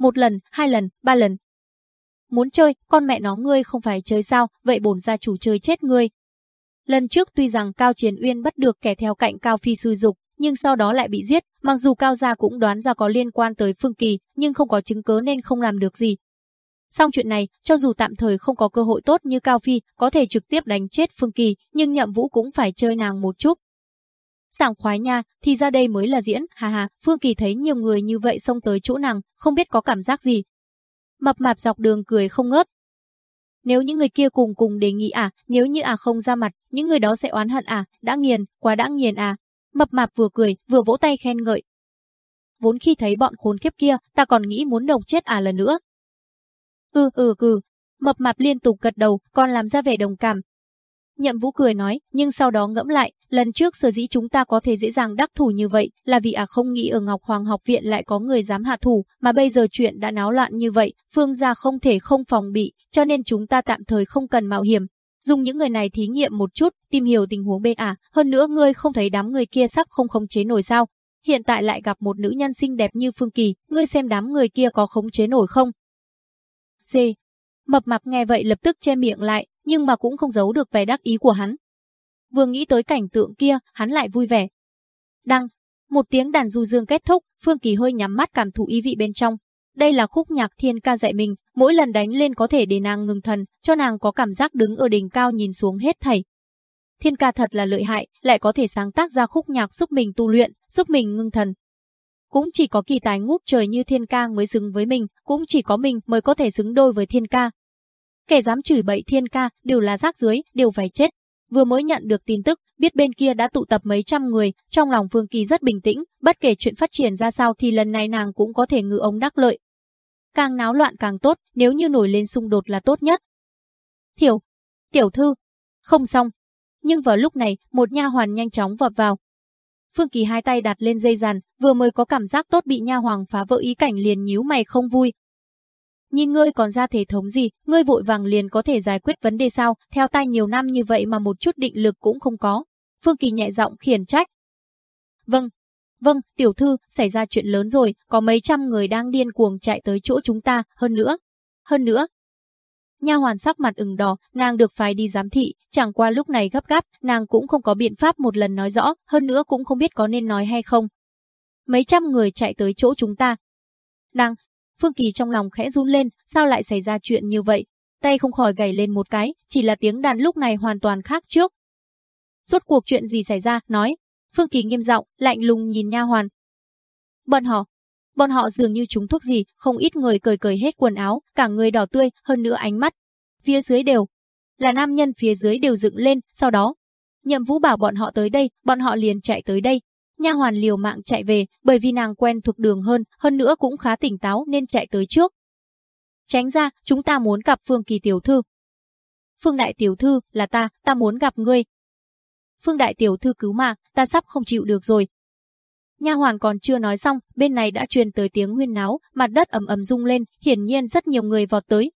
Một lần, hai lần, ba lần. Muốn chơi, con mẹ nó ngươi không phải chơi sao, vậy bổn gia chủ chơi chết ngươi. Lần trước tuy rằng Cao Chiến Uyên bắt được kẻ theo cạnh Cao Phi xui dục, nhưng sau đó lại bị giết, mặc dù Cao gia cũng đoán ra có liên quan tới Phương Kỳ, nhưng không có chứng cứ nên không làm được gì. Xong chuyện này, cho dù tạm thời không có cơ hội tốt như Cao Phi, có thể trực tiếp đánh chết Phương Kỳ, nhưng Nhậm Vũ cũng phải chơi nàng một chút. Sảng khoái nha, thì ra đây mới là diễn, hà hà, Phương Kỳ thấy nhiều người như vậy xông tới chỗ nàng, không biết có cảm giác gì. Mập mạp dọc đường cười không ngớt. Nếu những người kia cùng cùng đề nghị à, nếu như à không ra mặt, những người đó sẽ oán hận à, đã nghiền, quá đã nghiền à. Mập mạp vừa cười, vừa vỗ tay khen ngợi. Vốn khi thấy bọn khốn kiếp kia, ta còn nghĩ muốn đồng chết à lần nữa, Ừ ừ ừ. Mập mạp liên tục gật đầu, còn làm ra vẻ đồng cảm. Nhậm Vũ cười nói, nhưng sau đó ngẫm lại, lần trước sở dĩ chúng ta có thể dễ dàng đắc thủ như vậy, là vì à không nghĩ ở Ngọc Hoàng học viện lại có người dám hạ thủ, mà bây giờ chuyện đã náo loạn như vậy, Phương gia không thể không phòng bị, cho nên chúng ta tạm thời không cần mạo hiểm. Dùng những người này thí nghiệm một chút, tìm hiểu tình huống bên à, hơn nữa ngươi không thấy đám người kia sắc không khống chế nổi sao? Hiện tại lại gặp một nữ nhân xinh đẹp như Phương Kỳ, ngươi xem đám người kia có khống chế nổi không? Gì? Mập mạp nghe vậy lập tức che miệng lại, nhưng mà cũng không giấu được vẻ đắc ý của hắn. Vừa nghĩ tới cảnh tượng kia, hắn lại vui vẻ. Đăng, một tiếng đàn du dương kết thúc, Phương Kỳ hơi nhắm mắt cảm thụ ý vị bên trong. Đây là khúc nhạc thiên ca dạy mình, mỗi lần đánh lên có thể để nàng ngừng thần, cho nàng có cảm giác đứng ở đỉnh cao nhìn xuống hết thảy. Thiên ca thật là lợi hại, lại có thể sáng tác ra khúc nhạc giúp mình tu luyện, giúp mình ngưng thần, cũng chỉ có kỳ tài ngút trời như thiên ca mới xứng với mình, cũng chỉ có mình mới có thể xứng đôi với thiên ca. Kẻ dám chửi bậy thiên ca đều là rác dưới, đều phải chết. Vừa mới nhận được tin tức, biết bên kia đã tụ tập mấy trăm người, trong lòng Phương Kỳ rất bình tĩnh, bất kể chuyện phát triển ra sao thì lần này nàng cũng có thể ngự ống đắc lợi. Càng náo loạn càng tốt, nếu như nổi lên xung đột là tốt nhất. Thiểu, tiểu thư, không xong. Nhưng vào lúc này, một nha hoàn nhanh chóng vọt vào, Phương Kỳ hai tay đặt lên dây dàn, vừa mới có cảm giác tốt bị nha hoàng phá vỡ ý cảnh liền nhíu mày không vui. Nhìn ngươi còn ra thể thống gì, ngươi vội vàng liền có thể giải quyết vấn đề sao, theo tay nhiều năm như vậy mà một chút định lực cũng không có. Phương Kỳ nhẹ giọng khiển trách. Vâng, vâng, tiểu thư, xảy ra chuyện lớn rồi, có mấy trăm người đang điên cuồng chạy tới chỗ chúng ta, hơn nữa. Hơn nữa, Nha hoàn sắc mặt ửng đỏ, nàng được phái đi giám thị, chẳng qua lúc này gấp gáp, nàng cũng không có biện pháp một lần nói rõ, hơn nữa cũng không biết có nên nói hay không. Mấy trăm người chạy tới chỗ chúng ta. Đang, Phương Kỳ trong lòng khẽ run lên, sao lại xảy ra chuyện như vậy? Tay không khỏi gảy lên một cái, chỉ là tiếng đàn lúc này hoàn toàn khác trước. Rốt cuộc chuyện gì xảy ra, nói. Phương Kỳ nghiêm giọng, lạnh lùng nhìn nha hoàn. Bọn họ, Bọn họ dường như chúng thuốc gì, không ít người cười cười hết quần áo, cả người đỏ tươi, hơn nữa ánh mắt. Phía dưới đều là nam nhân phía dưới đều dựng lên, sau đó Nhậm Vũ bảo bọn họ tới đây, bọn họ liền chạy tới đây. Nha hoàn liều mạng chạy về, bởi vì nàng quen thuộc đường hơn, hơn nữa cũng khá tỉnh táo nên chạy tới trước. Tránh ra, chúng ta muốn gặp Phương Kỳ tiểu thư. Phương đại tiểu thư, là ta, ta muốn gặp ngươi. Phương đại tiểu thư cứu mà, ta sắp không chịu được rồi, Nha hoàn còn chưa nói xong, bên này đã truyền tới tiếng huyên náo, mặt đất ầm ầm rung lên, hiển nhiên rất nhiều người vọt tới.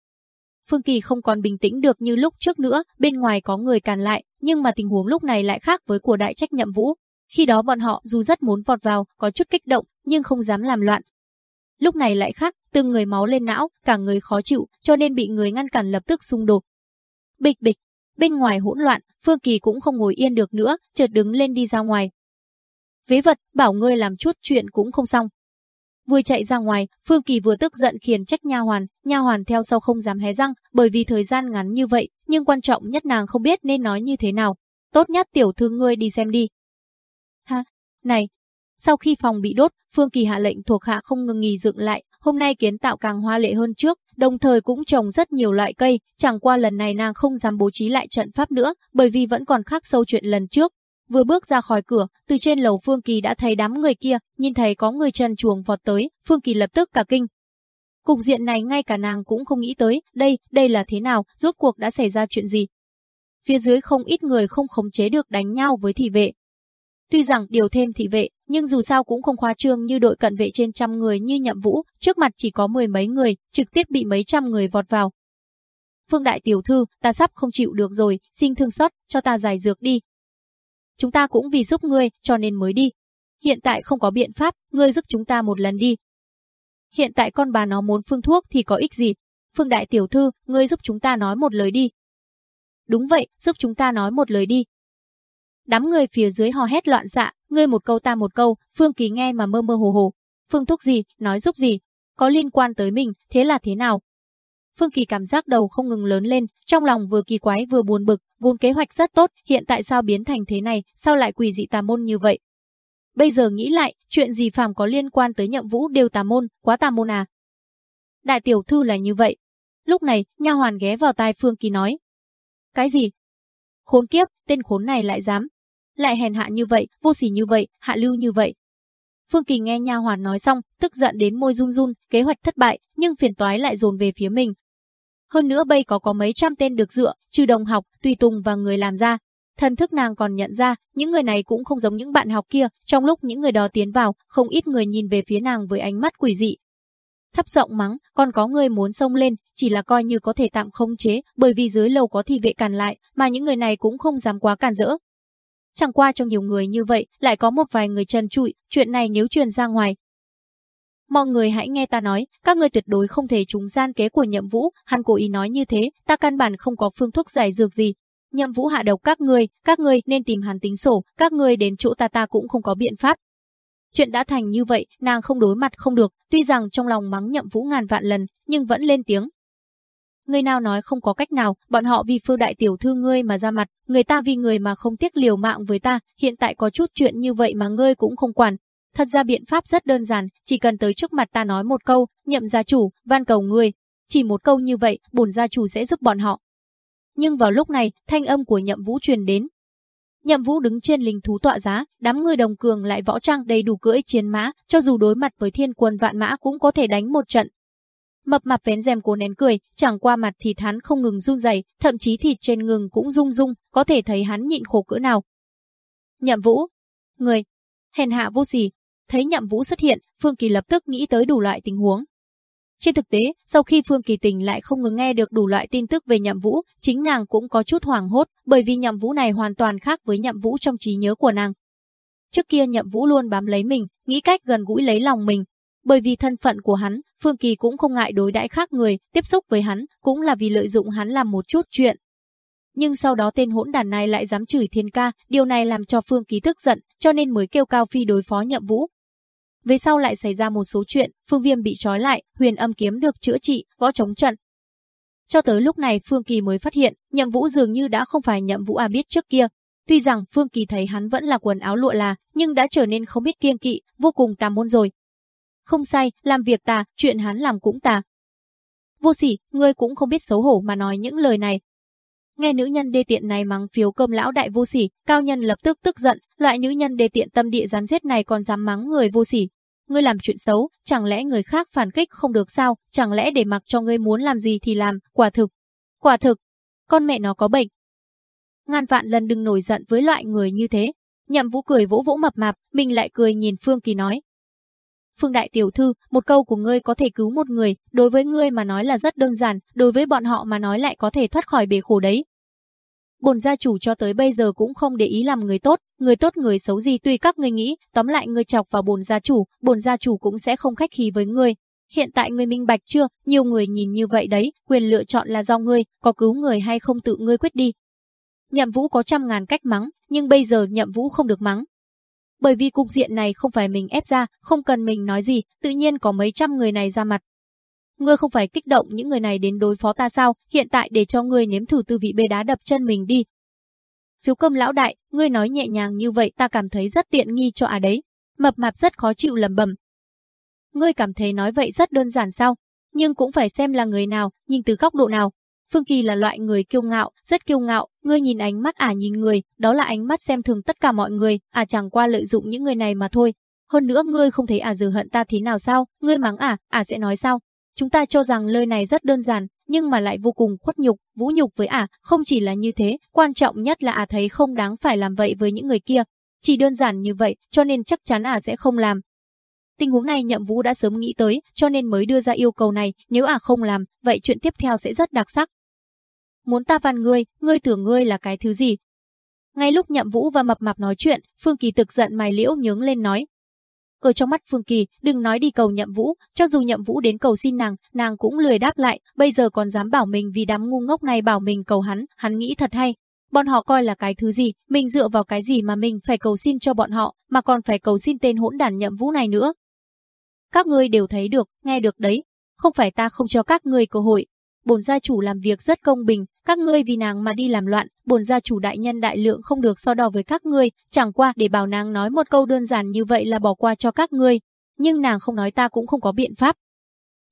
Phương Kỳ không còn bình tĩnh được như lúc trước nữa, bên ngoài có người càn lại, nhưng mà tình huống lúc này lại khác với của đại trách nhậm vũ. Khi đó bọn họ dù rất muốn vọt vào, có chút kích động, nhưng không dám làm loạn. Lúc này lại khác, từng người máu lên não, cả người khó chịu, cho nên bị người ngăn cản lập tức xung đột. Bịch bịch, bên ngoài hỗn loạn, Phương Kỳ cũng không ngồi yên được nữa, chợt đứng lên đi ra ngoài, Vế vật, bảo ngươi làm chút chuyện cũng không xong. Vừa chạy ra ngoài, Phương Kỳ vừa tức giận khiển trách nha hoàn, nha hoàn theo sau không dám hé răng, bởi vì thời gian ngắn như vậy, nhưng quan trọng nhất nàng không biết nên nói như thế nào. Tốt nhất tiểu thư ngươi đi xem đi. Này. Sau khi phòng bị đốt, Phương Kỳ hạ lệnh thuộc hạ không ngừng nghỉ dựng lại, hôm nay kiến tạo càng hoa lệ hơn trước, đồng thời cũng trồng rất nhiều loại cây, chẳng qua lần này nàng không dám bố trí lại trận pháp nữa, bởi vì vẫn còn khác sâu chuyện lần trước, Vừa bước ra khỏi cửa, từ trên lầu Phương Kỳ đã thấy đám người kia, nhìn thấy có người chân chuồng vọt tới, Phương Kỳ lập tức cả kinh. Cục diện này ngay cả nàng cũng không nghĩ tới, đây, đây là thế nào, rốt cuộc đã xảy ra chuyện gì. Phía dưới không ít người không khống chế được đánh nhau với thị vệ. Tuy rằng điều thêm thị vệ, nhưng dù sao cũng không khoa trương như đội cận vệ trên trăm người như nhậm vũ, trước mặt chỉ có mười mấy người, trực tiếp bị mấy trăm người vọt vào. Phương đại tiểu thư, ta sắp không chịu được rồi, xin thương xót, cho ta giải dược đi, chúng ta cũng vì giúp ngươi, cho nên mới đi. Hiện tại không có biện pháp, ngươi giúp chúng ta một lần đi. hiện tại con bà nó muốn phương thuốc thì có ích gì. Phương đại tiểu thư, ngươi giúp chúng ta nói một lời đi. Đúng vậy, giúp chúng ta nói một lời đi. Đám người phía dưới hò hét loạn xạ, ngươi một câu ta một câu, Phương Kỳ nghe mà mơ mơ hồ hồ. Phương thuốc gì, nói giúp gì, có liên quan tới mình, thế là thế nào? Phương Kỳ cảm giác đầu không ngừng lớn lên, trong lòng vừa kỳ quái vừa buồn bực, vốn kế hoạch rất tốt, hiện tại sao biến thành thế này, sao lại quỷ dị tà môn như vậy? Bây giờ nghĩ lại, chuyện gì phàm có liên quan tới nhậm vũ đều tà môn, quá tà môn à? Đại tiểu thư là như vậy. Lúc này, nha hoàn ghé vào tai Phương Kỳ nói. Cái gì? Khốn kiếp, tên khốn này lại dám. Lại hèn hạ như vậy, vô sỉ như vậy, hạ lưu như vậy. Phương Kỳ nghe nha hoàn nói xong, tức giận đến môi run run, kế hoạch thất bại, nhưng phiền toái lại dồn về phía mình. Hơn nữa bây có có mấy trăm tên được dựa, trừ đồng học, tùy tùng và người làm ra, Thần thức nàng còn nhận ra, những người này cũng không giống những bạn học kia, trong lúc những người đó tiến vào, không ít người nhìn về phía nàng với ánh mắt quỷ dị. Thấp giọng mắng, còn có người muốn xông lên, chỉ là coi như có thể tạm khống chế, bởi vì dưới lầu có thị vệ cản lại, mà những người này cũng không dám quá cản rỡ. Chẳng qua trong nhiều người như vậy, lại có một vài người trần trụi, chuyện này nếu truyền ra ngoài, Mọi người hãy nghe ta nói, các người tuyệt đối không thể trúng gian kế của nhậm vũ, hắn cố ý nói như thế, ta căn bản không có phương thuốc giải dược gì, Nhậm Vũ hạ độc các ngươi, các ngươi nên tìm hắn tính sổ, các ngươi đến chỗ ta ta cũng không có biện pháp. Chuyện đã thành như vậy, nàng không đối mặt không được, tuy rằng trong lòng mắng Nhậm Vũ ngàn vạn lần, nhưng vẫn lên tiếng. Người nào nói không có cách nào, bọn họ vì phương đại tiểu thư ngươi mà ra mặt, người ta vì người mà không tiếc liều mạng với ta, hiện tại có chút chuyện như vậy mà ngươi cũng không quản. Thật ra biện pháp rất đơn giản, chỉ cần tới trước mặt ta nói một câu, nhậm gia chủ, van cầu ngươi. Chỉ một câu như vậy, bổn gia chủ sẽ giúp bọn họ, nhưng vào lúc này, thanh âm của Nhậm Vũ truyền đến. Nhậm Vũ đứng trên linh thú tọa giá, đám người đồng cường lại võ trang đầy đủ cưỡi chiến mã, cho dù đối mặt với thiên quân vạn mã cũng có thể đánh một trận. Mập mạp vén rèm cố nén cười, chẳng qua mặt thịt hắn không ngừng run rẩy, thậm chí thịt trên ngừng cũng rung rung, có thể thấy hắn nhịn khổ cỡ nào. Nhậm Vũ, người, hèn hạ vô sỉ. Thấy Nhậm Vũ xuất hiện, Phương Kỳ lập tức nghĩ tới đủ loại tình huống. Trên thực tế, sau khi Phương Kỳ Tình lại không ngừng nghe được đủ loại tin tức về Nhậm Vũ, chính nàng cũng có chút hoảng hốt, bởi vì Nhậm Vũ này hoàn toàn khác với Nhậm Vũ trong trí nhớ của nàng. Trước kia Nhậm Vũ luôn bám lấy mình, nghĩ cách gần gũi lấy lòng mình. Bởi vì thân phận của hắn, Phương Kỳ cũng không ngại đối đãi khác người, tiếp xúc với hắn, cũng là vì lợi dụng hắn làm một chút chuyện. Nhưng sau đó tên hỗn đàn này lại dám chửi thiên ca, điều này làm cho Phương Kỳ tức giận, cho nên mới kêu Cao Phi đối phó Nhậm Vũ, về sau lại xảy ra một số chuyện, Phương Viêm bị trói lại, huyền âm kiếm được chữa trị, võ chống trận. Cho tới lúc này Phương Kỳ mới phát hiện, Nhậm Vũ dường như đã không phải Nhậm Vũ à biết trước kia. Tuy rằng Phương Kỳ thấy hắn vẫn là quần áo lụa là, nhưng đã trở nên không biết kiêng kỵ, vô cùng tà môn rồi. Không sai, làm việc tà, chuyện hắn làm cũng tà. Vô sỉ, ngươi cũng không biết xấu hổ mà nói những lời này, Nghe nữ nhân đê tiện này mắng phiếu cơm lão đại vô sỉ, cao nhân lập tức tức giận, loại nữ nhân đê tiện tâm địa rắn giết này còn dám mắng người vô sỉ. Ngươi làm chuyện xấu, chẳng lẽ người khác phản kích không được sao, chẳng lẽ để mặc cho ngươi muốn làm gì thì làm, quả thực. Quả thực, con mẹ nó có bệnh. Ngàn vạn lần đừng nổi giận với loại người như thế. Nhậm vũ cười vỗ vỗ mập mạp, mình lại cười nhìn Phương Kỳ nói. Phương Đại Tiểu Thư, một câu của ngươi có thể cứu một người, đối với ngươi mà nói là rất đơn giản, đối với bọn họ mà nói lại có thể thoát khỏi bể khổ đấy. Bồn gia chủ cho tới bây giờ cũng không để ý làm người tốt, người tốt người xấu gì tùy các ngươi nghĩ, tóm lại ngươi chọc vào bồn gia chủ, bồn gia chủ cũng sẽ không khách khí với ngươi. Hiện tại ngươi minh bạch chưa, nhiều người nhìn như vậy đấy, quyền lựa chọn là do ngươi, có cứu người hay không tự ngươi quyết đi. Nhậm Vũ có trăm ngàn cách mắng, nhưng bây giờ Nhậm Vũ không được mắng, bởi vì cục diện này không phải mình ép ra, không cần mình nói gì, tự nhiên có mấy trăm người này ra mặt. Ngươi không phải kích động những người này đến đối phó ta sao, hiện tại để cho ngươi nếm thử tư vị bê đá đập chân mình đi. Phiếu cơm lão đại, ngươi nói nhẹ nhàng như vậy ta cảm thấy rất tiện nghi cho à đấy. Mập mạp rất khó chịu lầm bầm. Ngươi cảm thấy nói vậy rất đơn giản sao? Nhưng cũng phải xem là người nào, nhìn từ góc độ nào. Phương Kỳ là loại người kiêu ngạo, rất kiêu ngạo, ngươi nhìn ánh mắt ả à nhìn người, đó là ánh mắt xem thường tất cả mọi người, ả à chẳng qua lợi dụng những người này mà thôi. Hơn nữa ngươi không thấy ả à dừ hận ta thế nào sao, ngươi mắng ả, ả sẽ nói sao? Chúng ta cho rằng lời này rất đơn giản, nhưng mà lại vô cùng khuất nhục, vũ nhục với ả, không chỉ là như thế, quan trọng nhất là ả thấy không đáng phải làm vậy với những người kia. Chỉ đơn giản như vậy, cho nên chắc chắn ả sẽ không làm. Tình huống này Nhậm Vũ đã sớm nghĩ tới, cho nên mới đưa ra yêu cầu này, nếu ả không làm, vậy chuyện tiếp theo sẽ rất đặc sắc muốn ta van ngươi, ngươi tưởng ngươi là cái thứ gì? Ngay lúc Nhậm Vũ và Mập Mạp nói chuyện, Phương Kỳ thực giận mày liễu nhướng lên nói. Ở trong mắt Phương Kỳ, đừng nói đi cầu nhậm vũ, cho dù nhậm vũ đến cầu xin nàng, nàng cũng lười đáp lại, bây giờ còn dám bảo mình vì đám ngu ngốc này bảo mình cầu hắn, hắn nghĩ thật hay. Bọn họ coi là cái thứ gì, mình dựa vào cái gì mà mình phải cầu xin cho bọn họ, mà còn phải cầu xin tên hỗn đản nhậm vũ này nữa. Các ngươi đều thấy được, nghe được đấy, không phải ta không cho các ngươi cơ hội. Bồn gia chủ làm việc rất công bình, các ngươi vì nàng mà đi làm loạn, bồn gia chủ đại nhân đại lượng không được so đo với các ngươi, chẳng qua để bảo nàng nói một câu đơn giản như vậy là bỏ qua cho các ngươi. Nhưng nàng không nói ta cũng không có biện pháp.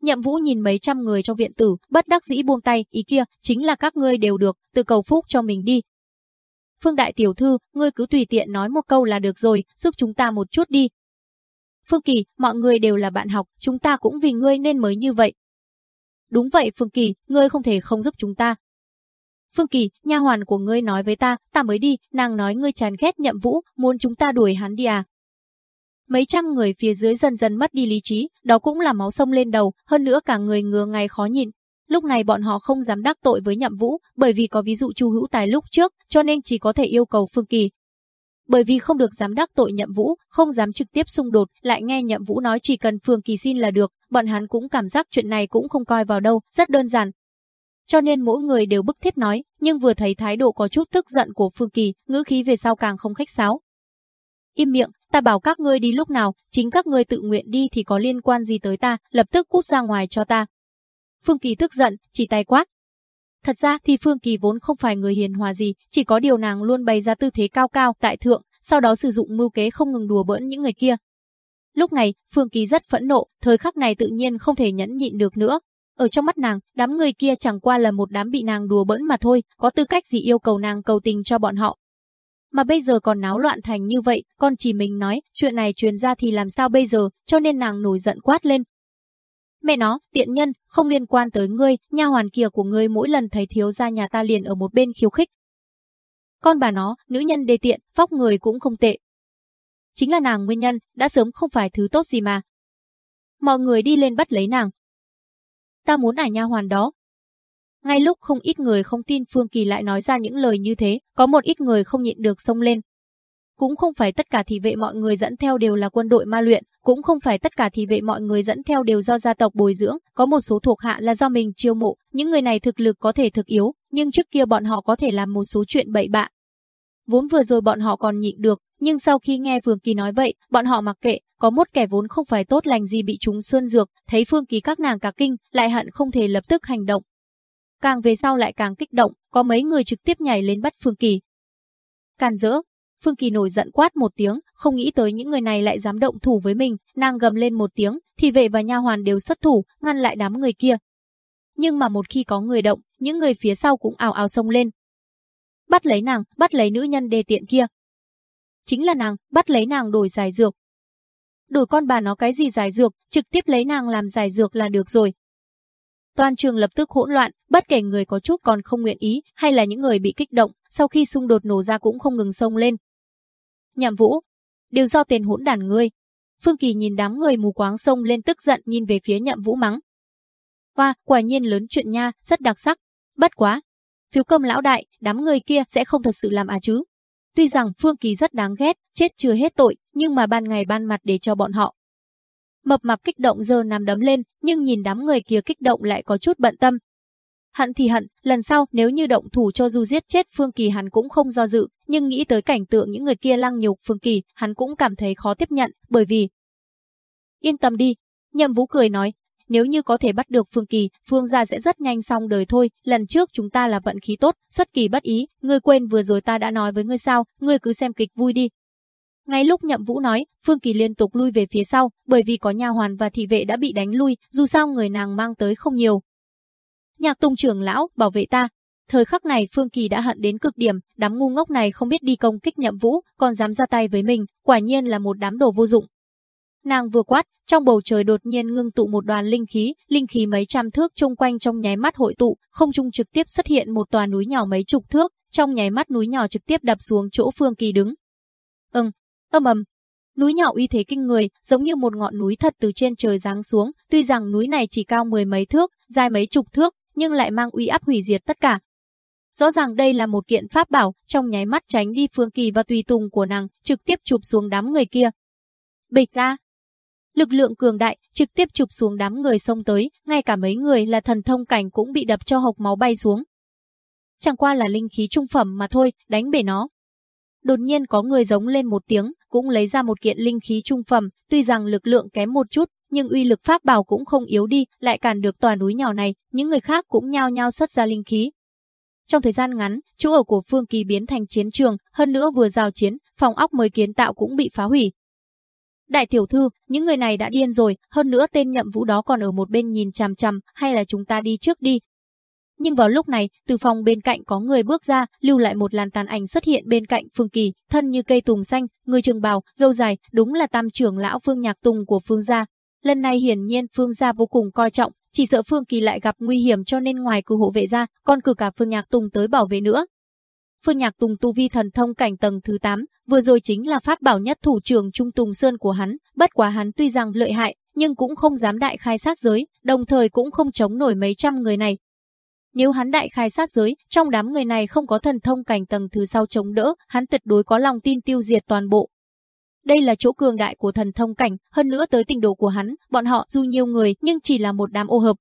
Nhậm Vũ nhìn mấy trăm người trong viện tử, bất đắc dĩ buông tay, ý kia, chính là các ngươi đều được, tự cầu phúc cho mình đi. Phương đại tiểu thư, ngươi cứ tùy tiện nói một câu là được rồi, giúp chúng ta một chút đi. Phương Kỳ, mọi người đều là bạn học, chúng ta cũng vì ngươi nên mới như vậy. Đúng vậy Phương Kỳ, ngươi không thể không giúp chúng ta, Phương Kỳ, nha hoàn của ngươi nói với ta, ta mới đi, nàng nói ngươi chán ghét nhậm vũ, muốn chúng ta đuổi hắn đi à. Mấy trăm người phía dưới dần dần mất đi lý trí, đó cũng là máu sông lên đầu, hơn nữa cả người ngừa ngày khó nhìn. Lúc này bọn họ không dám đắc tội với nhậm vũ, bởi vì có ví dụ Chu Hữu Tài lúc trước, cho nên chỉ có thể yêu cầu Phương Kỳ. Bởi vì không được dám đắc tội nhậm vũ, không dám trực tiếp xung đột, lại nghe nhậm vũ nói chỉ cần Phương Kỳ xin là được, bọn hắn cũng cảm giác chuyện này cũng không coi vào đâu, rất đơn giản, cho nên mỗi người đều bức thiết nói, nhưng vừa thấy thái độ có chút tức giận của Phương Kỳ, ngữ khí về sau càng không khách sáo. Im miệng, ta bảo các ngươi đi lúc nào, chính các ngươi tự nguyện đi thì có liên quan gì tới ta, lập tức cút ra ngoài cho ta. Phương Kỳ tức giận, chỉ tay quát. Thật ra thì Phương Kỳ vốn không phải người hiền hòa gì, chỉ có điều nàng luôn bày ra tư thế cao cao, tại thượng, sau đó sử dụng mưu kế không ngừng đùa bỡn những người kia. Lúc này, Phương Kỳ rất phẫn nộ, thời khắc này tự nhiên không thể nhẫn nhịn được nữa, ở trong mắt nàng, đám người kia chẳng qua là một đám bị nàng đùa bỡn mà thôi, có tư cách gì yêu cầu nàng cầu tình cho bọn họ. Mà bây giờ còn náo loạn thành như vậy, con chỉ mình nói, chuyện này truyền ra thì làm sao bây giờ, cho nên nàng nổi giận quát lên. Mẹ nó, tiện nhân, không liên quan tới ngươi, nha hoàn kia của ngươi mỗi lần thấy thiếu gia nhà ta liền ở một bên khiêu khích. Con bà nó, nữ nhân đê tiện, vóc người cũng không tệ. Chính là nàng nguyên nhân, đã sớm không phải thứ tốt gì mà. Mọi người đi lên bắt lấy nàng, ta muốn ả nha hoàn đó. Ngay lúc không ít người không tin Phương Kỳ lại nói ra những lời như thế, có một ít người không nhịn được xông lên. Cũng không phải tất cả thị vệ mọi người dẫn theo đều là quân đội ma luyện, cũng không phải tất cả thị vệ mọi người dẫn theo đều do gia tộc bồi dưỡng, có một số thuộc hạ là do mình chiêu mộ, những người này thực lực có thể thực yếu, nhưng trước kia bọn họ có thể làm một số chuyện bậy bạ. Vốn vừa rồi bọn họ còn nhịn được, nhưng sau khi nghe Phương Kỳ nói vậy, bọn họ mặc kệ, có một kẻ vốn không phải tốt lành gì bị chúng xuân dược, thấy Phương Kỳ các nàng cả kinh, lại hận không thể lập tức hành động. Càng về sau lại càng kích động, có mấy người trực tiếp nhảy lên bắt Phương Kỳ. Càn rỡ, Phương Kỳ nổi giận quát một tiếng, không nghĩ tới những người này lại dám động thủ với mình, nàng gầm lên một tiếng, thì vệ và nha hoàn đều xuất thủ, ngăn lại đám người kia. Nhưng mà một khi có người động, những người phía sau cũng ào ào xông lên. Bắt lấy nàng, bắt lấy nữ nhân đề tiện kia. Chính là nàng, bắt lấy nàng đổi giải dược, đổi con bà nó cái gì giải dược, trực tiếp lấy nàng làm giải dược là được rồi. Toàn trường lập tức hỗn loạn, bất kể người có chút còn không nguyện ý, hay là những người bị kích động, sau khi xung đột nổ ra cũng không ngừng sông lên. Nhậm Vũ, đều do tiền hỗn đàn ngươi. Phương Kỳ nhìn đám người mù quáng sông lên tức giận nhìn về phía Nhậm Vũ mắng. Hoa, quả nhiên lớn chuyện nha, rất đặc sắc. Bất quá. Phiếu cơm lão đại, đám người kia sẽ không thật sự làm à chứ. Tuy rằng Phương Kỳ rất đáng ghét, chết chưa hết tội, nhưng mà ban ngày ban mặt để cho bọn họ. Mập mạp kích động giờ nằm đấm lên, nhưng nhìn đám người kia kích động lại có chút bận tâm. Hận thì hận, lần sau nếu như động thủ cho dù giết chết Phương Kỳ hắn cũng không do dự, nhưng nghĩ tới cảnh tượng những người kia lăng nhục Phương Kỳ, hắn cũng cảm thấy khó tiếp nhận, bởi vì... Yên tâm đi, Nhậm Vũ cười nói, nếu như có thể bắt được Phương Kỳ, Phương gia sẽ rất nhanh xong đời thôi, lần trước chúng ta là vận khí tốt, xuất kỳ bất ý, ngươi quên vừa rồi ta đã nói với ngươi sao, ngươi cứ xem kịch vui đi. Ngay lúc Nhậm Vũ nói, Phương Kỳ liên tục lui về phía sau, bởi vì có nha hoàn và thị vệ đã bị đánh lui, dù sao người nàng mang tới không nhiều. Nhạc Tùng trưởng lão, bảo vệ ta. Thời khắc này Phương Kỳ đã hận đến cực điểm, đám ngu ngốc này không biết đi công kích Nhậm Vũ, còn dám ra tay với mình, quả nhiên là một đám đồ vô dụng, Nàng vừa quát, trong bầu trời đột nhiên ngưng tụ một đoàn linh khí, linh khí mấy trăm thước chung quanh trong nháy mắt hội tụ, không trung trực tiếp xuất hiện một tòa núi nhỏ mấy chục thước, trong nháy mắt núi nhỏ trực tiếp đập xuống chỗ Phương Kỳ đứng. Ừm, âm ầm. Núi nhỏ uy thế kinh người, giống như một ngọn núi thật từ trên trời giáng xuống, tuy rằng núi này chỉ cao mười mấy thước, dài mấy chục thước, nhưng lại mang uy áp hủy diệt tất cả. Rõ ràng đây là một kiện pháp bảo, trong nháy mắt tránh đi Phương Kỳ và tùy tùng của nàng, trực tiếp chụp xuống đám người kia. Bịch ra, lực lượng cường đại, trực tiếp chụp xuống đám người xông tới, ngay cả mấy người là thần thông cảnh cũng bị đập cho hộc máu bay xuống. Chẳng qua là linh khí trung phẩm mà thôi, đánh bể nó. Đột nhiên có người giống lên một tiếng, cũng lấy ra một kiện linh khí trung phẩm, tuy rằng lực lượng kém một chút, nhưng uy lực pháp bảo cũng không yếu đi, lại cản được tòa núi nhỏ này, những người khác cũng nhao nhao xuất ra linh khí. Trong thời gian ngắn, chỗ ở của Phương Kỳ biến thành chiến trường, hơn nữa vừa giao chiến, phòng ốc mới kiến tạo cũng bị phá hủy. Đại tiểu thư, những người này đã điên rồi, hơn nữa tên nhậm vũ đó còn ở một bên nhìn chằm chằm, hay là chúng ta đi trước đi. Nhưng vào lúc này, từ phòng bên cạnh có người bước ra, lưu lại một làn tàn ảnh xuất hiện bên cạnh Phương Kỳ, thân như cây tùng xanh, người trường bào, râu dài, đúng là tam trưởng lão Phương Nhạc Tùng của Phương gia. Lần này hiển nhiên Phương gia vô cùng coi trọng, chỉ sợ Phương Kỳ lại gặp nguy hiểm cho nên ngoài cử hộ vệ ra, còn cử cả Phương Nhạc Tùng tới bảo vệ nữa. Phương Nhạc Tùng tu vi thần thông cảnh tầng thứ 8, vừa rồi chính là pháp bảo nhất thủ trưởng Trung Tùng Sơn của hắn, bất quá hắn tuy rằng lợi hại, nhưng cũng không dám đại khai sát giới, đồng thời cũng không chống nổi mấy trăm người này. Nếu hắn đại khai sát giới, trong đám người này không có thần thông cảnh tầng thứ sau chống đỡ, hắn tuyệt đối có lòng tin tiêu diệt toàn bộ. Đây là chỗ cường đại của thần thông cảnh, hơn nữa tới tình độ của hắn, bọn họ dù nhiều người nhưng chỉ là một đám ô hợp,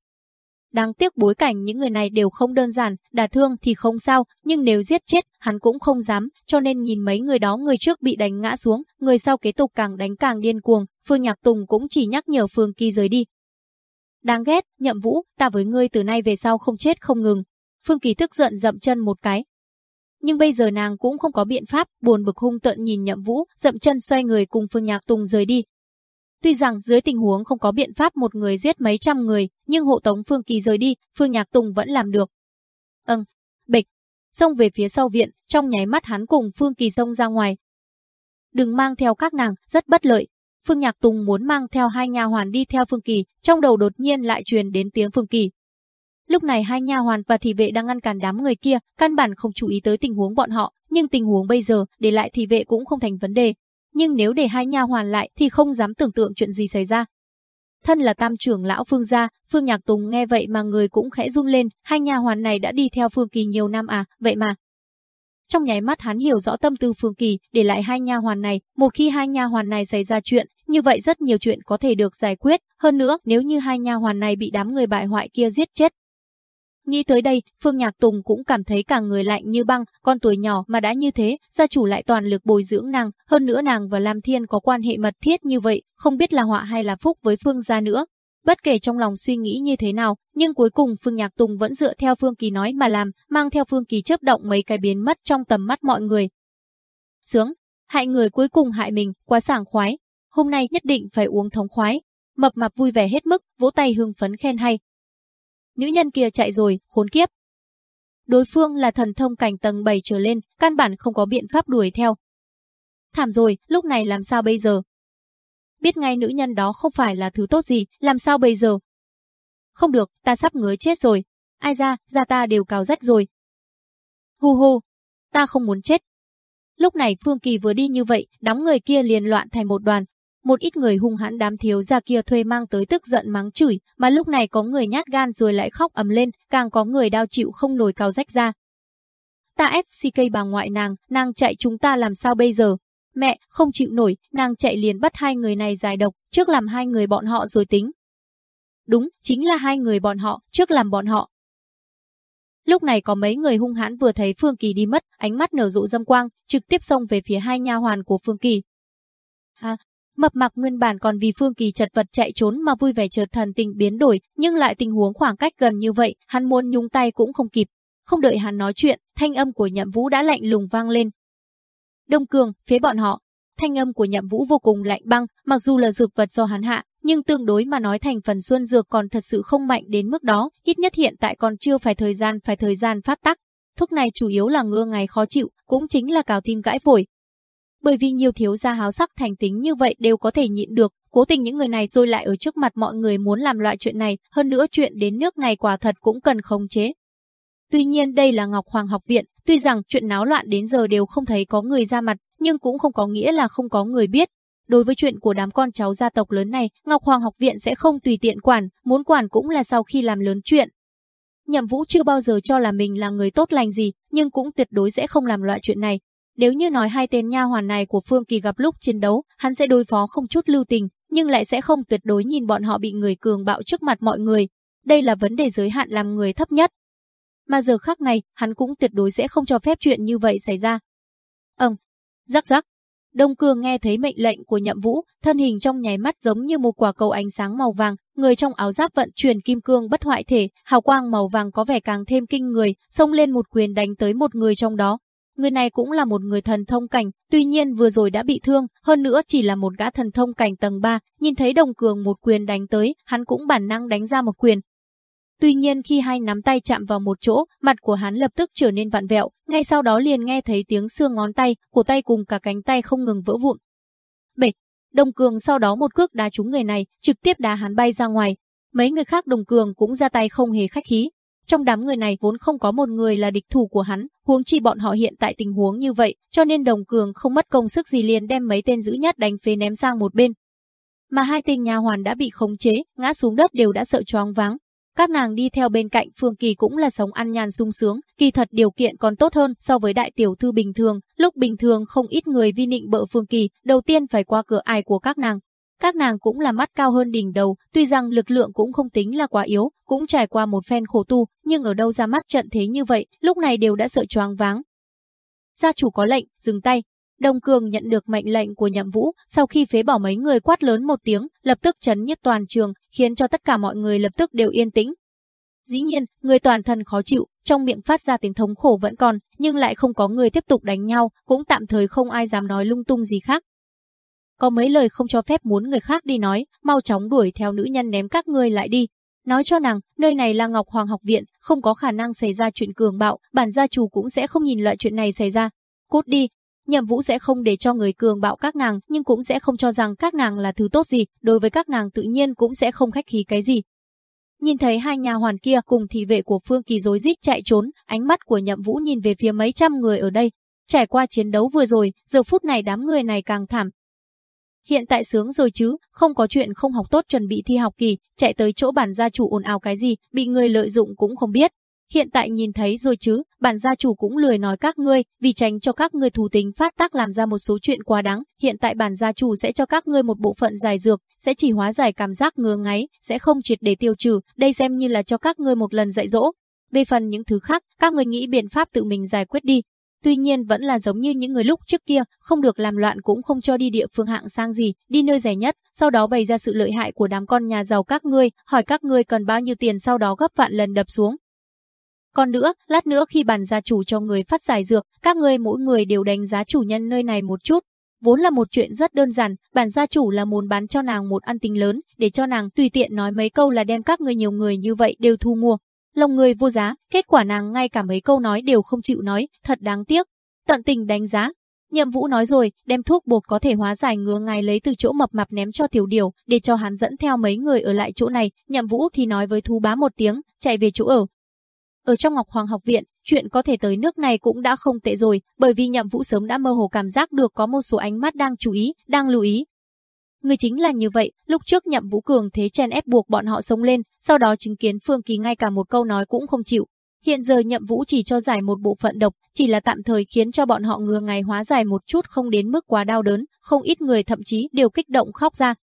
Đáng tiếc bối cảnh những người này đều không đơn giản, đả thương thì không sao, nhưng nếu giết chết, hắn cũng không dám, cho nên nhìn mấy người đó người trước bị đánh ngã xuống, người sau kế tục càng đánh càng điên cuồng, Phương Nhạc Tùng cũng chỉ nhắc nhở Phương Kỳ rời đi. Đáng ghét, nhậm vũ, ta với ngươi từ nay về sau không chết không ngừng. Phương Kỳ tức giận dậm chân một cái. Nhưng bây giờ nàng cũng không có biện pháp, buồn bực hung tợn nhìn nhậm vũ, dậm chân xoay người cùng Phương Nhạc Tùng rời đi, Tuy rằng dưới tình huống không có biện pháp một người giết mấy trăm người, nhưng hộ tống Phương Kỳ rời đi, Phương Nhạc Tùng vẫn làm được. Ừm, bịch, xông về phía sau viện, trong nháy mắt hắn cùng Phương Kỳ xông ra ngoài. Đừng mang theo các nàng, rất bất lợi. Phương Nhạc Tùng muốn mang theo hai nha hoàn đi theo Phương Kỳ, trong đầu đột nhiên lại truyền đến tiếng Phương Kỳ. Lúc này hai nha hoàn và thị vệ đang ngăn cản đám người kia, căn bản không chú ý tới tình huống bọn họ, nhưng tình huống bây giờ, để lại thị vệ cũng không thành vấn đề, nhưng nếu để hai nha hoàn lại thì không dám tưởng tượng chuyện gì xảy ra. Thân là tam trưởng lão Phương gia, Phương Nhạc Tùng nghe vậy mà người cũng khẽ run lên, hai nha hoàn này đã đi theo Phương Kỳ nhiều năm à, vậy mà. Trong nháy mắt hắn hiểu rõ tâm tư Phương Kỳ, để lại hai nha hoàn này, một khi hai nha hoàn này xảy ra chuyện, như vậy rất nhiều chuyện có thể được giải quyết, hơn nữa, nếu như hai nha hoàn này bị đám người bại hoại kia giết chết, Nghĩ tới đây, Phương Nhạc Tùng cũng cảm thấy cả người lạnh như băng, con tuổi nhỏ mà đã như thế, gia chủ lại toàn lực bồi dưỡng nàng, hơn nữa nàng và Lam Thiên có quan hệ mật thiết như vậy, không biết là họa hay là phúc với Phương gia nữa. Bất kể trong lòng suy nghĩ như thế nào, nhưng cuối cùng Phương Nhạc Tùng vẫn dựa theo Phương Kỳ nói mà làm, mang theo Phương Kỳ chớp động mấy cái biến mất trong tầm mắt mọi người. Sướng, hại người cuối cùng hại mình, quá sảng khoái. Hôm nay nhất định phải uống thống khoái. Mập mạp vui vẻ hết mức, vỗ tay hưng phấn khen hay, nữ nhân kia chạy rồi, khốn kiếp. Đối phương là thần thông cảnh tầng 7 trở lên, căn bản không có biện pháp đuổi theo. Thảm rồi, lúc này làm sao bây giờ? Biết ngay nữ nhân đó không phải là thứ tốt gì, làm sao bây giờ? Không được, ta sắp ngứa chết rồi. Ai ra, da ta đều cào rách rồi. Hu hu, ta không muốn chết. Lúc này Phương Kỳ vừa đi như vậy, đám người kia liền loạn thành một đoàn, một ít người hung hãn đám thiếu gia kia thuê mang tới tức giận mắng chửi, mà lúc này có người nhát gan rồi lại khóc ầm lên, càng có người đau chịu không nổi cao rách ra. Ta SCK bà ngoại nàng, nàng chạy chúng ta làm sao bây giờ? Mẹ, không chịu nổi, nàng chạy liền bắt hai người này giải độc, trước làm hai người bọn họ rồi tính. Đúng, chính là hai người bọn họ, trước làm bọn họ. Lúc này có mấy người hung hãn vừa thấy Phương Kỳ đi mất, ánh mắt nở rộ dâm quang, trực tiếp xông về phía hai nha hoàn của Phương Kỳ. À, Mập mạp nguyên bản còn vì Phương Kỳ chật vật chạy trốn mà vui vẻ chợt thần tình biến đổi, nhưng lại tình huống khoảng cách gần như vậy, hắn muốn nhúng tay cũng không kịp. Không đợi hắn nói chuyện, thanh âm của Nhậm Vũ đã lạnh lùng vang lên. Đông Cường, phía bọn họ. Thanh âm của Nhậm Vũ vô cùng lạnh băng, mặc dù là dược vật do hắn hạ, nhưng tương đối mà nói thành phần xuân dược còn thật sự không mạnh đến mức đó, ít nhất hiện tại còn chưa phải thời gian phải thời gian phát tác. Thuốc này chủ yếu là ngưa ngày khó chịu, cũng chính là cào tim gãi phổi, bởi vì nhiều thiếu gia háo sắc thành tính như vậy đều có thể nhịn được, cố tình những người này rồi lại ở trước mặt mọi người muốn làm loại chuyện này, hơn nữa chuyện đến nước này quả thật cũng cần khống chế. Tuy nhiên đây là Ngọc Hoàng học viện, tuy rằng chuyện náo loạn đến giờ đều không thấy có người ra mặt, nhưng cũng không có nghĩa là không có người biết. Đối với chuyện của đám con cháu gia tộc lớn này, Ngọc Hoàng học viện sẽ không tùy tiện quản, muốn quản cũng là sau khi làm lớn chuyện. Nhậm Vũ chưa bao giờ cho là mình là người tốt lành gì, nhưng cũng tuyệt đối sẽ không làm loại chuyện này, nếu như nói hai tên nha hoàn này của Phương Kỳ gặp lúc chiến đấu, hắn sẽ đối phó không chút lưu tình, nhưng lại sẽ không tuyệt đối nhìn bọn họ bị người cường bạo trước mặt mọi người. Đây là vấn đề giới hạn làm người thấp nhất. Mà giờ khác này, hắn cũng tuyệt đối sẽ không cho phép chuyện như vậy xảy ra. Ừm, rắc rắc. Đông Cương nghe thấy mệnh lệnh của Nhậm Vũ, thân hình trong nháy mắt giống như một quả cầu ánh sáng màu vàng, người trong áo giáp vận chuyển kim cương bất hoại thể, hào quang màu vàng có vẻ càng thêm kinh người, xông lên một quyền đánh tới một người trong đó. Người này cũng là một người thần thông cảnh, tuy nhiên vừa rồi đã bị thương, hơn nữa chỉ là một gã thần thông cảnh tầng 3, nhìn thấy đồng cường một quyền đánh tới, hắn cũng bản năng đánh ra một quyền. Tuy nhiên khi hai nắm tay chạm vào một chỗ, mặt của hắn lập tức trở nên vặn vẹo, ngay sau đó liền nghe thấy tiếng xương ngón tay, cổ tay cùng cả cánh tay không ngừng vỡ vụn. Bịch, Đồng Cường sau đó một cước đá trúng người này, trực tiếp đá hắn bay ra ngoài. Mấy người khác Đồng Cường cũng ra tay không hề khách khí, trong đám người này vốn không có một người là địch thủ của hắn, huống chi bọn họ hiện tại tình huống như vậy, cho nên Đồng Cường không mất công sức gì liền đem mấy tên giữ nhất đánh phế ném sang một bên. Mà hai tên nhà hoàn đã bị khống chế, ngã xuống đất đều đã sợ choáng váng. Các nàng đi theo bên cạnh Phương Kỳ cũng là sống ăn nhàn sung sướng, kỳ thật điều kiện còn tốt hơn so với đại tiểu thư bình thường, lúc bình thường không ít người vi nịnh bợ Phương Kỳ, đầu tiên phải qua cửa ải của các nàng. Các nàng cũng là mắt cao hơn đỉnh đầu, tuy rằng lực lượng cũng không tính là quá yếu, cũng trải qua một phen khổ tu, nhưng ở đâu ra mắt trận thế như vậy, lúc này đều đã sợ choáng váng. Gia chủ có lệnh, dừng tay. Đông Cường nhận được mệnh lệnh của Nhậm Vũ, sau khi phế bỏ mấy người quát lớn một tiếng, lập tức chấn nhất toàn trường, khiến cho tất cả mọi người lập tức đều yên tĩnh. Dĩ nhiên, người toàn thân khó chịu, trong miệng phát ra tiếng thống khổ vẫn còn, nhưng lại không có người tiếp tục đánh nhau, cũng tạm thời không ai dám nói lung tung gì khác. Có mấy lời không cho phép muốn người khác đi nói, mau chóng đuổi theo nữ nhân ném các ngươi lại đi. Nói cho nàng, nơi này là Ngọc Hoàng học viện, không có khả năng xảy ra chuyện cường bạo, bản gia chủ cũng sẽ không nhìn loại chuyện này xảy ra. Cút đi, Nhậm Vũ sẽ không để cho người cường bạo các nàng, nhưng cũng sẽ không cho rằng các nàng là thứ tốt gì, đối với các nàng tự nhiên cũng sẽ không khách khí cái gì. Nhìn thấy hai nhà hoàn kia cùng thị vệ của Phương Kỳ rối rít chạy trốn, ánh mắt của Nhậm Vũ nhìn về phía mấy trăm người ở đây. Trải qua chiến đấu vừa rồi, giờ phút này đám người này càng thảm, Hiện tại sướng rồi chứ, không có chuyện không học tốt chuẩn bị thi học kỳ, chạy tới chỗ bản gia chủ ồn ào cái gì, bị người lợi dụng cũng không biết. Hiện tại nhìn thấy rồi chứ, bản gia chủ cũng lười nói các ngươi, vì tránh cho các ngươi thù tính phát tác làm ra một số chuyện quá đáng, hiện tại bản gia chủ sẽ cho các ngươi một bộ phận giải dược, sẽ chỉ hóa giải cảm giác ngứa ngáy, sẽ không triệt để tiêu trừ, đây xem như là cho các ngươi một lần dạy dỗ. Về phần những thứ khác, các ngươi nghĩ biện pháp tự mình giải quyết đi, Tuy nhiên vẫn là giống như những người lúc trước kia, không được làm loạn cũng không cho đi địa phương hạng sang gì, đi nơi rẻ nhất, sau đó bày ra sự lợi hại của đám con nhà giàu các ngươi, hỏi các ngươi cần bao nhiêu tiền sau đó gấp vạn lần đập xuống. Còn nữa, lát nữa khi bàn gia chủ cho người phát giải dược, các ngươi mỗi người đều đánh giá chủ nhân nơi này một chút. Vốn là một chuyện rất đơn giản, bản gia chủ là muốn bán cho nàng một ăn tính lớn, để cho nàng tùy tiện nói mấy câu là đem các ngươi nhiều người như vậy đều thu mua, Lòng người vô giá, kết quả nàng ngay cả mấy câu nói đều không chịu nói, thật đáng tiếc. Tận tình đánh giá. Nhậm Vũ nói rồi, đem thuốc bột có thể hóa giải ngứa ngài lấy từ chỗ mập mạp ném cho tiểu điều, để cho hắn dẫn theo mấy người ở lại chỗ này. Nhậm Vũ thì nói với thú bá một tiếng, chạy về chỗ ở. Ở trong Ngọc Hoàng học viện, chuyện có thể tới nước này cũng đã không tệ rồi, bởi vì Nhậm Vũ sớm đã mơ hồ cảm giác được có một số ánh mắt đang chú ý, đang lưu ý, Người chính là như vậy, lúc trước nhậm vũ cường thế chen ép buộc bọn họ sống lên, sau đó chứng kiến Phương Kỳ ngay cả một câu nói cũng không chịu. Hiện giờ nhậm vũ chỉ cho giải một bộ phận độc, chỉ là tạm thời khiến cho bọn họ ngừa ngày hóa giải một chút không đến mức quá đau đớn, không ít người thậm chí đều kích động khóc ra.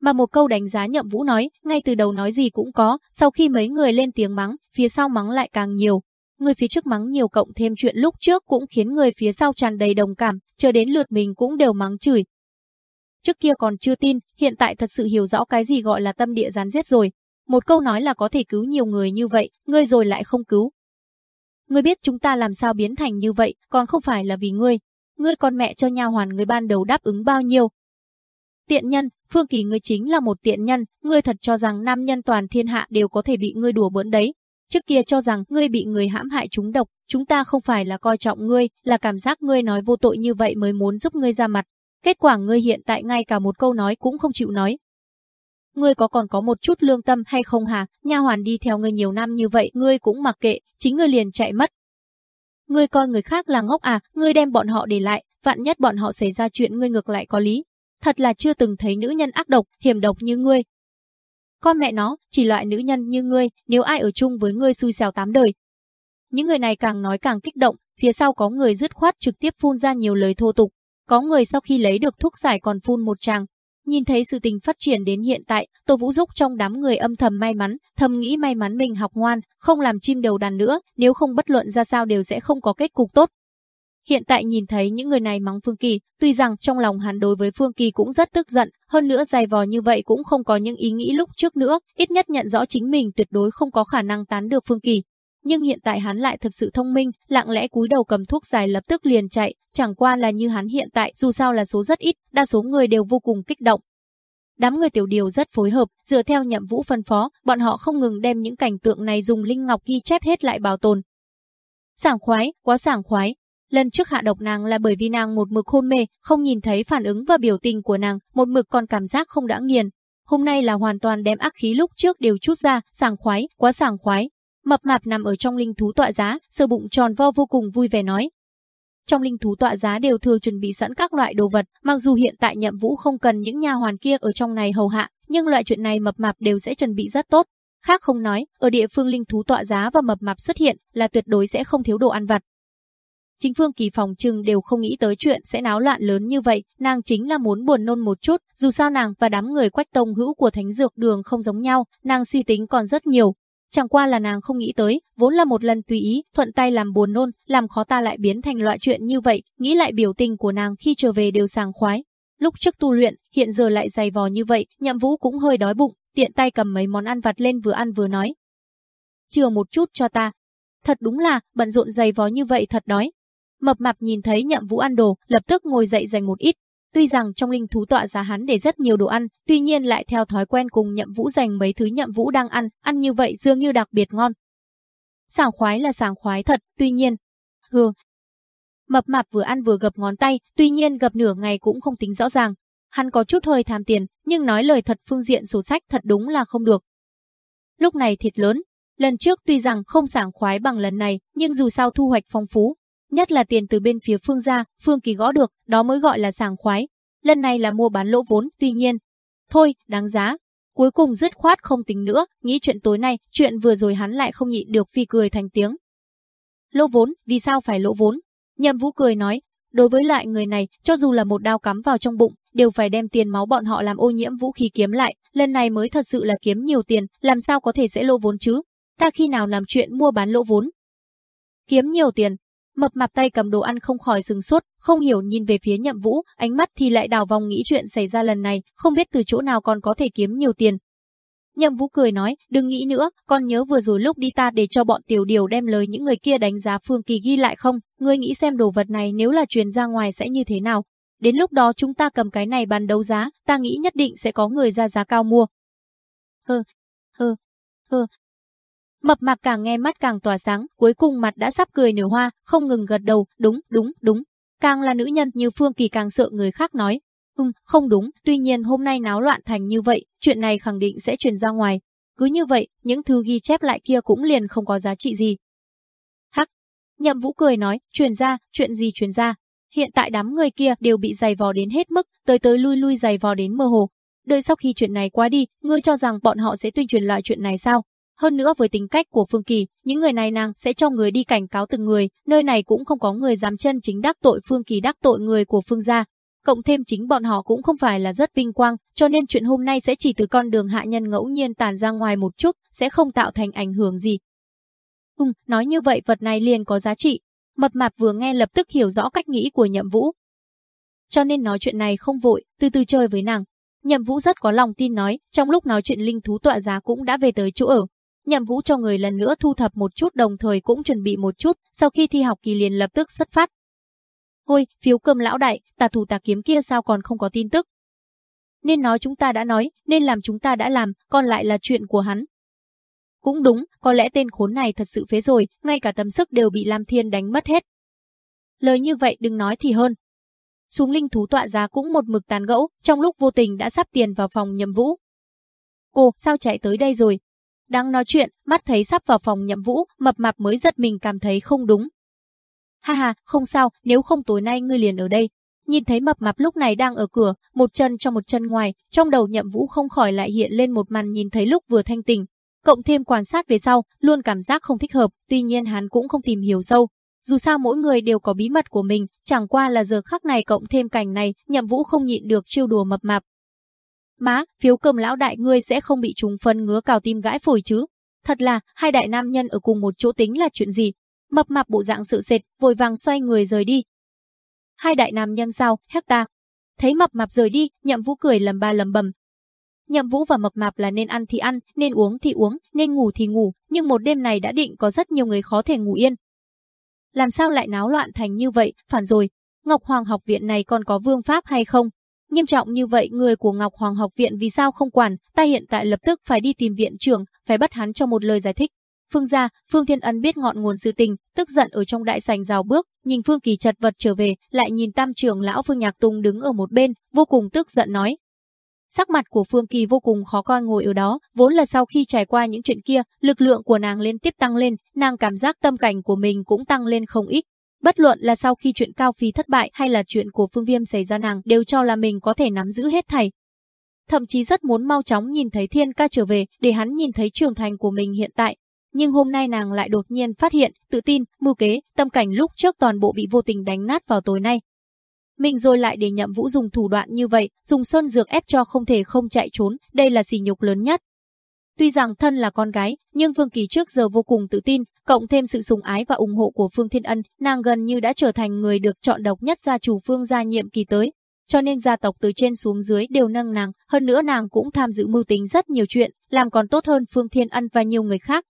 Mà một câu đánh giá nhậm vũ nói, ngay từ đầu nói gì cũng có, sau khi mấy người lên tiếng mắng, phía sau mắng lại càng nhiều. Người phía trước mắng nhiều cộng thêm chuyện lúc trước cũng khiến người phía sau tràn đầy đồng cảm, chờ đến lượt mình cũng đều mắng chửi, Trước kia còn chưa tin, hiện tại thật sự hiểu rõ cái gì gọi là tâm địa gián giết rồi. Một câu nói là có thể cứu nhiều người như vậy, ngươi rồi lại không cứu. Ngươi biết chúng ta làm sao biến thành như vậy, còn không phải là vì ngươi. Ngươi con mẹ cho nha hoàn ngươi ban đầu đáp ứng bao nhiêu. Tiện nhân, Phương Kỳ ngươi chính là một tiện nhân, ngươi thật cho rằng nam nhân toàn thiên hạ đều có thể bị ngươi đùa bỡn đấy. Trước kia cho rằng ngươi bị người hãm hại chúng độc, chúng ta không phải là coi trọng ngươi, là cảm giác ngươi nói vô tội như vậy mới muốn giúp ngươi ra mặt, Kết quả ngươi hiện tại ngay cả một câu nói cũng không chịu nói. Ngươi có còn có một chút lương tâm hay không hả? Nha hoàn đi theo ngươi nhiều năm như vậy, ngươi cũng mặc kệ, chính ngươi liền chạy mất. Ngươi coi người khác là ngốc à, ngươi đem bọn họ để lại, vạn nhất bọn họ xảy ra chuyện ngươi ngược lại có lý. Thật là chưa từng thấy nữ nhân ác độc, hiểm độc như ngươi. Con mẹ nó, chỉ loại nữ nhân như ngươi, nếu ai ở chung với ngươi xui xẻo tám đời. Những người này càng nói càng kích động, phía sau có người dứt khoát trực tiếp phun ra nhiều lời thô tục, có người sau khi lấy được thuốc giải còn phun một tràng. Nhìn thấy sự tình phát triển đến hiện tại, Tô Vũ Dục trong đám người âm thầm may mắn, thầm nghĩ may mắn mình học ngoan, không làm chim đầu đàn nữa, nếu không bất luận ra sao đều sẽ không có kết cục tốt. Hiện tại nhìn thấy những người này mắng Phương Kỳ, tuy rằng trong lòng hắn đối với Phương Kỳ cũng rất tức giận, hơn nữa dày vò như vậy cũng không có những ý nghĩ lúc trước nữa, ít nhất nhận rõ chính mình tuyệt đối không có khả năng tán được Phương Kỳ. Nhưng hiện tại hắn lại thật sự thông minh, lặng lẽ cúi đầu cầm thuốc dài lập tức liền chạy, chẳng qua là như hắn hiện tại, dù sao là số rất ít, đa số người đều vô cùng kích động. Đám người tiểu điều rất phối hợp, dựa theo nhậm vũ phân phó, bọn họ không ngừng đem những cảnh tượng này dùng linh ngọc ghi chép hết lại bảo tồn. Sảng khoái, quá sảng khoái, Lần trước hạ độc nàng là bởi vì nàng một mực hôn mê, không nhìn thấy phản ứng và biểu tình của nàng, một mực còn cảm giác không đã nghiền. Hôm nay là hoàn toàn đem ác khí lúc trước đều chút ra, sảng khoái, quá sảng khoái. Mập mạp nằm ở trong linh thú tọa giá, sơ bụng tròn vo vô cùng vui vẻ nói. Trong linh thú tọa giá đều thừa chuẩn bị sẵn các loại đồ vật, mặc dù hiện tại nhậm vũ không cần những nha hoàn kia ở trong này hầu hạ, nhưng loại chuyện này mập mạp đều sẽ chuẩn bị rất tốt. Khác không nói, ở địa phương linh thú tọa giá và mập mạp xuất hiện là tuyệt đối sẽ không thiếu đồ ăn vặt. Chính Phương Kỳ phòng trừng đều không nghĩ tới chuyện sẽ náo loạn lớn như vậy, nàng chính là muốn buồn nôn một chút, dù sao nàng và đám người quách tông hữu của thánh dược đường không giống nhau, nàng suy tính còn rất nhiều. Chẳng qua là nàng không nghĩ tới, vốn là một lần tùy ý, thuận tay làm buồn nôn, làm khó ta lại biến thành loại chuyện như vậy, nghĩ lại biểu tình của nàng khi trở về đều sàng khoái. Lúc trước tu luyện, hiện giờ lại dày vò như vậy, nhậm vũ cũng hơi đói bụng, tiện tay cầm mấy món ăn vặt lên vừa ăn vừa nói. Chừa một chút cho ta. Thật đúng là, bận rộn dày vò như vậy thật đói, Mập mạp nhìn thấy nhậm vũ ăn đồ, lập tức ngồi dậy dành một ít. Tuy rằng trong linh thú tọa giá hắn để rất nhiều đồ ăn, tuy nhiên lại theo thói quen cùng nhậm vũ dành mấy thứ nhậm vũ đang ăn, ăn như vậy dường như đặc biệt ngon. Sảng khoái là sảng khoái thật, tuy nhiên... Hừ. Mập mạp vừa ăn vừa gập ngón tay, tuy nhiên gập nửa ngày cũng không tính rõ ràng. Hắn có chút hơi tham tiền, nhưng nói lời thật phương diện sổ sách thật đúng là không được. Lúc này thịt lớn, lần trước tuy rằng không sảng khoái bằng lần này, nhưng dù sao thu hoạch phong phú, Nhất là tiền từ bên phía Phương gia, Phương Kỳ gõ được, đó mới gọi là sảng khoái. Lần này là mua bán lỗ vốn, tuy nhiên. Thôi, đáng giá. Cuối cùng dứt khoát không tính nữa, nghĩ chuyện tối nay, chuyện vừa rồi hắn lại không nhịn được phi cười thành tiếng. Lỗ vốn, vì sao phải lỗ vốn? Nhậm Vũ cười nói, đối với lại người này, cho dù là một đao cắm vào trong bụng, đều phải đem tiền máu bọn họ làm ô nhiễm vũ khí kiếm lại, lần này mới thật sự là kiếm nhiều tiền, làm sao có thể sẽ lỗ vốn chứ? Ta khi nào làm chuyện mua bán lỗ vốn? Kiếm nhiều tiền, Mập mạp tay cầm đồ ăn không khỏi sừng sốt, không hiểu nhìn về phía nhậm vũ, ánh mắt thì lại đào vòng nghĩ chuyện xảy ra lần này, không biết từ chỗ nào còn có thể kiếm nhiều tiền. Nhậm vũ cười nói, đừng nghĩ nữa, con nhớ vừa rồi lúc đi ta để cho bọn tiểu điều đem lời những người kia đánh giá Phương Kỳ ghi lại không, ngươi nghĩ xem đồ vật này nếu là truyền ra ngoài sẽ như thế nào. Đến lúc đó chúng ta cầm cái này bán đấu giá, ta nghĩ nhất định sẽ có người ra giá cao mua. Hơ, hơ, hơ, Mập mạp càng nghe mắt càng tỏa sáng, cuối cùng mặt đã sắp cười nở hoa, không ngừng gật đầu, đúng, đúng, đúng. Càng là nữ nhân như Phương Kỳ càng sợ người khác nói. Ừm, không đúng, tuy nhiên hôm nay náo loạn thành như vậy, chuyện này khẳng định sẽ truyền ra ngoài. Cứ như vậy, những thứ ghi chép lại kia cũng liền không có giá trị gì. Hắc, nhậm vũ cười nói, truyền ra, chuyện gì truyền ra. Hiện tại đám người kia đều bị giày vò đến hết mức, tới tới lui lui giày vò đến mơ hồ. Đợi sau khi chuyện này qua đi, ngươi cho rằng bọn họ sẽ tuyên truyền lại chuyện này sao? Hơn nữa với tính cách của Phương Kỳ, những người này nàng sẽ cho người đi cảnh cáo từng người, nơi này cũng không có người dám chân chính đắc tội Phương Kỳ đắc tội người của Phương gia. Cộng thêm chính bọn họ cũng không phải là rất vinh quang, cho nên chuyện hôm nay sẽ chỉ từ con đường hạ nhân ngẫu nhiên tàn ra ngoài một chút, sẽ không tạo thành ảnh hưởng gì. Ừm, nói như vậy vật này liền có giá trị. Mập mạp vừa nghe lập tức hiểu rõ cách nghĩ của nhậm vũ. Cho nên nói chuyện này không vội, từ từ chơi với nàng. Nhậm vũ rất có lòng tin nói, trong lúc nói chuyện linh thú tọa giá cũng đã về tới chỗ ở, Nhậm Vũ cho người lần nữa thu thập một chút đồng thời cũng chuẩn bị một chút, sau khi thi học kỳ liền lập tức xuất phát. Ôi, phiếu cơm lão đại, tà thủ tà kiếm kia sao còn không có tin tức? Nên nói chúng ta đã nói, nên làm chúng ta đã làm, còn lại là chuyện của hắn. Cũng đúng, có lẽ tên khốn này thật sự phế rồi, ngay cả tâm sức đều bị Lam Thiên đánh mất hết. Lời như vậy đừng nói thì hơn. Xuống linh thú tọa giá cũng một mực tàn gẫu, trong lúc vô tình đã sắp tiền vào phòng nhầm vũ. Cô, sao chạy tới đây rồi, đang nói chuyện, mắt thấy sắp vào phòng nhậm vũ, mập mạp mới giật mình cảm thấy không đúng. Ha ha, không sao, nếu không tối nay ngươi liền ở đây. Nhìn thấy mập mạp lúc này đang ở cửa, một chân trong một chân ngoài, trong đầu nhậm vũ không khỏi lại hiện lên một màn nhìn thấy lúc vừa thanh tình. Cộng thêm quan sát về sau, luôn cảm giác không thích hợp, tuy nhiên hắn cũng không tìm hiểu sâu. Dù sao mỗi người đều có bí mật của mình, chẳng qua là giờ khắc này cộng thêm cảnh này, nhậm vũ không nhịn được chiêu đùa mập mạp. Má, phiếu cơm lão đại ngươi sẽ không bị trùng phân ngứa cào tim gãi phổi chứ. Thật là, hai đại nam nhân ở cùng một chỗ tính là chuyện gì? Mập mạp bộ dạng sự sệt, vội vàng xoay người rời đi. Hai đại nam nhân sao, hecta. Thấy mập mạp rời đi, nhậm vũ cười lầm ba lầm bầm. Nhậm vũ và mập mạp là nên ăn thì ăn, nên uống thì uống, nên ngủ thì ngủ, nhưng một đêm này đã định có rất nhiều người khó thể ngủ yên. Làm sao lại náo loạn thành như vậy, phản rồi. Ngọc Hoàng học viện này còn có vương pháp hay không? Nghiêm trọng như vậy người của Ngọc Hoàng học viện vì sao không quản, ta hiện tại lập tức phải đi tìm viện trưởng, phải bắt hắn cho một lời giải thích. Phương gia, Phương Thiên Ân biết ngọn nguồn sự tình, tức giận ở trong đại sảnh rào bước, nhìn Phương Kỳ chật vật trở về, lại nhìn tam trưởng lão Phương Nhạc Tùng đứng ở một bên, vô cùng tức giận nói. Sắc mặt của Phương Kỳ vô cùng khó coi ngồi ở đó, vốn là sau khi trải qua những chuyện kia, lực lượng của nàng liên tiếp tăng lên, nàng cảm giác tâm cảnh của mình cũng tăng lên không ít. Bất luận là sau khi chuyện Cao Phi thất bại hay là chuyện của Phương Viêm xảy ra nàng đều cho là mình có thể nắm giữ hết thảy. Thậm chí rất muốn mau chóng nhìn thấy Thiên ca trở về để hắn nhìn thấy trưởng thành của mình hiện tại. Nhưng hôm nay nàng lại đột nhiên phát hiện, tự tin, mưu kế, tâm cảnh lúc trước toàn bộ bị vô tình đánh nát vào tối nay. Mình rồi lại để nhậm vũ dùng thủ đoạn như vậy, dùng sơn dược ép cho không thể không chạy trốn, đây là sỉ nhục lớn nhất. Tuy rằng thân là con gái, nhưng Vương Kỳ trước giờ vô cùng tự tin, cộng thêm sự sùng ái và ủng hộ của Phương Thiên Ân, nàng gần như đã trở thành người được chọn độc nhất gia chủ Phương gia nhiệm kỳ tới. Cho nên gia tộc từ trên xuống dưới đều nâng nàng, hơn nữa nàng cũng tham dự mưu tính rất nhiều chuyện, làm còn tốt hơn Phương Thiên Ân và nhiều người khác.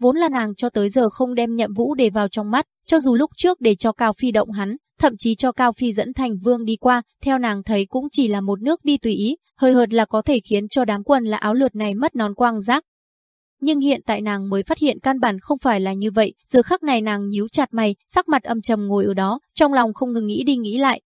Vốn là nàng cho tới giờ không đem nhậm vũ để vào trong mắt, cho dù lúc trước để cho Cao Phi động hắn, thậm chí cho Cao Phi dẫn thành vương đi qua, theo nàng thấy cũng chỉ là một nước đi tùy ý, hơi hợt là có thể khiến cho đám quần là áo lượt này mất nón quang giác. Nhưng hiện tại nàng mới phát hiện căn bản không phải là như vậy, giờ khắc này nàng nhíu chặt mày, sắc mặt âm trầm ngồi ở đó, trong lòng không ngừng nghĩ đi nghĩ lại.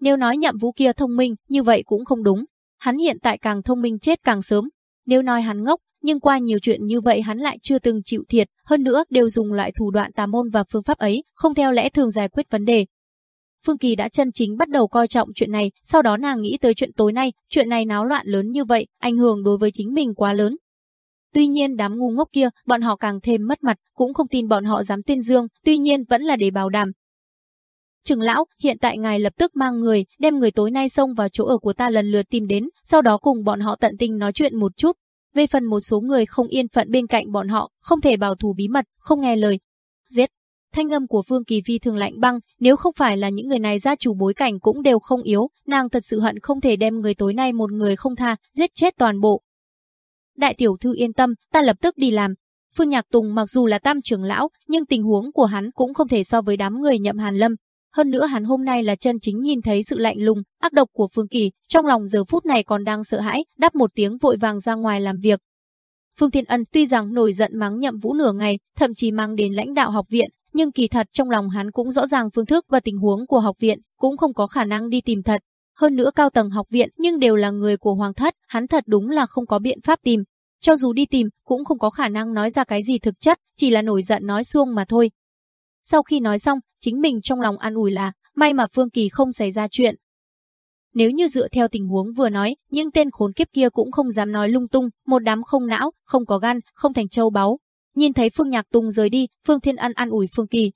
Nếu nói nhậm vũ kia thông minh, như vậy cũng không đúng. Hắn hiện tại càng thông minh chết càng sớm. Nếu nói hắn ngốc, nhưng qua nhiều chuyện như vậy hắn lại chưa từng chịu thiệt, hơn nữa đều dùng lại thủ đoạn tà môn và phương pháp ấy, không theo lẽ thường giải quyết vấn đề, Phương Kỳ đã chân chính bắt đầu coi trọng chuyện này, sau đó nàng nghĩ tới chuyện tối nay, chuyện này náo loạn lớn như vậy, ảnh hưởng đối với chính mình quá lớn. Tuy nhiên đám ngu ngốc kia, bọn họ càng thêm mất mặt, cũng không tin bọn họ dám tuyên dương, tuy nhiên vẫn là để bảo đảm. Trưởng lão, hiện tại ngài lập tức mang người, đem người tối nay xông vào chỗ ở của ta lần lượt tìm đến, sau đó cùng bọn họ tận tình nói chuyện một chút. Về phần một số người không yên phận bên cạnh bọn họ, không thể bảo thủ bí mật, không nghe lời. Giết! Thanh âm của vương Kỳ Phi thường lạnh băng, nếu không phải là những người này gia chủ bối cảnh cũng đều không yếu, nàng thật sự hận không thể đem người tối nay một người không tha, giết chết toàn bộ. Đại tiểu thư yên tâm, ta lập tức đi làm. Phương Nhạc Tùng mặc dù là tam trưởng lão, nhưng tình huống của hắn cũng không thể so với đám người nhậm Hàn Lâm. Hơn nữa hắn hôm nay là chân chính nhìn thấy sự lạnh lùng, ác độc của Phương Kỳ, trong lòng giờ phút này còn đang sợ hãi, đáp một tiếng vội vàng ra ngoài làm việc. Phương Thiên Ân tuy rằng nổi giận mắng nhậm vũ nửa ngày, thậm chí mang đến lãnh đạo học viện, nhưng kỳ thật trong lòng hắn cũng rõ ràng phương thức và tình huống của học viện, cũng không có khả năng đi tìm thật. Hơn nữa cao tầng học viện nhưng đều là người của hoàng thất, hắn thật đúng là không có biện pháp tìm. Cho dù đi tìm, cũng không có khả năng nói ra cái gì thực chất, chỉ là nổi giận nói xuông mà thôi. Sau khi nói xong, chính mình trong lòng an ủi là, may mà Phương Kỳ không xảy ra chuyện. Nếu như dựa theo tình huống vừa nói, những tên khốn kiếp kia cũng không dám nói lung tung, một đám không não, không có gan, không thành châu báu, Nhìn thấy Phương Nhạc Tùng rời đi, Phương Thiên Ân an ủi Phương Kỳ.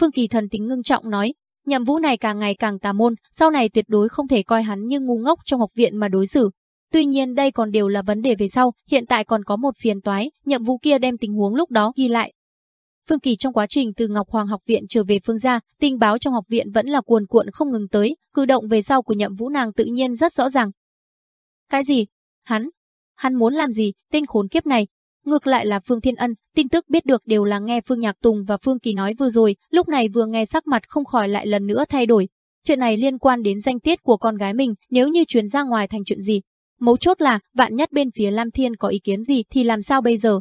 Phương Kỳ thần tính ngưng trọng nói, nhậm vũ này càng ngày càng tà môn, sau này tuyệt đối không thể coi hắn như ngu ngốc trong học viện mà đối xử. Tuy nhiên đây còn đều là vấn đề về sau, hiện tại còn có một phiền toái, nhậm vũ kia đem tình huống lúc đó ghi lại. Phương Kỳ trong quá trình từ Ngọc Hoàng học viện trở về phương gia, tình báo trong học viện vẫn là cuồn cuộn không ngừng tới, cử động về sau của nhậm vũ nàng tự nhiên rất rõ ràng. Cái gì? Hắn? Hắn muốn làm gì? Tên khốn kiếp này, Ngược lại là Phương Thiên Ân, tin tức biết được đều là nghe Phương Nhạc Tùng và Phương Kỳ nói vừa rồi, lúc này vừa nghe sắc mặt không khỏi lại lần nữa thay đổi. Chuyện này liên quan đến danh tiết của con gái mình, nếu như chuyến ra ngoài thành chuyện gì. Mấu chốt là, vạn nhất bên phía Lam Thiên có ý kiến gì thì làm sao bây giờ?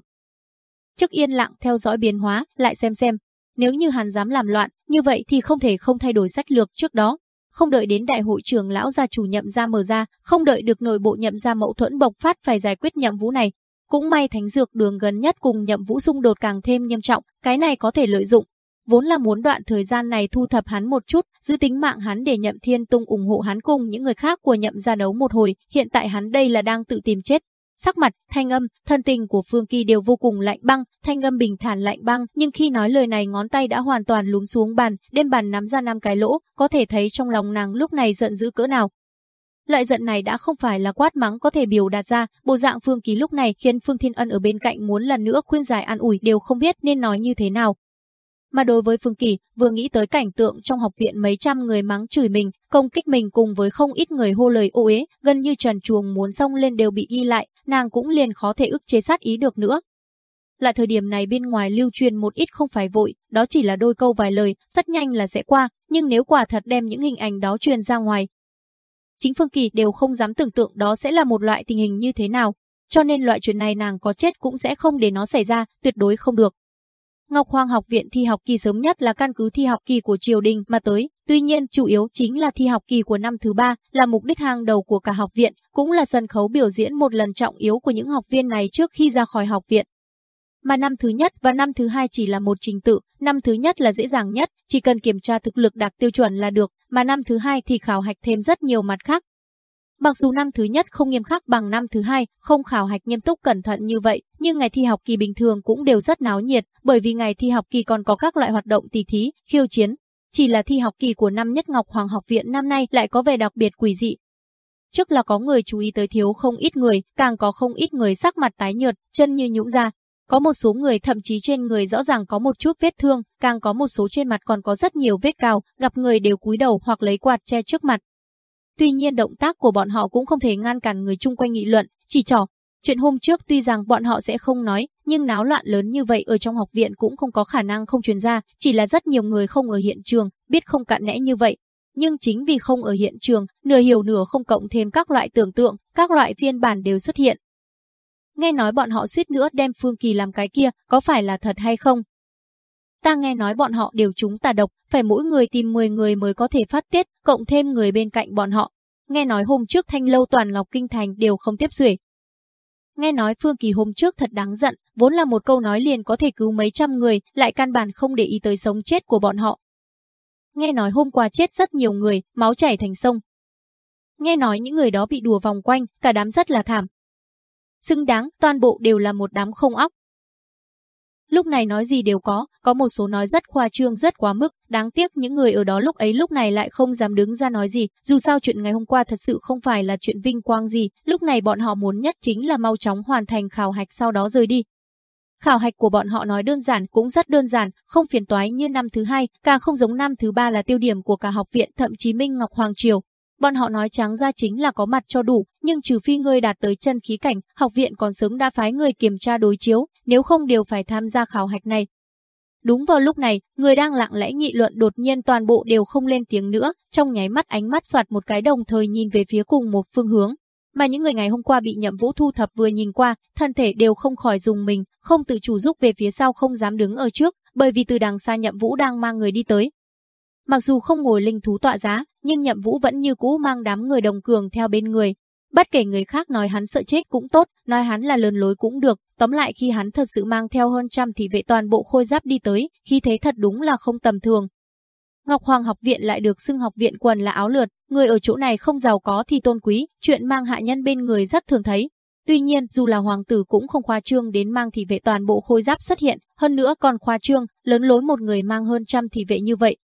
Trước yên lặng theo dõi biến hóa, lại xem xem. Nếu như hắn dám làm loạn, như vậy thì không thể không thay đổi sách lược trước đó. Không đợi đến đại hội trưởng lão gia chủ nhậm ra mở ra, không đợi được nội bộ nhậm ra mâu thuẫn bộc phát phải giải quyết nhậm vũ này, cũng may thánh dược đường gần nhất cùng nhậm vũ xung đột càng thêm nghiêm trọng, cái này có thể lợi dụng. Vốn là muốn đoạn thời gian này thu thập hắn một chút, giữ tính mạng hắn để nhậm thiên tung ủng hộ hắn cùng những người khác của nhậm ra đấu một hồi, hiện tại hắn đây là đang tự tìm chết. Sắc mặt, thanh âm, thân tình của Phương Kỳ đều vô cùng lạnh băng, thanh âm bình thản lạnh băng, nhưng khi nói lời này ngón tay đã hoàn toàn lún xuống bàn, đêm bàn nắm ra năm cái lỗ, có thể thấy trong lòng nàng lúc này giận dữ cỡ nào. Loại giận này đã không phải là quát mắng có thể biểu đạt ra, bộ dạng Phương Kỳ lúc này khiến Phương Thiên Ân ở bên cạnh muốn lần nữa khuyên giải an ủi đều không biết nên nói như thế nào. Mà đối với Phương Kỳ, vừa nghĩ tới cảnh tượng trong học viện mấy trăm người mắng chửi mình, công kích mình cùng với không ít người hô lời ô uế, gần như trần chuồng muốn xông lên đều bị ghi lại, nàng cũng liền khó thể ức chế sát ý được nữa. Lại thời điểm này bên ngoài lưu truyền một ít không phải vội, đó chỉ là đôi câu vài lời, rất nhanh là sẽ qua, nhưng nếu quả thật đem những hình ảnh đó truyền ra ngoài, chính Phương Kỳ đều không dám tưởng tượng đó sẽ là một loại tình hình như thế nào, cho nên loại chuyện này nàng có chết cũng sẽ không để nó xảy ra, tuyệt đối không được. Ngọc Hoàng học viện thi học kỳ sớm nhất là căn cứ thi học kỳ của triều đình mà tới, tuy nhiên chủ yếu chính là thi học kỳ của năm thứ ba, là mục đích hàng đầu của cả học viện, cũng là sân khấu biểu diễn một lần trọng yếu của những học viên này trước khi ra khỏi học viện. Mà năm thứ nhất và năm thứ hai chỉ là một trình tự, năm thứ nhất là dễ dàng nhất, chỉ cần kiểm tra thực lực đạt tiêu chuẩn là được, mà năm thứ hai thì khảo hạch thêm rất nhiều mặt khác, Mặc dù năm thứ nhất không nghiêm khắc bằng năm thứ hai, không khảo hạch nghiêm túc cẩn thận như vậy, nhưng ngày thi học kỳ bình thường cũng đều rất náo nhiệt, bởi vì ngày thi học kỳ còn có các loại hoạt động tỷ thí, khiêu chiến. Chỉ là thi học kỳ của năm nhất Ngọc Hoàng học viện năm nay lại có vẻ đặc biệt quỷ dị. Trước là có người chú ý tới thiếu không ít người, càng có không ít người sắc mặt tái nhợt, chân như nhũn ra. Có một số người thậm chí trên người rõ ràng có một chút vết thương, càng có một số trên mặt còn có rất nhiều vết cao, gặp người đều cúi đầu hoặc lấy quạt che trước mặt, Tuy nhiên động tác của bọn họ cũng không thể ngăn cản người chung quanh nghị luận, chỉ trỏ. Chuyện hôm trước tuy rằng bọn họ sẽ không nói, nhưng náo loạn lớn như vậy ở trong học viện cũng không có khả năng không truyền ra, chỉ là rất nhiều người không ở hiện trường, biết không cạn nẽ như vậy. Nhưng chính vì không ở hiện trường, nửa hiểu nửa không cộng thêm các loại tưởng tượng, các loại phiên bản đều xuất hiện. Nghe nói bọn họ suýt nữa đem Phương Kỳ làm cái kia, có phải là thật hay không? Ta nghe nói bọn họ đều chúng tà độc, phải mỗi người tìm 10 người mới có thể phát tiết, cộng thêm người bên cạnh bọn họ. Nghe nói hôm trước Thanh Lâu Toàn Ngọc Kinh Thành đều không tiếp xuể. Nghe nói Phương Kỳ hôm trước thật đáng giận, vốn là một câu nói liền có thể cứu mấy trăm người, lại căn bản không để ý tới sống chết của bọn họ. Nghe nói hôm qua chết rất nhiều người, máu chảy thành sông. Nghe nói những người đó bị đùa vòng quanh, cả đám rất là thảm. Xứng đáng, toàn bộ đều là một đám không óc, Lúc này nói gì đều có, có một số nói rất khoa trương rất quá mức, đáng tiếc những người ở đó lúc ấy lúc này lại không dám đứng ra nói gì, dù sao chuyện ngày hôm qua thật sự không phải là chuyện vinh quang gì, lúc này bọn họ muốn nhất chính là mau chóng hoàn thành khảo hạch sau đó rời đi. Khảo hạch của bọn họ nói đơn giản cũng rất đơn giản, không phiền toái như năm thứ hai, càng không giống năm thứ ba là tiêu điểm của cả học viện thậm chí Minh Ngọc Hoàng Triều. Bọn họ nói trắng ra chính là có mặt cho đủ, nhưng trừ phi ngươi đạt tới chân khí cảnh, học viện còn sớm đã phái người kiểm tra đối chiếu, nếu không đều phải tham gia khảo hạch này. Đúng vào lúc này, người đang lặng lẽ nghị luận đột nhiên toàn bộ đều không lên tiếng nữa, trong nháy mắt ánh mắt soạt một cái đồng thời nhìn về phía cùng một phương hướng. Mà những người ngày hôm qua bị nhậm vũ thu thập vừa nhìn qua, thân thể đều không khỏi dùng mình, không tự chủ rút về phía sau không dám đứng ở trước, bởi vì từ đằng xa nhậm vũ đang mang người đi tới. Mặc dù không ngồi linh thú tọa giá, nhưng nhậm vũ vẫn như cũ mang đám người đồng cường theo bên người, Bất kể người khác nói hắn sợ chết cũng tốt, nói hắn là lớn lối cũng được, tóm lại khi hắn thật sự mang theo hơn trăm thì vệ toàn bộ khôi giáp đi tới, khi thế thật đúng là không tầm thường. Ngọc Hoàng học viện lại được xưng học viện quần là áo lượt, người ở chỗ này không giàu có thì tôn quý, chuyện mang hạ nhân bên người rất thường thấy. Tuy nhiên, dù là hoàng tử cũng không khoa trương đến mang thị vệ toàn bộ khôi giáp xuất hiện, hơn nữa còn khoa trương, lớn lối một người mang hơn trăm thị vệ như vậy.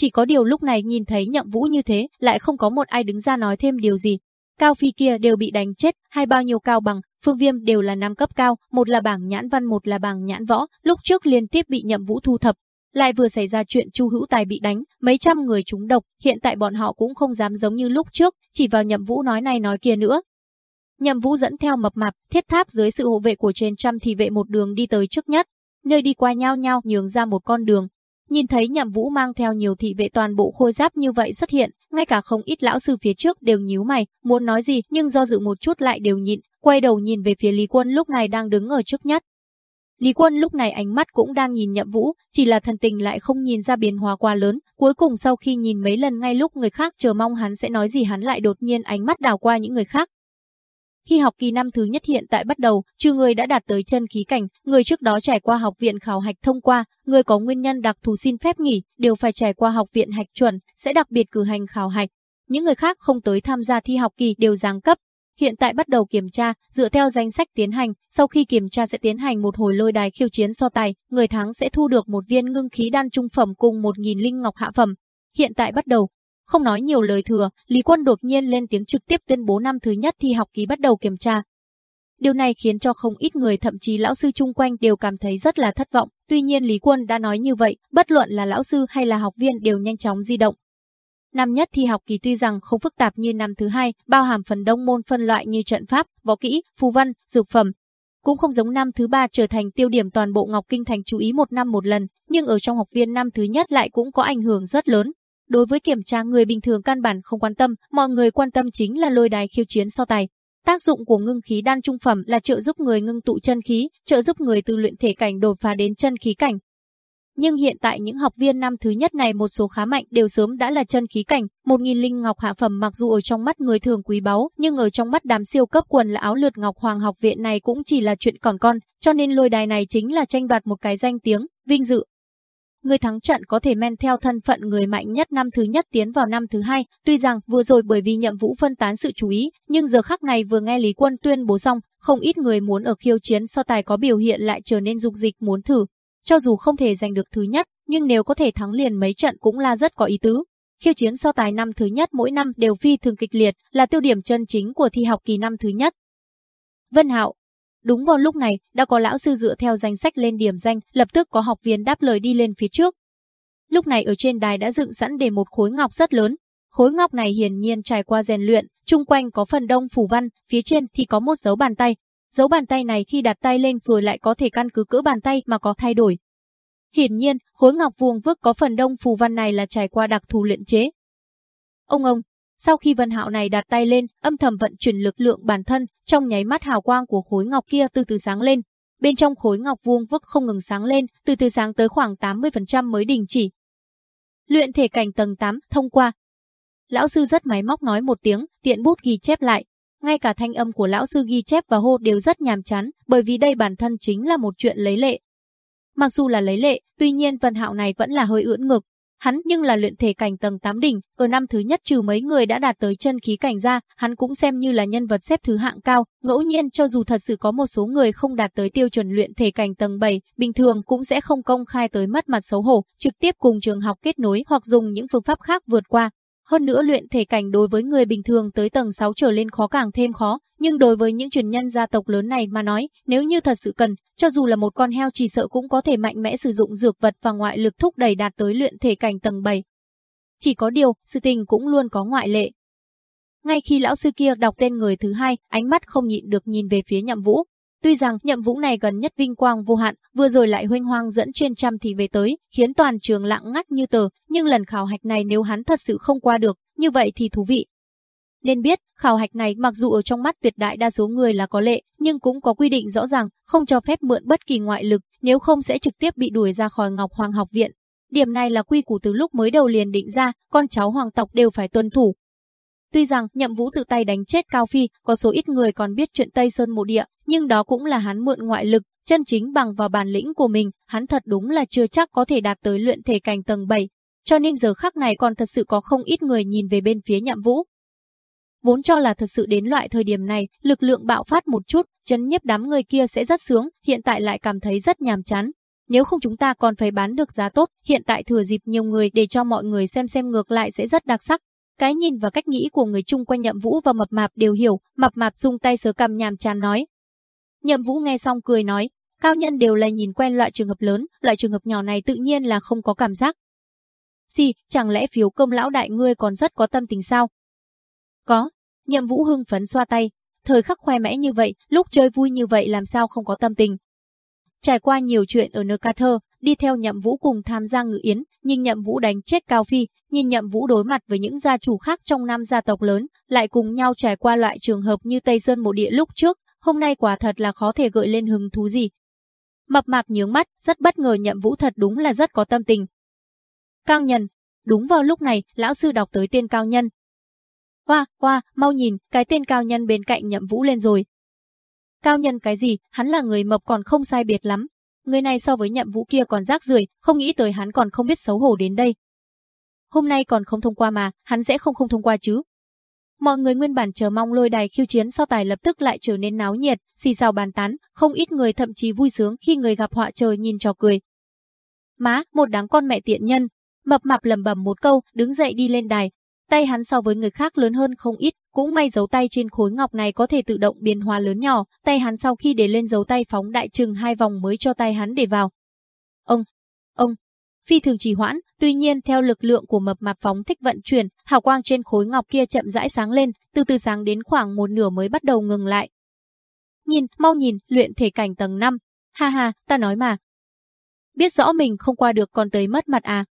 Chỉ có điều lúc này nhìn thấy nhậm vũ như thế, lại không có một ai đứng ra nói thêm điều gì, Cao Phi kia đều bị đánh chết, hay bao nhiêu cao bằng, Phương Viêm đều là năm cấp cao, một là bảng nhãn văn một là bảng nhãn võ, lúc trước liên tiếp bị nhậm vũ thu thập. Lại vừa xảy ra chuyện Chu Hữu Tài bị đánh, mấy trăm người trúng độc, hiện tại bọn họ cũng không dám giống như lúc trước, chỉ vào nhậm vũ nói này nói kia nữa. Nhậm vũ dẫn theo mập mạp, thiết tháp dưới sự hộ vệ của trên trăm thì vệ một đường đi tới trước nhất, nơi đi qua nhau nhau nhường ra một con đường, Nhìn thấy nhậm vũ mang theo nhiều thị vệ toàn bộ khôi giáp như vậy xuất hiện, ngay cả không ít lão sư phía trước đều nhíu mày, muốn nói gì nhưng do dự một chút lại đều nhịn, quay đầu nhìn về phía Lý Quân lúc này đang đứng ở trước nhất. Lý Quân lúc này ánh mắt cũng đang nhìn nhậm vũ, chỉ là thần tình lại không nhìn ra biến hóa quá lớn, cuối cùng sau khi nhìn mấy lần ngay lúc người khác chờ mong hắn sẽ nói gì hắn lại đột nhiên ánh mắt đào qua những người khác, khi học kỳ năm thứ nhất hiện tại bắt đầu, trừ người đã đạt tới chân khí cảnh, người trước đó trải qua học viện khảo hạch thông qua, người có nguyên nhân đặc thù xin phép nghỉ, đều phải trải qua học viện hạch chuẩn, sẽ đặc biệt cử hành khảo hạch. Những người khác không tới tham gia thi học kỳ đều giáng cấp. Hiện tại bắt đầu kiểm tra, dựa theo danh sách tiến hành, sau khi kiểm tra sẽ tiến hành một hồi lôi đài khiêu chiến so tài, người thắng sẽ thu được một viên ngưng khí đan trung phẩm cùng một nghìn linh ngọc hạ phẩm. Hiện tại bắt đầu, không nói nhiều lời thừa, Lý Quân đột nhiên lên tiếng trực tiếp tuyên bố năm thứ nhất thi học kỳ bắt đầu kiểm tra. Điều này khiến cho không ít người thậm chí lão sư chung quanh đều cảm thấy rất là thất vọng. Tuy nhiên Lý Quân đã nói như vậy, bất luận là lão sư hay là học viên đều nhanh chóng di động. Năm nhất thi học kỳ tuy rằng không phức tạp như năm thứ hai, bao hàm phần đông môn phân loại như trận pháp, võ kỹ, phù văn, dược phẩm, cũng không giống năm thứ ba trở thành tiêu điểm toàn bộ Ngọc Kinh Thành chú ý một năm một lần, nhưng ở trong học viên năm thứ nhất lại cũng có ảnh hưởng rất lớn. Đối với kiểm tra người bình thường căn bản không quan tâm, mọi người quan tâm chính là lôi đài khiêu chiến so tài. Tác dụng của ngưng khí đan trung phẩm là trợ giúp người ngưng tụ chân khí, trợ giúp người từ luyện thể cảnh đột phá đến chân khí cảnh, nhưng hiện tại những học viên năm thứ nhất này một số khá mạnh đều sớm đã là chân khí cảnh, một nghìn linh ngọc hạ phẩm mặc dù ở trong mắt người thường quý báu, nhưng ở trong mắt đám siêu cấp quần là áo lượt ngọc hoàng học viện này cũng chỉ là chuyện còn con, cho nên lôi đài này chính là tranh đoạt một cái danh tiếng, vinh dự. Người thắng trận có thể men theo thân phận người mạnh nhất năm thứ nhất tiến vào năm thứ hai, tuy rằng vừa rồi bởi vì nhậm vũ phân tán sự chú ý, nhưng giờ khắc này vừa nghe Lý Quân tuyên bố xong, không ít người muốn ở khiêu chiến so tài có biểu hiện lại trở nên dục dịch muốn thử, cho dù không thể giành được thứ nhất, nhưng nếu có thể thắng liền mấy trận cũng là rất có ý tứ. Khiêu chiến so tài năm thứ nhất mỗi năm đều phi thường kịch liệt, là tiêu điểm chân chính của thi học kỳ năm thứ nhất. Vân Hạo Đúng vào lúc này, đã có lão sư dựa theo danh sách lên điểm danh, lập tức có học viên đáp lời đi lên phía trước. Lúc này ở trên đài đã dựng sẵn để một khối ngọc rất lớn. Khối ngọc này hiển nhiên trải qua rèn luyện, chung quanh có phần đông phủ văn, phía trên thì có một dấu bàn tay, Dấu bàn tay này khi đặt tay lên rồi lại có thể căn cứ cỡ bàn tay mà có thay đổi. Hiển nhiên, khối ngọc vuông vức có phần đông phù văn này là trải qua đặc thù luyện chế. Ông ông, sau khi Vân Hạo này đặt tay lên, âm thầm vận chuyển lực lượng bản thân, trong nháy mắt hào quang của khối ngọc kia từ từ sáng lên. Bên trong khối ngọc vuông vức không ngừng sáng lên, từ từ sáng tới khoảng 80% mới đình chỉ. Luyện thể cảnh tầng 8, thông qua. Lão sư rất máy móc nói một tiếng, tiện bút ghi chép lại, ngay cả thanh âm của lão sư ghi chép và hô đều rất nhàm chán, bởi vì đây bản thân chính là một chuyện lấy lệ. Mặc dù là lấy lệ, tuy nhiên Vân Hạo này vẫn là hơi ưỡn ngực. Hắn nhưng là luyện thể cảnh tầng 8 đỉnh, ở năm thứ nhất trừ mấy người đã đạt tới chân khí cảnh ra, hắn cũng xem như là nhân vật xếp thứ hạng cao, ngẫu nhiên cho dù thật sự có một số người không đạt tới tiêu chuẩn luyện thể cảnh tầng 7, bình thường cũng sẽ không công khai tới mất mặt xấu hổ, trực tiếp cùng trường học kết nối hoặc dùng những phương pháp khác vượt qua, hơn nữa luyện thể cảnh đối với người bình thường tới tầng 6 trở lên khó càng thêm khó, nhưng đối với những truyền nhân gia tộc lớn này mà nói, nếu như thật sự cần, cho dù là một con heo chỉ sợ cũng có thể mạnh mẽ sử dụng dược vật và ngoại lực thúc đẩy đạt tới luyện thể cảnh tầng 7. Chỉ có điều, sự tình cũng luôn có ngoại lệ. Ngay khi lão sư kia đọc tên người thứ hai, ánh mắt không nhịn được nhìn về phía nhậm vũ, Tuy rằng nhậm vũ này gần nhất vinh quang vô hạn, vừa rồi lại huynh hoang dẫn trên trăm thì về tới, khiến toàn trường lặng ngắt như tờ, nhưng lần khảo hạch này nếu hắn thật sự không qua được, như vậy thì thú vị. Nên biết, khảo hạch này mặc dù ở trong mắt tuyệt đại đa số người là có lệ, nhưng cũng có quy định rõ ràng, không cho phép mượn bất kỳ ngoại lực, nếu không sẽ trực tiếp bị đuổi ra khỏi Ngọc Hoàng học viện. Điểm này là quy củ từ lúc mới đầu liền định ra, con cháu hoàng tộc đều phải tuân thủ, Tuy rằng nhậm vũ tự tay đánh chết Cao Phi, có số ít người còn biết chuyện Tây Sơn mộ địa, nhưng đó cũng là hắn mượn ngoại lực, chân chính bằng vào bản lĩnh của mình, hắn thật đúng là chưa chắc có thể đạt tới luyện thể cảnh tầng 7. Cho nên giờ khắc này còn thật sự có không ít người nhìn về bên phía nhậm vũ. Vốn cho là thật sự đến loại thời điểm này, lực lượng bạo phát một chút, chấn nhiếp đám người kia sẽ rất sướng, hiện tại lại cảm thấy rất nhàm chán. Nếu không chúng ta còn phải bán được giá tốt, hiện tại thừa dịp nhiều người để cho mọi người xem xem ngược lại sẽ rất đặc sắc. Cái nhìn và cách nghĩ của người chung quanh Nhậm Vũ và Mập Mạp đều hiểu, Mập Mạp dùng tay sờ cằm nhàm chán nói. Nhậm Vũ nghe xong cười nói, cao nhân đều là nhìn quen loại trường hợp lớn, loại trường hợp nhỏ này tự nhiên là không có cảm giác. Gì, chẳng lẽ phiếu công lão đại ngươi còn rất có tâm tình sao? Có, Nhậm Vũ hưng phấn xoa tay, thời khắc khoe mẽ như vậy, lúc chơi vui như vậy làm sao không có tâm tình. Trải qua nhiều chuyện ở nơi ca thơ, đi theo nhậm vũ cùng tham gia ngự yến, nhưng nhậm vũ đánh chết Cao Phi, nhìn nhậm vũ đối mặt với những gia chủ khác trong năm gia tộc lớn, lại cùng nhau trải qua loại trường hợp như Tây Sơn Mộ Địa lúc trước, hôm nay quả thật là khó thể gợi lên hứng thú gì. Mập mạp nhướng mắt, rất bất ngờ nhậm vũ thật đúng là rất có tâm tình. Cao nhân, đúng vào lúc này, lão sư đọc tới tên cao nhân. Hoa, hoa, mau nhìn, cái tên cao nhân bên cạnh nhậm vũ lên rồi. Cao nhân cái gì, hắn là người mập còn không sai biệt lắm, Người này so với nhậm vũ kia còn rác rưởi, không nghĩ tới hắn còn không biết xấu hổ đến đây. Hôm nay còn không thông qua mà, hắn sẽ không không thông qua chứ. Mọi người nguyên bản chờ mong lôi đài khiêu chiến so tài lập tức lại trở nên náo nhiệt, xì xào bàn tán, không ít người thậm chí vui sướng khi người gặp họa trời nhìn trò cười. Má, một đáng con mẹ tiện nhân. Mập mạp lầm bầm một câu, đứng dậy đi lên đài. Tay hắn so với người khác lớn hơn không ít, cũng may dấu tay trên khối ngọc này có thể tự động biến hóa lớn nhỏ, tay hắn sau khi để lên dấu tay phóng đại chừng hai vòng mới cho tay hắn để vào. Ông, ông, phi thường trì hoãn, tuy nhiên theo lực lượng của mập mạp phóng thích vận chuyển, hào quang trên khối ngọc kia chậm rãi sáng lên, từ từ sáng đến khoảng một nửa mới bắt đầu ngừng lại. Nhìn, mau nhìn, luyện thể cảnh tầng 5. Ha ha, ta nói mà. Biết rõ mình không qua được còn tới mất mặt à.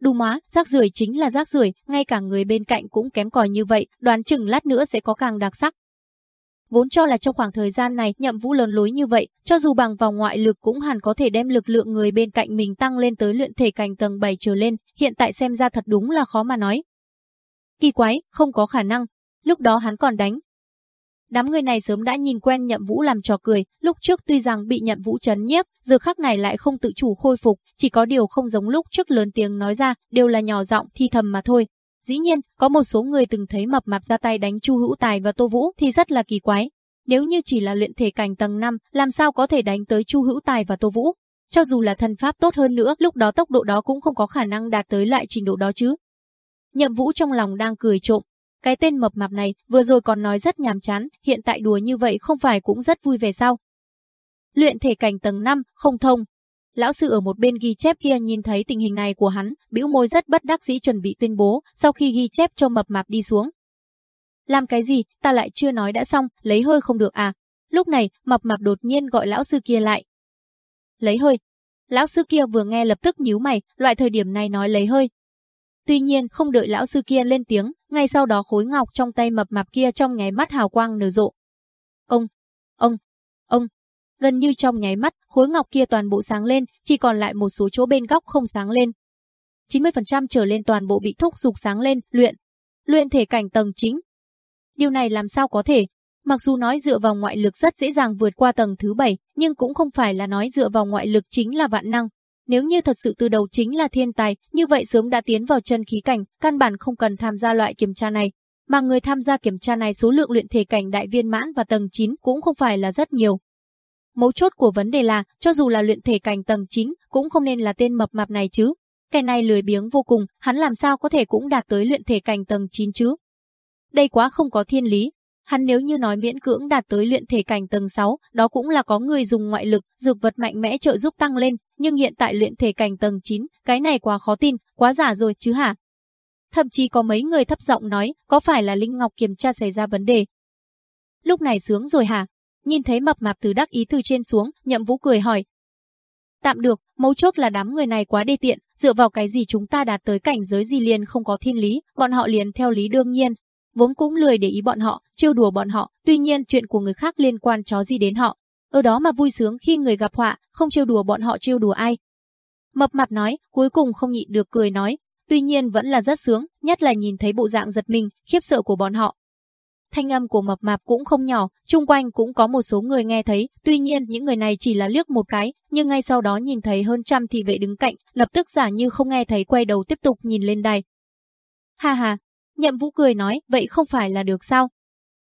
Đù má, rác rưởi chính là rác rưởi, ngay cả người bên cạnh cũng kém cỏi như vậy, đoán chừng lát nữa sẽ có càng đặc sắc. Vốn cho là trong khoảng thời gian này nhậm vũ lớn lối như vậy, cho dù bằng vào ngoại lực cũng hẳn có thể đem lực lượng người bên cạnh mình tăng lên tới luyện thể cảnh tầng 7 trở lên, hiện tại xem ra thật đúng là khó mà nói. Kỳ quái, không có khả năng. Lúc đó hắn còn đánh, Đám người này sớm đã nhìn quen nhậm vũ làm trò cười, lúc trước tuy rằng bị nhậm vũ chấn nhiếp, giờ khắc này lại không tự chủ khôi phục, chỉ có điều không giống lúc trước lớn tiếng nói ra, đều là nhỏ giọng thi thầm mà thôi. Dĩ nhiên, có một số người từng thấy mập mạp ra tay đánh Chu Hữu Tài và Tô Vũ thì rất là kỳ quái. Nếu như chỉ là luyện thể cảnh tầng 5, làm sao có thể đánh tới Chu Hữu Tài và Tô Vũ? Cho dù là thần pháp tốt hơn nữa, lúc đó tốc độ đó cũng không có khả năng đạt tới lại trình độ đó chứ. Nhậm Vũ trong lòng đang cười trộm, cái tên mập mạp này vừa rồi còn nói rất nhàm chán, hiện tại đùa như vậy không phải cũng rất vui vẻ sao? Luyện thể cảnh tầng 5, không thông. Lão sư ở một bên ghi chép kia nhìn thấy tình hình này của hắn, bĩu môi rất bất đắc dĩ chuẩn bị tuyên bố, sau khi ghi chép cho mập mạp đi xuống. Làm cái gì, ta lại chưa nói đã xong, lấy hơi không được à? Lúc này, mập mạp đột nhiên gọi lão sư kia lại. Lấy hơi. Lão sư kia vừa nghe lập tức nhíu mày, loại thời điểm này nói lấy hơi, Tuy nhiên không đợi lão sư kia lên tiếng, ngay sau đó khối ngọc trong tay mập mạp kia trong nháy mắt hào quang nở rộ. Ông, ông, ông, gần như trong nháy mắt, khối ngọc kia toàn bộ sáng lên, chỉ còn lại một số chỗ bên góc không sáng lên. 90% trở lên toàn bộ bị thúc dục sáng lên, luyện, luyện thể cảnh tầng chính. Điều này làm sao có thể? Mặc dù nói dựa vào ngoại lực rất dễ dàng vượt qua tầng thứ 7, nhưng cũng không phải là nói dựa vào ngoại lực chính là vạn năng. Nếu như thật sự từ đầu chính là thiên tài, như vậy sớm đã tiến vào chân khí cảnh, căn bản không cần tham gia loại kiểm tra này. Mà người tham gia kiểm tra này số lượng luyện thể cảnh đại viên mãn và tầng 9 cũng không phải là rất nhiều. Mấu chốt của vấn đề là, cho dù là luyện thể cảnh tầng 9, cũng không nên là tên mập mạp này chứ. Cái này lười biếng vô cùng, hắn làm sao có thể cũng đạt tới luyện thể cảnh tầng 9 chứ. Đây quá không có thiên lý, Hắn nếu như nói miễn cưỡng đạt tới luyện thể cảnh tầng 6, đó cũng là có người dùng ngoại lực, dược vật mạnh mẽ trợ giúp tăng lên, nhưng hiện tại luyện thể cảnh tầng 9, cái này quá khó tin, quá giả rồi chứ hả? Thậm chí có mấy người thấp giọng nói, có phải là Linh Ngọc kiểm tra xảy ra vấn đề? Lúc này sướng rồi hả? Nhìn thấy mập mạp từ đắc ý từ trên xuống, nhậm vũ cười hỏi. Tạm được, mấu chốt là đám người này quá đê tiện, dựa vào cái gì chúng ta đạt tới cảnh giới gì liền không có thiên lý, bọn họ liền theo lý đương nhiên, vốn cũng lười để ý bọn họ, trêu đùa bọn họ, tuy nhiên chuyện của người khác liên quan chó gì đến họ. Ở đó mà vui sướng khi người gặp họa, không trêu đùa bọn họ trêu đùa ai. Mập mạp nói, cuối cùng không nhịn được cười nói, tuy nhiên vẫn là rất sướng, nhất là nhìn thấy bộ dạng giật mình, khiếp sợ của bọn họ. Thanh âm của mập mạp cũng không nhỏ, chung quanh cũng có một số người nghe thấy, tuy nhiên những người này chỉ là liếc một cái, nhưng ngay sau đó nhìn thấy hơn trăm thị vệ đứng cạnh, lập tức giả như không nghe thấy quay đầu tiếp tục nhìn lên đài. Ha ha, Nhậm Vũ cười nói, vậy không phải là được sao?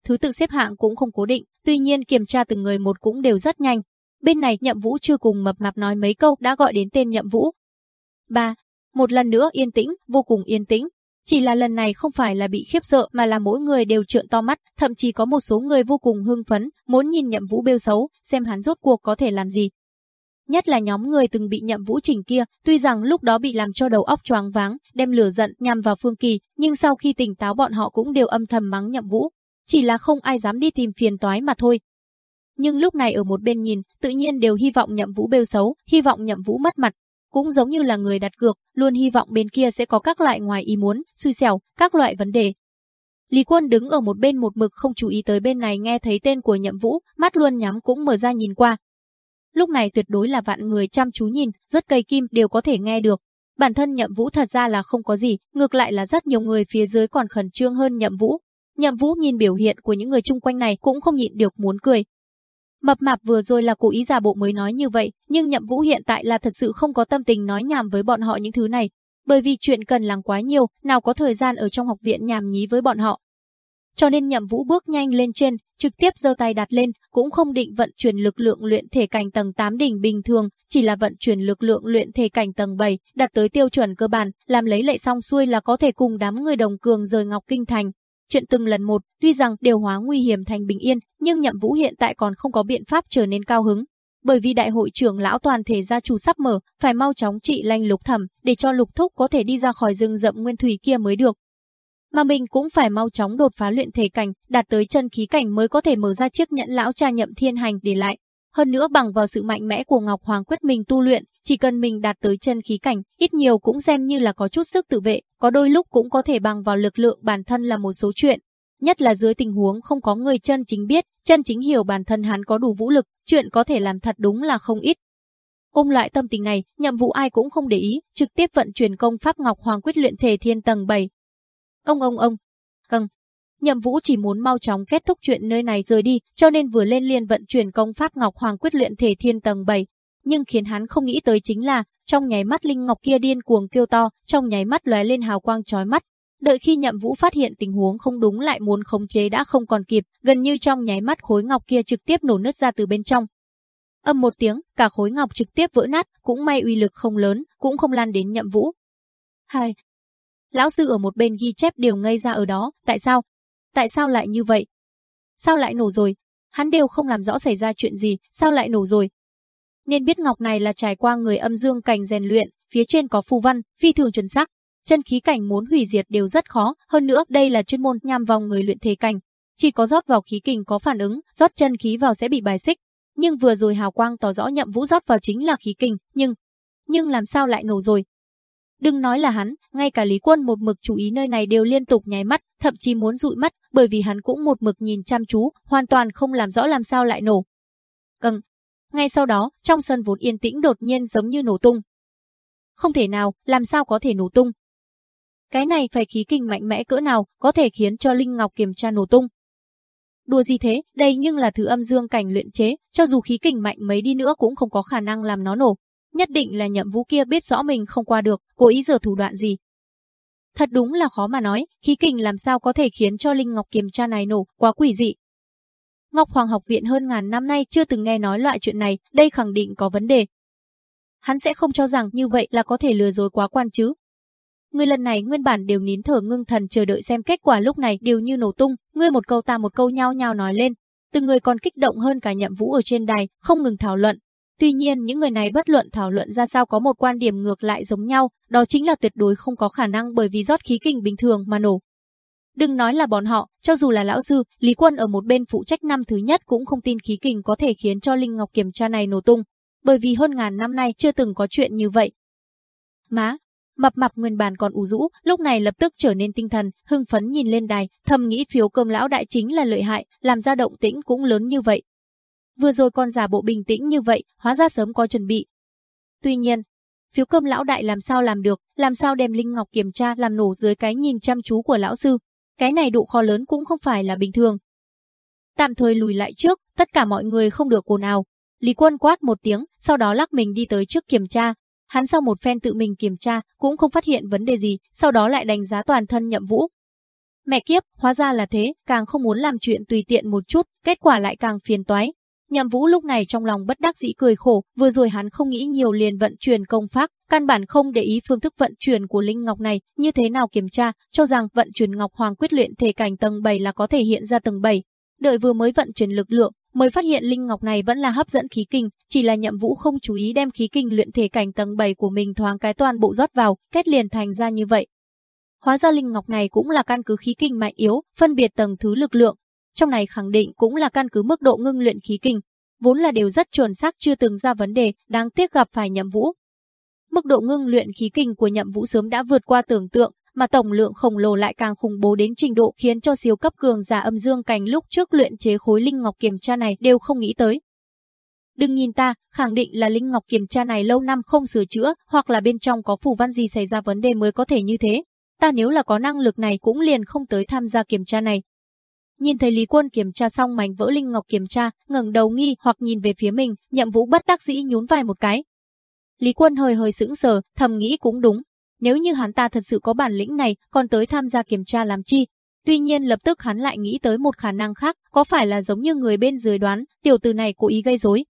Thứ tự xếp hạng cũng không cố định, tuy nhiên kiểm tra từng người một cũng đều rất nhanh. Bên này Nhậm Vũ chưa cùng mập mạp nói mấy câu đã gọi đến tên Nhậm Vũ. 3. Một lần nữa yên tĩnh, vô cùng yên tĩnh. Chỉ là lần này không phải là bị khiếp sợ mà là mỗi người đều trợn to mắt, thậm chí có một số người vô cùng hưng phấn, muốn nhìn Nhậm Vũ bêu xấu, xem hắn rốt cuộc có thể làm gì. Nhất là nhóm người từng bị nhậm vũ trình kia, tuy rằng lúc đó bị làm cho đầu óc choáng váng, đem lửa giận nhằm vào Phương Kỳ, nhưng sau khi tỉnh táo bọn họ cũng đều âm thầm mắng nhậm vũ. Chỉ là không ai dám đi tìm phiền toái mà thôi. Nhưng lúc này ở một bên nhìn, tự nhiên đều hy vọng nhậm vũ bêu xấu, hy vọng nhậm vũ mất mặt. Cũng giống như là người đặt cược, luôn hy vọng bên kia sẽ có các loại ngoài ý muốn, xui xẻo, các loại vấn đề, Lý Quân đứng ở một bên một mực không chú ý tới bên này nghe thấy tên của Nhậm Vũ, mắt luôn nhắm cũng mở ra nhìn qua, Lúc này tuyệt đối là vạn người chăm chú nhìn, rất cây kim đều có thể nghe được. Bản thân nhậm vũ thật ra là không có gì, ngược lại là rất nhiều người phía dưới còn khẩn trương hơn nhậm vũ. Nhậm vũ nhìn biểu hiện của những người chung quanh này cũng không nhịn được muốn cười. Mập mạp vừa rồi là cố ý giả bộ mới nói như vậy, nhưng nhậm vũ hiện tại là thật sự không có tâm tình nói nhảm với bọn họ những thứ này. Bởi vì chuyện cần làm quá nhiều, nào có thời gian ở trong học viện nhàm nhí với bọn họ cho nên Nhậm Vũ bước nhanh lên trên, trực tiếp giơ tay đặt lên, cũng không định vận chuyển lực lượng luyện thể cảnh tầng 8 đỉnh bình thường, chỉ là vận chuyển lực lượng luyện thể cảnh tầng 7, đặt tới tiêu chuẩn cơ bản, làm lấy lệ xong xuôi là có thể cùng đám người đồng cường rời Ngọc Kinh thành. Chuyện từng lần một, tuy rằng điều hóa nguy hiểm thành bình yên, nhưng Nhậm Vũ hiện tại còn không có biện pháp trở nên cao hứng. Bởi vì đại hội trưởng lão toàn thể gia chủ sắp mở, phải mau chóng trị lanh lục thẩm, để cho lục thúc có thể đi ra khỏi rừng rậm nguyên thủy kia mới được mà mình cũng phải mau chóng đột phá luyện thể cảnh, đạt tới chân khí cảnh mới có thể mở ra chiếc nhẫn lão cha nhậm thiên hành để lại. Hơn nữa bằng vào sự mạnh mẽ của Ngọc Hoàng quyết mình tu luyện, chỉ cần mình đạt tới chân khí cảnh, ít nhiều cũng xem như là có chút sức tự vệ, có đôi lúc cũng có thể bằng vào lực lượng bản thân là một số chuyện. Nhất là dưới tình huống không có người chân chính biết, chân chính hiểu bản thân hắn có đủ vũ lực, chuyện có thể làm thật đúng là không ít. Ôm lại tâm tình này, nhậm vụ ai cũng không để ý, trực tiếp vận chuyển công pháp Ngọc Hoàng quyết luyện thể thiên tầng 7, Ông ông ông. Căng. Nhậm Vũ chỉ muốn mau chóng kết thúc chuyện nơi này rời đi, cho nên vừa lên liền vận chuyển công pháp Ngọc Hoàng quyết luyện thể thiên tầng 7. Nhưng khiến hắn không nghĩ tới chính là, trong nháy mắt linh ngọc kia điên cuồng kêu to, trong nháy mắt lóe lên hào quang chói mắt. Đợi khi Nhậm Vũ phát hiện tình huống không đúng lại muốn khống chế đã không còn kịp, gần như trong nháy mắt khối ngọc kia trực tiếp nổ nứt ra từ bên trong. Âm một tiếng, cả khối ngọc trực tiếp vỡ nát, cũng may uy lực không lớn, cũng không lan đến Nhậm Vũ. Hai, Lão sư ở một bên ghi chép đều ngây ra ở đó, tại sao? Tại sao lại như vậy? Sao lại nổ rồi? Hắn đều không làm rõ xảy ra chuyện gì, sao lại nổ rồi? Nên biết ngọc này là trải qua người âm dương cảnh rèn luyện, phía trên có phù văn, phi thường chuẩn xác. Chân khí cảnh muốn hủy diệt đều rất khó, hơn nữa đây là chuyên môn nhằm vào người luyện thế cảnh. Chỉ có rót vào khí kình có phản ứng, rót chân khí vào sẽ bị bài xích. Nhưng vừa rồi hào quang tỏ rõ nhậm vũ rót vào chính là khí kình, nhưng... Nhưng làm sao lại nổ rồi? Đừng nói là hắn, ngay cả Lý Quân một mực chú ý nơi này đều liên tục nháy mắt, thậm chí muốn dụi mắt, bởi vì hắn cũng một mực nhìn chăm chú, hoàn toàn không làm rõ làm sao lại nổ. Căng. Ngay sau đó, trong sân vốn yên tĩnh đột nhiên giống như nổ tung. Không thể nào, làm sao có thể nổ tung? Cái này phải khí kinh mạnh mẽ cỡ nào, có thể khiến cho Linh Ngọc kiểm tra nổ tung. Đùa gì thế, đây nhưng là thứ âm dương cảnh luyện chế, cho dù khí kình mạnh mấy đi nữa cũng không có khả năng làm nó nổ. Nhất định là nhậm vũ kia biết rõ mình không qua được, cố ý giở thủ đoạn gì. Thật đúng là khó mà nói, khí kình làm sao có thể khiến cho Linh Ngọc kiểm tra này nổ, quá quỷ dị. Ngọc Hoàng học viện hơn ngàn năm nay chưa từng nghe nói loại chuyện này, đây khẳng định có vấn đề. Hắn sẽ không cho rằng như vậy là có thể lừa dối quá quan chứ. Người lần này nguyên bản đều nín thở ngưng thần chờ đợi xem kết quả lúc này đều như nổ tung, ngươi một câu ta một câu nhau nhau nói lên. Từng người còn kích động hơn cả nhậm vũ ở trên đài, không ngừng thảo luận, Tuy nhiên những người này bất luận thảo luận ra sao có một quan điểm ngược lại giống nhau, đó chính là tuyệt đối không có khả năng bởi vì rót khí kình bình thường mà nổ. Đừng nói là bọn họ, cho dù là lão sư, Lý Quân ở một bên phụ trách năm thứ nhất cũng không tin khí kình có thể khiến cho Linh Ngọc kiểm tra này nổ tung, bởi vì hơn ngàn năm nay chưa từng có chuyện như vậy. Má, mập mập nguyên bản còn ủ rũ, lúc này lập tức trở nên tinh thần, hưng phấn nhìn lên đài, thầm nghĩ phiếu cơm lão đại chính là lợi hại, làm ra động tĩnh cũng lớn như vậy, Vừa rồi con giả bộ bình tĩnh như vậy, hóa ra sớm có chuẩn bị. Tuy nhiên, phiếu cơm lão đại làm sao làm được, làm sao đem Linh Ngọc kiểm tra làm nổ dưới cái nhìn chăm chú của lão sư. Cái này độ khó lớn cũng không phải là bình thường. Tạm thời lùi lại trước, tất cả mọi người không được ồn ào. Lý Quân quát một tiếng, sau đó lắc mình đi tới trước kiểm tra. Hắn sau một phen tự mình kiểm tra, cũng không phát hiện vấn đề gì, sau đó lại đánh giá toàn thân nhậm vũ. Mẹ kiếp, hóa ra là thế, càng không muốn làm chuyện tùy tiện một chút, kết quả lại càng phiền toái, Nhậm Vũ lúc này trong lòng bất đắc dĩ cười khổ, vừa rồi hắn không nghĩ nhiều liền vận chuyển công pháp, căn bản không để ý phương thức vận chuyển của linh ngọc này, như thế nào kiểm tra, cho rằng vận chuyển ngọc hoàng quyết luyện thể cảnh tầng 7 là có thể hiện ra tầng 7. Đợi vừa mới vận chuyển lực lượng, mới phát hiện linh ngọc này vẫn là hấp dẫn khí kinh, chỉ là Nhậm Vũ không chú ý đem khí kinh luyện thể cảnh tầng 7 của mình thoáng cái toàn bộ rót vào, kết liền thành ra như vậy. Hóa ra linh ngọc này cũng là căn cứ khí kinh mạnh yếu, phân biệt tầng thứ lực lượng, trong này khẳng định cũng là căn cứ mức độ ngưng luyện khí kinh, vốn là đều rất chuẩn xác chưa từng ra vấn đề, đáng tiếc gặp phải Nhậm Vũ. Mức độ ngưng luyện khí kinh của Nhậm Vũ sớm đã vượt qua tưởng tượng, mà tổng lượng khổng lồ lại càng khủng bố đến trình độ khiến cho siêu cấp cường giả âm dương cảnh lúc trước luyện chế khối linh ngọc kiểm tra này đều không nghĩ tới. Đừng nhìn ta, khẳng định là linh ngọc kiểm tra này lâu năm không sửa chữa, hoặc là bên trong có phù văn gì xảy ra vấn đề mới có thể như thế. Ta nếu là có năng lực này cũng liền không tới tham gia kiểm tra này, Nhìn thấy Lý Quân kiểm tra xong mảnh vỡ linh ngọc kiểm tra, ngẩng đầu nghi hoặc nhìn về phía mình, Nhậm Vũ bất đắc dĩ nhún vai một cái. Lý Quân hơi hơi sững sờ, thầm nghĩ cũng đúng, nếu như hắn ta thật sự có bản lĩnh này, còn tới tham gia kiểm tra làm chi? Tuy nhiên lập tức hắn lại nghĩ tới một khả năng khác, có phải là giống như người bên dưới đoán, tiểu tử này cố ý gây rối.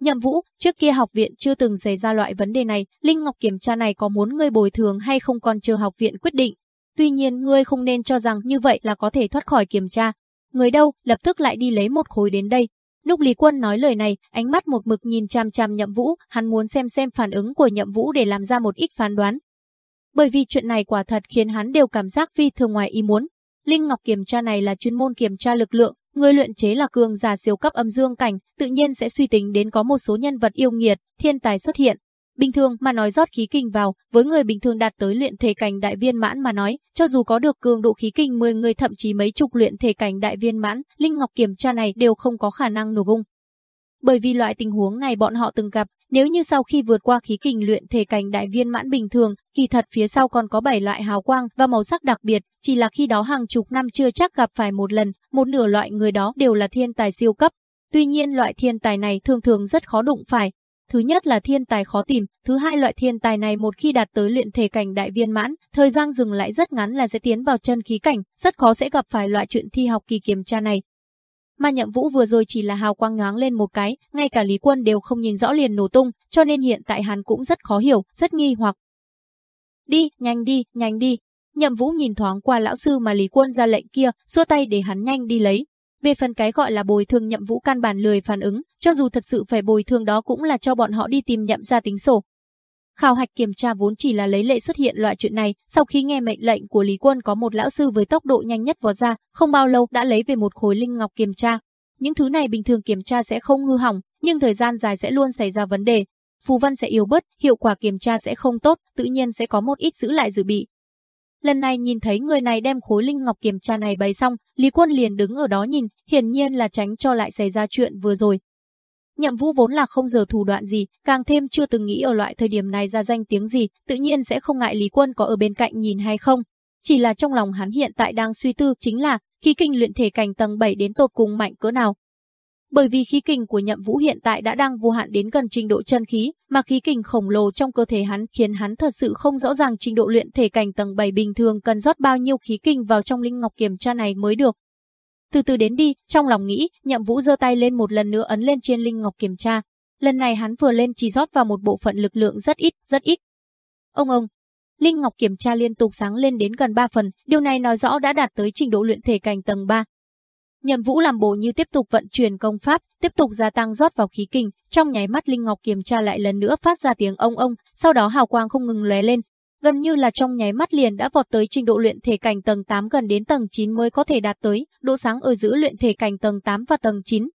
Nhậm Vũ, trước kia học viện chưa từng xảy ra loại vấn đề này, Linh Ngọc kiểm tra này có muốn ngươi bồi thường hay không còn chờ học viện quyết định. Tuy nhiên ngươi không nên cho rằng như vậy là có thể thoát khỏi kiểm tra. Người đâu, lập tức lại đi lấy một khối đến đây. Lúc Lý Quân nói lời này, ánh mắt một mực nhìn chằm chằm Nhậm Vũ, hắn muốn xem xem phản ứng của Nhậm Vũ để làm ra một ít phán đoán. Bởi vì chuyện này quả thật khiến hắn đều cảm giác phi thường ngoài ý muốn. Linh Ngọc kiểm tra này là chuyên môn kiểm tra lực lượng, người luyện chế là cường giả siêu cấp âm dương cảnh, tự nhiên sẽ suy tính đến có một số nhân vật yêu nghiệt, thiên tài xuất hiện. Bình thường mà nói rót khí kinh vào, với người bình thường đạt tới luyện thể cảnh đại viên mãn mà nói, cho dù có được cường độ khí kinh 10 người thậm chí mấy chục luyện thể cảnh đại viên mãn, Linh Ngọc kiểm tra này đều không có khả năng nổ bung. Bởi vì loại tình huống này bọn họ từng gặp, nếu như sau khi vượt qua khí kình luyện thể cảnh đại viên mãn bình thường, kỳ thật phía sau còn có bảy loại hào quang và màu sắc đặc biệt, chỉ là khi đó hàng chục năm chưa chắc gặp phải một lần, một nửa loại người đó đều là thiên tài siêu cấp. Tuy nhiên loại thiên tài này thường thường rất khó đụng phải. Thứ nhất là thiên tài khó tìm, thứ hai loại thiên tài này một khi đạt tới luyện thể cảnh đại viên mãn, thời gian dừng lại rất ngắn là sẽ tiến vào chân khí cảnh, rất khó sẽ gặp phải loại chuyện thi học kỳ kiểm tra này. Mà nhậm vũ vừa rồi chỉ là hào quang nhoáng lên một cái, ngay cả Lý Quân đều không nhìn rõ liền nổ tung, cho nên hiện tại hắn cũng rất khó hiểu, rất nghi hoặc. Đi, nhanh đi, nhanh đi. Nhậm vũ nhìn thoáng qua lão sư mà Lý Quân ra lệnh kia, xua tay để hắn nhanh đi lấy. Về phần cái gọi là bồi thường nhậm vũ căn bản lười phản ứng, cho dù thật sự phải bồi thường đó cũng là cho bọn họ đi tìm nhậm ra tính sổ, Khảo hạch kiểm tra vốn chỉ là lấy lệ xuất hiện loại chuyện này, sau khi nghe mệnh lệnh của Lý Quân có một lão sư với tốc độ nhanh nhất vò ra, không bao lâu đã lấy về một khối linh ngọc kiểm tra. Những thứ này bình thường kiểm tra sẽ không hư hỏng, nhưng thời gian dài sẽ luôn xảy ra vấn đề. Phù văn sẽ yếu bớt, hiệu quả kiểm tra sẽ không tốt, tự nhiên sẽ có một ít giữ lại dự bị. Lần này nhìn thấy người này đem khối linh ngọc kiểm tra này bày xong, Lý Quân liền đứng ở đó nhìn, hiển nhiên là tránh cho lại xảy ra chuyện vừa rồi. Nhậm Vũ vốn là không giờ thủ đoạn gì, càng thêm chưa từng nghĩ ở loại thời điểm này ra danh tiếng gì, tự nhiên sẽ không ngại Lý Quân có ở bên cạnh nhìn hay không. Chỉ là trong lòng hắn hiện tại đang suy tư chính là khí kinh luyện thể cảnh tầng 7 đến tột cùng mạnh cỡ nào. Bởi vì khí kinh của Nhậm Vũ hiện tại đã đang vô hạn đến gần trình độ chân khí, mà khí kình khổng lồ trong cơ thể hắn khiến hắn thật sự không rõ ràng trình độ luyện thể cảnh tầng 7 bình thường cần rót bao nhiêu khí kình vào trong linh ngọc kiểm tra này mới được. Từ từ đến đi, trong lòng nghĩ, nhậm vũ giơ tay lên một lần nữa ấn lên trên linh ngọc kiểm tra. Lần này hắn vừa lên chỉ rót vào một bộ phận lực lượng rất ít, rất ít. Ông ông, Linh Ngọc kiểm tra liên tục sáng lên đến gần 3 phần, điều này nói rõ đã đạt tới trình độ luyện thể cảnh tầng 3. Nhậm Vũ làm bộ như tiếp tục vận chuyển công pháp, tiếp tục gia tăng rót vào khí kinh, trong nháy mắt Linh Ngọc kiểm tra lại lần nữa phát ra tiếng ông ông, sau đó hào quang không ngừng lóe lên, gần như là trong nháy mắt liền đã vọt tới trình độ luyện thể cảnh tầng 8 gần đến tầng 9 mới có thể đạt tới, độ sáng ở giữa luyện thể cảnh tầng 8 và tầng 9.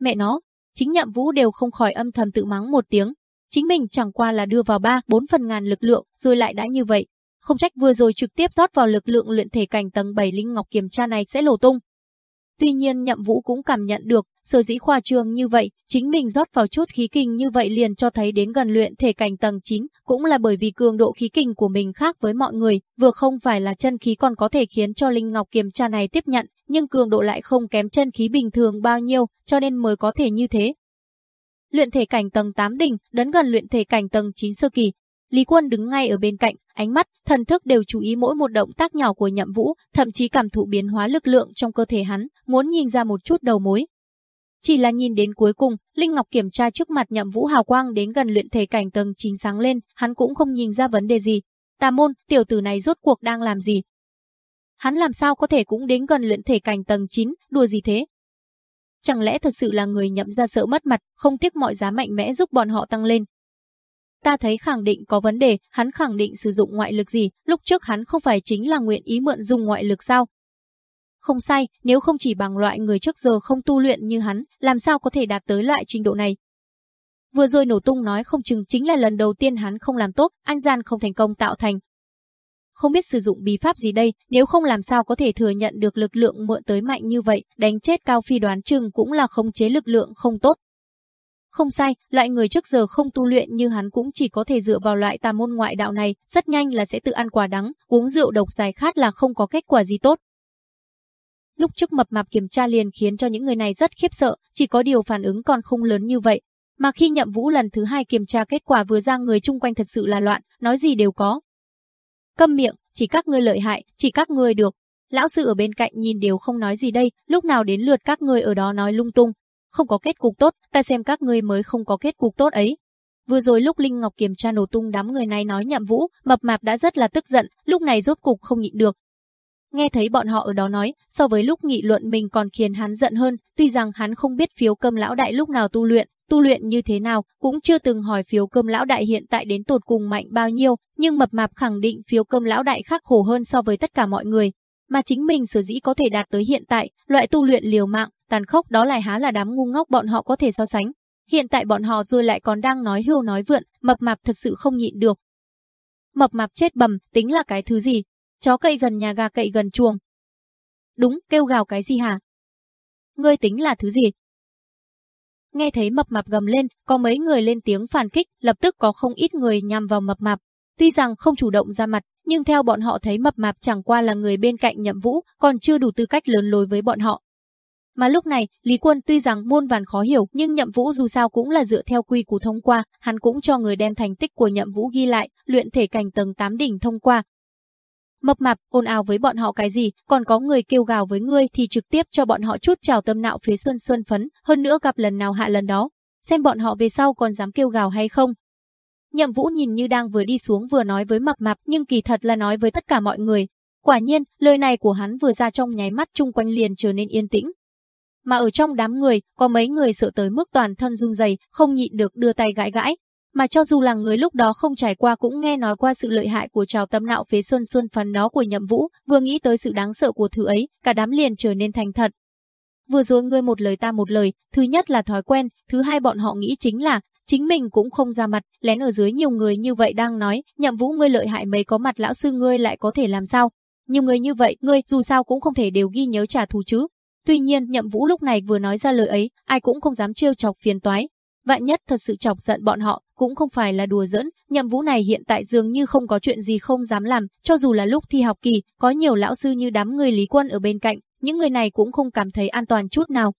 Mẹ nó, chính nhậm vũ đều không khỏi âm thầm tự mắng một tiếng. Chính mình chẳng qua là đưa vào 3, 4 phần ngàn lực lượng, rồi lại đã như vậy. Không trách vừa rồi trực tiếp rót vào lực lượng luyện thể cảnh tầng 7 linh ngọc kiểm tra này sẽ lổ tung. Tuy nhiên nhậm vũ cũng cảm nhận được, sở dĩ khoa trương như vậy, chính mình rót vào chút khí kinh như vậy liền cho thấy đến gần luyện thể cảnh tầng 9, cũng là bởi vì cường độ khí kinh của mình khác với mọi người, vừa không phải là chân khí còn có thể khiến cho Linh Ngọc kiểm tra này tiếp nhận, nhưng cường độ lại không kém chân khí bình thường bao nhiêu, cho nên mới có thể như thế. Luyện thể cảnh tầng 8 đỉnh, đến gần luyện thể cảnh tầng 9 sơ kỳ, Lý Quân đứng ngay ở bên cạnh, ánh mắt, thần thức đều chú ý mỗi một động tác nhỏ của Nhậm Vũ, thậm chí cảm thụ biến hóa lực lượng trong cơ thể hắn, muốn nhìn ra một chút đầu mối. Chỉ là nhìn đến cuối cùng, Linh Ngọc kiểm tra trước mặt Nhậm Vũ hào quang đến gần luyện thể cảnh tầng 9 sáng lên, hắn cũng không nhìn ra vấn đề gì. Tà môn, tiểu tử này rốt cuộc đang làm gì? Hắn làm sao có thể cũng đến gần luyện thể cảnh tầng 9, đùa gì thế? Chẳng lẽ thật sự là người nhậm ra sợ mất mặt, không tiếc mọi giá mạnh mẽ giúp bọn họ tăng lên, Ta thấy khẳng định có vấn đề, hắn khẳng định sử dụng ngoại lực gì, lúc trước hắn không phải chính là nguyện ý mượn dùng ngoại lực sao? Không sai, nếu không chỉ bằng loại người trước giờ không tu luyện như hắn, làm sao có thể đạt tới loại trình độ này? Vừa rồi nổ tung nói không chừng chính là lần đầu tiên hắn không làm tốt, anh gian không thành công tạo thành. Không biết sử dụng bí pháp gì đây, nếu không làm sao có thể thừa nhận được lực lượng mượn tới mạnh như vậy, đánh chết Cao Phi đoán chừng cũng là khống chế lực lượng không tốt. Không sai, loại người trước giờ không tu luyện như hắn cũng chỉ có thể dựa vào loại tà môn ngoại đạo này, rất nhanh là sẽ tự ăn quả đắng, uống rượu độc dài khát là không có kết quả gì tốt. Lúc trước mập mạp kiểm tra liền khiến cho những người này rất khiếp sợ, chỉ có điều phản ứng còn không lớn như vậy. Mà khi nhậm vũ lần thứ hai kiểm tra kết quả vừa ra người chung quanh thật sự là loạn, nói gì đều có. Câm miệng, chỉ các ngươi lợi hại, chỉ các ngươi được. Lão sư ở bên cạnh nhìn đều không nói gì đây, lúc nào đến lượt các người ở đó nói lung tung. Không có kết cục tốt, ta xem các ngươi mới không có kết cục tốt ấy. Vừa rồi lúc Linh Ngọc kiểm tra nổ tung đám người này nói nhậm vũ, mập mạp đã rất là tức giận, lúc này rốt cục không nhịn được. Nghe thấy bọn họ ở đó nói, so với lúc nghị luận mình còn khiến hắn giận hơn, tuy rằng hắn không biết phiếu cơm lão đại lúc nào tu luyện, tu luyện như thế nào, cũng chưa từng hỏi phiếu cơm lão đại hiện tại đến tột cùng mạnh bao nhiêu, nhưng mập mạp khẳng định phiếu cơm lão đại khắc khổ hơn so với tất cả mọi người. Mà chính mình sở dĩ có thể đạt tới hiện tại, loại tu luyện liều mạng, tàn khốc đó lại há là đám ngu ngốc bọn họ có thể so sánh. Hiện tại bọn họ rồi lại còn đang nói hưu nói vượn, mập mạp thật sự không nhịn được. Mập mạp chết bầm, tính là cái thứ gì? Chó cậy gần nhà gà cậy gần chuồng. Đúng, kêu gào cái gì hả? Ngươi tính là thứ gì? Nghe thấy mập mạp gầm lên, có mấy người lên tiếng phản kích, lập tức có không ít người nhằm vào mập mạp. Tuy rằng không chủ động ra mặt, nhưng theo bọn họ thấy mập mạp chẳng qua là người bên cạnh nhậm vũ, còn chưa đủ tư cách lớn lối với bọn họ. Mà lúc này, Lý Quân tuy rằng muôn vàn khó hiểu, nhưng Nhậm Vũ dù sao cũng là dựa theo quy củ thông qua, hắn cũng cho người đem thành tích của Nhậm Vũ ghi lại, luyện thể cảnh tầng 8 đỉnh thông qua. Mập mạp, ồn ào với bọn họ cái gì, còn có người kêu gào với ngươi thì trực tiếp cho bọn họ chút trào tâm nạo phía xuân xuân phấn, hơn nữa gặp lần nào hạ lần đó, xem bọn họ về sau còn dám kêu gào hay không. Nhậm Vũ nhìn như đang vừa đi xuống vừa nói với mập mạp nhưng kỳ thật là nói với tất cả mọi người. Quả nhiên, lời này của hắn vừa ra trong nháy mắt chung quanh liền trở nên yên tĩnh, mà ở trong đám người, có mấy người sợ tới mức toàn thân run rẩy, không nhịn được đưa tay gãi gãi. Mà cho dù là người lúc đó không trải qua cũng nghe nói qua sự lợi hại của trào tâm nạo phế xuân xuân phấn nó của nhậm vũ, vừa nghĩ tới sự đáng sợ của thứ ấy, cả đám liền trở nên thành thật. Vừa rồi ngươi một lời ta một lời, thứ nhất là thói quen, thứ hai bọn họ nghĩ chính là, chính mình cũng không ra mặt, lén ở dưới nhiều người như vậy đang nói, nhậm vũ ngươi lợi hại mấy có mặt lão sư ngươi lại có thể làm sao. Nhiều người như vậy, ngươi dù sao cũng không thể đều ghi nhớ trả thù chứ, Tuy nhiên nhậm vũ lúc này vừa nói ra lời ấy, ai cũng không dám trêu chọc phiền toái. Vạn nhất thật sự chọc giận bọn họ, cũng không phải là đùa giỡn, nhậm vũ này hiện tại dường như không có chuyện gì không dám làm, cho dù là lúc thi học kỳ, có nhiều lão sư như đám người lý quân ở bên cạnh, những người này cũng không cảm thấy an toàn chút nào.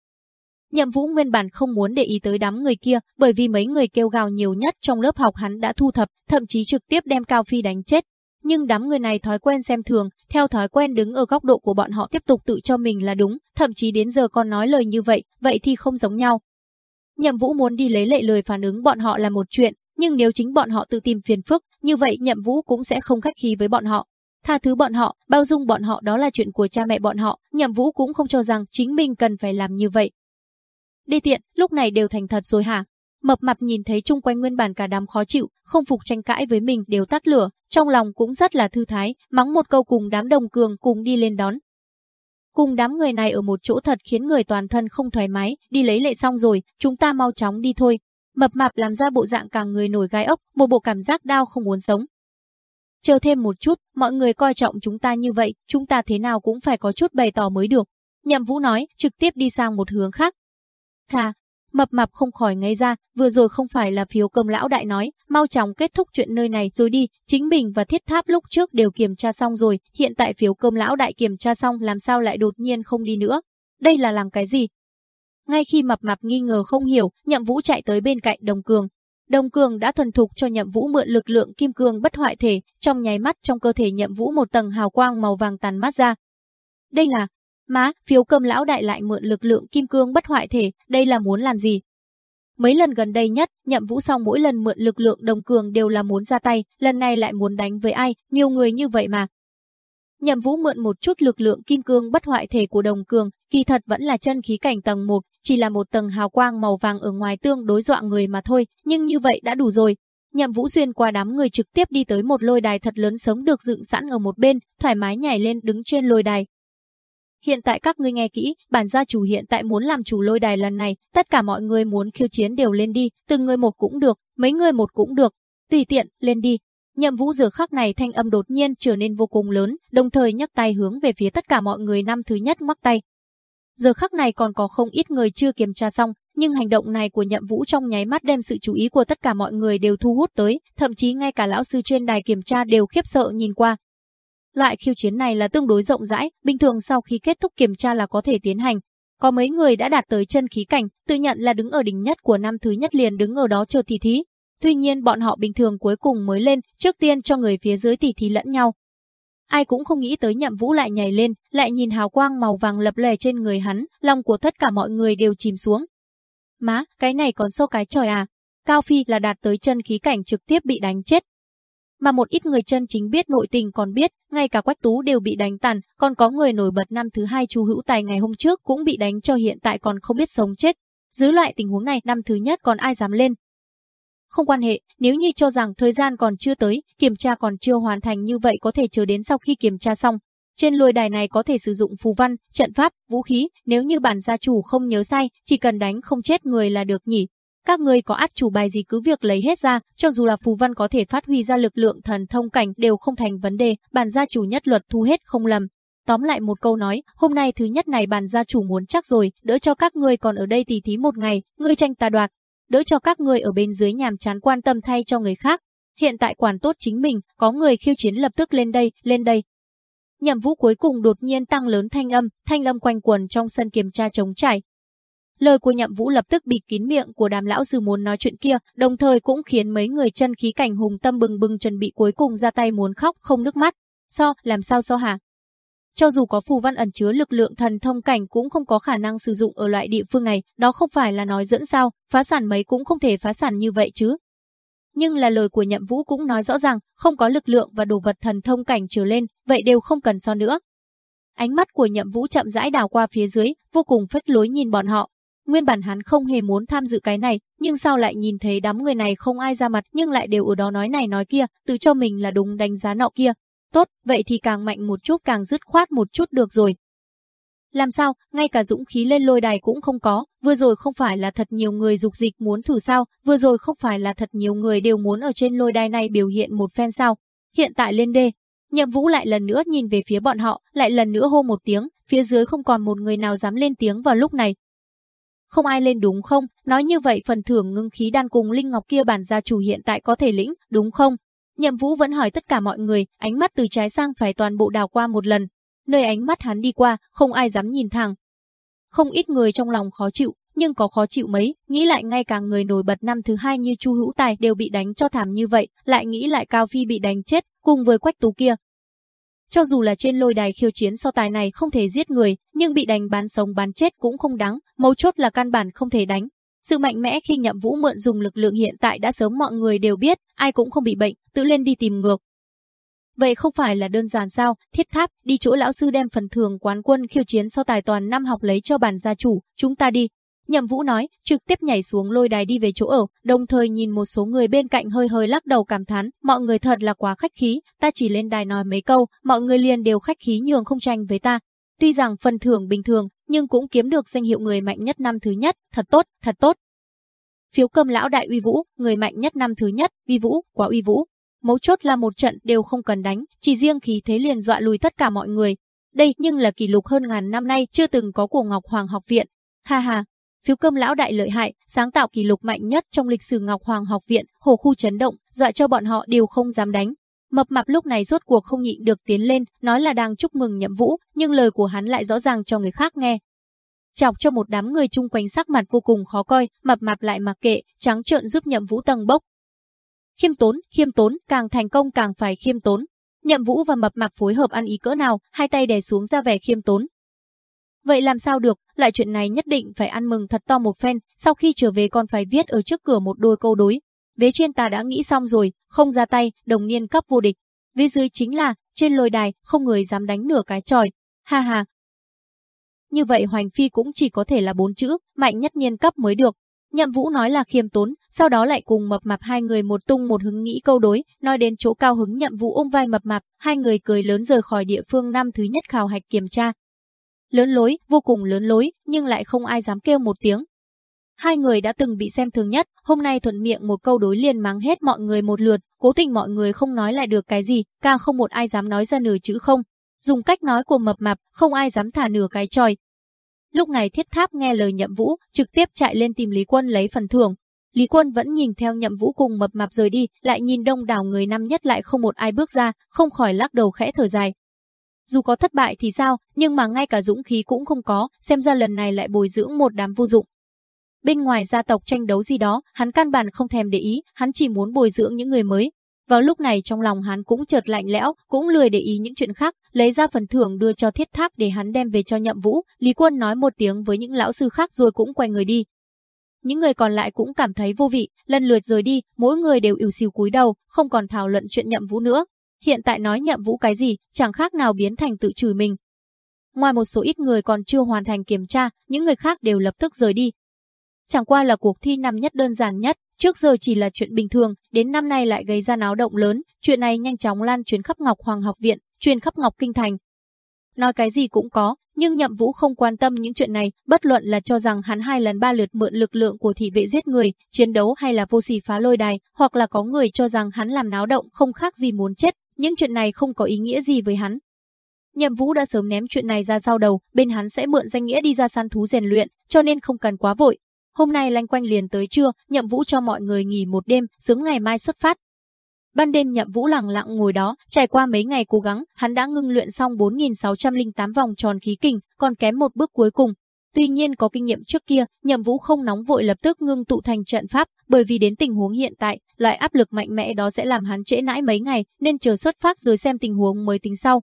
Nhậm Vũ nguyên bản không muốn để ý tới đám người kia, bởi vì mấy người kêu gào nhiều nhất trong lớp học hắn đã thu thập, thậm chí trực tiếp đem Cao Phi đánh chết, nhưng đám người này thói quen xem thường, theo thói quen đứng ở góc độ của bọn họ tiếp tục tự cho mình là đúng, thậm chí đến giờ còn nói lời như vậy, vậy thì không giống nhau. Nhậm Vũ muốn đi lấy lệ lời phản ứng bọn họ là một chuyện, nhưng nếu chính bọn họ tự tìm phiền phức, như vậy Nhậm Vũ cũng sẽ không khách khí với bọn họ. Tha thứ bọn họ, bao dung bọn họ đó là chuyện của cha mẹ bọn họ, Nhậm Vũ cũng không cho rằng chính mình cần phải làm như vậy. Đi tiện, lúc này đều thành thật rồi hả? Mập mập nhìn thấy chung quanh nguyên bản cả đám khó chịu, không phục tranh cãi với mình đều tắt lửa, trong lòng cũng rất là thư thái, mắng một câu cùng đám đồng cường cùng đi lên đón. Cùng đám người này ở một chỗ thật khiến người toàn thân không thoải mái, đi lấy lệ xong rồi, chúng ta mau chóng đi thôi. Mập mạp làm ra bộ dạng càng người nổi gai ốc, một bộ cảm giác đau không muốn sống. Chờ thêm một chút, mọi người coi trọng chúng ta như vậy, chúng ta thế nào cũng phải có chút bày tỏ mới được. Nhậm Vũ nói, trực tiếp đi sang một hướng khác. Thà, Mập mạp không khỏi ngây ra, vừa rồi không phải là phiếu cơm lão đại nói, mau chóng kết thúc chuyện nơi này rồi đi, chính mình và thiết tháp lúc trước đều kiểm tra xong rồi, hiện tại phiếu cơm lão đại kiểm tra xong làm sao lại đột nhiên không đi nữa. Đây là làm cái gì? Ngay khi mập mạp nghi ngờ không hiểu, nhậm vũ chạy tới bên cạnh đồng cường. Đồng cường đã thuần thục cho nhậm vũ mượn lực lượng kim cương bất hoại thể, trong nháy mắt trong cơ thể nhậm vũ một tầng hào quang màu vàng tàn mát ra. Đây là Má, phiếu cơm lão đại lại mượn lực lượng kim cương bất hoại thể, đây là muốn làm gì? Mấy lần gần đây nhất, nhậm vũ xong mỗi lần mượn lực lượng đồng cường đều là muốn ra tay, lần này lại muốn đánh với ai, nhiều người như vậy mà. Nhậm vũ mượn một chút lực lượng kim cương bất hoại thể của đồng cường, kỳ thật vẫn là chân khí cảnh tầng 1, chỉ là một tầng hào quang màu vàng ở ngoài tương đối dọa người mà thôi, nhưng như vậy đã đủ rồi. Nhậm vũ xuyên qua đám người trực tiếp đi tới một lôi đài thật lớn sống được dựng sẵn ở một bên, thoải mái nhảy lên đứng trên lôi đài, Hiện tại các ngươi nghe kỹ, bản gia chủ hiện tại muốn làm chủ lôi đài lần này, tất cả mọi người muốn khiêu chiến đều lên đi, từng người một cũng được, mấy người một cũng được, tùy tiện, lên đi. Nhậm vũ giờ khắc này thanh âm đột nhiên trở nên vô cùng lớn, đồng thời nhấc tay hướng về phía tất cả mọi người năm thứ nhất mắc tay. Giờ khắc này còn có không ít người chưa kiểm tra xong, nhưng hành động này của nhậm vũ trong nháy mắt đem sự chú ý của tất cả mọi người đều thu hút tới, thậm chí ngay cả lão sư trên đài kiểm tra đều khiếp sợ nhìn qua, Loại khiêu chiến này là tương đối rộng rãi, bình thường sau khi kết thúc kiểm tra là có thể tiến hành. Có mấy người đã đạt tới chân khí cảnh, tự nhận là đứng ở đỉnh nhất của năm thứ nhất liền đứng ở đó chờ tỷ thí. Tuy nhiên bọn họ bình thường cuối cùng mới lên, trước tiên cho người phía dưới tỷ thí lẫn nhau. Ai cũng không nghĩ tới nhậm vũ lại nhảy lên, lại nhìn hào quang màu vàng lập lè trên người hắn, lòng của tất cả mọi người đều chìm xuống. Má, cái này còn sâu cái tròi à? Cao Phi là đạt tới chân khí cảnh trực tiếp bị đánh chết. Mà một ít người chân chính biết nội tình còn biết, ngay cả Quách Tú đều bị đánh tàn, còn có người nổi bật năm thứ hai Chu Hữu Tài ngày hôm trước cũng bị đánh cho hiện tại còn không biết sống chết. Dưới loại tình huống này năm thứ nhất còn ai dám lên, không quan hệ, nếu như cho rằng thời gian còn chưa tới, kiểm tra còn chưa hoàn thành như vậy có thể chờ đến sau khi kiểm tra xong. Trên lôi đài này có thể sử dụng phù văn, trận pháp, vũ khí, nếu như bản gia chủ không nhớ sai, chỉ cần đánh không chết người là được nhỉ. Các người có át chủ bài gì cứ việc lấy hết ra, cho dù là phù văn có thể phát huy ra lực lượng thần thông cảnh đều không thành vấn đề, bản gia chủ nhất luật thu hết không lầm. Tóm lại một câu nói, hôm nay thứ nhất này bản gia chủ muốn chắc rồi, đỡ cho các ngươi còn ở đây tỉ thí một ngày, ngươi tranh ta đoạt, đỡ cho các người ở bên dưới nhàm chán quan tâm thay cho người khác. Hiện tại quản tốt chính mình, có người khiêu chiến lập tức lên đây, lên đây. Nhậm vũ cuối cùng đột nhiên tăng lớn thanh âm, thanh âm quanh quần trong sân kiểm tra chống trải. Lời của nhậm vũ lập tức bị kín miệng của đàm lão sư muốn nói chuyện kia, đồng thời cũng khiến mấy người chân khí cảnh hùng tâm bừng bừng chuẩn bị cuối cùng ra tay muốn khóc không nước mắt. So, làm sao so hả? Cho dù có phù văn ẩn chứa lực lượng thần thông cảnh cũng không có khả năng sử dụng ở loại địa phương này, đó không phải là nói dẫn sao, phá sản mấy cũng không thể phá sản như vậy chứ. Nhưng là lời của nhậm vũ cũng nói rõ ràng, không có lực lượng và đồ vật thần thông cảnh trở lên, vậy đều không cần so nữa. Ánh mắt của nhậm vũ chậm rãi đào qua phía dưới, vô cùng phách lối nhìn bọn họ. Nguyên bản hắn không hề muốn tham dự cái này, nhưng sao lại nhìn thấy đám người này không ai ra mặt nhưng lại đều ở đó nói này nói kia, tự cho mình là đúng đánh giá nọ kia, Tốt, vậy thì càng mạnh một chút càng dứt khoát một chút được rồi. Làm sao, ngay cả dũng khí lên lôi đài cũng không có, vừa rồi không phải là thật nhiều người dục dịch muốn thử sao, vừa rồi không phải là thật nhiều người đều muốn ở trên lôi đài này biểu hiện một phen sao. Hiện tại lên đê, nhậm vũ lại lần nữa nhìn về phía bọn họ, lại lần nữa hô một tiếng, phía dưới không còn một người nào dám lên tiếng vào lúc này. Không ai lên đúng không, nói như vậy phần thưởng ngưng khí đan cùng Linh Ngọc kia bản gia chủ hiện tại có thể lĩnh, đúng không? Nhậm Vũ vẫn hỏi tất cả mọi người, ánh mắt từ trái sang phải toàn bộ đào qua một lần. Nơi ánh mắt hắn đi qua, không ai dám nhìn thẳng. Không ít người trong lòng khó chịu, nhưng có khó chịu mấy, nghĩ lại ngay cả người nổi bật năm thứ hai như Chu Hữu Tài đều bị đánh cho thảm như vậy, lại nghĩ lại Cao Phi bị đánh chết, cùng với Quách Tú kia. Cho dù là trên lôi đài khiêu chiến so tài này không thể giết người, nhưng bị đánh bán sống bán chết cũng không đáng, mấu chốt là căn bản không thể đánh, sự mạnh mẽ khi nhậm vũ mượn dùng lực lượng hiện tại đã sớm mọi người đều biết, ai cũng không bị bệnh, tự lên đi tìm ngược. Vậy không phải là đơn giản sao, thiết tháp, đi chỗ lão sư đem phần thường quán quân khiêu chiến so tài toàn năm học lấy cho bản gia chủ, chúng ta đi. Nhậm Vũ nói, trực tiếp nhảy xuống lôi đài đi về chỗ ở, đồng thời nhìn một số người bên cạnh hơi hơi lắc đầu cảm thán, mọi người thật là quá khách khí, ta chỉ lên đài nói mấy câu, mọi người liền đều khách khí nhường không tranh với ta. Tuy rằng phần thưởng bình thường, nhưng cũng kiếm được danh hiệu người mạnh nhất năm thứ nhất, thật tốt, thật tốt. Phiếu cơm lão đại uy vũ, người mạnh nhất năm thứ nhất, uy vũ, quá uy vũ. Mấu chốt là một trận đều không cần đánh, chỉ riêng khí thế liền dọa lùi tất cả mọi người. Đây nhưng là kỷ lục hơn ngàn năm nay chưa từng có của Ngọc Hoàng học viện. Ha ha, phiếu cơm lão đại lợi hại, sáng tạo kỷ lục mạnh nhất trong lịch sử Ngọc Hoàng học viện, hồ khu chấn động, dọa cho bọn họ đều không dám đánh. Mập mạp lúc này rốt cuộc không nhịn được tiến lên, nói là đang chúc mừng nhậm vũ, nhưng lời của hắn lại rõ ràng cho người khác nghe. Chọc cho một đám người chung quanh sắc mặt vô cùng khó coi, mập mạp lại mặc kệ, trắng trợn giúp nhậm vũ tầng bốc. Khiêm tốn, khiêm tốn, càng thành công càng phải khiêm tốn. Nhậm vũ và mập mạp phối hợp ăn ý cỡ nào, hai tay đè xuống ra vẻ khiêm tốn. Vậy làm sao được, lại chuyện này nhất định phải ăn mừng thật to một phen, sau khi trở về còn phải viết ở trước cửa một đôi câu đối, Vế trên ta đã nghĩ xong rồi, không ra tay, đồng niên cấp vô địch. Vế dưới chính là, trên lôi đài, không người dám đánh nửa cái tròi. Ha ha. Như vậy Hoành Phi cũng chỉ có thể là bốn chữ, mạnh nhất niên cấp mới được. Nhậm Vũ nói là khiêm tốn, sau đó lại cùng mập mạp hai người một tung một hứng nghĩ câu đối, nói đến chỗ cao hứng Nhậm Vũ ôm vai mập mạp, hai người cười lớn rời khỏi địa phương năm thứ nhất khảo hạch kiểm tra. Lớn lối, vô cùng lớn lối, nhưng lại không ai dám kêu một tiếng, Hai người đã từng bị xem thường nhất, hôm nay thuận miệng một câu đối liền mắng hết mọi người một lượt, cố tình mọi người không nói lại được cái gì, ca không một ai dám nói ra nửa chữ không. Dùng cách nói của mập mạp, không ai dám thả nửa cái tròi. Lúc này thiết tháp nghe lời nhậm vũ, trực tiếp chạy lên tìm Lý Quân lấy phần thưởng. Lý Quân vẫn nhìn theo nhậm vũ cùng mập mạp rời đi, lại nhìn đông đảo người năm nhất lại không một ai bước ra, không khỏi lắc đầu khẽ thở dài. Dù có thất bại thì sao, nhưng mà ngay cả dũng khí cũng không có, xem ra lần này lại bồi dưỡng một đám vô dụng. Bên ngoài gia tộc tranh đấu gì đó, hắn căn bản không thèm để ý, hắn chỉ muốn bồi dưỡng những người mới. Vào lúc này trong lòng hắn cũng chợt lạnh lẽo, cũng lười để ý những chuyện khác, lấy ra phần thưởng đưa cho thiết tháp để hắn đem về cho nhậm vũ. Lý quân nói một tiếng với những lão sư khác rồi cũng quay người đi. Những người còn lại cũng cảm thấy vô vị, lần lượt rời đi, mỗi người đều ỉu xìu cúi đầu, không còn thảo luận chuyện nhậm vũ nữa. Hiện tại nói nhậm vũ cái gì, chẳng khác nào biến thành tự chửi mình. Ngoài một số ít người còn chưa hoàn thành kiểm tra, những người khác đều lập tức rời đi. Chẳng qua là cuộc thi năm nhất đơn giản nhất, trước giờ chỉ là chuyện bình thường, đến năm nay lại gây ra náo động lớn, chuyện này nhanh chóng lan truyền khắp Ngọc Hoàng học viện, truyền khắp Ngọc Kinh Thành. Nói cái gì cũng có, nhưng Nhậm Vũ không quan tâm những chuyện này, bất luận là cho rằng hắn hai lần ba lượt mượn lực lượng của thị vệ giết người, chiến đấu hay là vô sỉ phá lôi đài, hoặc là có người cho rằng hắn làm náo động không khác gì muốn chết, những chuyện này không có ý nghĩa gì với hắn. Nhậm Vũ đã sớm ném chuyện này ra sau đầu, bên hắn sẽ mượn danh nghĩa đi ra săn thú rèn luyện, cho nên không cần quá vội. Hôm nay lanh quanh liền tới trưa, Nhậm Vũ cho mọi người nghỉ một đêm, sướng ngày mai xuất phát. Ban đêm Nhậm Vũ lặng lặng ngồi đó, trải qua mấy ngày cố gắng, hắn đã ngưng luyện xong 4608 vòng tròn khí kình, còn kém một bước cuối cùng. Tuy nhiên có kinh nghiệm trước kia, Nhậm Vũ không nóng vội lập tức ngưng tụ thành trận pháp, bởi vì đến tình huống hiện tại, loại áp lực mạnh mẽ đó sẽ làm hắn trễ nãi mấy ngày, nên chờ xuất phát rồi xem tình huống mới tính sau.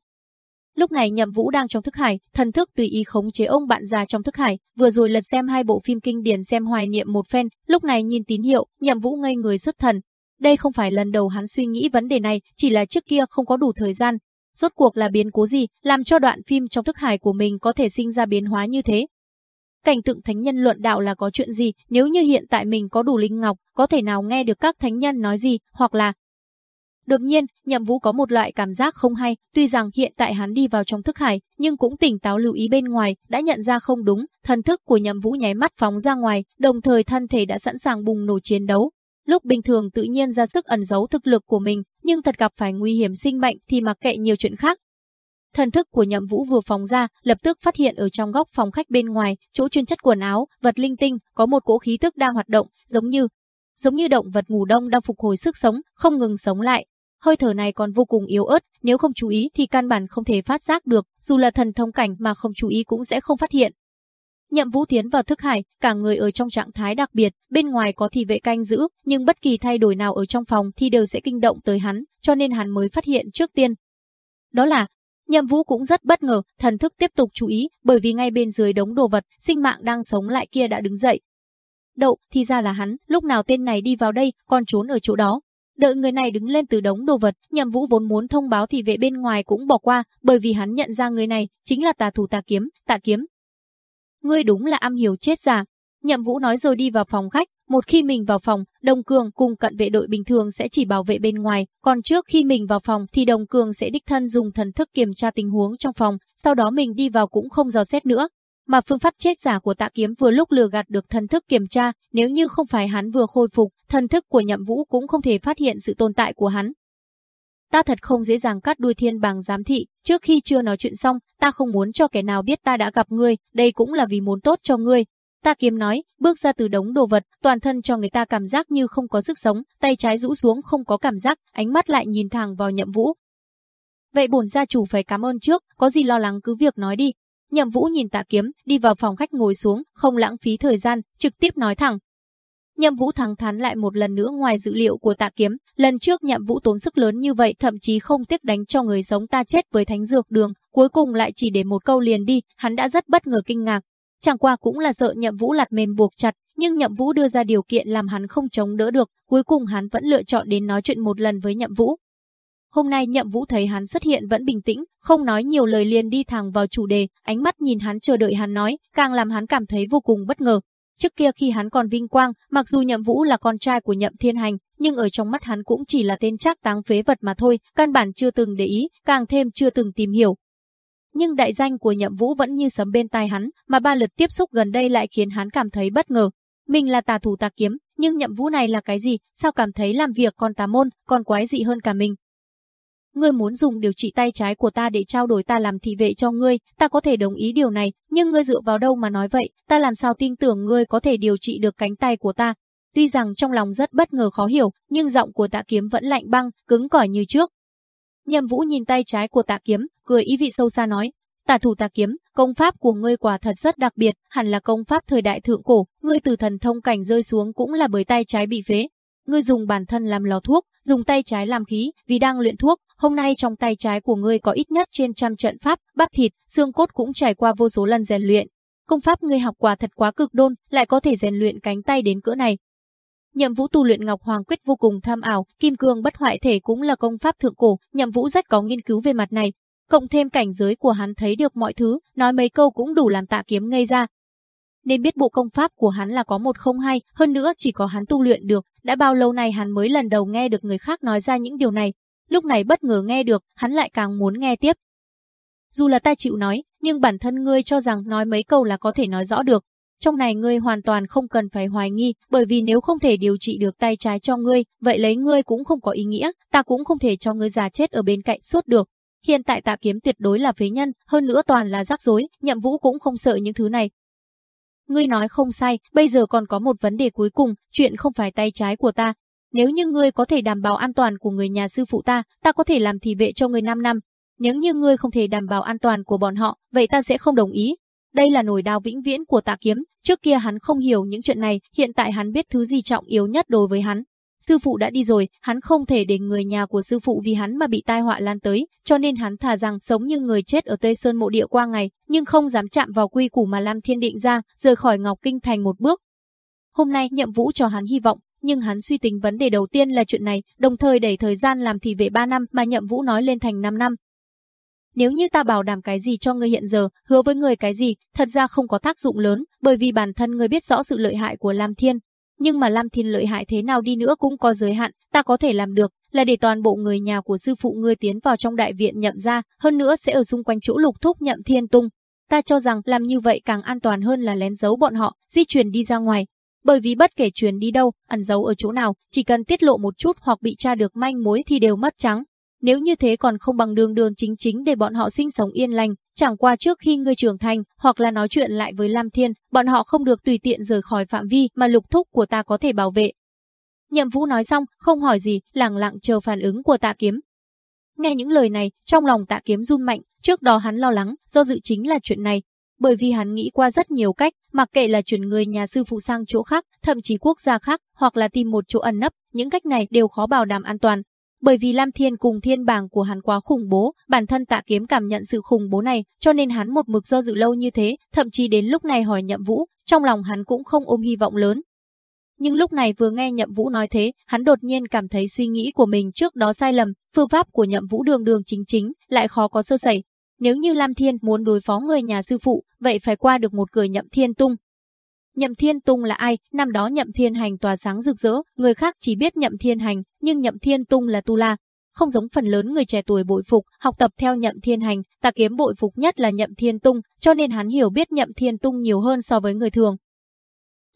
Lúc này Nhậm Vũ đang trong thức hải, thần thức tùy ý khống chế ông bạn già trong thức hải, vừa rồi lật xem hai bộ phim kinh điển xem hoài niệm một phen, lúc này nhìn tín hiệu, Nhậm Vũ ngây người xuất thần. Đây không phải lần đầu hắn suy nghĩ vấn đề này, chỉ là trước kia không có đủ thời gian. Rốt cuộc là biến cố gì, làm cho đoạn phim trong thức hải của mình có thể sinh ra biến hóa như thế? Cảnh tượng thánh nhân luận đạo là có chuyện gì, nếu như hiện tại mình có đủ linh ngọc, có thể nào nghe được các thánh nhân nói gì, hoặc là Đột nhiên, Nhậm Vũ có một loại cảm giác không hay, tuy rằng hiện tại hắn đi vào trong thức hải, nhưng cũng tỉnh táo lưu ý bên ngoài, đã nhận ra không đúng, thần thức của Nhậm Vũ nháy mắt phóng ra ngoài, đồng thời thân thể đã sẵn sàng bùng nổ chiến đấu. Lúc bình thường tự nhiên ra sức ẩn giấu thực lực của mình, nhưng thật gặp phải nguy hiểm sinh mệnh thì mặc kệ nhiều chuyện khác. Thần thức của Nhậm Vũ vừa phóng ra, lập tức phát hiện ở trong góc phòng khách bên ngoài, chỗ chuyên chất quần áo, vật linh tinh, có một cỗ khí tức đang hoạt động, giống như giống như động vật ngủ đông đang phục hồi sức sống, không ngừng sống lại, Hơi thở này còn vô cùng yếu ớt, nếu không chú ý thì căn bản không thể phát giác được, dù là thần thông cảnh mà không chú ý cũng sẽ không phát hiện. Nhậm Vũ tiến vào thức hải, cả người ở trong trạng thái đặc biệt, bên ngoài có thị vệ canh giữ, nhưng bất kỳ thay đổi nào ở trong phòng thì đều sẽ kinh động tới hắn, cho nên hắn mới phát hiện trước tiên. Đó là, Nhậm Vũ cũng rất bất ngờ, thần thức tiếp tục chú ý, bởi vì ngay bên dưới đống đồ vật, sinh mạng đang sống lại kia đã đứng dậy. Đậu, thì ra là hắn, lúc nào tên này đi vào đây, còn trốn ở chỗ đó, Đợi người này đứng lên từ đống đồ vật, Nhậm Vũ vốn muốn thông báo thì vệ bên ngoài cũng bỏ qua, bởi vì hắn nhận ra người này chính là tà thủ tà kiếm, tạ kiếm. Ngươi đúng là am hiểu chết già. Nhậm Vũ nói rồi đi vào phòng khách, một khi mình vào phòng, Đông Cường cùng cận vệ đội bình thường sẽ chỉ bảo vệ bên ngoài, còn trước khi mình vào phòng thì Đông Cường sẽ đích thân dùng thần thức kiểm tra tình huống trong phòng, sau đó mình đi vào cũng không dò xét nữa, mà phương pháp chết giả của tạ kiếm vừa lúc lừa gạt được thần thức kiểm tra, nếu như không phải hắn vừa khôi phục, thần thức của nhậm vũ cũng không thể phát hiện sự tồn tại của hắn. Ta thật không dễ dàng cắt đuôi thiên bằng giám thị, trước khi chưa nói chuyện xong, ta không muốn cho kẻ nào biết ta đã gặp ngươi, đây cũng là vì muốn tốt cho ngươi. Ta kiếm nói, bước ra từ đống đồ vật, toàn thân cho người ta cảm giác như không có sức sống, tay trái rũ xuống không có cảm giác, ánh mắt lại nhìn thẳng vào nhậm vũ. Vậy bổn gia chủ phải cảm ơn trước, có gì lo lắng cứ việc nói đi, Nhậm Vũ nhìn Tạ Kiếm, đi vào phòng khách ngồi xuống, không lãng phí thời gian, trực tiếp nói thẳng. Nhậm Vũ thẳng thắn lại một lần nữa ngoài dữ liệu của Tạ Kiếm, lần trước Nhậm Vũ tốn sức lớn như vậy thậm chí không tiếc đánh cho người sống ta chết với thánh dược đường, cuối cùng lại chỉ để một câu liền đi, hắn đã rất bất ngờ kinh ngạc. Chẳng qua cũng là sợ Nhậm Vũ lặt mềm buộc chặt, nhưng Nhậm Vũ đưa ra điều kiện làm hắn không chống đỡ được, cuối cùng hắn vẫn lựa chọn đến nói chuyện một lần với Nhậm Vũ. Hôm nay Nhậm Vũ thấy hắn xuất hiện vẫn bình tĩnh, không nói nhiều lời liền đi thẳng vào chủ đề, ánh mắt nhìn hắn chờ đợi hắn nói, càng làm hắn cảm thấy vô cùng bất ngờ. Trước kia khi hắn còn vinh quang, mặc dù Nhậm Vũ là con trai của Nhậm Thiên Hành, nhưng ở trong mắt hắn cũng chỉ là tên trác táng phế vật mà thôi, căn bản chưa từng để ý, càng thêm chưa từng tìm hiểu. Nhưng đại danh của Nhậm Vũ vẫn như sấm bên tai hắn, mà ba lượt tiếp xúc gần đây lại khiến hắn cảm thấy bất ngờ. Mình là tà thủ tà kiếm, nhưng Nhậm Vũ này là cái gì, sao cảm thấy làm việc còn tà môn, còn quái dị hơn cả mình. Ngươi muốn dùng điều trị tay trái của ta để trao đổi ta làm thị vệ cho ngươi, ta có thể đồng ý điều này, nhưng ngươi dựa vào đâu mà nói vậy, ta làm sao tin tưởng ngươi có thể điều trị được cánh tay của ta. Tuy rằng trong lòng rất bất ngờ khó hiểu, nhưng giọng của tạ kiếm vẫn lạnh băng, cứng cỏi như trước. Nhậm vũ nhìn tay trái của tạ kiếm, cười ý vị sâu xa nói, Tả thủ Tạ kiếm, công pháp của ngươi quả thật rất đặc biệt, hẳn là công pháp thời đại thượng cổ, ngươi từ thần thông cảnh rơi xuống cũng là bởi tay trái bị phế. ngươi dùng bản thân làm lò thuốc, dùng tay trái làm khí, vì đang luyện thuốc, hôm nay trong tay trái của ngươi có ít nhất trên trăm trận pháp, bắp thịt, xương cốt cũng trải qua vô số lần rèn luyện. Công pháp ngươi học quả thật quá cực đôn, lại có thể rèn luyện cánh tay đến cỡ này. Nhậm Vũ tu luyện Ngọc Hoàng quyết vô cùng tham ảo, kim cương bất hoại thể cũng là công pháp thượng cổ, Nhậm Vũ rất có nghiên cứu về mặt này, cộng thêm cảnh giới của hắn thấy được mọi thứ, nói mấy câu cũng đủ làm Tạ Kiếm ngây ra. Nên biết bộ công pháp của hắn là có một không hai, hơn nữa chỉ có hắn tu luyện được, đã bao lâu nay hắn mới lần đầu nghe được người khác nói ra những điều này, lúc này bất ngờ nghe được, hắn lại càng muốn nghe tiếp. Dù là ta chịu nói, nhưng bản thân ngươi cho rằng nói mấy câu là có thể nói rõ được. Trong này ngươi hoàn toàn không cần phải hoài nghi, bởi vì nếu không thể điều trị được tay trái cho ngươi, vậy lấy ngươi cũng không có ý nghĩa, ta cũng không thể cho ngươi già chết ở bên cạnh suốt được. Hiện tại tạ kiếm tuyệt đối là phế nhân, hơn nữa toàn là rắc rối, nhậm vũ cũng không sợ những thứ này. Ngươi nói không sai, bây giờ còn có một vấn đề cuối cùng, chuyện không phải tay trái của ta. Nếu như ngươi có thể đảm bảo an toàn của người nhà sư phụ ta, ta có thể làm thị vệ cho ngươi 5 năm. Nếu như ngươi không thể đảm bảo an toàn của bọn họ, vậy ta sẽ không đồng ý. Đây là nồi đao vĩnh viễn của tạ kiếm, trước kia hắn không hiểu những chuyện này, hiện tại hắn biết thứ gì trọng yếu nhất đối với hắn. Sư phụ đã đi rồi, hắn không thể để người nhà của sư phụ vì hắn mà bị tai họa lan tới, cho nên hắn thà rằng sống như người chết ở Tây Sơn mộ địa qua ngày, nhưng không dám chạm vào quy củ mà Lam Thiên định ra, rời khỏi Ngọc Kinh thành một bước. Hôm nay nhậm vũ cho hắn hy vọng, nhưng hắn suy tính vấn đề đầu tiên là chuyện này, đồng thời đẩy thời gian làm thị vệ 3 năm mà nhậm vũ nói lên thành 5 năm. Nếu như ta bảo đảm cái gì cho ngươi hiện giờ, hứa với người cái gì, thật ra không có tác dụng lớn, bởi vì bản thân ngươi biết rõ sự lợi hại của Lam Thiên, nhưng mà Lam Thiên lợi hại thế nào đi nữa cũng có giới hạn, ta có thể làm được, là để toàn bộ người nhà của sư phụ ngươi tiến vào trong đại viện nhậm ra, hơn nữa sẽ ở xung quanh chỗ lục thúc nhậm thiên tung. Ta cho rằng làm như vậy càng an toàn hơn là lén giấu bọn họ, di chuyển đi ra ngoài. Bởi vì bất kể truyền đi đâu, ẩn giấu ở chỗ nào, chỉ cần tiết lộ một chút hoặc bị tra được manh mối thì đều mất trắng. Nếu như thế còn không bằng đường đường chính chính để bọn họ sinh sống yên lành, chẳng qua trước khi ngươi trưởng thành, hoặc là nói chuyện lại với Lam Thiên, bọn họ không được tùy tiện rời khỏi phạm vi mà lục thúc của ta có thể bảo vệ. Nhậm Vũ nói xong, không hỏi gì, lặng lặng chờ phản ứng của tạ kiếm. Nghe những lời này, trong lòng tạ kiếm run mạnh, trước đó hắn lo lắng, do dự chính là chuyện này. Bởi vì hắn nghĩ qua rất nhiều cách, mặc kệ là chuyển người nhà sư phụ sang chỗ khác, thậm chí quốc gia khác, hoặc là tìm một chỗ ẩn nấp, những cách này đều khó bảo đảm an toàn, bởi vì Lam Thiên cùng thiên bảng của hắn quá khủng bố, bản thân tạ kiếm cảm nhận sự khủng bố này, cho nên hắn một mực do dự lâu như thế, thậm chí đến lúc này hỏi nhậm vũ, trong lòng hắn cũng không ôm hy vọng lớn. Nhưng lúc này vừa nghe nhậm vũ nói thế, hắn đột nhiên cảm thấy suy nghĩ của mình trước đó sai lầm, phương pháp của nhậm vũ đường đường chính chính, lại khó có sơ sẩy. Nếu như Lam Thiên muốn đối phó người nhà sư phụ, vậy phải qua được một cửa nhậm thiên tung, Nhậm Thiên Tung là ai? Năm đó Nhậm Thiên Hành tỏa sáng rực rỡ, người khác chỉ biết Nhậm Thiên Hành, nhưng Nhậm Thiên Tung là tu la. Không giống phần lớn người trẻ tuổi bội phục, học tập theo Nhậm Thiên Hành, ta kiếm bội phục nhất là Nhậm Thiên Tung, cho nên hắn hiểu biết Nhậm Thiên Tung nhiều hơn so với người thường.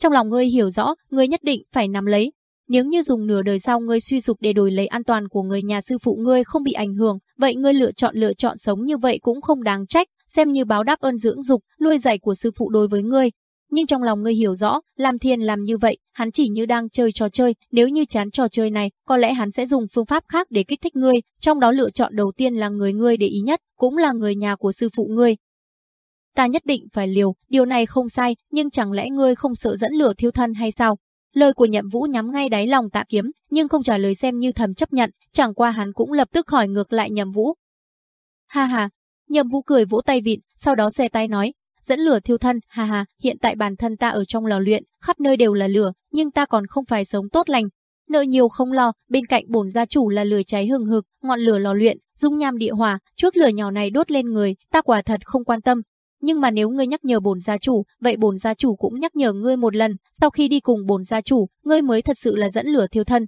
Trong lòng ngươi hiểu rõ, ngươi nhất định phải nắm lấy. Nếu như dùng nửa đời sau ngươi suy sụp để đổi lấy an toàn của người nhà sư phụ ngươi không bị ảnh hưởng, vậy ngươi lựa chọn lựa chọn sống như vậy cũng không đáng trách, xem như báo đáp ơn dưỡng dục, nuôi dạy của sư phụ đối với ngươi, nhưng trong lòng ngươi hiểu rõ, làm thiền làm như vậy, hắn chỉ như đang chơi trò chơi, nếu như chán trò chơi này, có lẽ hắn sẽ dùng phương pháp khác để kích thích ngươi, trong đó lựa chọn đầu tiên là người ngươi để ý nhất, cũng là người nhà của sư phụ ngươi. Ta nhất định phải liều, điều này không sai, nhưng chẳng lẽ ngươi không sợ dẫn lửa thiêu thân hay sao? Lời của nhậm vũ nhắm ngay đáy lòng tạ kiếm, nhưng không trả lời xem như thầm chấp nhận, chẳng qua hắn cũng lập tức hỏi ngược lại nhậm vũ. Ha ha, nhậm vũ cười vỗ tay vịn, sau đó xe tay nói, dẫn lửa thiêu thân, ha ha, hiện tại bản thân ta ở trong lò luyện, khắp nơi đều là lửa, nhưng ta còn không phải sống tốt lành. Nợ nhiều không lo, bên cạnh bổn gia chủ là lửa cháy hừng hực, ngọn lửa lò luyện, dung nham địa hỏa, trước lửa nhỏ này đốt lên người, ta quả thật không quan tâm. Nhưng mà nếu ngươi nhắc nhở bổn gia chủ, vậy bổn gia chủ cũng nhắc nhở ngươi một lần, sau khi đi cùng bổn gia chủ, ngươi mới thật sự là dẫn lửa thiêu thân.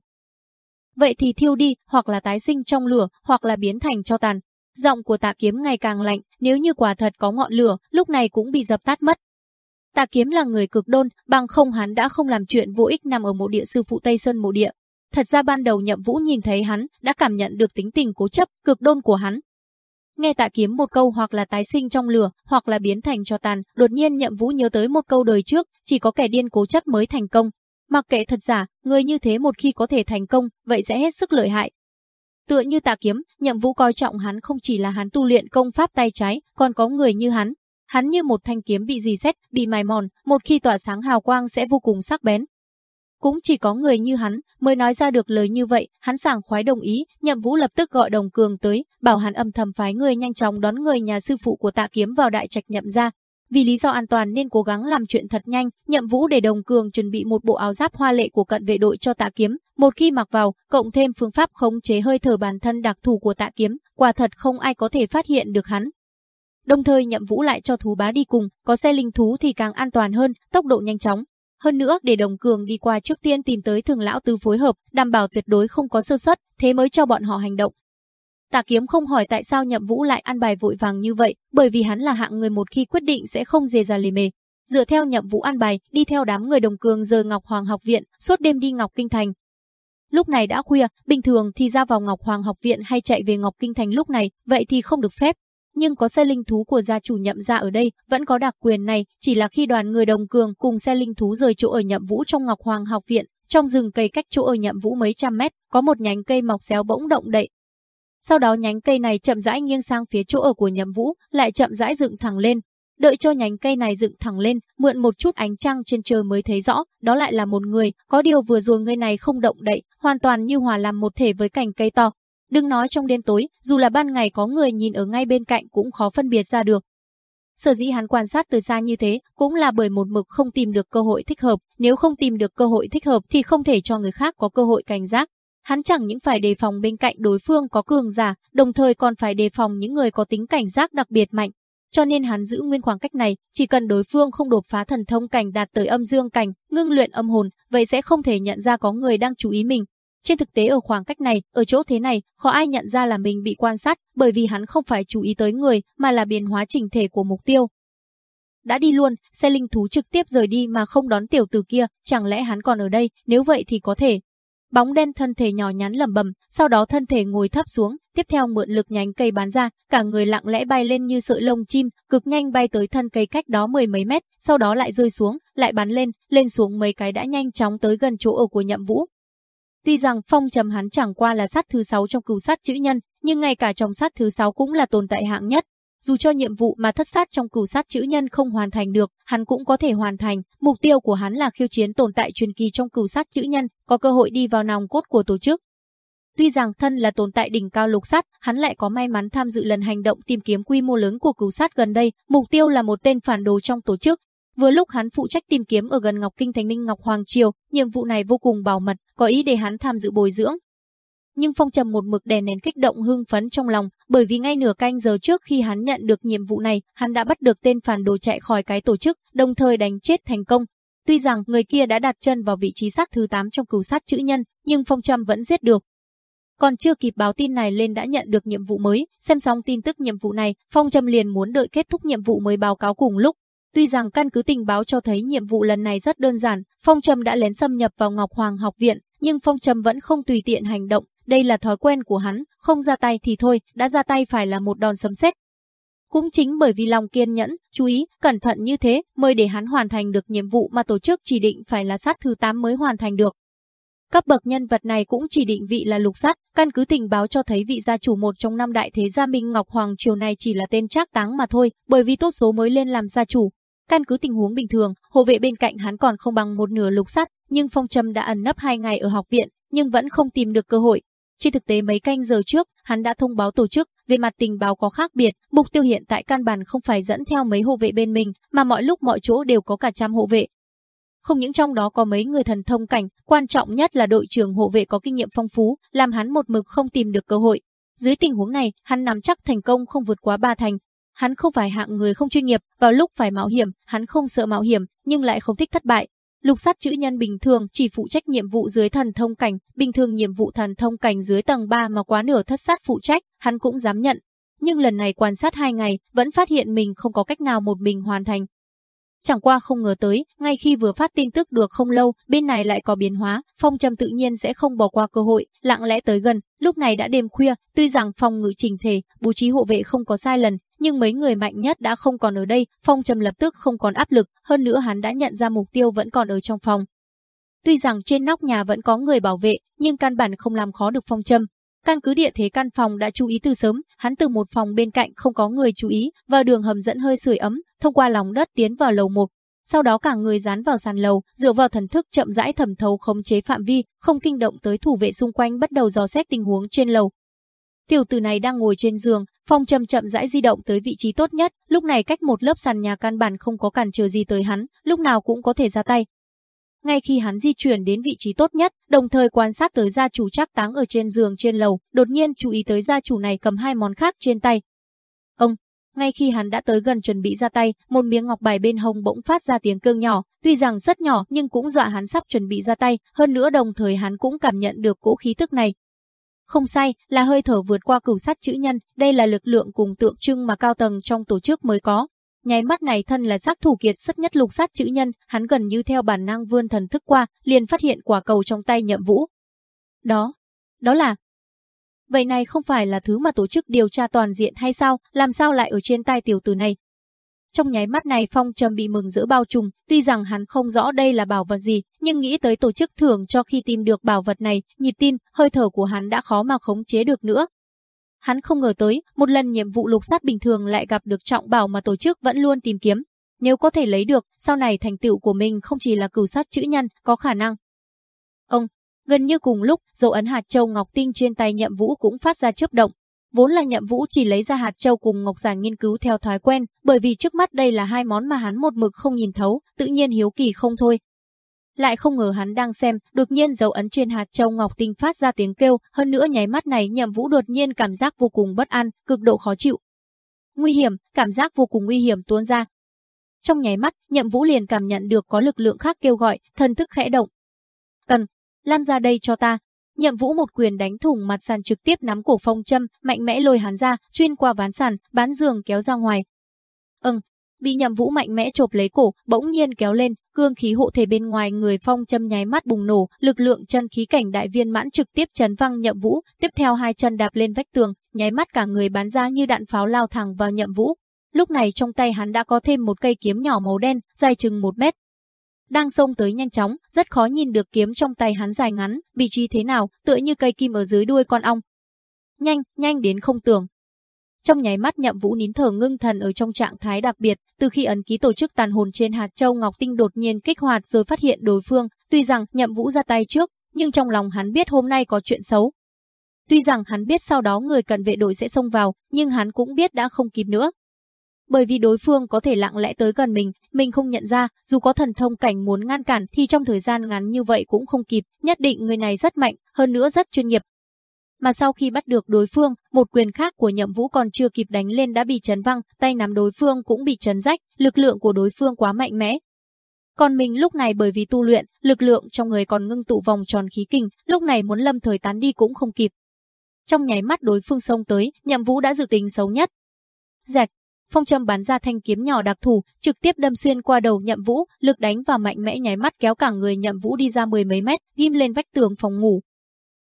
Vậy thì thiêu đi, hoặc là tái sinh trong lửa, hoặc là biến thành cho tàn, Giọng của tạ kiếm ngày càng lạnh, nếu như quả thật có ngọn lửa, lúc này cũng bị dập tắt mất. Tạ kiếm là người cực đôn, bằng không hắn đã không làm chuyện vô ích nằm ở mộ địa sư phụ Tây Sơn mộ địa. Thật ra ban đầu nhậm vũ nhìn thấy hắn, đã cảm nhận được tính tình cố chấp, cực đôn của hắn. Nghe tạ kiếm một câu hoặc là tái sinh trong lửa, hoặc là biến thành cho tàn, đột nhiên nhậm vũ nhớ tới một câu đời trước, chỉ có kẻ điên cố chấp mới thành công. Mặc kệ thật giả, người như thế một khi có thể thành công, vậy sẽ hết sức lợi hại, Tựa như tạ kiếm, nhậm vũ coi trọng hắn không chỉ là hắn tu luyện công pháp tay trái, còn có người như hắn. Hắn như một thanh kiếm bị dì xét, bị mài mòn, một khi tỏa sáng hào quang sẽ vô cùng sắc bén. cũng chỉ có người như hắn mới nói ra được lời như vậy, hắn sảng khoái đồng ý, Nhậm Vũ lập tức gọi Đồng Cường tới, bảo hắn âm thầm phái người nhanh chóng đón người nhà sư phụ của Tạ Kiếm vào đại trạch nhậm ra. Vì lý do an toàn nên cố gắng làm chuyện thật nhanh, Nhậm Vũ để Đồng Cường chuẩn bị một bộ áo giáp hoa lệ của cận vệ đội cho Tạ Kiếm, một khi mặc vào, cộng thêm phương pháp khống chế hơi thở bản thân đặc thù của Tạ Kiếm, quả thật không ai có thể phát hiện được hắn. Đồng thời Nhậm Vũ lại cho thú bá đi cùng, có xe linh thú thì càng an toàn hơn, tốc độ nhanh chóng, hơn nữa để Đồng Cường đi qua trước tiên tìm tới thường lão tứ phối hợp, đảm bảo tuyệt đối không có sơ suất, thế mới cho bọn họ hành động. Tạ Kiếm không hỏi tại sao Nhậm Vũ lại ăn bài vội vàng như vậy, bởi vì hắn là hạng người một khi quyết định sẽ không dề ra lề mề. Dựa theo Nhậm Vũ ăn bài, đi theo đám người Đồng Cường rời Ngọc Hoàng học viện, suốt đêm đi Ngọc Kinh thành. Lúc này đã khuya, bình thường thì ra vào Ngọc Hoàng học viện hay chạy về Ngọc Kinh thành lúc này, vậy thì không được phép, nhưng có xe linh thú của gia chủ nhậm gia ở đây, vẫn có đặc quyền này, chỉ là khi đoàn người đồng cường cùng xe linh thú rời chỗ ở nhậm vũ trong Ngọc Hoàng học viện, trong rừng cây cách chỗ ở nhậm vũ mấy trăm mét, có một nhánh cây mọc xéo bỗng động đậy. Sau đó nhánh cây này chậm rãi nghiêng sang phía chỗ ở của nhậm vũ, lại chậm rãi dựng thẳng lên. Đợi cho nhánh cây này dựng thẳng lên, mượn một chút ánh trăng trên trời mới thấy rõ, đó lại là một người, có điều vừa rồi người này không động đậy, hoàn toàn như hòa làm một thể với cành cây to, Đừng nói trong đêm tối, dù là ban ngày có người nhìn ở ngay bên cạnh cũng khó phân biệt ra được. Sở dĩ hắn quan sát từ xa như thế cũng là bởi một mực không tìm được cơ hội thích hợp, nếu không tìm được cơ hội thích hợp thì không thể cho người khác có cơ hội cảnh giác. Hắn chẳng những phải đề phòng bên cạnh đối phương có cường giả, đồng thời còn phải đề phòng những người có tính cảnh giác đặc biệt mạnh. Cho nên hắn giữ nguyên khoảng cách này, chỉ cần đối phương không đột phá thần thông cảnh đạt tới âm dương cảnh, ngưng luyện âm hồn, vậy sẽ không thể nhận ra có người đang chú ý mình, trên thực tế ở khoảng cách này, ở chỗ thế này, khó ai nhận ra là mình bị quan sát, bởi vì hắn không phải chú ý tới người, mà là biến hóa chỉnh thể của mục tiêu. Đã đi luôn, xe linh thú trực tiếp rời đi mà không đón tiểu tử kia, chẳng lẽ hắn còn ở đây, nếu vậy thì có thể. Bóng đen thân thể nhỏ nhắn lầm bầm, sau đó thân thể ngồi thấp xuống, tiếp theo mượn lực nhánh cây bán ra, cả người lặng lẽ bay lên như sợi lông chim, cực nhanh bay tới thân cây cách đó mười mấy mét, sau đó lại rơi xuống, lại bắn lên, lên xuống mấy cái đã nhanh chóng tới gần chỗ ở của nhậm vũ, Tuy rằng phong trầm hắn chẳng qua là sát thứ sáu trong cửu sát chữ nhân, nhưng ngay cả trong sát thứ sáu cũng là tồn tại hạng nhất. Dù cho nhiệm vụ mà thất sát trong cửu sát chữ nhân không hoàn thành được, hắn cũng có thể hoàn thành. Mục tiêu của hắn là khiêu chiến tồn tại truyền kỳ trong cửu sát chữ nhân, có cơ hội đi vào nòng cốt của tổ chức. Tuy rằng thân là tồn tại đỉnh cao lục sát, hắn lại có may mắn tham dự lần hành động tìm kiếm quy mô lớn của cửu sát gần đây, mục tiêu là một tên phản đồ trong tổ chức, Vừa lúc hắn phụ trách tìm kiếm ở gần Ngọc Kinh Thành Minh Ngọc Hoàng Triều, nhiệm vụ này vô cùng bảo mật, có ý để hắn tham dự bồi dưỡng. Nhưng Phong Trầm một mực đè nén kích động hưng phấn trong lòng, bởi vì ngay nửa canh giờ trước khi hắn nhận được nhiệm vụ này, hắn đã bắt được tên phản đồ chạy khỏi cái tổ chức, đồng thời đánh chết thành công. Tuy rằng người kia đã đặt chân vào vị trí sát thứ 8 trong cửu sát chữ nhân, nhưng Phong Trầm vẫn giết được. Còn chưa kịp báo tin này lên đã nhận được nhiệm vụ mới, xem xong tin tức nhiệm vụ này, Phong Trầm liền muốn đợi kết thúc nhiệm vụ mới báo cáo cùng lúc, Tuy rằng căn cứ tình báo cho thấy nhiệm vụ lần này rất đơn giản, Phong Trầm đã lén xâm nhập vào Ngọc Hoàng học viện, nhưng Phong Trầm vẫn không tùy tiện hành động, đây là thói quen của hắn, không ra tay thì thôi, đã ra tay phải là một đòn sấm sét. Cũng chính bởi vì lòng kiên nhẫn, chú ý, cẩn thận như thế, mới để hắn hoàn thành được nhiệm vụ mà tổ chức chỉ định phải là sát thứ 8 mới hoàn thành được. Các bậc nhân vật này cũng chỉ định vị là lục sát, căn cứ tình báo cho thấy vị gia chủ một trong năm đại thế gia Minh Ngọc Hoàng triều này chỉ là tên trác táng mà thôi, bởi vì tốt số mới lên làm gia chủ, Căn cứ tình huống bình thường, hộ vệ bên cạnh hắn còn không bằng một nửa lục sát, nhưng Phong Trầm đã ẩn nấp hai ngày ở học viện, nhưng vẫn không tìm được cơ hội. Trên thực tế mấy canh giờ trước, hắn đã thông báo tổ chức, về mặt tình báo có khác biệt, mục tiêu hiện tại căn bản không phải dẫn theo mấy hộ vệ bên mình, mà mọi lúc mọi chỗ đều có cả trăm hộ vệ. Không những trong đó có mấy người thần thông cảnh, quan trọng nhất là đội trưởng hộ vệ có kinh nghiệm phong phú, làm hắn một mực không tìm được cơ hội. Dưới tình huống này, hắn nắm chắc thành công không vượt quá ba thành, Hắn không phải hạng người không chuyên nghiệp, vào lúc phải mạo hiểm, hắn không sợ mạo hiểm, nhưng lại không thích thất bại. Lục sát chữ nhân bình thường chỉ phụ trách nhiệm vụ dưới thần thông cảnh, bình thường nhiệm vụ thần thông cảnh dưới tầng 3 mà quá nửa thất sát phụ trách, hắn cũng dám nhận. Nhưng lần này quan sát hai ngày, vẫn phát hiện mình không có cách nào một mình hoàn thành. Chẳng qua không ngờ tới, ngay khi vừa phát tin tức được không lâu, bên này lại có biến hóa, phong trầm tự nhiên sẽ không bỏ qua cơ hội, lặng lẽ tới gần, lúc này đã đêm khuya, tuy rằng phong ngự trình thể, bố trí hộ vệ không có sai lần, nhưng mấy người mạnh nhất đã không còn ở đây, phong trầm lập tức không còn áp lực, hơn nữa hắn đã nhận ra mục tiêu vẫn còn ở trong phòng. Tuy rằng trên nóc nhà vẫn có người bảo vệ, nhưng căn bản không làm khó được phong trầm, Căn cứ địa thế căn phòng đã chú ý từ sớm, hắn từ một phòng bên cạnh không có người chú ý, vào đường hầm dẫn hơi sưởi ấm, thông qua lòng đất tiến vào lầu 1. sau đó cả người dán vào sàn lầu, dựa vào thần thức chậm rãi thẩm thấu khống chế phạm vi, không kinh động tới thủ vệ xung quanh bắt đầu dò xét tình huống trên lầu. Tiểu tử này đang ngồi trên giường, Phong Trầm chậm rãi di động tới vị trí tốt nhất, lúc này cách một lớp sàn nhà căn bản không có cản trở gì tới hắn, lúc nào cũng có thể ra tay. Ngay khi hắn di chuyển đến vị trí tốt nhất, đồng thời quan sát tới gia chủ chắc táng ở trên giường trên lầu, đột nhiên chú ý tới gia chủ này cầm hai món khác trên tay. Ông, ngay khi hắn đã tới gần chuẩn bị ra tay, một miếng ngọc bài bên hông bỗng phát ra tiếng cương nhỏ, tuy rằng rất nhỏ nhưng cũng dọa hắn sắp chuẩn bị ra tay, hơn nữa đồng thời hắn cũng cảm nhận được cỗ khí tức này. Không sai, là hơi thở vượt qua cửu sát chữ nhân, đây là lực lượng cùng tượng trưng mà cao tầng trong tổ chức mới có. Nháy mắt này thân là sát thủ kiệt xuất nhất lục sát chữ nhân, hắn gần như theo bản năng vươn thần thức qua, liền phát hiện quả cầu trong tay nhậm vũ. Đó, đó là Vậy này không phải là thứ mà tổ chức điều tra toàn diện hay sao, làm sao lại ở trên tay tiểu tử này? Trong nháy mắt này Phong Trầm bị mừng rỡ bao trùm, tuy rằng hắn không rõ đây là bảo vật gì, nhưng nghĩ tới tổ chức thưởng cho khi tìm được bảo vật này, nhịp tin, hơi thở của hắn đã khó mà khống chế được nữa. Hắn không ngờ tới, một lần nhiệm vụ lục sát bình thường lại gặp được trọng bảo mà tổ chức vẫn luôn tìm kiếm. Nếu có thể lấy được, sau này thành tựu của mình không chỉ là cửu sát chữ nhân, có khả năng. Ông, Gần như cùng lúc, dấu ấn hạt châu ngọc tinh trên tay Nhậm Vũ cũng phát ra chớp động. Vốn là Nhậm Vũ chỉ lấy ra hạt châu cùng ngọc giản nghiên cứu theo thói quen, bởi vì trước mắt đây là hai món mà hắn một mực không nhìn thấu, tự nhiên hiếu kỳ không thôi. Lại không ngờ hắn đang xem, đột nhiên dấu ấn trên hạt châu ngọc tinh phát ra tiếng kêu, hơn nữa nháy mắt này Nhậm Vũ đột nhiên cảm giác vô cùng bất an, cực độ khó chịu. Nguy hiểm, cảm giác vô cùng nguy hiểm tuôn ra. Trong nháy mắt, Nhậm Vũ liền cảm nhận được có lực lượng khác kêu gọi, thần thức khẽ động. Cần, lan ra đây cho ta. Nhậm Vũ một quyền đánh thủng mặt sàn trực tiếp nắm cổ Phong Châm, mạnh mẽ lôi hắn ra, chuyên qua ván sàn, bán giường kéo ra ngoài. Ừm, bị Nhậm Vũ mạnh mẽ chộp lấy cổ, bỗng nhiên kéo lên, cương khí hộ thể bên ngoài người Phong Châm nháy mắt bùng nổ, lực lượng chân khí cảnh đại viên mãn trực tiếp chấn văng Nhậm Vũ, tiếp theo hai chân đạp lên vách tường, nháy mắt cả người bắn ra như đạn pháo lao thẳng vào Nhậm Vũ. Lúc này trong tay hắn đã có thêm một cây kiếm nhỏ màu đen, dài chừng một mét, đang xông tới nhanh chóng, rất khó nhìn được kiếm trong tay hắn dài ngắn, vị trí thế nào, tựa như cây kim ở dưới đuôi con ong. Nhanh, nhanh đến không tưởng. Trong nháy mắt Nhậm Vũ nín thở ngưng thần ở trong trạng thái đặc biệt, từ khi ấn ký tổ chức tàn hồn trên hạt châu ngọc tinh đột nhiên kích hoạt rồi phát hiện đối phương, tuy rằng Nhậm Vũ ra tay trước, nhưng trong lòng hắn biết hôm nay có chuyện xấu. Tuy rằng hắn biết sau đó người cần vệ đội sẽ xông vào, nhưng hắn cũng biết đã không kịp nữa bởi vì đối phương có thể lặng lẽ tới gần mình, mình không nhận ra, dù có thần thông cảnh muốn ngăn cản thì trong thời gian ngắn như vậy cũng không kịp, nhất định người này rất mạnh, hơn nữa rất chuyên nghiệp. Mà sau khi bắt được đối phương, một quyền khác của nhậm vũ còn chưa kịp đánh lên đã bị chấn văng, tay nắm đối phương cũng bị chấn rách, lực lượng của đối phương quá mạnh mẽ. Còn mình lúc này bởi vì tu luyện, lực lượng trong người còn ngưng tụ vòng tròn khí kinh, lúc này muốn lâm thời tán đi cũng không kịp. Trong nháy mắt đối phương xông tới, nhậm vũ đã dự tính xấu nhất. Dẹt, Phong châm bắn ra thanh kiếm nhỏ đặc thù, trực tiếp đâm xuyên qua đầu Nhậm Vũ, lực đánh và mạnh mẽ nháy mắt kéo cả người Nhậm Vũ đi ra mười mấy mét, ghim lên vách tường phòng ngủ.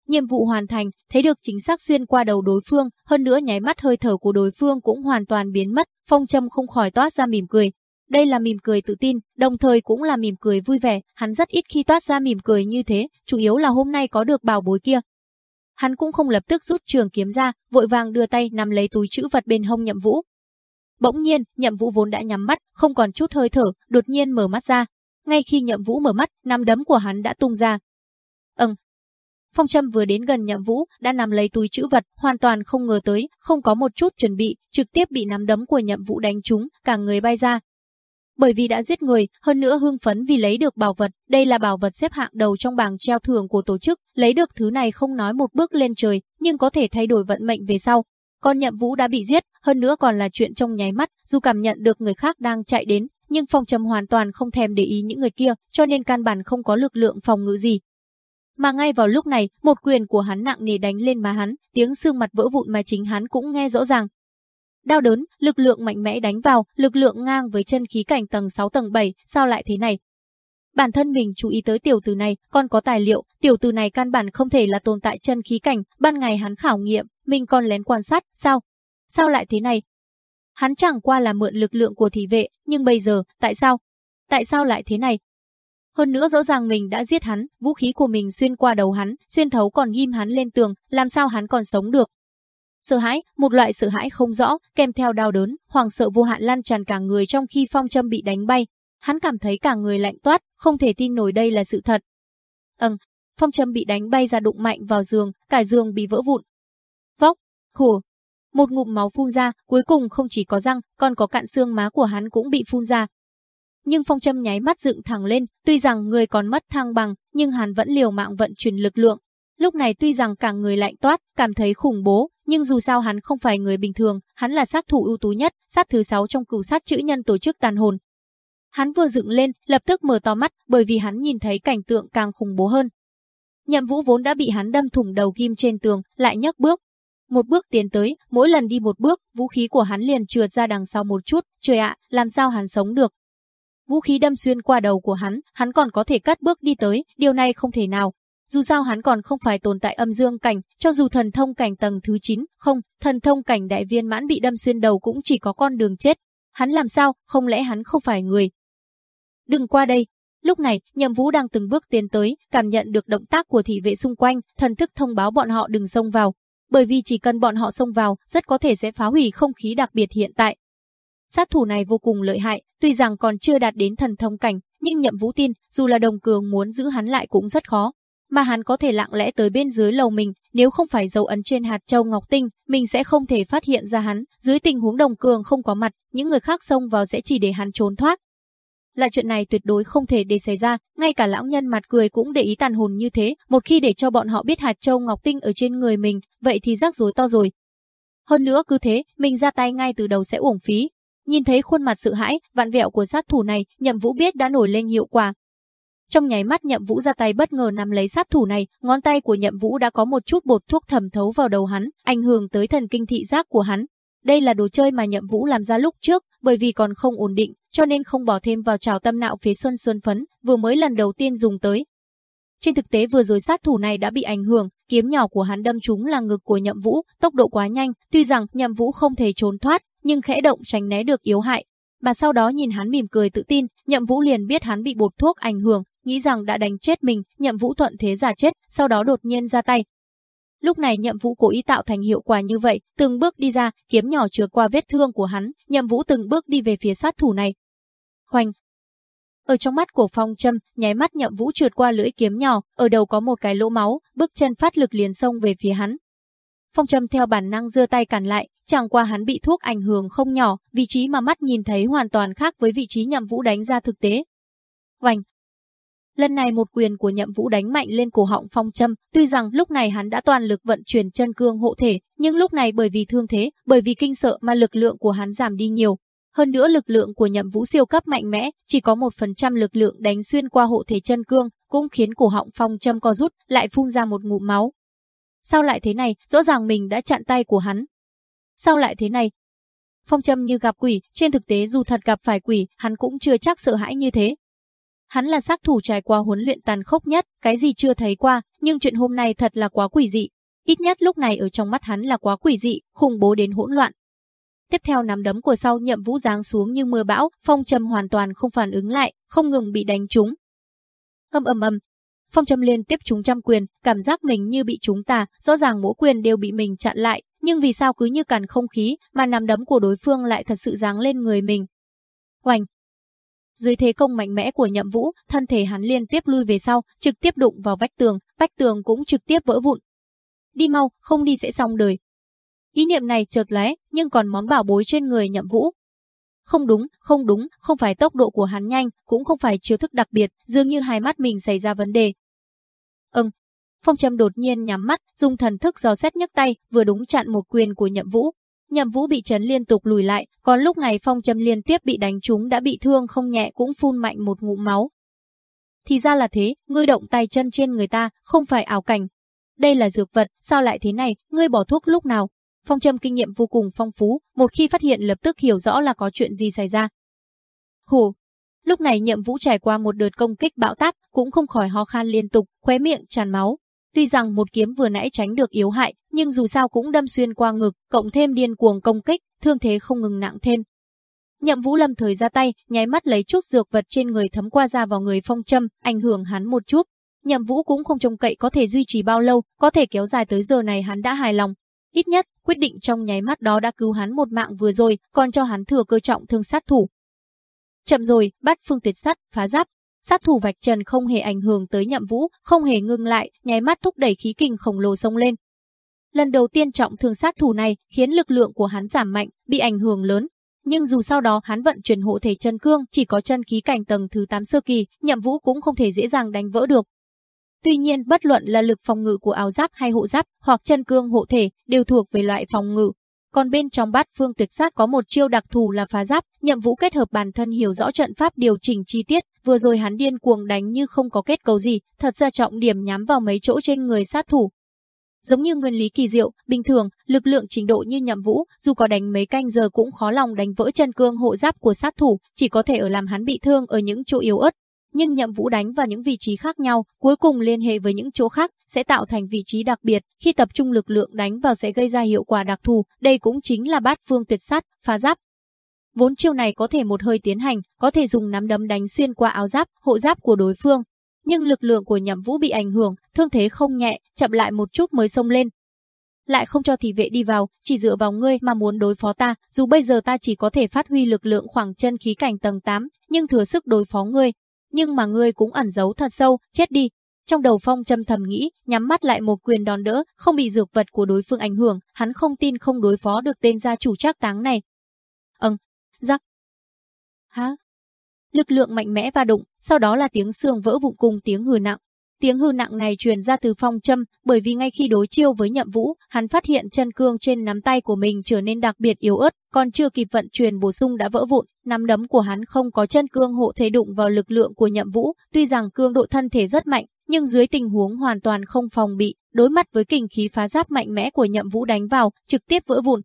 Nhiệm vụ hoàn thành, thấy được chính xác xuyên qua đầu đối phương, hơn nữa nháy mắt hơi thở của đối phương cũng hoàn toàn biến mất, Phong Trâm không khỏi toát ra mỉm cười. Đây là mỉm cười tự tin, đồng thời cũng là mỉm cười vui vẻ, hắn rất ít khi toát ra mỉm cười như thế, chủ yếu là hôm nay có được bảo bối kia. Hắn cũng không lập tức rút trường kiếm ra, vội vàng đưa tay nắm lấy túi chữ vật bên hông Nhậm Vũ, Bỗng nhiên, Nhậm Vũ vốn đã nhắm mắt, không còn chút hơi thở, đột nhiên mở mắt ra. Ngay khi Nhậm Vũ mở mắt, nắm đấm của hắn đã tung ra. Ừm. Phong Trâm vừa đến gần Nhậm Vũ, đã nắm lấy túi chữ vật, hoàn toàn không ngờ tới, không có một chút chuẩn bị, trực tiếp bị nắm đấm của Nhậm Vũ đánh trúng, cả người bay ra. Bởi vì đã giết người, hơn nữa hưng phấn vì lấy được bảo vật, đây là bảo vật xếp hạng đầu trong bảng treo thưởng của tổ chức, lấy được thứ này không nói một bước lên trời, nhưng có thể thay đổi vận mệnh về sau, con nhậm vũ đã bị giết, hơn nữa còn là chuyện trong nháy mắt, dù cảm nhận được người khác đang chạy đến, nhưng phong trầm hoàn toàn không thèm để ý những người kia, cho nên căn bản không có lực lượng phòng ngự gì. Mà ngay vào lúc này, một quyền của hắn nặng nề đánh lên má hắn, tiếng xương mặt vỡ vụn mà chính hắn cũng nghe rõ ràng. Đau đớn, lực lượng mạnh mẽ đánh vào, lực lượng ngang với chân khí cảnh tầng 6 tầng 7, sao lại thế này? Bản thân mình chú ý tới tiểu tử này, còn có tài liệu, tiểu tử này căn bản không thể là tồn tại chân khí cảnh, ban ngày hắn khảo nghiệm, mình còn lén quan sát, sao? Sao lại thế này? Hắn chẳng qua là mượn lực lượng của thị vệ, nhưng bây giờ, tại sao? Tại sao lại thế này? Hơn nữa rõ ràng mình đã giết hắn, vũ khí của mình xuyên qua đầu hắn, xuyên thấu còn ghim hắn lên tường, làm sao hắn còn sống được? Sợ hãi, một loại sợ hãi không rõ, kèm theo đau đớn, hoàng sợ vô hạn lan tràn cả người trong khi phong châm bị đánh bay. Hắn cảm thấy cả người lạnh toát, không thể tin nổi đây là sự thật. Ừm, phong châm bị đánh bay ra đụng mạnh vào giường, cả giường bị vỡ vụn. Khổ. Một ngụm máu phun ra, cuối cùng không chỉ có răng, còn có cạn xương má của hắn cũng bị phun ra. Nhưng phong châm nháy mắt dựng thẳng lên, tuy rằng người còn mất thăng bằng, nhưng hắn vẫn liều mạng vận chuyển lực lượng. Lúc này tuy rằng cả người lạnh toát, cảm thấy khủng bố, nhưng dù sao hắn không phải người bình thường, hắn là sát thủ ưu tú nhất, sát thứ sáu trong cửu sát chữ nhân tổ chức tàn hồn. Hắn vừa dựng lên, lập tức mở to mắt, bởi vì hắn nhìn thấy cảnh tượng càng khủng bố hơn. Nhậm Vũ vốn đã bị hắn đâm thủng đầu kim trên tường, lại nhấc bước. Một bước tiến tới, mỗi lần đi một bước, vũ khí của hắn liền trượt ra đằng sau một chút, trời ạ, làm sao hắn sống được. Vũ khí đâm xuyên qua đầu của hắn, hắn còn có thể cắt bước đi tới, điều này không thể nào. Dù sao hắn còn không phải tồn tại âm dương cảnh, cho dù thần thông cảnh tầng thứ 9, không, thần thông cảnh đại viên mãn bị đâm xuyên đầu cũng chỉ có con đường chết. Hắn làm sao, không lẽ hắn không phải người? Đừng qua đây, Lúc này, Nhậm Vũ đang từng bước tiến tới, cảm nhận được động tác của thị vệ xung quanh, thần thức thông báo bọn họ đừng xông vào, bởi vì chỉ cần bọn họ xông vào, rất có thể sẽ phá hủy không khí đặc biệt hiện tại. Sát thủ này vô cùng lợi hại, tuy rằng còn chưa đạt đến thần thông cảnh, nhưng Nhậm Vũ tin, dù là đồng cường muốn giữ hắn lại cũng rất khó. Mà hắn có thể lặng lẽ tới bên dưới lầu mình, nếu không phải dấu ấn trên hạt châu ngọc tinh, mình sẽ không thể phát hiện ra hắn. Dưới tình huống đồng cường không có mặt, những người khác xông vào sẽ chỉ để hắn trốn thoát, là chuyện này tuyệt đối không thể để xảy ra, ngay cả lão nhân mặt cười cũng để ý tàn hồn như thế, một khi để cho bọn họ biết hạt châu ngọc tinh ở trên người mình, vậy thì rắc rối to rồi. Hơn nữa cứ thế, mình ra tay ngay từ đầu sẽ uổng phí. Nhìn thấy khuôn mặt sợ hãi, vạn vẹo của sát thủ này, Nhậm Vũ biết đã nổi lên hiệu quả. Trong nháy mắt Nhậm Vũ ra tay bất ngờ nắm lấy sát thủ này, ngón tay của Nhậm Vũ đã có một chút bột thuốc thẩm thấu vào đầu hắn, ảnh hưởng tới thần kinh thị giác của hắn. Đây là đồ chơi mà Nhậm Vũ làm ra lúc trước, bởi vì còn không ổn định, cho nên không bỏ thêm vào trào tâm nạo phế xuân xuân phấn, vừa mới lần đầu tiên dùng tới. Trên thực tế vừa rồi sát thủ này đã bị ảnh hưởng, kiếm nhỏ của hắn đâm trúng là ngực của Nhậm Vũ, tốc độ quá nhanh, tuy rằng Nhậm Vũ không thể trốn thoát, nhưng khẽ động tránh né được yếu hại. Mà sau đó nhìn hắn mỉm cười tự tin, Nhậm Vũ liền biết hắn bị bột thuốc ảnh hưởng, nghĩ rằng đã đánh chết mình, Nhậm Vũ thuận thế giả chết, sau đó đột nhiên ra tay, Lúc này nhậm vũ cố ý tạo thành hiệu quả như vậy, từng bước đi ra, kiếm nhỏ chứa qua vết thương của hắn, nhậm vũ từng bước đi về phía sát thủ này. Hoành! Ở trong mắt của phong châm, nháy mắt nhậm vũ trượt qua lưỡi kiếm nhỏ, ở đầu có một cái lỗ máu, bước chân phát lực liền xông về phía hắn. Phong châm theo bản năng giơ tay cản lại, chẳng qua hắn bị thuốc ảnh hưởng không nhỏ, vị trí mà mắt nhìn thấy hoàn toàn khác với vị trí nhậm vũ đánh ra thực tế. Hoành! Lần này một quyền của nhậm vũ đánh mạnh lên cổ họng phong châm, tuy rằng lúc này hắn đã toàn lực vận chuyển chân cương hộ thể, nhưng lúc này bởi vì thương thế, bởi vì kinh sợ mà lực lượng của hắn giảm đi nhiều. Hơn nữa lực lượng của nhậm vũ siêu cấp mạnh mẽ, chỉ có một phần trăm lực lượng đánh xuyên qua hộ thể chân cương, cũng khiến cổ họng phong châm co rút, lại phun ra một ngụm máu. Sao lại thế này, rõ ràng mình đã chặn tay của hắn. Sao lại thế này? Phong châm như gặp quỷ, trên thực tế dù thật gặp phải quỷ, hắn cũng chưa chắc sợ hãi như thế, Hắn là sát thủ trải qua huấn luyện tàn khốc nhất, cái gì chưa thấy qua, nhưng chuyện hôm nay thật là quá quỷ dị. Ít nhất lúc này ở trong mắt hắn là quá quỷ dị, khủng bố đến hỗn loạn. Tiếp theo nắm đấm của sau nhậm vũ giáng xuống như mưa bão, phong trầm hoàn toàn không phản ứng lại, không ngừng bị đánh trúng. Âm âm âm phong trầm liên tiếp trúng trăm quyền, cảm giác mình như bị trúng tà, rõ ràng mỗi quyền đều bị mình chặn lại, nhưng vì sao cứ như càn không khí, mà nắm đấm của đối phương lại thật sự giáng lên người mình. Hoành, dưới thế công mạnh mẽ của Nhậm Vũ, thân thể hắn liên tiếp lui về sau, trực tiếp đụng vào vách tường, vách tường cũng trực tiếp vỡ vụn. Đi mau, không đi sẽ xong đời. Ý niệm này chợt lóe, nhưng còn món bảo bối trên người Nhậm Vũ. Không đúng, không đúng, không phải tốc độ của hắn nhanh, cũng không phải chiêu thức đặc biệt, dường như hai mắt mình xảy ra vấn đề. Ừm. Phong Trầm đột nhiên nhắm mắt, dùng thần thức dò xét nhấc tay, vừa đúng chặn một quyền của Nhậm Vũ, Nhậm Vũ bị chấn liên tục lùi lại, còn lúc này phong Trâm liên tiếp bị đánh trúng đã bị thương không nhẹ cũng phun mạnh một ngụm máu. Thì ra là thế, ngươi động tay chân trên người ta, không phải ảo cảnh. Đây là dược vật, sao lại thế này, ngươi bỏ thuốc lúc nào? Phong Trâm kinh nghiệm vô cùng phong phú, một khi phát hiện lập tức hiểu rõ là có chuyện gì xảy ra. Hù! Lúc này nhậm vũ trải qua một đợt công kích bạo táp, cũng không khỏi ho khan liên tục, khóe miệng tràn máu, Tuy rằng một kiếm vừa nãy tránh được yếu hại, nhưng dù sao cũng đâm xuyên qua ngực, cộng thêm điên cuồng công kích, thương thế không ngừng nặng thêm. Nhậm Vũ Lâm thời ra tay, nháy mắt lấy chút dược vật trên người thấm qua ra vào người Phong Trâm, ảnh hưởng hắn một chút. Nhậm Vũ cũng không trông cậy có thể duy trì bao lâu, có thể kéo dài tới giờ này hắn đã hài lòng. Ít nhất, quyết định trong nháy mắt đó đã cứu hắn một mạng vừa rồi, còn cho hắn thừa cơ trọng thương sát thủ. Chậm rồi, bắt phương tuyệt sắt, phá giáp. Sát thủ vạch trần không hề ảnh hưởng tới nhậm vũ, không hề ngưng lại, nháy mắt thúc đẩy khí kình khổng lồ sông lên. Lần đầu tiên trọng thương sát thủ này khiến lực lượng của hắn giảm mạnh, bị ảnh hưởng lớn. Nhưng dù sau đó hắn vận chuyển hộ thể chân cương chỉ có chân khí cảnh tầng thứ 8 sơ kỳ, nhậm vũ cũng không thể dễ dàng đánh vỡ được. Tuy nhiên, bất luận là lực phòng ngự của áo giáp hay hộ giáp hoặc chân cương hộ thể đều thuộc về loại phòng ngự, còn bên trong bát phương tuyệt sát có một chiêu đặc thù là phá giáp, nhậm vũ kết hợp bản thân hiểu rõ trận pháp điều chỉnh chi tiết, vừa rồi hắn điên cuồng đánh như không có kết cấu gì, thật ra trọng điểm nhắm vào mấy chỗ trên người sát thủ. Giống như nguyên lý kỳ diệu, bình thường, lực lượng trình độ như nhậm vũ, dù có đánh mấy canh giờ cũng khó lòng đánh vỡ chân cương hộ giáp của sát thủ, chỉ có thể ở làm hắn bị thương ở những chỗ yếu ớt, nhưng nhậm vũ đánh vào những vị trí khác nhau, cuối cùng liên hệ với những chỗ khác, sẽ tạo thành vị trí đặc biệt, khi tập trung lực lượng đánh vào sẽ gây ra hiệu quả đặc thù, đây cũng chính là bát phương tuyệt sát, phá giáp. Vốn chiêu này có thể một hơi tiến hành, có thể dùng nắm đấm đánh xuyên qua áo giáp, hộ giáp của đối phương. Nhưng lực lượng của nhậm vũ bị ảnh hưởng, thương thế không nhẹ, chậm lại một chút mới xông lên, lại không cho thị vệ đi vào, chỉ dựa vào ngươi mà muốn đối phó ta, dù bây giờ ta chỉ có thể phát huy lực lượng khoảng chân khí cảnh tầng 8, nhưng thừa sức đối phó ngươi, nhưng mà ngươi cũng ẩn giấu thật sâu, chết đi. Trong đầu Phong châm thầm nghĩ, nhắm mắt lại một quyền đòn đỡ, không bị dược vật của đối phương ảnh hưởng, hắn không tin không đối phó được tên gia chủ trác táng này. Ừm, rắc. Hả? Lực lượng mạnh mẽ va đụng, sau đó là tiếng xương vỡ vụn cùng tiếng hừ nặng. Tiếng hư nặng này truyền ra từ phong châm, bởi vì ngay khi đối chiêu với nhậm vũ, hắn phát hiện chân cương trên nắm tay của mình trở nên đặc biệt yếu ớt, còn chưa kịp vận chuyển bổ sung đã vỡ vụn, nắm đấm của hắn không có chân cương hộ thế đụng vào lực lượng của nhậm vũ, tuy rằng cương độ thân thể rất mạnh, nhưng dưới tình huống hoàn toàn không phòng bị, đối mặt với kình khí phá giáp mạnh mẽ của nhậm vũ đánh vào, trực tiếp vỡ vụn.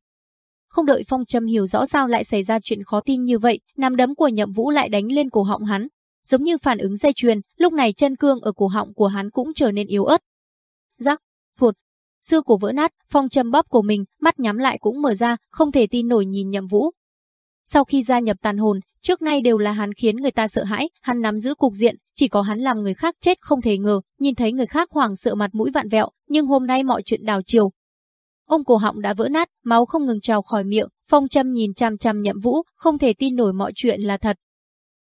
Không đợi phong châm hiểu rõ sao lại xảy ra chuyện khó tin như vậy, nắm đấm của nhậm vũ lại đánh lên cổ họng hắn, giống như phản ứng dây chuyền, lúc này chân cương ở cổ họng của hắn cũng trở nên yếu ớt. Rắc, phụt, xương cổ vỡ nát, phong châm bóp của mình, mắt nhắm lại cũng mở ra, không thể tin nổi nhìn nhậm vũ. Sau khi gia nhập tàn hồn, trước nay đều là hắn khiến người ta sợ hãi, hắn nắm giữ cục diện, chỉ có hắn làm người khác chết không thể ngờ, nhìn thấy người khác hoảng sợ mặt mũi vạn vẹo, nhưng hôm nay mọi chuyện đào chiều. Ông cổ họng đã vỡ nát, máu không ngừng trào khỏi miệng, phong châm nhìn chằm chằm nhậm vũ, không thể tin nổi mọi chuyện là thật.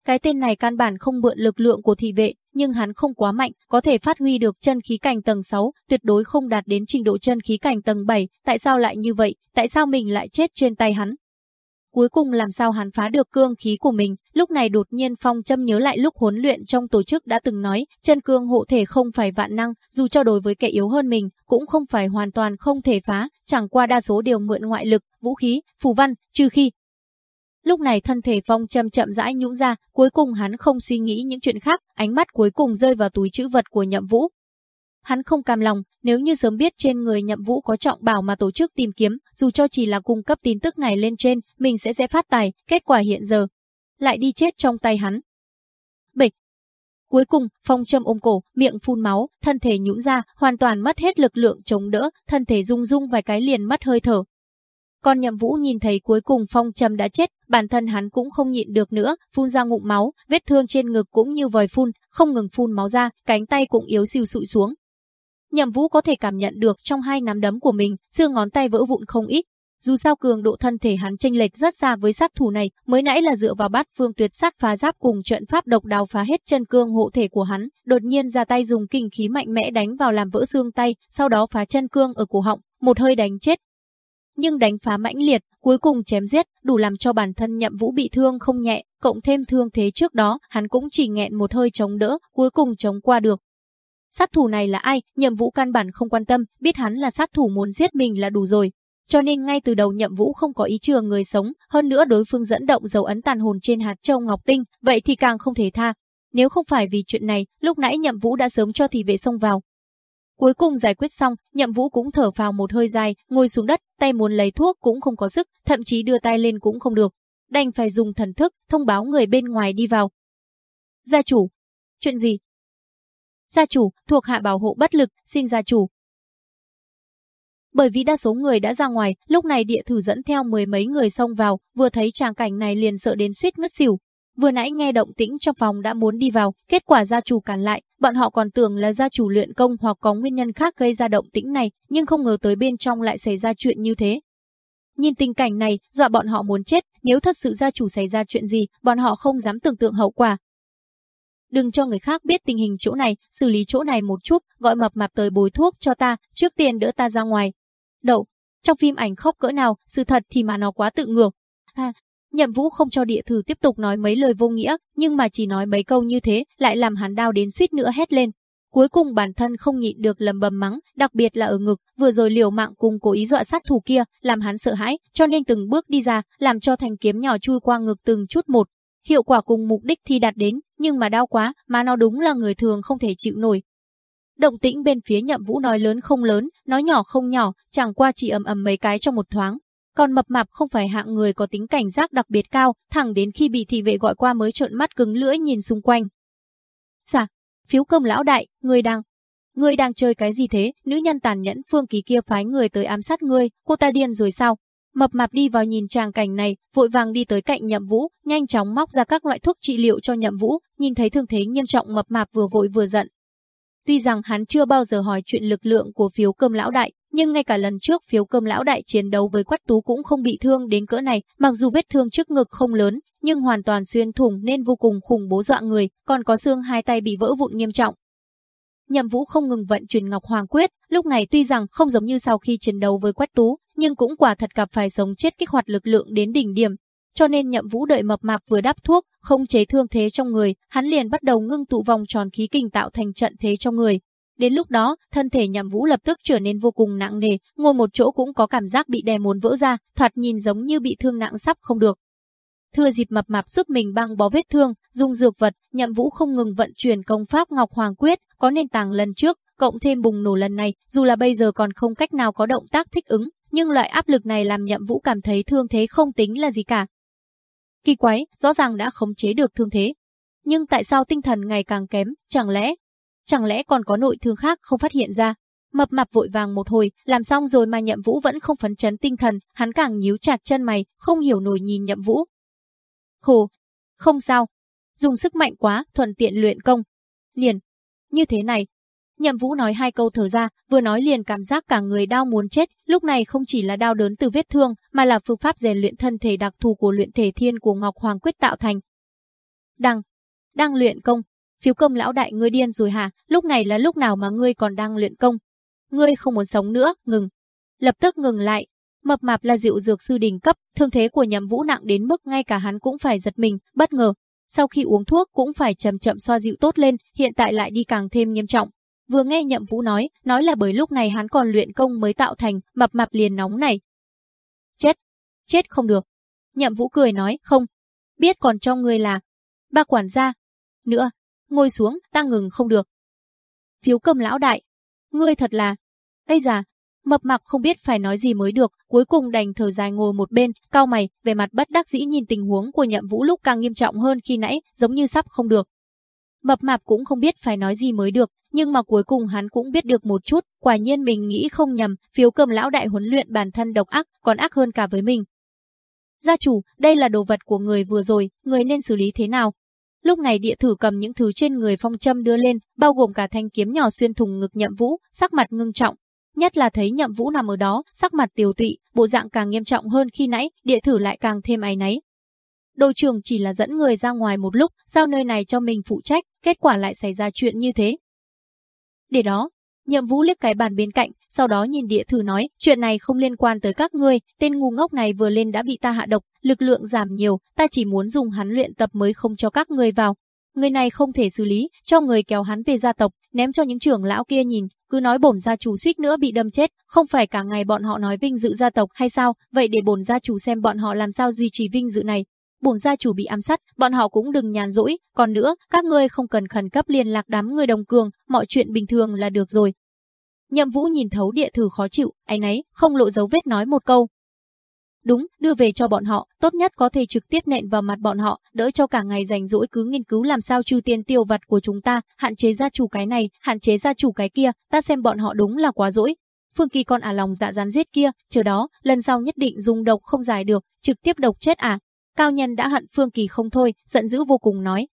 Cái tên này căn bản không mượn lực lượng của thị vệ, nhưng hắn không quá mạnh, có thể phát huy được chân khí cảnh tầng 6, tuyệt đối không đạt đến trình độ chân khí cảnh tầng 7, tại sao lại như vậy, tại sao mình lại chết trên tay hắn? Cuối cùng làm sao hắn phá được cương khí của mình, lúc này đột nhiên Phong Châm nhớ lại lúc huấn luyện trong tổ chức đã từng nói, chân cương hộ thể không phải vạn năng, dù cho đối với kẻ yếu hơn mình, cũng không phải hoàn toàn không thể phá, chẳng qua đa số đều mượn ngoại lực, vũ khí, phù văn, trừ khi Lúc này thân thể Phong Trâm chậm rãi nhũn ra, cuối cùng hắn không suy nghĩ những chuyện khác, ánh mắt cuối cùng rơi vào túi chữ vật của Nhậm Vũ. Hắn không cam lòng, nếu như sớm biết trên người Nhậm Vũ có trọng bảo mà tổ chức tìm kiếm, dù cho chỉ là cung cấp tin tức này lên trên, mình sẽ sẽ phát tài, kết quả hiện giờ lại đi chết trong tay hắn. Bịch. Cuối cùng, Phong Trâm ôm cổ, miệng phun máu, thân thể nhũn ra, hoàn toàn mất hết lực lượng chống đỡ, thân thể rung rung vài cái liền mất hơi thở, còn nhậm vũ nhìn thấy cuối cùng phong trầm đã chết, bản thân hắn cũng không nhịn được nữa, phun ra ngụm máu, vết thương trên ngực cũng như vòi phun, không ngừng phun máu ra, cánh tay cũng yếu siêu sụi xuống. Nhậm vũ có thể cảm nhận được trong hai nắm đấm của mình, xương ngón tay vỡ vụn không ít. Dù sao cường độ thân thể hắn chênh lệch rất xa với sát thủ này, mới nãy là dựa vào bát phương tuyệt sắc phá giáp cùng trận pháp độc đào phá hết chân cương hộ thể của hắn, đột nhiên ra tay dùng kinh khí mạnh mẽ đánh vào làm vỡ xương tay, sau đó phá chân cương ở cổ họng, một hơi đánh chết, nhưng đánh phá mãnh liệt, cuối cùng chém giết, đủ làm cho bản thân nhậm vũ bị thương không nhẹ, cộng thêm thương thế trước đó, hắn cũng chỉ nghẹn một hơi chống đỡ, cuối cùng chống qua được. Sát thủ này là ai, nhậm vũ căn bản không quan tâm, biết hắn là sát thủ muốn giết mình là đủ rồi. Cho nên ngay từ đầu nhậm vũ không có ý chừa người sống, hơn nữa đối phương dẫn động dấu ấn tàn hồn trên hạt châu ngọc tinh, vậy thì càng không thể tha. Nếu không phải vì chuyện này, lúc nãy nhậm vũ đã sớm cho thị vệ xông vào, Cuối cùng giải quyết xong, nhậm vũ cũng thở phào một hơi dài, ngồi xuống đất, tay muốn lấy thuốc cũng không có sức, thậm chí đưa tay lên cũng không được. Đành phải dùng thần thức, thông báo người bên ngoài đi vào. Gia chủ. Chuyện gì? Gia chủ, thuộc hạ bảo hộ bất lực, xin gia chủ. Bởi vì đa số người đã ra ngoài, lúc này địa thử dẫn theo mười mấy người xông vào, vừa thấy tràng cảnh này liền sợ đến suýt ngất xỉu, Vừa nãy nghe động tĩnh trong phòng đã muốn đi vào, kết quả gia chủ cản lại, bọn họ còn tưởng là gia chủ luyện công hoặc có nguyên nhân khác gây ra động tĩnh này, nhưng không ngờ tới bên trong lại xảy ra chuyện như thế. Nhìn tình cảnh này, dọa bọn họ muốn chết, nếu thật sự gia chủ xảy ra chuyện gì, bọn họ không dám tưởng tượng hậu quả. Đừng cho người khác biết tình hình chỗ này, xử lý chỗ này một chút, gọi mập mạp tới bồi thuốc cho ta, trước tiên đỡ ta ra ngoài. Đậu, trong phim ảnh khóc cỡ nào, sự thật thì mà nó quá tự ngược. À, Nhậm Vũ không cho địa thử tiếp tục nói mấy lời vô nghĩa, nhưng mà chỉ nói mấy câu như thế, lại làm hắn đau đến suýt nữa hét lên. Cuối cùng bản thân không nhịn được lầm bầm mắng, đặc biệt là ở ngực, vừa rồi liều mạng cùng cố ý dọa sát thủ kia, làm hắn sợ hãi, cho nên từng bước đi ra, làm cho thanh kiếm nhỏ chui qua ngực từng chút một. Hiệu quả cùng mục đích thì đạt đến, nhưng mà đau quá, mà nó đúng là người thường không thể chịu nổi. Động tĩnh bên phía nhậm vũ nói lớn không lớn, nói nhỏ không nhỏ, chẳng qua chỉ ầm ầm mấy cái trong một thoáng. Còn mập mạp không phải hạng người có tính cảnh giác đặc biệt cao, thẳng đến khi bị thị vệ gọi qua mới trợn mắt cứng lưỡi nhìn xung quanh. Dạ, phiếu công lão đại, người đang... người đang chơi cái gì thế, nữ nhân tàn nhẫn phương ký kia phái người tới ám sát ngươi, cô ta điên rồi sao? Mập mạp đi vào nhìn tràng cảnh này, vội vàng đi tới cạnh nhậm vũ, nhanh chóng móc ra các loại thuốc trị liệu cho nhậm vũ, nhìn thấy thương thế nghiêm trọng mập mạp vừa vội vừa giận. Tuy rằng hắn chưa bao giờ hỏi chuyện lực lượng của phiếu cơm lão đại, nhưng ngay cả lần trước phiếu cơm lão đại chiến đấu với quách tú cũng không bị thương đến cỡ này, mặc dù vết thương trước ngực không lớn, nhưng hoàn toàn xuyên thủng nên vô cùng khủng bố dọa người, còn có xương hai tay bị vỡ vụn nghiêm trọng. Nhậm Vũ không ngừng vận chuyển Ngọc Hoàng Quyết, lúc này tuy rằng không giống như sau khi chiến đấu với Quách Tú, nhưng cũng quả thật gặp phải sống chết kích hoạt lực lượng đến đỉnh điểm. Cho nên Nhậm Vũ đợi mập mạp vừa đắp thuốc, không chế thương thế trong người, hắn liền bắt đầu ngưng tụ vòng tròn khí kình tạo thành trận thế trong người. Đến lúc đó, thân thể Nhậm Vũ lập tức trở nên vô cùng nặng nề, ngồi một chỗ cũng có cảm giác bị đè muốn vỡ ra, thoạt nhìn giống như bị thương nặng sắp không được. Thừa dịp mập mạp giúp mình băng bó vết thương, dùng dược vật, Nhậm Vũ không ngừng vận chuyển công pháp Ngọc Hoàng Quyết, có nền tảng lần trước, cộng thêm bùng nổ lần này, dù là bây giờ còn không cách nào có động tác thích ứng, nhưng loại áp lực này làm Nhậm Vũ cảm thấy thương thế không tính là gì cả. Kỳ quái, rõ ràng đã khống chế được thương thế. Nhưng tại sao tinh thần ngày càng kém, chẳng lẽ chẳng lẽ còn có nội thương khác không phát hiện ra? Mập mạp vội vàng một hồi, làm xong rồi mà Nhậm Vũ vẫn không phấn chấn tinh thần, hắn càng nhíu chặt chân mày, không hiểu nổi nhìn Nhậm Vũ. Khổ, không sao, dùng sức mạnh quá, thuận tiện luyện công. Liền, như thế này. Nhậm Vũ nói hai câu thở ra, vừa nói liền cảm giác cả người đau muốn chết, lúc này không chỉ là đau đớn từ vết thương, mà là phương pháp rèn luyện thân thể đặc thù của luyện thể thiên của Ngọc Hoàng quyết tạo thành. Đang, đang luyện công, phiếu công lão đại ngươi điên rồi hả, lúc này là lúc nào mà ngươi còn đang luyện công. Ngươi không muốn sống nữa, ngừng. Lập tức ngừng lại. Mập mạp là dịu dược sư đỉnh cấp, thương thế của nhậm vũ nặng đến mức ngay cả hắn cũng phải giật mình, bất ngờ. Sau khi uống thuốc cũng phải chậm chậm xoa dịu tốt lên, hiện tại lại đi càng thêm nghiêm trọng. Vừa nghe nhậm vũ nói, nói là bởi lúc này hắn còn luyện công mới tạo thành, mập mạp liền nóng này. Chết, chết không được. Nhậm vũ cười nói, không, biết còn cho ngươi là, ba quản gia. Nữa, ngồi xuống, ta ngừng không được. Phiếu cầm lão đại, ngươi thật là, Ây già, mập mạp không biết phải nói gì mới được, cuối cùng đành thở dài ngồi một bên, cao mày, về mặt bất đắc dĩ nhìn tình huống của nhậm vũ lúc càng nghiêm trọng hơn khi nãy, giống như sắp không được. Mập mạp cũng không biết phải nói gì mới được, nhưng mà cuối cùng hắn cũng biết được một chút, quả nhiên mình nghĩ không nhầm, phiếu cầm lão đại huấn luyện bản thân độc ác, còn ác hơn cả với mình. Gia chủ, đây là đồ vật của người vừa rồi, người nên xử lý thế nào? Lúc này địa thử cầm những thứ trên người phong châm đưa lên, bao gồm cả thanh kiếm nhỏ xuyên thùng ngực nhậm vũ, sắc mặt ngưng trọng. Nhất là thấy nhậm vũ nằm ở đó, sắc mặt tiều tụy, bộ dạng càng nghiêm trọng hơn khi nãy, địa thử lại càng thêm áy náy. Đội trưởng chỉ là dẫn người ra ngoài một lúc, giao nơi này cho mình phụ trách, kết quả lại xảy ra chuyện như thế. Để đó, nhậm vũ liếc cái bàn bên cạnh, sau đó nhìn địa thử nói, chuyện này không liên quan tới các ngươi, tên ngu ngốc này vừa lên đã bị ta hạ độc, lực lượng giảm nhiều, ta chỉ muốn dùng hắn luyện tập mới không cho các ngươi vào. Người này không thể xử lý, cho người kéo hắn về gia tộc, ném cho những trưởng lão kia nhìn, cứ nói bổn gia chủ suýt nữa bị đâm chết, không phải cả ngày bọn họ nói vinh dự gia tộc hay sao, vậy để bổn gia chủ xem bọn họ làm sao duy trì vinh dự này. Bổn gia chủ bị ám sát, bọn họ cũng đừng nhàn rỗi, còn nữa, các ngươi không cần khẩn cấp liên lạc đám người đồng cường, mọi chuyện bình thường là được rồi, Nhậm Vũ nhìn thấu địa thử khó chịu, ấy nấy, không lộ dấu vết nói một câu. Đúng, đưa về cho bọn họ, tốt nhất có thể trực tiếp nện vào mặt bọn họ, đỡ cho cả ngày rảnh rỗi cứ nghiên cứu làm sao trừ tiền tiêu vặt của chúng ta, hạn chế gia chủ cái này, hạn chế gia chủ cái kia, ta xem bọn họ đúng là quá dỗi. Phương Kỳ con à lòng dạ dán giết kia, chờ đó, lần sau nhất định dùng độc không giải được, trực tiếp độc chết à. Cao nhân đã hận Phương Kỳ không thôi, giận dữ vô cùng nói.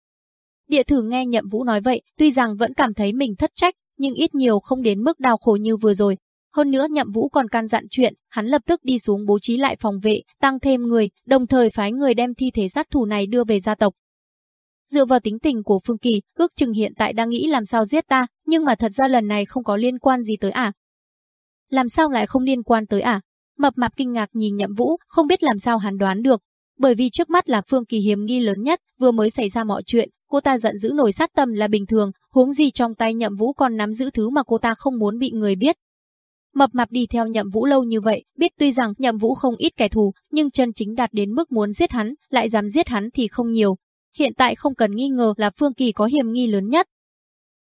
Địa thử nghe Nhậm Vũ nói vậy, tuy rằng vẫn cảm thấy mình thất trách, nhưng ít nhiều không đến mức đau khổ như vừa rồi. Hơn nữa nhậm vũ còn can dặn chuyện, hắn lập tức đi xuống bố trí lại phòng vệ, tăng thêm người, đồng thời phái người đem thi thể sát thủ này đưa về gia tộc. Dựa vào tính tình của Phương Kỳ, ước chừng hiện tại đang nghĩ làm sao giết ta, nhưng mà thật ra lần này không có liên quan gì tới à. Làm sao lại không liên quan tới à? Mập mạp kinh ngạc nhìn nhậm vũ, không biết làm sao hắn đoán được. Bởi vì trước mắt là Phương Kỳ hiếm nghi lớn nhất, vừa mới xảy ra mọi chuyện, cô ta giận dữ nổi sát tâm là bình thường, huống gì trong tay nhậm vũ còn nắm giữ thứ mà cô ta không muốn bị người biết. Mập mạp đi theo nhậm vũ lâu như vậy, biết tuy rằng nhậm vũ không ít kẻ thù, nhưng chân chính đạt đến mức muốn giết hắn, lại dám giết hắn thì không nhiều. Hiện tại không cần nghi ngờ là Phương Kỳ có hiểm nghi lớn nhất.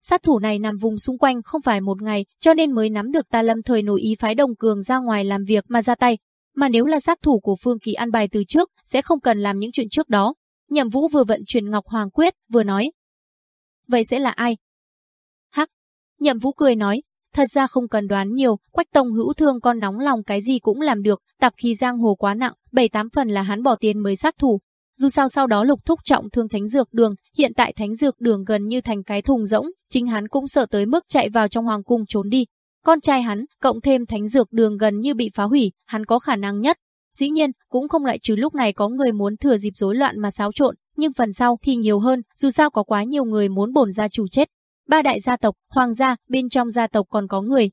Sát thủ này nằm vùng xung quanh không phải một ngày, cho nên mới nắm được ta lâm thời nổi ý phái đồng cường ra ngoài làm việc mà ra tay. Mà nếu là sát thủ của Phương Kỳ ăn bài từ trước, sẽ không cần làm những chuyện trước đó. Nhậm Vũ vừa vận chuyển Ngọc Hoàng Quyết, vừa nói. Vậy sẽ là ai? Hắc. Nhậm Vũ cười nói, thật ra không cần đoán nhiều, Quách Tông hữu thương con nóng lòng cái gì cũng làm được, tạp khí giang hồ quá nặng, bảy tám phần là hắn bỏ tiền mới sát thủ. Dù sao sau đó lục thúc trọng thương thánh dược đường, hiện tại thánh dược đường gần như thành cái thùng rỗng, chính hắn cũng sợ tới mức chạy vào trong hoàng cung trốn đi. Con trai hắn, cộng thêm thánh dược đường gần như bị phá hủy, hắn có khả năng nhất. Dĩ nhiên, cũng không lại trừ lúc này có người muốn thừa dịp rối loạn mà xáo trộn, nhưng phần sau thì nhiều hơn, dù sao có quá nhiều người muốn bổn gia chủ chết. Ba đại gia tộc, hoàng gia, bên trong gia tộc còn có người.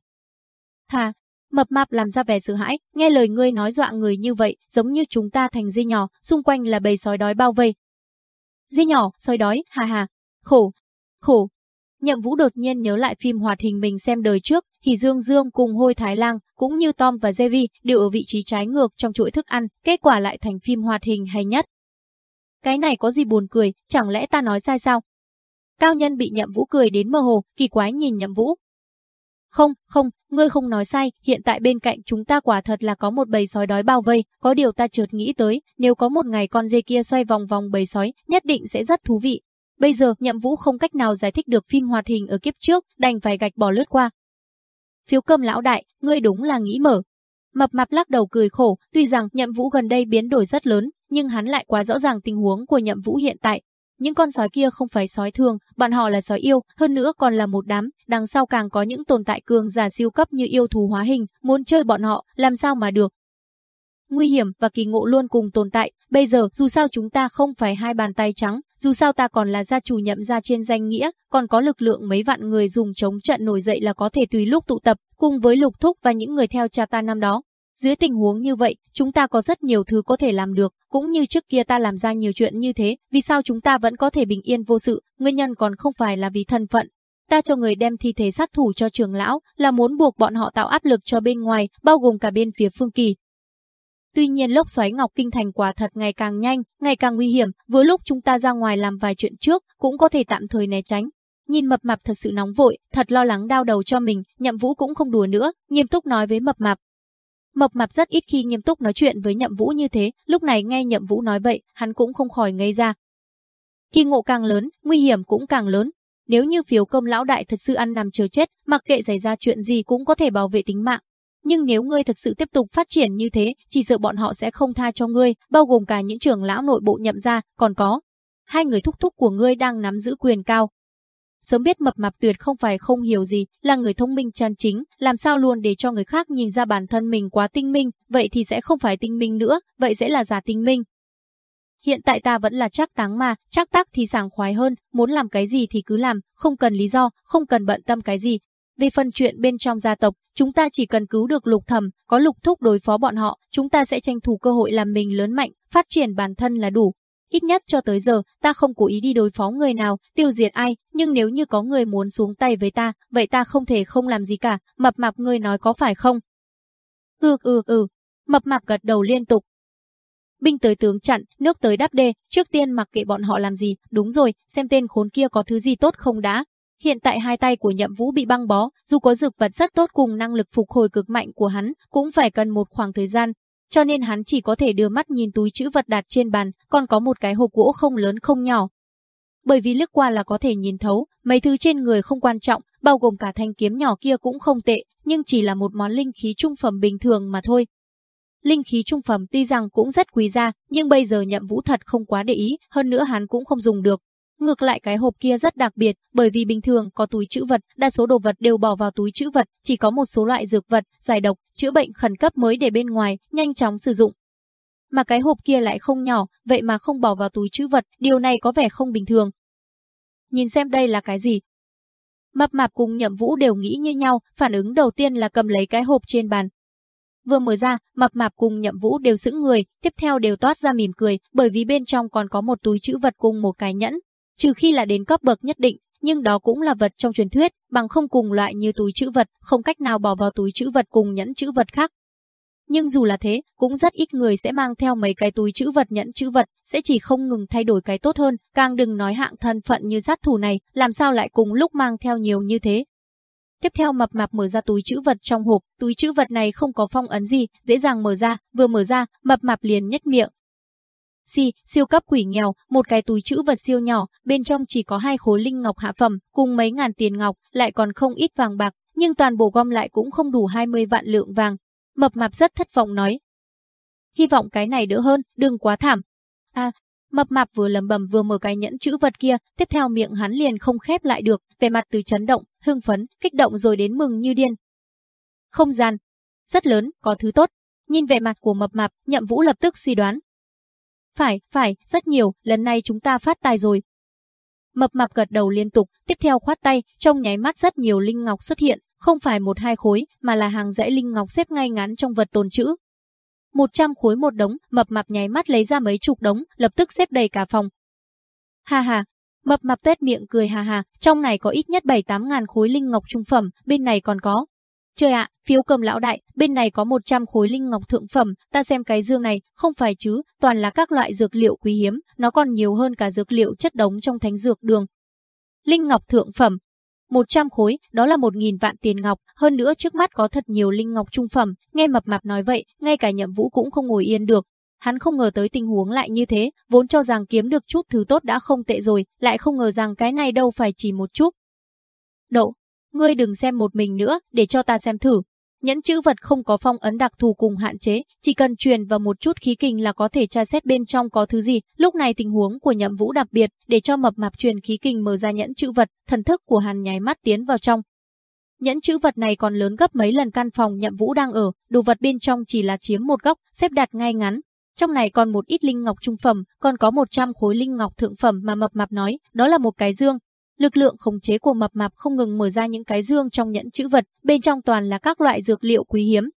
Thà, mập mạp làm ra vẻ sợ hãi, nghe lời ngươi nói dọa người như vậy, giống như chúng ta thành di nhỏ, xung quanh là bầy sói đói bao vây. Di nhỏ, sói đói, hà hà, khổ, khổ. Nhậm Vũ đột nhiên nhớ lại phim hoạt hình mình xem đời trước, thì Dương Dương cùng Hôi Thái Lang, cũng như Tom và Jerry đều ở vị trí trái ngược trong chuỗi thức ăn, kết quả lại thành phim hoạt hình hay nhất. Cái này có gì buồn cười, chẳng lẽ ta nói sai sao? Cao nhân bị nhậm vũ cười đến mơ hồ, kỳ quái nhìn nhậm vũ. Không, không, ngươi không nói sai, hiện tại bên cạnh chúng ta quả thật là có một bầy sói đói bao vây, có điều ta chợt nghĩ tới, nếu có một ngày con dê kia xoay vòng vòng bầy sói, nhất định sẽ rất thú vị. Bây giờ, nhậm vũ không cách nào giải thích được phim hoạt hình ở kiếp trước, đành phải gạch bỏ lướt qua. Phiếu cơm lão đại, ngươi đúng là nghĩ mở. Mập mạp lắc đầu cười khổ, tuy rằng nhậm vũ gần đây biến đổi rất lớn, nhưng hắn lại quá rõ ràng tình huống của nhậm vũ hiện tại. Những con sói kia không phải sói thường, bọn họ là sói yêu, hơn nữa còn là một đám, đằng sau càng có những tồn tại cường giả siêu cấp như yêu thú hóa hình, muốn chơi bọn họ, làm sao mà được. Nguy hiểm và kỳ ngộ luôn cùng tồn tại, bây giờ dù sao chúng ta không phải hai bàn tay trắng, dù sao ta còn là gia chủ nhậm gia trên danh nghĩa, còn có lực lượng mấy vạn người dùng chống trận nổi dậy là có thể tùy lúc tụ tập, cùng với lục thúc và những người theo cha ta năm đó. Dưới tình huống như vậy, chúng ta có rất nhiều thứ có thể làm được, cũng như trước kia ta làm ra nhiều chuyện như thế, vì sao chúng ta vẫn có thể bình yên vô sự, nguyên nhân còn không phải là vì thân phận. Ta cho người đem thi thể sát thủ cho trường lão, là muốn buộc bọn họ tạo áp lực cho bên ngoài, bao gồm cả bên phía phương kỳ. Tuy nhiên lốc xoáy Ngọc Kinh Thành quả thật ngày càng nhanh, ngày càng nguy hiểm, vừa lúc chúng ta ra ngoài làm vài chuyện trước, cũng có thể tạm thời né tránh. Nhìn mập mạp thật sự nóng vội, thật lo lắng đau đầu cho mình, nhậm vũ cũng không đùa nữa, nghiêm túc nói với mập mạp, Mập mạp rất ít khi nghiêm túc nói chuyện với Nhậm Vũ như thế, lúc này nghe Nhậm Vũ nói vậy, hắn cũng không khỏi ngây ra. khi ngộ càng lớn, nguy hiểm cũng càng lớn. Nếu như phiếu công lão đại thật sự ăn nằm chờ chết, mặc kệ xảy ra chuyện gì cũng có thể bảo vệ tính mạng. Nhưng nếu ngươi thật sự tiếp tục phát triển như thế, chỉ sợ bọn họ sẽ không tha cho ngươi, bao gồm cả những trưởng lão nội bộ nhậm ra, còn có. Hai người thúc thúc của ngươi đang nắm giữ quyền cao, Sớm biết mập mạp tuyệt không phải không hiểu gì, là người thông minh chân chính, làm sao luôn để cho người khác nhìn ra bản thân mình quá tinh minh, vậy thì sẽ không phải tinh minh nữa, vậy sẽ là giả tinh minh. Hiện tại ta vẫn là chắc táng mà, chắc tắc thì sảng khoái hơn, muốn làm cái gì thì cứ làm, không cần lý do, không cần bận tâm cái gì. Vì phần chuyện bên trong gia tộc, chúng ta chỉ cần cứu được lục thầm, có lục thúc đối phó bọn họ, chúng ta sẽ tranh thủ cơ hội làm mình lớn mạnh, phát triển bản thân là đủ. Ít nhất cho tới giờ, ta không cố ý đi đối phó người nào, tiêu diệt ai, nhưng nếu như có người muốn xuống tay với ta, vậy ta không thể không làm gì cả, mập mạp ngươi nói có phải không? Ừ ừ ừ, mập mạp gật đầu liên tục. Binh tới tướng chặn, nước tới đáp đê, trước tiên mặc kệ bọn họ làm gì, đúng rồi, xem tên khốn kia có thứ gì tốt không đã. Hiện tại hai tay của nhậm vũ bị băng bó, dù có dược vật rất tốt cùng năng lực phục hồi cực mạnh của hắn, cũng phải cần một khoảng thời gian, cho nên hắn chỉ có thể đưa mắt nhìn túi chữ vật đặt trên bàn, còn có một cái hộp gỗ không lớn không nhỏ. Bởi vì lướt qua là có thể nhìn thấu, mấy thứ trên người không quan trọng, bao gồm cả thanh kiếm nhỏ kia cũng không tệ, nhưng chỉ là một món linh khí trung phẩm bình thường mà thôi. Linh khí trung phẩm tuy rằng cũng rất quý giá, nhưng bây giờ nhậm vũ thật không quá để ý, hơn nữa hắn cũng không dùng được. Ngược lại cái hộp kia rất đặc biệt, bởi vì bình thường có túi chữ vật, đa số đồ vật đều bỏ vào túi chữ vật, chỉ có một số loại dược vật, giải độc, chữa bệnh khẩn cấp mới để bên ngoài, nhanh chóng sử dụng. Mà cái hộp kia lại không nhỏ, vậy mà không bỏ vào túi chữ vật, điều này có vẻ không bình thường. Nhìn xem đây là cái gì? Mập mạp cùng nhậm vũ đều nghĩ như nhau, phản ứng đầu tiên là cầm lấy cái hộp trên bàn, Vừa mở ra, mập mạp cùng nhậm vũ đều sững người, tiếp theo đều toát ra mỉm cười, bởi vì bên trong còn có một túi chữ vật cùng một cái nhẫn. Trừ khi là đến cấp bậc nhất định, nhưng đó cũng là vật trong truyền thuyết, bằng không cùng loại như túi chữ vật, không cách nào bỏ vào túi chữ vật cùng nhẫn chữ vật khác. Nhưng dù là thế, cũng rất ít người sẽ mang theo mấy cái túi chữ vật nhẫn chữ vật, sẽ chỉ không ngừng thay đổi cái tốt hơn, càng đừng nói hạng thân phận như sát thủ này, làm sao lại cùng lúc mang theo nhiều như thế. Tiếp theo mập mạp mở ra túi chữ vật trong hộp, túi chữ vật này không có phong ấn gì, dễ dàng mở ra, vừa mở ra, mập mạp liền nhất miệng. Si, siêu cấp quỷ nghèo, một cái túi chữ vật siêu nhỏ, bên trong chỉ có hai khối linh ngọc hạ phẩm, cùng mấy ngàn tiền ngọc, lại còn không ít vàng bạc, nhưng toàn bộ gom lại cũng không đủ 20 vạn lượng vàng. Mập mạp rất thất vọng nói. Hy vọng cái này đỡ hơn, đừng quá thảm. À, Mập mạp vừa lầm bầm vừa mở cái nhẫn chữ vật kia, tiếp theo miệng hắn liền không khép lại được, vẻ mặt từ chấn động, hưng phấn, kích động rồi đến mừng như điên. Không gian, rất lớn, có thứ tốt. Nhìn vẻ mặt của mập mạp, nhậm vũ lập tức suy đoán. Phải, phải, rất nhiều, lần này chúng ta phát tài rồi. Mập mạp gật đầu liên tục, tiếp theo khoát tay, trong nháy mắt rất nhiều linh ngọc xuất hiện, không phải một hai khối, mà là hàng dãy linh ngọc xếp ngay ngắn trong vật tồn trữ, 100 khối một đống, mập mạp nháy mắt lấy ra mấy chục đống, lập tức xếp đầy cả phòng. Ha ha, mập mạp tét miệng cười ha ha, trong này có ít nhất 7-8 ngàn khối linh ngọc trung phẩm, bên này còn có. Trời ạ, phiếu cầm lão đại, bên này có 100 khối linh ngọc thượng phẩm, ta xem cái dương này, không phải chứ, toàn là các loại dược liệu quý hiếm, nó còn nhiều hơn cả dược liệu chất đống trong thánh dược đường. Linh ngọc thượng phẩm, 100 khối, đó là 1.000 vạn tiền ngọc, hơn nữa trước mắt có thật nhiều linh ngọc trung phẩm, nghe mập mạp nói vậy, ngay cả nhậm vũ cũng không ngồi yên được. Hắn không ngờ tới tình huống lại như thế, vốn cho rằng kiếm được chút thứ tốt đã không tệ rồi, lại không ngờ rằng cái này đâu phải chỉ một chút. Đậu, ngươi đừng xem một mình nữa, để cho ta xem thử. Nhẫn chữ vật không có phong ấn đặc thù cùng hạn chế, chỉ cần truyền vào một chút khí kình là có thể tra xét bên trong có thứ gì. Lúc này tình huống của nhậm vũ đặc biệt, để cho mập mạp truyền khí kình mở ra nhẫn chữ vật, thần thức của hàn nháy mắt tiến vào trong. Nhẫn chữ vật này còn lớn gấp mấy lần căn phòng nhậm vũ đang ở, đồ vật bên trong chỉ là chiếm một góc, xếp đặt ngay ngắn. Trong này còn một ít linh ngọc trung phẩm, còn có 100 khối linh ngọc thượng phẩm mà mập mạp nói, đó là một cái dương, Lực lượng khống chế của mập mạp không ngừng mở ra những cái dương trong nhẫn chữ vật, bên trong toàn là các loại dược liệu quý hiếm.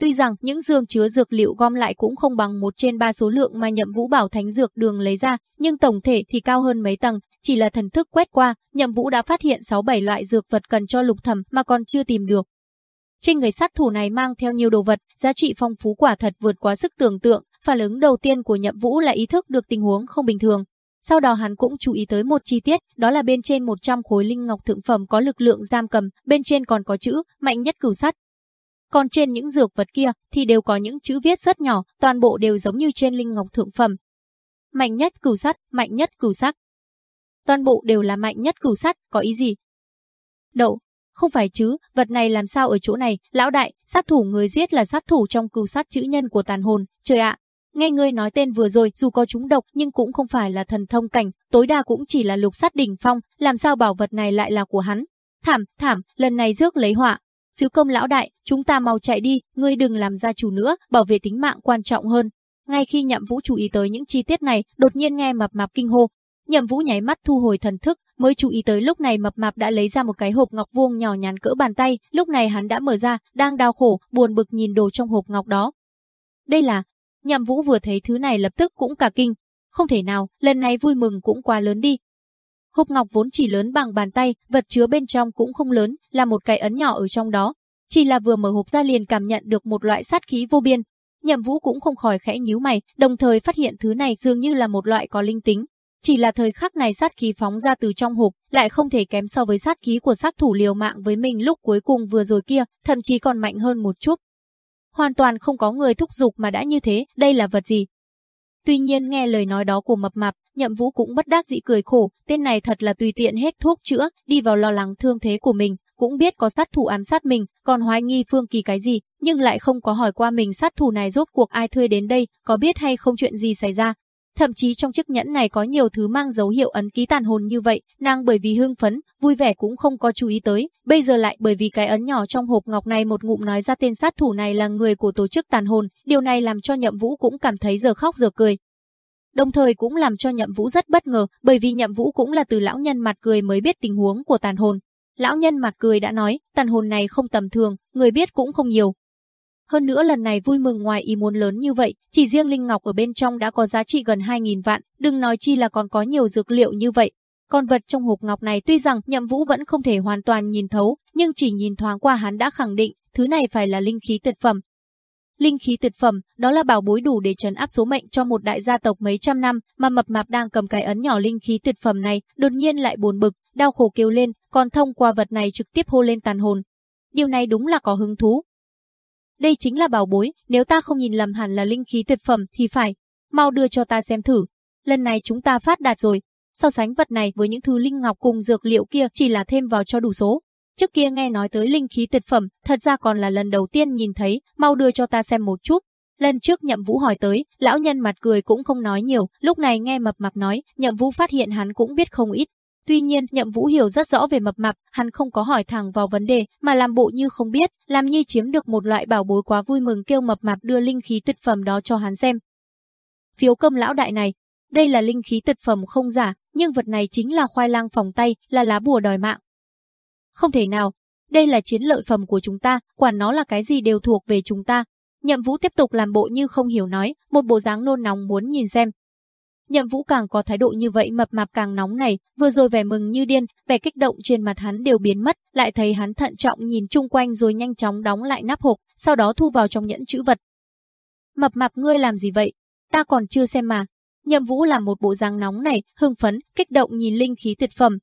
Tuy rằng những dương chứa dược liệu gom lại cũng không bằng một trên ba số lượng mà nhậm vũ bảo thánh dược đường lấy ra, nhưng tổng thể thì cao hơn mấy tầng, chỉ là thần thức quét qua, nhậm vũ đã phát hiện 6-7 loại dược vật cần cho lục thẩm mà còn chưa tìm được. Trên người sát thủ này mang theo nhiều đồ vật, giá trị phong phú quả thật vượt quá sức tưởng tượng, phản ứng đầu tiên của nhậm vũ là ý thức được tình huống không bình thường. Sau đó hắn cũng chú ý tới một chi tiết, đó là bên trên 100 khối linh ngọc thượng phẩm có lực lượng giam cầm, bên trên còn có chữ mạnh nhất cửu sắt. Còn trên những dược vật kia thì đều có những chữ viết rất nhỏ, toàn bộ đều giống như trên linh ngọc thượng phẩm. Mạnh nhất cửu sắt, mạnh nhất cửu sắc. Toàn bộ đều là mạnh nhất cửu sắt, có ý gì? Đậu, không phải chứ, vật này làm sao ở chỗ này, lão đại, sát thủ người giết là sát thủ trong cửu sát chữ nhân của tàn hồn, trời ạ, Nghe ngươi nói tên vừa rồi, dù có chúng độc nhưng cũng không phải là thần thông cảnh, tối đa cũng chỉ là lục sát đỉnh phong, làm sao bảo vật này lại là của hắn? Thảm, thảm, lần này rước lấy họa. Phiếu công lão đại, chúng ta mau chạy đi, ngươi đừng làm gia chủ nữa, bảo vệ tính mạng quan trọng hơn. Ngay khi Nhậm Vũ chú ý tới những chi tiết này, đột nhiên nghe mập mạp kinh hô. Nhậm Vũ nháy mắt thu hồi thần thức, mới chú ý tới lúc này mập mạp đã lấy ra một cái hộp ngọc vuông nhỏ nhắn cỡ bàn tay, lúc này hắn đã mở ra, đang đau khổ, buồn bực nhìn đồ trong hộp ngọc đó. Đây là Nhậm Vũ vừa thấy thứ này lập tức cũng cả kinh. Không thể nào, lần này vui mừng cũng quá lớn đi. Hộp ngọc vốn chỉ lớn bằng bàn tay, vật chứa bên trong cũng không lớn, là một cái ấn nhỏ ở trong đó. Chỉ là vừa mở hộp ra liền cảm nhận được một loại sát khí vô biên. Nhậm Vũ cũng không khỏi khẽ nhíu mày, đồng thời phát hiện thứ này dường như là một loại có linh tính. Chỉ là thời khắc này sát khí phóng ra từ trong hộp, lại không thể kém so với sát khí của sát thủ liều mạng với mình lúc cuối cùng vừa rồi kia, thậm chí còn mạnh hơn một chút hoàn toàn không có người thúc giục mà đã như thế, đây là vật gì? Tuy nhiên nghe lời nói đó của mập mạp, nhậm vũ cũng bất đắc dĩ cười khổ, tên này thật là tùy tiện hết thuốc chữa, đi vào lo lắng thương thế của mình, cũng biết có sát thủ ám sát mình, còn hoài nghi Phương Kỳ cái gì, nhưng lại không có hỏi qua mình sát thủ này rốt cuộc ai thuê đến đây, có biết hay không chuyện gì xảy ra. Thậm chí trong chiếc nhẫn này có nhiều thứ mang dấu hiệu ấn ký tàn hồn như vậy, nàng bởi vì hưng phấn, vui vẻ cũng không có chú ý tới, bây giờ lại bởi vì cái ấn nhỏ trong hộp ngọc này một ngụm nói ra tên sát thủ này là người của tổ chức tàn hồn, điều này làm cho Nhậm Vũ cũng cảm thấy giờ khóc giờ cười. Đồng thời cũng làm cho Nhậm Vũ rất bất ngờ, bởi vì Nhậm Vũ cũng là từ lão nhân mặt cười mới biết tình huống của tàn hồn. Lão nhân mặt cười đã nói, tàn hồn này không tầm thường, người biết cũng không nhiều, hơn nữa lần này vui mừng ngoài ý muốn lớn như vậy, chỉ riêng linh ngọc ở bên trong đã có giá trị gần 2.000 vạn, đừng nói chi là còn có nhiều dược liệu như vậy. Con vật trong hộp ngọc này tuy rằng nhậm vũ vẫn không thể hoàn toàn nhìn thấu, nhưng chỉ nhìn thoáng qua hắn đã khẳng định, thứ này phải là linh khí tuyệt phẩm. Linh khí tuyệt phẩm, đó là bảo bối đủ để trấn áp số mệnh cho một đại gia tộc mấy trăm năm, mà mập mạp đang cầm cái ấn nhỏ linh khí tuyệt phẩm này, đột nhiên lại buồn bực, đau khổ kêu lên, còn thông qua vật này trực tiếp hô lên tàn hồn. Điều này đúng là có hứng thú, đây chính là bảo bối, nếu ta không nhìn lầm hẳn là linh khí tuyệt phẩm thì phải. Mau đưa cho ta xem thử. Lần này chúng ta phát đạt rồi. So sánh vật này với những thứ linh ngọc cùng dược liệu kia chỉ là thêm vào cho đủ số. Trước kia nghe nói tới linh khí tuyệt phẩm, thật ra còn là lần đầu tiên nhìn thấy, mau đưa cho ta xem một chút. Lần trước Nhậm Vũ hỏi tới, lão nhân mặt cười cũng không nói nhiều, lúc này nghe mập mạp nói, Nhậm Vũ phát hiện hắn cũng biết không ít, Tuy nhiên, Nhậm Vũ hiểu rất rõ về mập mạp, hắn không có hỏi thẳng vào vấn đề, mà làm bộ như không biết, làm như chiếm được một loại bảo bối quá vui mừng kêu mập mạp đưa linh khí tuyệt phẩm đó cho hắn xem. Phiếu công lão đại này, đây là linh khí tuyệt phẩm không giả, nhưng vật này chính là khoai lang phòng tay, là lá bùa đòi mạng. Không thể nào, đây là chiến lợi phẩm của chúng ta, quản nó là cái gì đều thuộc về chúng ta. Nhậm Vũ tiếp tục làm bộ như không hiểu nói, một bộ dáng nôn nóng muốn nhìn xem, Nhậm Vũ càng có thái độ như vậy mập mạp càng nóng này, vừa rồi vẻ mừng như điên, vẻ kích động trên mặt hắn đều biến mất, lại thấy hắn thận trọng nhìn chung quanh rồi nhanh chóng đóng lại nắp hộp, sau đó thu vào trong nhẫn chữ vật. Mập mạp ngươi làm gì vậy? Ta còn chưa xem mà. Nhậm Vũ làm một bộ dáng nóng này, hưng phấn, kích động nhìn linh khí tuyệt phẩm.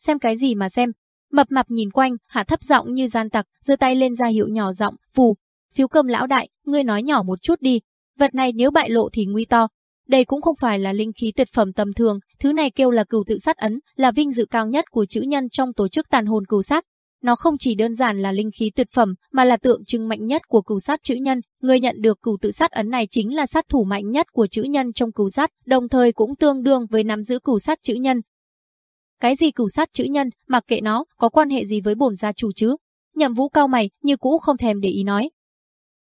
Xem cái gì mà xem? Mập mạp nhìn quanh, hạ thấp giọng như gian tặc, giơ tay lên ra hiệu nhỏ giọng, "Phù, phiếu cơm lão đại, ngươi nói nhỏ một chút đi, vật này nếu bại lộ thì nguy to, đây cũng không phải là linh khí tuyệt phẩm tầm thường, thứ này kêu là cửu tự sát ấn, là vinh dự cao nhất của chữ nhân trong tổ chức tàn hồn cửu sát. Nó không chỉ đơn giản là linh khí tuyệt phẩm, mà là tượng trưng mạnh nhất của cửu sát chữ nhân. Người nhận được cửu tự sát ấn này chính là sát thủ mạnh nhất của chữ nhân trong cửu sát, đồng thời cũng tương đương với nắm giữ cửu sát chữ nhân. Cái gì cửu sát chữ nhân, mặc kệ nó, có quan hệ gì với bổn gia chủ chứ? Nhậm Vũ cao mày, như cũ không thèm để ý nói.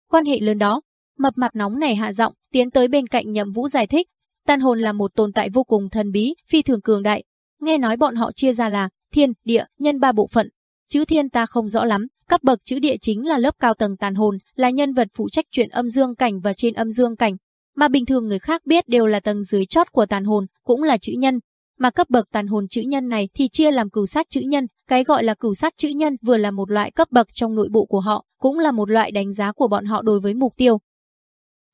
Quan hệ lớn đó, Mập mạp nóng này hạ giọng, tiến tới bên cạnh Nhậm Vũ giải thích, Tàn hồn là một tồn tại vô cùng thần bí, phi thường cường đại. Nghe nói bọn họ chia ra là thiên, địa, nhân ba bộ phận. Chữ thiên ta không rõ lắm, cấp bậc chữ địa chính là lớp cao tầng tàn hồn, là nhân vật phụ trách chuyện âm dương cảnh và trên âm dương cảnh. Mà bình thường người khác biết đều là tầng dưới chót của tàn hồn, cũng là chữ nhân. Mà cấp bậc tàn hồn chữ nhân này thì chia làm cửu sát chữ nhân, cái gọi là cửu sát chữ nhân vừa là một loại cấp bậc trong nội bộ của họ, cũng là một loại đánh giá của bọn họ đối với mục tiêu.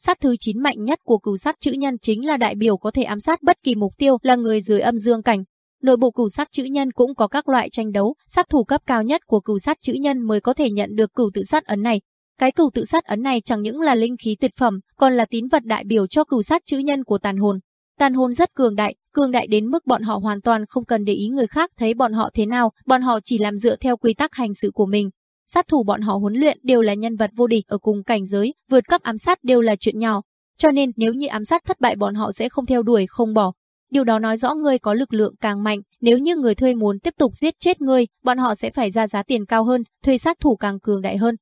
Sát thứ 9 mạnh nhất của cửu sát chữ nhân chính là đại biểu có thể ám sát bất kỳ mục tiêu là người dưới âm dương cảnh. Nội bộ cửu sát chữ nhân cũng có các loại tranh đấu, sát thủ cấp cao nhất của cửu sát chữ nhân mới có thể nhận được cửu tự sát ấn này. Cái cửu tự sát ấn này chẳng những là linh khí tuyệt phẩm, còn là tín vật đại biểu cho cửu sát chữ nhân của tàn hồn. Tàn hồn rất cường đại, cường đại đến mức bọn họ hoàn toàn không cần để ý người khác thấy bọn họ thế nào, bọn họ chỉ làm dựa theo quy tắc hành sự của mình, Sát thủ bọn họ huấn luyện đều là nhân vật vô địch ở cùng cảnh giới, vượt cấp ám sát đều là chuyện nhỏ. Cho nên nếu như ám sát thất bại bọn họ sẽ không theo đuổi không bỏ. Điều đó nói rõ ngươi có lực lượng càng mạnh, nếu như người thuê muốn tiếp tục giết chết ngươi, bọn họ sẽ phải ra giá tiền cao hơn, thuê sát thủ càng cường đại hơn.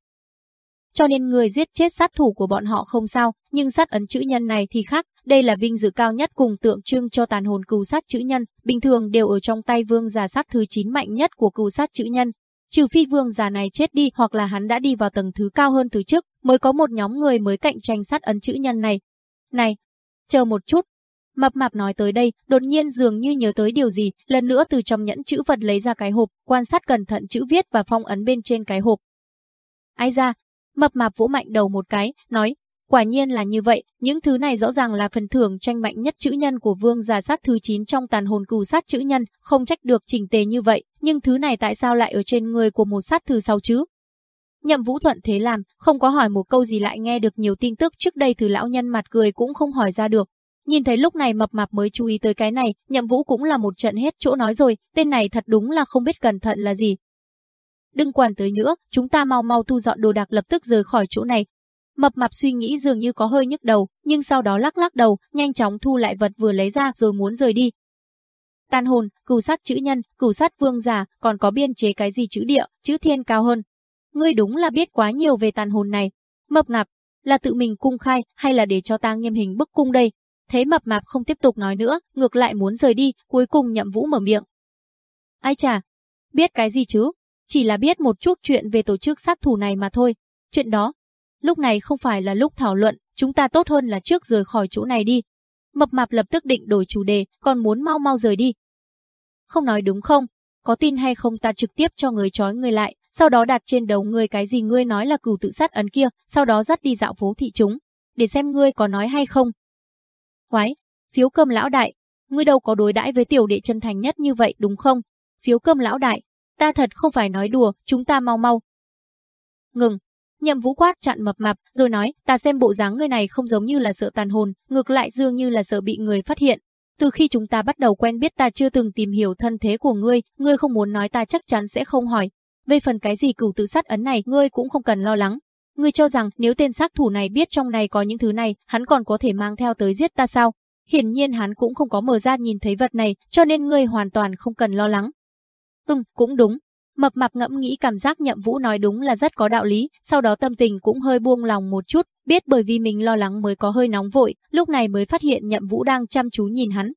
Cho nên người giết chết sát thủ của bọn họ không sao, nhưng sát ấn chữ nhân này thì khác, đây là vinh dự cao nhất cùng tượng trưng cho tàn hồn cừu sát chữ nhân, bình thường đều ở trong tay vương giả sát thứ 9 mạnh nhất của cừu sát chữ nhân, Trừ phi vương già này chết đi hoặc là hắn đã đi vào tầng thứ cao hơn thứ trước, mới có một nhóm người mới cạnh tranh sát ấn chữ nhân này. Này, chờ một chút. Mập mạp nói tới đây, đột nhiên dường như nhớ tới điều gì, lần nữa từ trong nhẫn chữ vật lấy ra cái hộp, quan sát cẩn thận chữ viết và phong ấn bên trên cái hộp. Ai ra, mập mạp vỗ mạnh đầu một cái, nói, Quả nhiên là như vậy, những thứ này rõ ràng là phần thưởng tranh mạnh nhất chữ nhân của vương giả sát thứ 9 trong tàn hồn cừu sát chữ nhân, không trách được trình tề như vậy, nhưng thứ này tại sao lại ở trên người của một sát thứ sau chứ? Nhậm Vũ Thuận thế làm, không có hỏi một câu gì lại nghe được nhiều tin tức trước đây từ lão nhân mặt cười cũng không hỏi ra được. Nhìn thấy lúc này mập mạp mới chú ý tới cái này, Nhậm Vũ cũng là một trận hết chỗ nói rồi, tên này thật đúng là không biết cẩn thận là gì. Đừng quản tới nữa, chúng ta mau mau thu dọn đồ đạc lập tức rời khỏi chỗ này, Mập mạp suy nghĩ dường như có hơi nhức đầu, nhưng sau đó lắc lắc đầu, nhanh chóng thu lại vật vừa lấy ra rồi muốn rời đi. Tàn hồn, cửu sát chữ nhân, cửu sát vương giả, còn có biên chế cái gì chữ địa, chữ thiên cao hơn. Ngươi đúng là biết quá nhiều về tàn hồn này. Mập ngạp, là tự mình cung khai hay là để cho ta nghiêm hình bức cung đây? Thế mập mạp không tiếp tục nói nữa, ngược lại muốn rời đi, cuối cùng nhậm vũ mở miệng. Ai chà, biết cái gì chứ? Chỉ là biết một chút chuyện về tổ chức sát thủ này mà thôi. Chuyện đó, lúc này không phải là lúc thảo luận, chúng ta tốt hơn là trước rời khỏi chỗ này đi. Mập mạp lập tức định đổi chủ đề, còn muốn mau mau rời đi. Không nói đúng không? Có tin hay không ta trực tiếp cho người trói người lại, sau đó đặt trên đầu ngươi cái gì ngươi nói là cửu tự sát ấn kia, sau đó dắt đi dạo phố thị chúng, để xem ngươi có nói hay không. Quái, phiếu cơm lão đại, ngươi đâu có đối đãi với tiểu đệ chân thành nhất như vậy đúng không? Phiếu cơm lão đại, ta thật không phải nói đùa, chúng ta mau mau. Ngừng. Nhậm vũ quát chặn mập mạp, rồi nói, ta xem bộ dáng người này không giống như là sợ tàn hồn, ngược lại dường như là sợ bị người phát hiện. Từ khi chúng ta bắt đầu quen biết ta chưa từng tìm hiểu thân thế của ngươi, ngươi không muốn nói ta chắc chắn sẽ không hỏi. Về phần cái gì cửu tự sát ấn này, ngươi cũng không cần lo lắng. Ngươi cho rằng nếu tên sát thủ này biết trong này có những thứ này, hắn còn có thể mang theo tới giết ta sao? Hiển nhiên hắn cũng không có mở ra nhìn thấy vật này, cho nên ngươi hoàn toàn không cần lo lắng. Ừm, cũng đúng. Mập mạp ngẫm nghĩ cảm giác nhậm vũ nói đúng là rất có đạo lý, sau đó tâm tình cũng hơi buông lòng một chút, biết bởi vì mình lo lắng mới có hơi nóng vội, lúc này mới phát hiện nhậm vũ đang chăm chú nhìn hắn.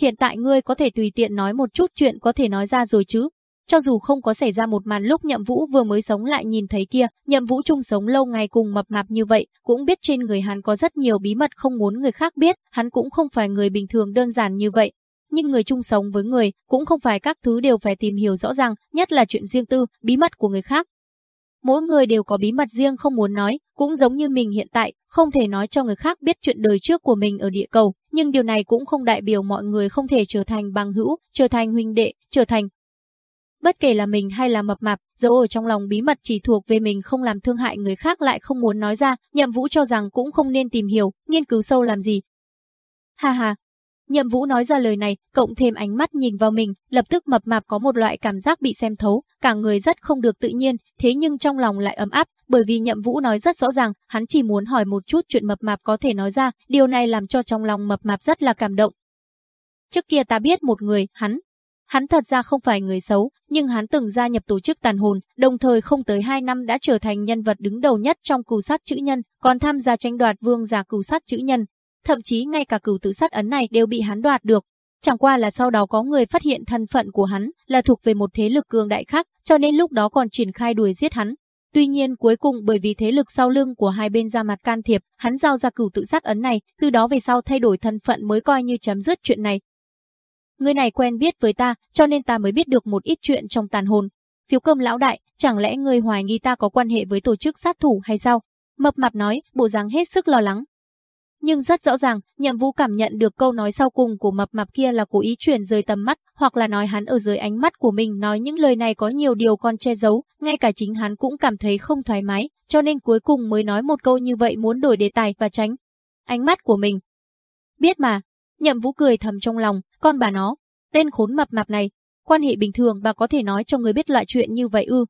Hiện tại ngươi có thể tùy tiện nói một chút chuyện có thể nói ra rồi chứ, cho dù không có xảy ra một màn lúc nhậm vũ vừa mới sống lại nhìn thấy kia, nhậm vũ chung sống lâu ngày cùng mập mạp như vậy, cũng biết trên người hắn có rất nhiều bí mật không muốn người khác biết, hắn cũng không phải người bình thường đơn giản như vậy. Nhưng người chung sống với người, cũng không phải các thứ đều phải tìm hiểu rõ ràng, nhất là chuyện riêng tư, bí mật của người khác. Mỗi người đều có bí mật riêng không muốn nói, cũng giống như mình hiện tại, không thể nói cho người khác biết chuyện đời trước của mình ở địa cầu, nhưng điều này cũng không đại biểu mọi người không thể trở thành bằng hữu, trở thành huynh đệ, trở thành Bất kể là mình hay là mập mạp, dẫu ở trong lòng bí mật chỉ thuộc về mình không làm thương hại người khác lại không muốn nói ra, nhậm vũ cho rằng cũng không nên tìm hiểu, nghiên cứu sâu làm gì. Ha ha. Nhậm vũ nói ra lời này, cộng thêm ánh mắt nhìn vào mình, lập tức mập mạp có một loại cảm giác bị xem thấu, cả người rất không được tự nhiên, thế nhưng trong lòng lại ấm áp, bởi vì nhậm vũ nói rất rõ ràng, hắn chỉ muốn hỏi một chút chuyện mập mạp có thể nói ra, điều này làm cho trong lòng mập mạp rất là cảm động. Trước kia ta biết một người, hắn, Hắn thật ra không phải người xấu, nhưng hắn từng gia nhập tổ chức tàn hồn, đồng thời không tới 2 năm đã trở thành nhân vật đứng đầu nhất trong cửu sát chữ nhân, còn tham gia tranh đoạt vương giả cửu sát chữ nhân. Thậm chí ngay cả cửu tự sát ấn này đều bị hắn đoạt được. Chẳng qua là sau đó có người phát hiện thân phận của hắn là thuộc về một thế lực cường đại khác, cho nên lúc đó còn triển khai đuổi giết hắn. Tuy nhiên cuối cùng bởi vì thế lực sau lưng của hai bên ra mặt can thiệp, hắn giao ra cửu tự sát ấn này, từ đó về sau thay đổi thân phận mới coi như chấm dứt chuyện này, Người này quen biết với ta, cho nên ta mới biết được một ít chuyện trong tàn hồn. Phiếu cơm lão đại, chẳng lẽ người hoài nghi ta có quan hệ với tổ chức sát thủ hay sao? Mập mạp nói, bộ dáng hết sức lo lắng. Nhưng rất rõ ràng, nhậm vũ cảm nhận được câu nói sau cùng của mập mạp kia là cố ý chuyển rời tầm mắt, hoặc là nói hắn ở dưới ánh mắt của mình nói những lời này có nhiều điều còn che giấu, ngay cả chính hắn cũng cảm thấy không thoải mái, cho nên cuối cùng mới nói một câu như vậy muốn đổi đề tài và tránh ánh mắt của mình. Biết mà, nhậm vũ cười thầm trong lòng, con bà nó, tên khốn mập mạp này, quan hệ bình thường bà có thể nói cho người biết loại chuyện như vậy ư.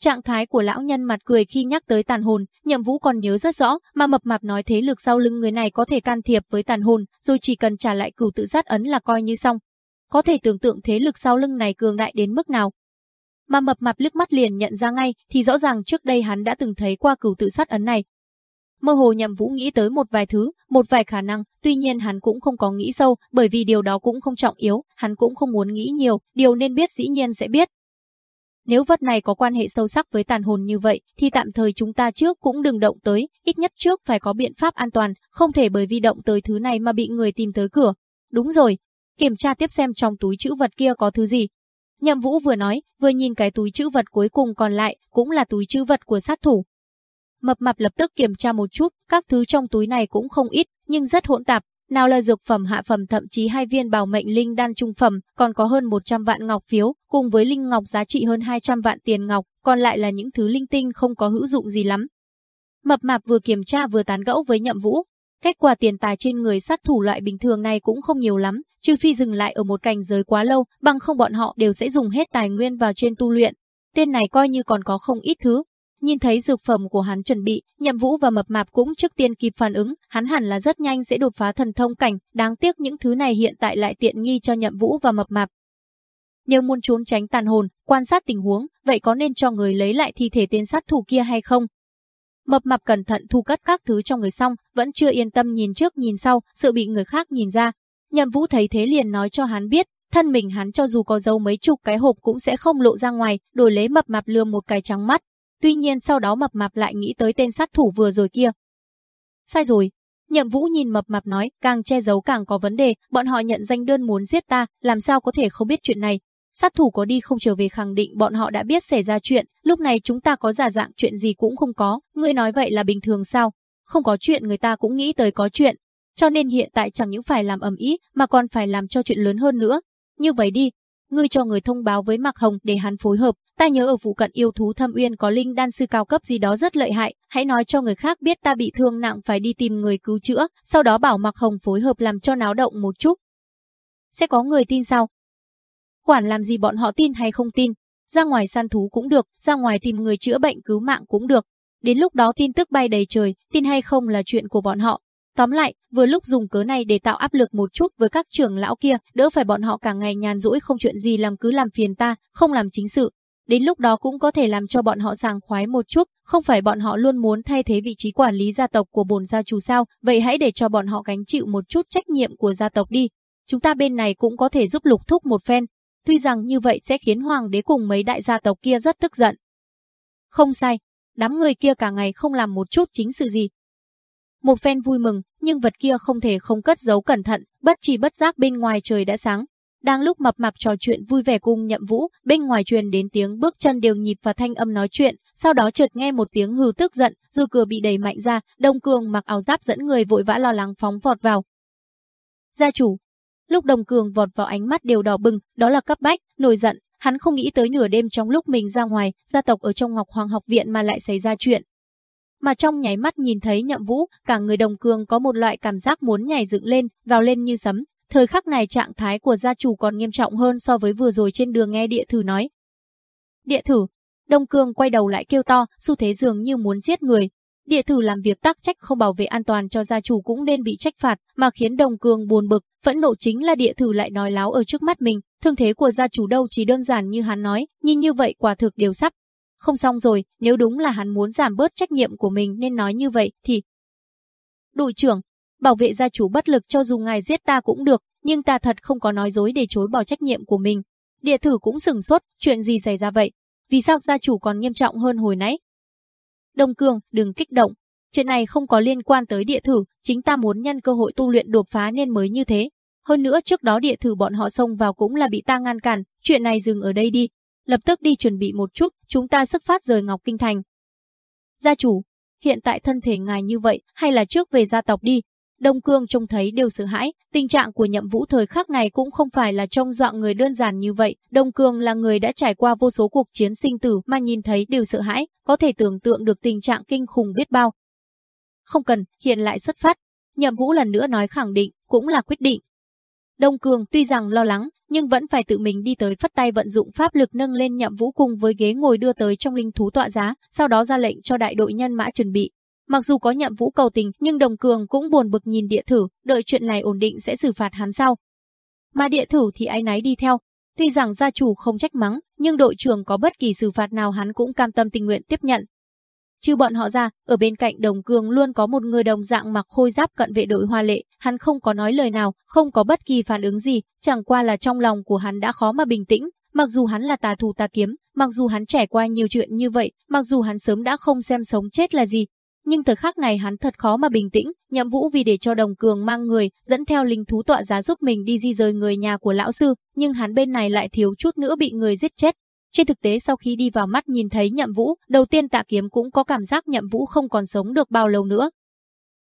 Trạng thái của lão nhân mặt cười khi nhắc tới tàn hồn, nhậm vũ còn nhớ rất rõ, mà mập mạp nói thế lực sau lưng người này có thể can thiệp với tàn hồn, rồi chỉ cần trả lại cửu tự sát ấn là coi như xong. Có thể tưởng tượng thế lực sau lưng này cường đại đến mức nào. Mà mập mạp liếc mắt liền nhận ra ngay, thì rõ ràng trước đây hắn đã từng thấy qua cửu tự sát ấn này, Mơ hồ nhậm vũ nghĩ tới một vài thứ, một vài khả năng, tuy nhiên hắn cũng không có nghĩ sâu, bởi vì điều đó cũng không trọng yếu, hắn cũng không muốn nghĩ nhiều, điều nên biết dĩ nhiên sẽ biết. Nếu vật này có quan hệ sâu sắc với tàn hồn như vậy, thì tạm thời chúng ta trước cũng đừng động tới, ít nhất trước phải có biện pháp an toàn, không thể bởi vì động tới thứ này mà bị người tìm tới cửa. Đúng rồi, kiểm tra tiếp xem trong túi chữ vật kia có thứ gì. Nhậm Vũ vừa nói, vừa nhìn cái túi chữ vật cuối cùng còn lại, cũng là túi chữ vật của sát thủ, Mập mạp lập tức kiểm tra một chút, các thứ trong túi này cũng không ít, nhưng rất hỗn tạp. Nào là dược phẩm hạ phẩm thậm chí hai viên bảo mệnh linh đan trung phẩm, còn có hơn 100 vạn ngọc phiếu, cùng với linh ngọc giá trị hơn 200 vạn tiền ngọc, còn lại là những thứ linh tinh không có hữu dụng gì lắm. Mập mạp vừa kiểm tra vừa tán gẫu với nhậm vũ. Kết quả tiền tài trên người sát thủ loại bình thường này cũng không nhiều lắm, trừ phi dừng lại ở một cảnh giới quá lâu, bằng không bọn họ đều sẽ dùng hết tài nguyên vào trên tu luyện. Tên này coi như còn có không ít thứ, nhìn thấy dược phẩm của hắn chuẩn bị, Nhậm Vũ và Mập Mạp cũng trước tiên kịp phản ứng, hắn hẳn là rất nhanh sẽ đột phá thần thông cảnh, đáng tiếc những thứ này hiện tại lại tiện nghi cho Nhậm Vũ và Mập Mạp. Nếu muốn trốn tránh tàn hồn, quan sát tình huống, vậy có nên cho người lấy lại thi thể tên sát thủ kia hay không? Mập mạp cẩn thận thu cất các thứ cho người xong, vẫn chưa yên tâm nhìn trước nhìn sau, sợ bị người khác nhìn ra. Nhậm Vũ thấy thế liền nói cho hắn biết, thân mình hắn cho dù có dấu mấy chục cái hộp cũng sẽ không lộ ra ngoài, đổi lấy mập mạp lừa một cái trắng mắt. Tuy nhiên sau đó mập mạp lại nghĩ tới tên sát thủ vừa rồi kia. Sai rồi. Nhậm Vũ nhìn mập mạp nói, càng che giấu càng có vấn đề, bọn họ nhận danh đơn muốn giết ta, làm sao có thể không biết chuyện này, Sát thủ có đi không trở về khẳng định bọn họ đã biết xảy ra chuyện, lúc này chúng ta có giả dạng chuyện gì cũng không có, ngươi nói vậy là bình thường sao? Không có chuyện người ta cũng nghĩ tới có chuyện. Cho nên hiện tại chẳng những phải làm ầm ĩ mà còn phải làm cho chuyện lớn hơn nữa. Như vậy đi, ngươi cho người thông báo với Mạc Hồng để hắn phối hợp, ta nhớ ở phụ cận yêu thú thâm uyên có linh đan sư cao cấp gì đó rất lợi hại, hãy nói cho người khác biết ta bị thương nặng phải đi tìm người cứu chữa, sau đó bảo Mạc Hồng phối hợp làm cho náo động một chút. Sẽ có người tin sao? Quản làm gì bọn họ tin hay không tin, ra ngoài săn thú cũng được, ra ngoài tìm người chữa bệnh cứu mạng cũng được. Đến lúc đó tin tức bay đầy trời, tin hay không là chuyện của bọn họ. Tóm lại, vừa lúc dùng cớ này để tạo áp lực một chút với các trưởng lão kia, đỡ phải bọn họ cả ngày nhàn rỗi không chuyện gì làm cứ làm phiền ta, không làm chính sự. Đến lúc đó cũng có thể làm cho bọn họ sàng khoái một chút, không phải bọn họ luôn muốn thay thế vị trí quản lý gia tộc của bồn gia chủ sao, vậy hãy để cho bọn họ gánh chịu một chút trách nhiệm của gia tộc đi. Chúng ta bên này cũng có thể giúp lục thúc một phen, Tuy rằng như vậy sẽ khiến hoàng đế cùng mấy đại gia tộc kia rất tức giận. Không sai, đám người kia cả ngày không làm một chút chính sự gì. Một phen vui mừng, nhưng vật kia không thể không cất giấu cẩn thận, bất chỉ bất giác bên ngoài trời đã sáng. Đang lúc mập mạp trò chuyện vui vẻ cùng nhậm vũ, bên ngoài truyền đến tiếng bước chân đều nhịp và thanh âm nói chuyện, sau đó chợt nghe một tiếng hừ tức giận, dù cửa bị đẩy mạnh ra, đông cường mặc áo giáp dẫn người vội vã lo lắng phóng vọt vào. Gia chủ, Lúc Đồng Cường vọt vào ánh mắt đều đỏ bừng, đó là cấp bách, nổi giận, hắn không nghĩ tới nửa đêm trong lúc mình ra ngoài, gia tộc ở trong Ngọc Hoàng học viện mà lại xảy ra chuyện. Mà trong nháy mắt nhìn thấy Nhậm Vũ, cả người Đồng Cường có một loại cảm giác muốn nhảy dựng lên, vào lên như sấm. Thời khắc này trạng thái của gia chủ còn nghiêm trọng hơn so với vừa rồi trên đường nghe địa thử nói. Địa thử, Đông Cương quay đầu lại kêu to, xu thế dường như muốn giết người, Địa thử làm việc tác trách không bảo vệ an toàn cho gia chủ cũng nên bị trách phạt, mà khiến Đồng Cường buồn bực, phẫn nộ chính là địa thử lại nói láo ở trước mắt mình, thương thế của gia chủ đâu chỉ đơn giản như hắn nói, nhìn như vậy quả thực đều sắp. Không xong rồi, nếu đúng là hắn muốn giảm bớt trách nhiệm của mình nên nói như vậy thì... Đội trưởng, bảo vệ gia chủ bất lực cho dù ngài giết ta cũng được, nhưng ta thật không có nói dối để chối bỏ trách nhiệm của mình. Địa thử cũng sừng sốt, chuyện gì xảy ra vậy? Vì sao gia chủ còn nghiêm trọng hơn hồi nãy? Đông Cương, đừng kích động. Chuyện này không có liên quan tới địa thử, chính ta muốn nhân cơ hội tu luyện đột phá nên mới như thế. Hơn nữa trước đó địa thử bọn họ xông vào cũng là bị ta ngăn cản, chuyện này dừng ở đây đi. Lập tức đi chuẩn bị một chút, chúng ta xuất phát rời Ngọc Kinh Thành. Gia chủ, hiện tại thân thể ngài như vậy, hay là trước về gia tộc đi, Đông Cương trông thấy đều sợ hãi, tình trạng của nhậm vũ thời khắc này cũng không phải là trông dạng người đơn giản như vậy. Đông Cương là người đã trải qua vô số cuộc chiến sinh tử mà nhìn thấy đều sợ hãi, có thể tưởng tượng được tình trạng kinh khủng biết bao. Không cần, hiện lại xuất phát. Nhậm vũ lần nữa nói khẳng định, cũng là quyết định. Đông Cương tuy rằng lo lắng, nhưng vẫn phải tự mình đi tới phất tay vận dụng pháp lực nâng lên nhậm vũ cùng với ghế ngồi đưa tới trong linh thú tọa giá, sau đó ra lệnh cho đại đội nhân mã chuẩn bị, Mặc dù có nhậm vũ cầu tình, nhưng đồng cường cũng buồn bực nhìn địa thử, đợi chuyện này ổn định sẽ xử phạt hắn sau. Mà địa thử thì ai nấy đi theo. Tuy rằng gia chủ không trách mắng, nhưng đội trưởng có bất kỳ xử phạt nào hắn cũng cam tâm tình nguyện tiếp nhận. Trừ bọn họ ra, ở bên cạnh đồng cường luôn có một người đồng dạng mặc khôi giáp cận vệ đội hoa lệ, hắn không có nói lời nào, không có bất kỳ phản ứng gì, chẳng qua là trong lòng của hắn đã khó mà bình tĩnh, mặc dù hắn là tà thù tà kiếm, mặc dù hắn trải qua nhiều chuyện như vậy, mặc dù hắn sớm đã không xem sống chết là gì, nhưng thời khắc này hắn thật khó mà bình tĩnh, nhậm vũ vì để cho đồng cường mang người, dẫn theo linh thú tọa giá giúp mình đi di rời người nhà của lão sư, nhưng hắn bên này lại thiếu chút nữa bị người giết chết. Trên thực tế sau khi đi vào mắt nhìn thấy nhậm vũ, đầu tiên tạ kiếm cũng có cảm giác nhậm vũ không còn sống được bao lâu nữa.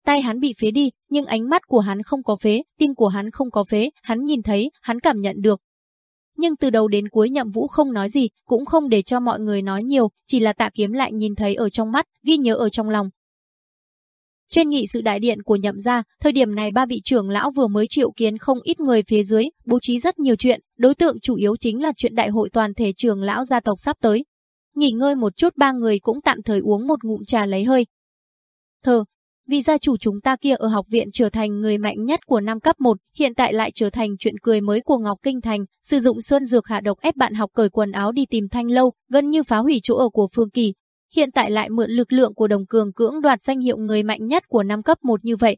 Tay hắn bị phế đi, nhưng ánh mắt của hắn không có phế, tim của hắn không có phế, hắn nhìn thấy, hắn cảm nhận được, nhưng từ đầu đến cuối nhậm vũ không nói gì, cũng không để cho mọi người nói nhiều, chỉ là tạ kiếm lại nhìn thấy ở trong mắt, ghi nhớ ở trong lòng, trên nghị sự đại điện của nhậm gia, thời điểm này ba vị trưởng lão vừa mới triệu kiến không ít người phía dưới, bố trí rất nhiều chuyện, đối tượng chủ yếu chính là chuyện đại hội toàn thể trưởng lão gia tộc sắp tới. Nghỉ ngơi một chút ba người cũng tạm thời uống một ngụm trà lấy hơi. Thờ, vì gia chủ chúng ta kia ở học viện trở thành người mạnh nhất của năm cấp 1, hiện tại lại trở thành chuyện cười mới của Ngọc Kinh Thành, sử dụng xuân dược hạ độc ép bạn học cởi quần áo đi tìm Thanh Lâu, gần như phá hủy chỗ ở của Phương Kỳ. Hiện tại lại mượn lực lượng của đồng cường cưỡng đoạt danh hiệu người mạnh nhất của năm cấp 1 như vậy.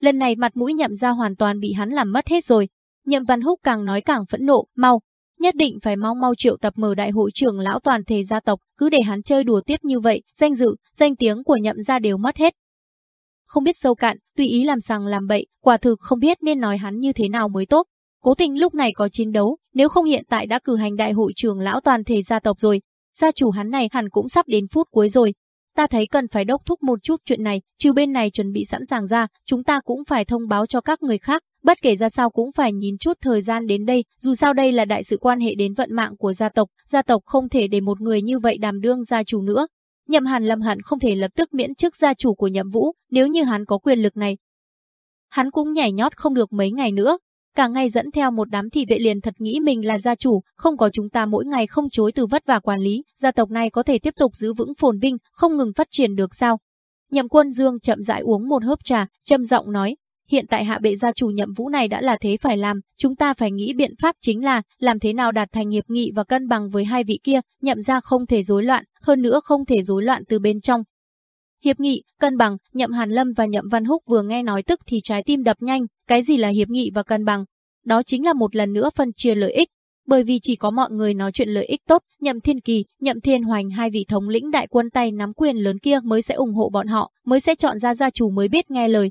Lần này mặt mũi nhậm ra hoàn toàn bị hắn làm mất hết rồi. Nhậm Văn Húc càng nói càng phẫn nộ, mau, nhất định phải mau mau triệu tập mở đại hội trưởng lão toàn thể gia tộc, cứ để hắn chơi đùa tiếp như vậy, danh dự, danh tiếng của nhậm gia đều mất hết không biết sâu cạn, tùy ý làm sằng làm bậy, quả thực không biết nên nói hắn như thế nào mới tốt. Cố tình lúc này có chiến đấu, nếu không hiện tại đã cử hành đại hội trưởng lão toàn thể gia tộc rồi. Gia chủ hắn này hẳn cũng sắp đến phút cuối rồi. Ta thấy cần phải đốc thúc một chút chuyện này, trừ bên này chuẩn bị sẵn sàng ra, chúng ta cũng phải thông báo cho các người khác, bất kể ra sao cũng phải nhìn chút thời gian đến đây, dù sao đây là đại sự quan hệ đến vận mạng của gia tộc, gia tộc không thể để một người như vậy đàm đương gia chủ nữa, Nhậm Hàn Lâm hận không thể lập tức miễn chức gia chủ của Nhậm Vũ, nếu như hắn có quyền lực này. Hắn cũng nhảy nhót không được mấy ngày nữa, cả ngày dẫn theo một đám thị vệ liền thật nghĩ mình là gia chủ, không có chúng ta mỗi ngày không chối từ vất vả quản lý, gia tộc này có thể tiếp tục giữ vững phồn vinh, không ngừng phát triển được sao? Nhậm Quân Dương chậm rãi uống một hớp trà, trầm giọng nói, hiện tại hạ bệ gia chủ nhậm vũ này đã là thế phải làm, chúng ta phải nghĩ biện pháp chính là làm thế nào đạt thành hiệp nghị và cân bằng với hai vị kia, nhậm ra không thể rối loạn, hơn nữa không thể rối loạn từ bên trong. Hiệp nghị, cân bằng, nhậm Hàn Lâm và nhậm Văn Húc vừa nghe nói tức thì trái tim đập nhanh, cái gì là hiệp nghị và cân bằng? Đó chính là một lần nữa phân chia lợi ích, bởi vì chỉ có mọi người nói chuyện lợi ích tốt, Nhậm Thiên Kỳ, Nhậm Thiên Hoành hai vị thống lĩnh đại quân tay nắm quyền lớn kia mới sẽ ủng hộ bọn họ, mới sẽ chọn ra gia chủ mới biết nghe lời,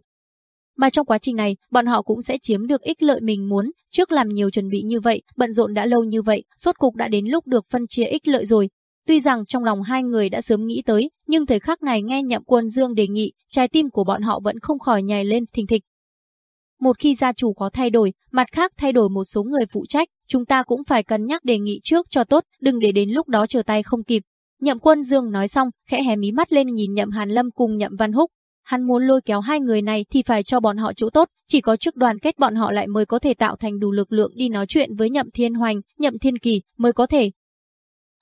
mà trong quá trình này, bọn họ cũng sẽ chiếm được ích lợi mình muốn, trước làm nhiều chuẩn bị như vậy, bận rộn đã lâu như vậy, rốt cục đã đến lúc được phân chia ích lợi rồi. Tuy rằng trong lòng hai người đã sớm nghĩ tới, nhưng thời khắc này nghe Nhậm Quân Dương đề nghị, trái tim của bọn họ vẫn không khỏi nhảy lên thình thịch. Một khi gia chủ có thay đổi, mặt khác thay đổi một số người phụ trách, chúng ta cũng phải cân nhắc đề nghị trước cho tốt, đừng để đến lúc đó chờ tay không kịp. Nhậm Quân Dương nói xong, khẽ hé mí mắt lên nhìn Nhậm Hàn Lâm cùng Nhậm Văn Húc, Hắn muốn lôi kéo hai người này thì phải cho bọn họ chỗ tốt, chỉ có trước đoàn kết bọn họ lại mới có thể tạo thành đủ lực lượng đi nói chuyện với Nhậm Thiên Hoành, Nhậm Thiên Kỳ mới có thể.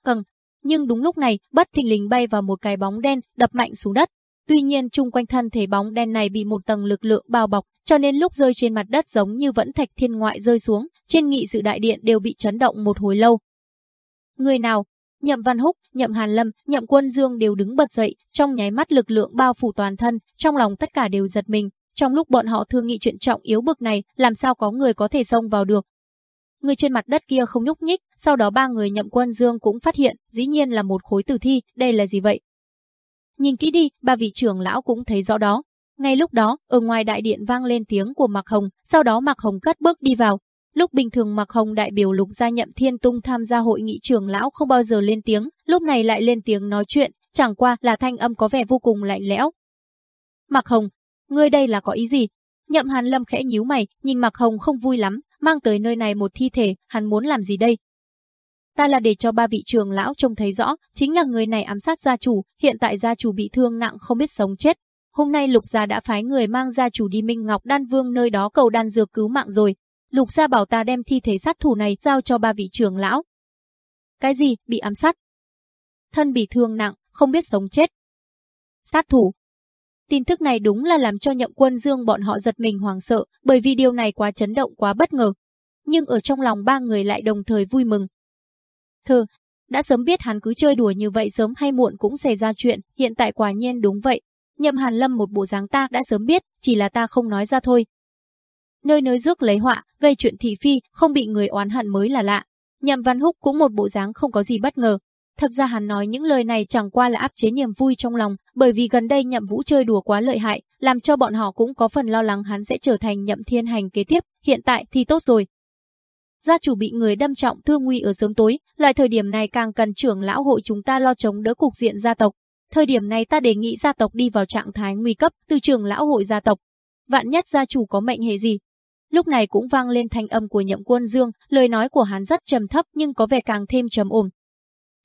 Cần, nhưng đúng lúc này, bất thình lình bay vào một cái bóng đen, đập mạnh xuống đất. Tuy nhiên chung quanh thân thể bóng đen này bị một tầng lực lượng bao bọc, cho nên lúc rơi trên mặt đất giống như vẫn thạch thiên ngoại rơi xuống, trên nghị sự đại điện đều bị chấn động một hồi lâu. Người nào, Nhậm Văn Húc, Nhậm Hàn Lâm, Nhậm Quân Dương đều đứng bật dậy, trong nháy mắt lực lượng bao phủ toàn thân, trong lòng tất cả đều giật mình. Trong lúc bọn họ thương nghị chuyện trọng yếu bực này, làm sao có người có thể xông vào được. Người trên mặt đất kia không nhúc nhích, sau đó ba người Nhậm Quân Dương cũng phát hiện, dĩ nhiên là một khối tử thi, đây là gì vậy? Nhìn kỹ đi, ba vị trưởng lão cũng thấy rõ đó. Ngay lúc đó, ở ngoài đại điện vang lên tiếng của Mạc Hồng, sau đó Mạc Hồng cất bước đi vào, Lúc bình thường Mạc Hồng đại biểu Lục gia nhậm Thiên Tung tham gia hội nghị trưởng lão không bao giờ lên tiếng, lúc này lại lên tiếng nói chuyện, chẳng qua là thanh âm có vẻ vô cùng lạnh lẽo. Mạc Hồng, ngươi đây là có ý gì? Nhậm Hàn Lâm khẽ nhíu mày, nhìn Mạc Hồng không vui lắm, mang tới nơi này một thi thể, hắn muốn làm gì đây? Ta là để cho ba vị trường lão trông thấy rõ, chính là người này ám sát gia chủ, hiện tại gia chủ bị thương nặng không biết sống chết. Hôm nay Lục gia đã phái người mang gia chủ đi Minh Ngọc Đan Vương nơi đó cầu đan dược cứu mạng rồi, Lục gia bảo ta đem thi thể sát thủ này giao cho ba vị trưởng lão. Cái gì, bị ám sát? Thân bị thương nặng, không biết sống chết. Sát thủ. Tin tức này đúng là làm cho nhậm quân dương bọn họ giật mình hoàng sợ, bởi vì điều này quá chấn động quá bất ngờ. Nhưng ở trong lòng ba người lại đồng thời vui mừng. Thơ, đã sớm biết hắn cứ chơi đùa như vậy sớm hay muộn cũng xảy ra chuyện, hiện tại quả nhiên đúng vậy. Nhậm Hàn Lâm một bộ dáng ta đã sớm biết, chỉ là ta không nói ra thôi, nơi nơi rước lấy họa, về chuyện thị phi, không bị người oán hận mới là lạ. Nhậm Văn Húc cũng một bộ dáng không có gì bất ngờ. Thật ra hắn nói những lời này chẳng qua là áp chế niềm vui trong lòng, bởi vì gần đây Nhậm Vũ chơi đùa quá lợi hại, làm cho bọn họ cũng có phần lo lắng hắn sẽ trở thành Nhậm Thiên Hành kế tiếp, hiện tại thì tốt rồi. Gia chủ bị người đâm trọng thương nguy ở sớm tối, loại thời điểm này càng cần trưởng lão hội chúng ta lo chống đỡ cục diện gia tộc. Thời điểm này ta đề nghị gia tộc đi vào trạng thái nguy cấp từ trưởng lão hội gia tộc. Vạn nhất gia chủ có mệnh hệ gì, Lúc này cũng vang lên thanh âm của nhậm quân dương, lời nói của hắn rất trầm thấp nhưng có vẻ càng thêm trầm ổn.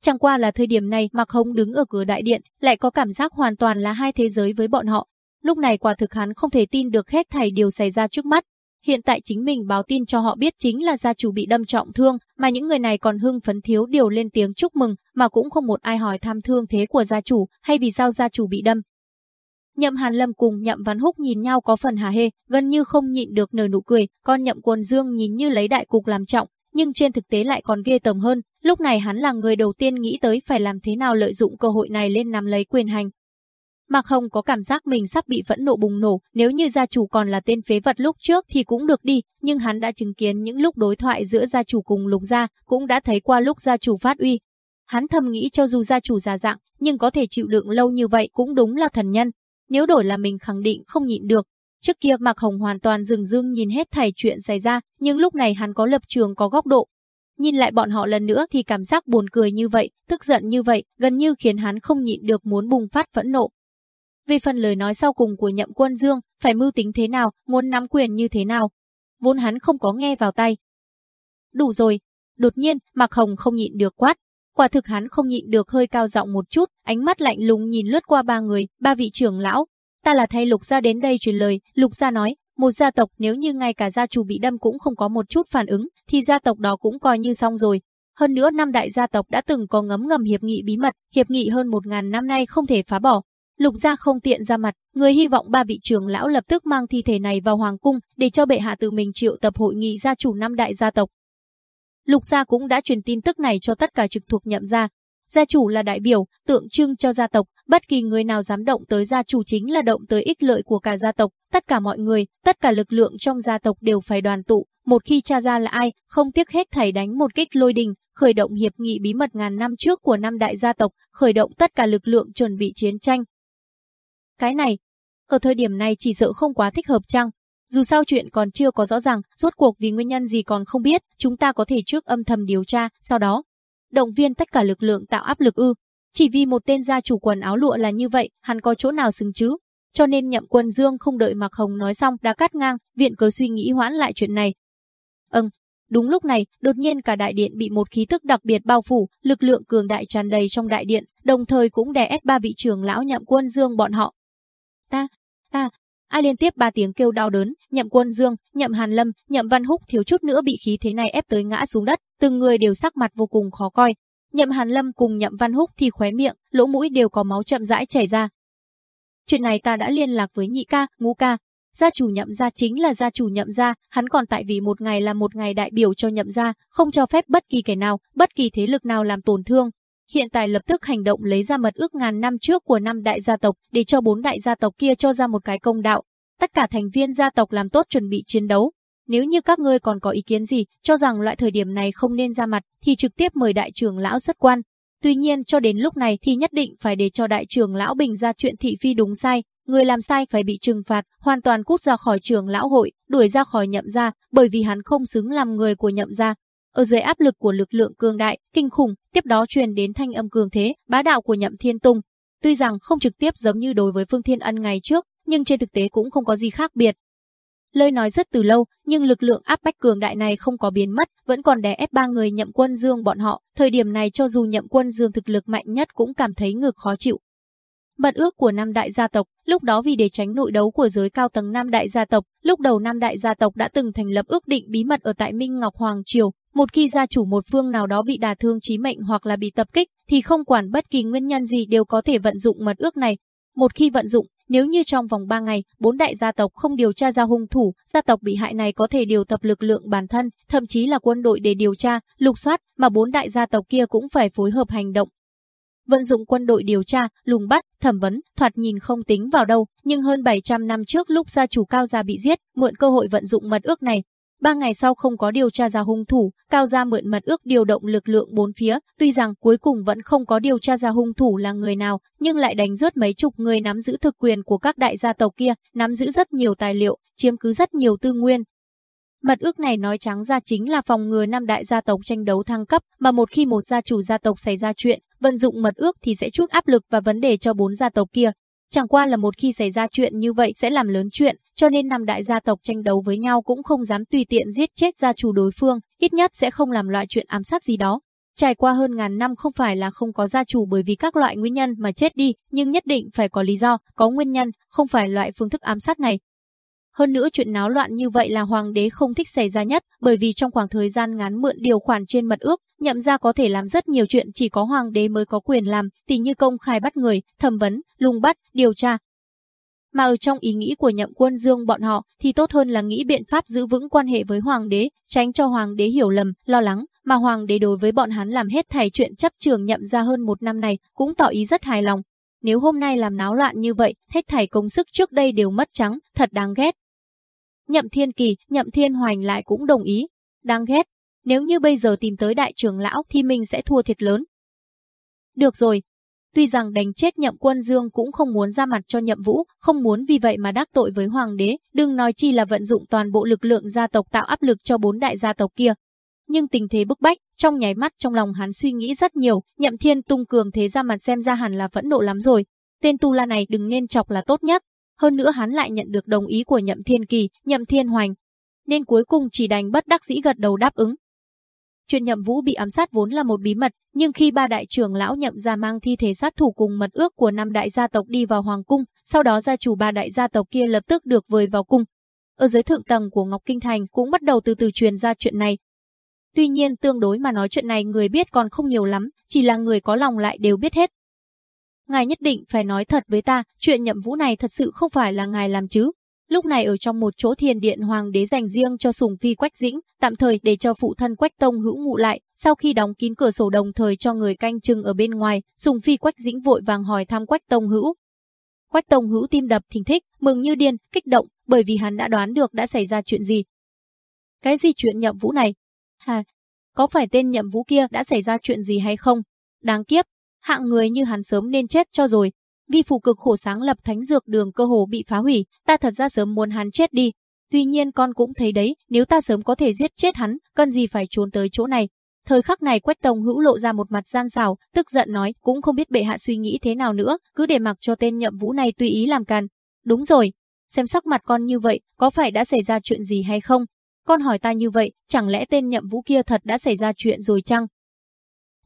Chẳng qua là thời điểm này Mạc Hồng đứng ở cửa đại điện, lại có cảm giác hoàn toàn là hai thế giới với bọn họ. Lúc này quả thực hắn không thể tin được hết thảy điều xảy ra trước mắt. Hiện tại chính mình báo tin cho họ biết chính là gia chủ bị đâm trọng thương, mà những người này còn hưng phấn thiếu điều lên tiếng chúc mừng, mà cũng không một ai hỏi tham thương thế của gia chủ, hay vì sao gia chủ bị đâm. Nhậm Hàn Lâm cùng Nhậm Văn Húc nhìn nhau có phần hà hê, gần như không nhịn được nở nụ cười, còn Nhậm Quân Dương nhìn như lấy đại cục làm trọng, nhưng trên thực tế lại còn ghê tởm hơn, lúc này hắn là người đầu tiên nghĩ tới phải làm thế nào lợi dụng cơ hội này lên nắm lấy quyền hành. Mạc Hồng có cảm giác mình sắp bị phẫn nộ bùng nổ, nếu như gia chủ còn là tên phế vật lúc trước thì cũng được đi, nhưng hắn đã chứng kiến những lúc đối thoại giữa gia chủ cùng Lục gia, cũng đã thấy qua lúc gia chủ phát uy. Hắn thầm nghĩ cho dù gia chủ già dạng, nhưng có thể chịu đựng lâu như vậy cũng đúng là thần nhân. Nếu đổi là mình khẳng định không nhịn được. Trước kia Mạc Hồng hoàn toàn dừng dưng nhìn hết thảy chuyện xảy ra, nhưng lúc này hắn có lập trường có góc độ, Nhìn lại bọn họ lần nữa thì cảm giác buồn cười như vậy, tức giận như vậy, gần như khiến hắn không nhịn được muốn bùng phát phẫn nộ vì phần lời nói sau cùng của nhậm quân dương, phải mưu tính thế nào, muốn nắm quyền như thế nào. Vốn hắn không có nghe vào tay. Đủ rồi. Đột nhiên, Mạc Hồng không nhịn được quát. Quả thực hắn không nhịn được hơi cao giọng một chút, ánh mắt lạnh lùng nhìn lướt qua ba người, ba vị trưởng lão. Ta là thay Lục gia đến đây truyền lời, Lục gia nói, một gia tộc nếu như ngay cả gia chủ bị đâm cũng không có một chút phản ứng, thì gia tộc đó cũng coi như xong rồi. Hơn nữa năm đại gia tộc đã từng có ngấm ngầm hiệp nghị bí mật, hiệp nghị hơn một ngàn năm nay không thể phá bỏ. Lục gia không tiện ra mặt, người hy vọng ba vị trưởng lão lập tức mang thi thể này vào hoàng cung để cho bệ hạ tự mình triệu tập hội nghị gia chủ năm đại gia tộc. Lục gia cũng đã truyền tin tức này cho tất cả trực thuộc nhậm gia. Gia chủ là đại biểu, tượng trưng cho gia tộc, bất kỳ người nào dám động tới gia chủ chính là động tới ích lợi của cả gia tộc, tất cả mọi người, tất cả lực lượng trong gia tộc đều phải đoàn tụ, một khi tra ra là ai, không tiếc hết thảy đánh một kích lôi đình, khởi động hiệp nghị bí mật ngàn năm trước của năm đại gia tộc, khởi động tất cả lực lượng chuẩn bị chiến tranh. Cái này, ở thời điểm này chỉ sợ không quá thích hợp chăng? Dù sao chuyện còn chưa có rõ ràng, rốt cuộc vì nguyên nhân gì còn không biết, chúng ta có thể trước âm thầm điều tra, sau đó động viên tất cả lực lượng tạo áp lực ư. Chỉ vì một tên gia chủ quần áo lụa là như vậy, hắn có chỗ nào xứng chứ? Cho nên nhậm quân dương không đợi Mạc Hồng nói xong đã cắt ngang, viện cớ suy nghĩ hoãn lại chuyện này. Ừm, đúng lúc này, đột nhiên cả đại điện bị một khí tức đặc biệt bao phủ, lực lượng cường đại tràn đầy trong đại điện, đồng thời cũng đè ép ba vị trưởng lão nhậm quân dương bọn họ. Ta, ta, ai liên tiếp ba tiếng kêu đau đớn, nhậm quân dương, nhậm hàn lâm, nhậm văn húc thiếu chút nữa bị khí thế này ép tới ngã xuống đất, từng người đều sắc mặt vô cùng khó coi. Nhậm hàn lâm cùng nhậm văn húc thì khóe miệng, lỗ mũi đều có máu chậm rãi chảy ra. Chuyện này ta đã liên lạc với nhị ca, ngũ ca, Gia chủ nhậm gia chính là gia chủ nhậm gia, hắn còn tại vì một ngày là một ngày đại biểu cho nhậm gia, không cho phép bất kỳ kẻ nào, bất kỳ thế lực nào làm tổn thương. Hiện tại lập tức hành động lấy ra mật ước ngàn năm trước của năm đại gia tộc để cho bốn đại gia tộc kia cho ra một cái công đạo. Tất cả thành viên gia tộc làm tốt chuẩn bị chiến đấu. Nếu như các ngươi còn có ý kiến gì, cho rằng loại thời điểm này không nên ra mặt, thì trực tiếp mời đại trưởng lão xuất quan. Tuy nhiên cho đến lúc này thì nhất định phải để cho đại trưởng lão bình ra chuyện thị phi đúng sai, Người làm sai phải bị trừng phạt, hoàn toàn cút ra khỏi trường lão hội, đuổi ra khỏi nhậm gia, bởi vì hắn không xứng làm người của nhậm gia. Ở dưới áp lực của lực lượng cường đại, kinh khủng, tiếp đó truyền đến thanh âm cường thế, bá đạo của nhậm thiên tung. Tuy rằng không trực tiếp giống như đối với Phương Thiên Ân ngày trước, nhưng trên thực tế cũng không có gì khác biệt. Lời nói rất từ lâu, nhưng lực lượng áp bách cường đại này không có biến mất, vẫn còn đè ép ba người nhậm quân dương bọn họ. Thời điểm này cho dù nhậm quân dương thực lực mạnh nhất cũng cảm thấy ngực khó chịu, Mật ước của năm đại gia tộc, lúc đó vì để tránh nội đấu của giới cao tầng năm đại gia tộc, lúc đầu năm đại gia tộc đã từng thành lập ước định bí mật ở tại Minh Ngọc Hoàng Triều, một khi gia chủ một phương nào đó bị đả thương chí mệnh hoặc là bị tập kích, thì không quản bất kỳ nguyên nhân gì đều có thể vận dụng mật ước này. Một khi vận dụng, nếu như trong vòng 3 ngày, bốn đại gia tộc không điều tra ra hung thủ, gia tộc bị hại này có thể điều tập lực lượng bản thân, thậm chí là quân đội để điều tra, lục soát, mà bốn đại gia tộc kia cũng phải phối hợp hành động, vận dụng quân đội điều tra, lùng bắt, thẩm vấn, thoạt nhìn không tính vào đâu, nhưng hơn 700 năm trước lúc gia chủ Cao Gia bị giết, mượn cơ hội vận dụng mật ước này. Ba ngày sau không có điều tra ra hung thủ, Cao Gia mượn mật ước điều động lực lượng bốn phía, tuy rằng cuối cùng vẫn không có điều tra ra hung thủ là người nào, nhưng lại đánh rớt mấy chục người nắm giữ thực quyền của các đại gia tộc kia, nắm giữ rất nhiều tài liệu, chiếm cứ rất nhiều tư nguyên, Mật ước này nói trắng ra chính là phòng ngừa năm đại gia tộc tranh đấu thăng cấp, mà một khi một gia chủ gia tộc xảy ra chuyện, vận dụng mật ước thì sẽ chút áp lực và vấn đề cho bốn gia tộc kia. Chẳng qua là một khi xảy ra chuyện như vậy sẽ làm lớn chuyện, cho nên năm đại gia tộc tranh đấu với nhau cũng không dám tùy tiện giết chết gia chủ đối phương, ít nhất sẽ không làm loại chuyện ám sát gì đó. Trải qua hơn ngàn năm không phải là không có gia chủ bởi vì các loại nguyên nhân mà chết đi, nhưng nhất định phải có lý do, có nguyên nhân, không phải loại phương thức ám sát này. Hơn nữa chuyện náo loạn như vậy là hoàng đế không thích xảy ra nhất, bởi vì trong khoảng thời gian ngắn mượn điều khoản trên mật ước, nhậm ra có thể làm rất nhiều chuyện chỉ có hoàng đế mới có quyền làm, tỉ như công khai bắt người, thẩm vấn, lùng bắt, điều tra. Mà ở trong ý nghĩ của nhậm quân dương bọn họ thì tốt hơn là nghĩ biện pháp giữ vững quan hệ với hoàng đế, tránh cho hoàng đế hiểu lầm, lo lắng, mà hoàng đế đối với bọn hắn làm hết thảy chuyện chấp trường nhậm ra hơn một năm này cũng tỏ ý rất hài lòng. Nếu hôm nay làm náo loạn như vậy, hết thảy công sức trước đây đều mất trắng, thật đáng ghét. Nhậm Thiên Kỳ, Nhậm Thiên Hoành lại cũng đồng ý. Đáng ghét, nếu như bây giờ tìm tới đại trưởng lão thì mình sẽ thua thiệt lớn. Được rồi. Tuy rằng đánh chết Nhậm Quân Dương cũng không muốn ra mặt cho Nhậm Vũ, không muốn vì vậy mà đắc tội với hoàng đế, đừng nói chi là vận dụng toàn bộ lực lượng gia tộc tạo áp lực cho bốn đại gia tộc kia. Nhưng tình thế bức bách, trong nháy mắt trong lòng hắn suy nghĩ rất nhiều, Nhậm Thiên tung cường thế ra mặt xem ra hẳn là phẫn nộ lắm rồi. Tên tu la này đừng nên chọc là tốt nhất, hơn nữa hắn lại nhận được đồng ý của Nhậm Thiên Kỳ, Nhậm Thiên Hoành, nên cuối cùng chỉ đành bất đắc dĩ gật đầu đáp ứng. Chuyện Nhậm Vũ bị ám sát vốn là một bí mật, nhưng khi ba đại trưởng lão Nhậm ra mang thi thể sát thủ cùng mật ước của năm đại gia tộc đi vào hoàng cung, sau đó gia chủ ba đại gia tộc kia lập tức được vời vào cung. Ở dưới thượng tầng của Ngọc Kinh Thành cũng bắt đầu từ từ truyền ra chuyện này. Tuy nhiên tương đối mà nói chuyện này người biết còn không nhiều lắm, chỉ là người có lòng lại đều biết hết ngài nhất định phải nói thật với ta, chuyện nhậm vũ này thật sự không phải là ngài làm chứ. Lúc này ở trong một chỗ thiền điện hoàng đế dành riêng cho sùng phi quách dĩnh, tạm thời để cho phụ thân quách tông hữu ngụ lại, sau khi đóng kín cửa sổ đồng thời cho người canh chừng ở bên ngoài, sùng phi quách dĩnh vội vàng hỏi thăm quách tông hữu. Quách tông hữu tim đập thình thích, mừng như điên, kích động, bởi vì hắn đã đoán được đã xảy ra chuyện gì. Cái gì chuyện nhậm vũ này? Hà, có phải tên nhậm vũ kia đã xảy ra chuyện gì hay không? Đáng kiếp, hạng người như hắn sớm nên chết cho rồi. Vi phủ cực khổ sáng lập thánh dược đường cơ hồ bị phá hủy, ta thật ra sớm muốn hắn chết đi. Tuy nhiên con cũng thấy đấy, nếu ta sớm có thể giết chết hắn, cần gì phải trốn tới chỗ này. Thời khắc này Quách Tông Hữu lộ ra một mặt gian xảo, tức giận nói, cũng không biết bệ hạ suy nghĩ thế nào nữa, cứ để mặc cho tên nhậm vũ này tùy ý làm càn. Đúng rồi, xem sắc mặt con như vậy, có phải đã xảy ra chuyện gì hay không? Con hỏi ta như vậy, chẳng lẽ tên nhậm vũ kia thật đã xảy ra chuyện rồi chăng?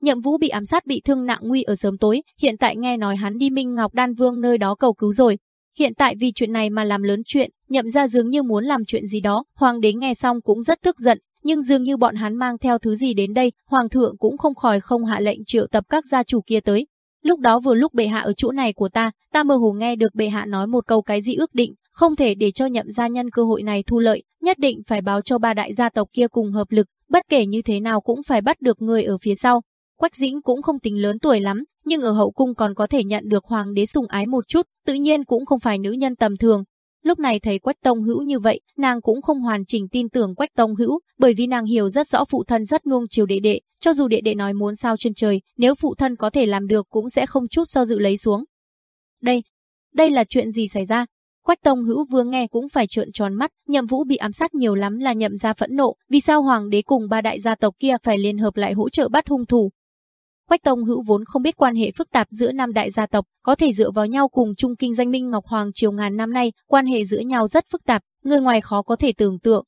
Nhậm Vũ bị ám sát bị thương nặng nguy ở sớm tối, hiện tại nghe nói hắn đi Minh Ngọc Đan Vương nơi đó cầu cứu rồi. Hiện tại vì chuyện này mà làm lớn chuyện, nhậm ra dường như muốn làm chuyện gì đó, hoàng đế nghe xong cũng rất tức giận, nhưng dường như bọn hắn mang theo thứ gì đến đây, hoàng thượng cũng không khỏi không hạ lệnh triệu tập các gia chủ kia tới. Lúc đó vừa lúc bệ hạ ở chỗ này của ta, ta mơ hồ nghe được bệ hạ nói một câu cái gì ước định, không thể để cho nhậm gia nhân cơ hội này thu lợi, nhất định phải báo cho ba đại gia tộc kia cùng hợp lực, bất kể như thế nào cũng phải bắt được người ở phía sau. Quách Dĩnh cũng không tính lớn tuổi lắm, nhưng ở hậu cung còn có thể nhận được hoàng đế sùng ái một chút, tự nhiên cũng không phải nữ nhân tầm thường. Lúc này thấy Quách Tông Hữu như vậy, nàng cũng không hoàn chỉnh tin tưởng Quách Tông Hữu, bởi vì nàng hiểu rất rõ phụ thân rất nuông chiều đệ đệ, cho dù đệ đệ nói muốn sao trên trời, nếu phụ thân có thể làm được cũng sẽ không chút do dự lấy xuống. Đây, đây là chuyện gì xảy ra? Quách Tông Hữu vừa nghe cũng phải trợn tròn mắt, Nhậm Vũ bị ám sát nhiều lắm là nhậm ra phẫn nộ, vì sao hoàng đế cùng ba đại gia tộc kia phải liên hợp lại hỗ trợ bắt hung thủ, Quách Tông Hữu vốn không biết quan hệ phức tạp giữa năm đại gia tộc, có thể dựa vào nhau cùng chung kinh danh Minh Ngọc Hoàng triều ngàn năm nay, quan hệ giữa nhau rất phức tạp, người ngoài khó có thể tưởng tượng.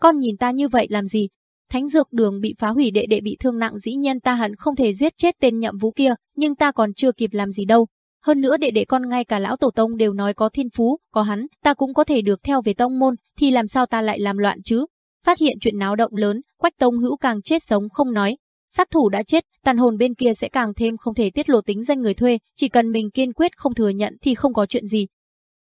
Con nhìn ta như vậy làm gì? Thánh dược đường bị phá hủy đệ đệ bị thương nặng dĩ nhiên ta hẳn không thể giết chết tên nhậm vũ kia, nhưng ta còn chưa kịp làm gì đâu. Hơn nữa đệ đệ con ngay cả lão tổ tông đều nói có thiên phú, có hắn, ta cũng có thể được theo về tông môn, thì làm sao ta lại làm loạn chứ? Phát hiện chuyện náo động lớn, Quách Tông Hữu càng chết sống không nói, Sát thủ đã chết, tàn hồn bên kia sẽ càng thêm không thể tiết lộ tính danh người thuê, chỉ cần mình kiên quyết không thừa nhận thì không có chuyện gì.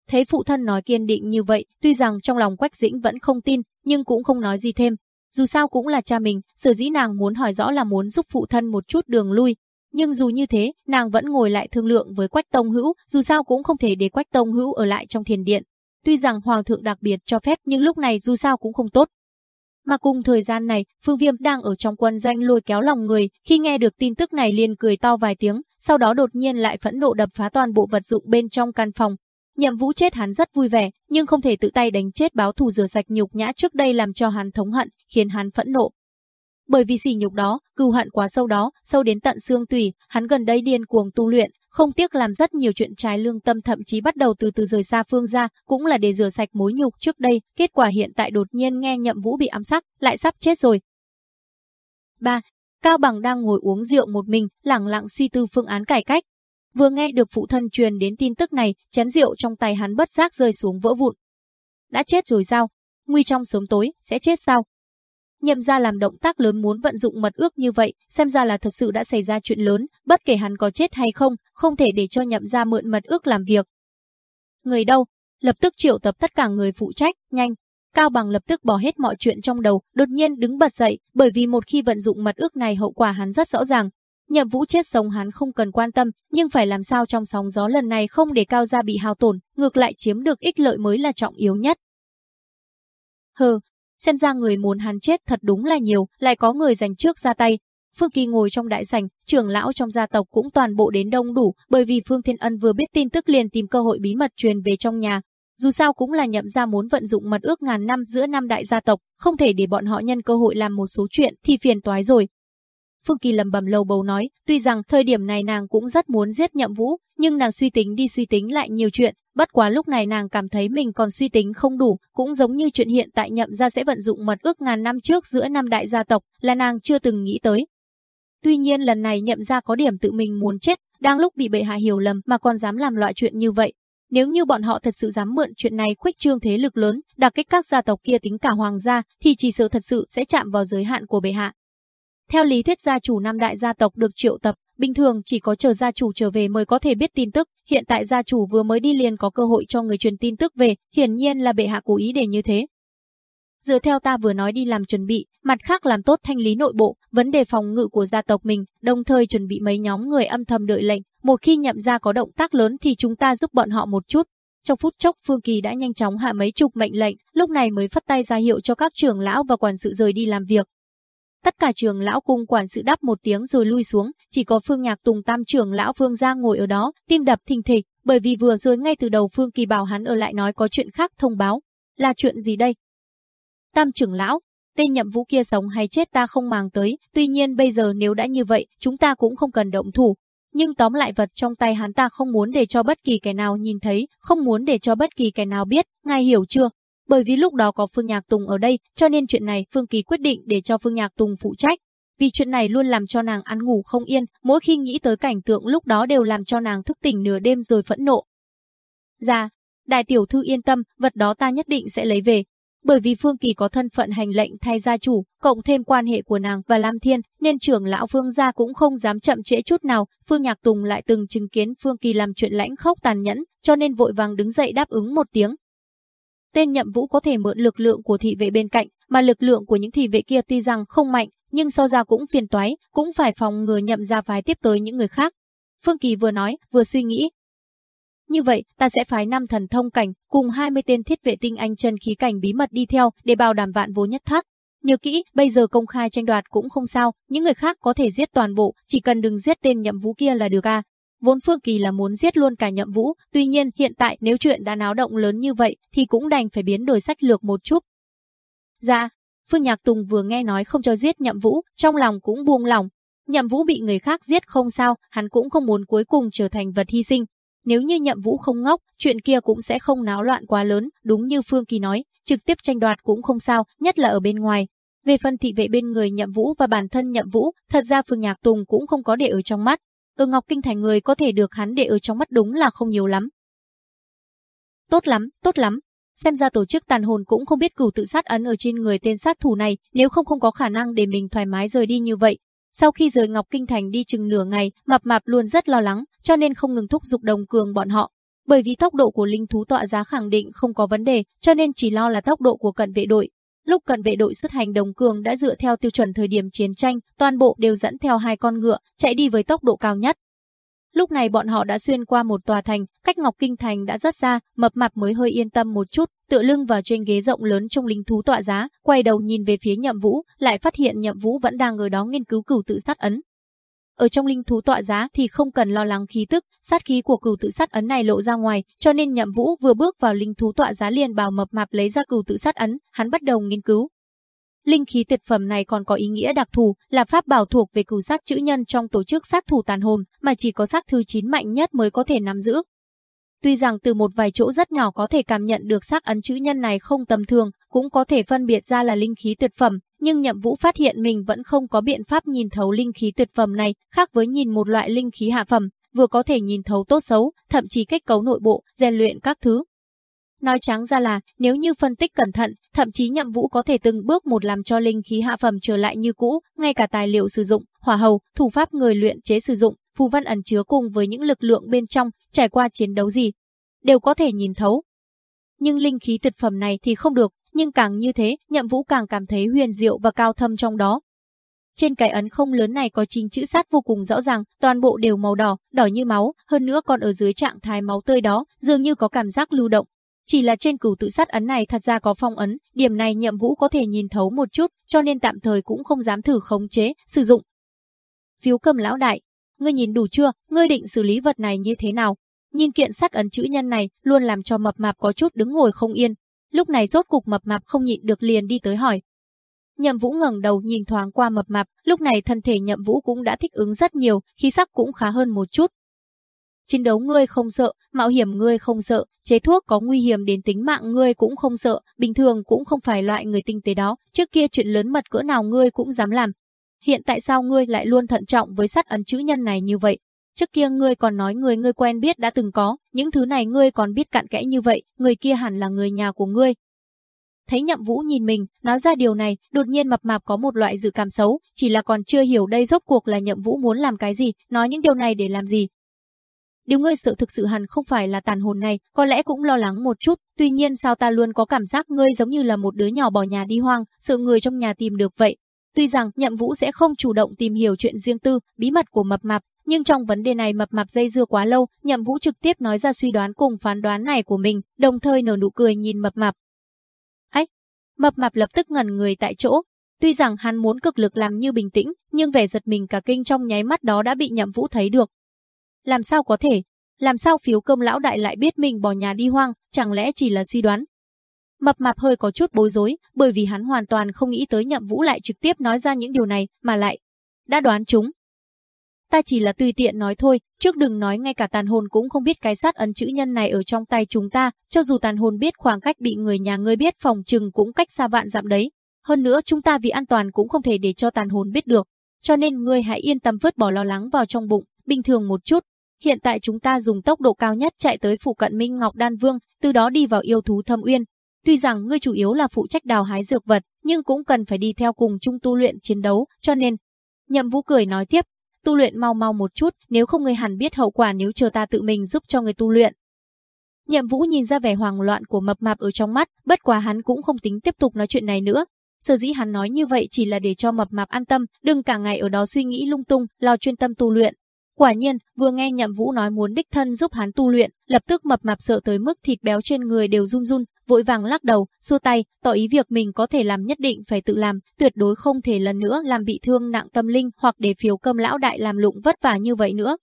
Thấy phụ thân nói kiên định như vậy, tuy rằng trong lòng Quách Dĩnh vẫn không tin, nhưng cũng không nói gì thêm. Dù sao cũng là cha mình, sở dĩ nàng muốn hỏi rõ là muốn giúp phụ thân một chút đường lui. Nhưng dù như thế, nàng vẫn ngồi lại thương lượng với Quách Tông Hữu, dù sao cũng không thể để Quách Tông Hữu ở lại trong thiền điện. Tuy rằng Hoàng thượng đặc biệt cho phép nhưng lúc này dù sao cũng không tốt, mà cùng thời gian này, Phương Viêm đang ở trong quân danh lôi kéo lòng người, khi nghe được tin tức này liền cười to vài tiếng, sau đó đột nhiên lại phẫn nộ đập phá toàn bộ vật dụng bên trong căn phòng. Nhậm Vũ chết hắn rất vui vẻ, nhưng không thể tự tay đánh chết báo thù rửa sạch nhục nhã trước đây làm cho hắn thống hận, khiến hắn phẫn nộ. Bởi vì sỉ nhục đó, cừu hận quá sâu đó, sâu đến tận xương tủy, hắn gần đây điên cuồng tu luyện, không tiếc làm rất nhiều chuyện trái lương tâm thậm chí bắt đầu từ từ rời xa Phương ra, cũng là để rửa sạch mối nhục trước đây, kết quả hiện tại đột nhiên nghe Nhậm Vũ bị ám sát, lại sắp chết rồi. 3. Cao Bằng đang ngồi uống rượu một mình, lẳng lặng suy tư phương án cải cách. Vừa nghe được phụ thân truyền đến tin tức này, chén rượu trong tay hắn bất giác rơi xuống vỡ vụn. đã chết rồi sao? Nguy trong sớm tối, sẽ chết sao? Nhậm ra làm động tác lớn muốn vận dụng mật ước như vậy, xem ra là thật sự đã xảy ra chuyện lớn, bất kể hắn có chết hay không, không thể để cho nhậm ra mượn mật ước làm việc. Người đâu? Lập tức triệu tập tất cả người phụ trách, nhanh. Cao Bằng lập tức bỏ hết mọi chuyện trong đầu, đột nhiên đứng bật dậy, bởi vì một khi vận dụng mật ước này hậu quả hắn rất rõ ràng. Nhậm Vũ chết sống hắn không cần quan tâm, nhưng phải làm sao trong sóng gió lần này không để Cao gia bị hao tổn, ngược lại chiếm được ích lợi mới là trọng yếu nhất. Hừ, xem ra người muốn hắn chết thật đúng là nhiều, lại có người giành trước ra tay. Phương Kỳ ngồi trong đại sảnh, trưởng lão trong gia tộc cũng toàn bộ đến đông đủ, bởi vì Phương Thiên Ân vừa biết tin tức liền tìm cơ hội bí mật truyền về trong nhà. Dù sao cũng là nhậm ra muốn vận dụng mật ước ngàn năm giữa năm đại gia tộc, không thể để bọn họ nhân cơ hội làm một số chuyện thì phiền toái rồi. Phương Kỳ lầm bầm lầu bầu nói, tuy rằng thời điểm này nàng cũng rất muốn giết nhậm vũ, nhưng nàng suy tính đi suy tính lại nhiều chuyện, bất quá lúc này nàng cảm thấy mình còn suy tính không đủ, cũng giống như chuyện hiện tại nhậm gia sẽ vận dụng mật ước ngàn năm trước giữa năm đại gia tộc, là nàng chưa từng nghĩ tới. Tuy nhiên lần này nhậm gia có điểm tự mình muốn chết, đang lúc bị bệ hạ hiểu lầm mà còn dám làm loại chuyện như vậy. Nếu như bọn họ thật sự dám mượn chuyện này khuếch trương thế lực lớn, đặc kích các gia tộc kia tính cả hoàng gia, thì chỉ sợ thật sự sẽ chạm vào giới hạn của bệ hạ. Theo lý thuyết gia chủ năm đại gia tộc được triệu tập, bình thường chỉ có chờ gia chủ trở về mới có thể biết tin tức, hiện tại gia chủ vừa mới đi liền có cơ hội cho người truyền tin tức về, hiển nhiên là bệ hạ cố ý để như thế. Dựa theo ta vừa nói đi làm chuẩn bị, mặt khác làm tốt thanh lý nội bộ, vấn đề phòng ngự của gia tộc mình, đồng thời chuẩn bị mấy nhóm người âm thầm đợi lệnh, một khi nhậm ra có động tác lớn thì chúng ta giúp bọn họ một chút. Trong phút chốc Phương Kỳ đã nhanh chóng hạ mấy chục mệnh lệnh, lúc này mới phất tay ra hiệu cho các trưởng lão và quản sự rời đi làm việc, Tất cả trường lão cung quản sự đáp một tiếng rồi lui xuống, chỉ có Phương Nhạc Tùng tam trưởng lão Phương Giang ngồi ở đó, tim đập thình thịch, bởi vì vừa rồi ngay từ đầu Phương Kỳ bảo hắn ở lại nói có chuyện khác thông báo. Là chuyện gì đây? Tam trưởng lão, tên nhậm vũ kia sống hay chết ta không màng tới, tuy nhiên bây giờ nếu đã như vậy, chúng ta cũng không cần động thủ. Nhưng tóm lại vật trong tay hắn ta không muốn để cho bất kỳ kẻ nào nhìn thấy, không muốn để cho bất kỳ kẻ nào biết, ngài hiểu chưa? Bởi vì lúc đó có Phương Nhạc Tùng ở đây, cho nên chuyện này Phương Kỳ quyết định để cho Phương Nhạc Tùng phụ trách. Vì chuyện này luôn làm cho nàng ăn ngủ không yên, mỗi khi nghĩ tới cảnh tượng lúc đó đều làm cho nàng thức tỉnh nửa đêm rồi phẫn nộ. Dạ, đại tiểu thư yên tâm, vật đó ta nhất định sẽ lấy về. Bởi vì Phương Kỳ có thân phận hành lệnh thay gia chủ, cộng thêm quan hệ của nàng và Lam Thiên, nên trưởng lão Phương gia cũng không dám chậm trễ chút nào. Phương Nhạc Tùng lại từng chứng kiến Phương Kỳ làm chuyện lãnh khốc tàn nhẫn, cho nên vội vàng đứng dậy đáp ứng một tiếng, Tên nhậm vũ có thể mượn lực lượng của thị vệ bên cạnh, mà lực lượng của những thị vệ kia tuy rằng không mạnh, nhưng so ra cũng phiền toái, cũng phải phòng ngừa nhậm ra phái tiếp tới những người khác. Phương Kỳ vừa nói, vừa suy nghĩ. Như vậy, ta sẽ phái năm thần thông cảnh, cùng 20 tên thiết vệ tinh anh chân khí cảnh bí mật đi theo, để bảo đảm vạn vô nhất thác. Nhớ kỹ, bây giờ công khai tranh đoạt cũng không sao, những người khác có thể giết toàn bộ, chỉ cần đừng giết tên nhậm vũ kia là được à. Vốn Phương Kỳ là muốn giết luôn cả nhậm vũ, tuy nhiên hiện tại nếu chuyện đã náo động lớn như vậy thì cũng đành phải biến đổi sách lược một chút. Dạ, Phương Nhạc Tùng vừa nghe nói không cho giết nhậm vũ, trong lòng cũng buông lòng. Nhậm vũ bị người khác giết không sao, hắn cũng không muốn cuối cùng trở thành vật hy sinh. Nếu như nhậm vũ không ngốc, chuyện kia cũng sẽ không náo loạn quá lớn, đúng như Phương Kỳ nói, trực tiếp tranh đoạt cũng không sao, nhất là ở bên ngoài. Về phân thị vệ bên người nhậm vũ và bản thân nhậm vũ, thật ra Phương Nhạc Tùng cũng không có để ở trong mắt, ở Ngọc Kinh Thành người có thể được hắn để ở trong mắt đúng là không nhiều lắm. Tốt lắm, tốt lắm. Xem ra tổ chức tàn hồn cũng không biết cửu tự sát ấn ở trên người tên sát thủ này, nếu không không có khả năng để mình thoải mái rời đi như vậy. Sau khi rời Ngọc Kinh Thành đi chừng nửa ngày, Mập Mạp luôn rất lo lắng, cho nên không ngừng thúc giục đồng cường bọn họ. Bởi vì tốc độ của linh thú tọa giá khẳng định không có vấn đề, cho nên chỉ lo là tốc độ của cận vệ đội, Lúc cận vệ đội xuất hành đồng cường đã dựa theo tiêu chuẩn thời điểm chiến tranh, toàn bộ đều dẫn theo hai con ngựa, chạy đi với tốc độ cao nhất. Lúc này bọn họ đã xuyên qua một tòa thành, cách Ngọc Kinh Thành đã rất xa, mập mạp mới hơi yên tâm một chút, tựa lưng vào trên ghế rộng lớn trong linh thú tọa giá, quay đầu nhìn về phía nhậm vũ, lại phát hiện nhậm vũ vẫn đang ở đó nghiên cứu cửu tự sát ấn. Ở trong linh thú tọa giá thì không cần lo lắng khí tức, sát khí của cửu tự sát ấn này lộ ra ngoài, cho nên Nhậm Vũ vừa bước vào linh thú tọa giá liền bảo mập mạp lấy ra cửu tự sát ấn, hắn bắt đầu nghiên cứu. Linh khí tuyệt phẩm này còn có ý nghĩa đặc thù, là pháp bảo thuộc về cửu sát chữ nhân trong tổ chức sát thủ tàn hồn, mà chỉ có sát thứ 9 mạnh nhất mới có thể nắm giữ. Tuy rằng từ một vài chỗ rất nhỏ có thể cảm nhận được sắc ấn chữ nhân này không tầm thường, cũng có thể phân biệt ra là linh khí tuyệt phẩm, nhưng Nhậm Vũ phát hiện mình vẫn không có biện pháp nhìn thấu linh khí tuyệt phẩm này, khác với nhìn một loại linh khí hạ phẩm, vừa có thể nhìn thấu tốt xấu, thậm chí kết cấu nội bộ, rèn luyện các thứ. Nói trắng ra là, nếu như phân tích cẩn thận, thậm chí nhậm vũ có thể từng bước một làm cho linh khí hạ phẩm trở lại như cũ, ngay cả tài liệu sử dụng, hỏa hầu, thủ pháp người luyện chế sử dụng, phù văn ẩn chứa cùng với những lực lượng bên trong, trải qua chiến đấu gì, đều có thể nhìn thấu. Nhưng linh khí tuyệt phẩm này thì không được, nhưng càng như thế, nhậm vũ càng cảm thấy huyền diệu và cao thâm trong đó. Trên cái ấn không lớn này có chính chữ sát vô cùng rõ ràng, toàn bộ đều màu đỏ, đỏ như máu, hơn nữa còn ở dưới trạng thái máu tươi đó, dường như có cảm giác lưu động. Chỉ là trên cửu tự sát ấn này thật ra có phong ấn, điểm này nhậm vũ có thể nhìn thấu một chút, cho nên tạm thời cũng không dám thử khống chế, sử dụng. Phiếu cầm lão đại, ngươi nhìn đủ chưa, ngươi định xử lý vật này như thế nào? Nhìn kiện sát ấn chữ nhân này, luôn làm cho mập mạp có chút đứng ngồi không yên. Lúc này rốt cục mập mạp không nhịn được liền đi tới hỏi, Nhậm Vũ ngẩng đầu nhìn thoáng qua mập mạp, lúc này thân thể Nhậm Vũ cũng đã thích ứng rất nhiều, khí sắc cũng khá hơn một chút. Chiến đấu ngươi không sợ, mạo hiểm ngươi không sợ, chế thuốc có nguy hiểm đến tính mạng ngươi cũng không sợ, bình thường cũng không phải loại người tinh tế đó, trước kia chuyện lớn mật cỡ nào ngươi cũng dám làm. Hiện tại sao ngươi lại luôn thận trọng với sát ấn chữ nhân này như vậy? Trước kia ngươi còn nói người ngươi quen biết đã từng có, những thứ này ngươi còn biết cạn kẽ như vậy, người kia hẳn là người nhà của ngươi, Thấy nhậm vũ nhìn mình, nói ra điều này, đột nhiên mập mạp có một loại dự cảm xấu, chỉ là còn chưa hiểu đây rốt cuộc là nhậm vũ muốn làm cái gì, nói những điều này để làm gì. Điều ngươi sợ thực sự hẳn không phải là tàn hồn này, có lẽ cũng lo lắng một chút, tuy nhiên sao ta luôn có cảm giác ngươi giống như là một đứa nhỏ bỏ nhà đi hoang, sợ người trong nhà tìm được vậy. Tuy rằng nhậm vũ sẽ không chủ động tìm hiểu chuyện riêng tư, bí mật của mập mạp, nhưng trong vấn đề này mập mạp dây dưa quá lâu, nhậm vũ trực tiếp nói ra suy đoán cùng phán đoán này của mình, đồng thời nở nụ cười nhìn mập mạp, Mập mạp lập tức ngẩn người tại chỗ. Tuy rằng hắn muốn cực lực làm như bình tĩnh, nhưng vẻ giật mình cả kinh trong nháy mắt đó đã bị nhậm vũ thấy được. Làm sao có thể? Làm sao phiếu công lão đại lại biết mình bỏ nhà đi hoang, chẳng lẽ chỉ là suy đoán? Mập mạp hơi có chút bối rối, bởi vì hắn hoàn toàn không nghĩ tới nhậm vũ lại trực tiếp nói ra những điều này, mà lại đã đoán chúng ta chỉ là tùy tiện nói thôi, trước đừng nói ngay cả tàn hồn cũng không biết cái sát ấn chữ nhân này ở trong tay chúng ta, cho dù tàn hồn biết khoảng cách bị người nhà ngươi biết phòng trừng cũng cách xa vạn dặm đấy. Hơn nữa chúng ta vì an toàn cũng không thể để cho tàn hồn biết được, cho nên ngươi hãy yên tâm vứt bỏ lo lắng vào trong bụng, bình thường một chút. Hiện tại chúng ta dùng tốc độ cao nhất chạy tới phụ cận Minh Ngọc Đan Vương, từ đó đi vào yêu thú thâm uyên. Tuy rằng ngươi chủ yếu là phụ trách đào hái dược vật, nhưng cũng cần phải đi theo cùng chung tu luyện chiến đấu, cho nên Nhậm Vũ cười nói tiếp, tu luyện mau mau một chút, nếu không người hẳn biết hậu quả nếu chờ ta tự mình giúp cho người tu luyện. Nhậm Vũ nhìn ra vẻ hoang loạn của mập mạp ở trong mắt, bất quá hắn cũng không tính tiếp tục nói chuyện này nữa. Sở dĩ hắn nói như vậy chỉ là để cho mập mạp an tâm, đừng cả ngày ở đó suy nghĩ lung tung, lo chuyên tâm tu luyện. Quả nhiên, vừa nghe Nhậm Vũ nói muốn đích thân giúp hắn tu luyện, lập tức mập mạp sợ tới mức thịt béo trên người đều run run, vội vàng lắc đầu, xua tay, tỏ ý việc mình có thể làm nhất định phải tự làm, tuyệt đối không thể lần nữa làm bị thương nặng tâm linh hoặc để phiếu cơm lão đại làm lụng vất vả như vậy nữa.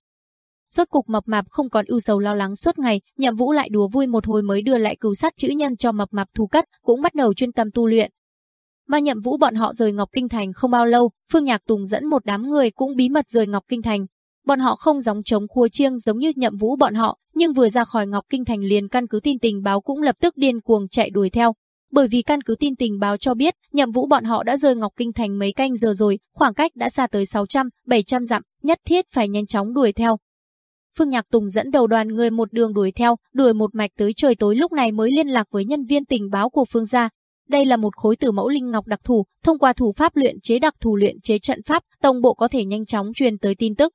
Rốt cục mập mạp không còn ưu sầu lo lắng suốt ngày, Nhậm Vũ lại đùa vui một hồi mới đưa lại cứu sát chữ nhân cho mập mạp thu cất, cũng bắt đầu chuyên tâm tu luyện. Mà Nhậm Vũ bọn họ rời Ngọc Kinh Thành không bao lâu, Phương Nhạc Tùng dẫn một đám người cũng bí mật rời Ngọc Kinh Thành, Bọn họ không giống chống khua chiêng giống như nhậm vũ bọn họ, nhưng vừa ra khỏi Ngọc Kinh Thành liền căn cứ tin tình báo cũng lập tức điên cuồng chạy đuổi theo. Bởi vì căn cứ tin tình báo cho biết, nhậm vũ bọn họ đã rời Ngọc Kinh Thành mấy canh giờ rồi, khoảng cách đã xa tới 600, 700 dặm, nhất thiết phải nhanh chóng đuổi theo. Phương Nhạc Tùng dẫn đầu đoàn người một đường đuổi theo, đuổi một mạch tới trời tối lúc này mới liên lạc với nhân viên tình báo của Phương gia. Đây là một khối tử mẫu linh ngọc đặc thù, thông qua thủ pháp luyện chế đặc thù luyện chế trận pháp, tổng bộ có thể nhanh chóng truyền tới tin tức.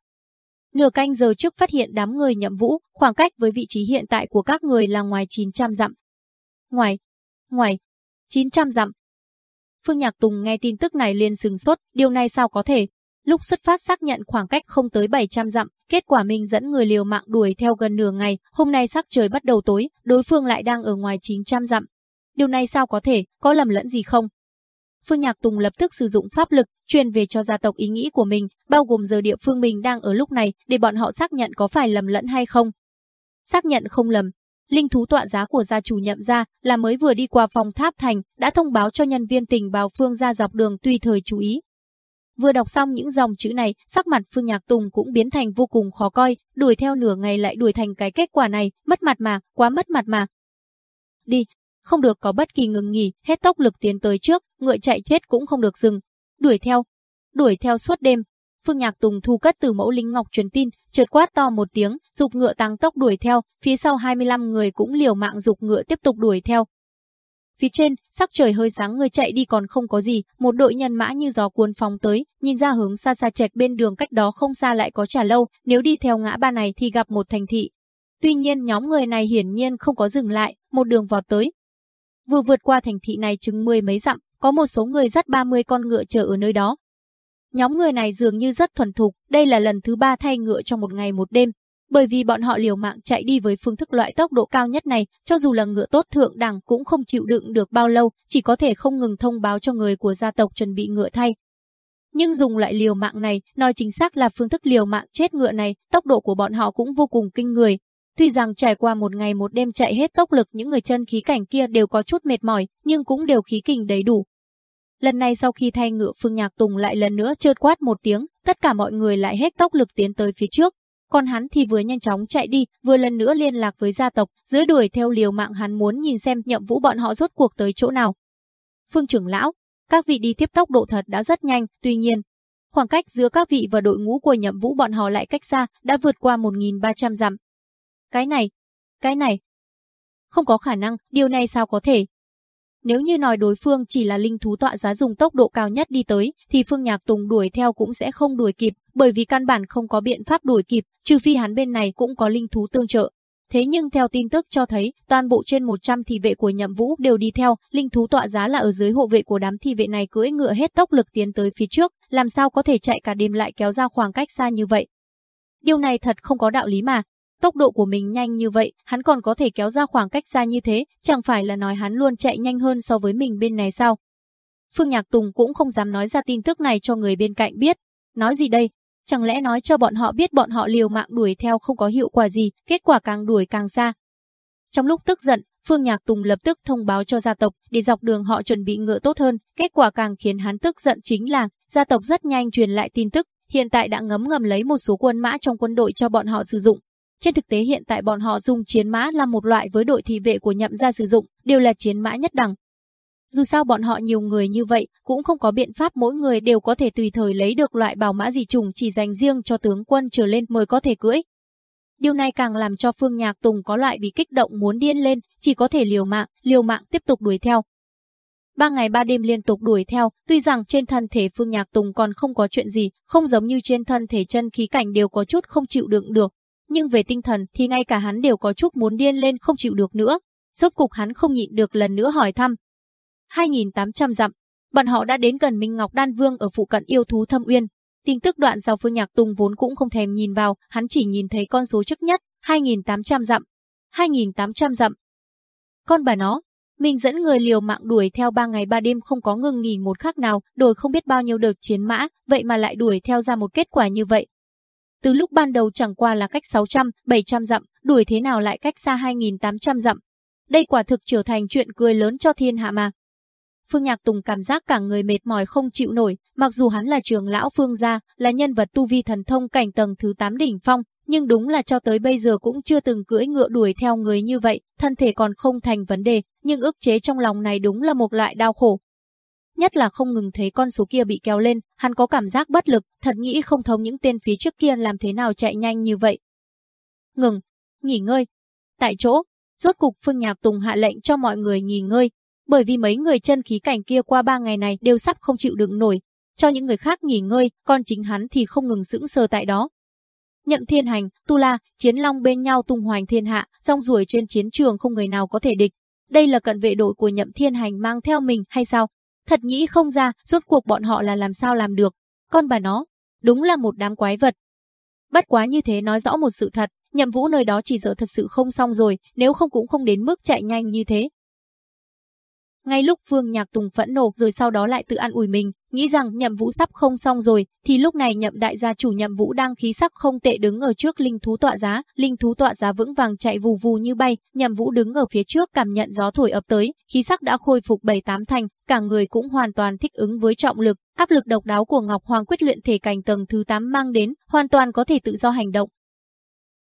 Nửa canh giờ trước phát hiện đám người nhậm vũ, khoảng cách với vị trí hiện tại của các người là ngoài 900 dặm. Ngoài, ngoài, 900 dặm. Phương Nhạc Tùng nghe tin tức này liền sừng sốt, điều này sao có thể? Lúc xuất phát xác nhận khoảng cách không tới 700 dặm, kết quả mình dẫn người liều mạng đuổi theo gần nửa ngày, hôm nay sắc trời bắt đầu tối, đối phương lại đang ở ngoài 900 dặm. Điều này sao có thể, có lầm lẫn gì không? Phương Nhạc Tùng lập tức sử dụng pháp lực, truyền về cho gia tộc ý nghĩ của mình, bao gồm giờ địa phương mình đang ở lúc này, để bọn họ xác nhận có phải lầm lẫn hay không. Xác nhận không lầm. Linh thú tọa giá của gia chủ nhậm gia là mới vừa đi qua phòng tháp thành, đã thông báo cho nhân viên tình báo Phương gia dọc đường tùy thời chú ý. Vừa đọc xong những dòng chữ này, sắc mặt Phương Nhạc Tùng cũng biến thành vô cùng khó coi, đuổi theo nửa ngày lại đuổi thành cái kết quả này, mất mặt mà, quá mất mặt mà. Đi, không được có bất kỳ ngừng nghỉ, hết tốc lực tiến tới trước, ngựa chạy chết cũng không được dừng. Đuổi theo, đuổi theo suốt đêm. Phương Nhạc Tùng thu cất từ mẫu linh ngọc truyền tin, chợt quát to một tiếng, dục ngựa tăng tốc đuổi theo, phía sau 25 người cũng liều mạng dục ngựa tiếp tục đuổi theo. Phía trên, sắc trời hơi sáng người chạy đi còn không có gì, một đội nhân mã như gió cuốn phóng tới, nhìn ra hướng xa xa chạch bên đường cách đó không xa lại có trả lâu, nếu đi theo ngã ba này thì gặp một thành thị. Tuy nhiên nhóm người này hiển nhiên không có dừng lại, một đường vọt tới. Vừa vượt qua thành thị này chừng mười mấy dặm, có một số người dắt 30 con ngựa chờ ở nơi đó. Nhóm người này dường như rất thuần thục, đây là lần thứ ba thay ngựa trong một ngày một đêm, bởi vì bọn họ liều mạng chạy đi với phương thức loại tốc độ cao nhất này, cho dù là ngựa tốt thượng đẳng cũng không chịu đựng được bao lâu, chỉ có thể không ngừng thông báo cho người của gia tộc chuẩn bị ngựa thay. Nhưng dùng loại liều mạng này, nói chính xác là phương thức liều mạng chết ngựa này, tốc độ của bọn họ cũng vô cùng kinh người. Tuy rằng trải qua một ngày một đêm chạy hết tốc lực những người chân khí cảnh kia đều có chút mệt mỏi, nhưng cũng đều khí kình đầy đủ. Lần này sau khi thay ngựa Phương Nhạc Tùng lại lần nữa trượt quát một tiếng, tất cả mọi người lại hết tốc lực tiến tới phía trước, còn hắn thì vừa nhanh chóng chạy đi, vừa lần nữa liên lạc với gia tộc, dưới đuổi theo liều mạng hắn muốn nhìn xem nhậm vũ bọn họ rốt cuộc tới chỗ nào. Phương trưởng lão, các vị đi tiếp tốc độ thật đã rất nhanh, tuy nhiên, khoảng cách giữa các vị và đội ngũ của nhậm vũ bọn họ lại cách xa, đã vượt qua 1.300 dặm. Cái này, cái này, không có khả năng, điều này sao có thể? Nếu như nói đối phương chỉ là linh thú tọa giá dùng tốc độ cao nhất đi tới, thì Phương Nhạc Tùng đuổi theo cũng sẽ không đuổi kịp, bởi vì căn bản không có biện pháp đuổi kịp, trừ phi hắn bên này cũng có linh thú tương trợ. Thế nhưng theo tin tức cho thấy, toàn bộ trên 100 thị vệ của Nhậm Vũ đều đi theo, linh thú tọa giá là ở dưới hộ vệ của đám thị vệ này cưỡi ngựa hết tốc lực tiến tới phía trước, làm sao có thể chạy cả đêm lại kéo ra khoảng cách xa như vậy. Điều này thật không có đạo lý mà, Tốc độ của mình nhanh như vậy, hắn còn có thể kéo ra khoảng cách xa như thế, chẳng phải là nói hắn luôn chạy nhanh hơn so với mình bên này sao? Phương Nhạc Tùng cũng không dám nói ra tin tức này cho người bên cạnh biết. Nói gì đây? Chẳng lẽ nói cho bọn họ biết bọn họ liều mạng đuổi theo không có hiệu quả gì, kết quả càng đuổi càng xa. Trong lúc tức giận, Phương Nhạc Tùng lập tức thông báo cho gia tộc để dọc đường họ chuẩn bị ngựa tốt hơn, kết quả càng khiến hắn tức giận chính là gia tộc rất nhanh truyền lại tin tức, hiện tại đã ngấm ngầm lấy một số quân mã trong quân đội cho bọn họ sử dụng, trên thực tế hiện tại bọn họ dùng chiến mã là một loại với đội thị vệ của nhậm gia sử dụng, đều là chiến mã nhất đẳng. Dù sao bọn họ nhiều người như vậy, cũng không có biện pháp mỗi người đều có thể tùy thời lấy được loại bảo mã gì trùng chỉ dành riêng cho tướng quân trở lên mới có thể cưỡi. Điều này càng làm cho Phương Nhạc Tùng có loại bị kích động muốn điên lên, chỉ có thể liều mạng, liều mạng tiếp tục đuổi theo. Ba ngày ba đêm liên tục đuổi theo, tuy rằng trên thân thể Phương Nhạc Tùng còn không có chuyện gì, không giống như trên thân thể chân khí cảnh đều có chút không chịu đựng được, nhưng về tinh thần thì ngay cả hắn đều có chút muốn điên lên không chịu được nữa. Rốt cục hắn không nhịn được lần nữa hỏi thăm. 2.800 dặm, bọn họ đã đến gần Minh Ngọc Đan Vương ở phụ cận yêu thú thâm uyên. Tin tức đoạn giao Phương Nhạc Tùng vốn cũng không thèm nhìn vào, hắn chỉ nhìn thấy con số trước nhất, 2.800 dặm. 2.800 dặm. Con bà nó, mình dẫn người liều mạng đuổi theo ba ngày ba đêm không có ngừng nghỉ một khắc nào, đổi không biết bao nhiêu đợt chiến mã, vậy mà lại đuổi theo ra một kết quả như vậy, từ lúc ban đầu chẳng qua là cách 600, 700 dặm, đuổi thế nào lại cách xa 2.800 dặm. Đây quả thực trở thành chuyện cười lớn cho thiên hạ mà. Phương Nhạc Tùng cảm giác cả người mệt mỏi không chịu nổi, mặc dù hắn là trường lão Phương gia, là nhân vật tu vi thần thông cảnh tầng thứ 8 đỉnh phong, nhưng đúng là cho tới bây giờ cũng chưa từng cưỡi ngựa đuổi theo người như vậy, thân thể còn không thành vấn đề, nhưng ức chế trong lòng này đúng là một loại đau khổ, Nhất là không ngừng thấy con số kia bị kéo lên, hắn có cảm giác bất lực, thật nghĩ không thông những tên phía trước kia làm thế nào chạy nhanh như vậy. Ngừng, nghỉ ngơi. Tại chỗ, rốt cục Phương Nhạc Tùng hạ lệnh cho mọi người nghỉ ngơi, bởi vì mấy người chân khí cảnh kia qua ba ngày này đều sắp không chịu đựng nổi. Cho những người khác nghỉ ngơi, còn chính hắn thì không ngừng sững sờ tại đó. Nhậm thiên hành, tu la, chiến long bên nhau tung hoành thiên hạ, rong ruổi trên chiến trường không người nào có thể địch. Đây là cận vệ đội của nhậm thiên hành mang theo mình hay sao? Thật nghĩ không ra, rốt cuộc bọn họ là làm sao làm được. Con bà nó, đúng là một đám quái vật. Bất quá như thế nói rõ một sự thật, nhậm vũ nơi đó chỉ sợ thật sự không xong rồi, nếu không cũng không đến mức chạy nhanh như thế. Ngay lúc Vương Nhạc Tùng phẫn nộ rồi sau đó lại tự ăn ủi mình, nghĩ rằng nhậm vũ sắp không xong rồi, thì lúc này nhậm đại gia chủ nhậm vũ đang khí sắc không tệ đứng ở trước linh thú tọa giá, linh thú tọa giá vững vàng chạy vù vù như bay, nhậm vũ đứng ở phía trước cảm nhận gió thổi ập tới, khí sắc đã khôi phục bảy tám thành, cả người cũng hoàn toàn thích ứng với trọng lực, áp lực độc đáo của Ngọc Hoàng quyết luyện thể cảnh tầng thứ 8 mang đến, hoàn toàn có thể tự do hành động.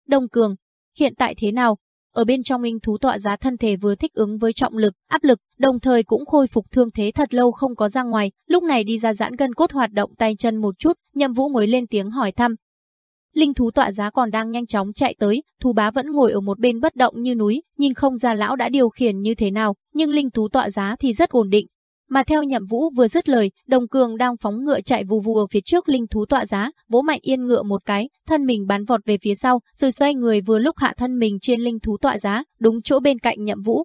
Đông Cường, hiện tại thế nào? ở bên trong minh thú tọa giá thân thể vừa thích ứng với trọng lực, áp lực, đồng thời cũng khôi phục thương thế thật lâu không có ra ngoài, lúc này đi ra giãn gân cốt hoạt động tay chân một chút, Nhậm Vũ mới lên tiếng hỏi thăm. Linh thú tọa giá còn đang nhanh chóng chạy tới, thú bá vẫn ngồi ở một bên bất động như núi, nhìn không ra lão đã điều khiển như thế nào, nhưng linh thú tọa giá thì rất ổn định, mà theo Nhậm Vũ vừa dứt lời, Đồng Cường đang phóng ngựa chạy vù vù ở phía trước linh thú tọa giá, vỗ mạnh yên ngựa một cái, thân mình bắn vọt về phía sau, rồi xoay người vừa lúc hạ thân mình trên linh thú tọa giá, đúng chỗ bên cạnh Nhậm Vũ.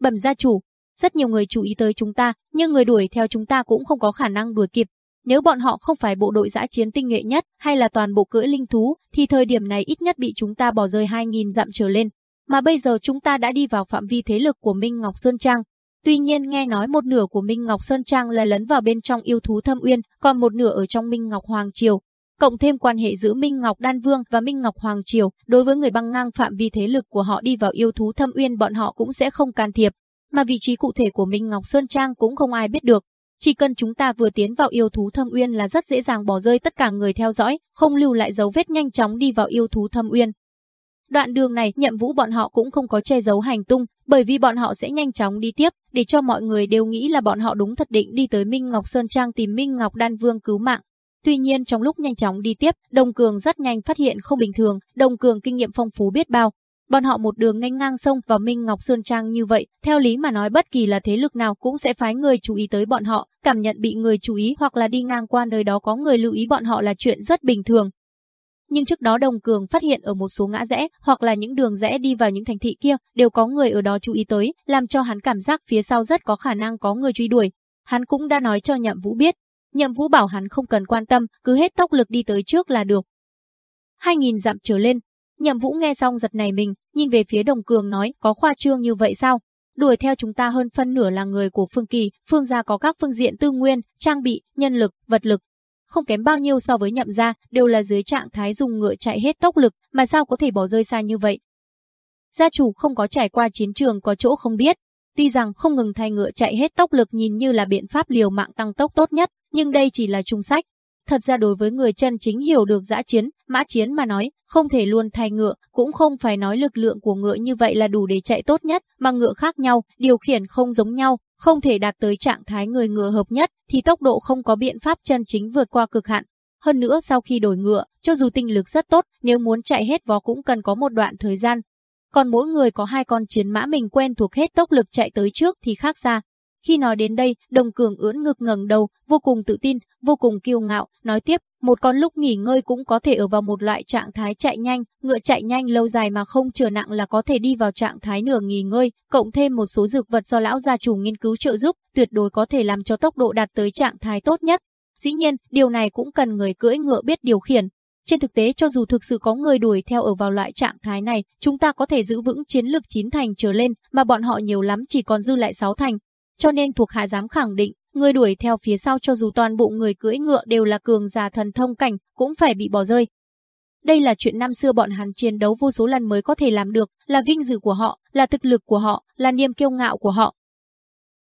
Bẩm gia chủ, rất nhiều người chú ý tới chúng ta, nhưng người đuổi theo chúng ta cũng không có khả năng đuổi kịp. Nếu bọn họ không phải bộ đội giã chiến tinh nghệ nhất hay là toàn bộ cưỡi linh thú, thì thời điểm này ít nhất bị chúng ta bỏ rơi 2.000 dặm trở lên. Mà bây giờ chúng ta đã đi vào phạm vi thế lực của Minh Ngọc Sơn Trang, Tuy nhiên nghe nói một nửa của Minh Ngọc Sơn Trang là lấn vào bên trong yêu thú thâm uyên, còn một nửa ở trong Minh Ngọc Hoàng Triều. Cộng thêm quan hệ giữa Minh Ngọc Đan Vương và Minh Ngọc Hoàng Triều, đối với người băng ngang phạm vi thế lực của họ đi vào yêu thú thâm uyên bọn họ cũng sẽ không can thiệp. Mà vị trí cụ thể của Minh Ngọc Sơn Trang cũng không ai biết được. Chỉ cần chúng ta vừa tiến vào yêu thú thâm uyên là rất dễ dàng bỏ rơi tất cả người theo dõi, không lưu lại dấu vết nhanh chóng đi vào yêu thú thâm uyên. Đoạn đường này, nhậm vũ bọn họ cũng không có che giấu hành tung, bởi vì bọn họ sẽ nhanh chóng đi tiếp, để cho mọi người đều nghĩ là bọn họ đúng thật định đi tới Minh Ngọc Sơn Trang tìm Minh Ngọc Đan Vương cứu mạng. Tuy nhiên trong lúc nhanh chóng đi tiếp, Đồng Cường rất nhanh phát hiện không bình thường, Đồng Cường kinh nghiệm phong phú biết bao. Bọn họ một đường nhanh ngang sông vào Minh Ngọc Sơn Trang như vậy, theo lý mà nói bất kỳ là thế lực nào cũng sẽ phái người chú ý tới bọn họ, cảm nhận bị người chú ý hoặc là đi ngang qua nơi đó có người lưu ý bọn họ là chuyện rất bình thường nhưng trước đó Đồng Cường phát hiện ở một số ngã rẽ hoặc là những đường rẽ đi vào những thành thị kia đều có người ở đó chú ý tới, làm cho hắn cảm giác phía sau rất có khả năng có người truy đuổi. Hắn cũng đã nói cho Nhậm Vũ biết. Nhậm Vũ bảo hắn không cần quan tâm, cứ hết tốc lực đi tới trước là được. 2.000 dặm trở lên. Nhậm Vũ nghe xong giật này mình, nhìn về phía Đồng Cường nói, có khoa trương như vậy sao? Đuổi theo chúng ta hơn phân nửa là người của Phương Kỳ, Phương gia có các phương diện tư nguyên, trang bị, nhân lực, vật lực, không kém bao nhiêu so với nhậm gia, đều là dưới trạng thái dùng ngựa chạy hết tốc lực, mà sao có thể bỏ rơi xa như vậy. Gia chủ không có trải qua chiến trường có chỗ không biết, tuy rằng không ngừng thay ngựa chạy hết tốc lực nhìn như là biện pháp liều mạng tăng tốc tốt nhất, nhưng đây chỉ là trung sách. Thật ra đối với người chân chính hiểu được dã chiến, mã chiến mà nói, không thể luôn thay ngựa, cũng không phải nói lực lượng của ngựa như vậy là đủ để chạy tốt nhất, mà ngựa khác nhau, điều khiển không giống nhau, không thể đạt tới trạng thái người ngựa hợp nhất, thì tốc độ không có biện pháp chân chính vượt qua cực hạn. Hơn nữa sau khi đổi ngựa, cho dù tinh lực rất tốt, nếu muốn chạy hết vó cũng cần có một đoạn thời gian. Còn mỗi người có hai con chiến mã mình quen thuộc hết tốc lực chạy tới trước thì khác xa. Khi nói đến đây, Đồng Cường ưỡn ngực ngẩng đầu, vô cùng tự tin, vô cùng kiêu ngạo, nói tiếp, một con lúc nghỉ ngơi cũng có thể ở vào một loại trạng thái chạy nhanh, ngựa chạy nhanh lâu dài mà không trở nặng là có thể đi vào trạng thái nửa nghỉ ngơi, cộng thêm một số dược vật do lão gia chủ nghiên cứu trợ giúp, tuyệt đối có thể làm cho tốc độ đạt tới trạng thái tốt nhất. Dĩ nhiên, điều này cũng cần người cưỡi ngựa biết điều khiển. Trên thực tế cho dù thực sự có người đuổi theo ở vào loại trạng thái này, chúng ta có thể giữ vững chiến lược chín thành trở lên, mà bọn họ nhiều lắm chỉ còn dư lại 6 thành. Cho nên thuộc hạ dám khẳng định, Người đuổi theo phía sau cho dù toàn bộ người cưỡi ngựa đều là cường giả thần thông cảnh, cũng phải bị bỏ rơi. Đây là chuyện năm xưa bọn hắn chiến đấu vô số lần mới có thể làm được, là vinh dự của họ, là thực lực của họ, là niềm kiêu ngạo của họ.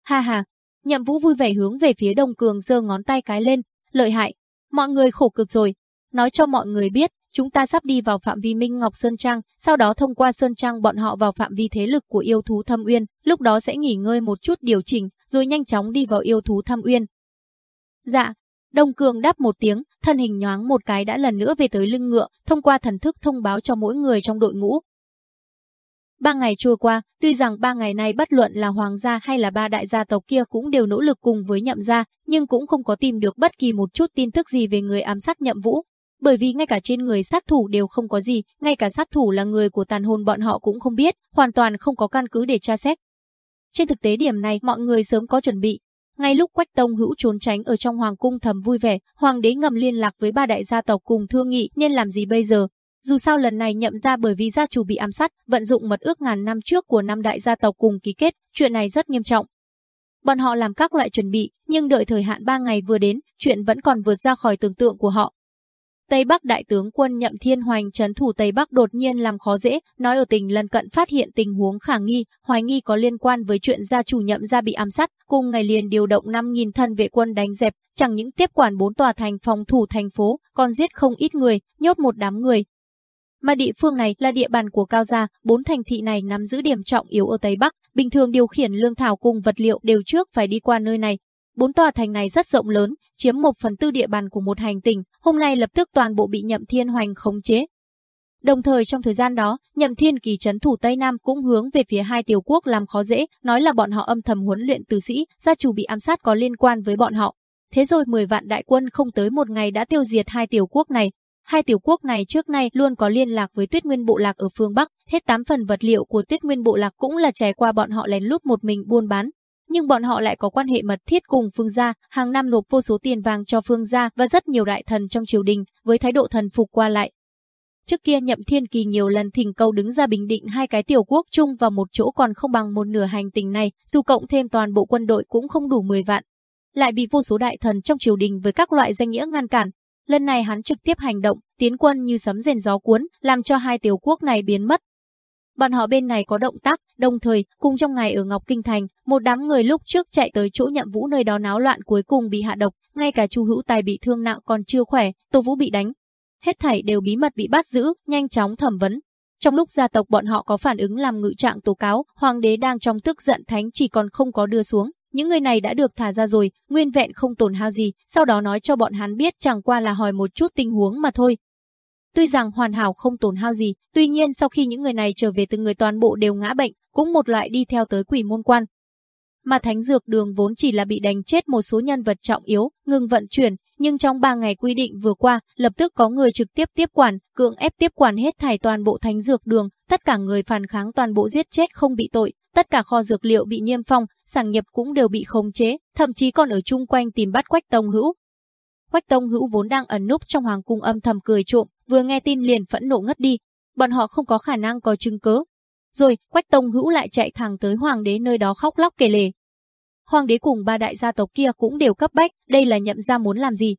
Ha ha, nhậm vũ vui vẻ hướng về phía đông cường giơ ngón tay cái lên, lợi hại, mọi người khổ cực rồi, nói cho mọi người biết, chúng ta sắp đi vào phạm vi Minh Ngọc Sơn Trang, sau đó thông qua Sơn Trang bọn họ vào phạm vi thế lực của yêu thú thâm uyên, lúc đó sẽ nghỉ ngơi một chút điều chỉnh, rồi nhanh chóng đi vào yêu thú thâm uyên. Dạ, Đông Cường đáp một tiếng, thân hình nhoáng một cái đã lần nữa về tới lưng ngựa, thông qua thần thức thông báo cho mỗi người trong đội ngũ. Ba ngày trôi qua, tuy rằng ba ngày này bất luận là hoàng gia hay là ba đại gia tộc kia cũng đều nỗ lực cùng với nhậm gia, nhưng cũng không có tìm được bất kỳ một chút tin tức gì về người ám sát nhậm vũ. Bởi vì ngay cả trên người sát thủ đều không có gì, ngay cả sát thủ là người của tàn hồn bọn họ cũng không biết, hoàn toàn không có căn cứ để tra xét. Trên thực tế điểm này mọi người sớm có chuẩn bị. Ngay lúc Quách Tông Hữu trốn tránh ở trong hoàng cung thầm vui vẻ, hoàng đế ngầm liên lạc với ba đại gia tộc cùng thương nghị nên làm gì bây giờ. Dù sao lần này nhậm ra bởi vì gia chủ bị ám sát, vận dụng mật ước ngàn năm trước của năm đại gia tộc cùng ký kết, chuyện này rất nghiêm trọng. Bọn họ làm các loại chuẩn bị, nhưng đợi thời hạn 3 ngày vừa đến, chuyện vẫn còn vượt ra khỏi tưởng tượng của họ. Tây Bắc đại tướng quân Nhậm Thiên Hoành trấn thủ Tây Bắc đột nhiên làm khó dễ, nói ở tỉnh lân cận phát hiện tình huống khả nghi, hoài nghi có liên quan với chuyện gia chủ Nhậm gia bị ám sát, cùng ngày liền điều động 5000 thân vệ quân đánh dẹp, chẳng những tiếp quản bốn tòa thành phòng thủ thành phố, còn giết không ít người, nhốt một đám người. Mà địa phương này là địa bàn của Cao Gia, bốn thành thị này nắm giữ điểm trọng yếu ở Tây Bắc, bình thường điều khiển lương thảo cùng vật liệu đều trước phải đi qua nơi này. Bốn tòa thành này rất rộng lớn, chiếm một phần tư địa bàn của một hành tinh, hôm nay lập tức toàn bộ bị Nhậm Thiên Hoành khống chế. Đồng thời trong thời gian đó, Nhậm Thiên Kỳ trấn thủ Tây Nam cũng hướng về phía hai tiểu quốc làm khó dễ, nói là bọn họ âm thầm huấn luyện tử sĩ, gia chủ bị ám sát có liên quan với bọn họ. Thế rồi 10 vạn đại quân không tới một ngày đã tiêu diệt hai tiểu quốc này, Hai tiểu quốc này trước nay luôn có liên lạc với Tuyết Nguyên bộ lạc ở phương Bắc, hết 8 phần vật liệu của Tuyết Nguyên bộ lạc cũng là trải qua bọn họ lén lút một mình buôn bán. Nhưng bọn họ lại có quan hệ mật thiết cùng Phương gia, hàng năm nộp vô số tiền vàng cho Phương gia và rất nhiều đại thần trong triều đình, với thái độ thần phục qua lại. Trước kia Nhậm Thiên Kỳ nhiều lần thỉnh cầu đứng ra bình định hai cái tiểu quốc chung vào một chỗ còn không bằng một nửa hành tình này, dù cộng thêm toàn bộ quân đội cũng không đủ 10 vạn. Lại bị vô số đại thần trong triều đình với các loại danh nghĩa ngăn cản, Lần này hắn trực tiếp hành động, tiến quân như sấm rền gió cuốn, làm cho hai tiểu quốc này biến mất. Bọn họ bên này có động tác, đồng thời, cùng trong ngày ở Ngọc Kinh Thành, một đám người lúc trước chạy tới chỗ nhậm vũ nơi đó náo loạn cuối cùng bị hạ độc, ngay cả Chu Hữu Tài bị thương nặng còn chưa khỏe, Tô Vũ bị đánh. Hết thảy đều bí mật bị bắt giữ, nhanh chóng thẩm vấn. Trong lúc gia tộc bọn họ có phản ứng làm ngự trạng tố cáo, hoàng đế đang trong tức giận thánh chỉ còn không có đưa xuống. Những người này đã được thả ra rồi, nguyên vẹn không tổn hao gì, sau đó nói cho bọn hắn biết chẳng qua là hỏi một chút tình huống mà thôi. Tuy rằng hoàn hảo không tổn hao gì, tuy nhiên sau khi những người này trở về từng người toàn bộ đều ngã bệnh, cũng một loại đi theo tới quỷ môn quan. Mà thánh dược đường vốn chỉ là bị đánh chết một số nhân vật trọng yếu, ngừng vận chuyển, nhưng trong 3 ngày quy định vừa qua, lập tức có người trực tiếp tiếp quản, cưỡng ép tiếp quản hết thảy toàn bộ thánh dược đường, tất cả người phản kháng toàn bộ giết chết không bị tội, tất cả kho dược liệu bị niêm phong, sản nghiệp cũng đều bị khống chế, thậm chí còn ở chung quanh tìm bắt Quách Tông Hữu. Quách Tông Hữu vốn đang ẩn núp trong hoàng cung âm thầm cười trộm, vừa nghe tin liền phẫn nộ ngất đi, bọn họ không có khả năng có chứng cứ. Rồi, Quách Tông Hữu lại chạy thẳng tới hoàng đế nơi đó khóc lóc kể lể. Hoàng đế cùng ba đại gia tộc kia cũng đều cấp bách, đây là nhậm gia muốn làm gì?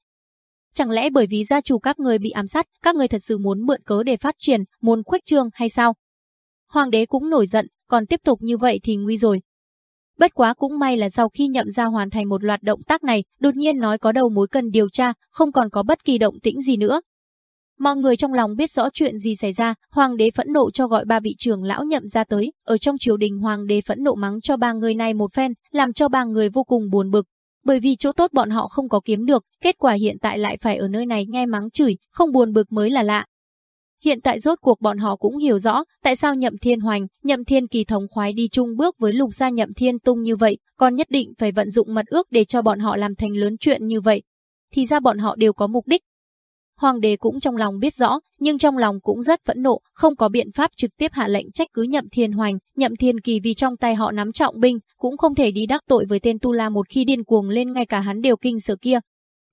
Chẳng lẽ bởi vì gia chủ các người bị ám sát, các người thật sự muốn mượn cớ để phát triển, muốn khuếch trương hay sao? Hoàng đế cũng nổi giận, còn tiếp tục như vậy thì nguy rồi. Bất quá cũng may là sau khi nhậm ra hoàn thành một loạt động tác này, đột nhiên nói có đầu mối cần điều tra, không còn có bất kỳ động tĩnh gì nữa. Mọi người trong lòng biết rõ chuyện gì xảy ra, hoàng đế phẫn nộ cho gọi ba vị trưởng lão nhậm ra tới, ở trong triều đình hoàng đế phẫn nộ mắng cho ba người này một phen, làm cho ba người vô cùng buồn bực. Bởi vì chỗ tốt bọn họ không có kiếm được, kết quả hiện tại lại phải ở nơi này nghe mắng chửi, không buồn bực mới là lạ. Hiện tại rốt cuộc bọn họ cũng hiểu rõ tại sao Nhậm Thiên Hoành, Nhậm Thiên Kỳ thống khoái đi chung bước với lục gia Nhậm Thiên Tung như vậy, còn nhất định phải vận dụng mật ước để cho bọn họ làm thành lớn chuyện như vậy. Thì ra bọn họ đều có mục đích. Hoàng đế cũng trong lòng biết rõ, nhưng trong lòng cũng rất phẫn nộ, không có biện pháp trực tiếp hạ lệnh trách cứ Nhậm Thiên Hoành, Nhậm Thiên Kỳ vì trong tay họ nắm trọng binh, cũng không thể đi đắc tội với tên Tu La một khi điên cuồng lên ngay cả hắn đều kinh sợ kia.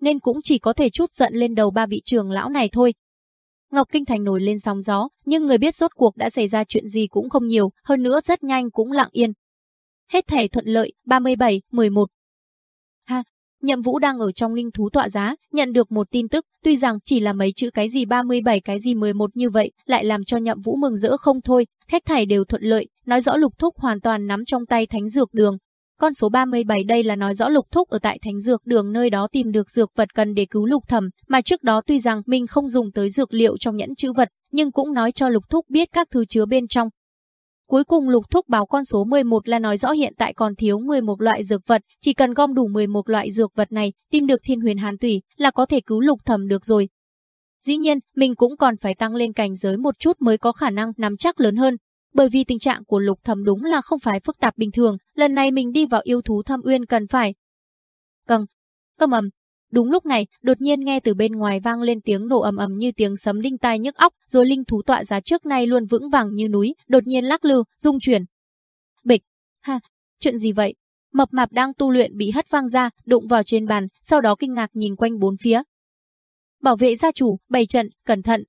Nên cũng chỉ có thể chút giận lên đầu ba vị trường lão này thôi, Ngọc Kinh Thành nổi lên sóng gió, nhưng người biết rốt cuộc đã xảy ra chuyện gì cũng không nhiều, hơn nữa rất nhanh cũng lặng yên. Hết thẻ thuận lợi, 37, 11. Ha, Nhậm Vũ đang ở trong linh thú tọa giá, nhận được một tin tức, tuy rằng chỉ là mấy chữ cái gì 37 cái gì 11 như vậy, lại làm cho Nhậm Vũ mừng rỡ không thôi, hết thảy đều thuận lợi, nói rõ Lục Thúc hoàn toàn nắm trong tay Thánh Dược Đường, con số 37 đây là nói rõ Lục Thúc ở tại Thánh Dược Đường nơi đó tìm được dược vật cần để cứu Lục Thẩm, mà trước đó tuy rằng mình không dùng tới dược liệu trong nhẫn chữ vật, nhưng cũng nói cho Lục Thúc biết các thứ chứa bên trong. Cuối cùng Lục Thúc báo con số 11 là nói rõ hiện tại còn thiếu 11 loại dược vật, chỉ cần gom đủ 11 loại dược vật này, tìm được Thiên Huyền Hàn Tủy là có thể cứu Lục Thẩm được rồi. Dĩ nhiên, mình cũng còn phải tăng lên cảnh giới một chút mới có khả năng nắm chắc lớn hơn, bởi vì tình trạng của lục thầm đúng là không phải phức tạp bình thường, lần này mình đi vào yêu thú thâm uyên cần phải. Cần, cầm ầm. Đúng lúc này, đột nhiên nghe từ bên ngoài vang lên tiếng nổ ầm ầm như tiếng sấm linh tai nhức óc, rồi linh thú tọa giá trước nay luôn vững vàng như núi, đột nhiên lắc lư, rung chuyển. Bịch, ha, chuyện gì vậy? Mập mạp đang tu luyện bị hất vang ra, đụng vào trên bàn, sau đó kinh ngạc nhìn quanh bốn phía. Bảo vệ gia chủ, bày trận, cẩn thận.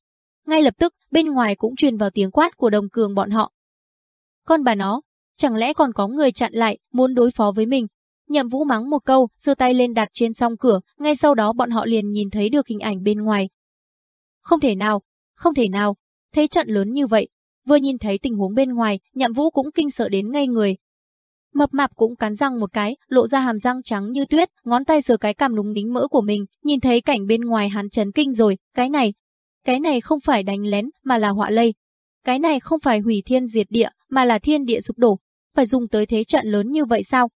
Ngay lập tức, bên ngoài cũng truyền vào tiếng quát của đồng cường bọn họ. Con bà nó, chẳng lẽ còn có người chặn lại, muốn đối phó với mình. Nhậm Vũ mắng một câu, giơ tay lên đặt trên song cửa, ngay sau đó bọn họ liền nhìn thấy được hình ảnh bên ngoài. Không thể nào, không thể nào, thế trận lớn như vậy. Vừa nhìn thấy tình huống bên ngoài, Nhậm Vũ cũng kinh sợ đến ngây người. Mập mạp cũng cắn răng một cái, lộ ra hàm răng trắng như tuyết, ngón tay sờ cái cằm núng đính mỡ của mình, nhìn thấy cảnh bên ngoài hắn chấn kinh rồi, cái này, Cái này không phải đánh lén mà là họa lây. Cái này không phải hủy thiên diệt địa mà là thiên địa sụp đổ. Phải dùng tới thế trận lớn như vậy sao?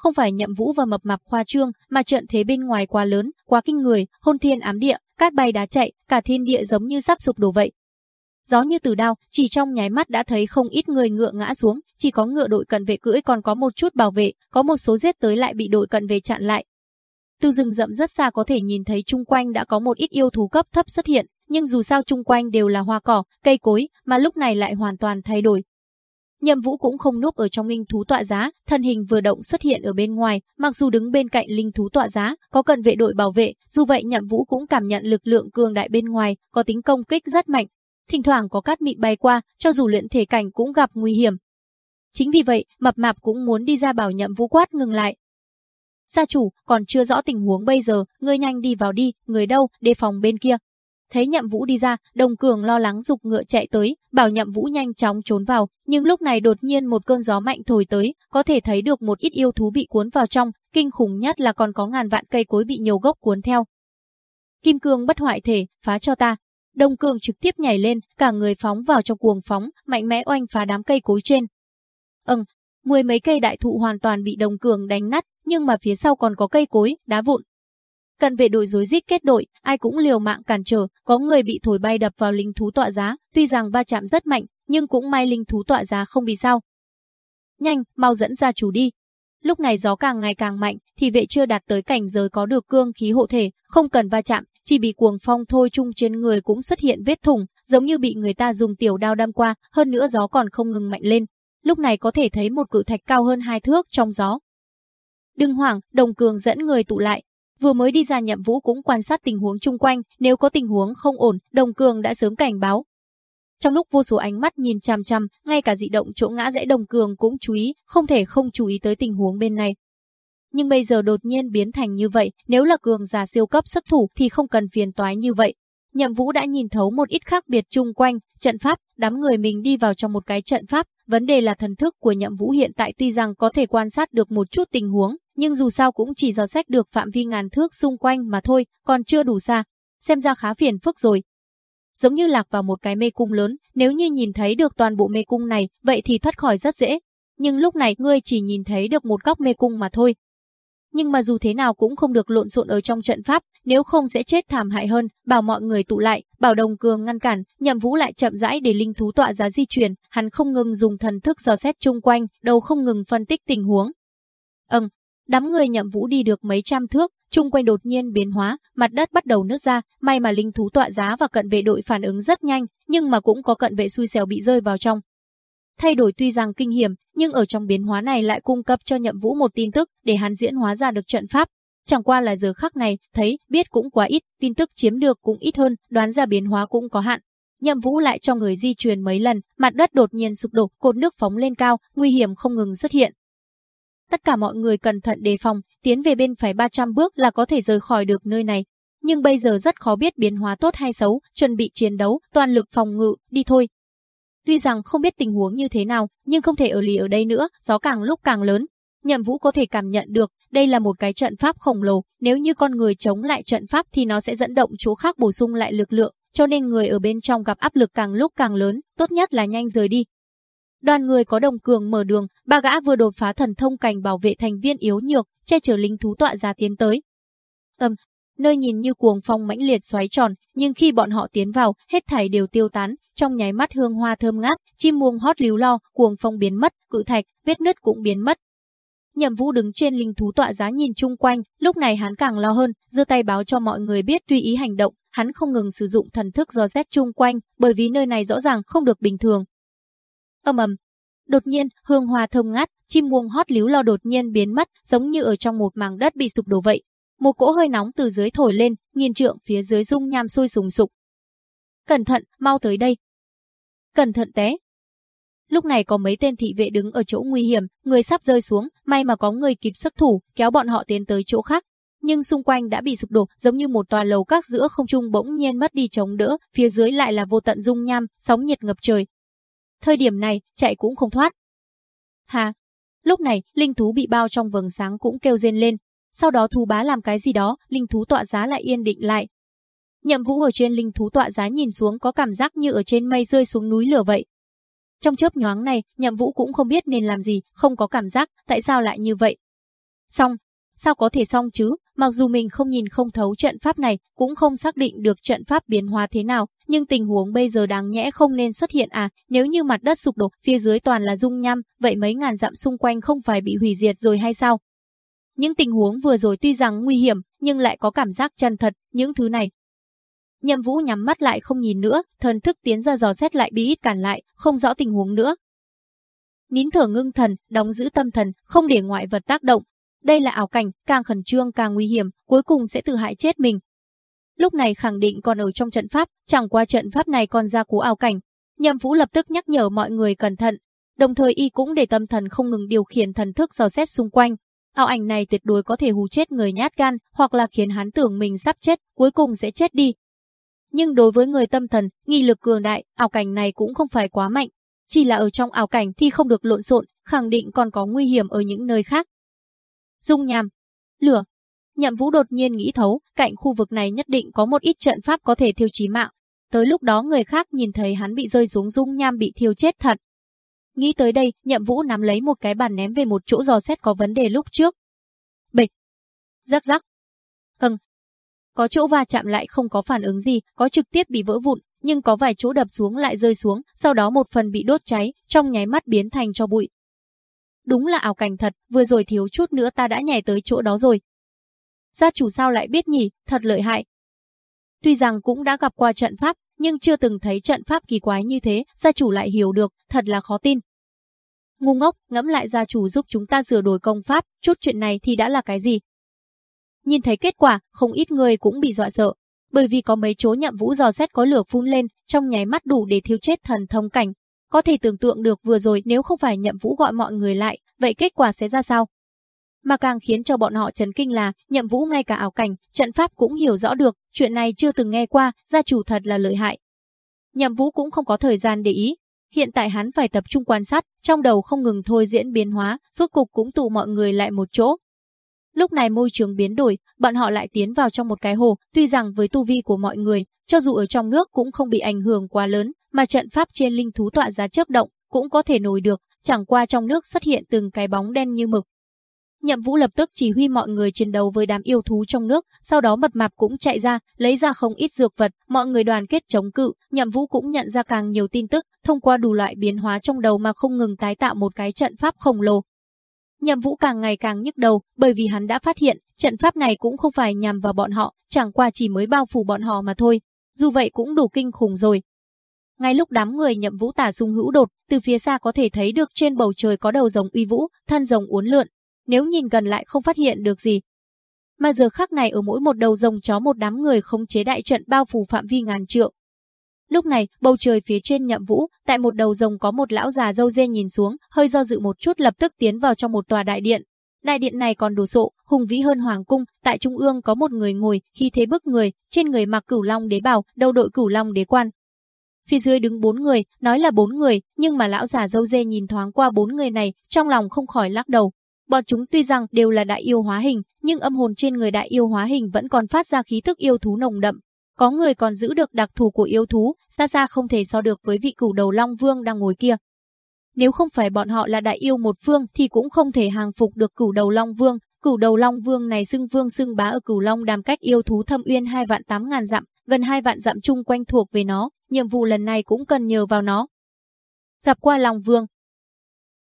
Không phải nhậm vũ và mập mạp khoa trương mà trận thế bên ngoài quá lớn, quá kinh người, hôn thiên ám địa, cát bay đá chạy, cả thiên địa giống như sắp sụp đổ vậy. Gió như từ đao, chỉ trong nháy mắt đã thấy không ít người ngựa ngã xuống, chỉ có ngựa đội cận vệ cưỡi còn có một chút bảo vệ, có một số giết tới lại bị đội cận vệ chặn lại. Từ rừng rậm rất xa có thể nhìn thấy chung quanh đã có một ít yêu thú cấp thấp xuất hiện, nhưng dù sao chung quanh đều là hoa cỏ, cây cối, mà lúc này lại hoàn toàn thay đổi. Nhậm Vũ cũng không núp ở trong linh thú tọa giá, thân hình vừa động xuất hiện ở bên ngoài, mặc dù đứng bên cạnh linh thú tọa giá, có cần vệ đội bảo vệ, dù vậy Nhậm Vũ cũng cảm nhận lực lượng cường đại bên ngoài, có tính công kích rất mạnh. Thỉnh thoảng có cát mịn bay qua, cho dù luyện thể cảnh cũng gặp nguy hiểm. Chính vì vậy, mập mạp cũng muốn đi ra bảo Nhậm Vũ quát ngừng lại. Gia chủ, còn chưa rõ tình huống bây giờ, ngươi nhanh đi vào đi, người đâu, đề phòng bên kia. Thấy Nhậm Vũ đi ra, Đồng Cường lo lắng dục ngựa chạy tới, bảo Nhậm Vũ nhanh chóng trốn vào, nhưng lúc này đột nhiên một cơn gió mạnh thổi tới, có thể thấy được một ít yêu thú bị cuốn vào trong, kinh khủng nhất là còn có ngàn vạn cây cối bị nhiều gốc cuốn theo. Kim cương bất hoại thể, phá cho ta. Đồng Cường trực tiếp nhảy lên, cả người phóng vào trong cuồng phóng, mạnh mẽ oanh phá đám cây cối trên. Ừm, mười mấy cây đại thụ hoàn toàn bị Đồng Cường đánh nát, nhưng mà phía sau còn có cây cối, đá vụn, Cần vệ đội rối rít kết đội, ai cũng liều mạng cản trở, có người bị thổi bay đập vào linh thú tọa giá, tuy rằng va chạm rất mạnh, nhưng cũng may linh thú tọa giá không bị sao. Nhanh, mau dẫn ra chủ đi. Lúc này gió càng ngày càng mạnh, thì vệ chưa đạt tới cảnh giới có được cương khí hộ thể, không cần va chạm, chỉ bị cuồng phong thôi chung trên người cũng xuất hiện vết thủng, giống như bị người ta dùng tiểu đao đâm qua, hơn nữa gió còn không ngừng mạnh lên. Lúc này có thể thấy một cự thạch cao hơn hai thước trong gió. Đừng hoảng, đồng cường dẫn người tụ lại, Vừa mới đi ra nhậm vũ cũng quan sát tình huống chung quanh, nếu có tình huống không ổn, đồng cường đã sớm cảnh báo. Trong lúc vô số ánh mắt nhìn chằm chằm, ngay cả dị động chỗ ngã rẽ đồng cường cũng chú ý, không thể không chú ý tới tình huống bên này. Nhưng bây giờ đột nhiên biến thành như vậy, nếu là cường giả siêu cấp xuất thủ thì không cần phiền toái như vậy. Nhậm Vũ đã nhìn thấu một ít khác biệt chung quanh, trận pháp, đám người mình đi vào trong một cái trận pháp, vấn đề là thần thức của Nhậm Vũ hiện tại tuy rằng có thể quan sát được một chút tình huống, nhưng dù sao cũng chỉ dò xét được phạm vi ngàn thước xung quanh mà thôi, còn chưa đủ xa. Xem ra khá phiền phức rồi. Giống như lạc vào một cái mê cung lớn, nếu như nhìn thấy được toàn bộ mê cung này, vậy thì thoát khỏi rất dễ. Nhưng lúc này ngươi chỉ nhìn thấy được một góc mê cung mà thôi. Nhưng mà dù thế nào cũng không được lộn xộn ở trong trận pháp, nếu không sẽ chết thảm hại hơn, bảo mọi người tụ lại, bảo đồng cường ngăn cản, nhậm vũ lại chậm rãi để linh thú tọa giá di chuyển, hắn không ngừng dùng thần thức dò xét chung quanh, đầu không ngừng phân tích tình huống. Ừm, Đám người nhậm vũ đi được mấy trăm thước, chung quanh đột nhiên biến hóa, mặt đất bắt đầu nứt ra, may mà linh thú tọa giá và cận vệ đội phản ứng rất nhanh, nhưng mà cũng có cận vệ xui xẻo bị rơi vào trong. Thay đổi tuy rằng kinh hiểm, nhưng ở trong biến hóa này lại cung cấp cho nhậm vũ một tin tức để hắn diễn hóa ra được trận pháp. Chẳng qua là giờ khắc này, thấy, biết cũng quá ít, tin tức chiếm được cũng ít hơn, đoán ra biến hóa cũng có hạn. Nhậm Vũ lại cho người di truyền mấy lần, mặt đất đột nhiên sụp đổ, cột nước phóng lên cao, nguy hiểm không ngừng xuất hiện. Tất cả mọi người cẩn thận đề phòng, tiến về bên phải 300 bước là có thể rời khỏi được nơi này. Nhưng bây giờ rất khó biết biến hóa tốt hay xấu, chuẩn bị chiến đấu, toàn lực phòng ngự, đi thôi. Tuy rằng không biết tình huống như thế nào, nhưng không thể ở lì ở đây nữa, gió càng lúc càng lớn. Nhậm Vũ có thể cảm nhận được, đây là một cái trận pháp khổng lồ, nếu như con người chống lại trận pháp thì nó sẽ dẫn động chỗ khác bổ sung lại lực lượng, cho nên người ở bên trong gặp áp lực càng lúc càng lớn, tốt nhất là nhanh rời đi, Đoàn người có đồng cường mở đường, ba gã vừa đột phá thần thông cảnh bảo vệ thành viên yếu nhược, che chở linh thú tọa ra tiến tới. Ầm, nơi nhìn như cuồng phong mãnh liệt xoáy tròn, nhưng khi bọn họ tiến vào, hết thảy đều tiêu tán, trong nháy mắt hương hoa thơm ngát, chim muông hót líu lo, cuồng phong biến mất, cự thạch, vết nứt cũng biến mất. Nhậm Vũ đứng trên linh thú tọa giá nhìn chung quanh, lúc này hắn càng lo hơn, giơ tay báo cho mọi người biết tùy ý hành động, hắn không ngừng sử dụng thần thức do xét chung quanh, bởi vì nơi này rõ ràng không được bình thường, Âm ầm. Đột nhiên, hương hoa thơm ngát, chim muông hót líu lo đột nhiên biến mất, giống như ở trong một mảng đất bị sụp đổ vậy. Một cỗ hơi nóng từ dưới thổi lên, nghiền trượng phía dưới dung nham sôi sùng sục. Cẩn thận, mau tới đây. Cẩn thận té. Lúc này có mấy tên thị vệ đứng ở chỗ nguy hiểm, người sắp rơi xuống, may mà có người kịp xuất thủ, kéo bọn họ tiến tới chỗ khác. Nhưng xung quanh đã bị sụp đổ, giống như một tòa lầu các giữa không trung bỗng nhiên mất đi chống đỡ, phía dưới lại là vô tận dung nham, sóng nhiệt ngập trời, Thời điểm này, chạy cũng không thoát. Hà! Lúc này, linh thú bị bao trong vầng sáng cũng kêu rên lên. Sau đó thú bá làm cái gì đó, linh thú tọa giá lại yên định lại. Nhậm Vũ ở trên linh thú tọa giá nhìn xuống có cảm giác như ở trên mây rơi xuống núi lửa vậy. Trong chớp nhoáng này, Nhậm Vũ cũng không biết nên làm gì, không có cảm giác, tại sao lại như vậy. Xong, sao có thể xong chứ, mặc dù mình không nhìn không thấu trận pháp này, cũng không xác định được trận pháp biến hóa thế nào, nhưng tình huống bây giờ đáng nhẽ không nên xuất hiện à, nếu như mặt đất sụp đổ, phía dưới toàn là dung nham, vậy mấy ngàn dặm xung quanh không phải bị hủy diệt rồi hay sao? Những tình huống vừa rồi tuy rằng nguy hiểm, nhưng lại có cảm giác chân thật, những thứ này. Nhậm Vũ nhắm mắt lại không nhìn nữa, thần thức tiến ra dò xét lại bị ít cản lại, không rõ tình huống nữa. Nín thở ngưng thần, đóng giữ tâm thần, không để ngoại vật tác động. Đây là ảo cảnh, càng khẩn trương càng nguy hiểm, cuối cùng sẽ tự hại chết mình. Lúc này khẳng định còn ở trong trận pháp, chẳng qua trận pháp này còn ra cú ảo cảnh. Nhậm Vũ lập tức nhắc nhở mọi người cẩn thận, đồng thời y cũng để tâm thần không ngừng điều khiển thần thức dò xét xung quanh, Ảo ảnh này tuyệt đối có thể hù chết người nhát gan, hoặc là khiến hắn tưởng mình sắp chết, cuối cùng sẽ chết đi. Nhưng đối với người tâm thần, nghi lực cường đại, ảo cảnh này cũng không phải quá mạnh. Chỉ là ở trong ảo cảnh thì không được lộn xộn, khẳng định còn có nguy hiểm ở những nơi khác. Dung nham, lửa. Nhậm Vũ đột nhiên nghĩ thấu, cạnh khu vực này nhất định có một ít trận pháp có thể thiêu chí mạng. Tới lúc đó người khác nhìn thấy hắn bị rơi xuống dung nham bị thiêu chết thật, Nghĩ tới đây, nhậm vũ nắm lấy một cái bàn ném về một chỗ dò xét có vấn đề lúc trước. Bịch. Rắc rắc. Hừng. Có chỗ va chạm lại không có phản ứng gì, có trực tiếp bị vỡ vụn, nhưng có vài chỗ đập xuống lại rơi xuống, sau đó một phần bị đốt cháy, trong nháy mắt biến thành cho bụi. Đúng là ảo cảnh thật, vừa rồi thiếu chút nữa ta đã nhảy tới chỗ đó rồi. Gia chủ sao lại biết nhỉ, thật lợi hại. Tuy rằng cũng đã gặp qua trận pháp, nhưng chưa từng thấy trận pháp kỳ quái như thế, gia chủ lại hiểu được, thật là khó tin. Ngu ngốc, ngẫm lại gia chủ giúp chúng ta sửa đổi công pháp, chút chuyện này thì đã là cái gì? Nhìn thấy kết quả, không ít người cũng bị dọa sợ, bởi vì có mấy chỗ nhậm vũ dò xét có lửa phun lên, trong nháy mắt đủ để thiêu chết thần thông cảnh. Có thể tưởng tượng được vừa rồi nếu không phải nhậm vũ gọi mọi người lại, vậy kết quả sẽ ra sao? Mà càng khiến cho bọn họ chấn kinh là, nhậm vũ ngay cả ảo cảnh, trận pháp cũng hiểu rõ được, chuyện này chưa từng nghe qua, gia chủ thật là lợi hại. Nhậm vũ cũng không có thời gian để ý, hiện tại hắn phải tập trung quan sát, trong đầu không ngừng thôi diễn biến hóa, rốt cục cũng tụ mọi người lại một chỗ. Lúc này môi trường biến đổi, bọn họ lại tiến vào trong một cái hồ, tuy rằng với tu vi của mọi người, cho dù ở trong nước cũng không bị ảnh hưởng quá lớn, mà trận pháp trên linh thú tọa giá chớp động cũng có thể nổi được, chẳng qua trong nước xuất hiện từng cái bóng đen như mực, Nhậm Vũ lập tức chỉ huy mọi người chiến đấu với đám yêu thú trong nước, sau đó mật mạp cũng chạy ra, lấy ra không ít dược vật, mọi người đoàn kết chống cự, Nhậm Vũ cũng nhận ra càng nhiều tin tức, thông qua đủ loại biến hóa trong đầu mà không ngừng tái tạo một cái trận pháp khổng lồ. Nhậm Vũ càng ngày càng nhức đầu, bởi vì hắn đã phát hiện, trận pháp này cũng không phải nhằm vào bọn họ, chẳng qua chỉ mới bao phủ bọn họ mà thôi. Dù vậy cũng đủ kinh khủng rồi. Ngay lúc đám người Nhậm Vũ tả dung hữu đột, từ phía xa có thể thấy được trên bầu trời có đầu rồng uy vũ, thân rồng uốn lượn, nếu nhìn gần lại không phát hiện được gì. Mà giờ khắc này ở mỗi một đầu rồng chó một đám người không chế đại trận bao phủ phạm vi ngàn trượng. Lúc này, bầu trời phía trên nhậm vũ, tại một đầu rồng có một lão già dâu dê nhìn xuống, hơi do dự một chút lập tức tiến vào trong một tòa đại điện. Đại điện này còn đồ sộ, hùng vĩ hơn hoàng cung, tại trung ương có một người ngồi, khi thế bức người, trên người mặc cửu long đế bào, đầu đội cửu long đế quan. Phía dưới đứng bốn người, nói là bốn người, nhưng mà lão già dâu dê nhìn thoáng qua bốn người này, trong lòng không khỏi lắc đầu, Bọn chúng tuy rằng đều là đại yêu hóa hình, nhưng âm hồn trên người đại yêu hóa hình vẫn còn phát ra khí thức yêu thú nồng đậm. Có người còn giữ được đặc thù của yêu thú, xa xa không thể so được với vị cửu đầu Long Vương đang ngồi kia. Nếu không phải bọn họ là đại yêu một phương thì cũng không thể hàng phục được cửu đầu Long Vương. Cửu đầu Long Vương này xưng vương xưng bá ở cửu Long đàm cách yêu thú thâm uyên hai vạn tám ngàn dặm, gần hai vạn dặm chung quanh thuộc về nó, nhiệm vụ lần này cũng cần nhờ vào nó. Gặp qua Long Vương,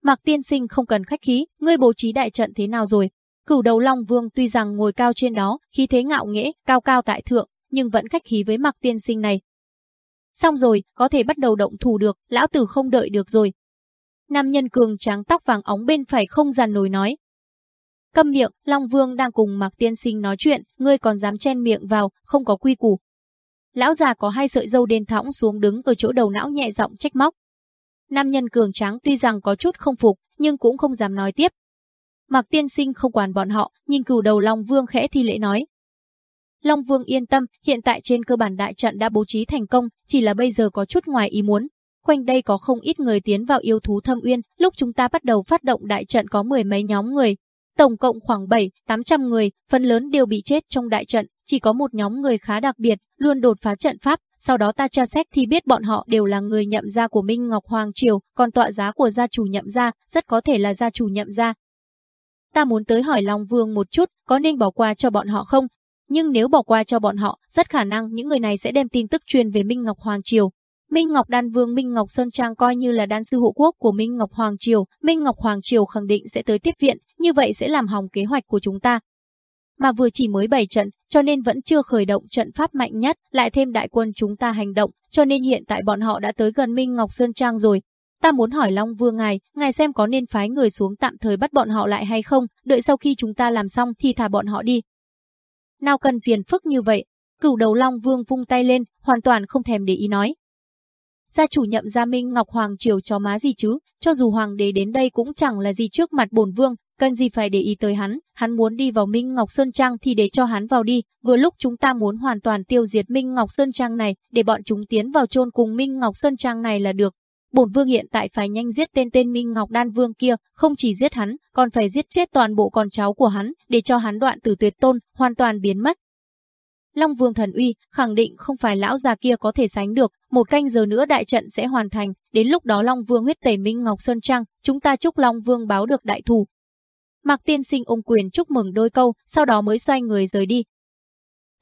Mạc tiên sinh không cần khách khí, ngươi bố trí đại trận thế nào rồi? Cửu đầu Long Vương tuy rằng ngồi cao trên đó, khí thế ngạo nghễ, cao cao tại thượng, nhưng vẫn khách khí với Mạc tiên sinh này. Xong rồi, có thể bắt đầu động thủ được, lão tử không đợi được rồi. Nam nhân cường tráng tóc vàng óng bên phải không giàn nổi nói. Câm miệng, Long Vương đang cùng Mạc tiên sinh nói chuyện, ngươi còn dám chen miệng vào, không có quy củ. Lão già có hai sợi dâu đen thõng xuống đứng ở chỗ đầu não nhẹ giọng trách móc. Nam nhân cường tráng tuy rằng có chút không phục, nhưng cũng không dám nói tiếp. Mạc tiên sinh không quản bọn họ, nhìn cửu đầu Long Vương khẽ thi lễ nói. Long Vương yên tâm, hiện tại trên cơ bản đại trận đã bố trí thành công, chỉ là bây giờ có chút ngoài ý muốn. Quanh đây có không ít người tiến vào yêu thú thâm uyên, lúc chúng ta bắt đầu phát động đại trận có mười mấy nhóm người. Tổng cộng khoảng 7, 800 người, phần lớn đều bị chết trong đại trận, chỉ có một nhóm người khá đặc biệt, luôn đột phá trận pháp, sau đó ta tra xét thì biết bọn họ đều là người nhậm gia của Minh Ngọc Hoàng Triều, còn tọa giá của gia chủ nhậm gia, rất có thể là gia chủ nhậm gia. Ta muốn tới hỏi Long Vương một chút, có nên bỏ qua cho bọn họ không? Nhưng nếu bỏ qua cho bọn họ, rất khả năng những người này sẽ đem tin tức truyền về Minh Ngọc Hoàng Triều. Minh Ngọc Đan Vương Minh Ngọc Sơn Trang coi như là đan sư hộ quốc của Minh Ngọc Hoàng Triều, Minh Ngọc Hoàng Triều khẳng định sẽ tới tiếp viện, như vậy sẽ làm hỏng kế hoạch của chúng ta mà vừa chỉ mới bảy trận, cho nên vẫn chưa khởi động trận pháp mạnh nhất, lại thêm đại quân chúng ta hành động, cho nên hiện tại bọn họ đã tới gần Minh Ngọc Sơn Trang rồi. Ta muốn hỏi Long Vương ngài, ngài xem có nên phái người xuống tạm thời bắt bọn họ lại hay không, đợi sau khi chúng ta làm xong thì thả bọn họ đi. Nào cần phiền phức như vậy, cửu đầu Long Vương vung tay lên, hoàn toàn không thèm để ý nói. Gia chủ nhậm gia Minh Ngọc Hoàng triều cho má gì chứ, cho dù Hoàng đế đến đây cũng chẳng là gì trước mặt bổn vương, cần gì phải để ý tới hắn, hắn muốn đi vào Minh Ngọc Sơn Trang thì để cho hắn vào đi, vừa lúc chúng ta muốn hoàn toàn tiêu diệt Minh Ngọc Sơn Trang này, để bọn chúng tiến vào chôn cùng Minh Ngọc Sơn Trang này là được. Bổn vương hiện tại phải nhanh giết tên tên Minh Ngọc Đan Vương kia, không chỉ giết hắn, còn phải giết chết toàn bộ con cháu của hắn, để cho hắn đoạn tử tuyệt tôn, hoàn toàn biến mất. Long Vương thần uy, khẳng định không phải lão già kia có thể sánh được, một canh giờ nữa đại trận sẽ hoàn thành, đến lúc đó Long Vương huyết tẩy Minh Ngọc Sơn Trang, chúng ta chúc Long Vương báo được đại thù, Mạc Tiên Sinh ôm quyền chúc mừng đôi câu, sau đó mới xoay người rời đi.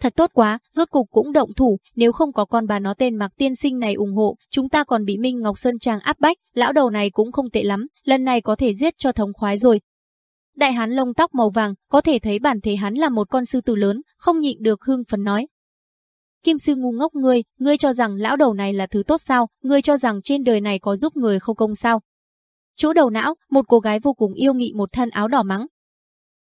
Thật tốt quá, rốt cục cũng động thủ, nếu không có con bà nó tên Mạc Tiên Sinh này ủng hộ, chúng ta còn bị Minh Ngọc Sơn Trang áp bách, lão đầu này cũng không tệ lắm, lần này có thể giết cho thống khoái rồi. Đại hán lông tóc màu vàng, có thể thấy bản thể hắn là một con sư tử lớn, không nhịn được hưng phấn nói. Kim sư ngu ngốc ngươi, ngươi cho rằng lão đầu này là thứ tốt sao, ngươi cho rằng trên đời này có giúp người không công sao, Chỗ đầu não, một cô gái vô cùng yêu nghị một thân áo đỏ mắng.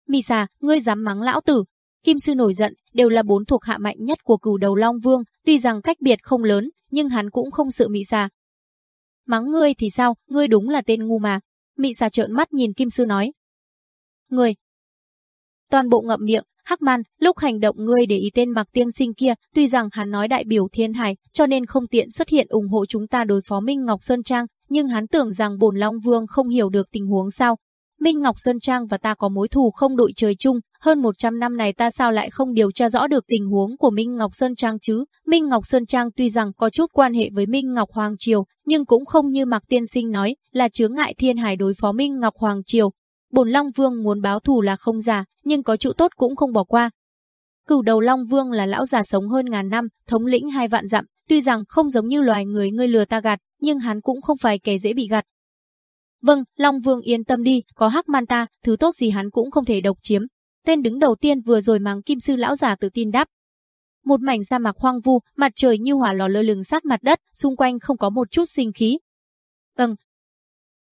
Misa, ngươi dám mắng lão tử. Kim sư nổi giận, đều là bốn thuộc hạ mạnh nhất của cửu đầu Long Vương, tuy rằng cách biệt không lớn, nhưng hắn cũng không sợ mị. Mắng ngươi thì sao, ngươi đúng là tên ngu mà. Mị trợn mắt nhìn Kim sư nói. Ngươi. Toàn bộ ngậm miệng, Hắc Man, lúc hành động ngươi để ý tên Mạc Tiên Sinh kia, tuy rằng hắn nói đại biểu thiên hải, cho nên không tiện xuất hiện ủng hộ chúng ta đối phó Minh Ngọc Sơn Trang, nhưng hắn tưởng rằng bổn Long Vương không hiểu được tình huống sao. Minh Ngọc Sơn Trang và ta có mối thù không đội trời chung, hơn 100 năm này ta sao lại không điều tra rõ được tình huống của Minh Ngọc Sơn Trang chứ? Minh Ngọc Sơn Trang tuy rằng có chút quan hệ với Minh Ngọc Hoàng Triều, nhưng cũng không như Mạc Tiên Sinh nói, là chướng ngại thiên hải đối phó Minh Ngọc Hoàng Triều. Bổn Long Vương muốn báo thù là không giả, nhưng có chỗ tốt cũng không bỏ qua. Cửu đầu Long Vương là lão già sống hơn ngàn năm, thống lĩnh hai vạn dặm, tuy rằng không giống như loài người ngươi lừa ta gạt, nhưng hắn cũng không phải kẻ dễ bị gạt. Vâng, Long Vương yên tâm đi, có hắc man ta, thứ tốt gì hắn cũng không thể độc chiếm. Tên đứng đầu tiên vừa rồi mắng kim sư lão già tự tin đáp. Một mảnh sa mạc hoang vu, mặt trời như hỏa lò lơ lửng sát mặt đất, xung quanh không có một chút sinh khí. Ừm.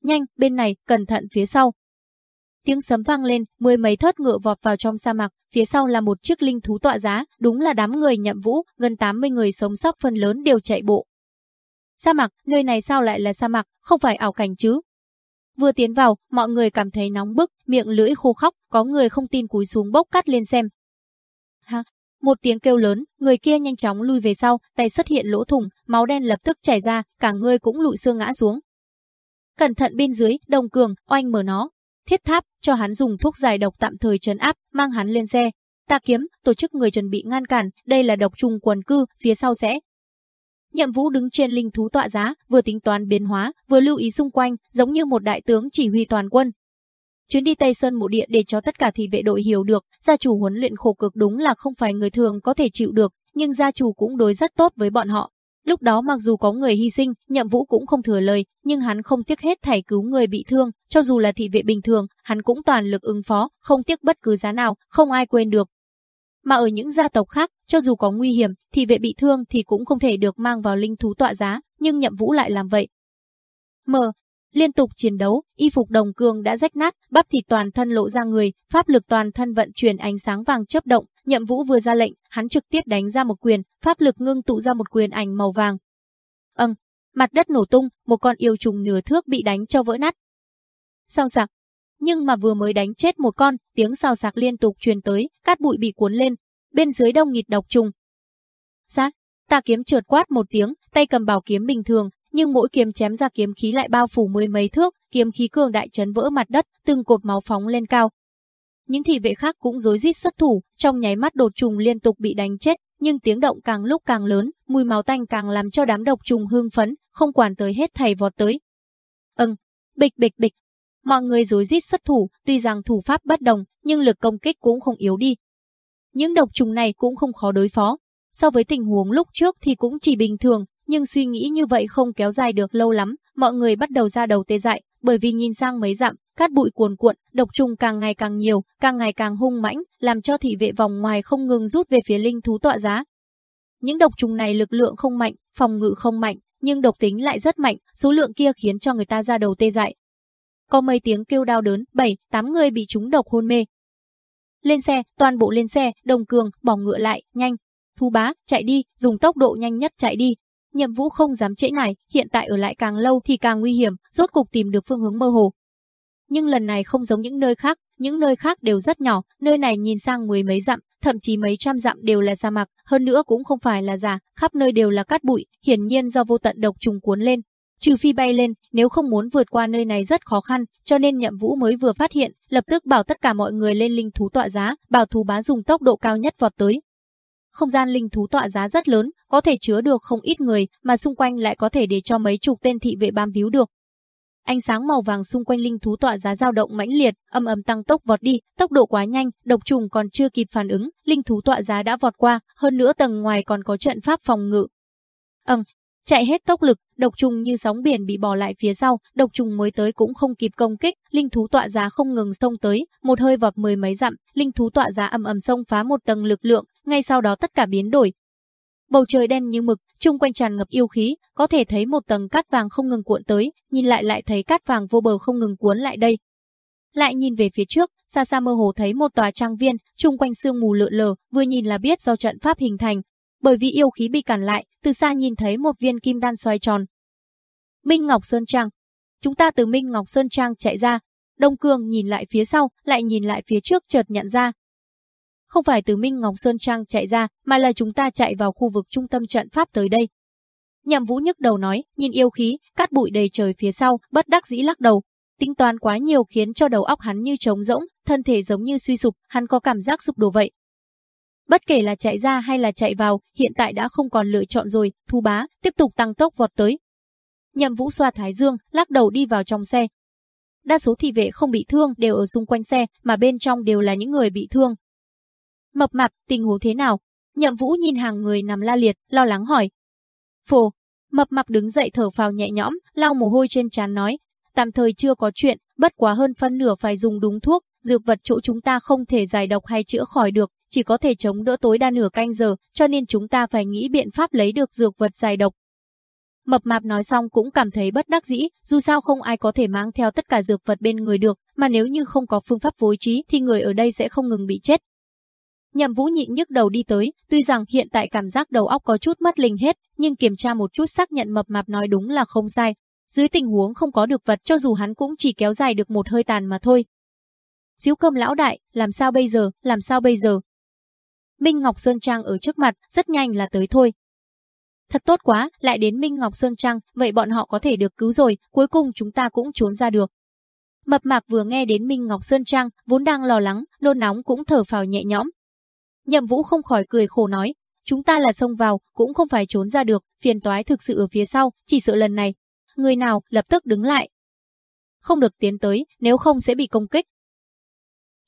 Nhanh, bên này, cẩn thận phía sau. Tiếng sấm vang lên, mười mấy thớt ngựa vọt vào trong sa mạc, phía sau là một chiếc linh thú tọa giá, đúng là đám người nhậm vũ, gần 80 người sống sót phần lớn đều chạy bộ, Sa mạc, nơi này sao lại là sa mạc, không phải ảo cảnh chứ? Vừa tiến vào, mọi người cảm thấy nóng bức, miệng lưỡi khô khóc, có người không tin cúi xuống bốc cắt lên xem. Ha, một tiếng kêu lớn, người kia nhanh chóng lui về sau, tay xuất hiện lỗ thủng, máu đen lập tức chảy ra, cả người cũng lụi xương ngã xuống. Cẩn thận bên dưới, đồng cường, oanh mở nó. Thiết tháp, cho hắn dùng thuốc giải độc tạm thời trấn áp, mang hắn lên xe. Ta kiếm, tổ chức người chuẩn bị ngăn cản, đây là độc trùng quần cư, phía sau sẽ Nhậm Vũ đứng trên linh thú tọa giá, vừa tính toán biến hóa, vừa lưu ý xung quanh, giống như một đại tướng chỉ huy toàn quân. Chuyến đi Tây Sơn mộ địa để cho tất cả thị vệ đội hiểu được, gia chủ huấn luyện khổ cực đúng là không phải người thường có thể chịu được, nhưng gia chủ cũng đối rất tốt với bọn họ. Lúc đó mặc dù có người hy sinh, Nhậm Vũ cũng không thừa lời, nhưng hắn không tiếc hết thảy cứu người bị thương, cho dù là thị vệ bình thường, hắn cũng toàn lực ứng phó, không tiếc bất cứ giá nào, không ai quên được. Mà ở những gia tộc khác, cho dù có nguy hiểm, thị vệ bị thương thì cũng không thể được mang vào linh thú tọa giá, nhưng nhậm vũ lại làm vậy. M. Liên tục chiến đấu, y phục đồng cương đã rách nát, bắp thịt toàn thân lộ ra người, pháp lực toàn thân vận chuyển ánh sáng vàng chớp động, nhậm vũ vừa ra lệnh, hắn trực tiếp đánh ra một quyền, pháp lực ngưng tụ ra một quyền ảnh màu vàng. Ầm, mặt đất nổ tung, một con yêu trùng nửa thước bị đánh cho vỡ nát. Sao sạc, nhưng mà vừa mới đánh chết một con, tiếng sao sạc liên tục truyền tới, cát bụi bị cuốn lên, bên dưới đông nghịt độc trùng. Sát, ta kiếm trượt quát một tiếng, tay cầm bảo kiếm bình thường, nhưng mỗi kiếm chém ra kiếm khí lại bao phủ mười mấy thước, kiếm khí cường đại chấn vỡ mặt đất, từng cột máu phóng lên cao. Những thị vệ khác cũng rối rít xuất thủ, trong nháy mắt đột trùng liên tục bị đánh chết, nhưng tiếng động càng lúc càng lớn, mùi máu tanh càng làm cho đám độc trùng hưng phấn, không quản tới hết thầy vọt tới. Ừm, bịch bịch bịch. Mọi người rối rít xuất thủ, tuy rằng thủ pháp bất đồng, nhưng lực công kích cũng không yếu đi. Những độc trùng này cũng không khó đối phó. So với tình huống lúc trước thì cũng chỉ bình thường, nhưng suy nghĩ như vậy không kéo dài được lâu lắm, mọi người bắt đầu ra đầu tê dại, bởi vì nhìn sang mấy dặm, cát bụi cuồn cuộn, độc trùng càng ngày càng nhiều, càng ngày càng hung mãnh, làm cho thị vệ vòng ngoài không ngừng rút về phía linh thú tọa giá. Những độc trùng này lực lượng không mạnh, phòng ngự không mạnh, nhưng độc tính lại rất mạnh, số lượng kia khiến cho người ta ra đầu tê dại. Có mấy tiếng kêu đau đớn, bảy, tám người bị trúng độc hôn mê. Lên xe, toàn bộ lên xe, đồng cường, bỏ ngựa lại, nhanh. Thu bá, chạy đi, dùng tốc độ nhanh nhất chạy đi, Nhậm Vũ không dám trễ nải, hiện tại ở lại càng lâu thì càng nguy hiểm, rốt cục tìm được phương hướng mơ hồ. Nhưng lần này không giống những nơi khác, những nơi khác đều rất nhỏ, nơi này nhìn sang mười mấy dặm, thậm chí mấy trăm dặm đều là sa mạc, hơn nữa cũng không phải là giả, khắp nơi đều là cát bụi, hiển nhiên do vô tận độc trùng cuốn lên. Trừ phi bay lên, nếu không muốn vượt qua nơi này rất khó khăn, cho nên Nhậm Vũ mới vừa phát hiện, lập tức bảo tất cả mọi người lên linh thú tọa giá, bảo thú bá dùng tốc độ cao nhất vọt tới, không gian linh thú tọa giá rất lớn, có thể chứa được không ít người, mà xung quanh lại có thể để cho mấy chục tên thị vệ bám víu được. Ánh sáng màu vàng xung quanh linh thú tọa giá dao động mãnh liệt, âm ầm tăng tốc vọt đi, tốc độ quá nhanh, độc trùng còn chưa kịp phản ứng, linh thú tọa giá đã vọt qua, hơn nữa tầng ngoài còn có trận pháp phòng ngự. Ầm, chạy hết tốc lực, độc trùng như sóng biển bị bỏ lại phía sau, độc trùng mới tới cũng không kịp công kích, linh thú tọa giá không ngừng xông tới, một hơi vọt mười mấy dặm, linh thú tọa giá ầm ầm xông phá một tầng lực lượng, ngay sau đó tất cả biến đổi. Bầu trời đen như mực, chung quanh tràn ngập yêu khí, có thể thấy một tầng cát vàng không ngừng cuộn tới, nhìn lại lại thấy cát vàng vô bờ không ngừng cuốn lại đây. Lại nhìn về phía trước, xa xa mơ hồ thấy một tòa trang viên, chung quanh sương mù lượn lờ, vừa nhìn là biết do trận pháp hình thành. Bởi vì yêu khí bị cản lại, từ xa nhìn thấy một viên kim đan xoay tròn. Minh Ngọc Sơn Trang. Chúng ta từ Minh Ngọc Sơn Trang chạy ra. Đông Cương nhìn lại phía sau, lại nhìn lại phía trước chợt nhận ra, không phải từ Minh Ngọc Sơn Trang chạy ra, mà là chúng ta chạy vào khu vực trung tâm trận pháp tới đây. Nhậm Vũ nhức đầu nói, nhìn yêu khí, cát bụi đầy trời phía sau, bất đắc dĩ lắc đầu. Tính toán quá nhiều khiến cho đầu óc hắn như trống rỗng, thân thể giống như suy sụp, hắn có cảm giác sụp đổ vậy. Bất kể là chạy ra hay là chạy vào, hiện tại đã không còn lựa chọn rồi, thu bá, tiếp tục tăng tốc vọt tới. Nhậm Vũ xoa thái dương, lắc đầu đi vào trong xe. Đa số thị vệ không bị thương đều ở xung quanh xe, mà bên trong đều là những người bị thương, Mập mạp, tình huống thế nào? Nhậm Vũ nhìn hàng người nằm la liệt, lo lắng hỏi. Phù, mập mạp đứng dậy thở phào nhẹ nhõm, lau mồ hôi trên trán nói, tạm thời chưa có chuyện, bất quá hơn phân nửa phải dùng đúng thuốc, dược vật chỗ chúng ta không thể giải độc hay chữa khỏi được, chỉ có thể chống đỡ tối đa nửa canh giờ, cho nên chúng ta phải nghĩ biện pháp lấy được dược vật giải độc. Mập mạp nói xong cũng cảm thấy bất đắc dĩ, dù sao không ai có thể mang theo tất cả dược vật bên người được, mà nếu như không có phương pháp phối trí thì người ở đây sẽ không ngừng bị chết, Nhậm Vũ nhịn nhức đầu đi tới, tuy rằng hiện tại cảm giác đầu óc có chút mất linh hết, nhưng kiểm tra một chút xác nhận mập mạp nói đúng là không sai. Dưới tình huống không có được vật cho dù hắn cũng chỉ kéo dài được một hơi tàn mà thôi. Diếu cơm lão đại, làm sao bây giờ, làm sao bây giờ? Minh Ngọc Sơn Trang ở trước mặt, rất nhanh là tới thôi. Thật tốt quá, lại đến Minh Ngọc Sơn Trang, vậy bọn họ có thể được cứu rồi, cuối cùng chúng ta cũng trốn ra được. Mập mạp vừa nghe đến Minh Ngọc Sơn Trang, vốn đang lo lắng, nôn nóng cũng thở phào nhẹ nhõm, Nhậm Vũ không khỏi cười khổ nói, chúng ta là xông vào, cũng không phải trốn ra được, phiền toái thực sự ở phía sau, chỉ sợ lần này. Người nào lập tức đứng lại. Không được tiến tới, nếu không sẽ bị công kích.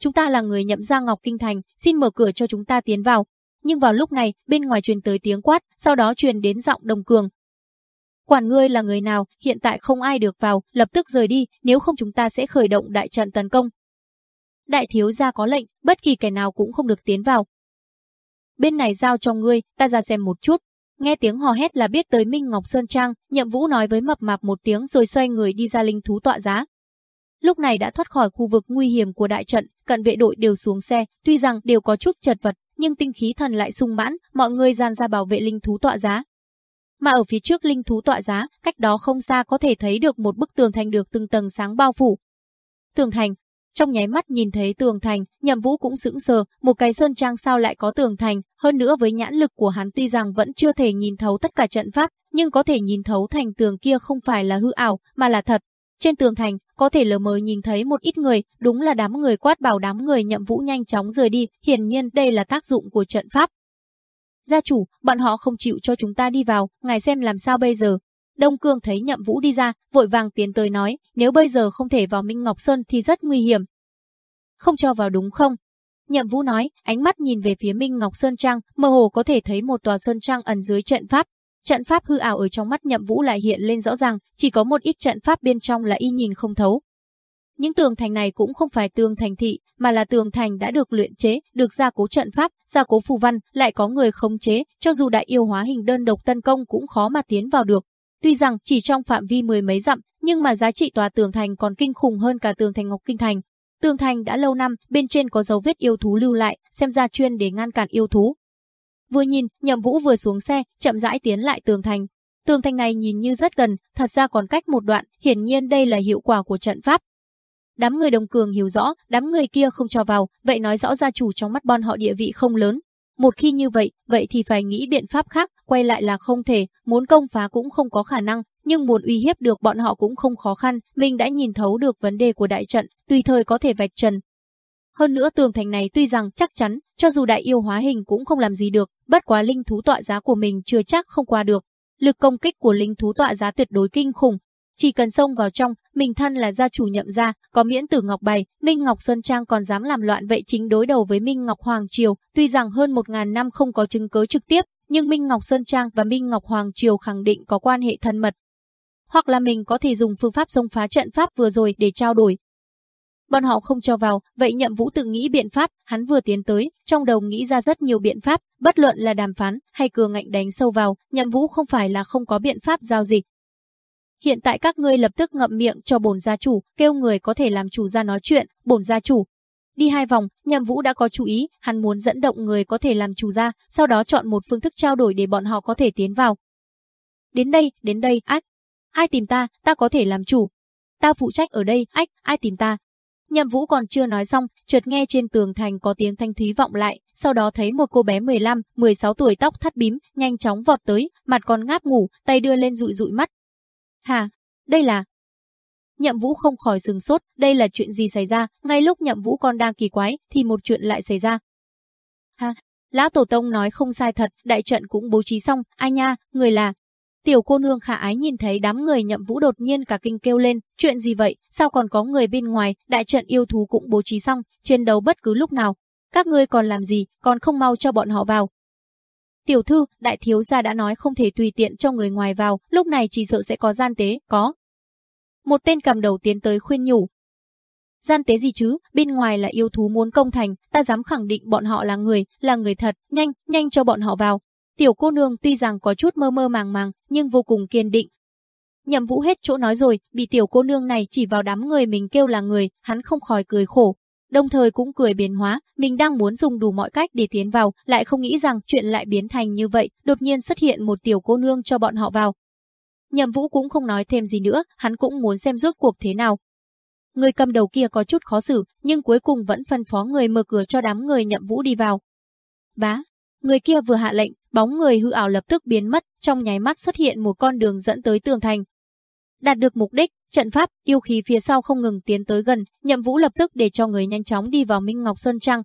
Chúng ta là người nhậm ra Ngọc Kinh Thành, xin mở cửa cho chúng ta tiến vào. Nhưng vào lúc này, bên ngoài truyền tới tiếng quát, sau đó truyền đến giọng đồng cường. Quản ngươi là người nào, hiện tại không ai được vào, lập tức rời đi, nếu không chúng ta sẽ khởi động đại trận tấn công. Đại thiếu gia có lệnh, bất kỳ kẻ nào cũng không được tiến vào, bên này giao cho ngươi, ta ra xem một chút. Nghe tiếng hò hét là biết tới Minh Ngọc Sơn Trang, Nhậm Vũ nói với mập mạp một tiếng rồi xoay người đi ra linh thú tọa giá. Lúc này đã thoát khỏi khu vực nguy hiểm của đại trận, cận vệ đội đều xuống xe, tuy rằng đều có chút chật vật, nhưng tinh khí thần lại sung mãn, mọi người dàn ra bảo vệ linh thú tọa giá. Mà ở phía trước linh thú tọa giá, cách đó không xa có thể thấy được một bức tường thành được từng tầng sáng bao phủ. Tường thành, trong nháy mắt nhìn thấy tường thành, nhậm vũ cũng sững sờ, một cái sơn trang sao lại có tường thành, hơn nữa với nhãn lực của hắn tuy rằng vẫn chưa thể nhìn thấu tất cả trận pháp, nhưng có thể nhìn thấu thành tường kia không phải là hư ảo, mà là thật. Trên tường thành, có thể lờ mờ nhìn thấy một ít người, đúng là đám người quát bảo đám người nhậm vũ nhanh chóng rời đi, hiển nhiên đây là tác dụng của trận pháp. Gia chủ, bọn họ không chịu cho chúng ta đi vào, ngài xem làm sao bây giờ. Đông Cương thấy Nhậm Vũ đi ra, vội vàng tiến tới nói, nếu bây giờ không thể vào Minh Ngọc Sơn thì rất nguy hiểm. Không cho vào đúng không? Nhậm Vũ nói, ánh mắt nhìn về phía Minh Ngọc Sơn Trang, mơ hồ có thể thấy một tòa sơn trang ẩn dưới trận pháp. Trận pháp hư ảo ở trong mắt Nhậm Vũ lại hiện lên rõ ràng, chỉ có một ít trận pháp bên trong là y nhìn không thấu. Những tường thành này cũng không phải tường thành thị, mà là tường thành đã được luyện chế, được gia cố trận pháp, gia cố phù văn, lại có người khống chế, cho dù đại yêu hóa hình đơn độc tấn công cũng khó mà tiến vào được. Tuy rằng chỉ trong phạm vi mười mấy dặm, nhưng mà giá trị tòa tường thành còn kinh khủng hơn cả tường thành Ngọc Kinh Thành. Tường thành đã lâu năm, bên trên có dấu vết yêu thú lưu lại, xem ra chuyên để ngăn cản yêu thú. Vừa nhìn, Nhậm Vũ vừa xuống xe, chậm rãi tiến lại tường thành. Tường thành này nhìn như rất gần, thật ra còn cách một đoạn, hiển nhiên đây là hiệu quả của trận pháp. Đám người đồng cường hiểu rõ, đám người kia không cho vào, vậy nói rõ gia chủ trong mắt bọn họ địa vị không lớn. Một khi như vậy, vậy thì phải nghĩ biện pháp khác, quay lại là không thể, muốn công phá cũng không có khả năng, nhưng muốn uy hiếp được bọn họ cũng không khó khăn, mình đã nhìn thấu được vấn đề của đại trận, tùy thời có thể vạch trần. Hơn nữa tường thành này tuy rằng chắc chắn, cho dù đại yêu hóa hình cũng không làm gì được, bất quá linh thú tọa giá của mình chưa chắc không qua được. Lực công kích của linh thú tọa giá tuyệt đối kinh khủng, chỉ cần xông vào trong, mình thân là gia chủ nhậm gia, có miễn tử ngọc bày, Minh Ngọc Sơn Trang còn dám làm loạn vậy chính đối đầu với Minh Ngọc Hoàng Triều, tuy rằng hơn một ngàn năm không có chứng cứ trực tiếp, nhưng Minh Ngọc Sơn Trang và Minh Ngọc Hoàng Triều khẳng định có quan hệ thân mật. Hoặc là mình có thể dùng phương pháp xông phá trận pháp vừa rồi để trao đổi. Bọn họ không cho vào, vậy nhậm vũ tự nghĩ biện pháp, hắn vừa tiến tới, trong đầu nghĩ ra rất nhiều biện pháp, bất luận là đàm phán hay cường ngạnh đánh sâu vào, nhậm vũ không phải là không có biện pháp giao dịch, Hiện tại các ngươi lập tức ngậm miệng cho bổn gia chủ, kêu người có thể làm chủ ra nói chuyện, bổn gia chủ. Đi hai vòng, Nhậm Vũ đã có chú ý, hắn muốn dẫn động người có thể làm chủ ra, sau đó chọn một phương thức trao đổi để bọn họ có thể tiến vào. Đến đây, đến đây, ách. Ai tìm ta, ta có thể làm chủ. Ta phụ trách ở đây, ách, ai tìm ta. Nhậm Vũ còn chưa nói xong, chợt nghe trên tường thành có tiếng thanh thúy vọng lại, sau đó thấy một cô bé 15, 16 tuổi tóc thắt bím, nhanh chóng vọt tới, mặt còn ngáp ngủ, tay đưa lên dụi dụi mắt, Hà, đây là... Nhậm Vũ không khỏi sừng sốt, đây là chuyện gì xảy ra, ngay lúc Nhậm Vũ còn đang kỳ quái, thì một chuyện lại xảy ra. Ha, Lão Tổ Tông nói không sai thật, đại trận cũng bố trí xong, ai nha, người là... Tiểu cô nương khả ái nhìn thấy đám người Nhậm Vũ đột nhiên cả kinh kêu lên, chuyện gì vậy, sao còn có người bên ngoài, đại trận yêu thú cũng bố trí xong, chiến đấu bất cứ lúc nào. Các ngươi còn làm gì, còn không mau cho bọn họ vào, Tiểu thư, đại thiếu gia đã nói không thể tùy tiện cho người ngoài vào, lúc này chỉ sợ sẽ có gian tế, có. Một tên cầm đầu tiến tới khuyên nhủ. Gian tế gì chứ, bên ngoài là yêu thú muốn công thành, ta dám khẳng định bọn họ là người, là người thật, nhanh, nhanh cho bọn họ vào. Tiểu cô nương tuy rằng có chút mơ mơ màng màng, nhưng vô cùng kiên định. Nhậm vũ hết chỗ nói rồi, bị tiểu cô nương này chỉ vào đám người mình kêu là người, hắn không khỏi cười khổ, đồng thời cũng cười biến hóa, mình đang muốn dùng đủ mọi cách để tiến vào, lại không nghĩ rằng chuyện lại biến thành như vậy, đột nhiên xuất hiện một tiểu cô nương cho bọn họ vào. Nhậm Vũ cũng không nói thêm gì nữa, hắn cũng muốn xem rốt cuộc thế nào. Người cầm đầu kia có chút khó xử, nhưng cuối cùng vẫn phân phó người mở cửa cho đám người Nhậm Vũ đi vào. Bá, người kia vừa hạ lệnh, bóng người hư ảo lập tức biến mất, trong nháy mắt xuất hiện một con đường dẫn tới tường thành, Đạt được mục đích, trận pháp, yêu khí phía sau không ngừng tiến tới gần, Nhậm Vũ lập tức để cho người nhanh chóng đi vào Minh Ngọc Sơn Trang.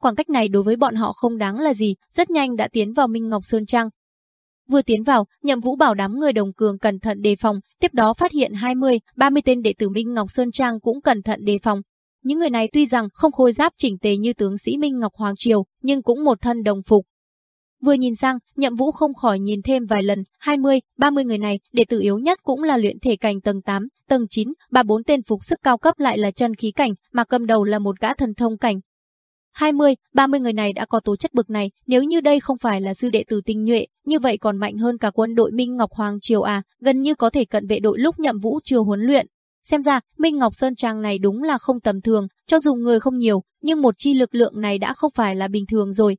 Khoảng cách này đối với bọn họ không đáng là gì, rất nhanh đã tiến vào Minh Ngọc Sơn Trang. Vừa tiến vào, Nhậm Vũ bảo đám người đồng cường cẩn thận đề phòng, tiếp đó phát hiện 20, 30 tên đệ tử Minh Ngọc Sơn Trang cũng cẩn thận đề phòng. Những người này tuy rằng không khôi giáp chỉnh tề như tướng sĩ Minh Ngọc Hoàng Triều, nhưng cũng một thân đồng phục, Vừa nhìn sang, Nhậm Vũ không khỏi nhìn thêm vài lần, 20, 30 người này, đệ tử yếu nhất cũng là luyện thể cảnh tầng 8, tầng 9, ba bốn tên phục sức cao cấp lại là chân khí cảnh, mà cầm đầu là một gã thần thông cảnh. 20, 30 người này đã có tố chất bực này, nếu như đây không phải là sư đệ tử tinh nhuệ, như vậy còn mạnh hơn cả quân đội Minh Ngọc Hoàng Triều à, gần như có thể cận vệ đội lúc Nhậm Vũ chưa huấn luyện. Xem ra, Minh Ngọc Sơn Trang này đúng là không tầm thường, cho dù người không nhiều, nhưng một chi lực lượng này đã không phải là bình thường rồi,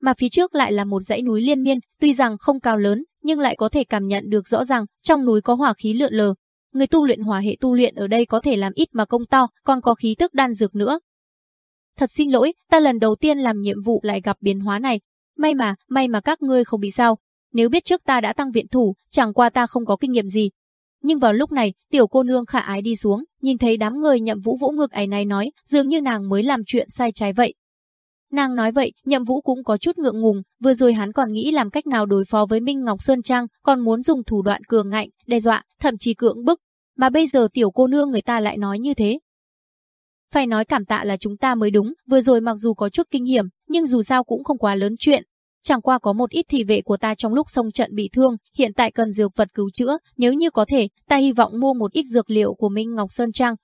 mà phía trước lại là một dãy núi liên miên, tuy rằng không cao lớn, nhưng lại có thể cảm nhận được rõ ràng, trong núi có hỏa khí lượn lờ. Người tu luyện hỏa hệ tu luyện ở đây có thể làm ít mà công to, còn có khí tức đan dược nữa. Thật xin lỗi, ta lần đầu tiên làm nhiệm vụ lại gặp biến hóa này. May mà, may mà các ngươi không bị sao. Nếu biết trước ta đã tăng viện thủ, chẳng qua ta không có kinh nghiệm gì. Nhưng vào lúc này, tiểu cô nương khả ái đi xuống, nhìn thấy đám người nhậm vũ vũ ngược ấy này nói, dường như nàng mới làm chuyện sai trái vậy, Nàng nói vậy, nhậm vũ cũng có chút ngượng ngùng, vừa rồi hắn còn nghĩ làm cách nào đối phó với Minh Ngọc Sơn Trang, còn muốn dùng thủ đoạn cường ngạnh, đe dọa, thậm chí cưỡng bức. Mà bây giờ tiểu cô nương người ta lại nói như thế. Phải nói cảm tạ là chúng ta mới đúng, vừa rồi mặc dù có chút kinh hiểm, nhưng dù sao cũng không quá lớn chuyện. Chẳng qua có một ít thị vệ của ta trong lúc xông trận bị thương, hiện tại cần dược vật cứu chữa, nếu như có thể, ta hy vọng mua một ít dược liệu của Minh Ngọc Sơn Trang.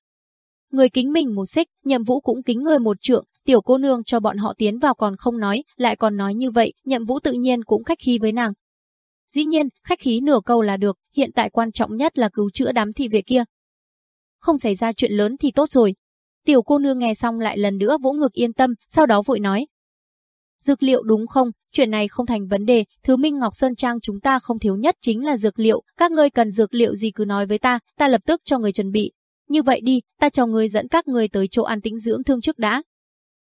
Người kính mình một xích, nhậm vũ cũng kính người một trượng, tiểu cô nương cho bọn họ tiến vào còn không nói, lại còn nói như vậy, nhậm vũ tự nhiên cũng khách khí với nàng. Dĩ nhiên, khách khí nửa câu là được, hiện tại quan trọng nhất là cứu chữa đám thị vệ kia. Không xảy ra chuyện lớn thì tốt rồi. Tiểu cô nương nghe xong lại lần nữa vỗ ngực yên tâm, sau đó vội nói. Dược liệu đúng không, chuyện này không thành vấn đề, thứ Minh Ngọc Sơn Trang chúng ta không thiếu nhất chính là dược liệu, các ngươi cần dược liệu gì cứ nói với ta, ta lập tức cho người chuẩn bị. Như vậy đi, ta cho người dẫn các người tới chỗ an tĩnh dưỡng thương trước đã.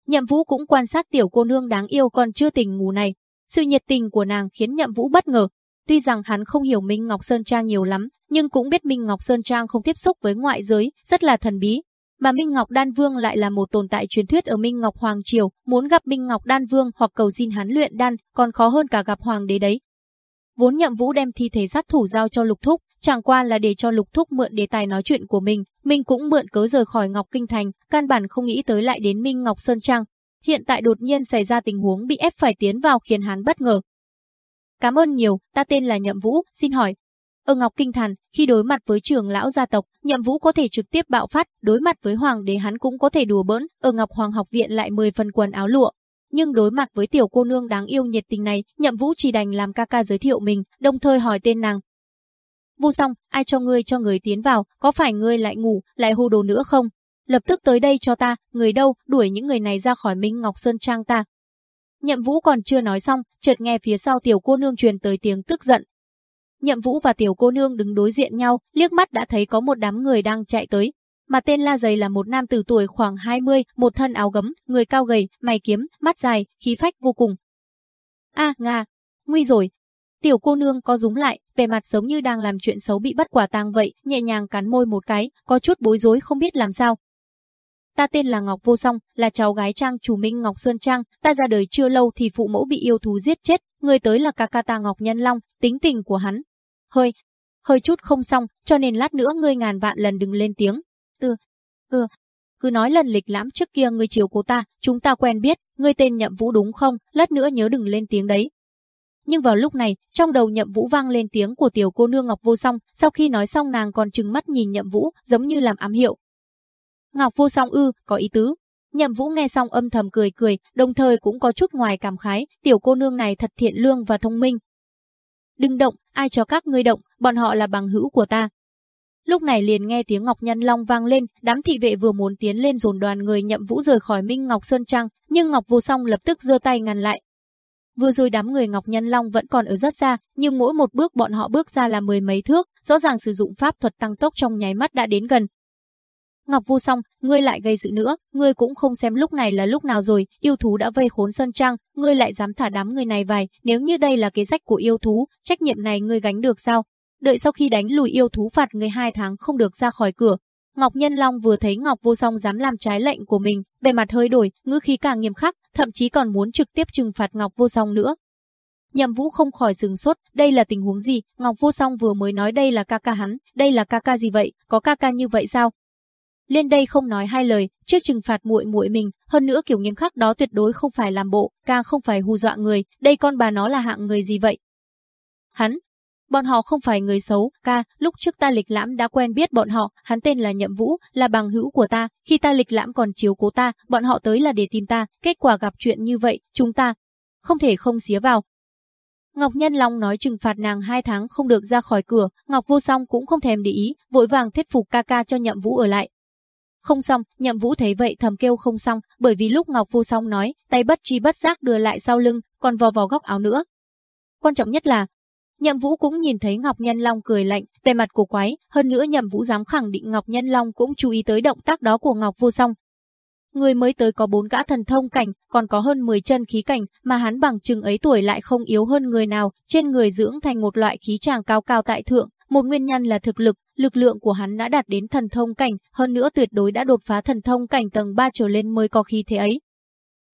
Nhậm Vũ cũng quan sát tiểu cô nương đáng yêu còn chưa tình ngủ này. Sự nhiệt tình của nàng khiến Nhậm Vũ bất ngờ. Tuy rằng hắn không hiểu Minh Ngọc Sơn Trang nhiều lắm, nhưng cũng biết Minh Ngọc Sơn Trang không tiếp xúc với ngoại giới, rất là thần bí. Mà Minh Ngọc Đan Vương lại là một tồn tại truyền thuyết ở Minh Ngọc Hoàng Triều, muốn gặp Minh Ngọc Đan Vương hoặc cầu xin hắn luyện đan, còn khó hơn cả gặp Hoàng đế đấy. Vốn Nhậm Vũ đem thi thể sát thủ giao cho Lục Thúc, chẳng qua là để cho Lục Thúc mượn đề tài nói chuyện của mình, mình cũng mượn cớ rời khỏi Ngọc Kinh Thành, căn bản không nghĩ tới lại đến Minh Ngọc Sơn Trang. Hiện tại đột nhiên xảy ra tình huống bị ép phải tiến vào khiến hắn bất ngờ. Cảm ơn nhiều, ta tên là Nhậm Vũ, xin hỏi. Ở Ngọc Kinh Thành, khi đối mặt với trưởng lão gia tộc, Nhậm Vũ có thể trực tiếp bạo phát, đối mặt với hoàng đế hắn cũng có thể đùa bỡn, ở Ngọc Hoàng học viện lại 10 phần quần áo lụa. Nhưng đối mặt với tiểu cô nương đáng yêu nhiệt tình này, Nhậm Vũ chỉ đành làm ca ca giới thiệu mình, đồng thời hỏi tên nàng. Vô xong, ai cho ngươi cho người tiến vào, có phải ngươi lại ngủ, lại hô đồ nữa không? Lập tức tới đây cho ta, người đâu, đuổi những người này ra khỏi Minh Ngọc Sơn Trang ta. Nhậm Vũ còn chưa nói xong, chợt nghe phía sau tiểu cô nương truyền tới tiếng tức giận. Nhậm Vũ và tiểu cô nương đứng đối diện nhau, liếc mắt đã thấy có một đám người đang chạy tới. Mà tên La Dày là một nam tử tuổi khoảng 20, một thân áo gấm, người cao gầy, mày kiếm, mắt dài, khí phách vô cùng. A, Nga, nguy rồi. Tiểu cô nương có rúng lại, vẻ mặt giống như đang làm chuyện xấu bị bắt quả tang vậy, nhẹ nhàng cắn môi một cái, có chút bối rối không biết làm sao. Ta tên là Ngọc Vô Song, là cháu gái Trang chủ Minh Ngọc Xuân Trang, ta ra đời chưa lâu thì phụ mẫu bị yêu thú giết chết, người tới là ca ca ta Ngọc Nhân Long, tính tình của hắn. Hơi, hơi chút không xong, cho nên lát nữa ngươi ngàn vạn lần đừng lên tiếng. Ừ, ừ, cứ nói lần lịch lãm trước kia ngươi chiều cô ta, chúng ta quen biết, ngươi tên Nhậm Vũ đúng không, lát nữa nhớ đừng lên tiếng đấy. Nhưng vào lúc này, trong đầu Nhậm Vũ vang lên tiếng của tiểu cô nương Ngọc Vô Song, sau khi nói xong nàng còn trừng mắt nhìn Nhậm Vũ, giống như làm ám hiệu, Ngọc Vô Song ư, có ý tứ. Nhậm Vũ nghe xong âm thầm cười cười, đồng thời cũng có chút ngoài cảm khái, tiểu cô nương này thật thiện lương và thông minh. Đừng động, ai cho các ngươi động, bọn họ là bằng hữu của ta. Lúc này liền nghe tiếng Ngọc Nhân Long vang lên, đám thị vệ vừa muốn tiến lên dồn đoàn người Nhậm Vũ rời khỏi Minh Ngọc Sơn Trang, nhưng Ngọc Vô Song lập tức giơ tay ngăn lại. Vừa rồi đám người Ngọc Nhân Long vẫn còn ở rất xa, nhưng mỗi một bước bọn họ bước ra là mười mấy thước, rõ ràng sử dụng pháp thuật tăng tốc trong nháy mắt đã đến gần, Ngọc Vu xong, ngươi lại gây sự nữa, ngươi cũng không xem lúc này là lúc nào rồi, yêu thú đã vây khốn Sơn Trang, ngươi lại dám thả đám người này vài, nếu như đây là kế sách của yêu thú, trách nhiệm này ngươi gánh được sao? Đợi sau khi đánh lùi yêu thú phạt người hai tháng không được ra khỏi cửa. Ngọc Nhân Long vừa thấy Ngọc Vô Song dám làm trái lệnh của mình, bề mặt hơi đổi, ngữ khí càng nghiêm khắc, thậm chí còn muốn trực tiếp trừng phạt Ngọc Vô Song nữa. Nhậm Vũ không khỏi sừng sốt, đây là tình huống gì? Ngọc Vô Song vừa mới nói đây là ca ca hắn, đây là ca ca gì vậy? Có ca ca như vậy sao? Lên đây không nói hai lời, trước trừng phạt muội muội mình, hơn nữa kiểu nghiêm khắc đó tuyệt đối không phải làm bộ, càng không phải hù dọa người, đây con bà nó là hạng người gì vậy? Hắn, bọn họ không phải người xấu, ca, lúc trước ta lịch lãm đã quen biết bọn họ, hắn tên là Nhậm Vũ, là bằng hữu của ta, khi ta lịch lãm còn chiếu cố ta, bọn họ tới là để tìm ta, kết quả gặp chuyện như vậy, chúng ta không thể không xía vào. Ngọc Nhân Long nói trừng phạt nàng hai tháng không được ra khỏi cửa, Ngọc Vô Song cũng không thèm để ý, vội vàng thuyết phục ca ca cho Nhậm Vũ ở lại, không xong, nhậm vũ thấy vậy thầm kêu không xong, bởi vì lúc Ngọc Vô Song nói, tay bất chi bất giác đưa lại sau lưng, còn vò vò góc áo nữa. Quan trọng nhất là, nhậm vũ cũng nhìn thấy Ngọc Nhân Long cười lạnh, vẻ mặt cổ quái, hơn nữa nhậm vũ dám khẳng định Ngọc Nhân Long cũng chú ý tới động tác đó của Ngọc Vô Song. Người mới tới có bốn gã thần thông cảnh, còn có hơn 10 chân khí cảnh, mà hắn bằng chừng ấy tuổi lại không yếu hơn người nào, trên người dưỡng thành một loại khí tràng cao cao tại thượng, một nguyên nhân là thực lực, lực lượng của hắn đã đạt đến thần thông cảnh, hơn nữa tuyệt đối đã đột phá thần thông cảnh tầng 3 trở lên mới có khí thế ấy.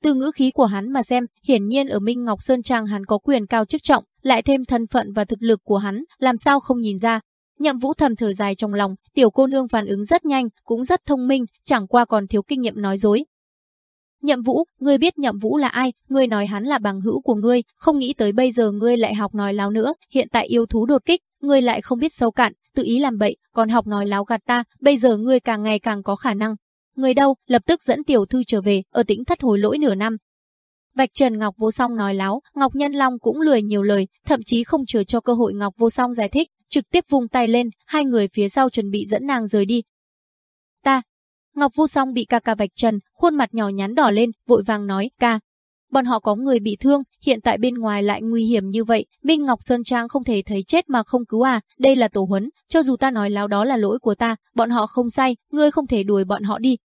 Từ ngữ khí của hắn mà xem, hiển nhiên ở Minh Ngọc Sơn Trang hắn có quyền cao chức trọng, lại thêm thân phận và thực lực của hắn, làm sao không nhìn ra. Nhậm Vũ thầm thở dài trong lòng, tiểu cô nương phản ứng rất nhanh, cũng rất thông minh, chẳng qua còn thiếu kinh nghiệm nói dối. Nhậm Vũ, ngươi biết Nhậm Vũ là ai, ngươi nói hắn là bằng hữu của ngươi, không nghĩ tới bây giờ ngươi lại học nói láo nữa, hiện tại yêu thú đột kích, ngươi lại không biết sâu cạn, tự ý làm bậy, còn học nói láo gạt ta, bây giờ ngươi càng ngày càng có khả năng. Người đâu, lập tức dẫn tiểu thư trở về, ở tĩnh thất hồi lỗi nửa năm. Vạch Trần Ngọc Vô Song nói láo, Ngọc Nhân Long cũng lười nhiều lời, thậm chí không chờ cho cơ hội Ngọc Vô Song giải thích, trực tiếp vung tay lên, hai người phía sau chuẩn bị dẫn nàng rời đi. Ta, Ngọc Vô Song bị ca ca vạch trần, khuôn mặt nhỏ nhắn đỏ lên, vội vàng nói, ca. Bọn họ có người bị thương, hiện tại bên ngoài lại nguy hiểm như vậy, Minh Ngọc Sơn Trang không thể thấy chết mà không cứu à, đây là tổ huấn, cho dù ta nói láo đó là lỗi của ta, bọn họ không sai, ngươi không thể đuổi bọn họ đi.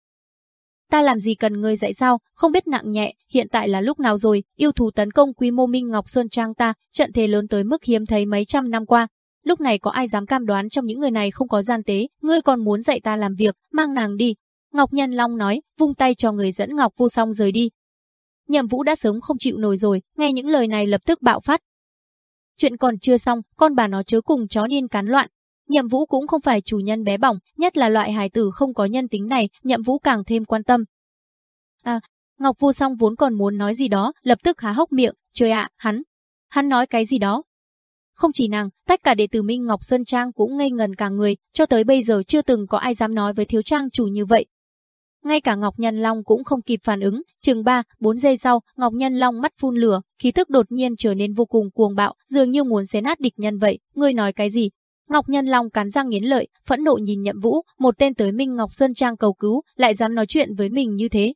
Ta làm gì cần ngươi dạy sao, không biết nặng nhẹ, hiện tại là lúc nào rồi, yêu thú tấn công quy mô Minh Ngọc Sơn Trang ta, trận thế lớn tới mức hiếm thấy mấy trăm năm qua, lúc này có ai dám cam đoán trong những người này không có gian tế, ngươi còn muốn dạy ta làm việc, mang nàng đi, Ngọc Nhân Long nói, vung tay cho người dẫn Ngọc Vô Song rời đi. Nhậm Vũ đã sớm không chịu nổi rồi, nghe những lời này lập tức bạo phát. Chuyện còn chưa xong, con bà nó chớ cùng chó điên cán loạn. Nhậm Vũ cũng không phải chủ nhân bé bỏng, nhất là loại hài tử không có nhân tính này, Nhậm Vũ càng thêm quan tâm. À, Ngọc Vô Song vốn còn muốn nói gì đó, lập tức há hốc miệng, trời ạ, hắn, hắn nói cái gì đó, không chỉ nàng, tất cả đệ tử Minh Ngọc Sơn Trang cũng ngây ngần cả người, cho tới bây giờ chưa từng có ai dám nói với thiếu trang chủ như vậy, ngay cả Ngọc Nhân Long cũng không kịp phản ứng, chừng 3, 4 giây sau, Ngọc Nhân Long mắt phun lửa, khí thức đột nhiên trở nên vô cùng cuồng bạo, dường như muốn xé nát địch nhân vậy, ngươi nói cái gì? Ngọc Nhân Long cắn răng nghiến lợi, phẫn nộ nhìn Nhậm Vũ, một tên tới Minh Ngọc Sơn Trang cầu cứu, lại dám nói chuyện với mình như thế.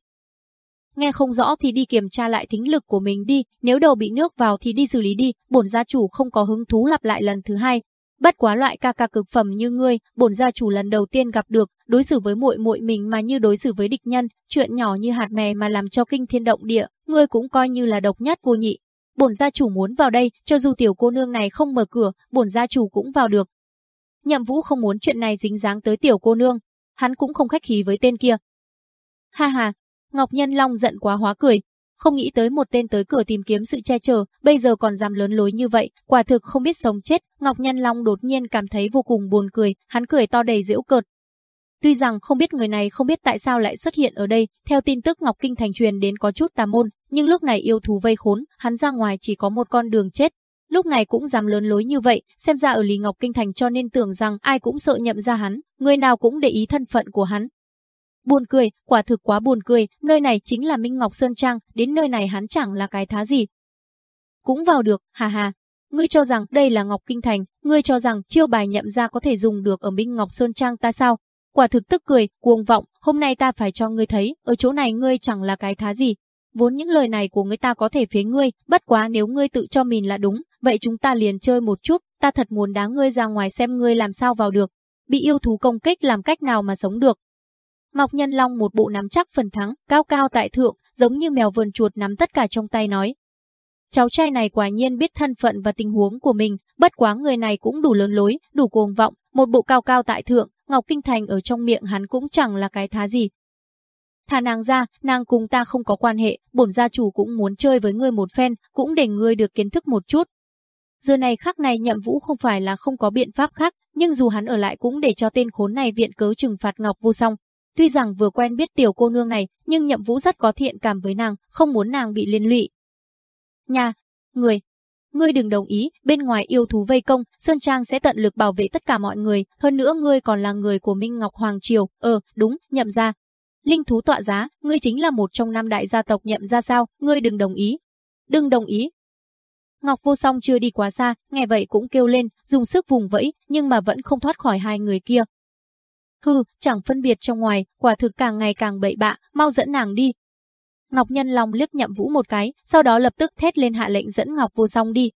Nghe không rõ thì đi kiểm tra lại thính lực của mình đi, nếu đầu bị nước vào thì đi xử lý đi, bổn gia chủ không có hứng thú lặp lại lần thứ hai, Bất quá loại ca ca cực phẩm như ngươi, bổn gia chủ lần đầu tiên gặp được, đối xử với muội muội mình mà như đối xử với địch nhân, chuyện nhỏ như hạt mè mà làm cho kinh thiên động địa, ngươi cũng coi như là độc nhất vô nhị. Bổn gia chủ muốn vào đây, cho dù tiểu cô nương này không mở cửa, bổn gia chủ cũng vào được. Nhậm Vũ không muốn chuyện này dính dáng tới tiểu cô nương, hắn cũng không khách khí với tên kia. Ha ha, Ngọc Nhân Long giận quá hóa cười, không nghĩ tới một tên tới cửa tìm kiếm sự che chở, bây giờ còn dám lớn lối như vậy, quả thực không biết sống chết, Ngọc Nhân Long đột nhiên cảm thấy vô cùng buồn cười, hắn cười to đầy giễu cợt. Tuy rằng không biết người này không biết tại sao lại xuất hiện ở đây, theo tin tức Ngọc Kinh thành truyền đến có chút tà môn, nhưng lúc này yêu thú vây khốn, hắn ra ngoài chỉ có một con đường chết. Lúc này cũng dám lớn lối như vậy, xem ra ở Lý Ngọc Kinh thành cho nên tưởng rằng ai cũng sợ nhậm ra hắn, người nào cũng để ý thân phận của hắn, Buồn cười, quả thực quá buồn cười, nơi này chính là Minh Ngọc Sơn Trang, đến nơi này hắn chẳng là cái thá gì. Cũng vào được, hà hà. Ngươi cho rằng đây là Ngọc Kinh Thành, ngươi cho rằng chiêu bài nhậm ra có thể dùng được ở Minh Ngọc Sơn Trang ta sao? Quả thực tức cười, cuồng vọng, hôm nay ta phải cho ngươi thấy, ở chỗ này ngươi chẳng là cái thá gì. Vốn những lời này của người ta có thể phế ngươi, bất quá nếu ngươi tự cho mình là đúng, vậy chúng ta liền chơi một chút, ta thật muốn đá ngươi ra ngoài xem ngươi làm sao vào được. Bị yêu thú công kích làm cách nào mà sống được, Mọc Nhân Long một bộ nắm chắc phần thắng, cao cao tại thượng, giống như mèo vườn chuột nắm tất cả trong tay nói. Cháu trai này quả nhiên biết thân phận và tình huống của mình, bất quá người này cũng đủ lớn lối, đủ cuồng vọng, một bộ cao cao tại thượng, Ngọc Kinh Thành ở trong miệng hắn cũng chẳng là cái thá gì. Thả nàng ra, nàng cùng ta không có quan hệ, bổn gia chủ cũng muốn chơi với ngươi một phen, cũng để ngươi được kiến thức một chút. Giờ này khắc này nhậm vũ không phải là không có biện pháp khác, nhưng dù hắn ở lại cũng để cho tên khốn này viện cớ trừng phạt Ngọc vô song, Tuy rằng vừa quen biết tiểu cô nương này, nhưng Nhậm Vũ rất có thiện cảm với nàng, không muốn nàng bị liên lụy. Nhà, người, ngươi đừng đồng ý, bên ngoài yêu thú vây công, Sơn Trang sẽ tận lực bảo vệ tất cả mọi người, hơn nữa ngươi còn là người của Minh Ngọc Hoàng Triều, ờ, đúng, nhậm ra. Linh thú tọa giá, ngươi chính là một trong năm đại gia tộc nhậm ra sao, ngươi đừng đồng ý. Đừng đồng ý. Ngọc Vô Song chưa đi quá xa, nghe vậy cũng kêu lên, dùng sức vùng vẫy, nhưng mà vẫn không thoát khỏi hai người kia, Hừ, chẳng phân biệt trong ngoài, quả thực càng ngày càng bậy bạ, mau dẫn nàng đi. Ngọc Nhân Long liếc nhậm vũ một cái, sau đó lập tức thét lên hạ lệnh dẫn Ngọc Vô Song đi.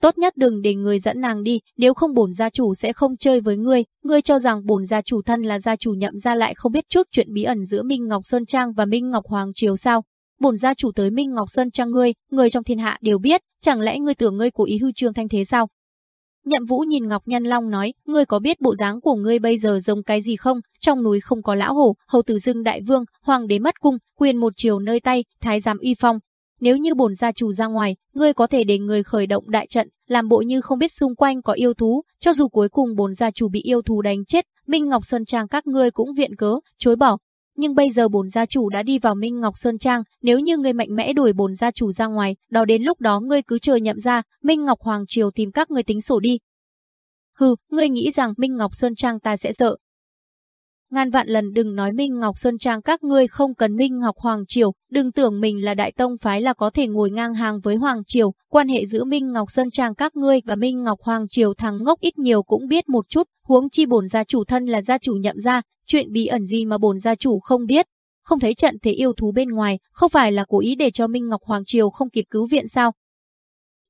Tốt nhất đừng để người dẫn nàng đi, nếu không bổn gia chủ sẽ không chơi với ngươi. Ngươi cho rằng bổn gia chủ thân là gia chủ nhậm ra lại không biết chút chuyện bí ẩn giữa Minh Ngọc Sơn Trang và Minh Ngọc Hoàng Triều sao? Bổn gia chủ tới Minh Ngọc Sơn Trang ngươi, người trong thiên hạ đều biết, chẳng lẽ ngươi tưởng ngươi cố ý hư trương thanh thế sao? Nhậm Vũ nhìn Ngọc Nhân Long nói, ngươi có biết bộ dáng của ngươi bây giờ giống cái gì không? Trong núi không có lão hổ, hầu tử dưng đại vương, hoàng đế mất cung, quyền một chiều nơi tay, thái giám uy phong. Nếu như bổn gia chủ ra ngoài, ngươi có thể để người khởi động đại trận, làm bộ như không biết xung quanh có yêu thú, cho dù cuối cùng bổn gia chủ bị yêu thú đánh chết, Minh Ngọc Sơn Trang các ngươi cũng viện cớ, chối bỏ. Nhưng bây giờ bổn gia chủ đã đi vào Minh Ngọc Sơn Trang, nếu như ngươi mạnh mẽ đuổi bổn gia chủ ra ngoài, đó đến lúc đó ngươi cứ chờ nhậm ra, Minh Ngọc Hoàng Triều tìm các ngươi tính sổ đi. Hừ, ngươi nghĩ rằng Minh Ngọc Sơn Trang ta sẽ sợ. Ngàn vạn lần đừng nói Minh Ngọc Sơn Trang các ngươi không cần Minh Ngọc Hoàng Triều, đừng tưởng mình là đại tông phái là có thể ngồi ngang hàng với Hoàng Triều, quan hệ giữa Minh Ngọc Sơn Trang các ngươi và Minh Ngọc Hoàng Triều thằng ngốc ít nhiều cũng biết một chút, huống chi bổn gia chủ thân là gia chủ nhậm ra, chuyện bí ẩn gì mà bổn gia chủ không biết. Không thấy trận thế yêu thú bên ngoài, không phải là cố ý để cho Minh Ngọc Hoàng Triều không kịp cứu viện sao?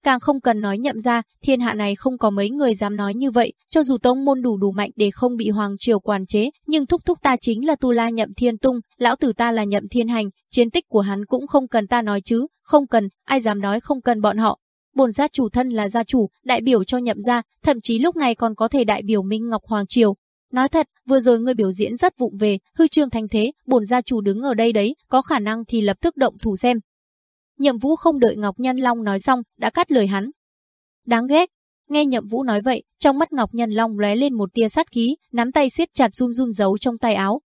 Càng không cần nói nhậm ra, thiên hạ này không có mấy người dám nói như vậy, cho dù tông môn đủ đủ mạnh để không bị Hoàng Triều quản chế, nhưng thúc thúc ta chính là Tu La nhậm thiên tung, lão tử ta là nhậm thiên hành, chiến tích của hắn cũng không cần ta nói chứ, không cần, ai dám nói không cần bọn họ. Bồn gia chủ thân là gia chủ, đại biểu cho nhậm gia, thậm chí lúc này còn có thể đại biểu Minh Ngọc Hoàng Triều, Nói thật, vừa rồi ngươi biểu diễn rất vụng về, hư trương thành thế, bổn gia chủ đứng ở đây đấy, có khả năng thì lập tức động thủ xem. Nhậm Vũ không đợi Ngọc Nhân Long nói xong, đã cắt lời hắn. Đáng ghét. Nghe Nhậm Vũ nói vậy, trong mắt Ngọc Nhân Long lóe lên một tia sát khí, nắm tay siết chặt run run giấu trong tay áo.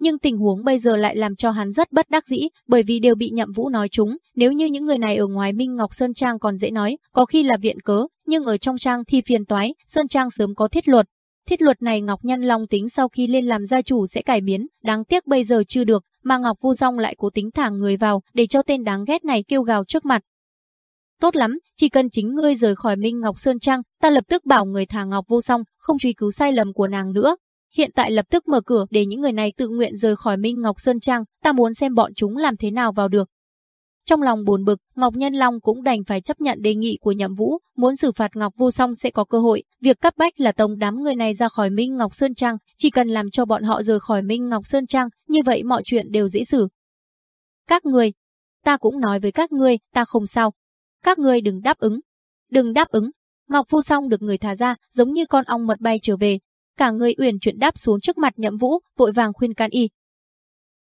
Nhưng tình huống bây giờ lại làm cho hắn rất bất đắc dĩ, bởi vì đều bị Nhậm Vũ nói trúng, nếu như những người này ở ngoài Minh Ngọc Sơn Trang còn dễ nói, có khi là viện cớ, nhưng ở trong trang thì phiền toái, Sơn Trang sớm có thiết luật, Thiết luật này Ngọc Nhân Long tính sau khi lên làm gia chủ sẽ cải biến, đáng tiếc bây giờ chưa được, mà Ngọc Vu Dung lại cố tính thả người vào để cho tên đáng ghét này kêu gào trước mặt. Tốt lắm, chỉ cần chính ngươi rời khỏi Minh Ngọc Sơn Trang, ta lập tức bảo người thả Ngọc Vô Song, không truy cứu sai lầm của nàng nữa. Hiện tại lập tức mở cửa để những người này tự nguyện rời khỏi Minh Ngọc Sơn Trang, ta muốn xem bọn chúng làm thế nào vào được. Trong lòng buồn bực, Ngọc Nhân Long cũng đành phải chấp nhận đề nghị của Nhậm Vũ, muốn xử phạt Ngọc Vô Song sẽ có cơ hội. Việc cấp bách là tống đám người này ra khỏi Minh Ngọc Sơn Trang, chỉ cần làm cho bọn họ rời khỏi Minh Ngọc Sơn Trang, như vậy mọi chuyện đều dễ xử. Các người, ta cũng nói với các ngươi, ta không sao. Các ngươi đừng đáp ứng. Đừng đáp ứng. Ngọc Vô Song được người thả ra, giống như con ong mật bay trở về. Cả người uyển chuyển đáp xuống trước mặt Nhậm Vũ, vội vàng khuyên can y,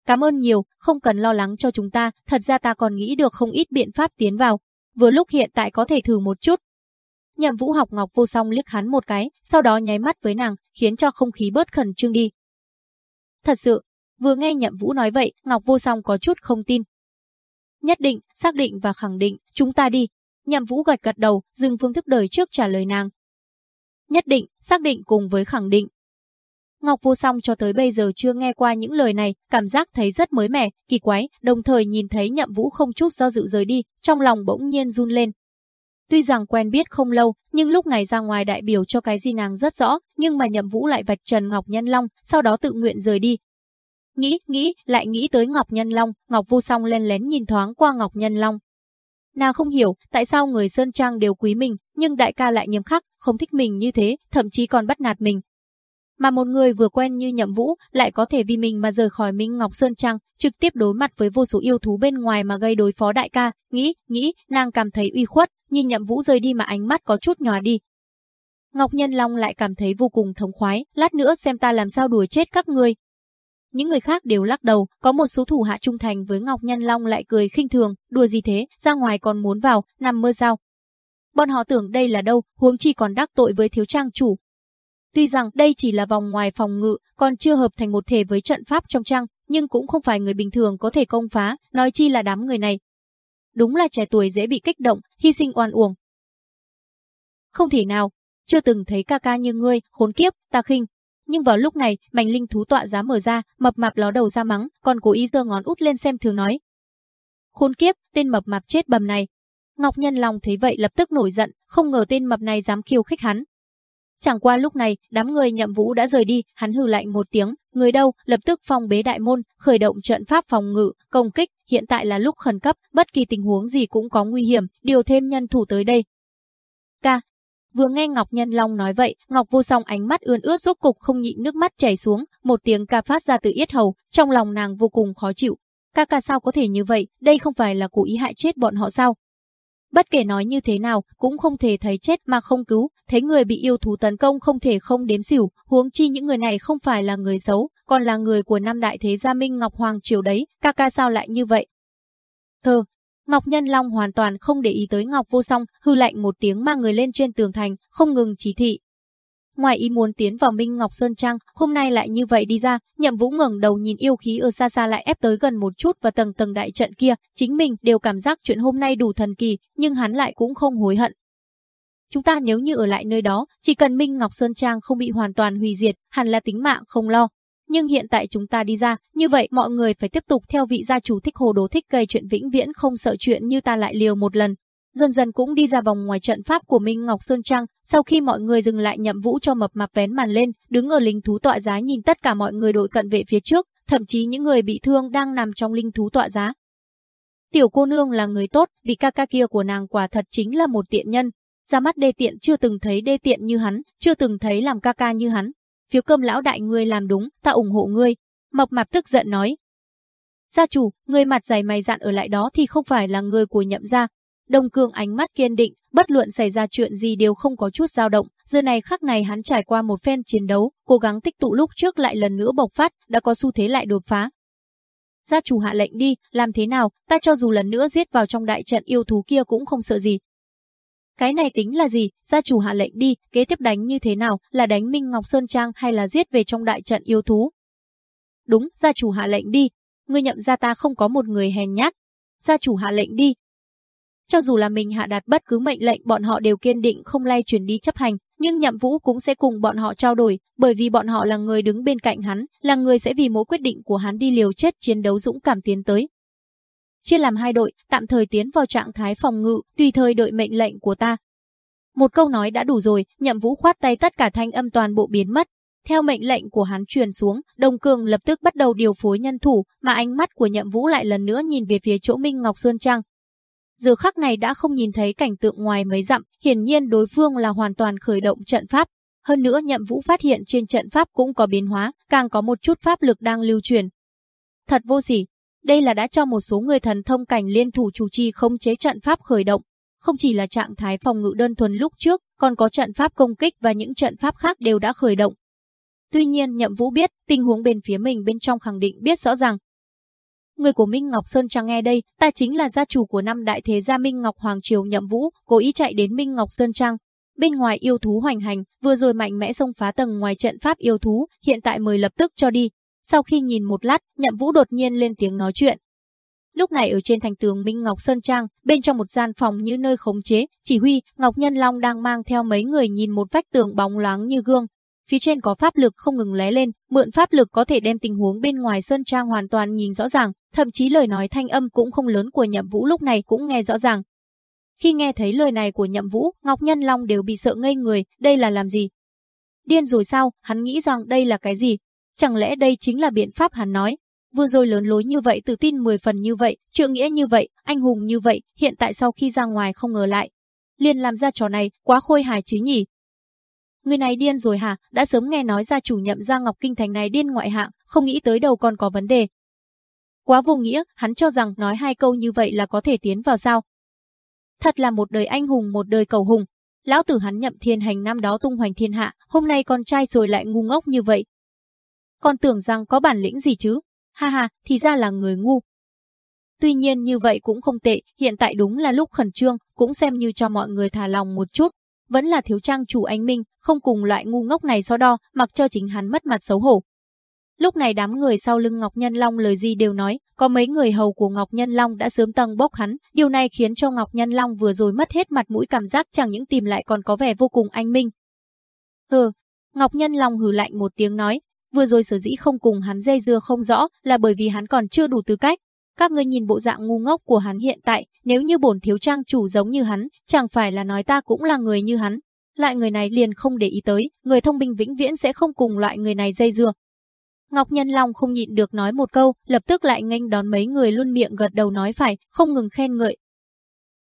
Cảm ơn nhiều, không cần lo lắng cho chúng ta, thật ra ta còn nghĩ được không ít biện pháp tiến vào. Vừa lúc hiện tại có thể thử một chút. Nhậm Vũ học Ngọc Vô Song liếc hắn một cái, sau đó nháy mắt với nàng, khiến cho không khí bớt khẩn trương đi. Thật sự, vừa nghe Nhậm Vũ nói vậy, Ngọc Vô Song có chút không tin. Nhất định, xác định và khẳng định, chúng ta đi. Nhậm Vũ gật gật đầu, dừng phương thức đời trước trả lời nàng. Nhất định, xác định cùng với khẳng định, Ngọc Vô Song cho tới bây giờ chưa nghe qua những lời này, cảm giác thấy rất mới mẻ, kỳ quái, đồng thời nhìn thấy Nhậm Vũ không chút do dự rời đi, trong lòng bỗng nhiên run lên. Tuy rằng quen biết không lâu, nhưng lúc này ra ngoài đại biểu cho cái gì nàng rất rõ, nhưng mà Nhậm Vũ lại vạch trần Ngọc Nhân Long, sau đó tự nguyện rời đi. Nghĩ, nghĩ, lại nghĩ tới Ngọc Nhân Long, Ngọc Vô Song lên lén nhìn thoáng qua Ngọc Nhân Long. Nàng không hiểu tại sao người Sơn Trang đều quý mình, nhưng đại ca lại nghiêm khắc, không thích mình như thế, thậm chí còn bắt nạt mình, mà một người vừa quen như Nhậm Vũ lại có thể vì mình mà rời khỏi Minh Ngọc Sơn Trang, trực tiếp đối mặt với vô số yêu thú bên ngoài mà gây đối phó đại ca, nghĩ, nghĩ, nàng cảm thấy uy khuất, nhìn Nhậm Vũ rời đi mà ánh mắt có chút nhòa đi. Ngọc Nhân Long lại cảm thấy vô cùng thống khoái, lát nữa xem ta làm sao đuổi chết các ngươi. Những người khác đều lắc đầu, có một số thủ hạ trung thành với Ngọc Nhân Long lại cười khinh thường, đùa gì thế, ra ngoài còn muốn vào, nằm mơ sao. Bọn họ tưởng đây là đâu, huống chi còn đắc tội với thiếu trang chủ, Tuy rằng đây chỉ là vòng ngoài phòng ngự, còn chưa hợp thành một thể với trận pháp trong trang, nhưng cũng không phải người bình thường có thể công phá, nói chi là đám người này. Đúng là trẻ tuổi dễ bị kích động, hy sinh oan uổng. Không thể nào, chưa từng thấy ca ca như ngươi, khốn kiếp, ta khinh. Nhưng vào lúc này, mảnh linh thú tọa giá mở ra, mập mạp ló đầu ra mắng, còn cố ý giơ ngón út lên xem thường nói. Khốn kiếp, tên mập mạp chết bầm này. Ngọc Nhân Long thấy vậy lập tức nổi giận, không ngờ tên mập này dám khiêu khích hắn, Chẳng qua lúc này, đám người nhậm vũ đã rời đi, hắn hừ lạnh một tiếng, người đâu, lập tức phong bế đại môn, khởi động trận pháp phòng ngự, công kích, hiện tại là lúc khẩn cấp, bất kỳ tình huống gì cũng có nguy hiểm, điều thêm nhân thủ tới đây. Ca. Vừa nghe Ngọc Nhân Long nói vậy, Ngọc Vô Song ánh mắt ươn ướt rốt cục không nhịn nước mắt chảy xuống, một tiếng ca phát ra từ yết hầu, trong lòng nàng vô cùng khó chịu. Ca ca sao có thể như vậy, đây không phải là cố ý hại chết bọn họ sao? Bất kể nói như thế nào, cũng không thể thấy chết mà không cứu, thấy người bị yêu thú tấn công không thể không đếm xỉu, huống chi những người này không phải là người xấu, còn là người của năm đại thế gia Minh Ngọc Hoàng Triều đấy, ca ca sao lại như vậy? Thơ, Ngọc Nhân Long hoàn toàn không để ý tới Ngọc Vô Song, hư lạnh một tiếng mang người lên trên tường thành, không ngừng chỉ thị. Ngoài ý muốn tiến vào Minh Ngọc Sơn Trang, hôm nay lại như vậy đi ra, Nhậm Vũ ngẩng đầu nhìn yêu khí ở xa xa lại ép tới gần một chút và tầng tầng đại trận kia, chính mình đều cảm giác chuyện hôm nay đủ thần kỳ, nhưng hắn lại cũng không hối hận. Chúng ta nếu như ở lại nơi đó, chỉ cần Minh Ngọc Sơn Trang không bị hoàn toàn hủy diệt, hẳn là tính mạng không lo, nhưng hiện tại chúng ta đi ra, như vậy mọi người phải tiếp tục theo vị gia chủ thích hồ đồ thích gây chuyện vĩnh viễn không sợ chuyện như ta lại liều một lần. Dần dần cũng đi ra vòng ngoài trận pháp của Minh Ngọc Sơn Trang, sau khi mọi người dừng lại nhậm vũ cho mập mạp vén màn lên, đứng ở linh thú tọa giá nhìn tất cả mọi người đội cận vệ phía trước, thậm chí những người bị thương đang nằm trong linh thú tọa giá. Tiểu cô nương là người tốt, vì ca ca kia của nàng quả thật chính là một tiện nhân. Ra mắt đê tiện chưa từng thấy đê tiện như hắn, chưa từng thấy làm ca ca như hắn, phiếu cơm lão đại ngươi làm đúng, ta ủng hộ ngươi. Mập mạp tức giận nói. Gia chủ, người mặt dày mày dạn ở lại đó thì không phải là người của nhậm gia. Đông Cương ánh mắt kiên định, bất luận xảy ra chuyện gì đều không có chút dao động. Giờ này khắc này hắn trải qua một phen chiến đấu, cố gắng tích tụ lúc trước lại lần nữa bộc phát, đã có xu thế lại đột phá. Gia chủ hạ lệnh đi, làm thế nào, ta cho dù lần nữa giết vào trong đại trận yêu thú kia cũng không sợ gì, cái này tính là gì? Gia chủ hạ lệnh đi, kế tiếp đánh như thế nào? Là đánh Minh Ngọc Sơn Trang hay là giết về trong đại trận yêu thú? Đúng, gia chủ hạ lệnh đi. Ngươi nhậm ra ta không có một người hèn nhát. Gia chủ hạ lệnh đi. Cho dù là mình hạ đạt bất cứ mệnh lệnh bọn họ đều kiên định không lay chuyển đi chấp hành, nhưng nhậm vũ cũng sẽ cùng bọn họ trao đổi, bởi vì bọn họ là người đứng bên cạnh hắn, là người sẽ vì mỗi quyết định của hắn đi liều chết chiến đấu dũng cảm tiến tới chia làm hai đội, tạm thời tiến vào trạng thái phòng ngự, tùy thời đợi mệnh lệnh của ta. Một câu nói đã đủ rồi, nhậm vũ khoát tay tất cả thanh âm toàn bộ biến mất. Theo mệnh lệnh của hắn truyền xuống, Đông Cường lập tức bắt đầu điều phối nhân thủ, mà ánh mắt của nhậm vũ lại lần nữa nhìn về phía chỗ Minh Ngọc Sơn Trang. Giờ khắc này đã không nhìn thấy cảnh tượng ngoài mấy dặm, hiển nhiên đối phương là hoàn toàn khởi động trận pháp. Hơn nữa nhậm vũ phát hiện trên trận pháp cũng có biến hóa, càng có một chút pháp lực đang lưu truyền. Thật vô sỉ, đây là đã cho một số người thần thông cảnh liên thủ chủ trì không chế trận pháp khởi động. Không chỉ là trạng thái phòng ngự đơn thuần lúc trước, còn có trận pháp công kích và những trận pháp khác đều đã khởi động. Tuy nhiên Nhậm Vũ biết, tình huống bên phía mình bên trong khẳng định biết rõ ràng. Người của Minh Ngọc Sơn Trang nghe đây, ta chính là gia chủ của năm đại thế gia Minh Ngọc Hoàng Triều Nhậm Vũ, cố ý chạy đến Minh Ngọc Sơn Trang. Bên ngoài yêu thú hoành hành, vừa rồi mạnh mẽ xông phá tầng ngoài trận pháp yêu thú, hiện tại mời lập tức cho đi, sau khi nhìn một lát, Nhậm Vũ đột nhiên lên tiếng nói chuyện. Lúc này ở trên thành tường Minh Ngọc Sơn Trang, bên trong một gian phòng như nơi khống chế, chỉ huy, Ngọc Nhân Long đang mang theo mấy người nhìn một vách tường bóng loáng như gương. Phía trên có pháp lực không ngừng lé lên, mượn pháp lực có thể đem tình huống bên ngoài Sơn Trang hoàn toàn nhìn rõ ràng, thậm chí lời nói thanh âm cũng không lớn của Nhậm Vũ lúc này cũng nghe rõ ràng. Khi nghe thấy lời này của Nhậm Vũ, Ngọc Nhân Long đều bị sợ ngây người, đây là làm gì? Điên rồi sao, hắn nghĩ rằng đây là cái gì, Chẳng lẽ đây chính là biện pháp hắn nói? Vừa rồi lớn lối như vậy tự tin 10 phần như vậy, trượng nghĩa như vậy, anh hùng như vậy, hiện tại sau khi ra ngoài không ngờ lại. Liền làm ra trò này, quá khôi hài chứ nhỉ? Người này điên rồi hả? Đã sớm nghe nói ra chủ nhậm gia Ngọc Kinh Thành này điên ngoại hạng, không nghĩ tới đầu còn có vấn đề. Quá vô nghĩa, hắn cho rằng nói hai câu như vậy là có thể tiến vào sao. Thật là một đời anh hùng một đời cầu hùng. Lão tử hắn nhậm thiên hành năm đó tung hoành thiên hạ, hôm nay con trai rồi lại ngu ngốc như vậy, còn tưởng rằng có bản lĩnh gì chứ. Ha ha, thì ra là người ngu. Tuy nhiên như vậy cũng không tệ, hiện tại đúng là lúc khẩn trương, cũng xem như cho mọi người thả lòng một chút. Vẫn là thiếu trang chủ anh Minh, không cùng loại ngu ngốc này so đo, mặc cho chính hắn mất mặt xấu hổ. Lúc này đám người sau lưng Ngọc Nhân Long lời gì đều nói, có mấy người hầu của Ngọc Nhân Long đã sớm tầng bốc hắn, điều này khiến cho Ngọc Nhân Long vừa rồi mất hết mặt mũi cảm giác chẳng những tìm lại còn có vẻ vô cùng anh minh. Hừ, Ngọc Nhân Long hừ lạnh một tiếng nói, Vừa rồi sở dĩ không cùng hắn dây dưa không rõ là bởi vì hắn còn chưa đủ tư cách. Các ngươi nhìn bộ dạng ngu ngốc của hắn hiện tại, nếu như bổn thiếu trang chủ giống như hắn, chẳng phải là nói ta cũng là người như hắn. Loại người này liền không để ý tới, người thông minh vĩnh viễn sẽ không cùng loại người này dây dưa. Ngọc Nhân Long không nhịn được nói một câu, lập tức lại nghênh đón mấy người luôn miệng gật đầu nói phải, không ngừng khen ngợi,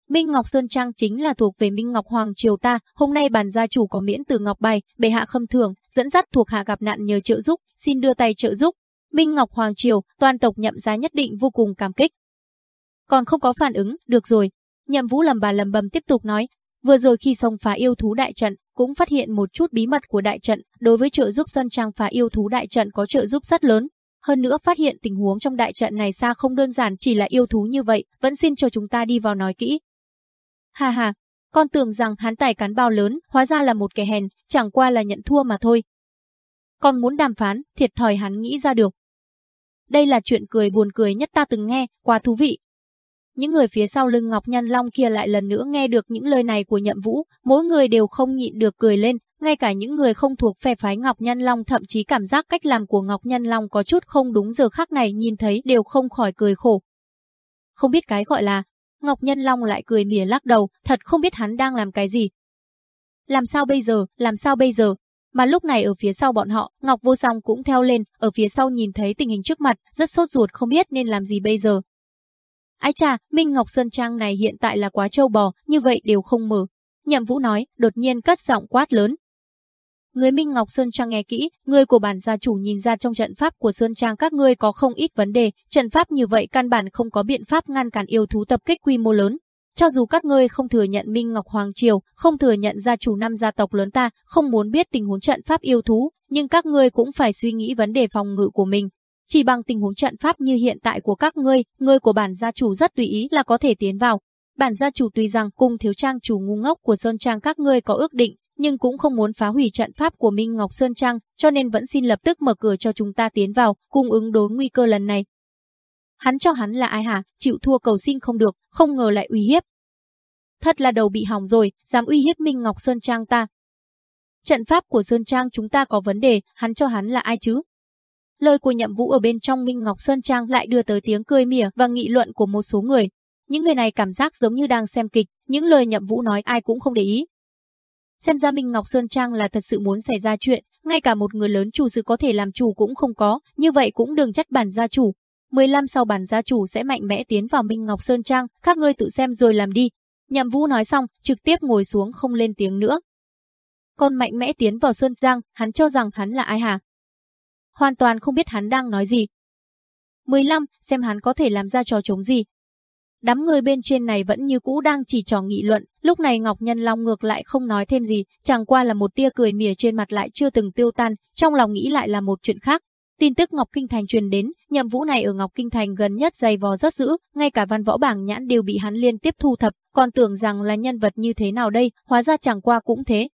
Minh Ngọc Sơn Trang chính là thuộc về Minh Ngọc Hoàng Triều ta, hôm nay bàn gia chủ có miễn từ Ngọc Bài, bệ hạ khâm thường, dẫn dắt thuộc hạ gặp nạn nhờ trợ giúp, xin đưa tay trợ giúp. Minh Ngọc Hoàng Triều, toàn tộc nhậm giá nhất định vô cùng cảm kích. Còn không có phản ứng, được rồi. Nhậm Vũ lầm bà lầm bầm tiếp tục nói, vừa rồi khi xông phá yêu thú đại trận, cũng phát hiện một chút bí mật của đại trận, đối với trợ giúp dân Trang phá yêu thú đại trận có trợ giúp rất lớn. Hơn nữa phát hiện tình huống trong đại trận này xa không đơn giản chỉ là yêu thú như vậy, vẫn xin cho chúng ta đi vào nói kỹ. Ha ha, con tưởng rằng hắn tài cán bao lớn, hóa ra là một kẻ hèn, chẳng qua là nhận thua mà thôi còn muốn đàm phán, thiệt thòi hắn nghĩ ra được. Đây là chuyện cười buồn cười nhất ta từng nghe, quá thú vị. Những người phía sau lưng Ngọc Nhân Long kia lại lần nữa nghe được những lời này của Nhậm Vũ, mỗi người đều không nhịn được cười lên, ngay cả những người không thuộc phe phái Ngọc Nhân Long thậm chí cảm giác cách làm của Ngọc Nhân Long có chút không đúng giờ khác này nhìn thấy đều không khỏi cười khổ. Không biết cái gọi là, Ngọc Nhân Long lại cười mỉa lắc đầu, thật không biết hắn đang làm cái gì. Làm sao bây giờ, làm sao bây giờ? Mà lúc này ở phía sau bọn họ, Ngọc Vô Song cũng theo lên, ở phía sau nhìn thấy tình hình trước mặt, rất sốt ruột không biết nên làm gì bây giờ. Ái cha, Minh Ngọc Sơn Trang này hiện tại là quá trâu bò, như vậy đều không mở. Nhậm Vũ nói, đột nhiên cất giọng quát lớn. Người Minh Ngọc Sơn Trang nghe kỹ, người của bản gia chủ nhìn ra trong trận pháp của Sơn Trang các ngươi có không ít vấn đề, trận pháp như vậy căn bản không có biện pháp ngăn cản yêu thú tập kích quy mô lớn. Cho dù các ngươi không thừa nhận Minh Ngọc Hoàng Triều, không thừa nhận gia chủ năm gia tộc lớn ta, không muốn biết tình huống trận pháp yêu thú, nhưng các ngươi cũng phải suy nghĩ vấn đề phòng ngự của mình. Chỉ bằng tình huống trận pháp như hiện tại của các ngươi, ngươi của bản gia chủ rất tùy ý là có thể tiến vào. Bản gia chủ tuy rằng cung thiếu trang chủ ngu ngốc của Sơn Trang các ngươi có ước định, nhưng cũng không muốn phá hủy trận pháp của Minh Ngọc Sơn Trang, cho nên vẫn xin lập tức mở cửa cho chúng ta tiến vào, cung ứng đối nguy cơ lần này. Hắn cho hắn là ai hả, chịu thua cầu xin không được, không ngờ lại uy hiếp. Thật là đầu bị hỏng rồi, dám uy hiếp Minh Ngọc Sơn Trang ta. Trận pháp của Sơn Trang chúng ta có vấn đề, hắn cho hắn là ai chứ? Lời của nhậm vũ ở bên trong Minh Ngọc Sơn Trang lại đưa tới tiếng cười mỉa và nghị luận của một số người. Những người này cảm giác giống như đang xem kịch, những lời nhậm vũ nói ai cũng không để ý. Xem ra Minh Ngọc Sơn Trang là thật sự muốn xảy ra chuyện, ngay cả một người lớn chủ sự có thể làm chủ cũng không có, như vậy cũng đừng trách bản gia chủ. 15 sau bản gia chủ sẽ mạnh mẽ tiến vào Minh Ngọc Sơn Trang, các ngươi tự xem rồi làm đi. Nhậm Vũ nói xong, trực tiếp ngồi xuống không lên tiếng nữa. Còn mạnh mẽ tiến vào Sơn Giang, hắn cho rằng hắn là ai hả? Hoàn toàn không biết hắn đang nói gì. 15, xem hắn có thể làm ra trò chống gì. Đám người bên trên này vẫn như cũ đang chỉ trò nghị luận, lúc này Ngọc Nhân Long ngược lại không nói thêm gì, chẳng qua là một tia cười mỉa trên mặt lại chưa từng tiêu tan, trong lòng nghĩ lại là một chuyện khác. Tin tức Ngọc Kinh Thành truyền đến, nhậm vũ này ở Ngọc Kinh Thành gần nhất dày vò rất dữ, ngay cả văn võ bảng nhãn đều bị hắn liên tiếp thu thập, còn tưởng rằng là nhân vật như thế nào đây, hóa ra chẳng qua cũng thế.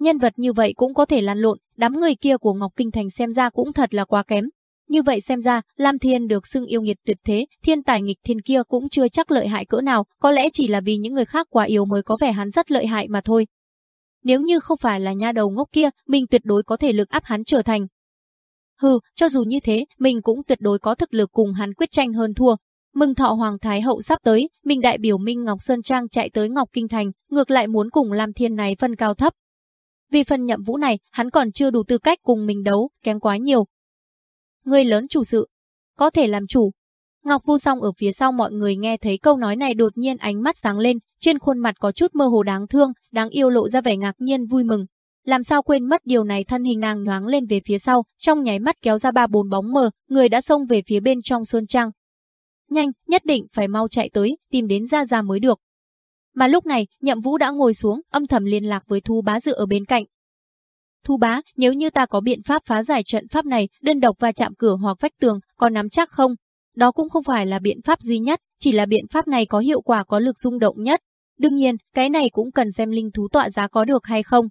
Nhân vật như vậy cũng có thể lăn lộn, đám người kia của Ngọc Kinh Thành xem ra cũng thật là quá kém. Như vậy xem ra, Lam Thiên được xưng yêu nghiệt tuyệt thế, thiên tài nghịch thiên kia cũng chưa chắc lợi hại cỡ nào, có lẽ chỉ là vì những người khác quá yếu mới có vẻ hắn rất lợi hại mà thôi. Nếu như không phải là nha đầu ngốc kia, mình tuyệt đối có thể lực áp hắn trở thành. Hừ, cho dù như thế, mình cũng tuyệt đối có thực lực cùng hắn quyết tranh hơn thua. Mừng thọ Hoàng Thái Hậu sắp tới, mình đại biểu Minh Ngọc Sơn Trang chạy tới Ngọc Kinh Thành, ngược lại muốn cùng Lam Thiên này phân cao thấp. Vì phần nhậm vũ này, hắn còn chưa đủ tư cách cùng mình đấu, kém quá nhiều. Người lớn chủ sự, có thể làm chủ. Ngọc Vu Song ở phía sau mọi người nghe thấy câu nói này đột nhiên ánh mắt sáng lên, trên khuôn mặt có chút mơ hồ đáng thương, đáng yêu lộ ra vẻ ngạc nhiên vui mừng. Làm sao quên mất điều này thân hình nàng nhoáng lên về phía sau, trong nháy mắt kéo ra ba bốn bóng mờ, người đã xông về phía bên trong sơn trang. Nhanh, nhất định phải mau chạy tới, tìm đến Gia Gia mới được. Mà lúc này, Nhậm Vũ đã ngồi xuống, âm thầm liên lạc với Thu Bá dự ở bên cạnh. Thu Bá, nếu như ta có biện pháp phá giải trận pháp này, đơn độc và chạm cửa hoặc vách tường, có nắm chắc không? Đó cũng không phải là biện pháp duy nhất, chỉ là biện pháp này có hiệu quả có lực rung động nhất. Đương nhiên, cái này cũng cần xem linh thú tọa giá có được hay không.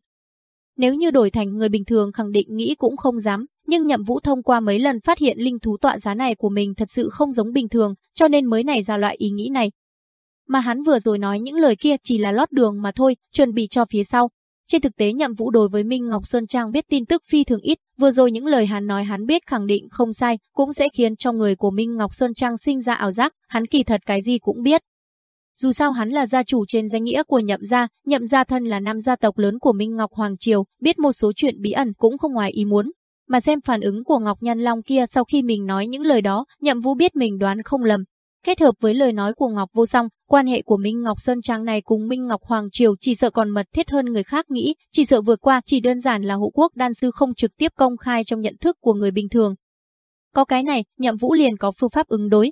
Nếu như đổi thành người bình thường khẳng định nghĩ cũng không dám, nhưng Nhậm Vũ thông qua mấy lần phát hiện linh thú tọa giá này của mình thật sự không giống bình thường, cho nên mới nảy ra loại ý nghĩ này mà hắn vừa rồi nói những lời kia chỉ là lót đường mà thôi, chuẩn bị cho phía sau. Trên thực tế nhậm vũ đối với Minh Ngọc Sơn Trang biết tin tức phi thường ít, vừa rồi những lời hắn nói hắn biết khẳng định không sai, cũng sẽ khiến cho người của Minh Ngọc Sơn Trang sinh ra ảo giác, hắn kỳ thật cái gì cũng biết. Dù sao hắn là gia chủ trên danh nghĩa của nhậm gia, nhậm gia thân là năm gia tộc lớn của Minh Ngọc Hoàng Triều, biết một số chuyện bí ẩn cũng không ngoài ý muốn. Mà xem phản ứng của Ngọc Nhân Long kia sau khi mình nói những lời đó, nhậm vũ biết mình đoán không lầm, Kết hợp với lời nói của Ngọc Vô Song, quan hệ của Minh Ngọc Sơn Trang này cùng Minh Ngọc Hoàng Triều chỉ sợ còn mật thiết hơn người khác nghĩ, chỉ sợ vượt qua chỉ đơn giản là hộ quốc đan sư không trực tiếp công khai trong nhận thức của người bình thường. Có cái này, nhậm vũ liền có phương pháp ứng đối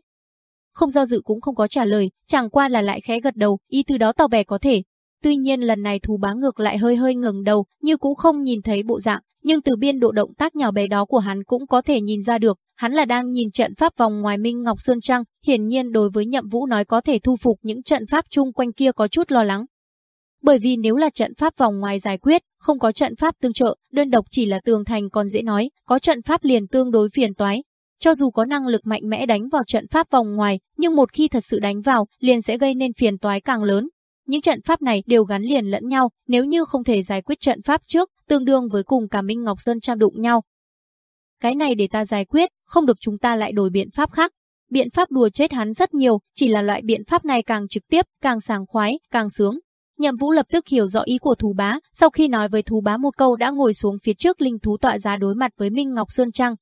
không do dự cũng không có trả lời, chẳng qua là lại khẽ gật đầu, ý từ đó tỏ vẻ có thể. Tuy nhiên lần này thú bá ngược lại hơi hơi ngừng đầu, như cũng không nhìn thấy bộ dạng, nhưng từ biên độ động tác nhỏ bé đó của hắn cũng có thể nhìn ra được, hắn là đang nhìn trận pháp vòng ngoài Minh Ngọc Sơn Trăng, hiển nhiên đối với Nhậm Vũ nói có thể thu phục những trận pháp chung quanh kia có chút lo lắng. Bởi vì nếu là trận pháp vòng ngoài giải quyết, không có trận pháp tương trợ, đơn độc chỉ là tường thành còn dễ nói, có trận pháp liền tương đối phiền toái. Cho dù có năng lực mạnh mẽ đánh vào trận pháp vòng ngoài, nhưng một khi thật sự đánh vào, liền sẽ gây nên phiền toái càng lớn. Những trận pháp này đều gắn liền lẫn nhau, nếu như không thể giải quyết trận pháp trước, tương đương với cùng cả Minh Ngọc Sơn trang đụng nhau. Cái này để ta giải quyết, không được chúng ta lại đổi biện pháp khác. Biện pháp đùa chết hắn rất nhiều, chỉ là loại biện pháp này càng trực tiếp, càng sàng khoái, càng sướng. Nhậm Vũ lập tức hiểu rõ ý của thú bá, sau khi nói với thú bá một câu đã ngồi xuống phía trước linh thú tọa giá đối mặt với Minh Ngọc Sơn Trang.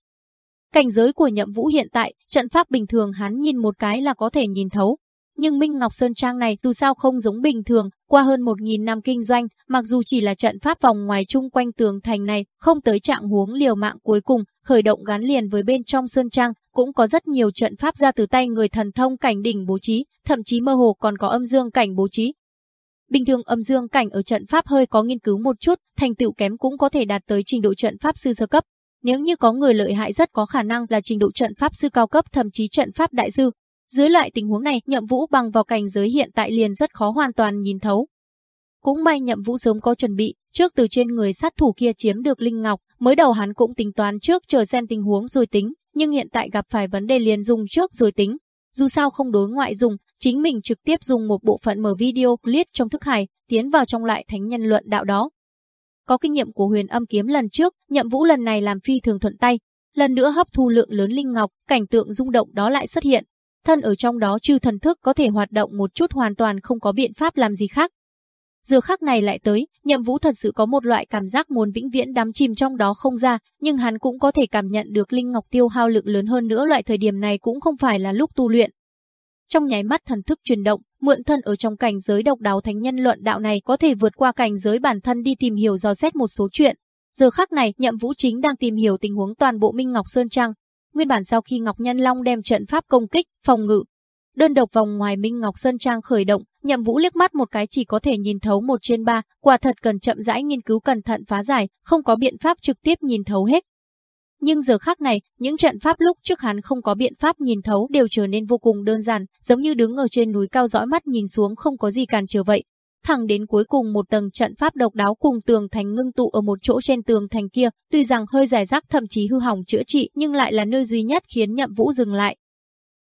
Cảnh giới của Nhậm Vũ hiện tại, trận pháp bình thường hắn nhìn một cái là có thể nhìn thấu. Nhưng Minh Ngọc Sơn Trang này dù sao không giống bình thường, qua hơn 1.000 năm kinh doanh, mặc dù chỉ là trận pháp vòng ngoài chung quanh tường thành này, không tới trạng huống liều mạng cuối cùng, khởi động gắn liền với bên trong Sơn Trang, cũng có rất nhiều trận pháp ra từ tay người thần thông cảnh đỉnh bố trí, thậm chí mơ hồ còn có âm dương cảnh bố trí, Bình thường âm dương cảnh ở trận pháp hơi có nghiên cứu một chút, thành tựu kém cũng có thể đạt tới trình độ trận pháp sư sơ cấp. Nếu như có người lợi hại rất có khả năng là trình độ trận pháp sư cao cấp thậm chí trận pháp đại sư. Dưới loại tình huống này, Nhậm Vũ bằng vào cảnh giới hiện tại liền rất khó hoàn toàn nhìn thấu. Cũng may Nhậm Vũ sớm có chuẩn bị, trước từ trên người sát thủ kia chiếm được linh ngọc, mới đầu hắn cũng tính toán trước chờ xem tình huống rồi tính, nhưng hiện tại gặp phải vấn đề liền dùng trước rồi tính. Dù sao không đối ngoại dùng, chính mình trực tiếp dùng một bộ phận mở video clip trong thức hải, tiến vào trong lại thánh nhân luận đạo đó. Có kinh nghiệm của huyền âm kiếm lần trước, nhậm vũ lần này làm phi thường thuận tay. Lần nữa hấp thu lượng lớn linh ngọc, cảnh tượng rung động đó lại xuất hiện. Thân ở trong đó trừ thần thức có thể hoạt động một chút hoàn toàn không có biện pháp làm gì khác. Giờ khắc này lại tới, nhậm vũ thật sự có một loại cảm giác muốn vĩnh viễn đắm chìm trong đó không ra, nhưng hắn cũng có thể cảm nhận được linh ngọc tiêu hao lượng lớn hơn nữa loại thời điểm này cũng không phải là lúc tu luyện. Trong nháy mắt thần thức chuyển động, mượn thân ở trong cảnh giới độc đáo thánh nhân luận đạo này có thể vượt qua cảnh giới bản thân đi tìm hiểu dò xét một số chuyện. Giờ khắc này, Nhậm Vũ chính đang tìm hiểu tình huống toàn bộ Minh Ngọc Sơn Trang. Nguyên bản sau khi Ngọc Nhân Long đem trận pháp công kích, phòng ngự, đơn độc vòng ngoài Minh Ngọc Sơn Trang khởi động, Nhậm Vũ liếc mắt một cái chỉ có thể nhìn thấu một trên ba, quả thật cần chậm rãi nghiên cứu cẩn thận phá giải, không có biện pháp trực tiếp nhìn thấu hết. Nhưng giờ khác này, những trận pháp lúc trước hắn không có biện pháp nhìn thấu đều trở nên vô cùng đơn giản, giống như đứng ở trên núi cao dõi mắt nhìn xuống không có gì cản trở vậy. Thẳng đến cuối cùng một tầng trận pháp độc đáo cùng tường thành ngưng tụ ở một chỗ trên tường thành kia, tuy rằng hơi giải rác thậm chí hư hỏng chữa trị nhưng lại là nơi duy nhất khiến nhậm vũ dừng lại.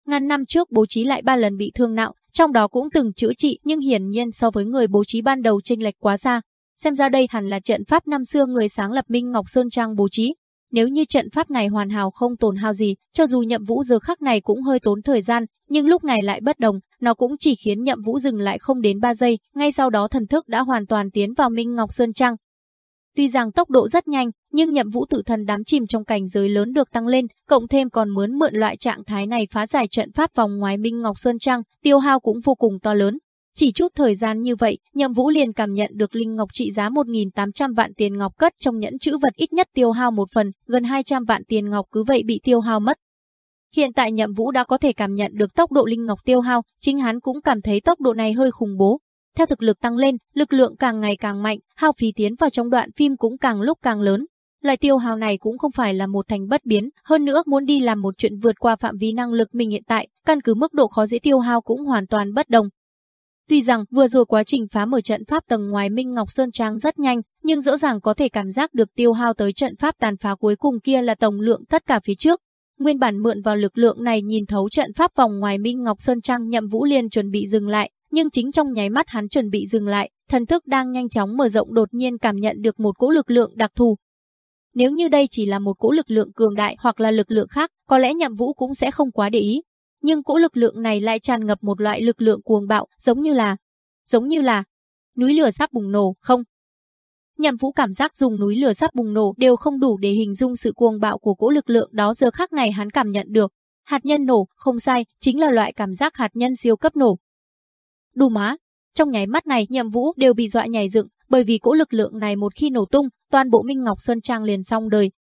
Ngàn năm trước bố trí lại ba lần bị thương nạo, trong đó cũng từng chữa trị nhưng hiển nhiên so với người bố trí ban đầu chênh lệch quá xa. Xem ra đây hẳn là trận pháp năm xưa người sáng lập Minh Ngọc Sơn Trang bố trí, nếu như trận pháp này hoàn hảo không tổn hao gì, cho dù nhậm vũ giờ khắc này cũng hơi tốn thời gian, nhưng lúc này lại bất đồng, nó cũng chỉ khiến nhậm vũ dừng lại không đến 3 giây, ngay sau đó thần thức đã hoàn toàn tiến vào Minh Ngọc Sơn Trăng. Tuy rằng tốc độ rất nhanh, nhưng nhậm vũ tự thân đám chìm trong cảnh giới lớn được tăng lên, cộng thêm còn muốn mượn loại trạng thái này phá giải trận pháp vòng ngoài Minh Ngọc Sơn Trăng, tiêu hao cũng vô cùng to lớn, chỉ chút thời gian như vậy, Nhậm Vũ liền cảm nhận được linh ngọc trị giá 1.800 vạn tiền ngọc cất trong nhẫn chữ vật ít nhất tiêu hao một phần, gần 200 vạn tiền ngọc cứ vậy bị tiêu hao mất. Hiện tại Nhậm Vũ đã có thể cảm nhận được tốc độ linh ngọc tiêu hao, chính hắn cũng cảm thấy tốc độ này hơi khủng bố. Theo thực lực tăng lên, lực lượng càng ngày càng mạnh, hao phí tiến vào trong đoạn phim cũng càng lúc càng lớn. Lại tiêu hao này cũng không phải là một thành bất biến, hơn nữa muốn đi làm một chuyện vượt qua phạm vi năng lực mình hiện tại, căn cứ mức độ khó dễ tiêu hao cũng hoàn toàn bất đồng, Tuy rằng vừa rồi quá trình phá mở trận pháp tầng ngoài Minh Ngọc Sơn Trang rất nhanh, nhưng rõ ràng có thể cảm giác được tiêu hao tới trận pháp tàn phá cuối cùng kia là tổng lượng tất cả phía trước. Nguyên bản mượn vào lực lượng này nhìn thấu trận pháp vòng ngoài Minh Ngọc Sơn Trang nhậm Vũ Liên chuẩn bị dừng lại, nhưng chính trong nháy mắt hắn chuẩn bị dừng lại, thần thức đang nhanh chóng mở rộng đột nhiên cảm nhận được một cỗ lực lượng đặc thù. Nếu như đây chỉ là một cỗ lực lượng cường đại hoặc là lực lượng khác, có lẽ nhậm Vũ cũng sẽ không quá để ý, nhưng cỗ lực lượng này lại tràn ngập một loại lực lượng cuồng bạo, giống như là, giống như là núi lửa sắp bùng nổ, không? Nhậm Vũ cảm giác dùng núi lửa sắp bùng nổ đều không đủ để hình dung sự cuồng bạo của cỗ lực lượng đó giờ khắc này hắn cảm nhận được. Hạt nhân nổ, không sai, chính là loại cảm giác hạt nhân siêu cấp nổ. Đù má, trong nháy mắt này Nhậm Vũ đều bị dọa nhảy dựng, bởi vì cỗ lực lượng này một khi nổ tung, toàn bộ Minh Ngọc Sơn Trang liền xong đời.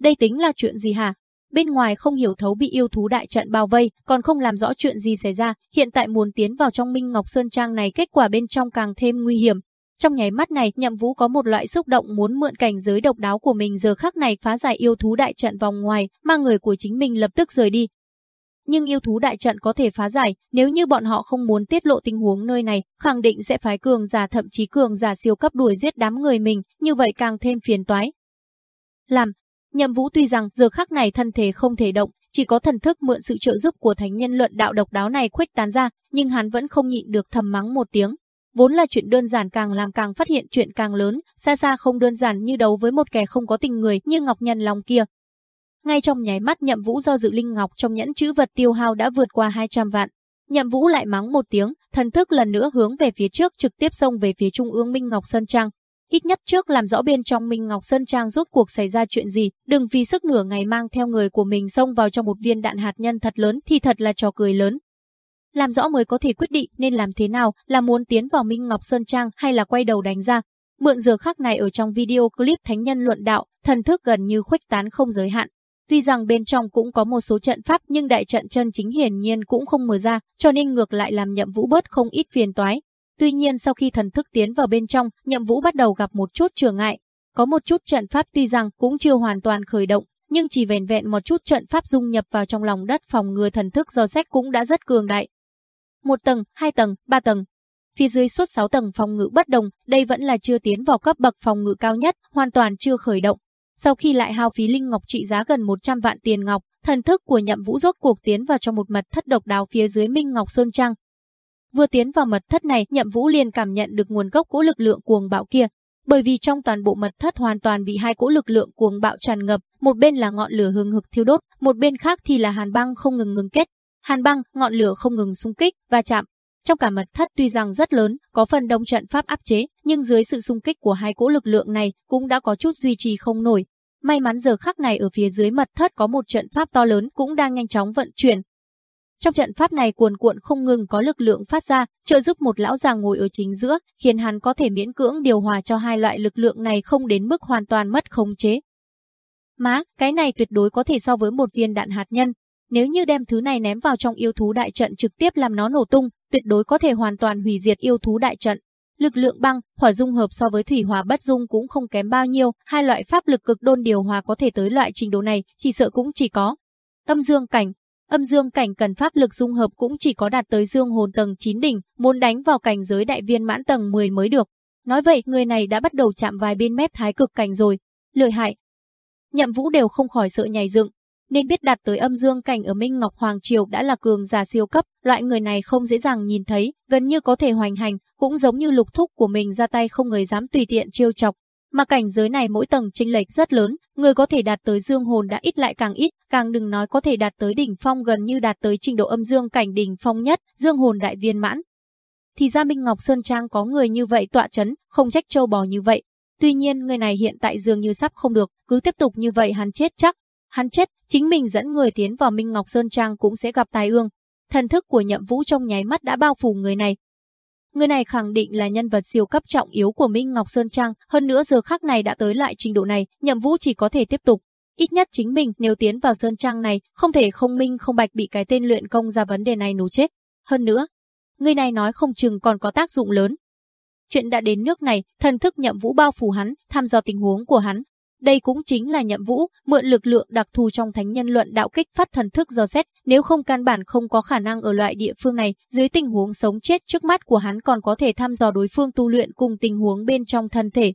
Đây tính là chuyện gì hả? Bên ngoài không hiểu thấu bị yêu thú đại trận bao vây, còn không làm rõ chuyện gì xảy ra, hiện tại muốn tiến vào trong Minh Ngọc Sơn Trang này kết quả bên trong càng thêm nguy hiểm. Trong nháy mắt này, Nhậm Vũ có một loại xúc động muốn mượn cảnh giới độc đáo của mình giờ khắc này phá giải yêu thú đại trận vòng ngoài, mà người của chính mình lập tức rời đi. Nhưng yêu thú đại trận có thể phá giải, nếu như bọn họ không muốn tiết lộ tình huống nơi này, khẳng định sẽ phái cường giả thậm chí cường giả siêu cấp đuổi giết đám người mình, như vậy càng thêm phiền toái. Làm, Nhậm Vũ tuy rằng giờ khắc này thân thể không thể động, chỉ có thần thức mượn sự trợ giúp của thánh nhân luận đạo độc đáo này khuếch tán ra, nhưng hắn vẫn không nhịn được thầm mắng một tiếng. Vốn là chuyện đơn giản càng làm càng phát hiện chuyện càng lớn, xa xa không đơn giản như đấu với một kẻ không có tình người như Ngọc Nhân lòng kia. Ngay trong nháy mắt Nhậm Vũ do dự linh ngọc trong nhẫn chữ vật tiêu hao đã vượt qua 200 vạn. Nhậm Vũ lại mắng một tiếng, thần thức lần nữa hướng về phía trước trực tiếp xông về phía trung ương Minh Ngọc Sơn Trang, Ít nhất trước làm rõ bên trong Minh Ngọc Sơn Trang rốt cuộc xảy ra chuyện gì, đừng vì sức nửa ngày mang theo người của mình xông vào trong một viên đạn hạt nhân thật lớn thì thật là trò cười lớn. Làm rõ mới có thể quyết định nên làm thế nào, là muốn tiến vào Minh Ngọc Sơn Trang hay là quay đầu đánh ra. Mượn giờ khắc này ở trong video clip Thánh Nhân luận đạo, thần thức gần như khuếch tán không giới hạn. Tuy rằng bên trong cũng có một số trận pháp nhưng đại trận chân chính hiển nhiên cũng không mở ra, cho nên ngược lại làm nhậm vũ bớt không ít phiền toái, Tuy nhiên sau khi thần thức tiến vào bên trong, nhậm vũ bắt đầu gặp một chút trở ngại. Có một chút trận pháp tuy rằng cũng chưa hoàn toàn khởi động, nhưng chỉ vẻn vẹn một chút trận pháp dung nhập vào trong lòng đất phòng ngừa thần thức do xét cũng đã rất cường đại. Một tầng, hai tầng, ba tầng. Phía dưới suốt sáu tầng phòng ngự bất đồng, đây vẫn là chưa tiến vào cấp bậc phòng ngự cao nhất, hoàn toàn chưa khởi động. Sau khi lại hao phí linh ngọc trị giá gần 100 vạn tiền ngọc, thần thức của nhậm vũ rốt cuộc tiến vào trong một mật thất độc đáo phía dưới Minh Ngọc Sơn Trang, Vừa tiến vào mật thất này, Nhậm Vũ liền cảm nhận được nguồn gốc của lực lượng cuồng bạo kia, bởi vì trong toàn bộ mật thất hoàn toàn bị hai cỗ lực lượng cuồng bạo tràn ngập, một bên là ngọn lửa hừng hực thiêu đốt, một bên khác thì là hàn băng không ngừng ngừng kết. Hàn băng, ngọn lửa không ngừng xung kích và chạm. Trong cả mật thất tuy rằng rất lớn, có phần đông trận pháp áp chế, nhưng dưới sự xung kích của hai cỗ lực lượng này cũng đã có chút duy trì không nổi. May mắn giờ khắc này ở phía dưới mật thất có một trận pháp to lớn cũng đang nhanh chóng vận chuyển, trong trận pháp này cuồn cuộn không ngừng có lực lượng phát ra, trợ giúp một lão già ngồi ở chính giữa, khiến hắn có thể miễn cưỡng điều hòa cho hai loại lực lượng này không đến mức hoàn toàn mất khống chế. Má, cái này tuyệt đối có thể so với một viên đạn hạt nhân. Nếu như đem thứ này ném vào trong yêu thú đại trận trực tiếp làm nó nổ tung, tuyệt đối có thể hoàn toàn hủy diệt yêu thú đại trận. Lực lượng băng, hỏa dung hợp so với thủy hòa bất dung cũng không kém bao nhiêu, hai loại pháp lực cực đôn điều hòa có thể tới loại trình độ này, chỉ sợ cũng chỉ có. Tâm dương cảnh, Âm dương cảnh cần pháp lực dung hợp cũng chỉ có đạt tới dương hồn tầng 9 đỉnh, muốn đánh vào cảnh giới đại viên mãn tầng 10 mới được. Nói vậy, người này đã bắt đầu chạm vài bên mép thái cực cảnh rồi. Lợi hại. Nhậm Vũ đều không khỏi sợ nhảy dựng, nên biết đạt tới âm dương cảnh ở Minh Ngọc Hoàng Triều đã là cường giả siêu cấp, loại người này không dễ dàng nhìn thấy, gần như có thể hoành hành, cũng giống như lục thúc của mình ra tay không người dám tùy tiện chiêu chọc. Mà cảnh giới này mỗi tầng chênh lệch rất lớn, người có thể đạt tới dương hồn đã ít lại càng ít, càng đừng nói có thể đạt tới đỉnh phong gần như đạt tới trình độ âm dương cảnh đỉnh phong nhất, dương hồn đại viên mãn. Thì ra Minh Ngọc Sơn Trang có người như vậy tọa chấn, không trách châu bò như vậy. Tuy nhiên người này hiện tại dường như sắp không được, cứ tiếp tục như vậy hắn chết chắc. Hắn chết, chính mình dẫn người tiến vào Minh Ngọc Sơn Trang cũng sẽ gặp tai ương. Thần thức của nhậm vũ trong nháy mắt đã bao phủ người này, Người này khẳng định là nhân vật siêu cấp trọng yếu của Minh Ngọc Sơn Trang, hơn nữa giờ khắc này đã tới lại trình độ này, Nhậm Vũ chỉ có thể tiếp tục. Ít nhất chính mình nếu tiến vào Sơn Trang này, không thể không minh không bạch bị cái tên luyện công ra vấn đề này nú chết. Hơn nữa, người này nói không chừng còn có tác dụng lớn. Chuyện đã đến nước này, thần thức Nhậm Vũ bao phủ hắn, thăm dò tình huống của hắn, đây cũng chính là nhậm vũ, mượn lực lượng đặc thù trong thánh nhân luận đạo kích phát thần thức do xét, nếu không căn bản không có khả năng ở loại địa phương này, dưới tình huống sống chết trước mắt của hắn còn có thể thăm dò đối phương tu luyện cùng tình huống bên trong thân thể.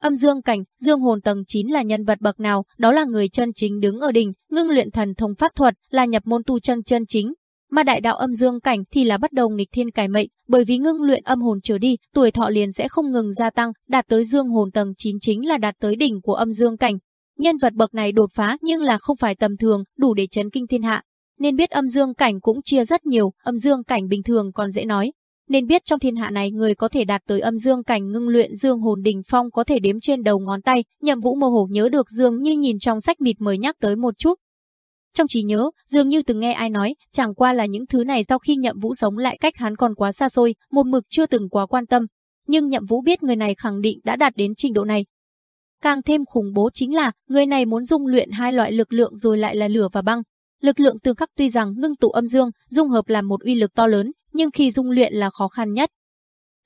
Âm dương cảnh, dương hồn tầng 9 là nhân vật bậc nào, đó là người chân chính đứng ở đỉnh, ngưng luyện thần thông pháp thuật, là nhập môn tu chân chân chính, mà đại đạo âm dương cảnh thì là bắt đầu nghịch thiên cải mệnh, bởi vì ngưng luyện âm hồn trở đi, tuổi thọ liền sẽ không ngừng gia tăng, đạt tới dương hồn tầng 9 chính là đạt tới đỉnh của âm dương cảnh. Nhân vật bậc này đột phá nhưng là không phải tầm thường, đủ để chấn kinh thiên hạ. Nên biết âm dương cảnh cũng chia rất nhiều, âm dương cảnh bình thường còn dễ nói. Nên biết trong thiên hạ này người có thể đạt tới âm dương cảnh ngưng luyện dương hồn đỉnh phong có thể đếm trên đầu ngón tay, nhậm vũ mơ hồ nhớ được dương như nhìn trong sách mịt mới nhắc tới một chút, trong trí nhớ, dường như từng nghe ai nói, chẳng qua là những thứ này sau khi nhậm vũ sống lại cách hắn còn quá xa xôi, một mực chưa từng quá quan tâm. Nhưng nhậm vũ biết người này khẳng định đã đạt đến trình độ này. càng thêm khủng bố chính là người này muốn dung luyện hai loại lực lượng rồi lại là lửa và băng. Lực lượng tương khắc tuy rằng ngưng tụ âm dương, dung hợp làm một uy lực to lớn, nhưng khi dung luyện là khó khăn nhất.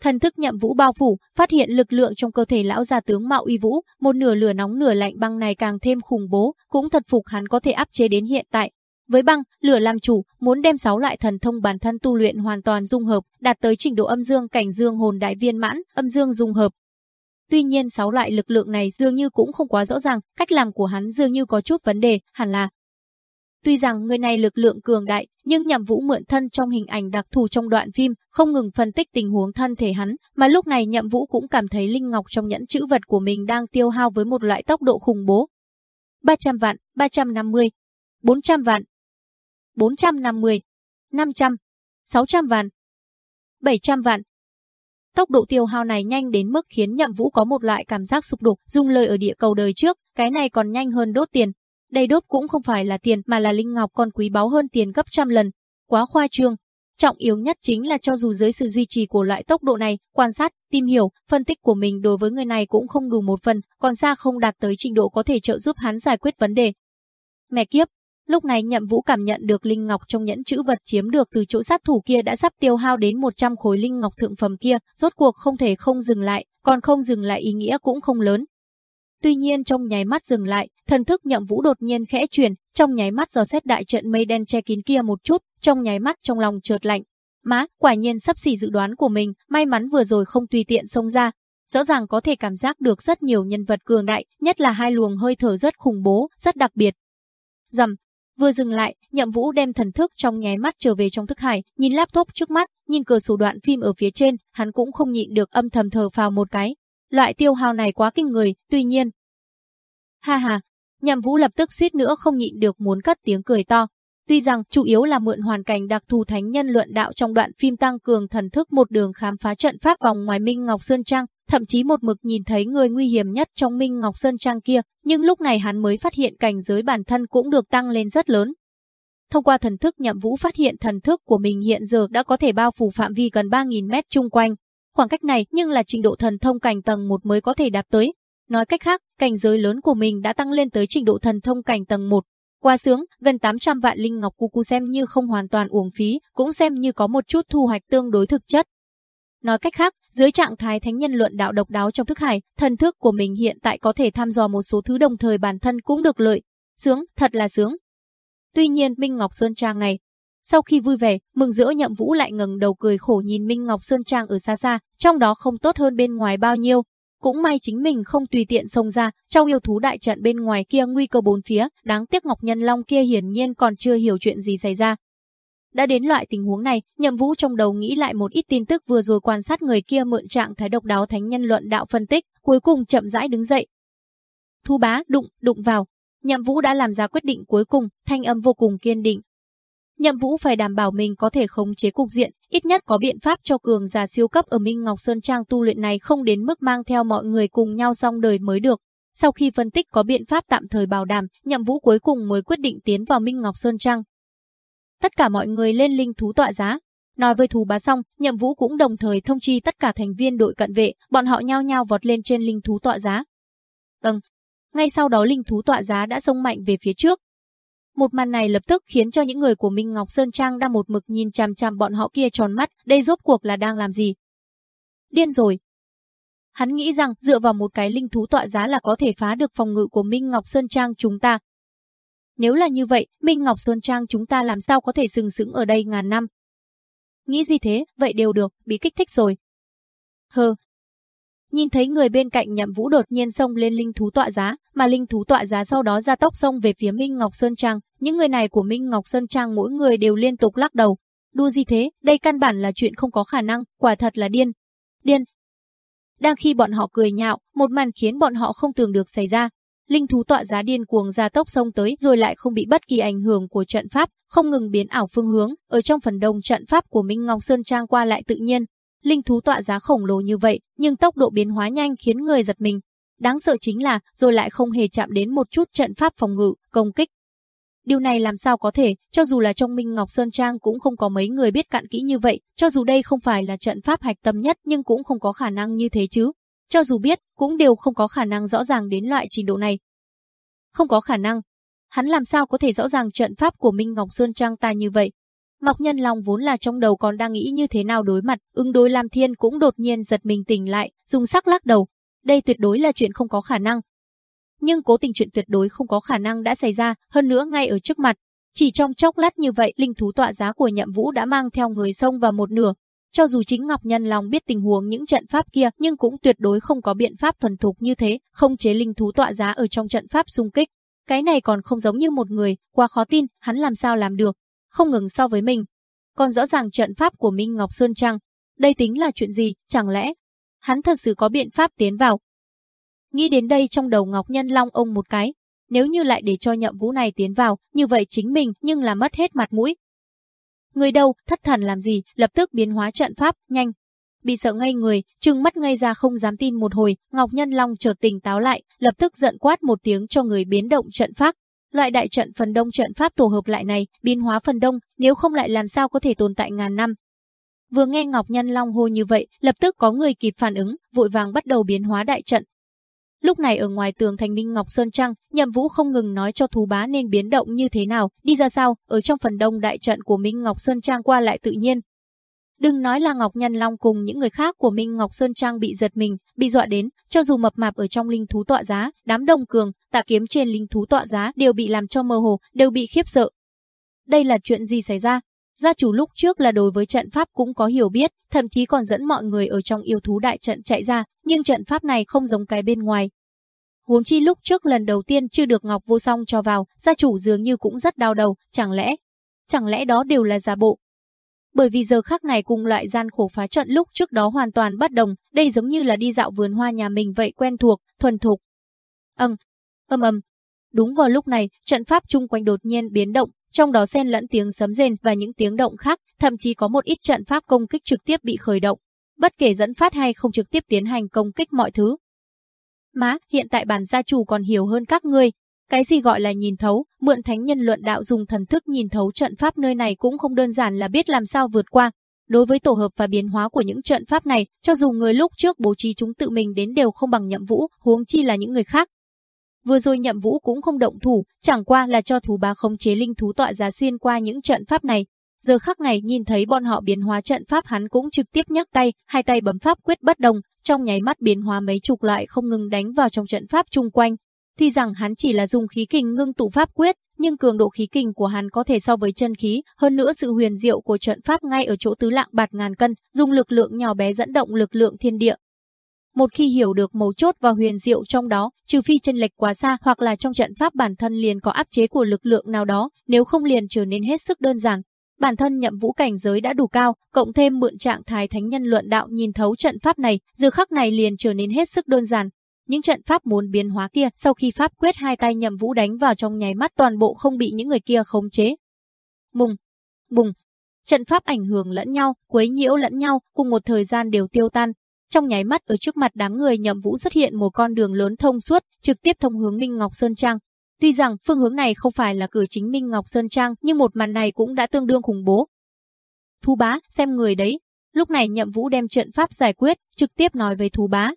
Thần thức nhậm vũ bao phủ, phát hiện lực lượng trong cơ thể lão già tướng Mạo Uy Vũ, một nửa lửa nóng nửa lạnh băng này càng thêm khủng bố, cũng thật phục hắn có thể áp chế đến hiện tại. Với băng, lửa làm chủ, muốn đem sáu loại thần thông bản thân tu luyện hoàn toàn dung hợp, đạt tới trình độ âm dương cảnh dương hồn đại viên mãn, âm dương dung hợp. Tuy nhiên sáu loại lực lượng này dường như cũng không quá rõ ràng, cách làm của hắn dường như có chút vấn đề, hẳn là Tuy rằng người này lực lượng cường đại, nhưng nhậm vũ mượn thân trong hình ảnh đặc thù trong đoạn phim, không ngừng phân tích tình huống thân thể hắn, mà lúc này nhậm vũ cũng cảm thấy linh ngọc trong nhẫn chữ vật của mình đang tiêu hao với một loại tốc độ khủng bố. 300 vạn, 350, 400 vạn, 450, 500, 600 vạn, 700 vạn. Tốc độ tiêu hao này nhanh đến mức khiến nhậm vũ có một loại cảm giác sụp đổ, dung lời ở địa cầu đời trước, cái này còn nhanh hơn đốt tiền, đây đốt cũng không phải là tiền mà là linh ngọc còn quý báu hơn tiền gấp trăm lần. Quá khoa trương. Trọng yếu nhất chính là cho dù dưới sự duy trì của loại tốc độ này, quan sát, tìm hiểu, phân tích của mình đối với người này cũng không đủ một phần, còn xa không đạt tới trình độ có thể trợ giúp hắn giải quyết vấn đề. Mẹ kiếp, Lúc này nhậm vũ cảm nhận được linh ngọc trong nhẫn chữ vật chiếm được từ chỗ sát thủ kia đã sắp tiêu hao đến 100 khối linh ngọc thượng phẩm kia, rốt cuộc không thể không dừng lại, còn không dừng lại ý nghĩa cũng không lớn, Tuy nhiên trong nháy mắt dừng lại, thần thức nhậm vũ đột nhiên khẽ chuyển, trong nháy mắt dò xét đại trận mây đen che kín kia một chút, trong nháy mắt trong lòng chợt lạnh. Má, quả nhiên sắp xỉ dự đoán của mình, may mắn vừa rồi không tùy tiện xông ra. Rõ ràng có thể cảm giác được rất nhiều nhân vật cường đại, nhất là hai luồng hơi thở rất khủng bố, rất đặc biệt. Dầm, vừa dừng lại, nhậm vũ đem thần thức trong nháy mắt trở về trong thức hải, nhìn laptop trước mắt, nhìn cửa sổ đoạn phim ở phía trên, hắn cũng không nhịn được âm thầm thở phào một cái, Loại tiêu hao này quá kinh người, tuy nhiên. Ha ha, nhậm vũ lập tức suýt nữa không nhịn được muốn cất tiếng cười to. Tuy rằng chủ yếu là mượn hoàn cảnh đặc thù thánh nhân luận đạo trong đoạn phim tăng cường thần thức một đường khám phá trận pháp vòng ngoài Minh Ngọc Sơn Trang, thậm chí một mực nhìn thấy người nguy hiểm nhất trong Minh Ngọc Sơn Trang kia, nhưng lúc này hắn mới phát hiện cảnh giới bản thân cũng được tăng lên rất lớn. Thông qua thần thức nhậm vũ phát hiện thần thức của mình hiện giờ đã có thể bao phủ phạm vi gần 3.000 mét chung quanh, Khoảng cách này nhưng là trình độ thần thông cảnh tầng 1 mới có thể đạt tới. Nói cách khác, cảnh giới lớn của mình đã tăng lên tới trình độ thần thông cảnh tầng 1. Qua sướng, gần 800 vạn linh ngọc cu cu xem như không hoàn toàn uổng phí, cũng xem như có một chút thu hoạch tương đối thực chất. Nói cách khác, dưới trạng thái thánh nhân luận đạo độc đáo trong thức hải, thần thức của mình hiện tại có thể thăm dò một số thứ đồng thời bản thân cũng được lợi. Sướng, thật là sướng. Tuy nhiên Minh Ngọc Sơn Trang này, sau khi vui vẻ, mừng rỡ nhậm vũ lại ngẩng đầu cười khổ nhìn Minh Ngọc Sơn Trang ở xa xa, trong đó không tốt hơn bên ngoài bao nhiêu. Cũng may chính mình không tùy tiện xông ra, trong yêu thú đại trận bên ngoài kia nguy cơ bốn phía, đáng tiếc Ngọc Nhân Long kia hiển nhiên còn chưa hiểu chuyện gì xảy ra. Đã đến loại tình huống này, nhậm vũ trong đầu nghĩ lại một ít tin tức vừa rồi quan sát người kia mượn trạng thái độc đáo thánh nhân luận đạo phân tích, cuối cùng chậm rãi đứng dậy. Thu bá, đụng, đụng vào. Nhậm vũ đã làm ra quyết định cuối cùng, thanh âm vô cùng kiên định, Nhậm Vũ phải đảm bảo mình có thể khống chế cục diện, ít nhất có biện pháp cho cường giả siêu cấp ở Minh Ngọc Sơn Trang tu luyện này không đến mức mang theo mọi người cùng nhau xong đời mới được. Sau khi phân tích có biện pháp tạm thời bảo đảm, Nhậm Vũ cuối cùng mới quyết định tiến vào Minh Ngọc Sơn Trang. Tất cả mọi người lên linh thú tọa giá. Nói với thú bá xong, Nhậm Vũ cũng đồng thời thông chi tất cả thành viên đội cận vệ, bọn họ nhao nhao vọt lên trên linh thú tọa giá. Tầng. Ngay sau đó linh thú tọa giá đã xông mạnh về phía trước, một màn này lập tức khiến cho những người của Minh Ngọc Sơn Trang đang một mực nhìn chằm chằm bọn họ kia tròn mắt, đây rốt cuộc là đang làm gì? Điên rồi. Hắn nghĩ rằng dựa vào một cái linh thú tọa giá là có thể phá được phòng ngự của Minh Ngọc Sơn Trang chúng ta. Nếu là như vậy, Minh Ngọc Sơn Trang chúng ta làm sao có thể sừng sững ở đây ngàn năm? Nghĩ gì thế, vậy đều được, bị kích thích rồi. Hờ, Nhìn thấy người bên cạnh nhậm vũ đột nhiên xông lên linh thú tọa giá, mà linh thú tọa giá sau đó ra tốc xông về phía Minh Ngọc Sơn Trang. Những người này của Minh Ngọc Sơn Trang mỗi người đều liên tục lắc đầu. Đua gì thế, đây căn bản là chuyện không có khả năng, quả thật là điên. Điên. Đang khi bọn họ cười nhạo, một màn khiến bọn họ không tưởng được xảy ra. Linh thú tọa giá điên cuồng ra tốc sông tới rồi lại không bị bất kỳ ảnh hưởng của trận pháp, không ngừng biến ảo phương hướng, ở trong phần đông trận pháp của Minh Ngọc Sơn Trang qua lại tự nhiên, Linh thú tọa giá khổng lồ như vậy, nhưng tốc độ biến hóa nhanh khiến người giật mình. Đáng sợ chính là, rồi lại không hề chạm đến một chút trận pháp phòng ngự, công kích. Điều này làm sao có thể, cho dù là trong Minh Ngọc Sơn Trang cũng không có mấy người biết cạn kỹ như vậy, cho dù đây không phải là trận pháp hạch tâm nhất nhưng cũng không có khả năng như thế chứ. cho dù biết, cũng đều không có khả năng rõ ràng đến loại trình độ này. Không có khả năng. Hắn làm sao có thể rõ ràng trận pháp của Minh Ngọc Sơn Trang ta như vậy? Mộc Nhân Long vốn là trong đầu còn đang nghĩ như thế nào đối mặt, ứng đối Lam Thiên cũng đột nhiên giật mình tỉnh lại, dùng sắc lắc đầu. Đây tuyệt đối là chuyện không có khả năng. Nhưng cố tình chuyện tuyệt đối không có khả năng đã xảy ra, hơn nữa ngay ở trước mặt. Chỉ trong chốc lát như vậy, linh thú tọa giá của Nhậm Vũ đã mang theo người sông vào một nửa. Cho dù chính Ngọc Nhân Long biết tình huống những trận pháp kia, nhưng cũng tuyệt đối không có biện pháp thuần thục như thế, không chế linh thú tọa giá ở trong trận pháp xung kích. Cái này còn không giống như một người, quá khó tin, hắn làm sao làm được không ngừng so với mình. Còn rõ ràng trận pháp của Minh Ngọc Sơn Trăng, đây tính là chuyện gì, chẳng lẽ hắn thật sự có biện pháp tiến vào? Nghĩ đến đây trong đầu Ngọc Nhân Long ông một cái, nếu như lại để cho nhậm vũ này tiến vào, như vậy chính mình nhưng là mất hết mặt mũi. Người đâu, thất thần làm gì, lập tức biến hóa trận pháp, nhanh. Bị sợ ngây người, trừng mắt ngây ra không dám tin một hồi, Ngọc Nhân Long chợt tỉnh táo lại, lập tức giận quát một tiếng cho người biến động trận pháp, Loại đại trận phần đông trận pháp tổ hợp lại này, biến hóa phần đông, nếu không lại làm sao có thể tồn tại ngàn năm. Vừa nghe Ngọc Nhân Long hô như vậy, lập tức có người kịp phản ứng, vội vàng bắt đầu biến hóa đại trận. Lúc này ở ngoài tường thành Minh Ngọc Sơn Trăng, Nhậm Vũ không ngừng nói cho thú bá nên biến động như thế nào, đi ra sao, ở trong phần đông đại trận của Minh Ngọc Sơn Trang qua lại tự nhiên, Đừng nói là Ngọc Nhân Long cùng những người khác của Minh Ngọc Sơn Trang bị giật mình, bị dọa đến, cho dù mập mạp ở trong linh thú tọa giá, đám đồng cường, tạ kiếm trên linh thú tọa giá đều bị làm cho mơ hồ, đều bị khiếp sợ. Đây là chuyện gì xảy ra? Gia chủ lúc trước là đối với trận pháp cũng có hiểu biết, thậm chí còn dẫn mọi người ở trong yêu thú đại trận chạy ra, nhưng trận pháp này không giống cái bên ngoài. Huống chi lúc trước lần đầu tiên chưa được Ngọc Vô Song cho vào, gia chủ dường như cũng rất đau đầu, chẳng lẽ, chẳng lẽ đó đều là giả bộ, bởi vì giờ khắc này cùng loại gian khổ phá trận lúc trước đó hoàn toàn bất đồng, đây giống như là đi dạo vườn hoa nhà mình vậy quen thuộc, thuần thục. Ầm, ầm ầm. Đúng vào lúc này, trận pháp chung quanh đột nhiên biến động, trong đó xen lẫn tiếng sấm rền và những tiếng động khác, thậm chí có một ít trận pháp công kích trực tiếp bị khởi động. Bất kể dẫn phát hay không trực tiếp tiến hành công kích mọi thứ. Má, hiện tại bản gia chủ còn hiểu hơn các ngươi, cái gì gọi là nhìn thấu, mượn thánh nhân luận đạo dùng thần thức nhìn thấu trận pháp nơi này cũng không đơn giản là biết làm sao vượt qua. Đối với tổ hợp và biến hóa của những trận pháp này, cho dù người lúc trước bố trí chúng tự mình đến đều không bằng nhậm vũ, huống chi là những người khác. Vừa rồi nhậm vũ cũng không động thủ, chẳng qua là cho thú bá khống chế linh thú tọa giá xuyên qua những trận pháp này. Giờ khắc này nhìn thấy bọn họ biến hóa trận pháp hắn cũng trực tiếp nhấc tay, hai tay bấm pháp quyết bất đồng, trong nháy mắt biến hóa mấy chục loại không ngừng đánh vào trong trận pháp chung quanh, Tuy rằng hắn chỉ là dùng khí kình ngưng tụ pháp quyết, nhưng cường độ khí kình của hắn có thể so với chân khí, hơn nữa sự huyền diệu của trận pháp ngay ở chỗ tứ lạng bạt ngàn cân, dùng lực lượng nhỏ bé dẫn động lực lượng thiên địa. Một khi hiểu được mấu chốt và huyền diệu trong đó, trừ phi chân lệch quá xa hoặc là trong trận pháp bản thân liền có áp chế của lực lượng nào đó, nếu không liền trở nên hết sức đơn giản. Bản thân nhậm vũ cảnh giới đã đủ cao, cộng thêm mượn trạng thái thánh nhân luận đạo nhìn thấu trận pháp này, giờ khắc này liền trở nên hết sức đơn giản, những trận pháp muốn biến hóa kia sau khi pháp quyết hai tay nhậm vũ đánh vào trong nháy mắt toàn bộ không bị những người kia khống chế. Bùng, bùng, trận pháp ảnh hưởng lẫn nhau, quấy nhiễu lẫn nhau, cùng một thời gian đều tiêu tan. Trong nháy mắt ở trước mặt đám người nhậm vũ xuất hiện một con đường lớn thông suốt, trực tiếp thông hướng Minh Ngọc Sơn Trang. Tuy rằng phương hướng này không phải là cửa chính Minh Ngọc Sơn Trang, nhưng một màn này cũng đã tương đương khủng bố. Thu bá, xem người đấy. Lúc này nhậm vũ đem trận pháp giải quyết, trực tiếp nói với thú bá.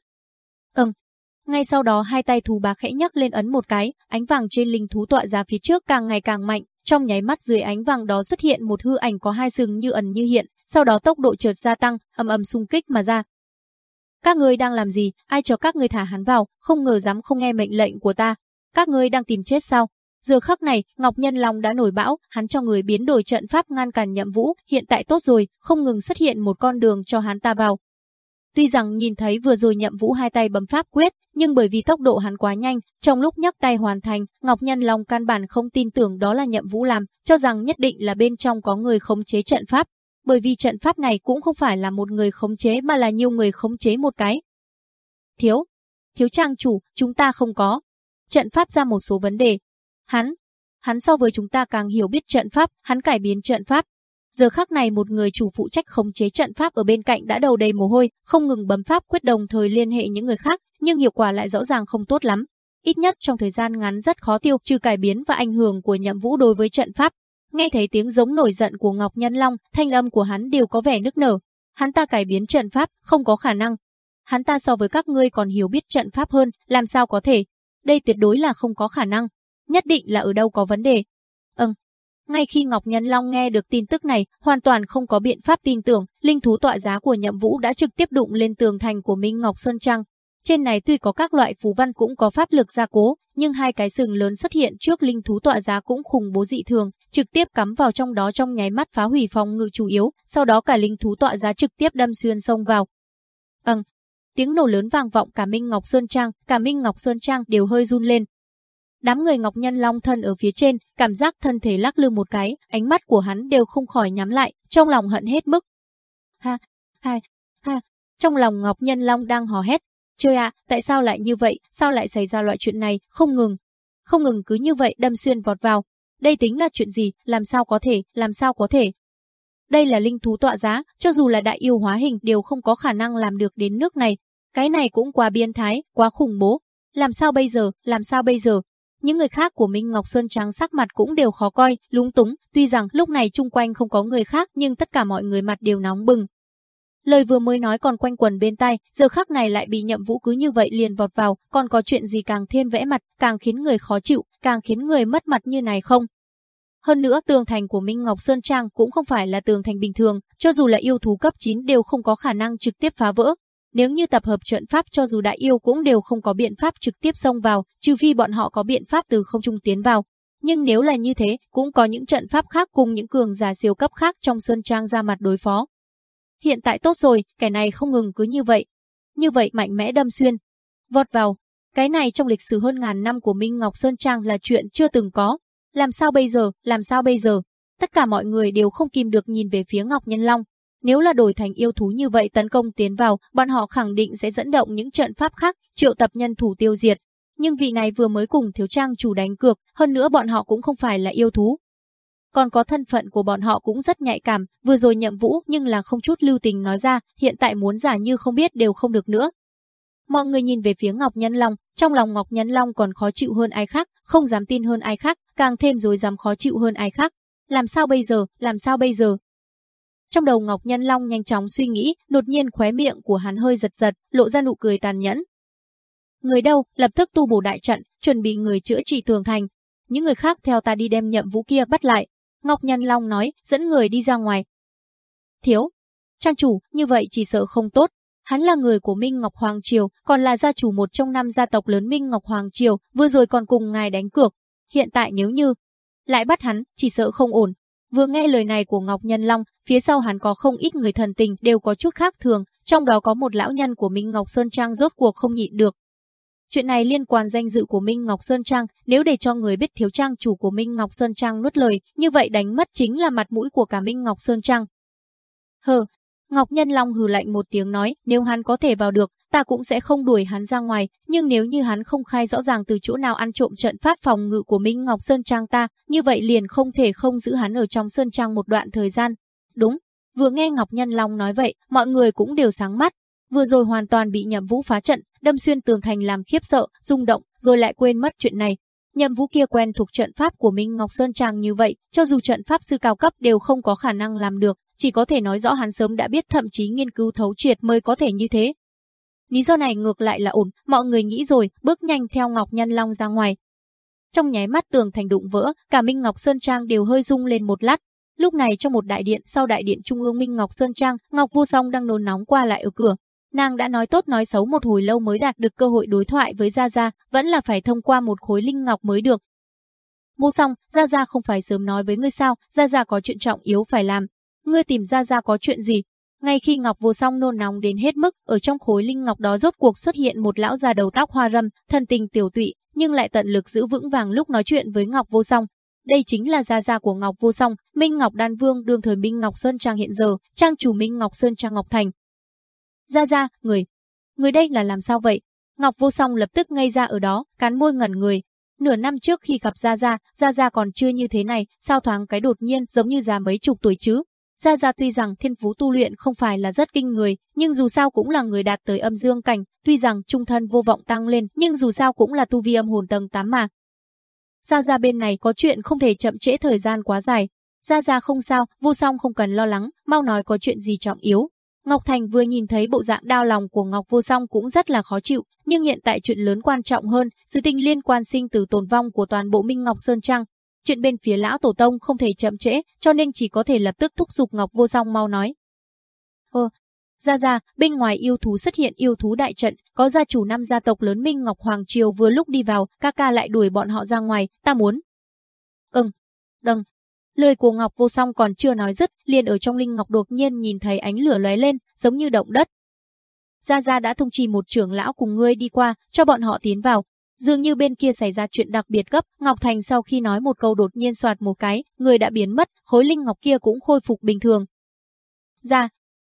Ngay sau đó hai tay thú bá khẽ nhấc lên ấn một cái, ánh vàng trên linh thú tọa ra phía trước càng ngày càng mạnh, trong nháy mắt dưới ánh vàng đó xuất hiện một hư ảnh có hai sừng như ẩn như hiện, sau đó tốc độ chợt gia tăng, ầm ầm xung kích mà ra. Các ngươi đang làm gì? Ai cho các ngươi thả hắn vào? Không ngờ dám không nghe mệnh lệnh của ta. Các ngươi đang tìm chết sao? Giờ khắc này, Ngọc Nhân Long đã nổi bão, hắn cho người biến đổi trận pháp ngăn cản Nhậm Vũ, hiện tại tốt rồi, không ngừng xuất hiện một con đường cho hắn ta vào, Tuy rằng nhìn thấy vừa rồi nhậm vũ hai tay bấm pháp quyết, nhưng bởi vì tốc độ hắn quá nhanh, trong lúc nhấc tay hoàn thành, Ngọc Nhân Long căn bản không tin tưởng đó là nhậm vũ làm, cho rằng nhất định là bên trong có người khống chế trận pháp. Bởi vì trận pháp này cũng không phải là một người khống chế mà là nhiều người khống chế một cái. Thiếu, thiếu trang chủ, chúng ta không có. Trận pháp ra một số vấn đề. Hắn, hắn so với chúng ta càng hiểu biết trận pháp, hắn cải biến trận pháp, Giờ khắc này một người chủ phụ trách khống chế trận pháp ở bên cạnh đã đầu đầy mồ hôi, không ngừng bấm pháp quyết đồng thời liên hệ những người khác, nhưng hiệu quả lại rõ ràng không tốt lắm. Ít nhất trong thời gian ngắn rất khó tiêu trừ cải biến và ảnh hưởng của nhậm vũ đối với trận pháp. Nghe thấy tiếng giống nổi giận của Ngọc Nhân Long, thanh âm của hắn đều có vẻ nức nở. Hắn ta cải biến trận pháp, không có khả năng. Hắn ta so với các ngươi còn hiểu biết trận pháp hơn, làm sao có thể? Đây tuyệt đối là không có khả năng. Nhất định là ở đâu có vấn đề. Ngay khi Ngọc Nhân Long nghe được tin tức này, hoàn toàn không có biện pháp tin tưởng, linh thú tọa giá của Nhậm Vũ đã trực tiếp đụng lên tường thành của Minh Ngọc Sơn Trăng. Trên này tuy có các loại phù văn cũng có pháp lực gia cố, nhưng hai cái sừng lớn xuất hiện trước linh thú tọa giá cũng khủng bố dị thường, trực tiếp cắm vào trong đó trong nháy mắt phá hủy phòng ngự chủ yếu, sau đó cả linh thú tọa giá trực tiếp đâm xuyên sông vào. Ầm, tiếng nổ lớn vang vọng cả Minh Ngọc Sơn Trang, cả Minh Ngọc Sơn Trang đều hơi run lên. Đám người Ngọc Nhân Long thân ở phía trên, cảm giác thân thể lắc lư một cái, ánh mắt của hắn đều không khỏi nhắm lại, trong lòng hận hết mức. Ha, ha, ha, trong lòng Ngọc Nhân Long đang hò hét, Trời ạ, tại sao lại như vậy, sao lại xảy ra loại chuyện này, không ngừng. Không ngừng cứ như vậy đâm xuyên vọt vào. Đây tính là chuyện gì, làm sao có thể, làm sao có thể. Đây là linh thú tọa giá, cho dù là đại yêu hóa hình đều không có khả năng làm được đến nước này. Cái này cũng quá biến thái, quá khủng bố. Làm sao bây giờ, làm sao bây giờ? Những người khác của Minh Ngọc Sơn Trắng sắc mặt cũng đều khó coi, lúng túng, tuy rằng lúc này chung quanh không có người khác nhưng tất cả mọi người mặt đều nóng bừng, Lời vừa mới nói còn quanh quần bên tai, giờ khắc này lại bị nhậm vũ cứ như vậy liền vọt vào, còn có chuyện gì càng thêm vẽ mặt, càng khiến người khó chịu, càng khiến người mất mặt như này không? Hơn nữa tường thành của Minh Ngọc Sơn Trang cũng không phải là tường thành bình thường, cho dù là yêu thú cấp 9 đều không có khả năng trực tiếp phá vỡ. Nếu như tập hợp trận pháp cho dù đại yêu cũng đều không có biện pháp trực tiếp xông vào, trừ phi bọn họ có biện pháp từ không trung tiến vào. Nhưng nếu là như thế, cũng có những trận pháp khác cùng những cường giả siêu cấp khác trong Sơn Trang ra mặt đối phó. Hiện tại tốt rồi, kẻ này không ngừng cứ như vậy. Như vậy mạnh mẽ đâm xuyên. Vọt vào. Cái này trong lịch sử hơn ngàn năm của Minh Ngọc Sơn Trang là chuyện chưa từng có. Làm sao bây giờ, làm sao bây giờ? Tất cả mọi người đều không kìm được nhìn về phía Ngọc Nhân Long. Nếu là đổi thành yêu thú như vậy tấn công tiến vào, bọn họ khẳng định sẽ dẫn động những trận pháp khác, triệu tập nhân thủ tiêu diệt. Nhưng vị này vừa mới cùng thiếu trang chủ đánh cược, hơn nữa bọn họ cũng không phải là yêu thú, còn có thân phận của bọn họ cũng rất nhạy cảm, vừa rồi nhậm vũ nhưng là không chút lưu tình nói ra, hiện tại muốn giả như không biết đều không được nữa. Mọi người nhìn về phía Ngọc Nhân Long, trong lòng Ngọc Nhân Long còn khó chịu hơn ai khác, không dám tin hơn ai khác, càng thêm rồi dám khó chịu hơn ai khác. Làm sao bây giờ, làm sao bây giờ? Trong đầu Ngọc Nhân Long nhanh chóng suy nghĩ, đột nhiên khóe miệng của hắn hơi giật giật, lộ ra nụ cười tàn nhẫn. Người đâu, lập tức tu bổ đại trận, chuẩn bị người chữa trị tường thành. Những người khác theo ta đi đem nhậm vũ kia bắt lại, Ngọc Nhân Long nói, dẫn người đi ra ngoài. Thiếu, trang chủ, như vậy chỉ sợ không tốt. Hắn là người của Minh Ngọc Hoàng Triều, còn là gia chủ một trong năm gia tộc lớn Minh Ngọc Hoàng Triều, vừa rồi còn cùng ngài đánh cược. Hiện tại nếu như lại bắt hắn, chỉ sợ không ổn. Vừa nghe lời này của Ngọc Nhân Long, phía sau hắn có không ít người thần tình đều có chút khác thường, trong đó có một lão nhân của Minh Ngọc Sơn Trang rốt cuộc không nhịn được, Chuyện này liên quan danh dự của Minh Ngọc Sơn Trang, nếu để cho người biết thiếu trang chủ của Minh Ngọc Sơn Trang nuốt lời, như vậy đánh mất chính là mặt mũi của cả Minh Ngọc Sơn Trang. Hờ, Ngọc Nhân Long hừ lạnh một tiếng nói, nếu hắn có thể vào được, ta cũng sẽ không đuổi hắn ra ngoài, nhưng nếu như hắn không khai rõ ràng từ chỗ nào ăn trộm trận pháp phòng ngự của Minh Ngọc Sơn Trang ta, như vậy liền không thể không giữ hắn ở trong Sơn Trang một đoạn thời gian. Đúng, vừa nghe Ngọc Nhân Long nói vậy, mọi người cũng đều sáng mắt, vừa rồi hoàn toàn bị Nhậm Vũ phá trận, đâm xuyên tường thành làm khiếp sợ, rung động, rồi lại quên mất chuyện này. Nhậm Vũ kia quen thuộc trận pháp của Minh Ngọc Sơn Trang như vậy, cho dù trận pháp sư cao cấp đều không có khả năng làm được, chỉ có thể nói rõ hắn sớm đã biết thậm chí nghiên cứu thấu triệt mới có thể như thế. Lý do này ngược lại là ổn, mọi người nghĩ rồi, bước nhanh theo Ngọc Nhân Long ra ngoài. Trong nháy mắt tường thành đụng vỡ, cả Minh Ngọc Sơn Trang đều hơi rung lên một lát. Lúc này trong một đại điện sau đại điện trung ương Minh Ngọc Sơn Trang, Ngọc Vô Song đang nôn nóng qua lại ở cửa, Nàng đã nói tốt nói xấu một hồi lâu mới đạt được cơ hội đối thoại với Gia Gia, vẫn là phải thông qua một khối linh ngọc mới được. Vu Song Gia Gia không phải sớm nói với ngươi sao, Gia Gia có chuyện trọng yếu phải làm. Ngươi tìm Ra Ra có chuyện gì? Ngay khi Ngọc Vô Song nôn nóng đến hết mức, ở trong khối linh ngọc đó rốt cuộc xuất hiện một lão già đầu tóc hoa râm, thân tình tiểu tụy, nhưng lại tận lực giữ vững vàng lúc nói chuyện với Ngọc Vô Song. Đây chính là gia gia của Ngọc Vô Song, Minh Ngọc Đan Vương đương thời Minh Ngọc Sơn Trang hiện giờ, trang chủ Minh Ngọc Sơn Trang Ngọc Thành, ra ra, người. Người đây là làm sao vậy? Ngọc vô song lập tức ngây ra ở đó, cắn môi ngẩn người. Nửa năm trước khi gặp Gia Gia, Gia Gia còn chưa như thế này, sao thoáng cái đột nhiên giống như già mấy chục tuổi chứ? Gia Gia tuy rằng thiên phú tu luyện không phải là rất kinh người, nhưng dù sao cũng là người đạt tới âm dương cảnh, tuy rằng trung thân vô vọng tăng lên, nhưng dù sao cũng là tu vi âm hồn tầng 8 mà. Gia Gia bên này có chuyện không thể chậm trễ thời gian quá dài. Gia Gia không sao, vô song không cần lo lắng, mau nói có chuyện gì trọng yếu. Ngọc Thành vừa nhìn thấy bộ dạng đau lòng của Ngọc Vô Song cũng rất là khó chịu, nhưng hiện tại chuyện lớn quan trọng hơn, sự tình liên quan sinh từ tồn vong của toàn bộ Minh Ngọc Sơn Trang. Chuyện bên phía lão tổ tông không thể chậm trễ, cho nên chỉ có thể lập tức thúc giục Ngọc Vô Song mau nói. Ơ, ra ra, bên ngoài yêu thú xuất hiện yêu thú đại trận, có gia chủ năm gia tộc lớn Minh Ngọc Hoàng Triều vừa lúc đi vào, ca ca lại đuổi bọn họ ra ngoài, ta muốn. Ừm, đừng, Lời của Ngọc Vô Song còn chưa nói dứt, liền ở trong linh ngọc đột nhiên nhìn thấy ánh lửa lóe lên, giống như động đất. Gia Gia đã thông trì một trưởng lão cùng ngươi đi qua, cho bọn họ tiến vào. Dường như bên kia xảy ra chuyện đặc biệt gấp, Ngọc Thành sau khi nói một câu đột nhiên soạt một cái, người đã biến mất, khối linh ngọc kia cũng khôi phục bình thường. ra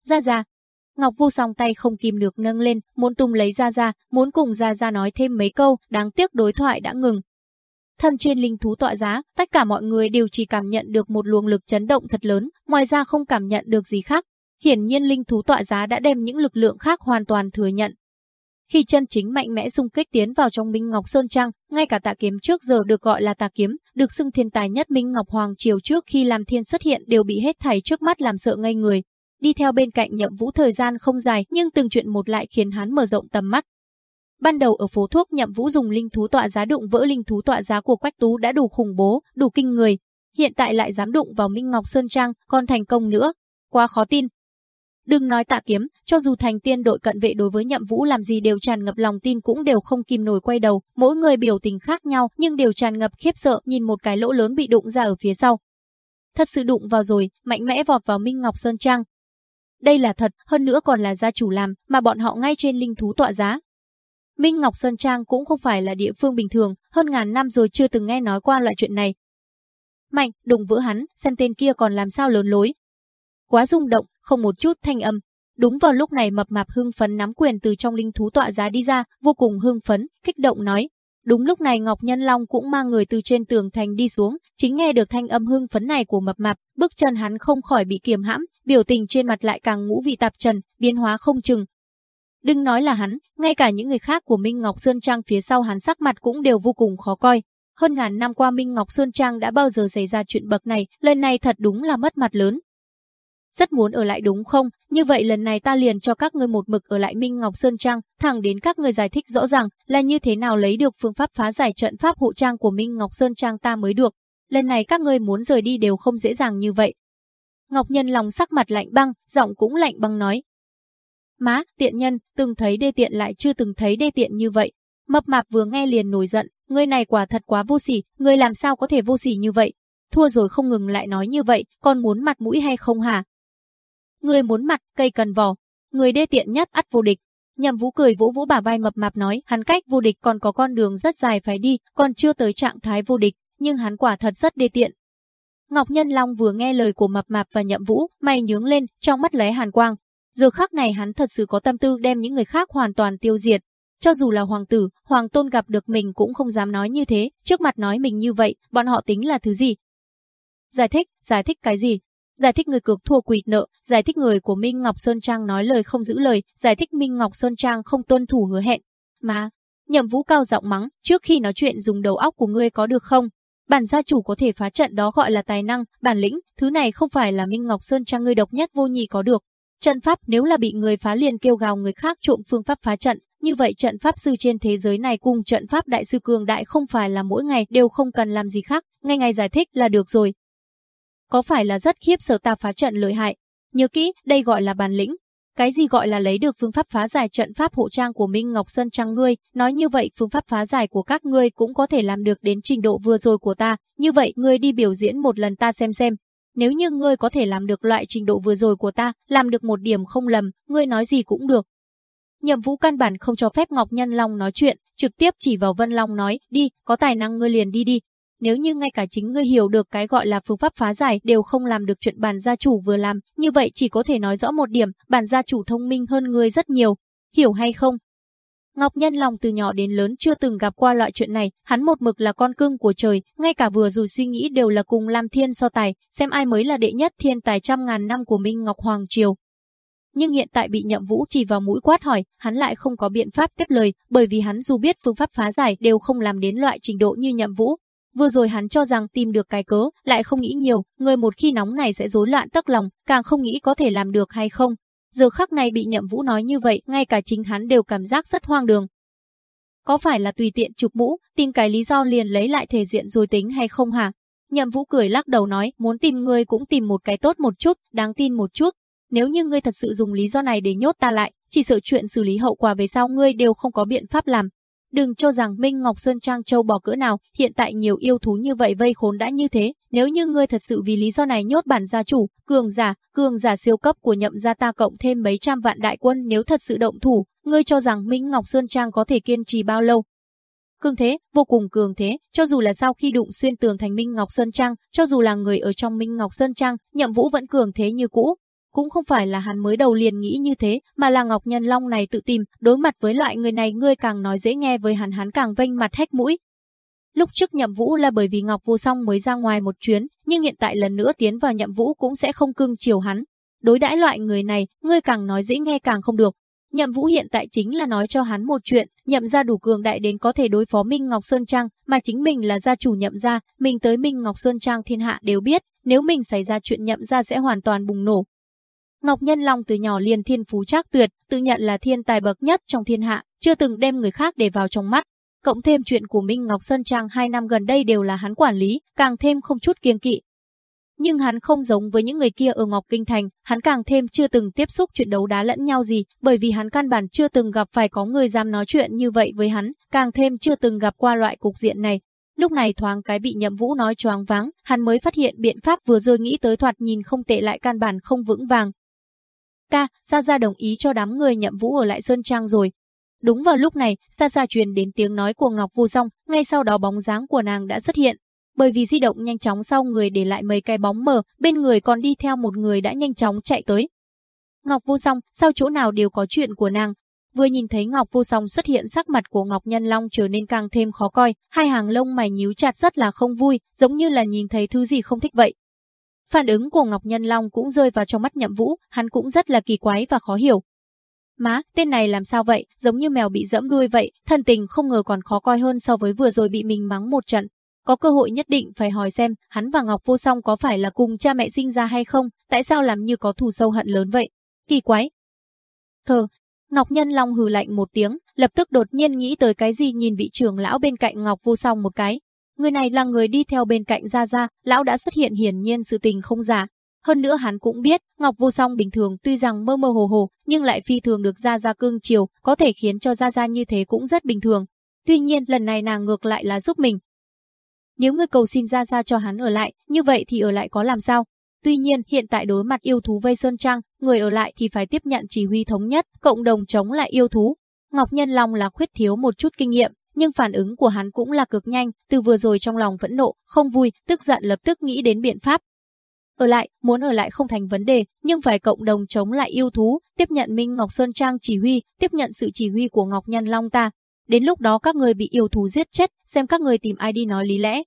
ra ra Ngọc vu Song tay không kìm được nâng lên, muốn tung lấy ra ra muốn cùng ra ra nói thêm mấy câu, đáng tiếc đối thoại đã ngừng, Thân trên linh thú tọa giá, tất cả mọi người đều chỉ cảm nhận được một luồng lực chấn động thật lớn, ngoài ra không cảm nhận được gì khác. Hiển nhiên linh thú tọa giá đã đem những lực lượng khác hoàn toàn thừa nhận. Khi chân chính mạnh mẽ xung kích tiến vào trong Minh Ngọc Sơn Trang, ngay cả tạ kiếm trước giờ được gọi là tà kiếm, được xưng thiên tài nhất Minh Ngọc Hoàng Triều trước khi làm thiên xuất hiện đều bị hết thảy trước mắt làm sợ ngây người. Đi theo bên cạnh nhậm vũ thời gian không dài nhưng từng chuyện một lại khiến hắn mở rộng tầm mắt. Ban đầu ở phố thuốc nhậm vũ dùng linh thú tọa giá đụng vỡ linh thú tọa giá của Quách Tú đã đủ khủng bố, đủ kinh người. Hiện tại lại dám đụng vào Minh Ngọc Sơn Trang, còn thành công nữa. Quá khó tin. Đừng nói tạ kiếm, cho dù thành tiên đội cận vệ đối với nhậm vũ làm gì đều tràn ngập lòng tin cũng đều không kìm nổi quay đầu, mỗi người biểu tình khác nhau nhưng đều tràn ngập khiếp sợ nhìn một cái lỗ lớn bị đụng ra ở phía sau. Thật sự đụng vào rồi, mạnh mẽ vọt vào Minh Ngọc Sơn Trang. Đây là thật, hơn nữa còn là gia chủ làm, mà bọn họ ngay trên linh thú tọa giá, Minh Ngọc Sơn Trang cũng không phải là địa phương bình thường, hơn ngàn năm rồi chưa từng nghe nói qua loại chuyện này. Mạnh, đụng vỡ hắn, xem tên kia còn làm sao lớn lối. Quá rung động, không một chút thanh âm. Đúng vào lúc này mập mạp hưng phấn nắm quyền từ trong linh thú tọa giá đi ra, vô cùng hưng phấn, kích động nói. Đúng lúc này Ngọc Nhân Long cũng mang người từ trên tường thành đi xuống, chính nghe được thanh âm hưng phấn này của mập mạp, bước chân hắn không khỏi bị kiềm hãm, biểu tình trên mặt lại càng ngũ vị tạp trần, biến hóa không chừng, Đừng nói là hắn, ngay cả những người khác của Minh Ngọc Sơn Trang phía sau hắn sắc mặt cũng đều vô cùng khó coi. Hơn ngàn năm qua Minh Ngọc Sơn Trang đã bao giờ xảy ra chuyện bậc này, lần này thật đúng là mất mặt lớn. Rất muốn ở lại đúng không? Như vậy lần này ta liền cho các ngươi một mực ở lại Minh Ngọc Sơn Trang, thẳng đến các ngươi giải thích rõ ràng là như thế nào lấy được phương pháp phá giải trận pháp hộ trang của Minh Ngọc Sơn Trang ta mới được. Lần này các ngươi muốn rời đi đều không dễ dàng như vậy. Ngọc Nhân lòng sắc mặt lạnh băng, giọng cũng lạnh băng nói, Má, tiện nhân, từng thấy đê tiện lại chưa từng thấy đê tiện như vậy. Mập mạp vừa nghe liền nổi giận, người này quả thật quá vô sỉ, người làm sao có thể vô sỉ như vậy? Thua rồi không ngừng lại nói như vậy, còn muốn mặt mũi hay không hả? Người muốn mặt, cây cần vỏ. Người đê tiện nhất ắt vô địch. Nhậm vũ cười vỗ vỗ bà vai mập mạp nói, hắn cách vô địch còn có con đường rất dài phải đi, còn chưa tới trạng thái vô địch, nhưng hắn quả thật rất đê tiện. Ngọc Nhân Long vừa nghe lời của mập mạp và nhậm vũ, mày nhướng lên, trong mắt lóe hàn quang, Giờ khắc này hắn thật sự có tâm tư đem những người khác hoàn toàn tiêu diệt. Cho dù là hoàng tử, hoàng tôn gặp được mình cũng không dám nói như thế, trước mặt nói mình như vậy, bọn họ tính là thứ gì? Giải thích, giải thích cái gì? Giải thích người cược thua quỵt nợ, giải thích người của Minh Ngọc Sơn Trang nói lời không giữ lời, giải thích Minh Ngọc Sơn Trang không tuân thủ hứa hẹn. Mà, nhậm vũ cao giọng mắng, trước khi nói chuyện dùng đầu óc của ngươi có được không? Bản gia chủ có thể phá trận đó gọi là tài năng, bản lĩnh, thứ này không phải là Minh Ngọc Sơn Trang ngươi độc nhất vô nhị có được. Trận pháp nếu là bị người phá liền kêu gào người khác trộm phương pháp phá trận, như vậy trận pháp sư trên thế giới này cùng trận pháp đại sư cường đại không phải là mỗi ngày đều không cần làm gì khác, ngay ngày giải thích là được rồi. Có phải là rất khiếp sợ ta phá trận lợi hại? Nhớ kỹ, đây gọi là bản lĩnh. Cái gì gọi là lấy được phương pháp phá giải trận pháp hộ trang của Minh Ngọc Sơn Trang ngươi, nói như vậy phương pháp phá giải của các ngươi cũng có thể làm được đến trình độ vừa rồi của ta, như vậy ngươi đi biểu diễn một lần ta xem xem, nếu như ngươi có thể làm được loại trình độ vừa rồi của ta, làm được một điểm không lầm, ngươi nói gì cũng được. Nhậm Vũ căn bản không cho phép Ngọc Nhân Long nói chuyện, trực tiếp chỉ vào Vân Long nói, đi, có tài năng ngươi liền đi đi. Nếu như ngay cả chính ngươi hiểu được cái gọi là phương pháp phá giải đều không làm được chuyện bản gia chủ vừa làm, như vậy chỉ có thể nói rõ một điểm, bản gia chủ thông minh hơn ngươi rất nhiều. Hiểu hay không? Ngọc Nhân lòng từ nhỏ đến lớn chưa từng gặp qua loại chuyện này, hắn một mực là con cưng của trời, ngay cả vừa dù suy nghĩ đều là cùng Lam Thiên so tài, xem ai mới là đệ nhất thiên tài trăm ngàn năm của Minh Ngọc Hoàng Triều. Nhưng hiện tại bị nhậm vũ chỉ vào mũi quát hỏi, hắn lại không có biện pháp tiếp lời, bởi vì hắn dù biết phương pháp phá giải đều không làm đến loại trình độ như nhậm vũ. Vừa rồi hắn cho rằng tìm được cái cớ, lại không nghĩ nhiều, người một khi nóng này sẽ rối loạn tắc lòng, càng không nghĩ có thể làm được hay không. giờ khắc này bị Nhậm Vũ nói như vậy, ngay cả chính hắn đều cảm giác rất hoang đường. Có phải là tùy tiện chụp mũ, tìm cái lý do liền lấy lại thể diện rồi tính hay không hả? Nhậm Vũ cười lắc đầu nói, muốn tìm ngươi cũng tìm một cái tốt một chút, đáng tin một chút. Nếu như ngươi thật sự dùng lý do này để nhốt ta lại, chỉ sợ chuyện xử lý hậu quả về sau ngươi đều không có biện pháp làm. Đừng cho rằng Minh Ngọc Sơn Trang Châu bỏ cỡ nào, hiện tại nhiều yêu thú như vậy vây khốn đã như thế, nếu như ngươi thật sự vì lý do này nhốt bản gia chủ, cường giả, cường giả siêu cấp của nhậm gia ta cộng thêm mấy trăm vạn đại quân nếu thật sự động thủ, ngươi cho rằng Minh Ngọc Sơn Trang có thể kiên trì bao lâu? Cường thế, vô cùng cường thế, cho dù là sau khi đụng xuyên tường thành Minh Ngọc Sơn Trang, cho dù là người ở trong Minh Ngọc Sơn Trang, nhậm vũ vẫn cường thế như cũ, cũng không phải là hắn mới đầu liền nghĩ như thế, mà là Ngọc Nhân Long này tự tìm, đối mặt với loại người này ngươi càng nói dễ nghe với hắn hắn càng vênh mặt hét mũi. Lúc trước nhậm vũ là bởi vì Ngọc Vô Song mới ra ngoài một chuyến, nhưng hiện tại lần nữa tiến vào nhậm vũ cũng sẽ không cưng chiều hắn. Đối đãi loại người này, ngươi càng nói dễ nghe càng không được. Nhậm Vũ hiện tại chính là nói cho hắn một chuyện, nhậm gia đủ cường đại đến có thể đối phó Minh Ngọc Sơn Trang, mà chính mình là gia chủ nhậm gia, mình tới Minh Ngọc Sơn Trang thiên hạ đều biết, nếu mình xảy ra chuyện nhậm gia sẽ hoàn toàn bùng nổ, Ngọc Nhân Long từ nhỏ liền thiên phú trác tuyệt, tự nhận là thiên tài bậc nhất trong thiên hạ, chưa từng đem người khác để vào trong mắt. Cộng thêm chuyện của Minh Ngọc Sơn Trang hai năm gần đây đều là hắn quản lý, càng thêm không chút kiêng kỵ. Nhưng hắn không giống với những người kia ở Ngọc Kinh Thành, hắn càng thêm chưa từng tiếp xúc chuyện đấu đá lẫn nhau gì, bởi vì hắn căn bản chưa từng gặp phải có người dám nói chuyện như vậy với hắn, càng thêm chưa từng gặp qua loại cục diện này. Lúc này thoáng cái bị nhậm vũ nói choáng váng, hắn mới phát hiện biện pháp vừa rồi nghĩ tới thoạt nhìn không tệ lại căn bản không vững vàng, Ca, Sa Gia đồng ý cho đám người nhậm vũ ở lại Sơn Trang rồi. Đúng vào lúc này, xa xa truyền đến tiếng nói của Ngọc Vô Song, ngay sau đó bóng dáng của nàng đã xuất hiện. Bởi vì di động nhanh chóng sau người để lại mấy cái bóng mờ, bên người còn đi theo một người đã nhanh chóng chạy tới. Ngọc Vô Song, sau chỗ nào đều có chuyện của nàng. Vừa nhìn thấy Ngọc Vô Song xuất hiện sắc mặt của Ngọc Nhân Long trở nên càng thêm khó coi, hai hàng lông mày nhíu chặt rất là không vui, giống như là nhìn thấy thứ gì không thích vậy. Phản ứng của Ngọc Nhân Long cũng rơi vào trong mắt nhậm vũ, hắn cũng rất là kỳ quái và khó hiểu. Má, tên này làm sao vậy, giống như mèo bị dẫm đuôi vậy, thân tình không ngờ còn khó coi hơn so với vừa rồi bị mình mắng một trận. Có cơ hội nhất định phải hỏi xem, hắn và Ngọc Vô Song có phải là cùng cha mẹ sinh ra hay không, tại sao làm như có thù sâu hận lớn vậy? Kỳ quái. Thờ, Ngọc Nhân Long hừ lạnh một tiếng, lập tức đột nhiên nghĩ tới cái gì nhìn vị trưởng lão bên cạnh Ngọc Vô Song một cái, Người này là người đi theo bên cạnh Gia Gia, lão đã xuất hiện hiển nhiên sự tình không giả. Hơn nữa hắn cũng biết, Ngọc Vô Song bình thường tuy rằng mơ mơ hồ hồ, nhưng lại phi thường được Gia Gia cương chiều, có thể khiến cho Gia Gia như thế cũng rất bình thường. Tuy nhiên lần này nàng ngược lại là giúp mình. Nếu ngươi cầu xin Gia Gia cho hắn ở lại, như vậy thì ở lại có làm sao? Tuy nhiên, hiện tại đối mặt yêu thú vây sơn trang, người ở lại thì phải tiếp nhận chỉ huy thống nhất, cộng đồng chống lại yêu thú. Ngọc Nhân Long là khuyết thiếu một chút kinh nghiệm, nhưng phản ứng của hắn cũng là cực nhanh, từ vừa rồi trong lòng vẫn nộ, không vui, tức giận lập tức nghĩ đến biện pháp. Ở lại, muốn ở lại không thành vấn đề, nhưng phải cộng đồng chống lại yêu thú, tiếp nhận Minh Ngọc Sơn Trang chỉ huy, tiếp nhận sự chỉ huy của Ngọc Nhân Long ta. Đến lúc đó các người bị yêu thú giết chết, xem các người tìm ai đi nói lý lẽ.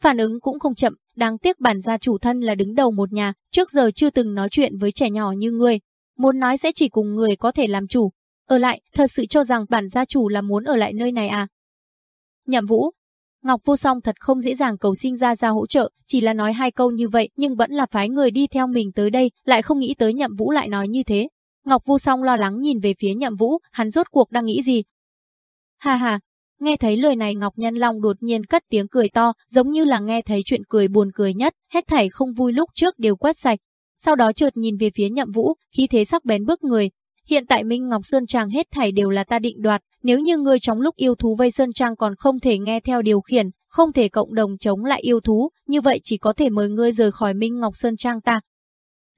Phản ứng cũng không chậm, đáng tiếc bản gia chủ thân là đứng đầu một nhà, trước giờ chưa từng nói chuyện với trẻ nhỏ như ngươi. Muốn nói sẽ chỉ cùng người có thể làm chủ, ở lại, thật sự cho rằng bản gia chủ là muốn ở lại nơi này à? Nhậm Vũ, Ngọc Vô Song thật không dễ dàng cầu xin ra ra hỗ trợ, chỉ là nói hai câu như vậy nhưng vẫn là phái người đi theo mình tới đây, lại không nghĩ tới Nhậm Vũ lại nói như thế. Ngọc Vô Song lo lắng nhìn về phía Nhậm Vũ, hắn rốt cuộc đang nghĩ gì? Ha ha, nghe thấy lời này Ngọc Nhân Long đột nhiên cất tiếng cười to, giống như là nghe thấy chuyện cười buồn cười nhất, hết thảy không vui lúc trước đều quét sạch. Sau đó chợt nhìn về phía Nhậm Vũ, khí thế sắc bén bước người, Hiện tại Minh Ngọc Sơn Trang hết thảy đều là ta định đoạt, nếu như ngươi trong lúc yêu thú vây Sơn Trang còn không thể nghe theo điều khiển, không thể cộng đồng chống lại yêu thú, như vậy chỉ có thể mời ngươi rời khỏi Minh Ngọc Sơn Trang ta.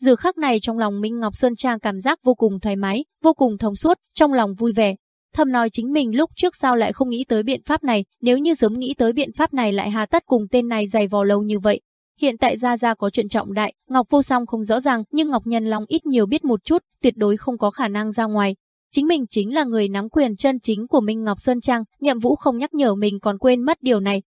Giờ khắc này trong lòng Minh Ngọc Sơn Trang cảm giác vô cùng thoải mái, vô cùng thông suốt, trong lòng vui vẻ. Thầm nói chính mình lúc trước sao lại không nghĩ tới biện pháp này, nếu như sớm nghĩ tới biện pháp này lại hà tất cùng tên này dày vò lâu như vậy, Hiện tại Gia Gia có chuyện trọng đại, Ngọc Vô Song không rõ ràng nhưng Ngọc Nhân Long ít nhiều biết một chút, tuyệt đối không có khả năng ra ngoài. Chính mình chính là người nắm quyền chân chính của Minh Ngọc Sơn Trang, nhậm vũ không nhắc nhở mình còn quên mất điều này.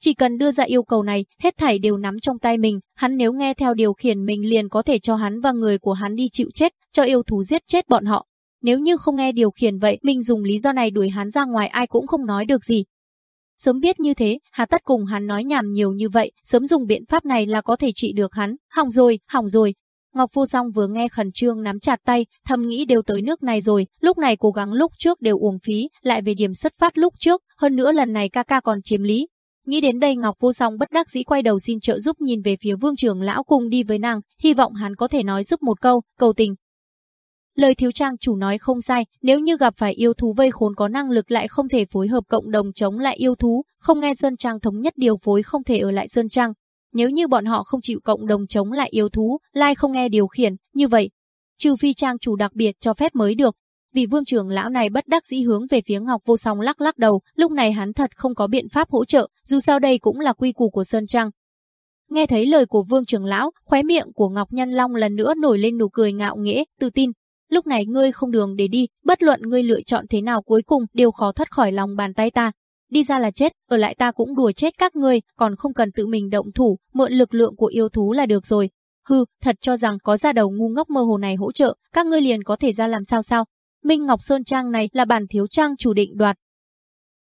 Chỉ cần đưa ra yêu cầu này, hết thảy đều nắm trong tay mình, hắn nếu nghe theo điều khiển mình liền có thể cho hắn và người của hắn đi chịu chết, cho yêu thú giết chết bọn họ. Nếu như không nghe điều khiển vậy, mình dùng lý do này đuổi hắn ra ngoài ai cũng không nói được gì, Sớm biết như thế, hà tất cùng hắn nói nhảm nhiều như vậy, sớm dùng biện pháp này là có thể trị được hắn. Hỏng rồi, hỏng rồi. Ngọc Vô Song vừa nghe khẩn trương nắm chặt tay, thầm nghĩ đều tới nước này rồi, lúc này cố gắng lúc trước đều uổng phí, lại về điểm xuất phát lúc trước, hơn nữa lần này ca ca còn chiếm lý. Nghĩ đến đây Ngọc Vô Song bất đắc dĩ quay đầu xin trợ giúp nhìn về phía Vương trưởng lão cùng đi với nàng, hy vọng hắn có thể nói giúp một câu, cầu tình. Lời thiếu trang chủ nói không sai, nếu như gặp phải yêu thú vây khốn có năng lực lại không thể phối hợp cộng đồng chống lại yêu thú, không nghe Sơn Trang thống nhất điều phối không thể ở lại Sơn Trang, nếu như bọn họ không chịu cộng đồng chống lại yêu thú, lai không nghe điều khiển, như vậy, trừ phi trang chủ đặc biệt cho phép mới được. Vì vương trưởng lão này bất đắc dĩ hướng về phía Ngọc Vô Song lắc lắc đầu, lúc này hắn thật không có biện pháp hỗ trợ, dù sao đây cũng là quy củ của Sơn Trang. Nghe thấy lời của vương trưởng lão, khóe miệng của Ngọc Nhân Long lần nữa nổi lên nụ cười ngạo nghễ, tự tin. Lúc này ngươi không đường để đi, bất luận ngươi lựa chọn thế nào cuối cùng đều khó thoát khỏi lòng bàn tay ta đi ra là chết, ở lại ta cũng đùa chết các ngươi, còn không cần tự mình động thủ, mượn lực lượng của yêu thú là được rồi. Hừ, thật cho rằng có ra đầu ngu ngốc mơ hồ này hỗ trợ, các ngươi liền có thể ra làm sao sao. Minh Ngọc Sơn Trang này là bản thiếu trang chủ định đoạt.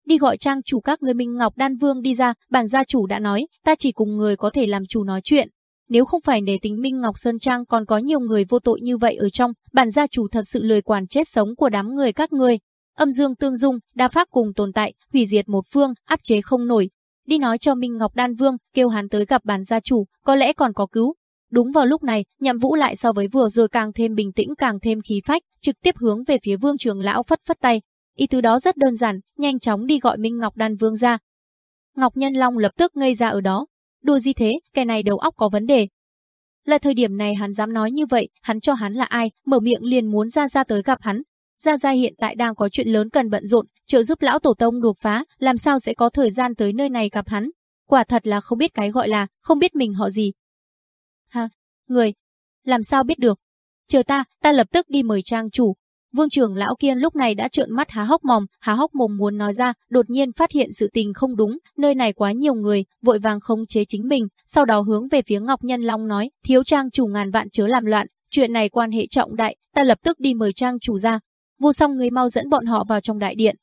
Đi gọi trang chủ các ngươi Minh Ngọc Đan Vương đi ra, bản gia chủ đã nói, ta chỉ cùng người có thể làm chủ nói chuyện. Nếu không phải để tính Minh Ngọc Sơn Trang còn có nhiều người vô tội như vậy ở trong, bản gia chủ thật sự lười quản chết sống của đám người các ngươi, âm dương tương dung, đa pháp cùng tồn tại, hủy diệt một phương, áp chế không nổi. Đi nói cho Minh Ngọc Đan Vương, kêu hắn tới gặp bản gia chủ, có lẽ còn có cứu. Đúng vào lúc này, nhậm vũ lại so với vừa rồi càng thêm bình tĩnh càng thêm khí phách, trực tiếp hướng về phía vương trường lão phất phất tay. Ý tứ đó rất đơn giản, nhanh chóng đi gọi Minh Ngọc Đan Vương ra. Ngọc Nhân Long lập tức ngây ra ở đó. Đùa gì thế, kẻ này đầu óc có vấn đề. Là thời điểm này hắn dám nói như vậy, hắn cho hắn là ai, mở miệng liền muốn ra ra tới gặp hắn, Gia Gia hiện tại đang có chuyện lớn cần bận rộn, trợ giúp lão tổ tông đột phá, làm sao sẽ có thời gian tới nơi này gặp hắn. Quả thật là không biết cái gọi là, không biết mình họ gì. Ha, người, làm sao biết được? Chờ ta, ta lập tức đi mời trang chủ. Vương trưởng lão kiên lúc này đã trợn mắt há hốc mồm, há hốc mồm muốn nói ra, đột nhiên phát hiện sự tình không đúng, nơi này quá nhiều người, vội vàng không chế chính mình, sau đó hướng về phía Ngọc Nhân Long nói, thiếu trang chủ ngàn vạn chớ làm loạn, chuyện này quan hệ trọng đại, ta lập tức đi mời trang chủ ra, Vô song người mau dẫn bọn họ vào trong đại điện.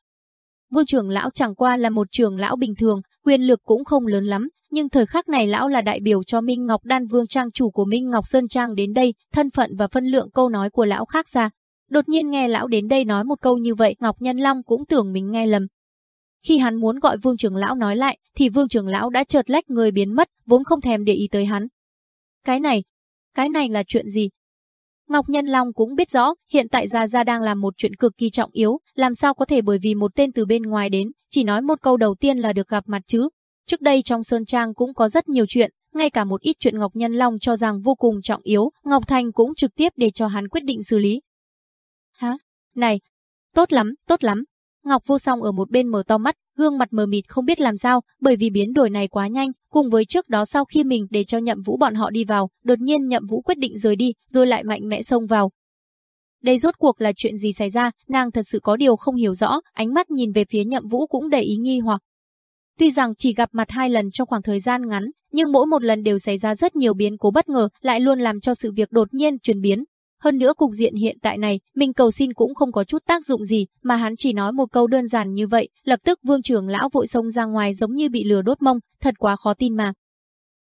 Vương trưởng lão chẳng qua là một trưởng lão bình thường, quyền lực cũng không lớn lắm, nhưng thời khắc này lão là đại biểu cho Minh Ngọc Đan Vương trang chủ của Minh Ngọc Sơn Trang đến đây, thân phận và phân lượng câu nói của lão khác ra. Đột nhiên nghe lão đến đây nói một câu như vậy, Ngọc Nhân Long cũng tưởng mình nghe lầm. Khi hắn muốn gọi Vương trưởng lão nói lại, thì Vương trưởng lão đã chợt lách người biến mất, vốn không thèm để ý tới hắn. Cái này, cái này là chuyện gì? Ngọc Nhân Long cũng biết rõ, hiện tại Gia Gia đang làm một chuyện cực kỳ trọng yếu, làm sao có thể bởi vì một tên từ bên ngoài đến, chỉ nói một câu đầu tiên là được gặp mặt chứ. Trước đây trong Sơn Trang cũng có rất nhiều chuyện, ngay cả một ít chuyện Ngọc Nhân Long cho rằng vô cùng trọng yếu, Ngọc Thành cũng trực tiếp để cho hắn quyết định xử lý. Hả? Này, tốt lắm, tốt lắm, Ngọc Vô Song ở một bên mở to mắt, gương mặt mờ mịt không biết làm sao, bởi vì biến đổi này quá nhanh, cùng với trước đó sau khi mình để cho Nhậm Vũ bọn họ đi vào, đột nhiên Nhậm Vũ quyết định rời đi, rồi lại mạnh mẽ xông vào. Đây rốt cuộc là chuyện gì xảy ra, nàng thật sự có điều không hiểu rõ, ánh mắt nhìn về phía Nhậm Vũ cũng đầy ý nghi hoặc. Tuy rằng chỉ gặp mặt hai lần trong khoảng thời gian ngắn, nhưng mỗi một lần đều xảy ra rất nhiều biến cố bất ngờ, lại luôn làm cho sự việc đột nhiên chuyển biến, hơn nữa cục diện hiện tại này, mình cầu xin cũng không có chút tác dụng gì, mà hắn chỉ nói một câu đơn giản như vậy, lập tức vương trưởng lão vội xông ra ngoài giống như bị lừa đốt mông, thật quá khó tin mà.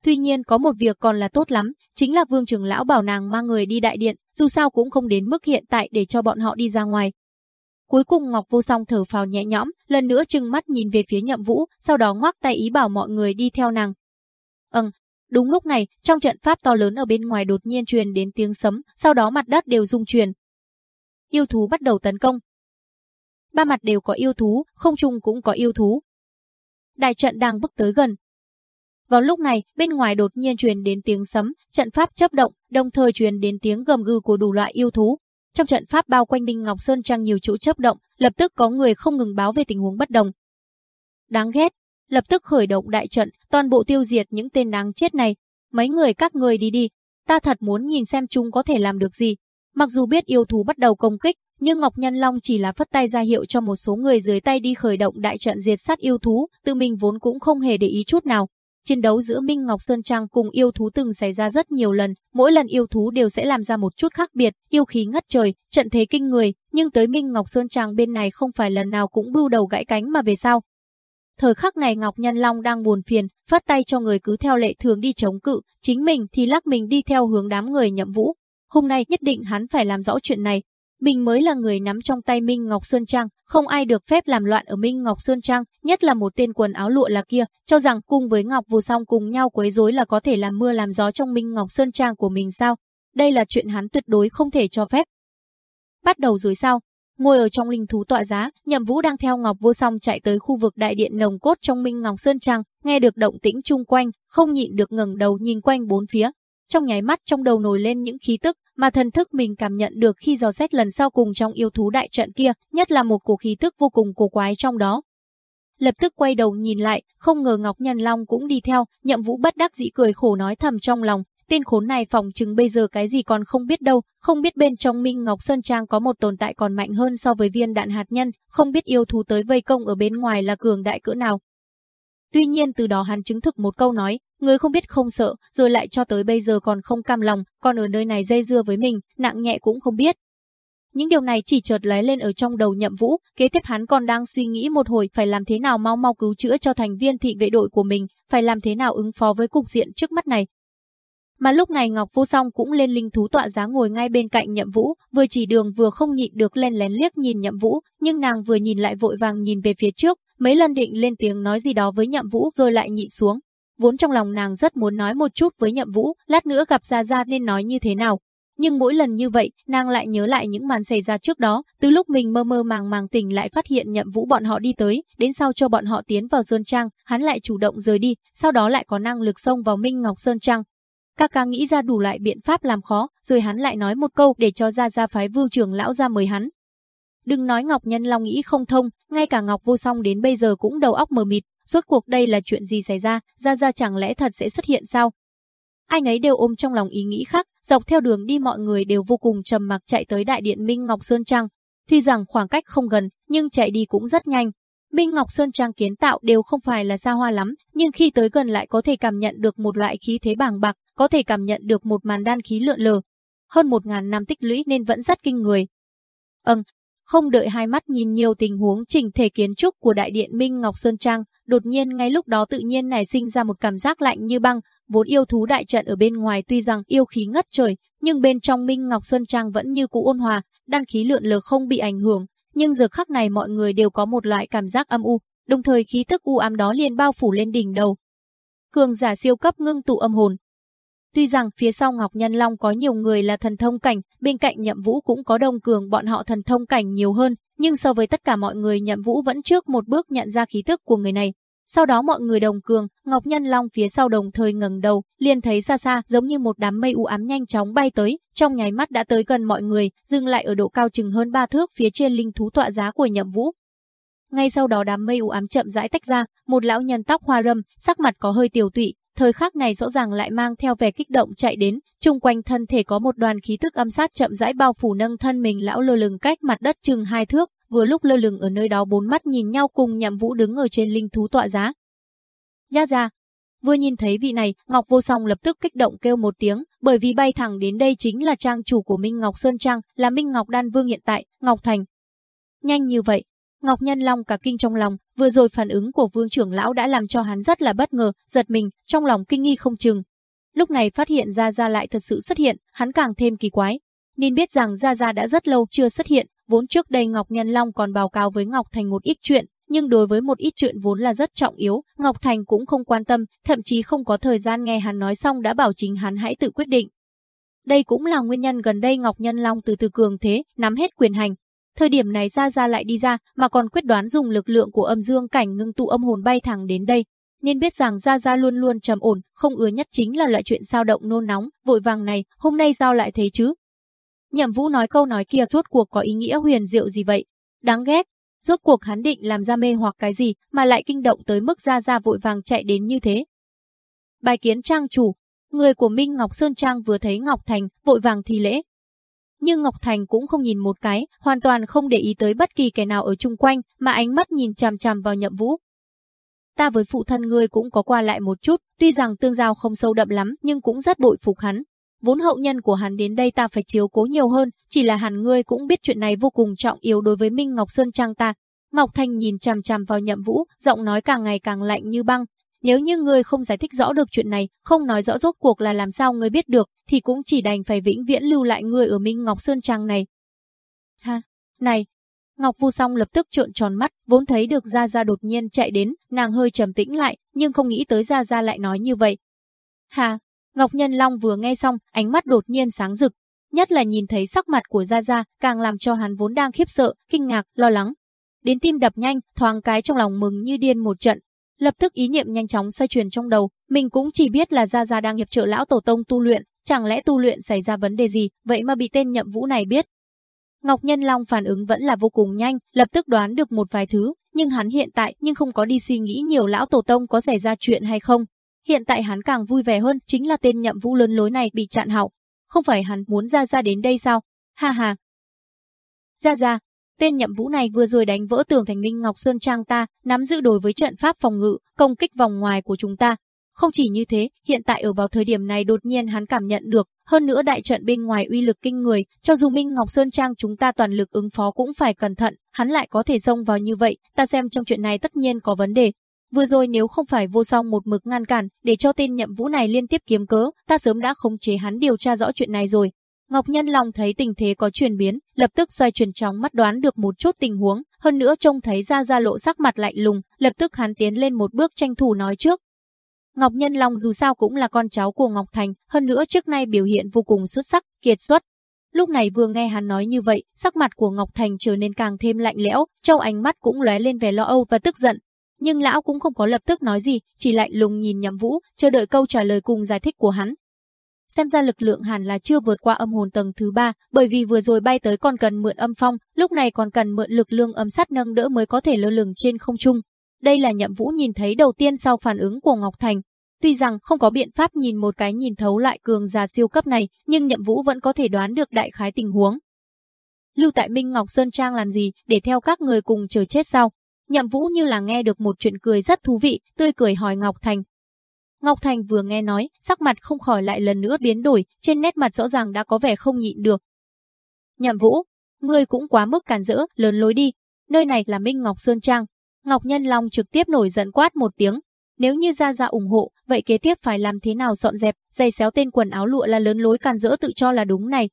Tuy nhiên có một việc còn là tốt lắm, chính là vương trưởng lão bảo nàng mang người đi đại điện, dù sao cũng không đến mức hiện tại để cho bọn họ đi ra ngoài. Cuối cùng Ngọc Vô Song thở phào nhẹ nhõm, lần nữa trừng mắt nhìn về phía Nhậm Vũ, sau đó ngoắc tay ý bảo mọi người đi theo nàng. Ừm, Đúng lúc này, trong trận pháp to lớn ở bên ngoài đột nhiên truyền đến tiếng sấm, sau đó mặt đất đều rung truyền. Yêu thú bắt đầu tấn công. Ba mặt đều có yêu thú, không trung cũng có yêu thú. Đại trận đang bước tới gần. Vào lúc này, bên ngoài đột nhiên truyền đến tiếng sấm, trận pháp chấp động, đồng thời truyền đến tiếng gầm gừ của đủ loại yêu thú. Trong trận pháp bao quanh Minh Ngọc Sơn Trang nhiều chỗ chấp động, lập tức có người không ngừng báo về tình huống bất đồng. Đáng ghét, lập tức khởi động đại trận, toàn bộ tiêu diệt những tên đáng chết này. Mấy người các người đi đi, ta thật muốn nhìn xem chúng có thể làm được gì. Mặc dù biết yêu thú bắt đầu công kích, nhưng Ngọc Nhân Long chỉ là phất tay ra hiệu cho một số người dưới tay đi khởi động đại trận diệt sát yêu thú, tự mình vốn cũng không hề để ý chút nào. Chiến đấu giữa Minh Ngọc Sơn Trang cùng yêu thú từng xảy ra rất nhiều lần, mỗi lần yêu thú đều sẽ làm ra một chút khác biệt, yêu khí ngất trời, trận thế kinh người, nhưng tới Minh Ngọc Sơn Trang bên này không phải lần nào cũng bưu đầu gãy cánh mà về sau, Thời khắc này Ngọc Nhân Long đang buồn phiền, phất tay cho người cứ theo lệ thường đi chống cự, chính mình thì lắc mình đi theo hướng đám người nhậm vũ. hôm nay nhất định hắn phải làm rõ chuyện này. Mình mới là người nắm trong tay Minh Ngọc Sơn Trang, không ai được phép làm loạn ở Minh Ngọc Sơn Trang, nhất là một tên quần áo lụa là kia, cho rằng cùng với Ngọc Vô Song cùng nhau quấy rối là có thể làm mưa làm gió trong Minh Ngọc Sơn Trang của mình sao? Đây là chuyện hắn tuyệt đối không thể cho phép. Bắt đầu rồi sao? Ngồi ở trong linh thú tọa giá, Nhậm Vũ đang theo Ngọc Vô Song chạy tới khu vực đại điện nồng cốt trong Minh Ngọc Sơn Trang, nghe được động tĩnh chung quanh, không nhịn được ngẩng đầu nhìn quanh bốn phía. Trong nháy mắt trong đầu nổi lên những khí tức mà thần thức mình cảm nhận được khi dò xét lần sau cùng trong yêu thú đại trận kia, nhất là một cổ khí tức vô cùng cổ quái trong đó. Lập tức quay đầu nhìn lại, không ngờ Ngọc Nhân Long cũng đi theo, Nhậm Vũ bất đắc dĩ cười khổ nói thầm trong lòng, Tên khốn này phòng chứng bây giờ cái gì còn không biết đâu, không biết bên trong Minh Ngọc Sơn Trang có một tồn tại còn mạnh hơn so với viên đạn hạt nhân, không biết yêu thú tới vây công ở bên ngoài là cường đại cỡ nào. Tuy nhiên từ đó hắn chứng thực một câu nói, người không biết không sợ, rồi lại cho tới bây giờ còn không cam lòng, còn ở nơi này dây dưa với mình, nặng nhẹ cũng không biết. Những điều này chỉ chợt lóe lên ở trong đầu nhậm vũ, kế tiếp hắn còn đang suy nghĩ một hồi phải làm thế nào mau mau cứu chữa cho thành viên thị vệ đội của mình, phải làm thế nào ứng phó với cục diện trước mắt này, mà lúc này Ngọc Vô Song cũng lên linh thú tọa giá ngồi ngay bên cạnh Nhậm Vũ, vừa chỉ đường vừa không nhịn được len lén liếc nhìn Nhậm Vũ, nhưng nàng vừa nhìn lại vội vàng nhìn về phía trước, mấy lần định lên tiếng nói gì đó với Nhậm Vũ rồi lại nhịn xuống. Vốn trong lòng nàng rất muốn nói một chút với Nhậm Vũ, lát nữa gặp Gia Gia nên nói như thế nào. Nhưng mỗi lần như vậy, nàng lại nhớ lại những màn xảy ra trước đó, từ lúc mình mơ mơ màng màng tỉnh lại phát hiện Nhậm Vũ bọn họ đi tới, đến sau cho bọn họ tiến vào Sơn Trang, hắn lại chủ động rời đi, sau đó lại có năng lực xông vào Minh Ngọc Sơn Trang, Ca ca nghĩ ra đủ loại biện pháp làm khó, rồi hắn lại nói một câu để cho ra ra phái vương trưởng lão ra mời hắn. Đừng nói Ngọc Nhân Long nghĩ không thông, ngay cả Ngọc Vô Song đến bây giờ cũng đầu óc mờ mịt, rốt cuộc đây là chuyện gì xảy ra, ra ra chẳng lẽ thật sẽ xuất hiện sao? Ai ấy đều ôm trong lòng ý nghĩ khác, dọc theo đường đi mọi người đều vô cùng trầm mặc chạy tới đại điện Minh Ngọc Sơn Trang. Tuy rằng khoảng cách không gần, nhưng chạy đi cũng rất nhanh, Minh Ngọc Sơn Trang kiến tạo đều không phải là xa hoa lắm, nhưng khi tới gần lại có thể cảm nhận được một loại khí thế bàng bạc, có thể cảm nhận được một màn đan khí lượn lờ. Hơn một ngàn năm tích lũy nên vẫn rất kinh người. Ừm, không đợi hai mắt nhìn nhiều tình huống chỉnh thể kiến trúc của đại điện Minh Ngọc Sơn Trang, đột nhiên ngay lúc đó tự nhiên nảy sinh ra một cảm giác lạnh như băng, vốn yêu thú đại trận ở bên ngoài tuy rằng yêu khí ngất trời, nhưng bên trong Minh Ngọc Sơn Trang vẫn như cũ ôn hòa, đan khí lượn lờ không bị ảnh hưởng, nhưng giờ khắc này mọi người đều có một loại cảm giác âm u, đồng thời khí thức u ám đó liền bao phủ lên đỉnh đầu. Cường giả siêu cấp ngưng tụ âm hồn. Tuy rằng phía sau Ngọc Nhân Long có nhiều người là thần thông cảnh, bên cạnh Nhậm Vũ cũng có đồng cường bọn họ thần thông cảnh nhiều hơn, nhưng so với tất cả mọi người Nhậm Vũ vẫn trước một bước nhận ra khí thức của người này. Sau đó mọi người đồng cường, Ngọc Nhân Long phía sau đồng thời ngẩng đầu, liền thấy xa xa giống như một đám mây u ám nhanh chóng bay tới, trong nháy mắt đã tới gần mọi người, dừng lại ở độ cao chừng hơn ba thước phía trên linh thú tọa giá của Nhậm Vũ. Ngay sau đó đám mây u ám chậm rãi tách ra, một lão nhân tóc hoa râm, sắc mặt có hơi tiểu tụy, thời khắc này rõ ràng lại mang theo vẻ kích động chạy đến, chung quanh thân thể có một đoàn khí tức âm sát chậm rãi bao phủ nâng thân mình lão lơ lửng cách mặt đất chừng hai thước, vừa lúc lơ lửng ở nơi đó bốn mắt nhìn nhau cùng nhậm vũ đứng ở trên linh thú tọa giá. Gia ra, vừa nhìn thấy vị này, Ngọc Vô Song lập tức kích động kêu một tiếng, bởi vì bay thẳng đến đây chính là trang chủ của Minh Ngọc Sơn Trang, là Minh Ngọc Đan Vương hiện tại, Ngọc Thành. Nhanh như vậy, Ngọc Nhân Long cả kinh trong lòng, vừa rồi phản ứng của Vương trưởng lão đã làm cho hắn rất là bất ngờ, giật mình, trong lòng kinh nghi không chừng. Lúc này phát hiện Gia Gia lại thật sự xuất hiện, hắn càng thêm kỳ quái. Nên biết rằng Gia Gia đã rất lâu chưa xuất hiện, Vốn trước đây Ngọc Nhân Long còn báo cáo với Ngọc Thành một ít chuyện, nhưng đối với một ít chuyện vốn là rất trọng yếu, Ngọc Thành cũng không quan tâm, thậm chí không có thời gian nghe hắn nói xong đã bảo chính hắn hãy tự quyết định. Đây cũng là nguyên nhân gần đây Ngọc Nhân Long từ từ cường thế, nắm hết quyền hành. Thời điểm này ra ra lại đi ra, mà còn quyết đoán dùng lực lượng của âm dương cảnh ngưng tụ âm hồn bay thẳng đến đây. Nên biết rằng Gia Gia luôn luôn trầm ổn, không ứa nhất chính là loại chuyện sao động nôn nóng, vội vàng này, hôm nay sao lại thế chứ? Nhậm Vũ nói câu nói kia rốt cuộc có ý nghĩa huyền diệu gì vậy? Đáng ghét. Rốt cuộc hắn định làm ra mê hoặc cái gì mà lại kinh động tới mức ra ra vội vàng chạy đến như thế. Bài kiến trang chủ, người của Minh Ngọc Sơn Trang vừa thấy Ngọc Thành, vội vàng thi lễ. Nhưng Ngọc Thành cũng không nhìn một cái, hoàn toàn không để ý tới bất kỳ kẻ nào ở chung quanh, mà ánh mắt nhìn chằm chằm vào Nhậm Vũ. Ta với phụ thân ngươi cũng có qua lại một chút, tuy rằng tương giao không sâu đậm lắm, nhưng cũng rất bội phục hắn, vốn hậu nhân của hắn đến đây ta phải chiếu cố nhiều hơn, chỉ là hắn ngươi cũng biết chuyện này vô cùng trọng yếu đối với Minh Ngọc Sơn Trang ta. Ngọc thành nhìn chằm chằm vào nhậm vũ, giọng nói càng ngày càng lạnh như băng. Nếu như ngươi không giải thích rõ được chuyện này, không nói rõ rốt cuộc là làm sao ngươi biết được, thì cũng chỉ đành phải vĩnh viễn lưu lại ngươi ở Minh Ngọc Sơn Trang này. Ha, này, Ngọc Vu Song lập tức trợn tròn mắt, vốn thấy được Gia Gia đột nhiên chạy đến, nàng hơi trầm tĩnh lại, nhưng không nghĩ tới Gia Gia lại nói như vậy. Hà, Ngọc Nhân Long vừa nghe xong, ánh mắt đột nhiên sáng rực, nhất là nhìn thấy sắc mặt của Gia Gia, càng làm cho hắn vốn đang khiếp sợ, kinh ngạc, lo lắng. Đến tim đập nhanh, thoáng cái trong lòng mừng như điên một trận. Lập tức ý niệm nhanh chóng xoay chuyển trong đầu, mình cũng chỉ biết là Gia Gia đang hiệp trợ lão tổ tông tu luyện, chẳng lẽ tu luyện xảy ra vấn đề gì, vậy mà bị tên nhậm vũ này biết, Ngọc Nhân Long phản ứng vẫn là vô cùng nhanh, lập tức đoán được một vài thứ, nhưng hắn hiện tại nhưng không có đi suy nghĩ nhiều lão tổ tông có xảy ra chuyện hay không. Hiện tại hắn càng vui vẻ hơn chính là tên nhậm vũ lớn lối này bị chặn họng. Không phải hắn muốn ra ra đến đây sao? Ha ha. Ra ra, tên nhậm vũ này vừa rồi đánh vỡ tường thành minh Ngọc Sơn Trang ta, nắm giữ đối với trận pháp phòng ngự, công kích vòng ngoài của chúng ta, không chỉ như thế, hiện tại ở vào thời điểm này đột nhiên hắn cảm nhận được, hơn nữa đại trận bên ngoài uy lực kinh người, cho dù Minh Ngọc Sơn Trang chúng ta toàn lực ứng phó cũng phải cẩn thận, hắn lại có thể xông vào như vậy, ta xem trong chuyện này tất nhiên có vấn đề. Vừa rồi nếu không phải vô song một mực ngăn cản, để cho tên nhậm vũ này liên tiếp kiếm cớ, ta sớm đã khống chế hắn điều tra rõ chuyện này rồi. Ngọc Nhân Long thấy tình thế có chuyển biến, lập tức xoay chuyển chóng mắt đoán được một chút tình huống, hơn nữa trông thấy ra ra lộ sắc mặt lạnh lùng, lập tức hắn tiến lên một bước tranh thủ nói trước, Ngọc Nhân Long dù sao cũng là con cháu của Ngọc Thành, hơn nữa trước nay biểu hiện vô cùng xuất sắc, kiệt xuất. Lúc này vừa nghe hắn nói như vậy, sắc mặt của Ngọc Thành trở nên càng thêm lạnh lẽo, trong ánh mắt cũng lóe lên vẻ lo âu và tức giận. Nhưng lão cũng không có lập tức nói gì, chỉ lạnh lùng nhìn Nhậm Vũ, chờ đợi câu trả lời cùng giải thích của hắn. Xem ra lực lượng hẳn là chưa vượt qua âm hồn tầng thứ ba, bởi vì vừa rồi bay tới còn cần mượn âm phong, lúc này còn cần mượn lực lượng âm sát nâng đỡ mới có thể lơ lửng trên không trung. Đây là Nhậm Vũ nhìn thấy đầu tiên sau phản ứng của Ngọc Thành, Tuy rằng không có biện pháp nhìn một cái nhìn thấu lại cường giả siêu cấp này, nhưng Nhậm Vũ vẫn có thể đoán được đại khái tình huống. Lưu tại Minh Ngọc Sơn Trang làm gì để theo các người cùng chờ chết sao? Nhậm Vũ như là nghe được một chuyện cười rất thú vị, tươi cười hỏi Ngọc Thành. Ngọc Thành vừa nghe nói, sắc mặt không khỏi lại lần nữa biến đổi, trên nét mặt rõ ràng đã có vẻ không nhịn được. Nhậm Vũ, ngươi cũng quá mức càn rỡ, lớn lối đi. Nơi này là Minh Ngọc Sơn Trang. Ngọc Nhân Long trực tiếp nổi giận quát một tiếng, nếu như Gia Gia ủng hộ, vậy kế tiếp phải làm thế nào dọn dẹp, giày xéo tên quần áo lụa là lớn lối càn rỡ tự cho là đúng này.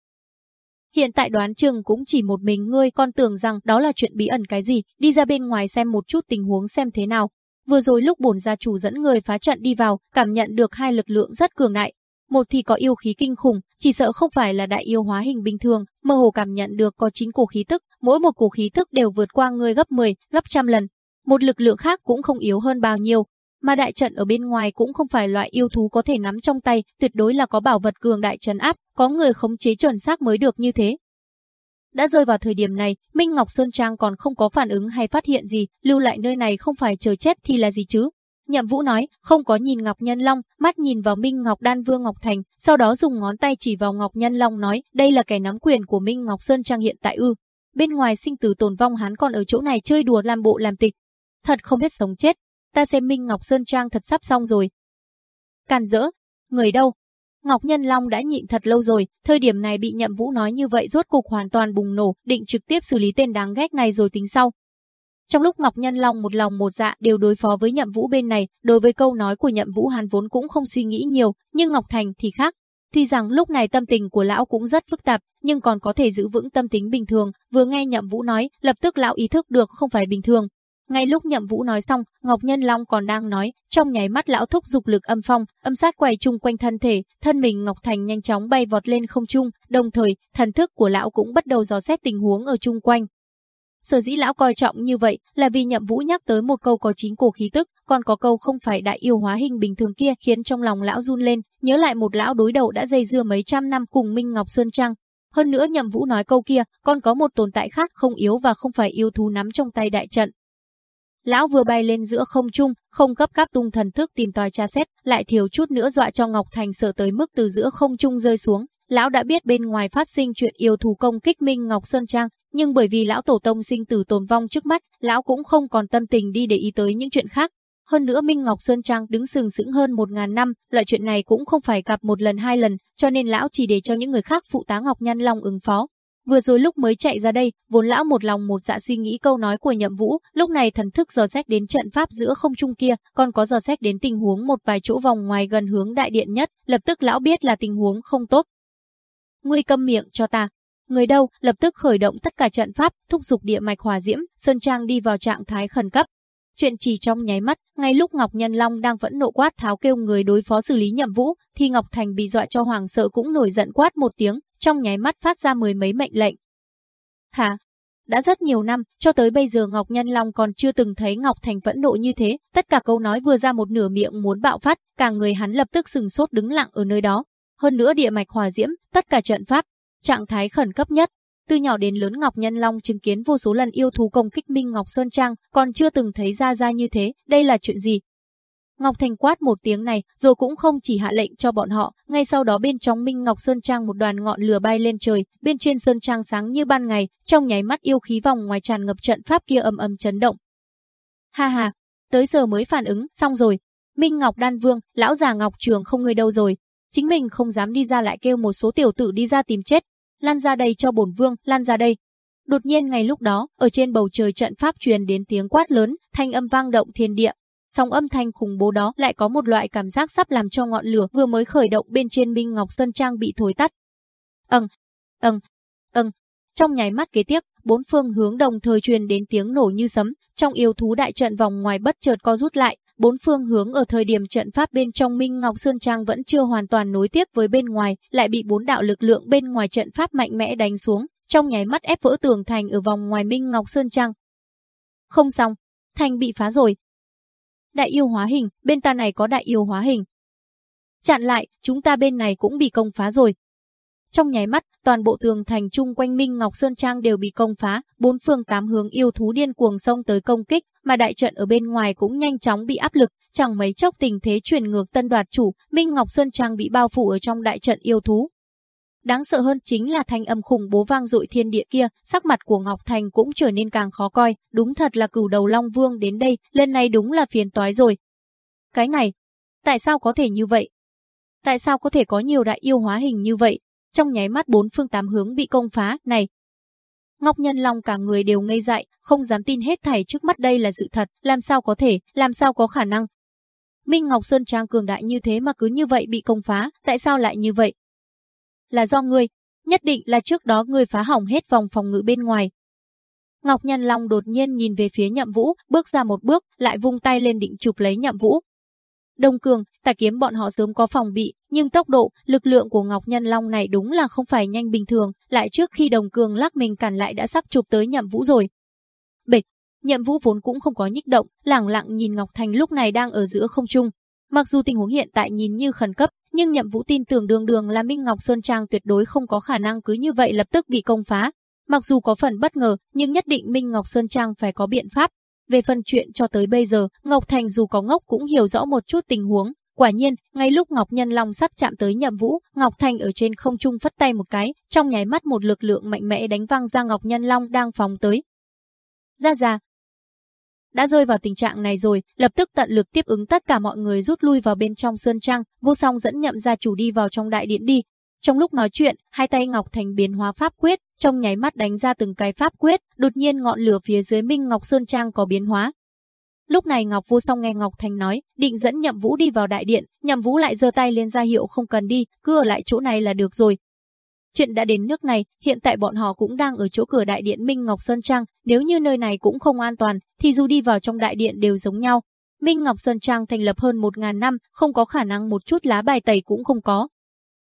Hiện tại đoán chừng cũng chỉ một mình ngươi con tưởng rằng đó là chuyện bí ẩn cái gì, đi ra bên ngoài xem một chút tình huống xem thế nào. Vừa rồi lúc bổn gia chủ dẫn người phá trận đi vào, cảm nhận được hai lực lượng rất cường đại. Một thì có yêu khí kinh khủng, chỉ sợ không phải là đại yêu hóa hình bình thường, mơ hồ cảm nhận được có chính cổ khí tức, mỗi một cổ khí tức đều vượt qua người gấp 10, gấp trăm lần. Một lực lượng khác cũng không yếu hơn bao nhiêu, mà đại trận ở bên ngoài cũng không phải loại yêu thú có thể nắm trong tay, tuyệt đối là có bảo vật cường đại trấn áp, có người khống chế chuẩn xác mới được như thế. Đã rơi vào thời điểm này, Minh Ngọc Sơn Trang còn không có phản ứng hay phát hiện gì, lưu lại nơi này không phải chờ chết thì là gì chứ? Nhậm Vũ nói, không có nhìn Ngọc Nhân Long, mắt nhìn vào Minh Ngọc Đan Vương Ngọc Thành, sau đó dùng ngón tay chỉ vào Ngọc Nhân Long nói, đây là kẻ nắm quyền của Minh Ngọc Sơn Trang hiện tại ư. Bên ngoài sinh tử tồn vong hắn còn ở chỗ này chơi đùa làm bộ làm tịch. Thật không biết sống chết, ta xem Minh Ngọc Sơn Trang thật sắp xong rồi. Càn rỡ, người đâu? Ngọc Nhân Long đã nhịn thật lâu rồi, thời điểm này bị nhậm vũ nói như vậy rốt cục hoàn toàn bùng nổ, định trực tiếp xử lý tên đáng ghét này rồi tính sau. Trong lúc Ngọc Nhân Long một lòng một dạ đều đối phó với nhậm vũ bên này, đối với câu nói của nhậm vũ hắn vốn cũng không suy nghĩ nhiều, nhưng Ngọc Thành thì khác. Tuy rằng lúc này tâm tình của lão cũng rất phức tạp, nhưng còn có thể giữ vững tâm tính bình thường, vừa nghe nhậm vũ nói, lập tức lão ý thức được không phải bình thường, ngay lúc Nhậm Vũ nói xong, Ngọc Nhân Long còn đang nói, trong nháy mắt lão thúc dục lực âm phong, âm sát quay chung quanh thân thể, thân mình Ngọc Thành nhanh chóng bay vọt lên không trung, đồng thời, thần thức của lão cũng bắt đầu dò xét tình huống ở chung quanh. Sở dĩ lão coi trọng như vậy là vì Nhậm Vũ nhắc tới một câu có chính cổ khí tức, còn có câu không phải đại yêu hóa hình bình thường kia khiến trong lòng lão run lên, nhớ lại một lão đối đầu đã dây dưa mấy trăm năm cùng Minh Ngọc Sơn Trang, hơn nữa Nhậm Vũ nói câu kia, còn có một tồn tại khác không yếu và không phải yêu thú nắm trong tay đại trận, Lão vừa bay lên giữa không trung, không cấp cáp tung thần thức tìm tòi tra xét, lại thiếu chút nữa dọa cho Ngọc Thành sợ tới mức từ giữa không trung rơi xuống. Lão đã biết bên ngoài phát sinh chuyện yêu thú công kích Minh Ngọc Sơn Trang, nhưng bởi vì lão tổ tông sinh tử tồn vong trước mắt, lão cũng không còn tâm tình đi để ý tới những chuyện khác. Hơn nữa Minh Ngọc Sơn Trang đứng sừng sững hơn một ngàn năm, loại chuyện này cũng không phải gặp một lần hai lần, cho nên lão chỉ để cho những người khác phụ tá Ngọc Nhan Long ứng phó. Vừa rồi lúc mới chạy ra đây, vốn lão một lòng một dạ suy nghĩ câu nói của Nhậm Vũ, lúc này thần thức dò xét đến trận pháp giữa không trung kia, còn có dò xét đến tình huống một vài chỗ vòng ngoài gần hướng đại điện nhất, lập tức lão biết là tình huống không tốt. Ngươi câm miệng cho ta. Người đâu, lập tức khởi động tất cả trận pháp, thúc giục địa mạch hòa diễm, Sơn Trang đi vào trạng thái khẩn cấp. Chuyện chỉ trong nháy mắt, ngay lúc Ngọc Nhân Long đang vẫn nộ quát tháo kêu người đối phó xử lý nhậm vũ, thì Ngọc Thành bị dọa cho hoàng sợ cũng nổi giận quát một tiếng, trong nháy mắt phát ra mười mấy mệnh lệnh. Hả? Đã rất nhiều năm, cho tới bây giờ Ngọc Nhân Long còn chưa từng thấy Ngọc Thành vẫn nộ như thế, tất cả câu nói vừa ra một nửa miệng muốn bạo phát, cả người hắn lập tức sừng sốt đứng lặng ở nơi đó. Hơn nữa địa mạch hòa diễm, tất cả trận pháp, trạng thái khẩn cấp nhất, từ nhỏ đến lớn Ngọc Nhân Long chứng kiến vô số lần yêu thú công kích Minh Ngọc Sơn Trang, còn chưa từng thấy ra ra như thế, đây là chuyện gì? Ngọc Thành quát một tiếng này, rồi cũng không chỉ hạ lệnh cho bọn họ, ngay sau đó bên trong Minh Ngọc Sơn Trang một đoàn ngọn lửa bay lên trời, bên trên Sơn Trang sáng như ban ngày, trong nháy mắt yêu khí vòng ngoài tràn ngập trận pháp kia ầm ầm chấn động. Ha ha, tới giờ mới phản ứng, xong rồi. Minh Ngọc Đan Vương, lão già Ngọc Trường không người đâu rồi. Chính mình không dám đi ra lại kêu một số tiểu tử đi ra tìm chết, lan ra đây cho bổn vương, lan ra đây. Đột nhiên ngay lúc đó, ở trên bầu trời trận pháp truyền đến tiếng quát lớn, thanh âm vang động thiên địa. Song âm thanh khủng bố đó lại có một loại cảm giác sắp làm cho ngọn lửa vừa mới khởi động bên trên Minh Ngọc Sơn Trang bị thối tắt. Ầng, ầng, ầng. Trong nháy mắt kế tiếp, bốn phương hướng đồng thời truyền đến tiếng nổ như sấm, trong yêu thú đại trận vòng ngoài bất chợt co rút lại, bốn phương hướng ở thời điểm trận pháp bên trong Minh Ngọc Sơn Trang vẫn chưa hoàn toàn nối tiếp với bên ngoài, lại bị bốn đạo lực lượng bên ngoài trận pháp mạnh mẽ đánh xuống, trong nháy mắt ép vỡ tường thành ở vòng ngoài Minh Ngọc Sơn Trang. Không xong, thành bị phá rồi. Đại yêu hóa hình, bên ta này có đại yêu hóa hình. Chặn lại, chúng ta bên này cũng bị công phá rồi. Trong nháy mắt, toàn bộ tường thành chung quanh Minh Ngọc Sơn Trang đều bị công phá, bốn phương tám hướng yêu thú điên cuồng xông tới công kích, mà đại trận ở bên ngoài cũng nhanh chóng bị áp lực, chẳng mấy chốc tình thế chuyển ngược tân đoạt chủ, Minh Ngọc Sơn Trang bị bao phủ ở trong đại trận yêu thú. Đáng sợ hơn chính là thanh âm khủng bố vang dội thiên địa kia, sắc mặt của Ngọc Thành cũng trở nên càng khó coi, đúng thật là cửu đầu Long Vương đến đây, lần này đúng là phiền toái rồi. Cái này, tại sao có thể như vậy? Tại sao có thể có nhiều đại yêu hóa hình như vậy? Trong nháy mắt bốn phương tám hướng bị công phá, này, Ngọc Nhân Long cả người đều ngây dại, không dám tin hết thảy trước mắt đây là sự thật, làm sao có thể, làm sao có khả năng. Minh Ngọc Sơn Trang cường đại như thế mà cứ như vậy bị công phá, tại sao lại như vậy? Là do ngươi, nhất định là trước đó ngươi phá hỏng hết vòng phòng ngự bên ngoài. Ngọc Nhân Long đột nhiên nhìn về phía Nhậm Vũ, bước ra một bước, lại vung tay lên định chụp lấy Nhậm Vũ. Đông Cường, tà kiếm bọn họ sớm có phòng bị, nhưng tốc độ, lực lượng của Ngọc Nhân Long này đúng là không phải nhanh bình thường, lại trước khi Đồng Cường lắc mình cản lại đã sắp chụp tới Nhậm Vũ rồi. Bịch, Nhậm Vũ vốn cũng không có nhích động, lẳng lặng nhìn Ngọc Thành lúc này đang ở giữa không trung. Mặc dù tình huống hiện tại nhìn như khẩn cấp, nhưng Nhậm Vũ tin tưởng đường đường là Minh Ngọc Sơn Trang tuyệt đối không có khả năng cứ như vậy lập tức bị công phá. Mặc dù có phần bất ngờ, nhưng nhất định Minh Ngọc Sơn Trang phải có biện pháp. Về phần chuyện cho tới bây giờ, Ngọc Thành dù có ngốc cũng hiểu rõ một chút tình huống, Quả nhiên, ngay lúc Ngọc Nhân Long sắp chạm tới Nhậm Vũ, Ngọc Thành ở trên không trung phất tay một cái, trong nháy mắt một lực lượng mạnh mẽ đánh văng ra Ngọc Nhân Long đang phóng tới. Ra ra. Đã rơi vào tình trạng này rồi, lập tức tận lực tiếp ứng tất cả mọi người rút lui vào bên trong sơn trang, vô song dẫn nhậm gia chủ đi vào trong đại điện đi. Trong lúc nói chuyện, hai tay Ngọc Thành biến hóa pháp quyết, trong nháy mắt đánh ra từng cái pháp quyết, đột nhiên ngọn lửa phía dưới Minh Ngọc Sơn Trang có biến hóa, Lúc này Ngọc Vô Song nghe Ngọc Thành nói, định dẫn Nhậm Vũ đi vào đại điện, Nhậm Vũ lại giơ tay lên ra hiệu không cần đi, cứ ở lại chỗ này là được rồi. Chuyện đã đến nước này, hiện tại bọn họ cũng đang ở chỗ cửa đại điện Minh Ngọc Sơn Trang, nếu như nơi này cũng không an toàn, thì dù đi vào trong đại điện đều giống nhau. Minh Ngọc Sơn Trang thành lập hơn 1.000 năm, không có khả năng một chút lá bài tẩy cũng không có.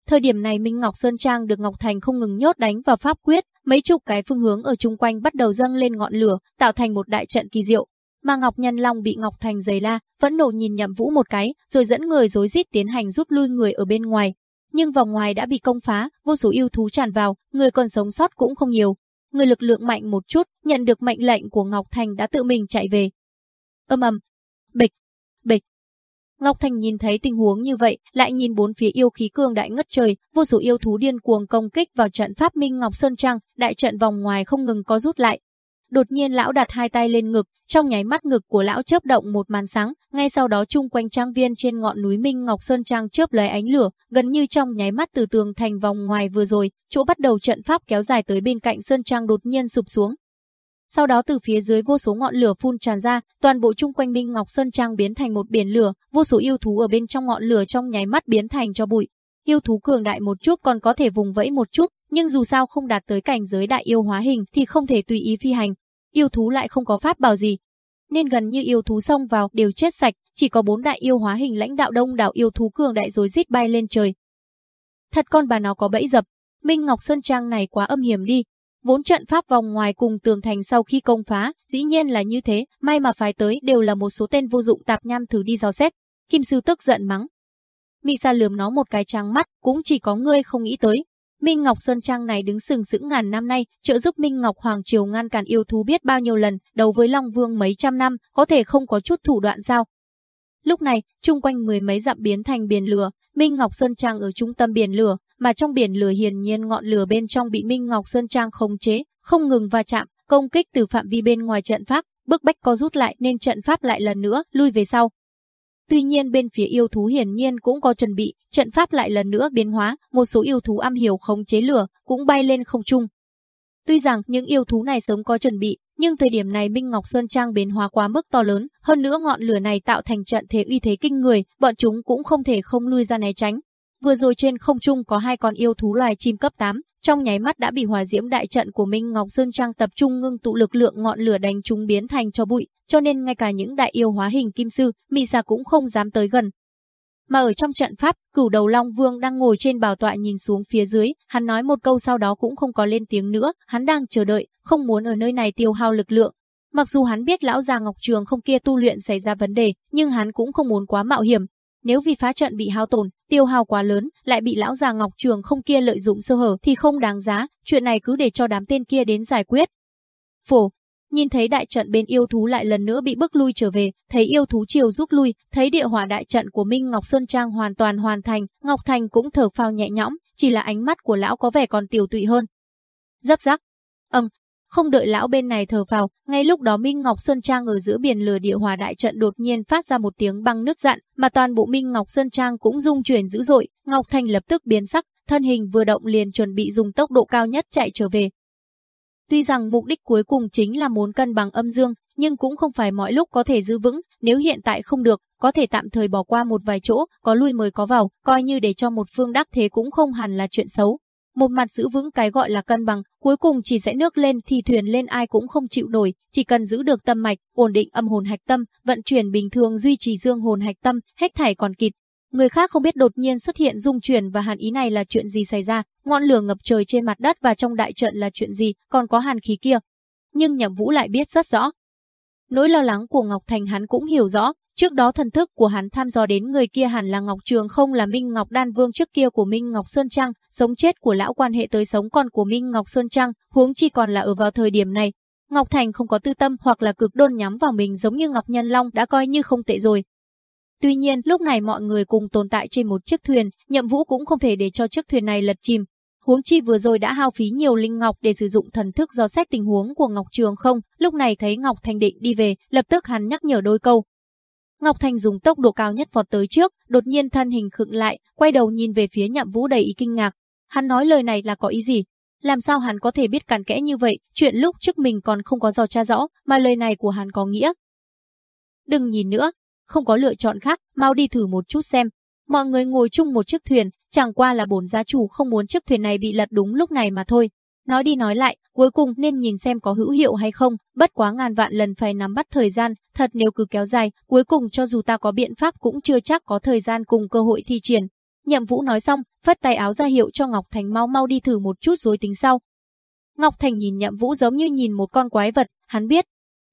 Thời điểm này Minh Ngọc Sơn Trang được Ngọc Thành không ngừng nhốt đánh và pháp quyết, mấy chục cái phương hướng ở chung quanh bắt đầu dâng lên ngọn lửa, tạo thành một đại trận kỳ diệu, mà Ngọc Nhân Long bị Ngọc Thành giày la, vẫn nổ nhìn Nhậm Vũ một cái, rồi dẫn người rối rít tiến hành giúp lui người ở bên ngoài. Nhưng vòng ngoài đã bị công phá, vô số yêu thú tràn vào, người còn sống sót cũng không nhiều. Người lực lượng mạnh một chút, nhận được mệnh lệnh của Ngọc Thành đã tự mình chạy về. Âm ầm, bịch, bịch. Ngọc Thành nhìn thấy tình huống như vậy, lại nhìn bốn phía yêu khí cường đại ngất trời, vô số yêu thú điên cuồng công kích vào trận pháp Minh Ngọc Sơn Trang, đại trận vòng ngoài không ngừng có rút lại, đột nhiên lão đặt hai tay lên ngực, trong nháy mắt ngực của lão chớp động một màn sáng, ngay sau đó chung quanh trang viên trên ngọn núi Minh Ngọc Sơn Trang chớp lóe ánh lửa, gần như trong nháy mắt từ tường thành vòng ngoài vừa rồi, chỗ bắt đầu trận pháp kéo dài tới bên cạnh Sơn Trang đột nhiên sụp xuống. Sau đó từ phía dưới vô số ngọn lửa phun tràn ra, toàn bộ chung quanh Minh Ngọc Sơn Trang biến thành một biển lửa, vô số yêu thú ở bên trong ngọn lửa trong nháy mắt biến thành cho bụi. Yêu thú cường đại một chút còn có thể vùng vẫy một chút, nhưng dù sao không đạt tới cảnh giới đại yêu hóa hình thì không thể tùy ý phi hành. Yêu thú lại không có pháp bảo gì, nên gần như yêu thú xông vào đều chết sạch, chỉ có bốn đại yêu hóa hình lãnh đạo đông đảo yêu thú cường đại rồi rít bay lên trời. Thật con bà nó có bẫy dập, Minh Ngọc Sơn Trang này quá âm hiểm đi. Vốn trận pháp vòng ngoài cùng tường thành sau khi công phá, dĩ nhiên là như thế, may mà phải tới đều là một số tên vô dụng tạp nham thử đi dò xét. Kim sư tức giận mắng. Misa lườm nó một cái trắng mắt, cũng chỉ có ngươi không nghĩ tới, Minh Ngọc Sơn Trang này đứng sừng sững ngàn năm nay, trợ giúp Minh Ngọc Hoàng Triều ngăn cản yêu thú biết bao nhiêu lần, đấu với Long Vương mấy trăm năm, có thể không có chút thủ đoạn sao. Lúc này, chung quanh mười mấy dặm biến thành biển lửa, Minh Ngọc Sơn Trang ở trung tâm biển lửa, mà trong biển lửa hiển nhiên ngọn lửa bên trong bị Minh Ngọc Sơn Trang khống chế, không ngừng va chạm, công kích từ phạm vi bên ngoài trận pháp, bức bách co rút lại nên trận pháp lại lần nữa lui về sau. Tuy nhiên bên phía yêu thú hiển nhiên cũng có chuẩn bị, trận pháp lại lần nữa biến hóa, một số yêu thú am hiểu khống chế lửa cũng bay lên không trung. Tuy rằng những yêu thú này sớm có chuẩn bị, nhưng thời điểm này Minh Ngọc Sơn Trang biến hóa quá mức to lớn, hơn nữa ngọn lửa này tạo thành trận thế uy thế kinh người, bọn chúng cũng không thể không lui ra né tránh. Vừa rồi trên không trung có hai con yêu thú loài chim cấp 8, trong nháy mắt đã bị hỏa diễm đại trận của Minh Ngọc Sơn Trang tập trung ngưng tụ lực lượng ngọn lửa đánh chúng biến thành cho bụi, cho nên ngay cả những đại yêu hóa hình kim sư, Misa cũng không dám tới gần. Mà ở trong trận pháp, cửu đầu Long Vương đang ngồi trên bảo tọa nhìn xuống phía dưới, hắn nói một câu sau đó cũng không có lên tiếng nữa, hắn đang chờ đợi, không muốn ở nơi này tiêu hao lực lượng. Mặc dù hắn biết lão già Ngọc Trường không kia tu luyện xảy ra vấn đề, nhưng hắn cũng không muốn quá mạo hiểm. Nếu vì phá trận bị hao tổn, tiêu hao quá lớn, lại bị lão già Ngọc Trường không kia lợi dụng sơ hở thì không đáng giá, chuyện này cứ để cho đám tên kia đến giải quyết. Phổ, Nhìn thấy đại trận bên yêu thú lại lần nữa bị bức lui trở về, thấy yêu thú chiều rút lui, thấy địa hỏa đại trận của Minh Ngọc Sơn Trang hoàn toàn hoàn thành, Ngọc Thành cũng thở phào nhẹ nhõm, chỉ là ánh mắt của lão có vẻ còn tiểu tụy hơn. Dấp rắc. Ầm, không đợi lão bên này thở vào, ngay lúc đó Minh Ngọc Sơn Trang ở giữa biển lửa địa hỏa đại trận đột nhiên phát ra một tiếng băng nước dặn, mà toàn bộ Minh Ngọc Sơn Trang cũng rung chuyển dữ dội, Ngọc Thành lập tức biến sắc, thân hình vừa động liền chuẩn bị dùng tốc độ cao nhất chạy trở về, Tuy rằng mục đích cuối cùng chính là muốn cân bằng âm dương, nhưng cũng không phải mọi lúc có thể giữ vững, nếu hiện tại không được, có thể tạm thời bỏ qua một vài chỗ, có lui mới có vào, coi như để cho một phương đắc thế cũng không hẳn là chuyện xấu. Một mặt giữ vững cái gọi là cân bằng, cuối cùng chỉ sẽ nước lên thì thuyền lên ai cũng không chịu nổi, chỉ cần giữ được tâm mạch, ổn định âm hồn hạch tâm, vận chuyển bình thường duy trì dương hồn hạch tâm, hết thảy còn kịp, Người khác không biết đột nhiên xuất hiện dung chuyển và hàn ý này là chuyện gì xảy ra, ngọn lửa ngập trời trên mặt đất và trong đại trận là chuyện gì, còn có hàn khí kia. Nhưng Nhậm Vũ lại biết rất rõ. Nỗi lo lắng của Ngọc Thành hắn cũng hiểu rõ, trước đó thần thức của hắn tham dò đến người kia hẳn là Ngọc Trường không là Minh Ngọc Đan Vương trước kia của Minh Ngọc Sơn Trăng, sống chết của lão quan hệ tới sống còn của Minh Ngọc Sơn Trăng, huống chi còn là ở vào thời điểm này. Ngọc Thành không có tư tâm hoặc là cực đôn nhắm vào mình giống như Ngọc Nhân Long đã coi như không tệ rồi, Tuy nhiên, lúc này mọi người cùng tồn tại trên một chiếc thuyền, Nhậm Vũ cũng không thể để cho chiếc thuyền này lật chìm. Huống chi vừa rồi đã hao phí nhiều linh ngọc để sử dụng thần thức do xét tình huống của Ngọc Trường không, lúc này thấy Ngọc Thành định đi về, lập tức hắn nhắc nhở đôi câu. Ngọc Thành dùng tốc độ cao nhất vọt tới trước, đột nhiên thân hình khựng lại, quay đầu nhìn về phía Nhậm Vũ đầy ý kinh ngạc. Hắn nói lời này là có ý gì? Làm sao hắn có thể biết cặn kẽ như vậy, chuyện lúc trước mình còn không có dò tra rõ, mà lời này của hắn có nghĩa. Đừng nhìn nữa, không có lựa chọn khác, mau đi thử một chút xem. Mọi người ngồi chung một chiếc thuyền, chẳng qua là bổn gia chủ không muốn chiếc thuyền này bị lật đúng lúc này mà thôi. Nói đi nói lại, cuối cùng nên nhìn xem có hữu hiệu hay không, bất quá ngàn vạn lần phải nắm bắt thời gian, thật nếu cứ kéo dài, cuối cùng cho dù ta có biện pháp cũng chưa chắc có thời gian cùng cơ hội thi triển. Nhậm Vũ nói xong, phất tay áo ra hiệu cho Ngọc Thành mau mau đi thử một chút rồi tính sau. Ngọc Thành nhìn Nhậm Vũ giống như nhìn một con quái vật, hắn biết.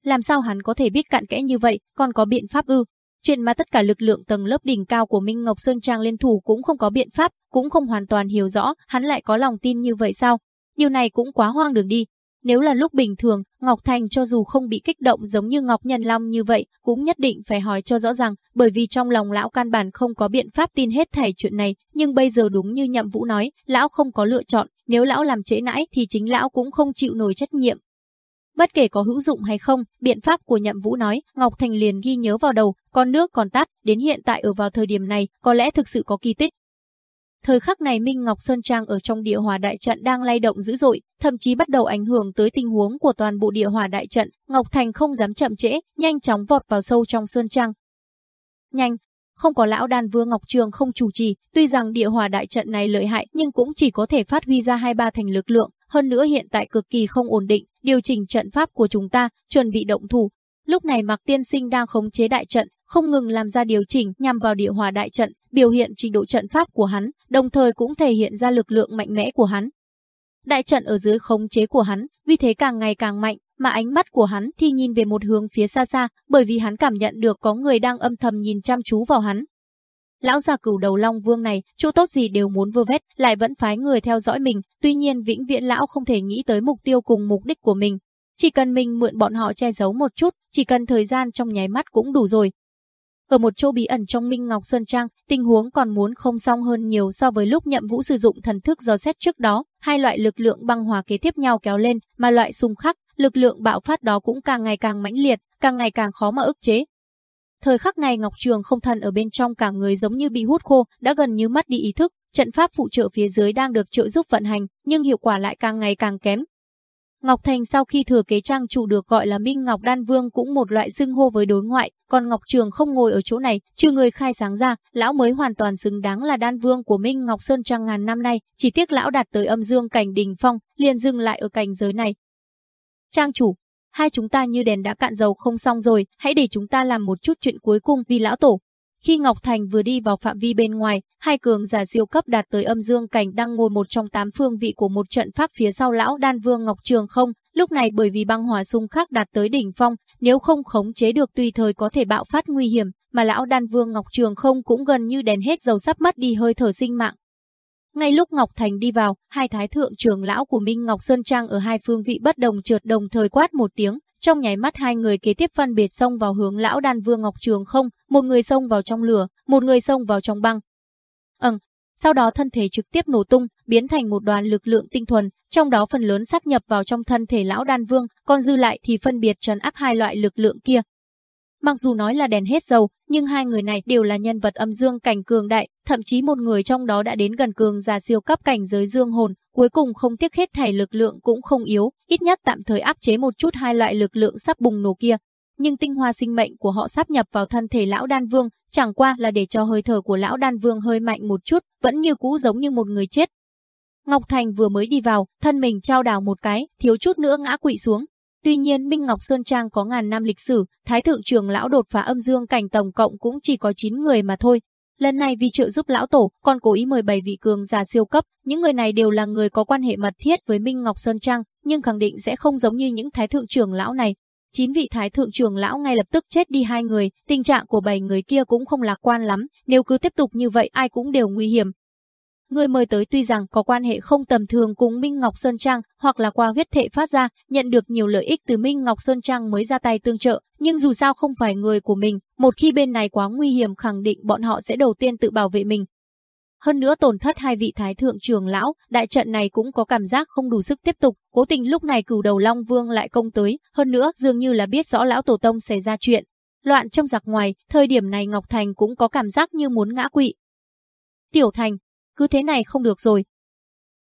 Làm sao hắn có thể biết cặn kẽ như vậy, còn có biện pháp ư? Chuyện mà tất cả lực lượng tầng lớp đỉnh cao của Minh Ngọc Sơn Trang liên thủ cũng không có biện pháp, cũng không hoàn toàn hiểu rõ, hắn lại có lòng tin như vậy sao? Điều này cũng quá hoang đường đi. Nếu là lúc bình thường, Ngọc Thành cho dù không bị kích động giống như Ngọc Nhân Long như vậy, cũng nhất định phải hỏi cho rõ ràng, bởi vì trong lòng lão căn bản không có biện pháp tin hết thảy chuyện này, nhưng bây giờ đúng như Nhậm Vũ nói, lão không có lựa chọn, nếu lão làm trễ nãi thì chính lão cũng không chịu nổi trách nhiệm. Bất kể có hữu dụng hay không, biện pháp của Nhậm Vũ nói, Ngọc Thành liền ghi nhớ vào đầu, con nước còn tắt, đến hiện tại ở vào thời điểm này, có lẽ thực sự có kỳ tích. Thời khắc này Minh Ngọc Sơn Trang ở trong địa hòa đại trận đang lay động dữ dội, thậm chí bắt đầu ảnh hưởng tới tình huống của toàn bộ địa hòa đại trận, Ngọc Thành không dám chậm trễ, nhanh chóng vọt vào sâu trong Sơn Trang. Nhanh, không có lão đàn vương Ngọc Trường không chủ trì, tuy rằng địa hòa đại trận này lợi hại nhưng cũng chỉ có thể phát huy ra hai ba thành lực lượng, hơn nữa hiện tại cực kỳ không ổn định, điều chỉnh trận pháp của chúng ta, chuẩn bị động thủ. Lúc này Mạc Tiên Sinh đang khống chế đại trận, không ngừng làm ra điều chỉnh nhằm vào địa hòa đại trận, biểu hiện trình độ trận pháp của hắn, đồng thời cũng thể hiện ra lực lượng mạnh mẽ của hắn. Đại trận ở dưới khống chế của hắn, vì thế càng ngày càng mạnh, mà ánh mắt của hắn thì nhìn về một hướng phía xa xa, bởi vì hắn cảm nhận được có người đang âm thầm nhìn chăm chú vào hắn. Lão già cửu đầu Long Vương này, chỗ tốt gì đều muốn vơ vét, lại vẫn phái người theo dõi mình, tuy nhiên vĩnh viễn lão không thể nghĩ tới mục tiêu cùng mục đích của mình. Chỉ cần mình mượn bọn họ che giấu một chút, chỉ cần thời gian trong nháy mắt cũng đủ rồi. Ở một chỗ bí ẩn trong Minh Ngọc Sơn Trang, tình huống còn muốn không xong hơn nhiều so với lúc nhậm vũ sử dụng thần thức do xét trước đó, hai loại lực lượng băng hòa kế tiếp nhau kéo lên, mà loại xung khắc, lực lượng bạo phát đó cũng càng ngày càng mãnh liệt, càng ngày càng khó mà ức chế. Thời khắc này Ngọc Trường không thần ở bên trong cả người giống như bị hút khô, đã gần như mất đi ý thức, trận pháp phụ trợ phía dưới đang được trợ giúp vận hành, nhưng hiệu quả lại càng ngày càng kém. Ngọc Thành sau khi thừa kế trang chủ được gọi là Minh Ngọc Đan Vương cũng một loại xưng hô với đối ngoại, còn Ngọc Trường không ngồi ở chỗ này, trừ người khai sáng ra, lão mới hoàn toàn xứng đáng là Đan Vương của Minh Ngọc Sơn Trang ngàn năm nay, chỉ tiếc lão đạt tới âm dương cảnh đỉnh phong, liền dừng lại ở cảnh giới này. Trang chủ, hai chúng ta như đèn đã cạn dầu không xong rồi, hãy để chúng ta làm một chút chuyện cuối cùng vì lão tổ. Khi Ngọc Thành vừa đi vào phạm vi bên ngoài, hai cường giả siêu cấp đạt tới âm dương cảnh đang ngồi một trong tám phương vị của một trận pháp phía sau lão đan vương Ngọc Trường không, lúc này bởi vì băng hỏa xung khắc đạt tới đỉnh phong, nếu không khống chế được tùy thời có thể bạo phát nguy hiểm, mà lão đan vương Ngọc Trường không cũng gần như đèn hết dầu sắp mất đi hơi thở sinh mạng. Ngay lúc Ngọc Thành đi vào, hai thái thượng trưởng lão của Minh Ngọc Sơn Trang ở hai phương vị bất đồng trượt đồng thời quát một tiếng, trong nháy mắt hai người kế tiếp phân biệt xông vào hướng lão đan vương Ngọc Trường không, một người xông vào trong lửa, một người xông vào trong băng. Ừm, sau đó thân thể trực tiếp nổ tung, biến thành một đoàn lực lượng tinh thuần, trong đó phần lớn sắp nhập vào trong thân thể lão đan vương, còn dư lại thì phân biệt trấn áp hai loại lực lượng kia. Mặc dù nói là đèn hết dầu, nhưng hai người này đều là nhân vật âm dương cảnh cường đại, thậm chí một người trong đó đã đến gần cường giả siêu cấp cảnh giới dương hồn, cuối cùng không tiếc hết thảy lực lượng cũng không yếu, ít nhất tạm thời áp chế một chút hai loại lực lượng sắp bùng nổ kia. Nhưng tinh hoa sinh mệnh của họ sắp nhập vào thân thể lão đan vương, chẳng qua là để cho hơi thở của lão đan vương hơi mạnh một chút, vẫn như cũ giống như một người chết. Ngọc Thành vừa mới đi vào, thân mình trao đảo một cái, thiếu chút nữa ngã quỵ xuống, Tuy nhiên Minh Ngọc Sơn Trang có ngàn năm lịch sử, Thái Thượng Trường Lão đột phá âm dương cảnh tổng cộng cũng chỉ có 9 người mà thôi. Lần này vì trợ giúp Lão Tổ, còn cố ý mời 7 vị cường giả siêu cấp, những người này đều là người có quan hệ mật thiết với Minh Ngọc Sơn Trang, nhưng khẳng định sẽ không giống như những Thái Thượng Trường Lão này. Chín vị Thái Thượng Trường Lão ngay lập tức chết đi hai người, tình trạng của bảy người kia cũng không lạc quan lắm, nếu cứ tiếp tục như vậy ai cũng đều nguy hiểm, Người mời tới tuy rằng có quan hệ không tầm thường cùng Minh Ngọc Sơn Trang hoặc là qua huyết thệ phát ra, nhận được nhiều lợi ích từ Minh Ngọc Sơn Trang mới ra tay tương trợ, nhưng dù sao không phải người của mình, một khi bên này quá nguy hiểm khẳng định bọn họ sẽ đầu tiên tự bảo vệ mình. Hơn nữa tổn thất hai vị thái thượng trường lão, đại trận này cũng có cảm giác không đủ sức tiếp tục, cố tình lúc này cửu đầu Long Vương lại công tới, hơn nữa dường như là biết rõ lão tổ tông xảy ra chuyện. Loạn trong giặc ngoài, thời điểm này Ngọc Thành cũng có cảm giác như muốn ngã quỵ. Tiểu Thành, cứ thế này không được rồi.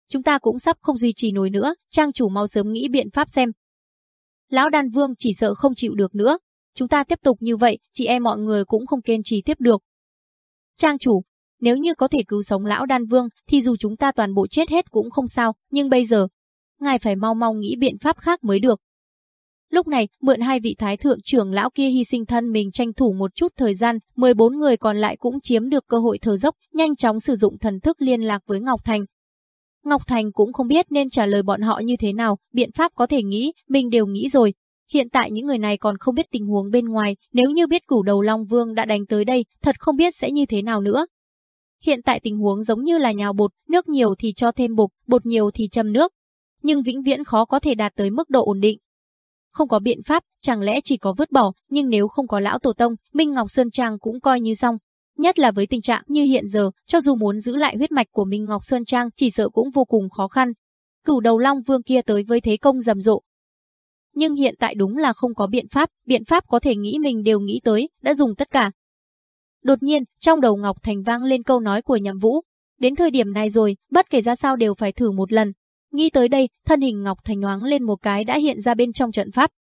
Chúng ta cũng sắp không duy trì nổi nữa, trang chủ mau sớm nghĩ biện pháp xem. Lão đan vương chỉ sợ không chịu được nữa. Chúng ta tiếp tục như vậy, chị em mọi người cũng không kiên trì tiếp được. Trang chủ, nếu như có thể cứu sống lão đan vương, thì dù chúng ta toàn bộ chết hết cũng không sao, nhưng bây giờ, ngài phải mau mau nghĩ biện pháp khác mới được. Lúc này, mượn hai vị thái thượng trưởng lão kia hy sinh thân mình tranh thủ một chút thời gian, 14 người còn lại cũng chiếm được cơ hội thở dốc, nhanh chóng sử dụng thần thức liên lạc với Ngọc Thành. Ngọc Thành cũng không biết nên trả lời bọn họ như thế nào, biện pháp có thể nghĩ, mình đều nghĩ rồi. Hiện tại những người này còn không biết tình huống bên ngoài, nếu như biết cửu đầu Long Vương đã đánh tới đây, thật không biết sẽ như thế nào nữa. Hiện tại tình huống giống như là nhào bột, nước nhiều thì cho thêm bột, bột nhiều thì châm nước. Nhưng vĩnh viễn khó có thể đạt tới mức độ ổn định, không có biện pháp, chẳng lẽ chỉ có vứt bỏ, nhưng nếu không có lão tổ tông, Minh Ngọc Sơn Trang cũng coi như xong. Nhất là với tình trạng như hiện giờ, cho dù muốn giữ lại huyết mạch của Minh Ngọc Sơn Trang chỉ sợ cũng vô cùng khó khăn. Cửu đầu Long Vương kia tới với thế công rầm rộ. nhưng hiện tại đúng là không có biện pháp, biện pháp có thể nghĩ mình đều nghĩ tới, đã dùng tất cả. Đột nhiên, trong đầu Ngọc Thành vang lên câu nói của Nhậm Vũ. Đến thời điểm này rồi, bất kể ra sao đều phải thử một lần. Nghĩ tới đây, thân hình Ngọc Thành nhoáng lên một cái đã hiện ra bên trong trận pháp.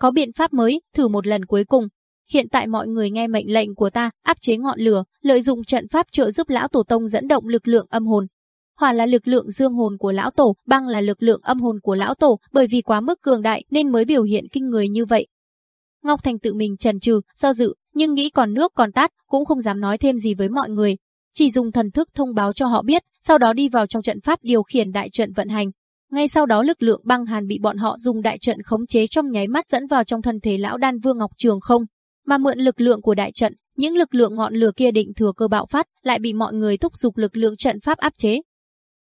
Có biện pháp mới, thử một lần cuối cùng. Hiện tại mọi người nghe mệnh lệnh của ta, áp chế ngọn lửa, lợi dụng trận pháp trợ giúp lão tổ tông dẫn động lực lượng âm hồn, hỏa là lực lượng dương hồn của lão tổ, băng là lực lượng âm hồn của lão tổ, bởi vì quá mức cường đại nên mới biểu hiện kinh người như vậy. Ngọc Thành tự mình trần trừ, do dự, nhưng nghĩ còn nước còn tát, cũng không dám nói thêm gì với mọi người, chỉ dùng thần thức thông báo cho họ biết, sau đó đi vào trong trận pháp điều khiển đại trận vận hành. Ngay sau đó lực lượng băng hàn bị bọn họ dùng đại trận khống chế trong nháy mắt dẫn vào trong thân thể lão đan vương Ngọc Trường không, mà mượn lực lượng của đại trận, những lực lượng ngọn lửa kia định thừa cơ bạo phát, lại bị mọi người thúc giục lực lượng trận pháp áp chế,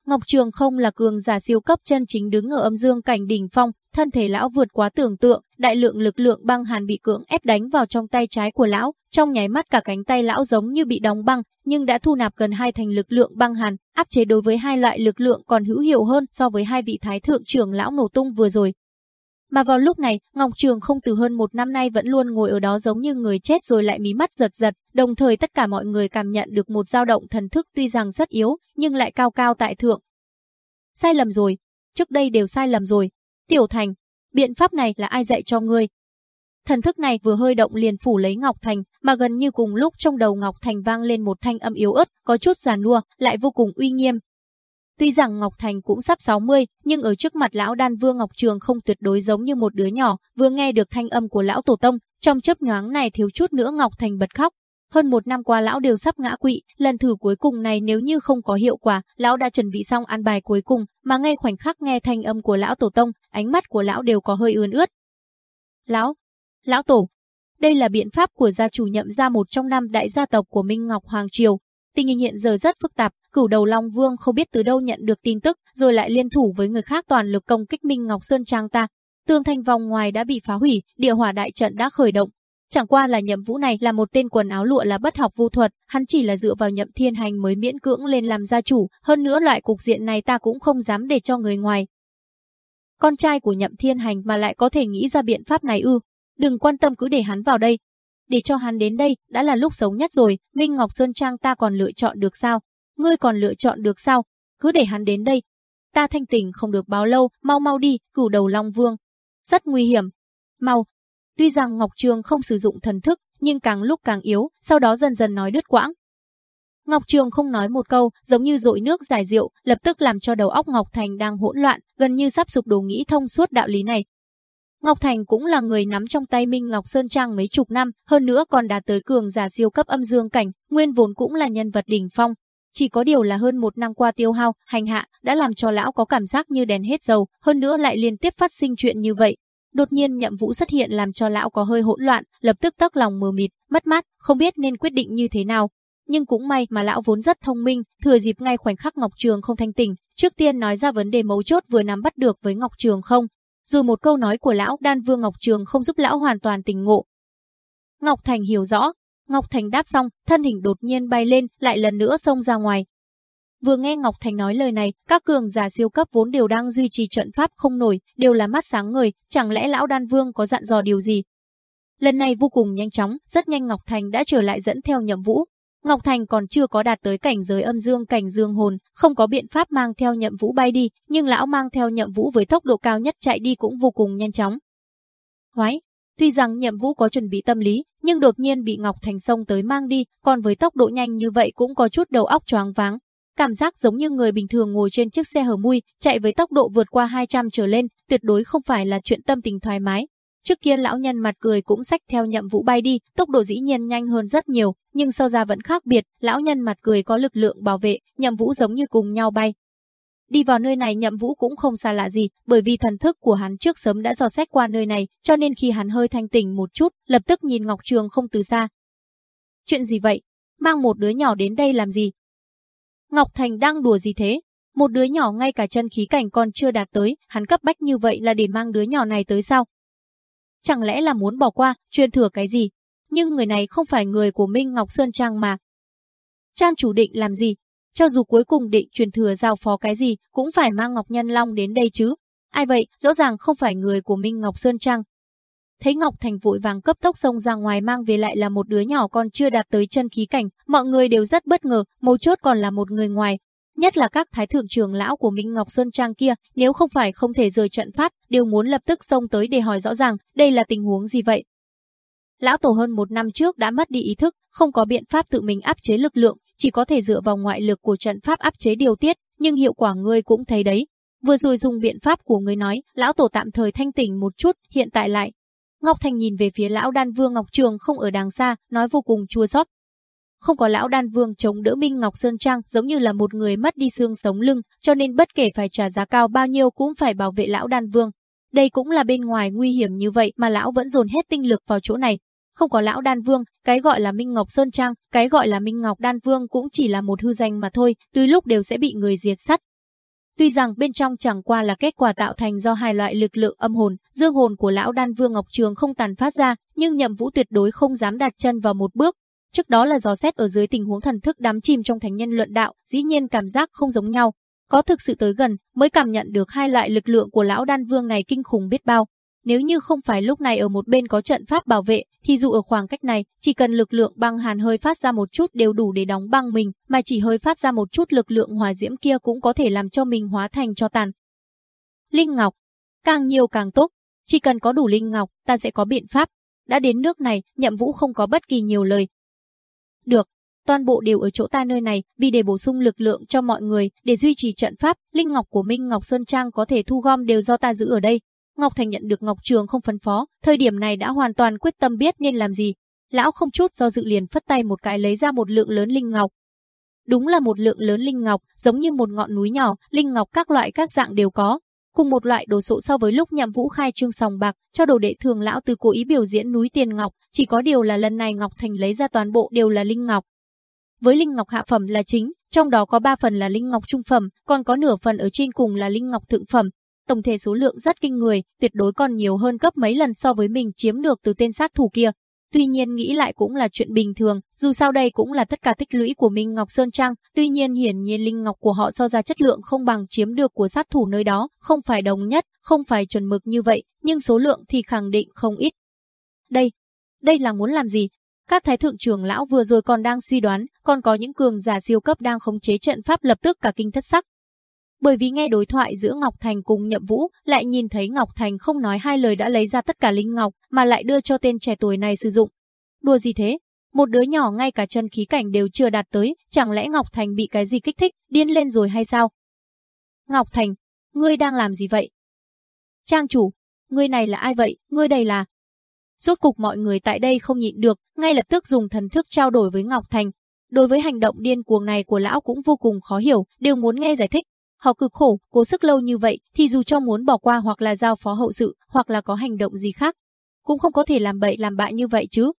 Ngọc Trường không là cường giả siêu cấp chân chính đứng ở âm dương cảnh đỉnh phong, thân thể lão vượt quá tưởng tượng, đại lượng lực lượng băng hàn bị cưỡng ép đánh vào trong tay trái của lão, trong nháy mắt cả cánh tay lão giống như bị đóng băng, nhưng đã thu nạp gần hai thành lực lượng băng hàn, áp chế đối với hai loại lực lượng còn hữu hiệu hơn so với hai vị thái thượng trưởng lão nổ tung vừa rồi. Mà vào lúc này, Ngọc Trường không từ hơn một năm nay vẫn luôn ngồi ở đó giống như người chết rồi lại mí mắt giật giật, đồng thời tất cả mọi người cảm nhận được một dao động thần thức tuy rằng rất yếu, nhưng lại cao cao tại thượng. Sai lầm rồi, trước đây đều sai lầm rồi. Tiểu Thành, biện pháp này là ai dạy cho ngươi? Thần thức này vừa hơi động liền phủ lấy Ngọc Thành, mà gần như cùng lúc trong đầu Ngọc Thành vang lên một thanh âm yếu ớt, có chút giàn lua, lại vô cùng uy nghiêm, Tuy rằng Ngọc Thành cũng sắp 60, nhưng ở trước mặt lão đan vương Ngọc Trường không tuyệt đối giống như một đứa nhỏ, vừa nghe được thanh âm của lão tổ tông, trong chớp nhoáng này thiếu chút nữa Ngọc Thành bật khóc. Hơn một năm qua lão đều sắp ngã quỵ, lần thử cuối cùng này nếu như không có hiệu quả, lão đã chuẩn bị xong ăn bài cuối cùng, mà ngay khoảnh khắc nghe thanh âm của lão tổ tông, ánh mắt của lão đều có hơi ươn ướt. Lão, lão tổ, đây là biện pháp của gia chủ nhậm ra một trong năm đại gia tộc của Minh Ngọc Hoàng Triều, Tình hình hiện giờ rất phức tạp, cửu đầu Long Vương không biết từ đâu nhận được tin tức, rồi lại liên thủ với người khác toàn lực công kích Minh Ngọc Sơn Trang ta. Tường thành vòng ngoài đã bị phá hủy, địa hỏa đại trận đã khởi động. Chẳng qua là nhậm vũ này là một tên quần áo lụa là bất học vô thuật, hắn chỉ là dựa vào nhậm thiên hành mới miễn cưỡng lên làm gia chủ, hơn nữa loại cục diện này ta cũng không dám để cho người ngoài. Con trai của nhậm thiên hành mà lại có thể nghĩ ra biện pháp này ư, đừng quan tâm cứ để hắn vào đây, để cho hắn đến đây, đã là lúc sống nhất rồi, Minh Ngọc Sơn Trang ta còn lựa chọn được sao? Ngươi còn lựa chọn được sao? Cứ để hắn đến đây. Ta thanh tỉnh không được bao lâu, mau mau đi, cửu đầu Long Vương. Rất nguy hiểm. Mau. Tuy rằng Ngọc Trường không sử dụng thần thức, nhưng càng lúc càng yếu, sau đó dần dần nói đứt quãng. Ngọc Trường không nói một câu, giống như dội nước giải rượu, lập tức làm cho đầu óc Ngọc Thành đang hỗn loạn, gần như sắp sụp đổ nghĩ thông suốt đạo lý này, Ngọc Thành cũng là người nắm trong tay Minh Ngọc Sơn Trang mấy chục năm, hơn nữa còn đạt tới cường giả siêu cấp âm dương cảnh, nguyên vốn cũng là nhân vật đỉnh phong. Chỉ có điều là hơn một năm qua tiêu hao, hành hạ, đã làm cho lão có cảm giác như đèn hết dầu, hơn nữa lại liên tiếp phát sinh chuyện như vậy. Đột nhiên nhậm vũ xuất hiện làm cho lão có hơi hỗn loạn, lập tức tắc lòng mờ mịt, mất mát, không biết nên quyết định như thế nào. Nhưng cũng may mà lão vốn rất thông minh, thừa dịp ngay khoảnh khắc Ngọc Trường không thanh tỉnh, trước tiên nói ra vấn đề mấu chốt vừa nắm bắt được với Ngọc Trường không, dù một câu nói của lão đan vương Ngọc Trường không giúp lão hoàn toàn tỉnh ngộ. Ngọc Thành hiểu rõ, Ngọc Thành đáp xong, thân hình đột nhiên bay lên, lại lần nữa xông ra ngoài. Vừa nghe Ngọc Thành nói lời này, các cường giả siêu cấp vốn đều đang duy trì trận pháp không nổi, đều là mắt sáng người, chẳng lẽ lão đan vương có dặn dò điều gì? Lần này vô cùng nhanh chóng, rất nhanh Ngọc Thành đã trở lại dẫn theo nhậm vũ, Ngọc Thành còn chưa có đạt tới cảnh giới âm dương cảnh dương hồn, không có biện pháp mang theo nhậm vũ bay đi, nhưng lão mang theo nhậm vũ với tốc độ cao nhất chạy đi cũng vô cùng nhanh chóng. Hoái, tuy rằng nhậm vũ có chuẩn bị tâm lý, nhưng đột nhiên bị Ngọc Thành xông tới mang đi, còn với tốc độ nhanh như vậy cũng có chút đầu óc choáng váng. Cảm giác giống như người bình thường ngồi trên chiếc xe hở mui, chạy với tốc độ vượt qua 200 trở lên, tuyệt đối không phải là chuyện tâm tình thoải mái, Trước kia lão nhân mặt cười cũng xách theo nhậm vũ bay đi, tốc độ dĩ nhiên nhanh hơn rất nhiều, nhưng so ra vẫn khác biệt, lão nhân mặt cười có lực lượng bảo vệ, nhậm vũ giống như cùng nhau bay. Đi vào nơi này nhậm vũ cũng không xa lạ gì, bởi vì thần thức của hắn trước sớm đã dò xét qua nơi này, cho nên khi hắn hơi thanh tỉnh một chút, lập tức nhìn Ngọc Trường không từ xa. Chuyện gì vậy? Mang một đứa nhỏ đến đây làm gì? Ngọc Thành đang đùa gì thế? Một đứa nhỏ ngay cả chân khí cảnh còn chưa đạt tới, hắn cấp bách như vậy là để mang đứa nhỏ này tới sao? chẳng lẽ là muốn bỏ qua, truyền thừa cái gì? Nhưng người này không phải người của Minh Ngọc Sơn Trang mà. Trang chủ định làm gì? Cho dù cuối cùng định truyền thừa giao phó cái gì, cũng phải mang Ngọc Nhân Long đến đây chứ. Ai vậy, rõ ràng không phải người của Minh Ngọc Sơn Trang. Thấy Ngọc Thành vội vàng cấp tốc xông ra ngoài mang về lại là một đứa nhỏ còn chưa đạt tới chân khí cảnh, mọi người đều rất bất ngờ, mấu chốt còn là một người ngoài. Nhất là các thái thượng trưởng lão của Minh Ngọc Sơn Trang kia, nếu không phải không thể rời trận pháp, đều muốn lập tức xông tới để hỏi rõ ràng, đây là tình huống gì vậy. Lão Tổ hơn một năm trước đã mất đi ý thức, không có biện pháp tự mình áp chế lực lượng, chỉ có thể dựa vào ngoại lực của trận pháp áp chế điều tiết, nhưng hiệu quả ngươi cũng thấy đấy. Vừa rồi dùng biện pháp của ngươi nói, lão tổ tạm thời thanh tỉnh một chút, hiện tại lại. Ngọc Thành nhìn về phía lão đan vương Ngọc Trường không ở đàng xa, nói vô cùng chua xót. Không có lão đan vương chống đỡ Minh Ngọc Sơn Trang giống như là một người mất đi xương sống lưng, cho nên bất kể phải trả giá cao bao nhiêu cũng phải bảo vệ lão đan vương. Đây cũng là bên ngoài nguy hiểm như vậy mà lão vẫn dồn hết tinh lực vào chỗ này, không có lão đan vương, cái gọi là Minh Ngọc Sơn Trang, cái gọi là Minh Ngọc Đan Vương cũng chỉ là một hư danh mà thôi, tuy lúc đều sẽ bị người diệt sát. Tuy rằng bên trong chẳng qua là kết quả tạo thành do hai loại lực lượng âm hồn, dương hồn của lão đan vương Ngọc Trường không tàn phát ra, nhưng nhậm vũ tuyệt đối không dám đặt chân vào một bước. Trước đó là dò xét ở dưới tình huống thần thức đám chìm trong thánh nhân luận đạo, dĩ nhiên cảm giác không giống nhau. Có thực sự tới gần, mới cảm nhận được hai loại lực lượng của lão đan vương này kinh khủng biết bao. Nếu như không phải lúc này ở một bên có trận pháp bảo vệ, thì dù ở khoảng cách này, chỉ cần lực lượng băng hàn hơi phát ra một chút đều đủ để đóng băng mình, mà chỉ hơi phát ra một chút lực lượng hỏa diễm kia cũng có thể làm cho mình hóa thành cho tàn. Linh Ngọc, càng nhiều càng tốt, chỉ cần có đủ Linh Ngọc, ta sẽ có biện pháp. Đã đến nước này, nhậm vũ không có bất kỳ nhiều lời. Được, toàn bộ đều ở chỗ ta nơi này, vì để bổ sung lực lượng cho mọi người, để duy trì trận pháp, Linh Ngọc của Minh Ngọc Sơn Trang có thể thu gom đều do ta giữ ở đây, Ngọc Thành nhận được Ngọc Trường không phân phó, thời điểm này đã hoàn toàn quyết tâm biết nên làm gì. Lão không chút do dự liền phất tay một cái lấy ra một lượng lớn linh ngọc. Đúng là một lượng lớn linh ngọc, giống như một ngọn núi nhỏ, linh ngọc các loại các dạng đều có. Cùng một loại đồ sộ so với lúc nhậm vũ khai trương sòng bạc, cho đồ đệ thường lão từ cố ý biểu diễn núi tiền ngọc, chỉ có điều là lần này Ngọc Thành lấy ra toàn bộ đều là linh ngọc. Với linh ngọc hạ phẩm là chính, trong đó có 3 phần là linh ngọc trung phẩm, còn có nửa phần ở trên cùng là linh ngọc thượng phẩm, tổng thể số lượng rất kinh người, tuyệt đối còn nhiều hơn gấp mấy lần so với mình chiếm được từ tên sát thủ kia. Tuy nhiên nghĩ lại cũng là chuyện bình thường, dù sao đây cũng là tất cả tích lũy của Minh Ngọc Sơn Trang, tuy nhiên hiển nhiên linh ngọc của họ so ra chất lượng không bằng chiếm được của sát thủ nơi đó, không phải đồng nhất, không phải chuẩn mực như vậy, nhưng số lượng thì khẳng định không ít. Đây, đây là muốn làm gì? Các thái thượng trưởng lão vừa rồi còn đang suy đoán, còn có những cường giả siêu cấp đang khống chế trận pháp lập tức cả kinh thất sắc, bởi vì nghe đối thoại giữa Ngọc Thành cùng Nhậm Vũ, lại nhìn thấy Ngọc Thành không nói hai lời đã lấy ra tất cả linh ngọc, mà lại đưa cho tên trẻ tuổi này sử dụng. Đùa gì thế? Một đứa nhỏ ngay cả chân khí cảnh đều chưa đạt tới, chẳng lẽ Ngọc Thành bị cái gì kích thích, điên lên rồi hay sao? Ngọc Thành, ngươi đang làm gì vậy? Trang chủ, ngươi này là ai vậy, ngươi đây là... Rốt cục mọi người tại đây không nhịn được, ngay lập tức dùng thần thức trao đổi với Ngọc Thành. Đối với hành động điên cuồng này của lão cũng vô cùng khó hiểu, đều muốn nghe giải thích. Họ cực khổ, cố sức lâu như vậy, thì dù cho muốn bỏ qua hoặc là giao phó hậu sự, hoặc là có hành động gì khác, cũng không có thể làm bậy làm bạ như vậy chứ.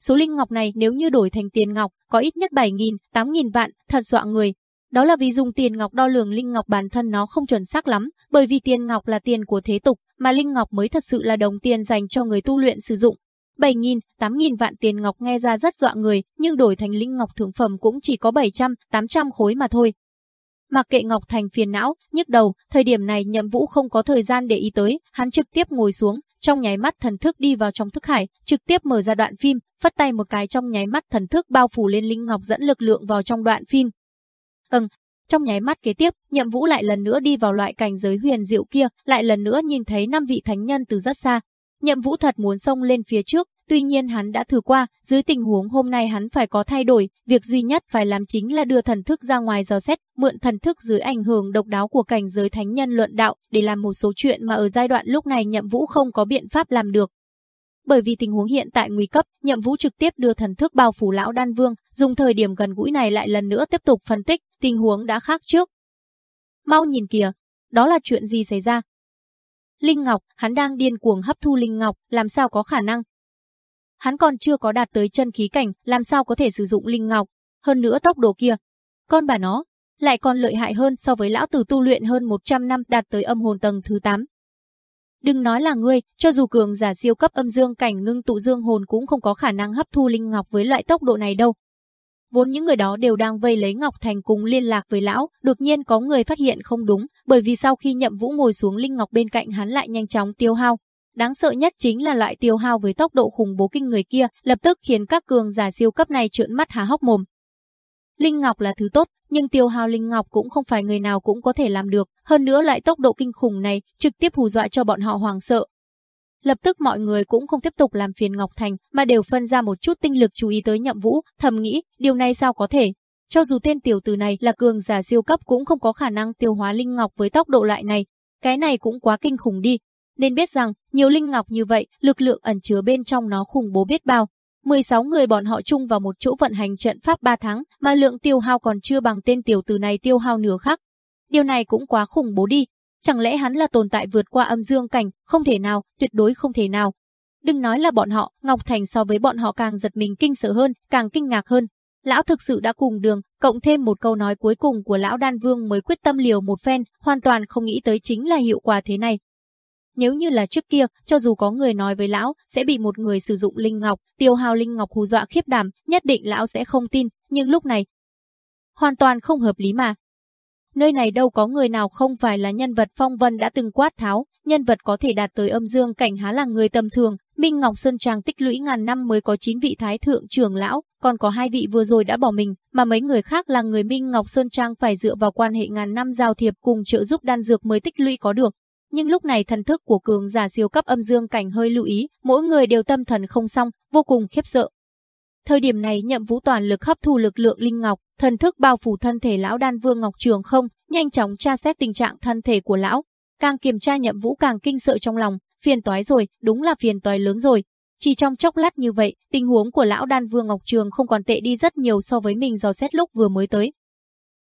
Số linh ngọc này nếu như đổi thành tiền ngọc, có ít nhất 7.000, 8.000 vạn, thật dọa người. Đó là vì dùng tiền ngọc đo lường linh ngọc bản thân nó không chuẩn xác lắm, bởi vì tiền ngọc là tiền của thế tục, mà linh ngọc mới thật sự là đồng tiền dành cho người tu luyện sử dụng. 7.000, 8.000 vạn tiền ngọc nghe ra rất dọa người, nhưng đổi thành linh ngọc thượng phẩm cũng chỉ có 700, 800 khối mà thôi. Mặc kệ Ngọc Thành phiền não, nhức đầu, thời điểm này Nhậm Vũ không có thời gian để ý tới, hắn trực tiếp ngồi xuống, trong nháy mắt thần thức đi vào trong thức hải, trực tiếp mở ra đoạn phim, phất tay một cái trong nháy mắt thần thức bao phủ lên linh ngọc dẫn lực lượng vào trong đoạn phim. Ừm, trong nháy mắt kế tiếp, Nhậm Vũ lại lần nữa đi vào loại cảnh giới huyền diệu kia, lại lần nữa nhìn thấy năm vị thánh nhân từ rất xa. Nhậm Vũ thật muốn xông lên phía trước, Tuy nhiên hắn đã thử qua, dưới tình huống hôm nay hắn phải có thay đổi, việc duy nhất phải làm chính là đưa thần thức ra ngoài dò xét, mượn thần thức dưới ảnh hưởng độc đáo của cảnh giới thánh nhân luận đạo để làm một số chuyện mà ở giai đoạn lúc này Nhậm Vũ không có biện pháp làm được. Bởi vì tình huống hiện tại nguy cấp, Nhậm Vũ trực tiếp đưa thần thức bao phủ lão Đan Vương, dùng thời điểm gần gũi này lại lần nữa tiếp tục phân tích, tình huống đã khác trước. Mau nhìn kìa, đó là chuyện gì xảy ra? Linh Ngọc, hắn đang điên cuồng hấp thu Linh Ngọc, làm sao có khả năng? Hắn còn chưa có đạt tới chân khí cảnh, làm sao có thể sử dụng linh ngọc, hơn nữa tốc độ kia. Con bà nó, lại còn lợi hại hơn so với lão tử tu luyện hơn 100 năm đạt tới âm hồn tầng thứ 8. Đừng nói là ngươi, cho dù cường giả siêu cấp âm dương cảnh ngưng tụ dương hồn cũng không có khả năng hấp thu linh ngọc với loại tốc độ này đâu. Vốn những người đó đều đang vây lấy Ngọc Thành cùng liên lạc với lão, đột nhiên có người phát hiện không đúng, bởi vì sau khi Nhậm Vũ ngồi xuống linh ngọc bên cạnh hắn lại nhanh chóng tiêu hao. Đáng sợ nhất chính là loại tiêu hao với tốc độ khủng bố kinh người kia, lập tức khiến các cường giả siêu cấp này trợn mắt há hốc mồm. Linh ngọc là thứ tốt, nhưng tiêu hao linh ngọc cũng không phải người nào cũng có thể làm được, hơn nữa lại tốc độ kinh khủng này, trực tiếp hù dọa cho bọn họ hoàng sợ, Lập tức mọi người cũng không tiếp tục làm phiền Ngọc Thành, mà đều phân ra một chút tinh lực chú ý tới Nhậm Vũ, thầm nghĩ, điều này sao có thể? Cho dù tên tiểu tử này là cường giả siêu cấp cũng không có khả năng tiêu hóa linh ngọc với tốc độ lại này. Cái này cũng quá kinh khủng đi. Nên biết rằng, nhiều linh ngọc như vậy, lực lượng ẩn chứa bên trong nó khủng bố biết bao. 16 người bọn họ chung vào một chỗ vận hành trận pháp 3 tháng, mà lượng tiêu hao còn chưa bằng tên tiểu tử này tiêu hao nửa khắc. Điều này cũng quá khủng bố đi, Chẳng lẽ hắn là tồn tại vượt qua âm dương cảnh, không thể nào, tuyệt đối không thể nào. Đừng nói là bọn họ, Ngọc Thành so với bọn họ càng giật mình kinh sợ hơn, càng kinh ngạc hơn. Lão thực sự đã cùng đường, cộng thêm một câu nói cuối cùng của lão đan vương mới quyết tâm liều một phen, hoàn toàn không nghĩ tới chính là hiệu quả thế này. Nếu như là trước kia, cho dù có người nói với lão, sẽ bị một người sử dụng linh ngọc, tiêu hao linh ngọc hù dọa khiếp đảm, nhất định lão sẽ không tin, nhưng lúc này, hoàn toàn không hợp lý mà. Nơi này đâu có người nào không phải là nhân vật phong vân đã từng quát tháo, nhân vật có thể đạt tới âm dương cảnh há là người tầm thường, Minh Ngọc Sơn Trang tích lũy ngàn năm mới có 9 vị thái thượng trưởng lão, còn có hai vị vừa rồi đã bỏ mình, mà mấy người khác là người Minh Ngọc Sơn Trang phải dựa vào quan hệ ngàn năm giao thiệp cùng trợ giúp đan dược mới tích lũy có được. Nhưng lúc này thần thức của cường giả siêu cấp âm dương cảnh hơi lưu ý, mỗi người đều tâm thần không xong, vô cùng khiếp sợ. Thời điểm này nhậm vũ toàn lực hấp thu lực lượng linh ngọc, thần thức bao phủ thân thể lão đan vương Ngọc Trường không, nhanh chóng tra xét tình trạng thân thể của lão. Càng kiểm tra nhậm vũ càng kinh sợ trong lòng, phiền toái rồi, đúng là phiền toái lớn rồi. Chỉ trong chốc lát như vậy, tình huống của lão đan vương Ngọc Trường không còn tệ đi rất nhiều so với mình do xét lúc vừa mới tới.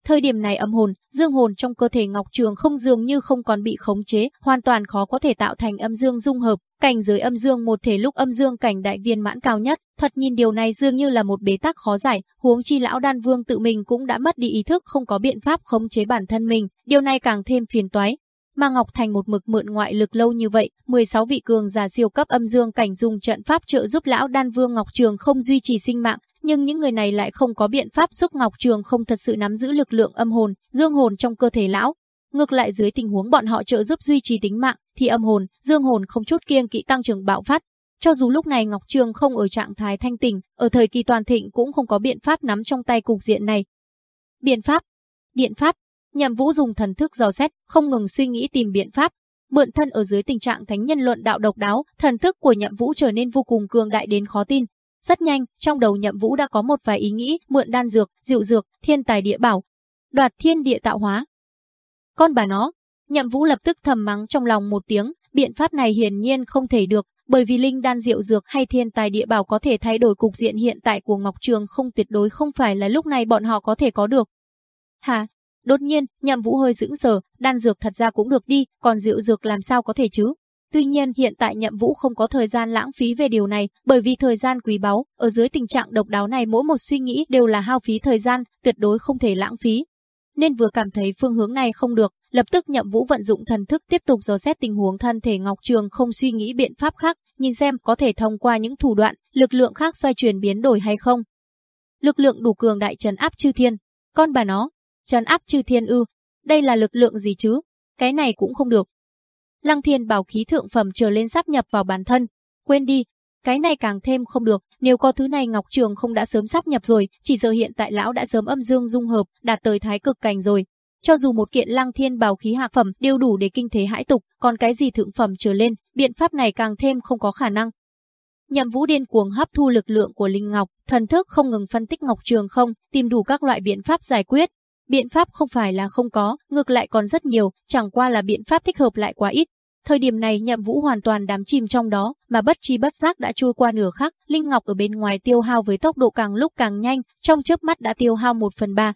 Thời điểm này âm hồn, dương hồn trong cơ thể Ngọc Trường không dường như không còn bị khống chế, hoàn toàn khó có thể tạo thành âm dương dung hợp, cảnh giới âm dương một thể lúc âm dương cảnh đại viên mãn cao nhất, thật nhìn điều này dường như là một bế tắc khó giải, huống chi lão đan vương tự mình cũng đã mất đi ý thức không có biện pháp khống chế bản thân mình, điều này càng thêm phiền toái. Mà Ngọc Thành một mực mượn ngoại lực lâu như vậy, 16 vị cường giả siêu cấp âm dương cảnh dùng trận pháp trợ giúp lão đan vương Ngọc Trường không duy trì sinh mạng, nhưng những người này lại không có biện pháp giúp Ngọc Trường không thật sự nắm giữ lực lượng âm hồn, dương hồn trong cơ thể lão. Ngược lại dưới tình huống bọn họ trợ giúp duy trì tính mạng, thì âm hồn, dương hồn không chút kiêng kỵ tăng trưởng bạo phát. Cho dù lúc này Ngọc Trường không ở trạng thái thanh tỉnh, ở thời kỳ toàn thịnh cũng không có biện pháp nắm trong tay cục diện này. Biện pháp, biện pháp, Nhậm Vũ dùng thần thức dò xét, không ngừng suy nghĩ tìm biện pháp. Mượn thân ở dưới tình trạng thánh nhân luận đạo độc đáo, thần thức của Nhậm Vũ trở nên vô cùng cường đại đến khó tin, rất nhanh, trong đầu Nhậm Vũ đã có một vài ý nghĩ, mượn đan dược, dịu dược, thiên tài địa bảo, đoạt thiên địa tạo hóa. Con bà nó, Nhậm Vũ lập tức thầm mắng trong lòng một tiếng, biện pháp này hiển nhiên không thể được, bởi vì linh đan diệu dược hay thiên tài địa bảo có thể thay đổi cục diện hiện tại của Ngọc Trường không tuyệt đối không phải là lúc này bọn họ có thể có được. Hả? Đột nhiên, Nhậm Vũ hơi dững sờ, đan dược thật ra cũng được đi, còn diệu dược làm sao có thể chứ? Tuy nhiên hiện tại nhậm vũ không có thời gian lãng phí về điều này, bởi vì thời gian quý báu, ở dưới tình trạng độc đáo này mỗi một suy nghĩ đều là hao phí thời gian, tuyệt đối không thể lãng phí. Nên vừa cảm thấy phương hướng này không được, lập tức nhậm vũ vận dụng thần thức tiếp tục dò xét tình huống thân thể Ngọc Trường không suy nghĩ biện pháp khác, nhìn xem có thể thông qua những thủ đoạn, lực lượng khác xoay chuyển biến đổi hay không. Lực lượng đủ cường đại trấn áp chư thiên, con bà nó, trấn áp chư thiên ư, đây là lực lượng gì chứ? Cái này cũng không được, Lăng Thiên bảo khí thượng phẩm trở lên sắp nhập vào bản thân. Quên đi, cái này càng thêm không được, nếu có thứ này Ngọc Trường không đã sớm sắp nhập rồi, chỉ giờ hiện tại lão đã sớm âm dương dung hợp, đạt tới thái cực cảnh rồi. Cho dù một kiện Lăng Thiên bảo khí hạ phẩm đều đủ để kinh thế hãi tục, còn cái gì thượng phẩm trở lên, biện pháp này càng thêm không có khả năng. Nhậm Vũ điên cuồng hấp thu lực lượng của Linh Ngọc, thần thức không ngừng phân tích Ngọc Trường không, tìm đủ các loại biện pháp giải quyết. Biện pháp không phải là không có, ngược lại còn rất nhiều, chẳng qua là biện pháp thích hợp lại quá ít. Thời điểm này nhậm vũ hoàn toàn đắm chìm trong đó, mà bất chi bất giác đã trôi qua nửa khắc, Linh Ngọc ở bên ngoài tiêu hao với tốc độ càng lúc càng nhanh, trong chớp mắt đã tiêu hao một phần ba.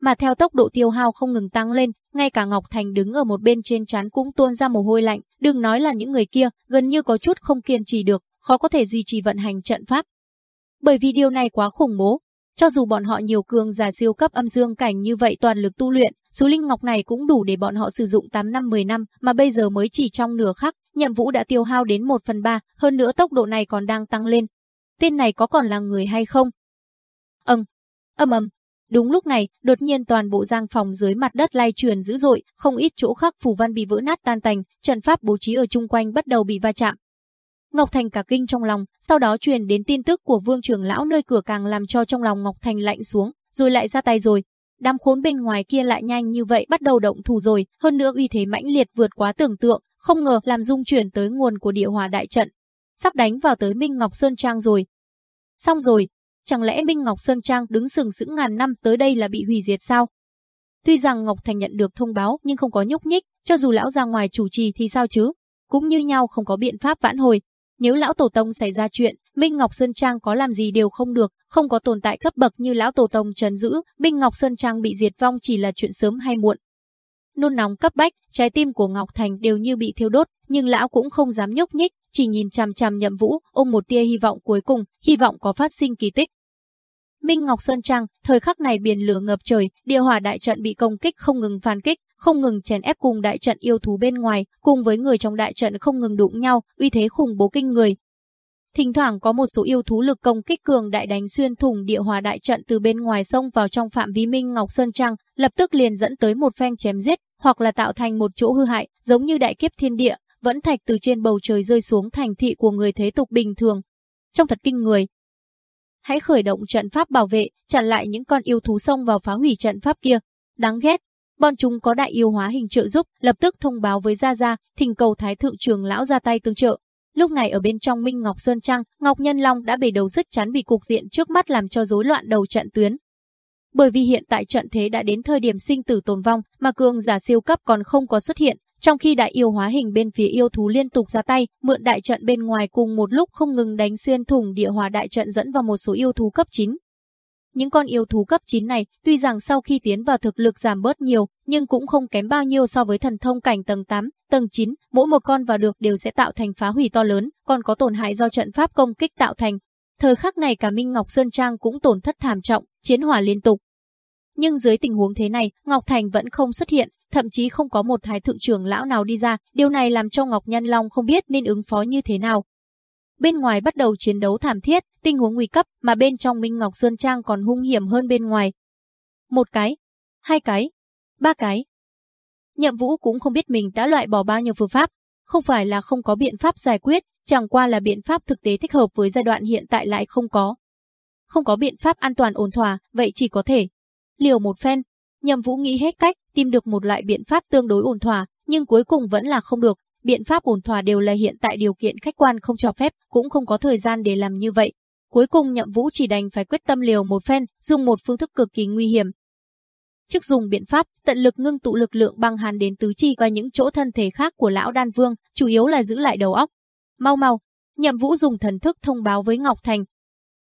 Mà theo tốc độ tiêu hao không ngừng tăng lên, ngay cả Ngọc Thành đứng ở một bên trên chán cũng tuôn ra mồ hôi lạnh, đừng nói là những người kia, gần như có chút không kiên trì được, khó có thể duy trì vận hành trận pháp. Bởi vì điều này quá khủng bố, cho dù bọn họ nhiều cường giả siêu cấp âm dương cảnh như vậy toàn lực tu luyện, số linh ngọc này cũng đủ để bọn họ sử dụng 8 năm 10 năm, mà bây giờ mới chỉ trong nửa khắc, nhậm vũ đã tiêu hao đến 1 phần 3, hơn nữa tốc độ này còn đang tăng lên. Tên này có còn là người hay không? Ừm. Âm ầm, Đúng lúc này, đột nhiên toàn bộ giang phòng dưới mặt đất lay truyền dữ dội, không ít chỗ khắc phù văn bị vỡ nát tan tành, trận pháp bố trí ở chung quanh bắt đầu bị va chạm. Ngọc Thành cả kinh trong lòng, sau đó truyền đến tin tức của Vương trưởng lão nơi cửa càng làm cho trong lòng Ngọc Thành lạnh xuống, rồi lại ra tay rồi. Đám khốn bên ngoài kia lại nhanh như vậy bắt đầu động thủ rồi, hơn nữa uy thế mãnh liệt vượt quá tưởng tượng, không ngờ làm dung chuyển tới nguồn của địa hòa đại trận. Sắp đánh vào tới Minh Ngọc Sơn Trang rồi. Xong rồi, Chẳng lẽ Minh Ngọc Sơn Trang đứng sừng sững ngàn năm tới đây là bị hủy diệt sao? Tuy rằng Ngọc Thành nhận được thông báo nhưng không có nhúc nhích, cho dù lão ra ngoài chủ trì thì sao chứ? Cũng như nhau không có biện pháp vãn hồi. Nếu lão tổ tông xảy ra chuyện, Minh Ngọc Sơn Trang có làm gì đều không được, không có tồn tại cấp bậc như lão tổ tông trấn giữ, Minh Ngọc Sơn Trang bị diệt vong chỉ là chuyện sớm hay muộn. Nôn nóng cấp bách, trái tim của Ngọc Thành đều như bị thiêu đốt, nhưng lão cũng không dám nhúc nhích, chỉ nhìn chằm chằm Nhậm Vũ, ôm một tia hy vọng cuối cùng, hy vọng có phát sinh kỳ tích. Minh Ngọc Sơn Trang, thời khắc này biển lửa ngập trời, địa hỏa đại trận bị công kích không ngừng phản kích, không ngừng chèn ép cùng đại trận yêu thú bên ngoài, cùng với người trong đại trận không ngừng đụng nhau, uy thế khủng bố kinh người. Thỉnh thoảng có một số yêu thú lực công kích cường đại đánh xuyên thủng địa hỏa đại trận từ bên ngoài sông vào trong phạm vi Minh Ngọc Sơn Trang, lập tức liền dẫn tới một phen chém giết, hoặc là tạo thành một chỗ hư hại, giống như đại kiếp thiên địa, vẫn thạch từ trên bầu trời rơi xuống thành thị của người thế tục bình thường. Trong thật kinh người, hãy khởi động trận pháp bảo vệ, chặn lại những con yêu thú xông vào phá hủy trận pháp kia. Đáng ghét. Bọn chúng có đại yêu hóa hình trợ giúp, lập tức thông báo với Gia Gia, thỉnh cầu Thái Thượng Trường Lão ra tay tương trợ. Lúc này ở bên trong Minh Ngọc Sơn Trang, Ngọc Nhân Long đã bể đầu rất chán bị cục diện trước mắt làm cho rối loạn đầu trận tuyến. Bởi vì hiện tại trận thế đã đến thời điểm sinh tử tồn vong, mà cường giả siêu cấp còn không có xuất hiện, trong khi đại yêu hóa hình bên phía yêu thú liên tục ra tay, mượn đại trận bên ngoài cùng một lúc không ngừng đánh xuyên thủng địa hòa đại trận dẫn vào một số yêu thú cấp 9. Những con yêu thú cấp 9 này, tuy rằng sau khi tiến vào thực lực giảm bớt nhiều, nhưng cũng không kém bao nhiêu so với thần thông cảnh tầng 8, tầng 9, mỗi một con vào được đều sẽ tạo thành phá hủy to lớn, còn có tổn hại do trận pháp công kích tạo thành. Thời khắc này cả Minh Ngọc Sơn Trang cũng tổn thất thảm trọng, chiến hỏa liên tục. Nhưng dưới tình huống thế này, Ngọc Thành vẫn không xuất hiện, thậm chí không có một thái thượng trưởng lão nào đi ra, điều này làm cho Ngọc Nhân Long không biết nên ứng phó như thế nào. Bên ngoài bắt đầu chiến đấu thảm thiết, tình huống nguy cấp, mà bên trong Minh Ngọc Sơn Trang còn hung hiểm hơn bên ngoài. Một cái, hai cái, ba cái. Nhậm Vũ cũng không biết mình đã loại bỏ bao nhiêu phương pháp, không phải là không có biện pháp giải quyết, chẳng qua là biện pháp thực tế thích hợp với giai đoạn hiện tại lại không có. Không có biện pháp an toàn ổn thỏa, vậy chỉ có thể liều một phen. Nhậm Vũ nghĩ hết cách, tìm được một loại biện pháp tương đối ổn thỏa, nhưng cuối cùng vẫn là không được. Biện pháp ổn thỏa đều là hiện tại điều kiện khách quan không cho phép, cũng không có thời gian để làm như vậy. Cuối cùng Nhậm Vũ chỉ đành phải quyết tâm liều một phen, dùng một phương thức cực kỳ nguy hiểm. Trước dùng biện pháp, tận lực ngưng tụ lực lượng băng hàn đến tứ chi và những chỗ thân thể khác của lão đan vương, chủ yếu là giữ lại đầu óc. Mau mau, Nhậm Vũ dùng thần thức thông báo với Ngọc Thành,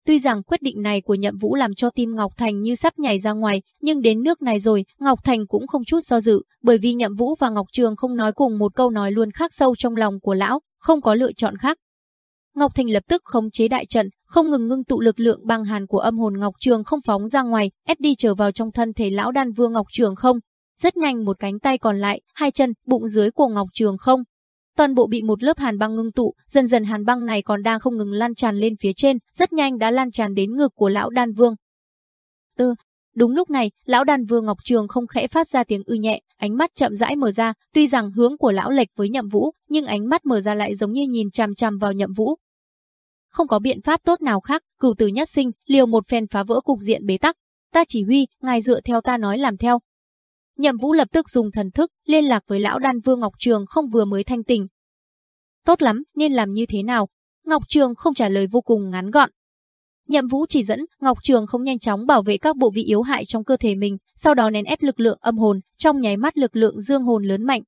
Tuy rằng quyết định này của Nhậm Vũ làm cho tim Ngọc Thành như sắp nhảy ra ngoài, nhưng đến nước này rồi, Ngọc Thành cũng không chút do dự, bởi vì Nhậm Vũ và Ngọc Trường không nói cùng một câu nói luôn khắc sâu trong lòng của lão, không có lựa chọn khác. Ngọc Thành lập tức khống chế đại trận, không ngừng ngưng tụ lực lượng băng hàn của âm hồn Ngọc Trường không phóng ra ngoài, ép đi trở vào trong thân thể lão đan vương Ngọc Trường không. Rất nhanh một cánh tay còn lại, hai chân, bụng dưới của Ngọc Trường không, toàn bộ bị một lớp hàn băng ngưng tụ, dần dần hàn băng này còn đang không ngừng lan tràn lên phía trên, rất nhanh đã lan tràn đến ngực của lão đan vương. Tư, đúng lúc này, lão đan vương Ngọc Trường không khẽ phát ra tiếng ư nhẹ, ánh mắt chậm rãi mở ra, tuy rằng hướng của lão lệch với Nhậm Vũ, nhưng ánh mắt mở ra lại giống như nhìn chằm chằm vào Nhậm Vũ. Không có biện pháp tốt nào khác, cửu tử nhất sinh, liều một phen phá vỡ cục diện bế tắc. Ta chỉ huy, ngài dựa theo ta nói làm theo, Nhậm Vũ lập tức dùng thần thức liên lạc với lão đan vương Ngọc Trường không vừa mới thanh tỉnh. Tốt lắm, nên làm như thế nào? Ngọc Trường không trả lời vô cùng ngắn gọn. Nhậm Vũ chỉ dẫn Ngọc Trường không nhanh chóng bảo vệ các bộ vị yếu hại trong cơ thể mình, sau đó nén ép lực lượng âm hồn, trong nháy mắt lực lượng dương hồn lớn mạnh.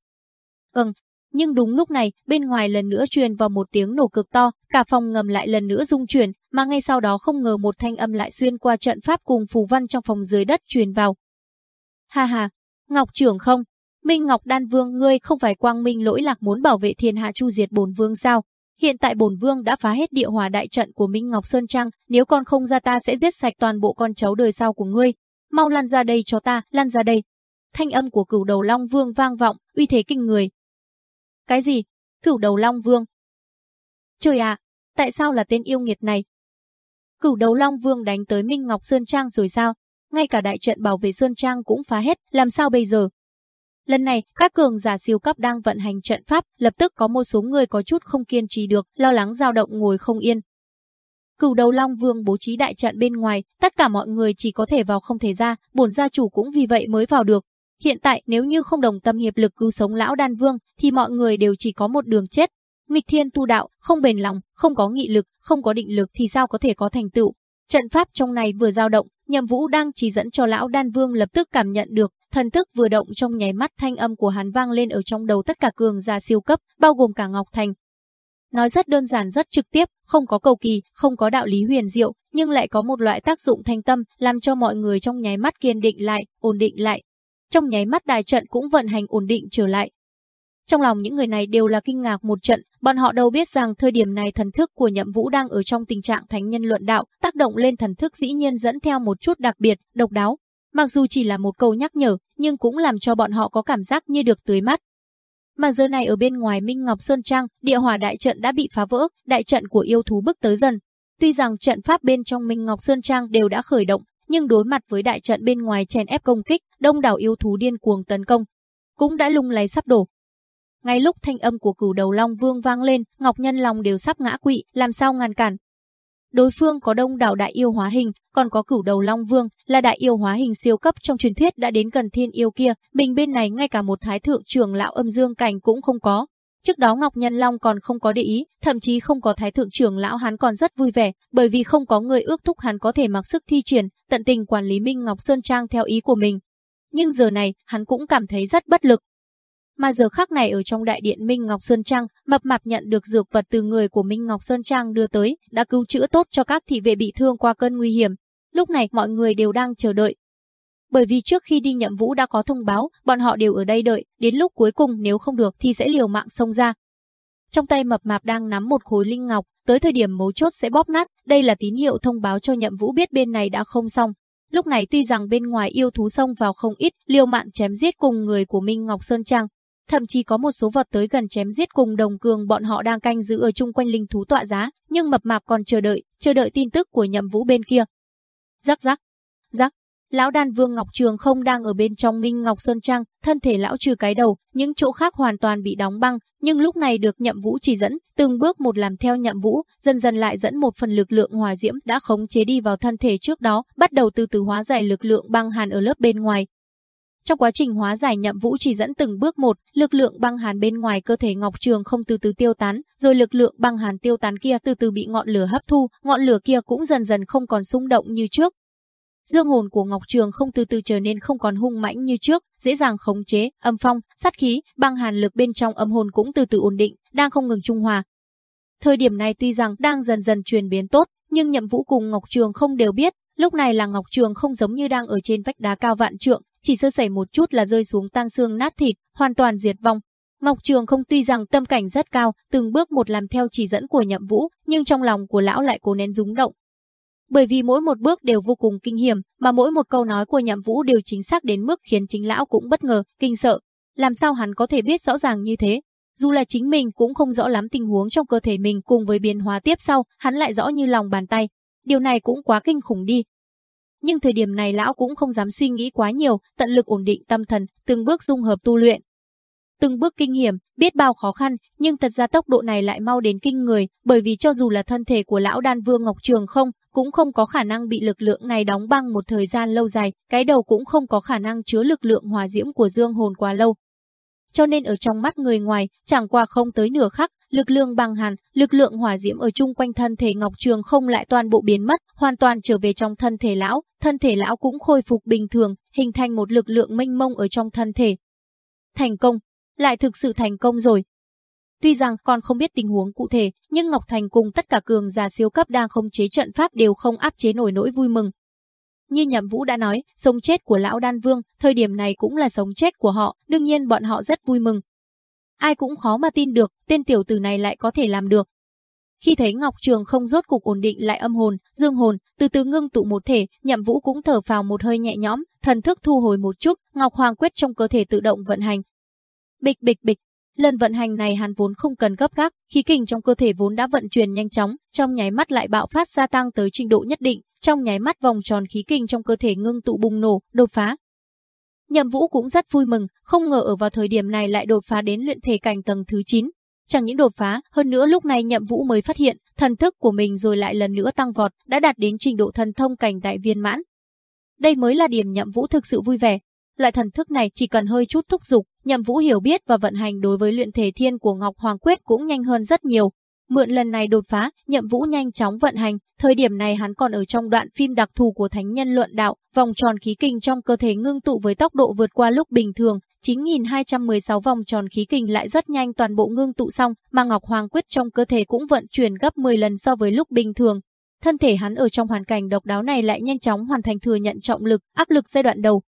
Ừm, nhưng đúng lúc này, bên ngoài lần nữa truyền vào một tiếng nổ cực to, cả phòng ngầm lại lần nữa rung chuyển, mà ngay sau đó không ngờ một thanh âm lại xuyên qua trận pháp cùng phù văn trong phòng dưới đất truyền vào. Ha ha, Ngọc trưởng không? Minh Ngọc Đan Vương ngươi không phải quang minh lỗi lạc muốn bảo vệ thiên hạ chu diệt bổn vương sao? Hiện tại bổn vương đã phá hết địa hòa đại trận của Minh Ngọc Sơn Trang, nếu con không ra ta sẽ giết sạch toàn bộ con cháu đời sau của ngươi. Mau lăn ra đây cho ta, lăn ra đây. Thanh âm của cửu đầu Long Vương vang vọng, uy thế kinh người. Cái gì? Cửu đầu Long Vương? Trời ạ, tại sao là tên yêu nghiệt này? Cửu đầu Long Vương đánh tới Minh Ngọc Sơn Trang rồi sao? Ngay cả đại trận bảo vệ Sơn Trang cũng phá hết, làm sao bây giờ? Lần này, các cường giả siêu cấp đang vận hành trận pháp, lập tức có một số người có chút không kiên trì được, lo lắng dao động ngồi không yên. Cửu đầu Long Vương bố trí đại trận bên ngoài, tất cả mọi người chỉ có thể vào không thể ra, bổn gia chủ cũng vì vậy mới vào được. Hiện tại nếu như không đồng tâm hiệp lực cứu sống lão đan vương thì mọi người đều chỉ có một đường chết. Nghịch thiên tu đạo, không bền lòng, không có nghị lực, không có định lực thì sao có thể có thành tựu. Trận pháp trong này vừa dao động, Nhậm Vũ đang chỉ dẫn cho lão đan vương lập tức cảm nhận được, thần thức vừa động trong nháy mắt thanh âm của hắn vang lên ở trong đầu tất cả cường giả siêu cấp, bao gồm cả Ngọc Thành. Nói rất đơn giản rất trực tiếp, không có cầu kỳ, không có đạo lý huyền diệu, nhưng lại có một loại tác dụng thanh tâm, làm cho mọi người trong nháy mắt kiên định lại, ổn định lại. Trong nháy mắt đài trận cũng vận hành ổn định trở lại. Trong lòng những người này đều là kinh ngạc một trận, bọn họ đâu biết rằng thời điểm này thần thức của Nhậm Vũ đang ở trong tình trạng thánh nhân luận đạo, tác động lên thần thức dĩ nhiên dẫn theo một chút đặc biệt, độc đáo. Mặc dù chỉ là một câu nhắc nhở, nhưng cũng làm cho bọn họ có cảm giác như được tưới mắt. Mà giờ này ở bên ngoài Minh Ngọc Sơn Trang, địa hỏa đại trận đã bị phá vỡ, đại trận của yêu thú bước tới dần. Tuy rằng trận pháp bên trong Minh Ngọc Sơn Trang đều đã khởi động, nhưng đối mặt với đại trận bên ngoài chèn ép công kích, đông đảo yêu thú điên cuồng tấn công, cũng đã lung lay sắp đổ. Ngay lúc thanh âm của cửu đầu Long Vương vang lên, Ngọc Nhân Long đều sắp ngã quỵ, làm sao ngăn cản. Đối phương có đông đảo đại yêu hóa hình, còn có cửu đầu Long Vương, là đại yêu hóa hình siêu cấp trong truyền thuyết đã đến gần thiên yêu kia, mình bên này ngay cả một thái thượng trưởng lão âm dương cảnh cũng không có. Trước đó Ngọc Nhân Long còn không có để ý, thậm chí không có thái thượng trưởng lão hắn còn rất vui vẻ, bởi vì không có người ước thúc hắn có thể mặc sức thi triển, tận tình quản lý Minh Ngọc Sơn Trang theo ý của mình. Nhưng giờ này, hắn cũng cảm thấy rất bất lực, mà giờ khắc này ở trong đại điện Minh Ngọc Sơn Trang, mập mạp nhận được dược vật từ người của Minh Ngọc Sơn Trang đưa tới, đã cứu chữa tốt cho các thị vệ bị thương qua cơn nguy hiểm. Lúc này mọi người đều đang chờ đợi. Bởi vì trước khi đi nhậm vũ đã có thông báo, bọn họ đều ở đây đợi, đến lúc cuối cùng nếu không được thì sẽ liều mạng xông ra. Trong tay mập mạp đang nắm một khối linh ngọc, tới thời điểm mấu chốt sẽ bóp nát, đây là tín hiệu thông báo cho nhậm vũ biết bên này đã không xong. Lúc này tuy rằng bên ngoài yêu thú xông vào không ít, liều mạng chém giết cùng người của Minh Ngọc Sơn Trang, thậm chí có một số vật tới gần chém giết cùng đồng cường bọn họ đang canh giữ ở chung quanh linh thú tọa giá, nhưng mập mạp còn chờ đợi, chờ đợi tin tức của nhậm vũ bên kia. Rắc rắc, rắc, lão đan vương Ngọc Trường không đang ở bên trong Minh Ngọc Sơn Trang, thân thể lão trừ cái đầu, những chỗ khác hoàn toàn bị đóng băng, nhưng lúc này được nhậm vũ chỉ dẫn, từng bước một làm theo nhậm vũ, dần dần lại dẫn một phần lực lượng hòa diễm đã khống chế đi vào thân thể trước đó, bắt đầu từ từ hóa giải lực lượng băng hàn ở lớp bên ngoài, trong quá trình hóa giải nhậm vũ chỉ dẫn từng bước một, lực lượng băng hàn bên ngoài cơ thể Ngọc Trường không từ từ tiêu tán, rồi lực lượng băng hàn tiêu tán kia từ từ bị ngọn lửa hấp thu, ngọn lửa kia cũng dần dần không còn xung động như trước. Dương hồn của Ngọc Trường không từ từ trở nên không còn hung mãnh như trước, dễ dàng khống chế, âm phong, sát khí, băng hàn lực bên trong âm hồn cũng từ từ ổn định, đang không ngừng trung hòa. Thời điểm này tuy rằng đang dần dần chuyển biến tốt, nhưng Nhậm Vũ cùng Ngọc Trường không đều biết, lúc này là Ngọc Trường không giống như đang ở trên vách đá cao vạn trượng, chỉ sơ sẩy một chút là rơi xuống tan xương nát thịt, hoàn toàn diệt vong. Ngọc Trường không tuy rằng tâm cảnh rất cao, từng bước một làm theo chỉ dẫn của Nhậm Vũ, nhưng trong lòng của lão lại cố nén rúng động. Bởi vì mỗi một bước đều vô cùng kinh hiểm, mà mỗi một câu nói của Nhậm Vũ đều chính xác đến mức khiến chính lão cũng bất ngờ, kinh sợ. Làm sao hắn có thể biết rõ ràng như thế? Dù là chính mình cũng không rõ lắm tình huống trong cơ thể mình cùng với biến hóa tiếp sau, hắn lại rõ như lòng bàn tay. Điều này cũng quá kinh khủng đi, nhưng thời điểm này lão cũng không dám suy nghĩ quá nhiều, tận lực ổn định tâm thần, từng bước dung hợp tu luyện. Từng bước kinh hiểm, biết bao khó khăn, nhưng thật ra tốc độ này lại mau đến kinh người, bởi vì cho dù là thân thể của lão đan vương Ngọc Trường không, cũng không có khả năng bị lực lượng này đóng băng một thời gian lâu dài, cái đầu cũng không có khả năng chứa lực lượng hòa diễm của dương hồn quá lâu. Cho nên ở trong mắt người ngoài, chẳng qua không tới nửa khắc, lực lượng băng hàn, lực lượng hỏa diễm ở chung quanh thân thể Ngọc Trường không lại toàn bộ biến mất, hoàn toàn trở về trong thân thể lão, thân thể lão cũng khôi phục bình thường, hình thành một lực lượng mênh mông ở trong thân thể. Thành công, lại thực sự thành công rồi. Tuy rằng còn không biết tình huống cụ thể, nhưng Ngọc Thành cùng tất cả cường giả siêu cấp đang không chế trận pháp đều không áp chế nổi nỗi vui mừng. Như Nhậm Vũ đã nói, sống chết của lão Đan Vương, thời điểm này cũng là sống chết của họ, đương nhiên bọn họ rất vui mừng. Ai cũng khó mà tin được, tên tiểu tử này lại có thể làm được. Khi thấy Ngọc Trường không rốt cục ổn định lại âm hồn, dương hồn, từ từ ngưng tụ một thể, Nhậm Vũ cũng thở phào một hơi nhẹ nhõm, thần thức thu hồi một chút, Ngọc Hoàng quyết trong cơ thể tự động vận hành. Bịch bịch bịch, lần vận hành này hắn vốn không cần gấp gáp, khí kình trong cơ thể vốn đã vận chuyển nhanh chóng, trong nháy mắt lại bạo phát gia tăng tới trình độ nhất định, trong nháy mắt vòng tròn khí kình trong cơ thể ngưng tụ bùng nổ, đột phá. Nhậm Vũ cũng rất vui mừng, không ngờ ở vào thời điểm này lại đột phá đến luyện thể cảnh tầng thứ 9. Chẳng những đột phá, hơn nữa lúc này Nhậm Vũ mới phát hiện, thần thức của mình rồi lại lần nữa tăng vọt, đã đạt đến trình độ thần thông cảnh đại viên mãn. Đây mới là điểm Nhậm Vũ thực sự vui vẻ. Loại thần thức này chỉ cần hơi chút thúc dục, Nhậm Vũ hiểu biết và vận hành đối với luyện thể thiên của Ngọc Hoàng Quyết cũng nhanh hơn rất nhiều, Mượn lần này đột phá, Nhậm Vũ nhanh chóng vận hành, thời điểm này hắn còn ở trong đoạn phim đặc thù của Thánh Nhân Luận Đạo, vòng tròn khí kình trong cơ thể ngưng tụ với tốc độ vượt qua lúc bình thường, 9216 vòng tròn khí kình lại rất nhanh toàn bộ ngưng tụ xong, mà Ngọc Hoàng Quyết trong cơ thể cũng vận chuyển gấp 10 lần so với lúc bình thường. Thân thể hắn ở trong hoàn cảnh độc đáo này lại nhanh chóng hoàn thành thừa nhận trọng lực, áp lực giai đoạn đầu.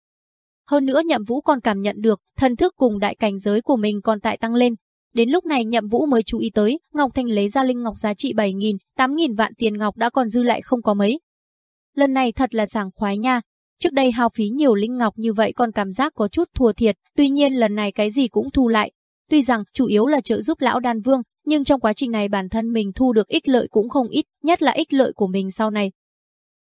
Hơn nữa Nhậm Vũ còn cảm nhận được, thần thức cùng đại cảnh giới của mình còn tại tăng lên, Đến lúc này Nhậm Vũ mới chú ý tới, Ngọc Thanh lấy ra linh ngọc giá trị 7.000, 8.000 vạn tiền ngọc đã còn dư lại không có mấy. Lần này thật là sảng khoái nha. Trước đây hao phí nhiều linh ngọc như vậy còn cảm giác có chút thua thiệt, tuy nhiên lần này cái gì cũng thu lại. Tuy rằng chủ yếu là trợ giúp lão đan vương, nhưng trong quá trình này bản thân mình thu được ích lợi cũng không ít, nhất là ích lợi của mình sau này.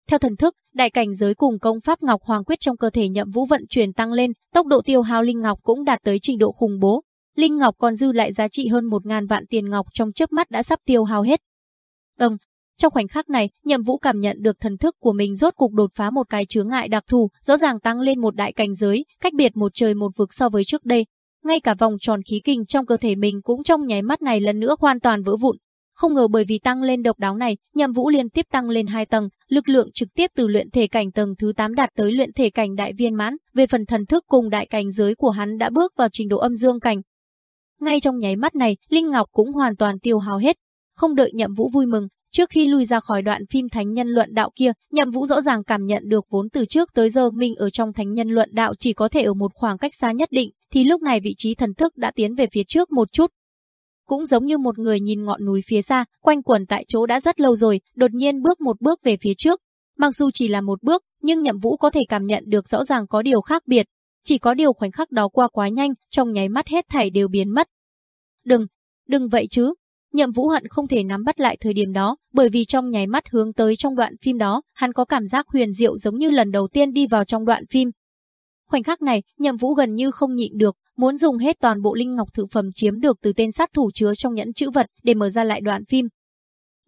Theo thần thức, đại cảnh giới cùng công pháp Ngọc Hoàng Quyết trong cơ thể Nhậm Vũ vận chuyển tăng lên, tốc độ tiêu hao linh ngọc cũng đạt tới trình độ khủng bố, Linh Ngọc còn dư lại giá trị hơn một ngàn vạn tiền ngọc trong chớp mắt đã sắp tiêu hao hết. Ừm, trong khoảnh khắc này, Nhậm Vũ cảm nhận được thần thức của mình rốt cục đột phá một cái chướng ngại đặc thù, rõ ràng tăng lên một đại cảnh giới, cách biệt một trời một vực so với trước đây. Ngay cả vòng tròn khí kinh trong cơ thể mình cũng trong nháy mắt này lần nữa hoàn toàn vỡ vụn. Không ngờ bởi vì tăng lên độc đáo này, Nhậm Vũ liên tiếp tăng lên hai tầng, lực lượng trực tiếp từ luyện thể cảnh tầng thứ 8 đạt tới luyện thể cảnh đại viên mãn, về phần thần thức cùng đại cảnh giới của hắn đã bước vào trình độ âm dương cảnh, ngay trong nháy mắt này, Linh Ngọc cũng hoàn toàn tiêu hao hết. Không đợi Nhậm Vũ vui mừng, trước khi lui ra khỏi đoạn phim Thánh Nhân Luận Đạo kia, Nhậm Vũ rõ ràng cảm nhận được vốn từ trước tới giờ mình ở trong Thánh Nhân Luận Đạo chỉ có thể ở một khoảng cách xa nhất định, thì lúc này vị trí thần thức đã tiến về phía trước một chút. Cũng giống như một người nhìn ngọn núi phía xa, quanh quẩn tại chỗ đã rất lâu rồi, đột nhiên bước một bước về phía trước. Mặc dù chỉ là một bước, nhưng Nhậm Vũ có thể cảm nhận được rõ ràng có điều khác biệt, chỉ có điều khoảnh khắc đó qua quá nhanh, trong nháy mắt hết thảy đều biến mất. Đừng, đừng vậy chứ. Nhậm Vũ Hận không thể nắm bắt lại thời điểm đó, bởi vì trong nháy mắt hướng tới trong đoạn phim đó, hắn có cảm giác huyền diệu giống như lần đầu tiên đi vào trong đoạn phim. Khoảnh khắc này, Nhậm Vũ gần như không nhịn được, muốn dùng hết toàn bộ linh ngọc thự phẩm chiếm được từ tên sát thủ chứa trong nhẫn chữ vật để mở ra lại đoạn phim.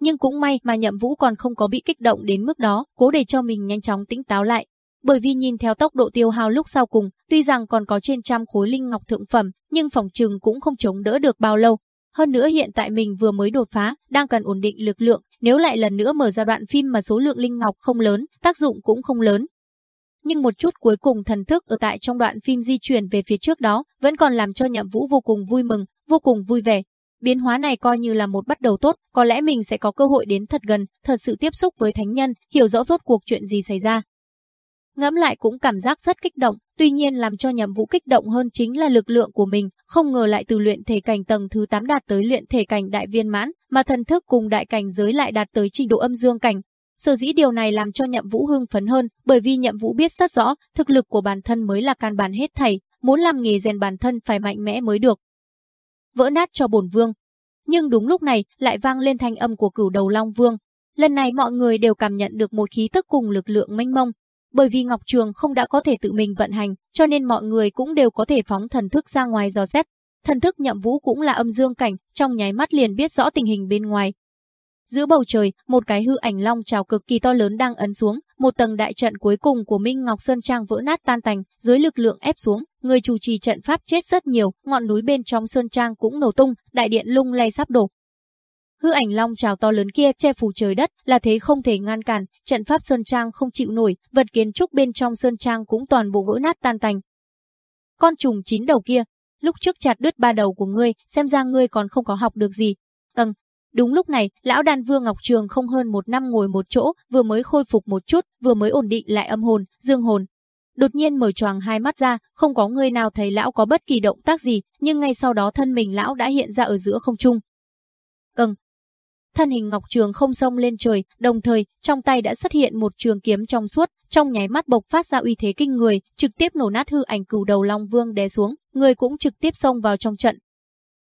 Nhưng cũng may mà Nhậm Vũ còn không có bị kích động đến mức đó, cố để cho mình nhanh chóng tĩnh táo lại bởi vì nhìn theo tốc độ tiêu hao lúc sau cùng, tuy rằng còn có trên trăm khối linh ngọc thượng phẩm, nhưng phòng trừng cũng không chống đỡ được bao lâu. Hơn nữa hiện tại mình vừa mới đột phá, đang cần ổn định lực lượng, nếu lại lần nữa mở ra đoạn phim mà số lượng linh ngọc không lớn, tác dụng cũng không lớn. Nhưng một chút cuối cùng thần thức ở tại trong đoạn phim di chuyển về phía trước đó, vẫn còn làm cho nhậm vũ vô cùng vui mừng, vô cùng vui vẻ. Biến hóa này coi như là một bắt đầu tốt, có lẽ mình sẽ có cơ hội đến thật gần, thật sự tiếp xúc với thánh nhân, hiểu rõ rốt cuộc chuyện gì xảy ra. Ngẫm lại cũng cảm giác rất kích động, tuy nhiên làm cho nhậm vũ kích động hơn chính là lực lượng của mình, không ngờ lại từ luyện thể cảnh tầng thứ 8 đạt tới luyện thể cảnh đại viên mãn, mà thần thức cùng đại cảnh giới lại đạt tới trình độ âm dương cảnh. Sở dĩ điều này làm cho nhậm vũ hưng phấn hơn, bởi vì nhậm vũ biết rất rõ, thực lực của bản thân mới là căn bản hết thảy, muốn làm nghề rèn bản thân phải mạnh mẽ mới được. Vỡ nát cho bổn vương. Nhưng đúng lúc này, lại vang lên thanh âm của cửu đầu Long Vương. Lần này mọi người đều cảm nhận được một khí tức cùng lực lượng mênh mông, bởi vì Ngọc Trường không đã có thể tự mình vận hành, cho nên mọi người cũng đều có thể phóng thần thức ra ngoài dò xét. Thần thức nhậm vũ cũng là âm dương cảnh, trong nháy mắt liền biết rõ tình hình bên ngoài. Giữa bầu trời, một cái hư ảnh long trào cực kỳ to lớn đang ấn xuống, một tầng đại trận cuối cùng của Minh Ngọc Sơn Trang vỡ nát tan tành, dưới lực lượng ép xuống, người chủ trì trận pháp chết rất nhiều, ngọn núi bên trong Sơn Trang cũng nổ tung, đại điện lung lay sắp đổ, Hư ảnh long trào to lớn kia che phủ trời đất, là thế không thể ngăn cản, trận pháp sơn trang không chịu nổi, vật kiến trúc bên trong sơn trang cũng toàn bộ vỡ nát tan tành. Con trùng chín đầu kia, lúc trước chặt đứt ba đầu của ngươi, xem ra ngươi còn không có học được gì. Ừm, đúng lúc này, lão đàn vương Ngọc Trường không hơn một năm ngồi một chỗ, vừa mới khôi phục một chút, vừa mới ổn định lại âm hồn, dương hồn. Đột nhiên mở choàng hai mắt ra, không có người nào thấy lão có bất kỳ động tác gì, nhưng ngay sau đó thân mình lão đã hiện ra ở giữa không trung. Ừm, thân hình Ngọc Trường không xông lên trời, đồng thời, trong tay đã xuất hiện một trường kiếm trong suốt, trong nháy mắt bộc phát ra uy thế kinh người, trực tiếp nổ nát hư ảnh cửu đầu Long Vương đè xuống, người cũng trực tiếp xông vào trong trận.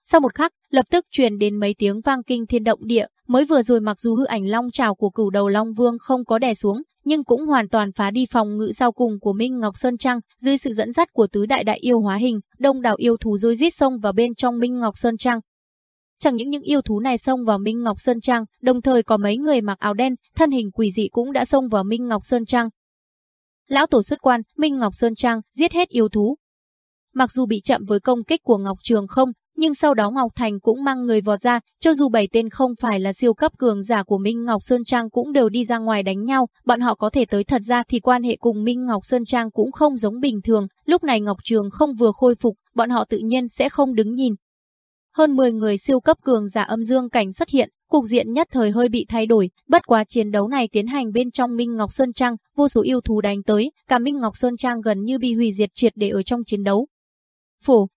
Sau một khắc, lập tức truyền đến mấy tiếng vang kinh thiên động địa, mới vừa rồi mặc dù hư ảnh long trào của cửu đầu long vương không có đè xuống, nhưng cũng hoàn toàn phá đi phòng ngự sau cùng của Minh Ngọc Sơn Trang, dưới sự dẫn dắt của tứ đại đại yêu hóa hình, đông đảo yêu thú rối rít xông vào bên trong Minh Ngọc Sơn Trang. Chẳng những những yêu thú này xông vào Minh Ngọc Sơn Trang, đồng thời có mấy người mặc áo đen, thân hình quỷ dị cũng đã xông vào Minh Ngọc Sơn Trang. Lão tổ xuất quan, Minh Ngọc Sơn Trang, giết hết yêu thú. Mặc dù bị chậm với công kích của Ngọc Trường không, nhưng sau đó Ngọc Thành cũng mang người vọt ra, cho dù bảy tên không phải là siêu cấp cường giả của Minh Ngọc Sơn Trang cũng đều đi ra ngoài đánh nhau, bọn họ có thể tới thật ra thì quan hệ cùng Minh Ngọc Sơn Trang cũng không giống bình thường, lúc này Ngọc Trường không vừa khôi phục, bọn họ tự nhiên sẽ không đứng nhìn. Hơn 10 người siêu cấp cường giả âm dương cảnh xuất hiện, cục diện nhất thời hơi bị thay đổi, bất quá chiến đấu này tiến hành bên trong Minh Ngọc Sơn Trang, vô số yêu thú đánh tới, cả Minh Ngọc Sơn Trang gần như bị hủy diệt triệt để ở trong chiến đấu. Phủ,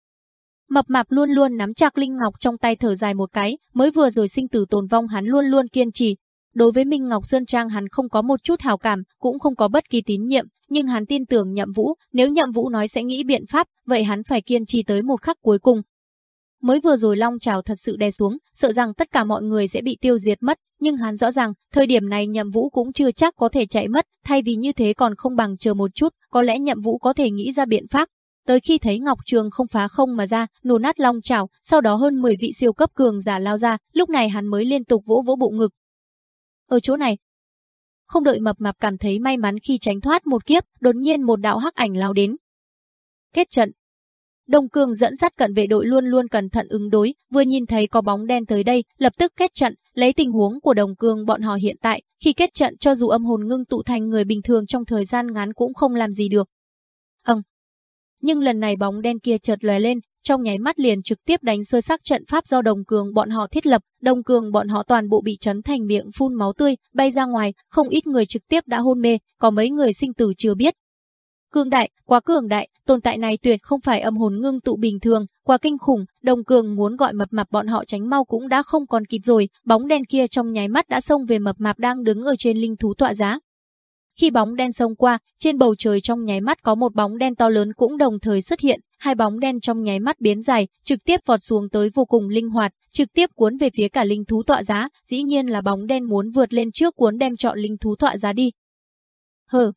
Mập mạp luôn luôn nắm chặt Linh Ngọc trong tay thở dài một cái, mới vừa rồi sinh tử tồn vong hắn luôn luôn kiên trì. Đối với Minh Ngọc Sơn Trang hắn không có một chút hào cảm, cũng không có bất kỳ tín nhiệm, nhưng hắn tin tưởng Nhậm Vũ, nếu Nhậm Vũ nói sẽ nghĩ biện pháp, vậy hắn phải kiên trì tới một khắc cuối cùng. Mới vừa rồi Long Trào thật sự đè xuống, sợ rằng tất cả mọi người sẽ bị tiêu diệt mất, nhưng hắn rõ ràng, thời điểm này Nhậm Vũ cũng chưa chắc có thể chạy mất, thay vì như thế còn không bằng chờ một chút, có lẽ Nhậm Vũ có thể nghĩ ra biện pháp, Tới khi thấy Ngọc Trường không phá không mà ra, nổ nát long trào, sau đó hơn 10 vị siêu cấp cường giả lao ra, lúc này hắn mới liên tục vỗ vỗ bụng ngực. Ở chỗ này, không đợi mập mạp cảm thấy may mắn khi tránh thoát một kiếp, đột nhiên một đạo hắc ảnh lao đến. Kết trận. Đông Cương dẫn dắt cận vệ đội luôn luôn cẩn thận ứng đối, vừa nhìn thấy có bóng đen tới đây, lập tức kết trận, lấy tình huống của Đồng Cương bọn họ hiện tại, khi kết trận cho dù âm hồn ngưng tụ thành người bình thường trong thời gian ngắn cũng không làm gì được. Ừm, nhưng lần này bóng đen kia chợt lóe lên, trong nháy mắt liền trực tiếp đánh sơ xác trận pháp do đồng cường bọn họ thiết lập, đồng cường bọn họ toàn bộ bị chấn thành miệng phun máu tươi, bay ra ngoài, không ít người trực tiếp đã hôn mê, có mấy người sinh tử chưa biết. Cường đại, quá cường đại, tồn tại này tuyệt không phải âm hồn ngưng tụ bình thường, quá kinh khủng, đồng cường muốn gọi mập mạp bọn họ tránh mau cũng đã không còn kịp rồi, bóng đen kia trong nháy mắt đã xông về mập mạp đang đứng ở trên linh thú tọa giá, khi bóng đen xông qua, trên bầu trời trong nháy mắt có một bóng đen to lớn cũng đồng thời xuất hiện, hai bóng đen trong nháy mắt biến dài, trực tiếp vọt xuống tới vô cùng linh hoạt, trực tiếp cuốn về phía cả linh thú tọa giá, dĩ nhiên là bóng đen muốn vượt lên trước cuốn đem chọn linh thú tọa giá đi. Hừ.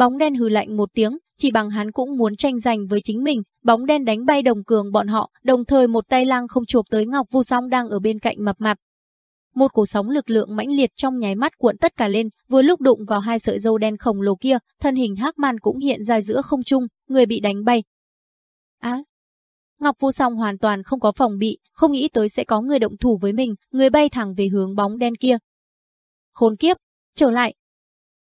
Bóng đen hừ lạnh một tiếng, chỉ bằng hắn cũng muốn tranh giành với chính mình, bóng đen đánh bay đồng cường bọn họ, đồng thời một tay lang không chụp tới Ngọc Vu Song đang ở bên cạnh mập mạp, một cổ sóng lực lượng mãnh liệt trong nháy mắt cuộn tất cả lên, vừa lúc đụng vào hai sợi dâu đen khổng lồ kia, thân hình Hắc Man cũng hiện ra giữa không trung, người bị đánh bay. Á! À, Ngọc Vô Song hoàn toàn không có phòng bị, không nghĩ tới sẽ có người động thủ với mình, người bay thẳng về hướng bóng đen kia. Khốn kiếp, trở lại.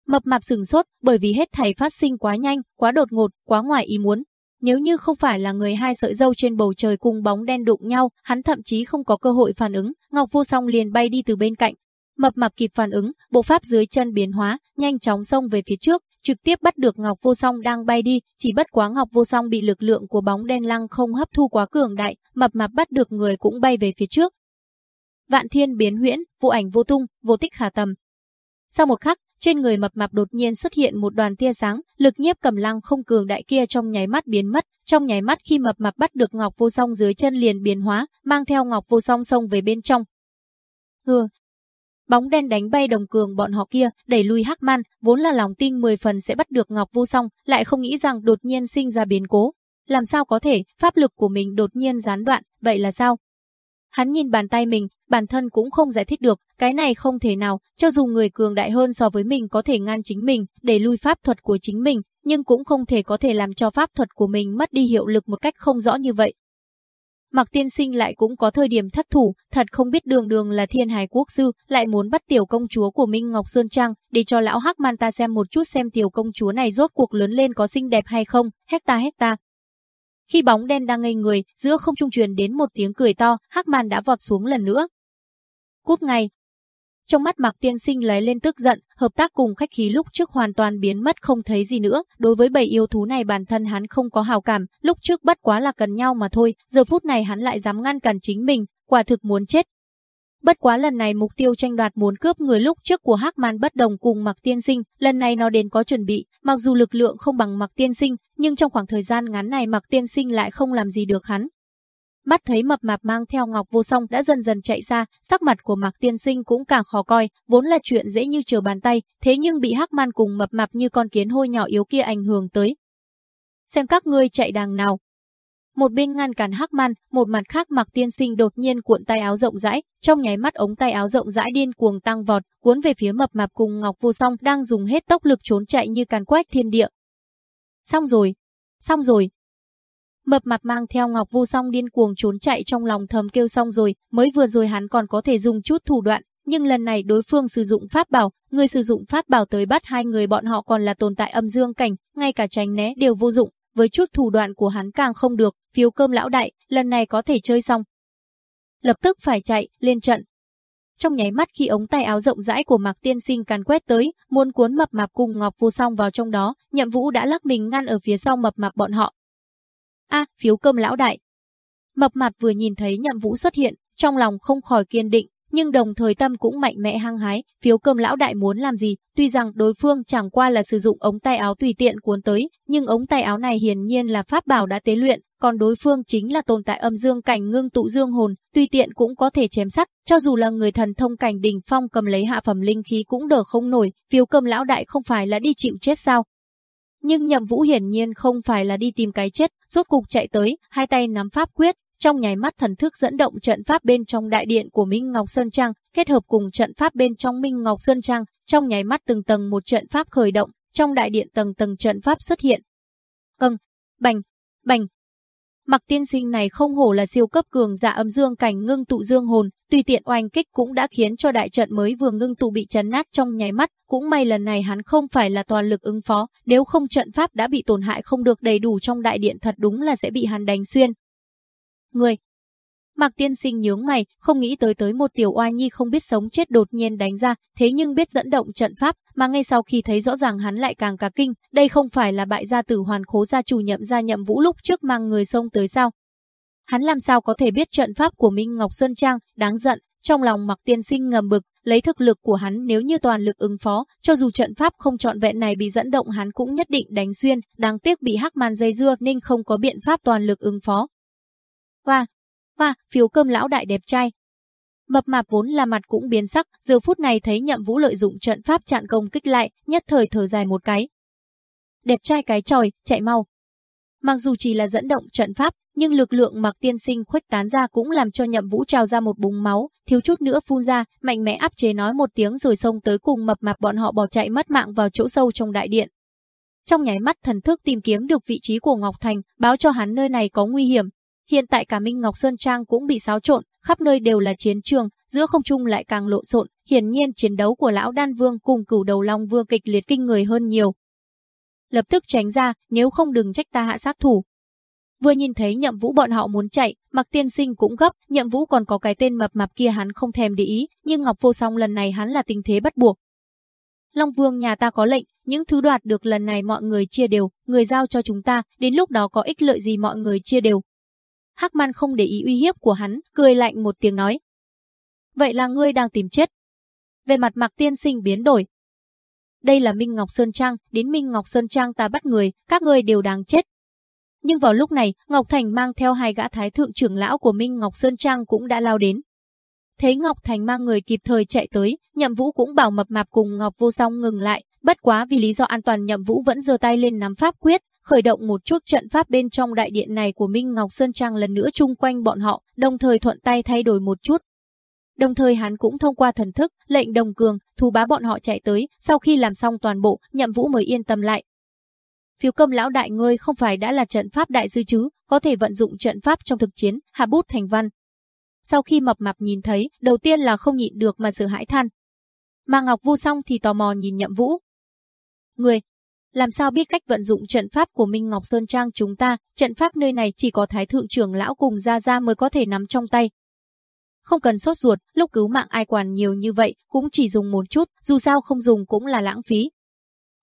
Mập mạp sừng sốt, bởi vì hết thảy phát sinh quá nhanh, quá đột ngột, quá ngoài ý muốn, nếu như không phải là người hai sợi dâu trên bầu trời cùng bóng đen đụng nhau, hắn thậm chí không có cơ hội phản ứng, Ngọc Vô Song liền bay đi từ bên cạnh. Mập mạp kịp phản ứng, bộ pháp dưới chân biến hóa, nhanh chóng xông về phía trước, trực tiếp bắt được Ngọc Vô Song đang bay đi, chỉ bất quá Ngọc Vô Song bị lực lượng của bóng đen lăng không hấp thu quá cường đại, mập mạp bắt được người cũng bay về phía trước. Vạn thiên biến huyễn, vô ảnh vô tung, vô tích khả tầm. Sau một khắc, trên người mập mạp đột nhiên xuất hiện một đoàn tia sáng, lực nhiếp cầm lăng không cường đại kia trong nháy mắt biến mất, trong nháy mắt khi mập mạp bắt được Ngọc Vô Song dưới chân liền biến hóa, mang theo Ngọc Vô Song xông về bên trong. Hừ. Bóng đen đánh bay đồng cường bọn họ kia, đẩy lui Hắc Man, vốn là lòng tin 10 phần sẽ bắt được Ngọc Vô Song, lại không nghĩ rằng đột nhiên sinh ra biến cố. Làm sao có thể, pháp lực của mình đột nhiên gián đoạn, vậy là sao? Hắn nhìn bàn tay mình, bản thân cũng không giải thích được, cái này không thể nào, cho dù người cường đại hơn so với mình có thể ngăn chính mình, để lui pháp thuật của chính mình, nhưng cũng không thể có thể làm cho pháp thuật của mình mất đi hiệu lực một cách không rõ như vậy. Mặc tiên sinh lại cũng có thời điểm thất thủ, thật không biết đường đường là thiên hải quốc sư, lại muốn bắt tiểu công chúa của Minh Ngọc Sơn Trang, để cho lão Hắc Man ta xem một chút xem tiểu công chúa này rốt cuộc lớn lên có xinh đẹp hay không, hecta hecta. Khi bóng đen đang ngây người, giữa không trung truyền đến một tiếng cười to, Hắc Man đã vọt xuống lần nữa. Cút ngay. Trong mắt Mạc Tiên Sinh lấy lên tức giận, hợp tác cùng khách khí lúc trước hoàn toàn biến mất không thấy gì nữa, đối với bầy yêu thú này bản thân hắn không có hào cảm, lúc trước bất quá là cần nhau mà thôi, giờ phút này hắn lại dám ngăn cản chính mình, quả thực muốn chết. Bất quá lần này mục tiêu tranh đoạt muốn cướp người lúc trước của Hắc Man bất đồng cùng Mạc Tiên Sinh, lần này nó đến có chuẩn bị, mặc dù lực lượng không bằng Mạc Tiên Sinh, nhưng trong khoảng thời gian ngắn này Mạc Tiên Sinh lại không làm gì được hắn. mắt thấy mập mạp mang theo Ngọc Vô Song đã dần dần chạy ra, sắc mặt của Mạc Tiên Sinh cũng càng khó coi, vốn là chuyện dễ như trở bàn tay, thế nhưng bị Hắc Man cùng mập mạp như con kiến hôi nhỏ yếu kia ảnh hưởng tới. Xem các ngươi chạy đàng nào. Một bên ngăn cản Hắc Man, một mặt khác Mạc Tiên Sinh đột nhiên cuộn tay áo rộng rãi, trong nháy mắt ống tay áo rộng rãi điên cuồng tăng vọt, cuốn về phía mập mạp cùng Ngọc Vô Song đang dùng hết tốc lực trốn chạy như càn quét thiên địa. Xong rồi, xong rồi, Mập mạp mang theo Ngọc Vu Song điên cuồng trốn chạy trong lòng thầm kêu xong rồi, mới vừa rồi hắn còn có thể dùng chút thủ đoạn, nhưng lần này đối phương sử dụng pháp bảo, người sử dụng pháp bảo tới bắt hai người bọn họ còn là tồn tại âm dương cảnh, ngay cả tránh né đều vô dụng, với chút thủ đoạn của hắn càng không được, phiếu cơm lão đại, lần này có thể chơi xong. Lập tức phải chạy, lên trận. Trong nháy mắt khi ống tay áo rộng rãi của Mạc Tiên Sinh càn quét tới, muốn cuốn mập mạp cùng Ngọc Vô Song vào trong đó, Nhậm Vũ đã lắc mình ngăn ở phía sau mập mạp bọn họ, a phiếu cơm lão đại. Mập mạp vừa nhìn thấy nhậm vũ xuất hiện, trong lòng không khỏi kiên định, nhưng đồng thời tâm cũng mạnh mẽ hăng hái, phiếu cơm lão đại muốn làm gì, tuy rằng đối phương chẳng qua là sử dụng ống tay áo tùy tiện cuốn tới, nhưng ống tay áo này hiển nhiên là pháp bảo đã tế luyện, còn đối phương chính là tồn tại âm dương cảnh ngưng tụ dương hồn, tùy tiện cũng có thể chém sắt, cho dù là người thần thông cảnh đỉnh phong cầm lấy hạ phẩm linh khí cũng đỡ không nổi, phiếu cơm lão đại không phải là đi chịu chết sao, nhưng nhậm vũ hiển nhiên không phải là đi tìm cái chết, rốt cục chạy tới, hai tay nắm pháp quyết, trong nháy mắt thần thức dẫn động trận pháp bên trong đại điện của Minh Ngọc Sơn Trang, kết hợp cùng trận pháp bên trong Minh Ngọc Sơn Trang, trong nháy mắt từng tầng một trận pháp khởi động, trong đại điện tầng tầng trận pháp xuất hiện. căng bành, bành, Mặc tiên sinh này không hổ là siêu cấp cường giả âm dương cảnh ngưng tụ dương hồn, tùy tiện oanh kích cũng đã khiến cho đại trận mới vừa ngưng tụ bị chấn nát trong nháy mắt, cũng may lần này hắn không phải là toàn lực ứng phó, nếu không trận pháp đã bị tổn hại không được đầy đủ trong đại điện thật đúng là sẽ bị hắn đánh xuyên. Người, Mạc tiên sinh nhướng mày, không nghĩ tới tới một tiểu oa nhi không biết sống chết đột nhiên đánh ra, thế nhưng biết dẫn động trận pháp, mà ngay sau khi thấy rõ ràng hắn lại càng cả kinh, đây không phải là bại gia tử hoàn khố gia chủ nhậm gia nhậm vũ lúc trước mang người xông tới sao. Hắn làm sao có thể biết trận pháp của Minh Ngọc Sơn Trang, đáng giận, trong lòng Mạc tiên sinh ngầm bực, lấy thực lực của hắn nếu như toàn lực ứng phó, cho dù trận pháp không trọn vẹn này bị dẫn động hắn cũng nhất định đánh xuyên, đáng tiếc bị hắc man dây dưa nên không có biện pháp toàn lực ứng phó. Và, và phiếu cơm lão đại đẹp trai. Mập mạp vốn là mặt cũng biến sắc, giờ phút này thấy nhậm vũ lợi dụng trận pháp chặn công kích lại, nhất thời thở dài một cái. Đẹp trai cái tròi, chạy mau. Mặc dù chỉ là dẫn động trận pháp, nhưng lực lượng mặc tiên sinh khuếch tán ra cũng làm cho nhậm vũ trào ra một búng máu, thiếu chút nữa phun ra, mạnh mẽ áp chế nói một tiếng rồi xông tới cùng mập mạp bọn họ bỏ chạy mất mạng vào chỗ sâu trong đại điện. Trong nháy mắt thần thức tìm kiếm được vị trí của Ngọc Thành, báo cho hắn nơi này có nguy hiểm, Hiện tại cả Minh Ngọc Sơn Trang cũng bị xáo trộn, khắp nơi đều là chiến trường, giữa không trung lại càng lộn xộn, hiển nhiên chiến đấu của lão Đan Vương cùng Cửu Đầu Long Vương kịch liệt kinh người hơn nhiều. Lập tức tránh ra, nếu không đừng trách ta hạ sát thủ. Vừa nhìn thấy Nhậm Vũ bọn họ muốn chạy, Mặc Tiên Sinh cũng gấp, Nhậm Vũ còn có cái tên mập mạp kia hắn không thèm để ý, nhưng Ngọc Vô Song lần này hắn là tình thế bắt buộc. Long Vương nhà ta có lệnh, những thứ đoạt được lần này mọi người chia đều, người giao cho chúng ta, đến lúc đó có ích lợi gì mọi người chia đều, Hắc Man không để ý uy hiếp của hắn, cười lạnh một tiếng nói. Vậy là ngươi đang tìm chết. Về mặt Mạc Tiên Sinh biến đổi. Đây là Minh Ngọc Sơn Trang, đến Minh Ngọc Sơn Trang ta bắt người, các ngươi đều đáng chết. Nhưng vào lúc này, Ngọc Thành mang theo hai gã thái thượng trưởng lão của Minh Ngọc Sơn Trang cũng đã lao đến. Thấy Ngọc Thành mang người kịp thời chạy tới, Nhậm Vũ cũng bảo mập mạp cùng Ngọc Vô Song ngừng lại, bất quá vì lý do an toàn Nhậm Vũ vẫn giơ tay lên nắm pháp quyết, khởi động một chút trận pháp bên trong đại điện này của Minh Ngọc Sơn Trang lần nữa chung quanh bọn họ, đồng thời thuận tay thay đổi một chút. Đồng thời hắn cũng thông qua thần thức, lệnh đồng cường, thú bá bọn họ chạy tới, sau khi làm xong toàn bộ, nhậm vũ mới yên tâm lại. Phiếu cơm lão đại ngươi không phải đã là trận pháp đại sư chứ, có thể vận dụng trận pháp trong thực chiến, hạ bút thành văn. Sau khi mập mạp nhìn thấy, đầu tiên là không nhịn được mà sợ hãi than. Mà Ngọc Vu xong thì tò mò nhìn nhậm vũ. Người, làm sao biết cách vận dụng trận pháp của Minh Ngọc Sơn Trang chúng ta, trận pháp nơi này chỉ có Thái Thượng trưởng lão cùng Gia Gia mới có thể nắm trong tay. Không cần sốt ruột, lúc cứu mạng ai quản nhiều như vậy, cũng chỉ dùng một chút, dù sao không dùng cũng là lãng phí.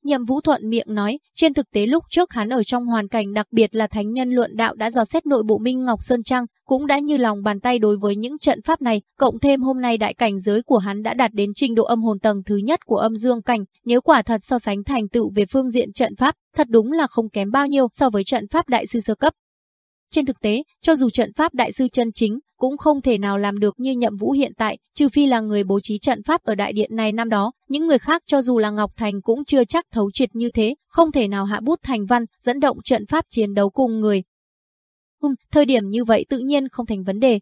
Nhậm Vũ Thuận miệng nói, trên thực tế lúc trước hắn ở trong hoàn cảnh đặc biệt là thánh nhân luận đạo đã dò xét nội bộ Minh Ngọc Sơn Trang, cũng đã như lòng bàn tay đối với những trận pháp này, cộng thêm hôm nay đại cảnh giới của hắn đã đạt đến trình độ âm hồn tầng thứ nhất của âm dương cảnh, nếu quả thật so sánh thành tựu về phương diện trận pháp, thật đúng là không kém bao nhiêu so với trận pháp đại sư sơ cấp. Trên thực tế, cho dù trận pháp đại sư chân chính, cũng không thể nào làm được như nhậm vũ hiện tại, trừ phi là người bố trí trận pháp ở đại điện này năm đó, những người khác cho dù là Ngọc Thành cũng chưa chắc thấu triệt như thế, không thể nào hạ bút thành văn, dẫn động trận pháp chiến đấu cùng người. Hừm, thời điểm như vậy tự nhiên không thành vấn đề.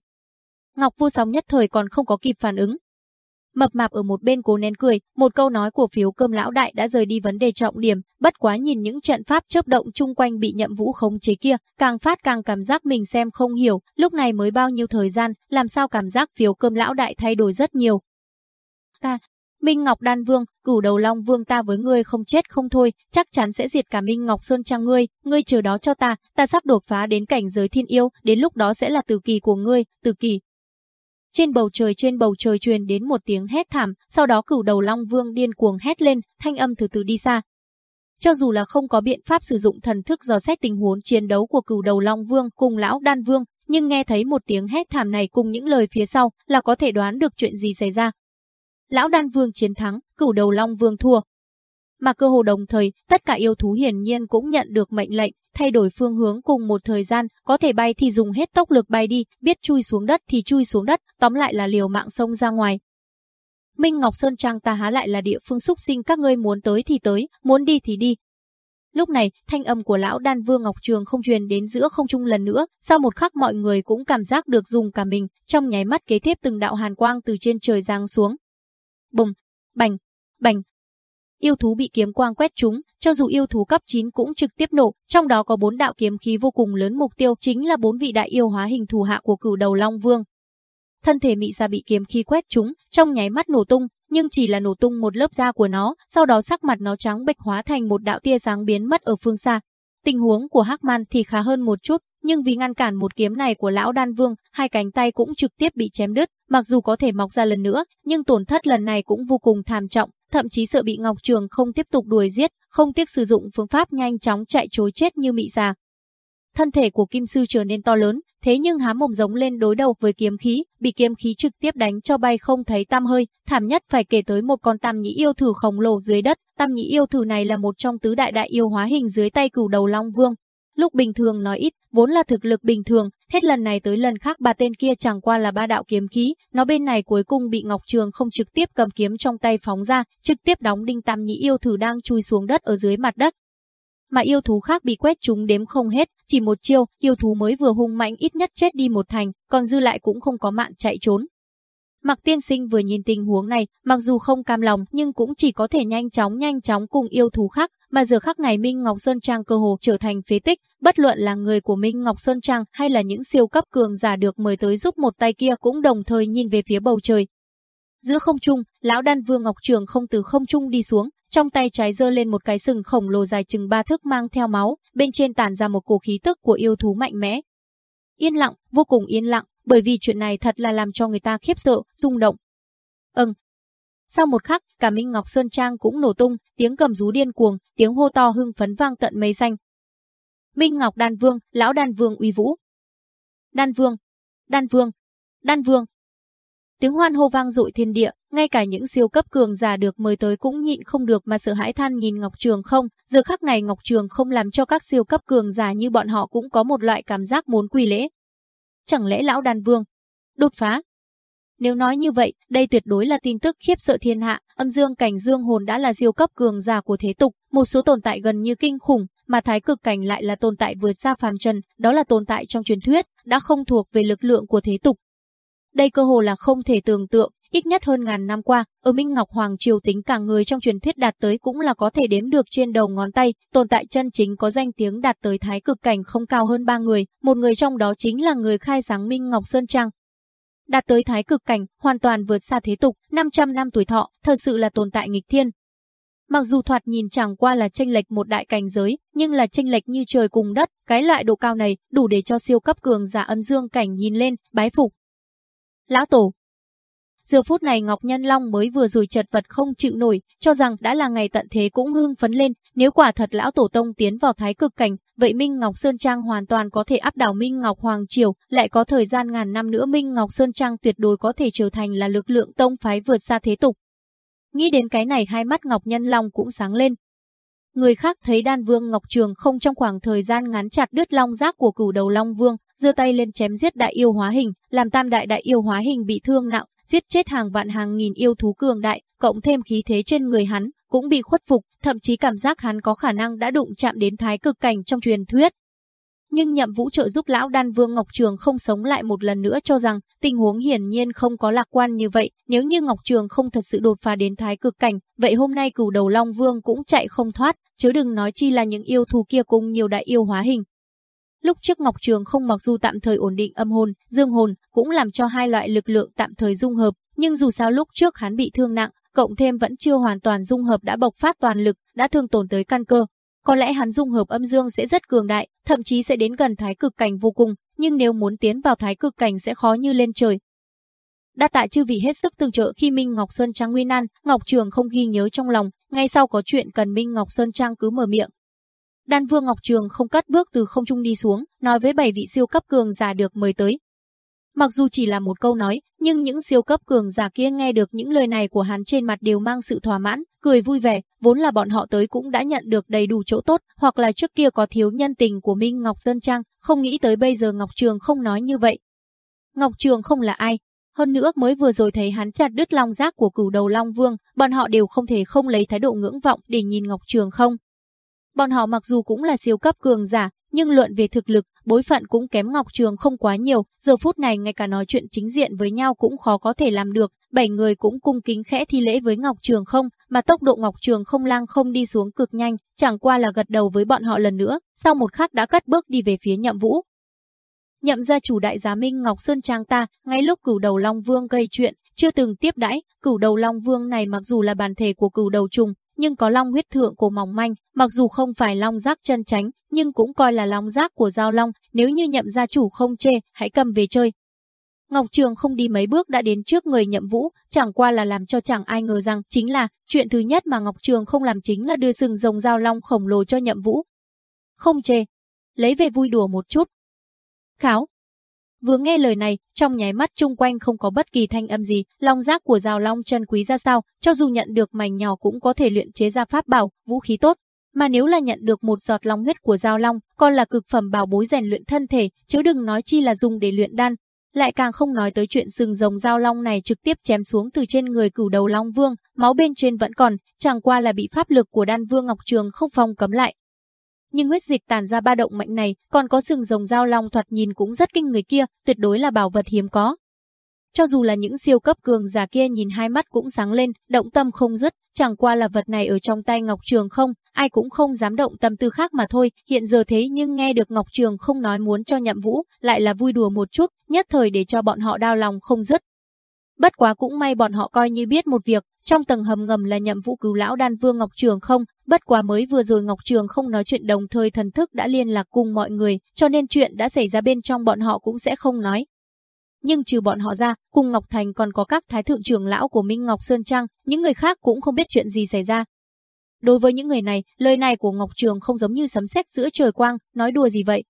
Ngọc vua Sóng nhất thời còn không có kịp phản ứng, Mập mạp ở một bên cố nén cười, một câu nói của phiếu cơm lão đại đã rời đi vấn đề trọng điểm, bất quá nhìn những trận pháp chớp động chung quanh bị nhậm vũ khống chế kia, càng phát càng cảm giác mình xem không hiểu, lúc này mới bao nhiêu thời gian, làm sao cảm giác phiếu cơm lão đại thay đổi rất nhiều. Ta, Minh Ngọc Đan Vương, cửu đầu Long Vương ta với ngươi không chết không thôi, chắc chắn sẽ diệt cả Minh Ngọc Sơn Trang ngươi, ngươi chờ đó cho ta, ta sắp đột phá đến cảnh giới thiên yêu, đến lúc đó sẽ là từ kỳ của ngươi, từ kỳ, trên bầu trời trên bầu trời truyền đến một tiếng hét thảm, sau đó cửu đầu Long Vương điên cuồng hét lên, thanh âm từ từ đi xa. Cho dù là không có biện pháp sử dụng thần thức dò xét tình huống chiến đấu của cửu đầu Long Vương cùng lão Đan Vương, nhưng nghe thấy một tiếng hét thảm này cùng những lời phía sau là có thể đoán được chuyện gì xảy ra. Lão Đan Vương chiến thắng, cửu đầu Long Vương thua. Mà cơ hồ đồng thời, tất cả yêu thú hiển nhiên cũng nhận được mệnh lệnh, thay đổi phương hướng cùng một thời gian, có thể bay thì dùng hết tốc lực bay đi, biết chui xuống đất thì chui xuống đất, tóm lại là liều mạng sông ra ngoài. Minh Ngọc Sơn Trang ta há lại là địa phương xúc sinh các ngươi muốn tới thì tới, muốn đi thì đi. Lúc này, thanh âm của lão đan vương Ngọc Trường không truyền đến giữa không trung lần nữa, sau một khắc mọi người cũng cảm giác được dùng cả mình, trong nháy mắt kế tiếp từng đạo hàn quang từ trên trời giáng xuống. Bùng, bành, bành, yêu thú bị kiếm quang quét trúng, cho dù yêu thú cấp 9 cũng trực tiếp nổ, trong đó có bốn đạo kiếm khí vô cùng lớn mục tiêu chính là bốn vị đại yêu hóa hình thủ hạ của cửu đầu Long Vương. Thân thể mị ra bị kiếm khí quét trúng, trong nháy mắt nổ tung, nhưng chỉ là nổ tung một lớp da của nó, sau đó sắc mặt nó trắng bệch hóa thành một đạo tia sáng biến mất ở phương xa. Tình huống của Hắc Man thì khá hơn một chút, nhưng vì ngăn cản một kiếm này của lão đan vương, hai cánh tay cũng trực tiếp bị chém đứt, mặc dù có thể mọc ra lần nữa, nhưng tổn thất lần này cũng vô cùng thảm trọng, thậm chí sợ bị Ngọc Trường không tiếp tục đuổi giết, không tiếc sử dụng phương pháp nhanh chóng chạy trối chết như mị già. Thân thể của Kim Sư trở nên to lớn, thế nhưng há mồm giống lên đối đầu với kiếm khí, bị kiếm khí trực tiếp đánh cho bay không thấy tam hơi, thảm nhất phải kể tới một con tam nhĩ yêu thử khổng lồ dưới đất, tam nhĩ yêu thử này là một trong tứ đại đại yêu hóa hình dưới tay cửu đầu Long Vương, Lúc bình thường nói ít, vốn là thực lực bình thường, hết lần này tới lần khác bà tên kia chẳng qua là ba đạo kiếm khí, nó bên này cuối cùng bị Ngọc Trường không trực tiếp cầm kiếm trong tay phóng ra, trực tiếp đóng đinh tam nhĩ yêu thử đang chui xuống đất ở dưới mặt đất. Mà yêu thú khác bị quét chúng đếm không hết, chỉ một chiêu, yêu thú mới vừa hung mạnh ít nhất chết đi một thành, còn dư lại cũng không có mạng chạy trốn. Mạc tiên sinh vừa nhìn tình huống này, mặc dù không cam lòng nhưng cũng chỉ có thể nhanh chóng nhanh chóng cùng yêu thú khác, mà giờ khắc này Minh Ngọc Sơn Trang cơ hồ trở thành phế tích, bất luận là người của Minh Ngọc Sơn Trang hay là những siêu cấp cường giả được mời tới giúp một tay kia cũng đồng thời nhìn về phía bầu trời. Giữa không trung, lão đan vương Ngọc Trường không từ không trung đi xuống, trong tay trái giơ lên một cái sừng khổng lồ dài chừng ba thước mang theo máu, bên trên tản ra một cổ khí tức của yêu thú mạnh mẽ. Yên lặng, vô cùng yên lặng, bởi vì chuyện này thật là làm cho người ta khiếp sợ, rung động. Ừm. Sau một khắc, cả Minh Ngọc Sơn Trang cũng nổ tung, tiếng cầm rú điên cuồng, tiếng hô to hưng phấn vang tận mây xanh. Minh Ngọc Đan Vương, lão Đan Vương uy vũ. Đan Vương, Đan Vương, Đan Vương. Tiếng hoan hô vang dội thiên địa, ngay cả những siêu cấp cường giả được mời tới cũng nhịn không được mà sợ hãi than nhìn Ngọc Trường không, giờ khắc này Ngọc Trường không làm cho các siêu cấp cường giả như bọn họ cũng có một loại cảm giác muốn quỳ lễ, Chẳng lẽ lão đàn vương? Đột phá? Nếu nói như vậy, đây tuyệt đối là tin tức khiếp sợ thiên hạ, âm dương cảnh dương hồn đã là siêu cấp cường giả của thế tục, một số tồn tại gần như kinh khủng, mà thái cực cảnh lại là tồn tại vượt xa phàm trần, đó là tồn tại trong truyền thuyết, đã không thuộc về lực lượng của thế tục. Đây cơ hồ là không thể tưởng tượng, ít nhất hơn ngàn năm qua, ở Minh Ngọc Hoàng Triều tính cả người trong truyền thuyết đạt tới cũng là có thể đếm được trên đầu ngón tay, tồn tại chân chính có danh tiếng đạt tới thái cực cảnh không cao hơn ba người, một người trong đó chính là người khai sáng Minh Ngọc Sơn Trang. Đạt tới thái cực cảnh, hoàn toàn vượt xa thế tục, 500 năm tuổi thọ, thật sự là tồn tại nghịch thiên. Mặc dù thoạt nhìn chẳng qua là tranh lệch một đại cảnh giới, nhưng là tranh lệch như trời cùng đất, cái loại độ cao này đủ để cho siêu cấp cường giả âm dương cảnh nhìn lên, bái phục. Lão Tổ, Giờ phút này Ngọc Nhân Long mới vừa rồi chật vật không chịu nổi, cho rằng đã là ngày tận thế cũng hưng phấn lên, nếu quả thật lão tổ tông tiến vào thái cực cảnh, vậy Minh Ngọc Sơn Trang hoàn toàn có thể áp đảo Minh Ngọc Hoàng Triều, lại có thời gian ngàn năm nữa Minh Ngọc Sơn Trang tuyệt đối có thể trở thành là lực lượng tông phái vượt xa thế tục. Nghĩ đến cái này hai mắt Ngọc Nhân Long cũng sáng lên. Người khác thấy đan vương Ngọc Trường không trong khoảng thời gian ngắn chặt đứt long giác của cửu đầu long vương, giơ tay lên chém giết đại yêu hóa hình, làm tam đại đại yêu hóa hình bị thương nặng, giết chết hàng vạn hàng nghìn yêu thú cường đại, cộng thêm khí thế trên người hắn, cũng bị khuất phục, thậm chí cảm giác hắn có khả năng đã đụng chạm đến thái cực cảnh trong truyền thuyết. Nhưng nhậm vũ trợ giúp lão đan vương Ngọc Trường không sống lại một lần nữa cho rằng tình huống hiển nhiên không có lạc quan như vậy. Nếu như Ngọc Trường không thật sự đột phá đến thái cực cảnh, vậy hôm nay cửu đầu Long Vương cũng chạy không thoát, chứ đừng nói chi là những yêu thú kia cùng nhiều đại yêu hóa hình. Lúc trước Ngọc Trường không mặc dù tạm thời ổn định âm hồn, dương hồn, cũng làm cho hai loại lực lượng tạm thời dung hợp, nhưng dù sao lúc trước hắn bị thương nặng, cộng thêm vẫn chưa hoàn toàn dung hợp đã bộc phát toàn lực, đã thương tổn tới căn cơ. Có lẽ hắn dung hợp âm dương sẽ rất cường đại, thậm chí sẽ đến gần thái cực cảnh vô cùng, nhưng nếu muốn tiến vào thái cực cảnh sẽ khó như lên trời. Đa tại chư vị hết sức tương trợ khi Minh Ngọc Sơn Trang nguy nan, Ngọc Trường không ghi nhớ trong lòng, ngay sau có chuyện cần Minh Ngọc Sơn Trang cứ mở miệng. Đan Vương Ngọc Trường không cất bước từ không trung đi xuống, nói với bảy vị siêu cấp cường giả được mời tới, Mặc dù chỉ là một câu nói, nhưng những siêu cấp cường giả kia nghe được những lời này của hắn trên mặt đều mang sự thỏa mãn, cười vui vẻ, vốn là bọn họ tới cũng đã nhận được đầy đủ chỗ tốt, hoặc là trước kia có thiếu nhân tình của Minh Ngọc Sơn Trang, không nghĩ tới bây giờ Ngọc Trường không nói như vậy. Ngọc Trường không là ai, hơn nữa mới vừa rồi thấy hắn chặt đứt long giác của cửu đầu Long Vương, bọn họ đều không thể không lấy thái độ ngưỡng vọng để nhìn Ngọc Trường không. Bọn họ mặc dù cũng là siêu cấp cường giả, nhưng luận về thực lực, bối phận cũng kém Ngọc Trường không quá nhiều, giờ phút này ngay cả nói chuyện chính diện với nhau cũng khó có thể làm được, bảy người cũng cung kính khẽ thi lễ với Ngọc Trường không, mà tốc độ Ngọc Trường không lang không đi xuống cực nhanh, chẳng qua là gật đầu với bọn họ lần nữa, sau một khắc đã cất bước đi về phía Nhậm Vũ. Nhậm gia chủ đại giá Minh Ngọc Sơn Trang ta, ngay lúc cửu đầu Long Vương gây chuyện, chưa từng tiếp đãi, cửu đầu Long Vương này mặc dù là bản thể của cửu đầu trùng, nhưng có long huyết thượng của mỏng manh, mặc dù không phải long giác chân tránh, nhưng cũng coi là long giác của giao long, nếu như nhậm gia chủ không chê, hãy cầm về chơi. Ngọc Trường không đi mấy bước đã đến trước người nhậm vũ, chẳng qua là làm cho chẳng ai ngờ rằng chính là chuyện thứ nhất mà Ngọc Trường không làm chính là đưa sừng rồng giao long khổng lồ cho nhậm vũ. Không chê, lấy về vui đùa một chút. Kháo, Vừa nghe lời này, trong nháy mắt chung quanh không có bất kỳ thanh âm gì, long giác của rào long chân quý ra sao, cho dù nhận được mảnh nhỏ cũng có thể luyện chế ra pháp bảo, vũ khí tốt. Mà nếu là nhận được một giọt long huyết của giao long, còn là cực phẩm bảo bối rèn luyện thân thể, chứ đừng nói chi là dùng để luyện đan. Lại càng không nói tới chuyện sừng rồng giao long này trực tiếp chém xuống từ trên người cửu đầu long vương, máu bên trên vẫn còn, chẳng qua là bị pháp lực của đan vương Ngọc Trường không phong cấm lại, nhưng huyết dịch tàn ra ba động mạnh này, còn có sừng rồng dao long thoạt nhìn cũng rất kinh người kia, tuyệt đối là bảo vật hiếm có. Cho dù là những siêu cấp cường giả kia nhìn hai mắt cũng sáng lên, động tâm không dứt, chẳng qua là vật này ở trong tay Ngọc Trường không, ai cũng không dám động tâm tư khác mà thôi, hiện giờ thế nhưng nghe được Ngọc Trường không nói muốn cho nhậm vũ, lại là vui đùa một chút, nhất thời để cho bọn họ đau lòng không dứt. Bất quá cũng may bọn họ coi như biết một việc, trong tầng hầm ngầm là nhậm vũ cứu lão đan vương Ngọc Trường không, bất quá mới vừa rồi Ngọc Trường không nói chuyện đồng thời thần thức đã liên lạc cùng mọi người, cho nên chuyện đã xảy ra bên trong bọn họ cũng sẽ không nói. Nhưng trừ bọn họ ra, cùng Ngọc Thành còn có các thái thượng trưởng lão của Minh Ngọc Sơn Trang, những người khác cũng không biết chuyện gì xảy ra. Đối với những người này, lời này của Ngọc Trường không giống như sấm sét giữa trời quang, nói đùa gì vậy?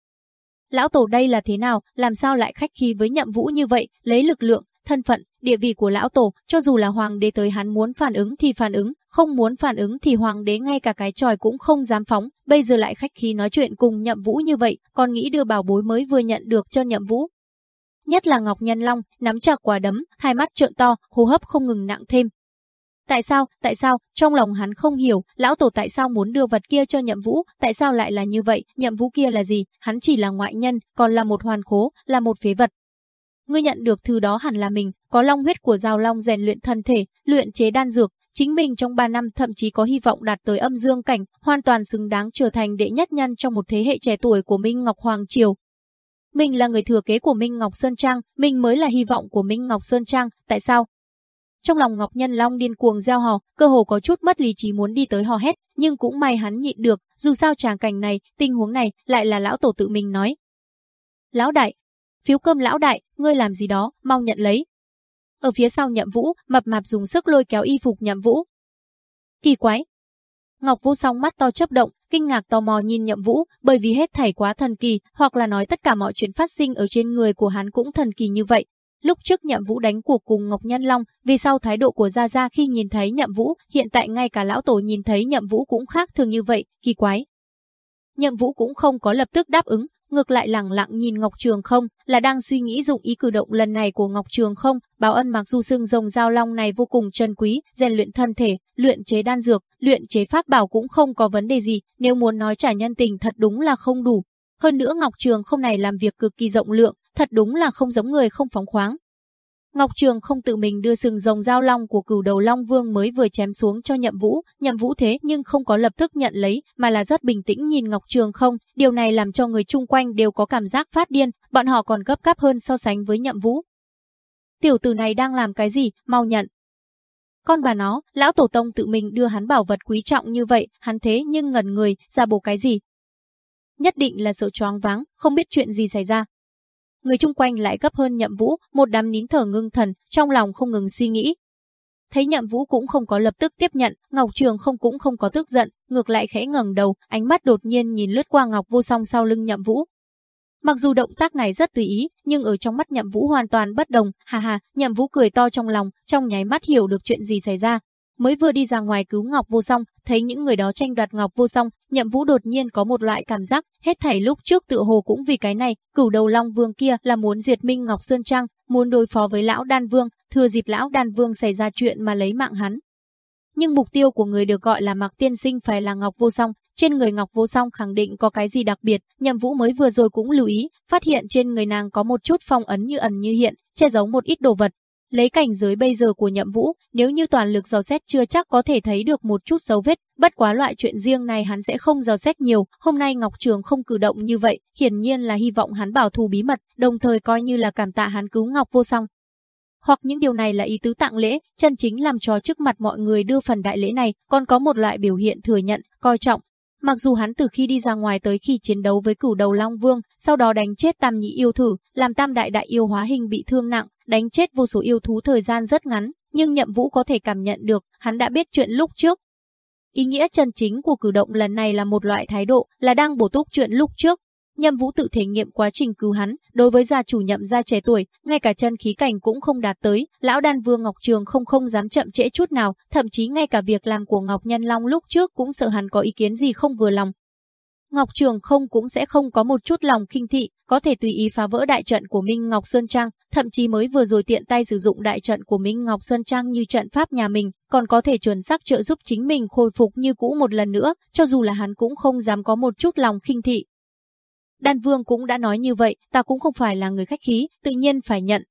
Lão tổ đây là thế nào, làm sao lại khách khí với nhậm vũ như vậy, lấy lực lượng, thân phận, địa vị của lão tổ, cho dù là hoàng đế tới hắn muốn phản ứng thì phản ứng, không muốn phản ứng thì hoàng đế ngay cả cái tròi cũng không dám phóng, bây giờ lại khách khí nói chuyện cùng nhậm vũ như vậy, còn nghĩ đưa bảo bối mới vừa nhận được cho nhậm vũ. Nhất là Ngọc Nhân Long, nắm chặt quả đấm, hai mắt trợn to, hô hấp không ngừng nặng thêm. Tại sao, tại sao, trong lòng hắn không hiểu, lão tổ tại sao muốn đưa vật kia cho nhậm vũ, tại sao lại là như vậy, nhậm vũ kia là gì, hắn chỉ là ngoại nhân, còn là một hoàn khố, là một phế vật, ngươi nhận được thứ đó hẳn là mình, có long huyết của giao long rèn luyện thân thể, luyện chế đan dược, chính mình trong 3 năm thậm chí có hy vọng đạt tới âm dương cảnh, hoàn toàn xứng đáng trở thành đệ nhất nhân trong một thế hệ trẻ tuổi của Minh Ngọc Hoàng Triều. Mình là người thừa kế của Minh Ngọc Sơn Trang, mình mới là hy vọng của Minh Ngọc Sơn Trang, tại sao? Trong lòng Ngọc Nhân Long điên cuồng gieo hò, cơ hồ có chút mất lý trí muốn đi tới hò hét, nhưng cũng may hắn nhịn được, dù sao tràng cảnh này, tình huống này, lại là lão tổ tự mình nói. Lão đại, phiếu cơm lão đại, ngươi làm gì đó, mau nhận lấy. Ở phía sau nhậm vũ, mập mạp dùng sức lôi kéo y phục nhậm vũ. Kỳ quái. Ngọc Vũ song mắt to chấp động, kinh ngạc tò mò nhìn nhậm vũ, bởi vì hết thảy quá thần kỳ, hoặc là nói tất cả mọi chuyện phát sinh ở trên người của hắn cũng thần kỳ như vậy. Lúc trước Nhậm Vũ đánh cuộc cùng Ngọc Nhân Long, vì sau thái độ của Gia Gia khi nhìn thấy Nhậm Vũ, hiện tại ngay cả lão tổ nhìn thấy Nhậm Vũ cũng khác thường như vậy, kỳ quái. Nhậm Vũ cũng không có lập tức đáp ứng, ngược lại lẳng lặng nhìn Ngọc Trường không, là đang suy nghĩ dụng ý cử động lần này của Ngọc Trường không, báo ân mặc dù xương rồng giao long này vô cùng trân quý, rèn luyện thân thể, luyện chế đan dược, luyện chế pháp bảo cũng không có vấn đề gì, nếu muốn nói trả nhân tình thật đúng là không đủ. Hơn nữa Ngọc Trường không này làm việc cực kỳ rộng lượng, thật đúng là không giống người không phóng khoáng. Ngọc Trường không tự mình đưa sừng rồng giao long của cửu đầu long vương mới vừa chém xuống cho nhậm vũ, nhậm vũ thế nhưng không có lập tức nhận lấy, mà là rất bình tĩnh nhìn Ngọc Trường không, điều này làm cho người chung quanh đều có cảm giác phát điên, bọn họ còn gấp gáp hơn so sánh với nhậm vũ. Tiểu tử này đang làm cái gì, mau nhận. Con bà nó, lão tổ tông tự mình đưa hắn bảo vật quý trọng như vậy, hắn thế nhưng ngẩn người, ra bổ cái gì. Nhất định là sợ choáng váng, không biết chuyện gì xảy ra, người chung quanh lại gấp hơn Nhậm Vũ, một đám nín thở ngưng thần, trong lòng không ngừng suy nghĩ. Thấy Nhậm Vũ cũng không có lập tức tiếp nhận, Ngọc Trường không cũng không có tức giận, ngược lại khẽ ngẩng đầu, ánh mắt đột nhiên nhìn lướt qua Ngọc Vô Song sau lưng Nhậm Vũ. Mặc dù động tác này rất tùy ý, nhưng ở trong mắt Nhậm Vũ hoàn toàn bất đồng, hà hà, Nhậm Vũ cười to trong lòng, trong nháy mắt hiểu được chuyện gì xảy ra, mới vừa đi ra ngoài cứu Ngọc Vô Song, thấy những người đó tranh đoạt Ngọc Vô Song, Nhậm Vũ đột nhiên có một loại cảm giác, hết thảy lúc trước tự hồ cũng vì cái này, cửu đầu Long Vương kia là muốn diệt Minh Ngọc Sơn Trang, muốn đối phó với lão Đan Vương, thừa dịp lão Đan Vương xảy ra chuyện mà lấy mạng hắn. Nhưng mục tiêu của người được gọi là Mạc Tiên Sinh phải là Ngọc Vô Song, trên người Ngọc Vô Song khẳng định có cái gì đặc biệt, Nhậm Vũ mới vừa rồi cũng lưu ý, phát hiện trên người nàng có một chút phong ấn như ẩn như hiện, che giấu một ít đồ vật, Lấy cảnh giới bây giờ của nhậm vũ, nếu như toàn lực dò xét chưa chắc có thể thấy được một chút dấu vết, bất quá loại chuyện riêng này hắn sẽ không dò xét nhiều, hôm nay Ngọc Trường không cử động như vậy, hiển nhiên là hy vọng hắn bảo thù bí mật, đồng thời coi như là cảm tạ hắn cứu Ngọc vô song. Hoặc những điều này là ý tứ tặng lễ, chân chính làm trò trước mặt mọi người đưa phần đại lễ này, còn có một loại biểu hiện thừa nhận, coi trọng, Mặc dù hắn từ khi đi ra ngoài tới khi chiến đấu với cửu đầu Long Vương, sau đó đánh chết tam nhị yêu thử, làm tam đại đại yêu hóa hình bị thương nặng, đánh chết vô số yêu thú thời gian rất ngắn, nhưng nhậm vũ có thể cảm nhận được, hắn đã biết chuyện lúc trước. Ý nghĩa chân chính của cử động lần này là một loại thái độ, là đang bổ túc chuyện lúc trước. Nhậm Vũ tự thể nghiệm quá trình cứu hắn, đối với gia chủ nhậm gia trẻ tuổi, ngay cả chân khí cảnh cũng không đạt tới, lão đan vương Ngọc Trường không không dám chậm trễ chút nào, thậm chí ngay cả việc làm của Ngọc Nhân Long lúc trước cũng sợ hắn có ý kiến gì không vừa lòng, Ngọc Trường không cũng sẽ không có một chút lòng kinh thị, có thể tùy ý phá vỡ đại trận của Minh Ngọc Sơn Trang, thậm chí mới vừa rồi tiện tay sử dụng đại trận của Minh Ngọc Sơn Trang như trận pháp nhà mình, còn có thể chuẩn xác trợ giúp chính mình khôi phục như cũ một lần nữa, cho dù là hắn cũng không dám có một chút lòng khinh thị. Đan Vương cũng đã nói như vậy, ta cũng không phải là người khách khí, tự nhiên phải nhận,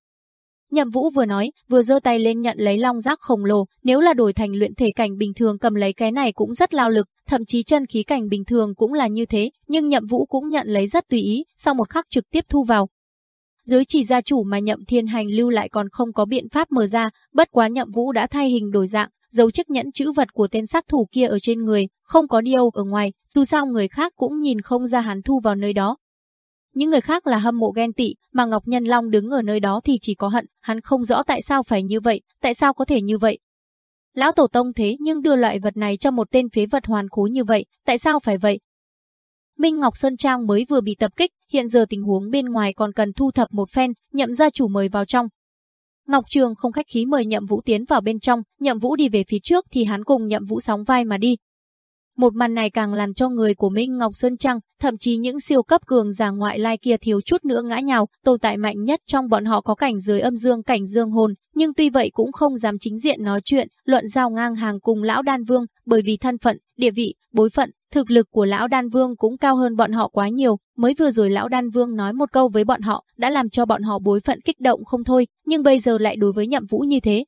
Nhậm Vũ vừa nói, vừa giơ tay lên nhận lấy long giác khổng lồ, nếu là đổi thành luyện thể cảnh bình thường cầm lấy cái này cũng rất lao lực, thậm chí chân khí cảnh bình thường cũng là như thế, nhưng Nhậm Vũ cũng nhận lấy rất tùy ý, sau một khắc trực tiếp thu vào. Dưới chỉ gia chủ mà Nhậm Thiên Hành lưu lại còn không có biện pháp mở ra, bất quá Nhậm Vũ đã thay hình đổi dạng, giấu chiếc nhẫn chữ vật của tên sát thủ kia ở trên người, không có điêu ở ngoài, dù sao người khác cũng nhìn không ra hắn thu vào nơi đó, những người khác là hâm mộ ghen tị, mà Ngọc Nhân Long đứng ở nơi đó thì chỉ có hận, hắn không rõ tại sao phải như vậy, tại sao có thể như vậy. Lão Tổ Tông thế nhưng đưa loại vật này cho một tên phế vật hoàn khố như vậy, tại sao phải vậy? Minh Ngọc Sơn Trang mới vừa bị tập kích, hiện giờ tình huống bên ngoài còn cần thu thập một phen, nhậm gia chủ mời vào trong. Ngọc Trường không khách khí mời Nhậm Vũ tiến vào bên trong, Nhậm Vũ đi về phía trước thì hắn cùng Nhậm Vũ sóng vai mà đi, một màn này càng làm cho người của Minh Ngọc Sơn Trăng, thậm chí những siêu cấp cường giả ngoại lai kia thiếu chút nữa ngã nhào, tồn tại mạnh nhất trong bọn họ có cảnh giới âm dương cảnh dương hồn, nhưng tuy vậy cũng không dám chính diện nói chuyện, luận giao ngang hàng cùng lão đan vương, bởi vì thân phận, địa vị, bối phận, thực lực của lão đan vương cũng cao hơn bọn họ quá nhiều, mới vừa rồi lão đan vương nói một câu với bọn họ, đã làm cho bọn họ bối phận kích động không thôi, nhưng bây giờ lại đối với nhậm vũ như thế,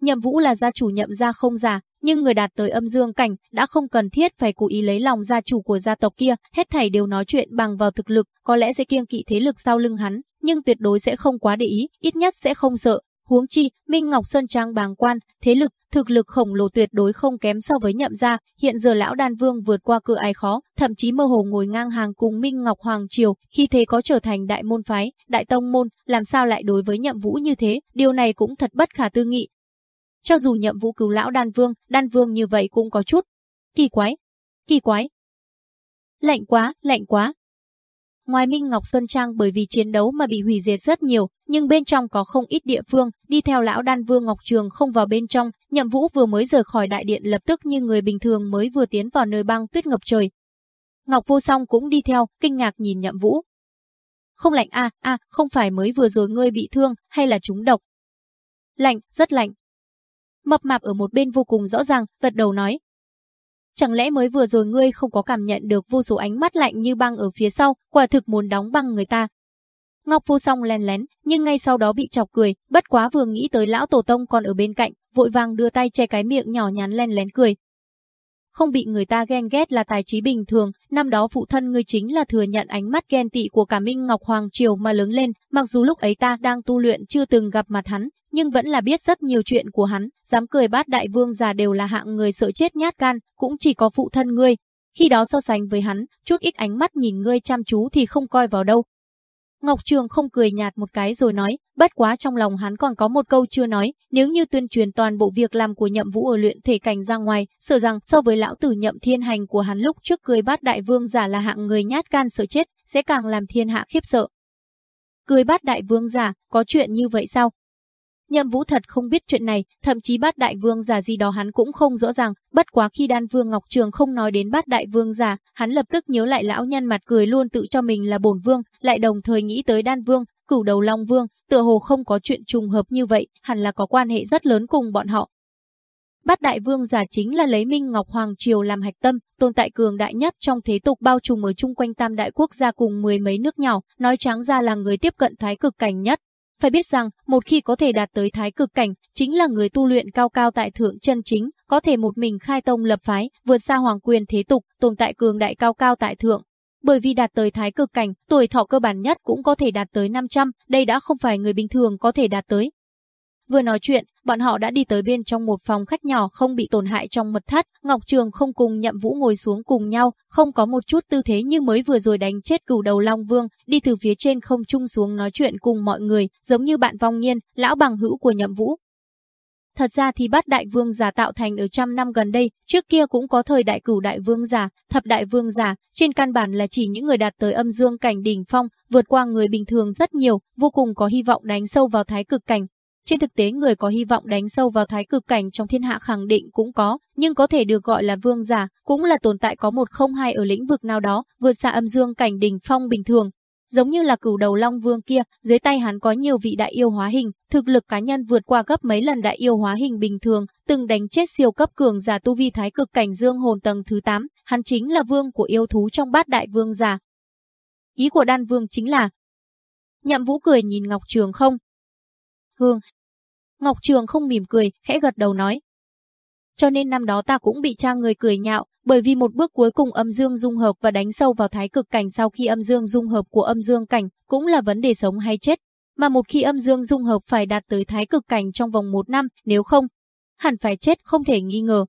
Nhậm Vũ là gia chủ nhậm gia không giả, nhưng người đạt tới âm dương cảnh đã không cần thiết phải cố ý lấy lòng gia chủ của gia tộc kia, hết thảy đều nói chuyện bằng vào thực lực, có lẽ sẽ kiêng kỵ thế lực sau lưng hắn, nhưng tuyệt đối sẽ không quá để ý, ít nhất sẽ không sợ. Huống chi, Minh Ngọc Sơn Trang bàng quan, thế lực, thực lực khổng lồ tuyệt đối không kém so với nhậm gia, hiện giờ lão đan vương vượt qua cửa ai khó, thậm chí mơ hồ ngồi ngang hàng cùng Minh Ngọc Hoàng Triều, khi thế có trở thành đại môn phái, đại tông môn, làm sao lại đối với nhậm vũ như thế, điều này cũng thật bất khả tư nghị, cho dù nhậm vũ cứu lão đan vương, đan vương như vậy cũng có chút. Kỳ quái, kỳ quái. Lạnh quá, lạnh quá. Ngoài Minh Ngọc Sơn Trang bởi vì chiến đấu mà bị hủy diệt rất nhiều, nhưng bên trong có không ít địa phương, đi theo lão đan vương Ngọc Trường không vào bên trong, nhậm vũ vừa mới rời khỏi đại điện lập tức như người bình thường mới vừa tiến vào nơi băng tuyết ngập trời. Ngọc vô song cũng đi theo, kinh ngạc nhìn nhậm vũ. Không lạnh a a không phải mới vừa rồi ngươi bị thương, hay là trúng độc? Lạnh, rất lạnh. Mập mạp ở một bên vô cùng rõ ràng, gật đầu nói, Chẳng lẽ mới vừa rồi ngươi không có cảm nhận được vô số ánh mắt lạnh như băng ở phía sau, quả thực muốn đóng băng người ta. Ngọc Vô Song len lén, nhưng ngay sau đó bị chọc cười, bất quá vừa nghĩ tới lão tổ tông còn ở bên cạnh, vội vàng đưa tay che cái miệng nhỏ nhắn len lén cười. Không bị người ta ghen ghét là tài trí bình thường, năm đó phụ thân ngươi chính là thừa nhận ánh mắt ghen tị của cả Minh Ngọc Hoàng Triều mà lớn lên, mặc dù lúc ấy ta đang tu luyện chưa từng gặp mặt hắn, nhưng vẫn là biết rất nhiều chuyện của hắn, dám cười bát đại vương già đều là hạng người sợ chết nhát gan, cũng chỉ có phụ thân ngươi. Khi đó so sánh với hắn, chút ít ánh mắt nhìn ngươi chăm chú thì không coi vào đâu. Ngọc Trường không cười nhạt một cái rồi nói, bất quá trong lòng hắn còn có một câu chưa nói, nếu như tuyên truyền toàn bộ việc làm của nhậm vũ ở luyện thể cảnh ra ngoài, sợ rằng so với lão tử nhậm thiên hành của hắn lúc trước cười bát đại vương giả là hạng người nhát gan sợ chết, sẽ càng làm thiên hạ khiếp sợ. Cười bát đại vương giả, có chuyện như vậy sao? Nhậm Vũ thật không biết chuyện này, thậm chí bát đại vương giả gì đó hắn cũng không rõ ràng, bất quá khi đan vương Ngọc Trường không nói đến bát đại vương giả, hắn lập tức nhớ lại lão nhân mặt cười luôn tự cho mình là bổn vương, lại đồng thời nghĩ tới đan vương, cửu đầu long vương, tựa hồ không có chuyện trùng hợp như vậy, hẳn là có quan hệ rất lớn cùng bọn họ. Bát đại vương giả chính là lấy Minh Ngọc Hoàng Triều làm hạch tâm, tồn tại cường đại nhất trong thế tục bao trùm ở chung quanh tam đại quốc gia cùng mười mấy nước nhỏ, nói trắng ra là người tiếp cận thái cực cảnh nhất. Phải biết rằng, một khi có thể đạt tới thái cực cảnh, chính là người tu luyện cao cao tại thượng chân chính, có thể một mình khai tông lập phái, vượt xa hoàng quyền thế tục, tồn tại cường đại cao cao tại thượng. Bởi vì đạt tới thái cực cảnh, tuổi thọ cơ bản nhất cũng có thể đạt tới 500, đây đã không phải người bình thường có thể đạt tới. Vừa nói chuyện, bọn họ đã đi tới bên trong một phòng khách nhỏ không bị tổn hại trong mật thất, Ngọc Trường không cùng Nhậm Vũ ngồi xuống cùng nhau, không có một chút tư thế như mới vừa rồi đánh chết cửu đầu Long Vương, đi từ phía trên không trung xuống nói chuyện cùng mọi người, giống như bạn vong nhiên lão bằng hữu của Nhậm Vũ. Thật ra thì bát đại vương giả tạo thành ở trăm năm gần đây, trước kia cũng có thời đại cửu đại vương giả, thập đại vương giả, trên căn bản là chỉ những người đạt tới âm dương cảnh đỉnh phong, vượt qua người bình thường rất nhiều, vô cùng có hy vọng đánh sâu vào thái cực cảnh, trên thực tế người có hy vọng đánh sâu vào thái cực cảnh trong thiên hạ khẳng định cũng có, nhưng có thể được gọi là vương giả, cũng là tồn tại có một không hai ở lĩnh vực nào đó, vượt xa âm dương cảnh đỉnh phong bình thường. Giống như là cửu đầu long vương kia, dưới tay hắn có nhiều vị đại yêu hóa hình, thực lực cá nhân vượt qua gấp mấy lần đại yêu hóa hình bình thường, từng đánh chết siêu cấp cường giả tu vi thái cực cảnh dương hồn tầng thứ 8, hắn chính là vương của yêu thú trong bát đại vương giả. Ý của đan vương chính là Nhậm vũ cười nhìn Ngọc Trường không, Hương, Ngọc Trường không mỉm cười, khẽ gật đầu nói. Cho nên năm đó ta cũng bị cha người cười nhạo, bởi vì một bước cuối cùng âm dương dung hợp và đánh sâu vào thái cực cảnh sau khi âm dương dung hợp của âm dương cảnh cũng là vấn đề sống hay chết. Mà một khi âm dương dung hợp phải đạt tới thái cực cảnh trong vòng một năm, nếu không, hẳn phải chết không thể nghi ngờ.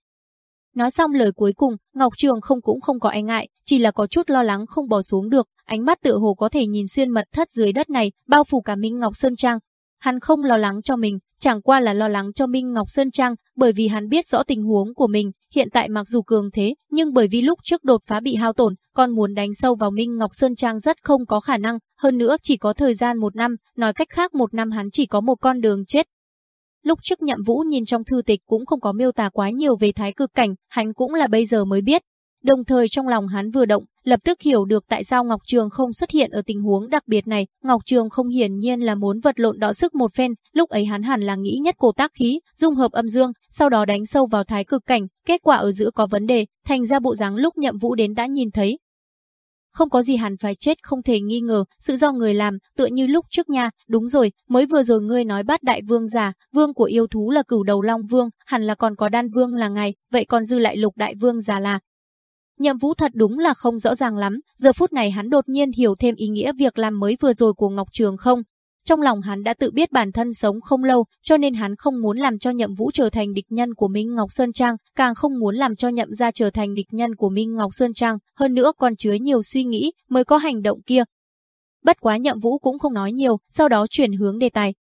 Nói xong lời cuối cùng, Ngọc Trường không cũng không có e ngại, chỉ là có chút lo lắng không bỏ xuống được, ánh mắt tựa hồ có thể nhìn xuyên mật thất dưới đất này, bao phủ cả Minh Ngọc Sơn Trang. Hắn không lo lắng cho mình, chẳng qua là lo lắng cho Minh Ngọc Sơn Trang, bởi vì hắn biết rõ tình huống của mình, hiện tại mặc dù cường thế, nhưng bởi vì lúc trước đột phá bị hao tổn, còn muốn đánh sâu vào Minh Ngọc Sơn Trang rất không có khả năng, hơn nữa chỉ có thời gian một năm, nói cách khác một năm hắn chỉ có một con đường chết. Lúc trước nhậm vũ nhìn trong thư tịch cũng không có miêu tả quá nhiều về thái cực cảnh, hắn cũng là bây giờ mới biết, Đồng thời trong lòng hắn vừa động, lập tức hiểu được tại sao Ngọc Trường không xuất hiện ở tình huống đặc biệt này. Ngọc Trường không hiển nhiên là muốn vật lộn đọ sức một phen, lúc ấy hắn hẳn là nghĩ nhất cổ tác khí, dung hợp âm dương, sau đó đánh sâu vào thái cực cảnh, kết quả ở giữa có vấn đề, thành ra bộ dáng lúc nhậm vũ đến đã nhìn thấy. Không có gì hẳn phải chết không thể nghi ngờ, sự do người làm, tựa như lúc trước nha, đúng rồi, mới vừa rồi ngươi nói bát đại vương giả, vương của yêu thú là cửu đầu long vương, hẳn là còn có đan vương là ngài, vậy còn dư lại lục đại vương giả là, Nhậm Vũ thật đúng là không rõ ràng lắm, giờ phút này hắn đột nhiên hiểu thêm ý nghĩa việc làm mới vừa rồi của Ngọc Trường không. Trong lòng hắn đã tự biết bản thân sống không lâu, cho nên hắn không muốn làm cho Nhậm Vũ trở thành địch nhân của Minh Ngọc Sơn Trang, càng không muốn làm cho Nhậm gia trở thành địch nhân của Minh Ngọc Sơn Trang, hơn nữa còn chứa nhiều suy nghĩ mới có hành động kia. Bất quá Nhậm Vũ cũng không nói nhiều, sau đó chuyển hướng đề tài,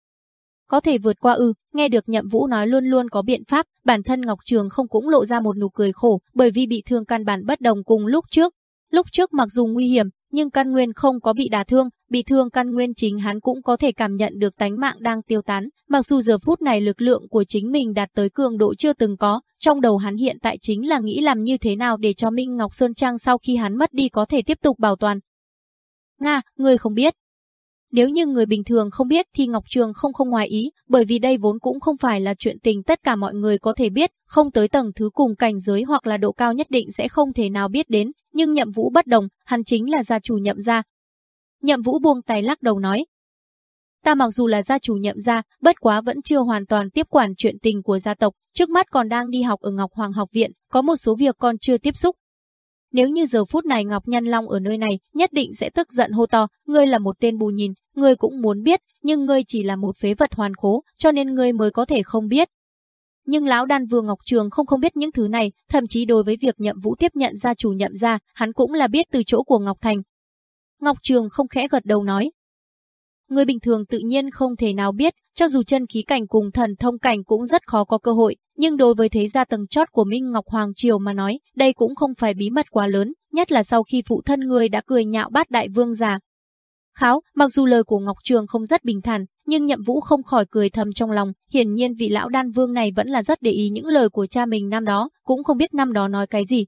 có thể vượt qua ư, nghe được nhậm vũ nói luôn luôn có biện pháp, bản thân Ngọc Trường không cũng lộ ra một nụ cười khổ, bởi vì bị thương căn bản bất đồng cùng lúc trước. Lúc trước mặc dù nguy hiểm, nhưng căn nguyên không có bị đả thương, bị thương căn nguyên chính hắn cũng có thể cảm nhận được tánh mạng đang tiêu tán, mặc dù giờ phút này lực lượng của chính mình đạt tới cường độ chưa từng có, trong đầu hắn hiện tại chính là nghĩ làm như thế nào để cho Minh Ngọc Sơn Trang sau khi hắn mất đi có thể tiếp tục bảo toàn. Nga, người không biết, nếu như người bình thường không biết thì Ngọc Trường không không ngoài ý, bởi vì đây vốn cũng không phải là chuyện tình tất cả mọi người có thể biết, không tới tầng thứ cùng cảnh giới hoặc là độ cao nhất định sẽ không thể nào biết đến, nhưng nhậm vũ bất đồng, hắn chính là gia chủ nhậm gia. Nhậm vũ buông tay lắc đầu nói. Ta mặc dù là gia chủ nhậm gia, bất quá vẫn chưa hoàn toàn tiếp quản chuyện tình của gia tộc, trước mắt còn đang đi học ở Ngọc Hoàng học viện, có một số việc còn chưa tiếp xúc, nếu như giờ phút này Ngọc Nhân Long ở nơi này, nhất định sẽ tức giận hô to, ngươi là một tên bù nhìn, ngươi cũng muốn biết, nhưng ngươi chỉ là một phế vật hoàn khố, cho nên ngươi mới có thể không biết. Nhưng lão đan vương Ngọc Trường không không biết những thứ này, thậm chí đối với việc nhậm vũ tiếp nhận gia chủ nhậm ra, hắn cũng là biết từ chỗ của Ngọc Thành. Ngọc Trường không khẽ gật đầu nói. Người bình thường tự nhiên không thể nào biết, cho dù chân khí cảnh cùng thần thông cảnh cũng rất khó có cơ hội, nhưng đối với thế gia tầng chót của Minh Ngọc Hoàng Triều mà nói, đây cũng không phải bí mật quá lớn, nhất là sau khi phụ thân người đã cười nhạo bát đại vương già. Kháo, mặc dù lời của Ngọc Trường không rất bình thản, nhưng nhậm vũ không khỏi cười thầm trong lòng, hiển nhiên vị lão đan vương này vẫn là rất để ý những lời của cha mình năm đó, cũng không biết năm đó nói cái gì.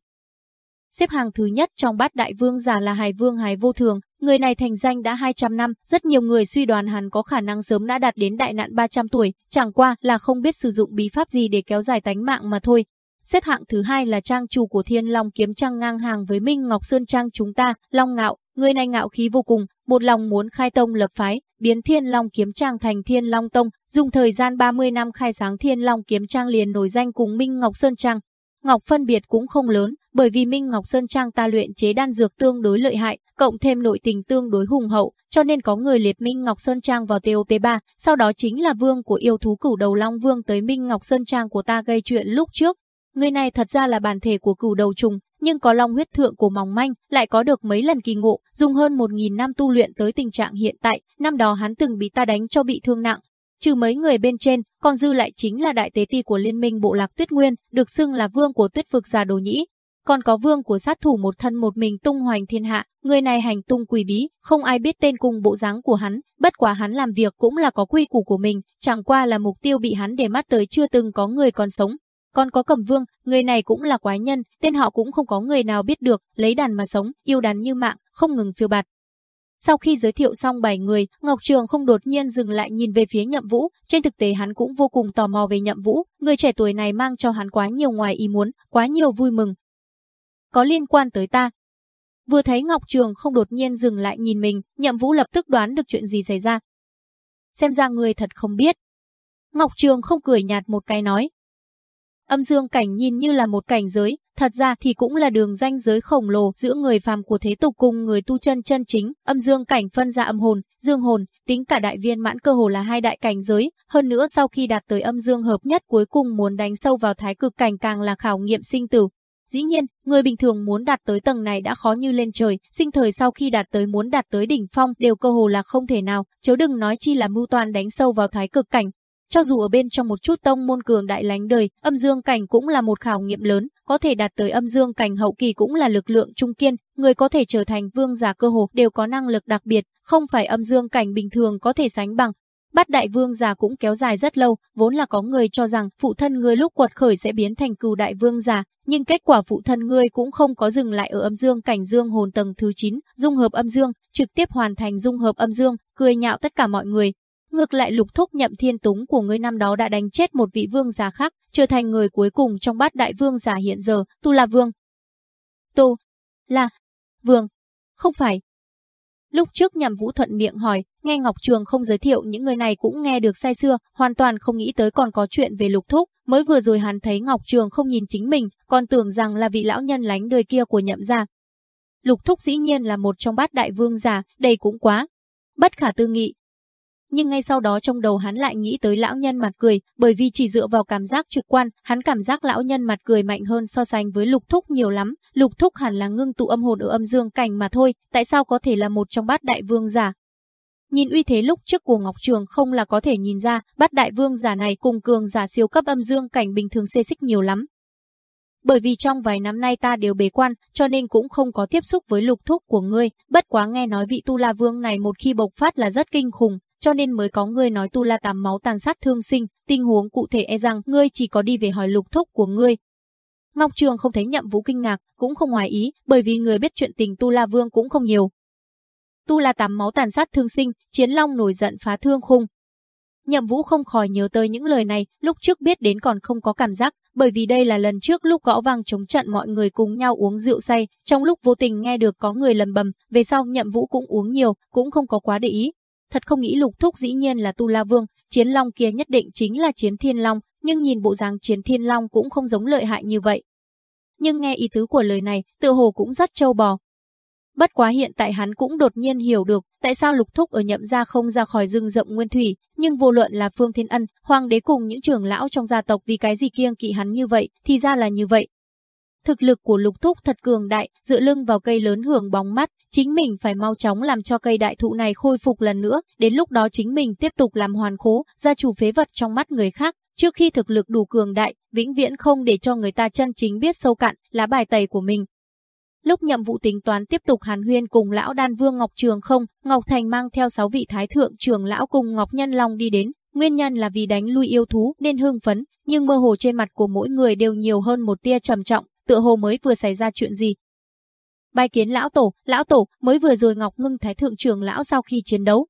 Xếp hàng thứ nhất trong bát đại vương giả là Hải Vương Hải Vô Thường, người này thành danh đã 200 năm, rất nhiều người suy đoán hắn có khả năng sớm đã đạt đến đại nạn 300 tuổi, chẳng qua là không biết sử dụng bí pháp gì để kéo dài tánh mạng mà thôi. Xếp hạng thứ hai là trang chủ của Thiên Long kiếm trang ngang hàng với Minh Ngọc Sơn Trang chúng ta, Long Ngạo, người này ngạo khí vô cùng, một lòng muốn khai tông lập phái, biến Thiên Long kiếm trang thành Thiên Long Tông, dùng thời gian 30 năm khai sáng Thiên Long kiếm trang liền nổi danh cùng Minh Ngọc Sơn Trang. Ngọc phân biệt cũng không lớn, bởi vì Minh Ngọc Sơn Trang ta luyện chế đan dược tương đối lợi hại, cộng thêm nội tình tương đối hùng hậu, cho nên có người liệt Minh Ngọc Sơn Trang vào TOT3, sau đó chính là vương của yêu thú cửu đầu Long Vương tới Minh Ngọc Sơn Trang của ta gây chuyện lúc trước. Người này thật ra là bản thể của cửu đầu trùng, nhưng có long huyết thượng của mỏng manh, lại có được mấy lần kỳ ngộ, dùng hơn 1.000 năm tu luyện tới tình trạng hiện tại, năm đó hắn từng bị ta đánh cho bị thương nặng, Trừ mấy người bên trên, còn dư lại chính là đại tế ti của liên minh bộ lạc Tuyết Nguyên, được xưng là vương của Tuyết vực già đồ nhĩ. Còn có vương của sát thủ một thân một mình tung hoành thiên hạ, người này hành tung quỷ bí, không ai biết tên cùng bộ dáng của hắn, bất quá hắn làm việc cũng là có quy củ của mình, chẳng qua là mục tiêu bị hắn để mắt tới chưa từng có người còn sống. Còn có Cẩm Vương, người này cũng là quái nhân, tên họ cũng không có người nào biết được, lấy đàn mà sống, yêu đàn như mạng, không ngừng phiêu bạt, sau khi giới thiệu xong 7 người, Ngọc Trường không đột nhiên dừng lại nhìn về phía Nhậm Vũ, trên thực tế hắn cũng vô cùng tò mò về Nhậm Vũ, người trẻ tuổi này mang cho hắn quá nhiều ngoài ý muốn, quá nhiều vui mừng. Có liên quan tới ta. Vừa thấy Ngọc Trường không đột nhiên dừng lại nhìn mình, Nhậm Vũ lập tức đoán được chuyện gì xảy ra. Xem ra người thật không biết. Ngọc Trường không cười nhạt một cái nói. Âm dương cảnh nhìn như là một cảnh giới, Thật ra thì cũng là đường ranh giới khổng lồ giữa người phàm của thế tục cùng người tu chân chân chính, âm dương cảnh phân ra âm hồn, dương hồn, tính cả đại viên mãn cơ hồ là hai đại cảnh giới, hơn nữa sau khi đạt tới âm dương hợp nhất cuối cùng muốn đánh sâu vào thái cực cảnh càng là khảo nghiệm sinh tử. Dĩ nhiên, người bình thường muốn đạt tới tầng này đã khó như lên trời, sinh thời sau khi đạt tới muốn đạt tới đỉnh phong đều cơ hồ là không thể nào, chớ đừng nói chi là mưu toàn đánh sâu vào thái cực cảnh, cho dù ở bên trong một chút tông môn cường đại lánh đời, âm dương cảnh cũng là một khảo nghiệm lớn, có thể đạt tới âm dương cảnh hậu kỳ cũng là lực lượng trung kiên, người có thể trở thành vương giả cơ hồ đều có năng lực đặc biệt, không phải âm dương cảnh bình thường có thể sánh bằng. Bát đại vương giả cũng kéo dài rất lâu, vốn là có người cho rằng phụ thân ngươi lúc quật khởi sẽ biến thành cừu đại vương giả, nhưng kết quả phụ thân ngươi cũng không có dừng lại ở âm dương cảnh dương hồn tầng thứ 9, dung hợp âm dương, trực tiếp hoàn thành dung hợp âm dương, cười nhạo tất cả mọi người, Ngược lại lục thúc nhậm thiên túng của ngươi năm đó đã đánh chết một vị vương giả khác, trở thành người cuối cùng trong bát đại vương giả hiện giờ, tu là vương. Tu là vương, không phải. Lúc trước nhậm vũ thuận miệng hỏi, nghe Ngọc Trường không giới thiệu những người này cũng nghe được say xưa, hoàn toàn không nghĩ tới còn có chuyện về lục thúc. Mới vừa rồi hắn thấy Ngọc Trường không nhìn chính mình, còn tưởng rằng là vị lão nhân lánh đời kia của nhậm gia. Lục thúc dĩ nhiên là một trong bát đại vương giả, đây cũng quá. Bất khả tư nghị, nhưng ngay sau đó trong đầu hắn lại nghĩ tới lão nhân mặt cười, bởi vì chỉ dựa vào cảm giác trực quan, hắn cảm giác lão nhân mặt cười mạnh hơn so sánh với lục thúc nhiều lắm, lục thúc hẳn là ngưng tụ âm hồn ở âm dương cảnh mà thôi, tại sao có thể là một trong bát đại vương giả. Nhìn uy thế lúc trước của Ngọc Trường không là có thể nhìn ra, bát đại vương giả này cùng cường giả siêu cấp âm dương cảnh bình thường xê xích nhiều lắm. bởi vì trong vài năm nay ta đều bế quan, cho nên cũng không có tiếp xúc với lục thúc của ngươi, bất quá nghe nói vị Tu La Vương này một khi bộc phát là rất kinh khủng, cho nên mới có ngươi nói Tu La tắm máu tàn sát thương sinh, tình huống cụ thể e rằng ngươi chỉ có đi về hỏi lục thúc của ngươi. Ngọc Trường không thấy nhậm vũ kinh ngạc, cũng không ngoài ý, bởi vì người biết chuyện tình Tu La Vương cũng không nhiều. Tu La tắm máu tàn sát thương sinh, chiến long nổi giận phá thương khung, Nhậm Vũ không khỏi nhớ tới những lời này, lúc trước biết đến còn không có cảm giác, bởi vì đây là lần trước lúc gõ vang chống trận mọi người cùng nhau uống rượu say, trong lúc vô tình nghe được có người lầm bầm, về sau Nhậm Vũ cũng uống nhiều, cũng không có quá để ý. Thật không nghĩ Lục Thúc dĩ nhiên là Tu La Vương, chiến long kia nhất định chính là chiến thiên long, nhưng nhìn bộ dáng chiến thiên long cũng không giống lợi hại như vậy. Nhưng nghe ý tứ của lời này, tựa hồ cũng rất trâu bò, Bất quá hiện tại hắn cũng đột nhiên hiểu được tại sao lục thúc ở nhậm gia không ra khỏi rừng rộng nguyên thủy, nhưng vô luận là Phương Thiên Ân, Hoàng đế cùng những trưởng lão trong gia tộc vì cái gì kiêng kỵ hắn như vậy, thì ra là như vậy. Thực lực của lục thúc thật cường đại, dựa lưng vào cây lớn hưởng bóng mắt, chính mình phải mau chóng làm cho cây đại thụ này khôi phục lần nữa, đến lúc đó chính mình tiếp tục làm hoàn khố, gia chủ phế vật trong mắt người khác, trước khi thực lực đủ cường đại, vĩnh viễn không để cho người ta chân chính biết sâu cạn, lá bài tẩy của mình, Lúc nhậm vụ tính toán tiếp tục hàn huyên cùng lão đan vương Ngọc Trường không, Ngọc Thành mang theo sáu vị thái thượng trường lão cùng Ngọc Nhân Long đi đến, nguyên nhân là vì đánh lui yêu thú nên hưng phấn, nhưng mơ hồ trên mặt của mỗi người đều nhiều hơn một tia trầm trọng, tựa hồ mới vừa xảy ra chuyện gì. Bài kiến lão tổ, lão tổ, mới vừa rồi Ngọc Ngưng thái thượng trưởng lão sau khi chiến đấu,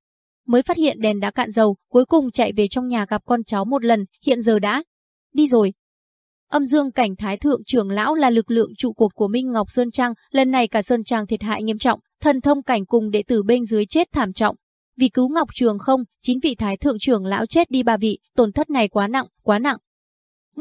mới phát hiện đèn đã cạn dầu, cuối cùng chạy về trong nhà gặp con cháu một lần, hiện giờ đã đi rồi. Âm dương cảnh thái thượng trưởng lão là lực lượng trụ cột của Minh Ngọc Sơn Trang, lần này cả Sơn Trang thiệt hại nghiêm trọng, thần thông cảnh cùng đệ tử bên dưới chết thảm trọng. Vì cứu Ngọc Trường không, chín vị thái thượng trưởng lão chết đi ba vị, tổn thất này quá nặng, quá nặng.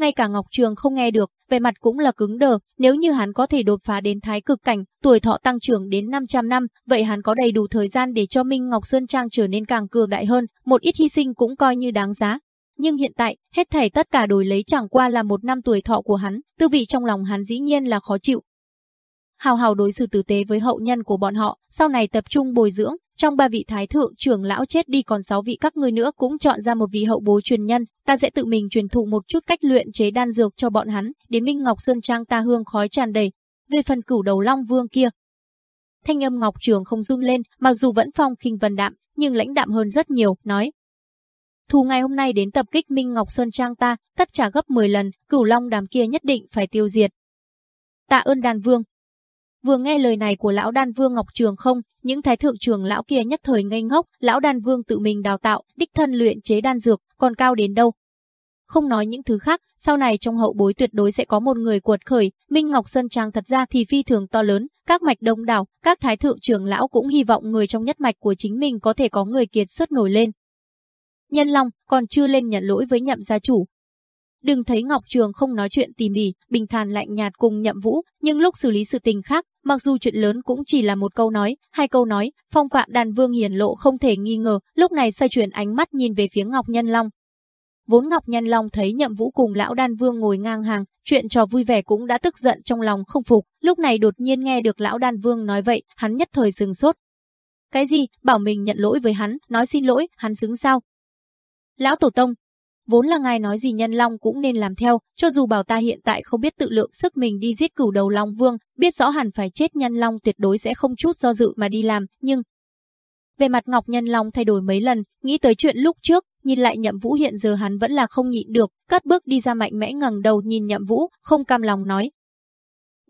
Ngay cả Ngọc Trường không nghe được, vẻ mặt cũng là cứng đờ, nếu như hắn có thể đột phá đến thái cực cảnh, tuổi thọ tăng trưởng đến 500 năm, vậy hắn có đầy đủ thời gian để cho Minh Ngọc Sơn Trang trở nên càng cường đại hơn, một ít hy sinh cũng coi như đáng giá nhưng hiện tại, hết thảy tất cả đổi lấy chẳng qua là một năm tuổi thọ của hắn, tư vị trong lòng hắn dĩ nhiên là khó chịu. Hào hào đối xử tử tế với hậu nhân của bọn họ, sau này tập trung bồi dưỡng, trong ba vị thái thượng trưởng lão chết đi còn sáu vị các ngươi nữa cũng chọn ra một vị hậu bối truyền nhân, ta sẽ tự mình truyền thụ một chút cách luyện chế đan dược cho bọn hắn, đến Minh Ngọc Sơn Trang ta hương khói tràn đầy. Về phần cửu đầu long vương kia, thanh âm Ngọc Trường không run lên, mặc dù vẫn phong khinh vân đạm, nhưng lãnh đạm hơn rất nhiều, nói: Thù ngày hôm nay đến tập kích Minh Ngọc Sơn Trang ta, tất trả gấp 10 lần, cửu long đám kia nhất định phải tiêu diệt. Tạ ơn đàn vương. Vừa nghe lời này của lão đan vương Ngọc Trường không, những thái thượng trường lão kia nhất thời ngây ngốc, lão đan vương tự mình đào tạo, đích thân luyện chế đan dược, còn cao đến đâu. Không nói những thứ khác, sau này trong hậu bối tuyệt đối sẽ có một người cuột khởi, Minh Ngọc Sơn Trang thật ra thì phi thường to lớn, các mạch đông đảo, các thái thượng trưởng lão cũng hy vọng người trong nhất mạch của chính mình có thể có người kiệt xuất nổi lên. Nhân Long còn chưa lên nhận lỗi với nhậm gia chủ. Đừng thấy Ngọc Trường không nói chuyện tỉ mỉ, bình thản lạnh nhạt cùng nhậm vũ, nhưng lúc xử lý sự tình khác, mặc dù chuyện lớn cũng chỉ là một câu nói, hai câu nói, phong phạm đàn vương hiển lộ không thể nghi ngờ, lúc này xoay chuyển ánh mắt nhìn về phía Ngọc Nhân Long. Vốn Ngọc Nhân Long thấy nhậm vũ cùng lão đan vương ngồi ngang hàng, chuyện trò vui vẻ cũng đã tức giận trong lòng không phục, lúc này đột nhiên nghe được lão đan vương nói vậy, hắn nhất thời sừng sốt. Cái gì, bảo mình nhận lỗi với hắn, nói xin lỗi, hắn xứng sao, Lão Tổ Tông, vốn là ngài nói gì nhân long cũng nên làm theo, cho dù bảo ta hiện tại không biết tự lượng sức mình đi giết cửu đầu long vương, biết rõ hẳn phải chết nhân long tuyệt đối sẽ không chút do dự mà đi làm, nhưng... Về mặt Ngọc Nhân Long thay đổi mấy lần, nghĩ tới chuyện lúc trước, nhìn lại nhậm vũ hiện giờ hắn vẫn là không nhịn được, cất bước đi ra mạnh mẽ ngẩng đầu nhìn nhậm vũ, không cam lòng nói,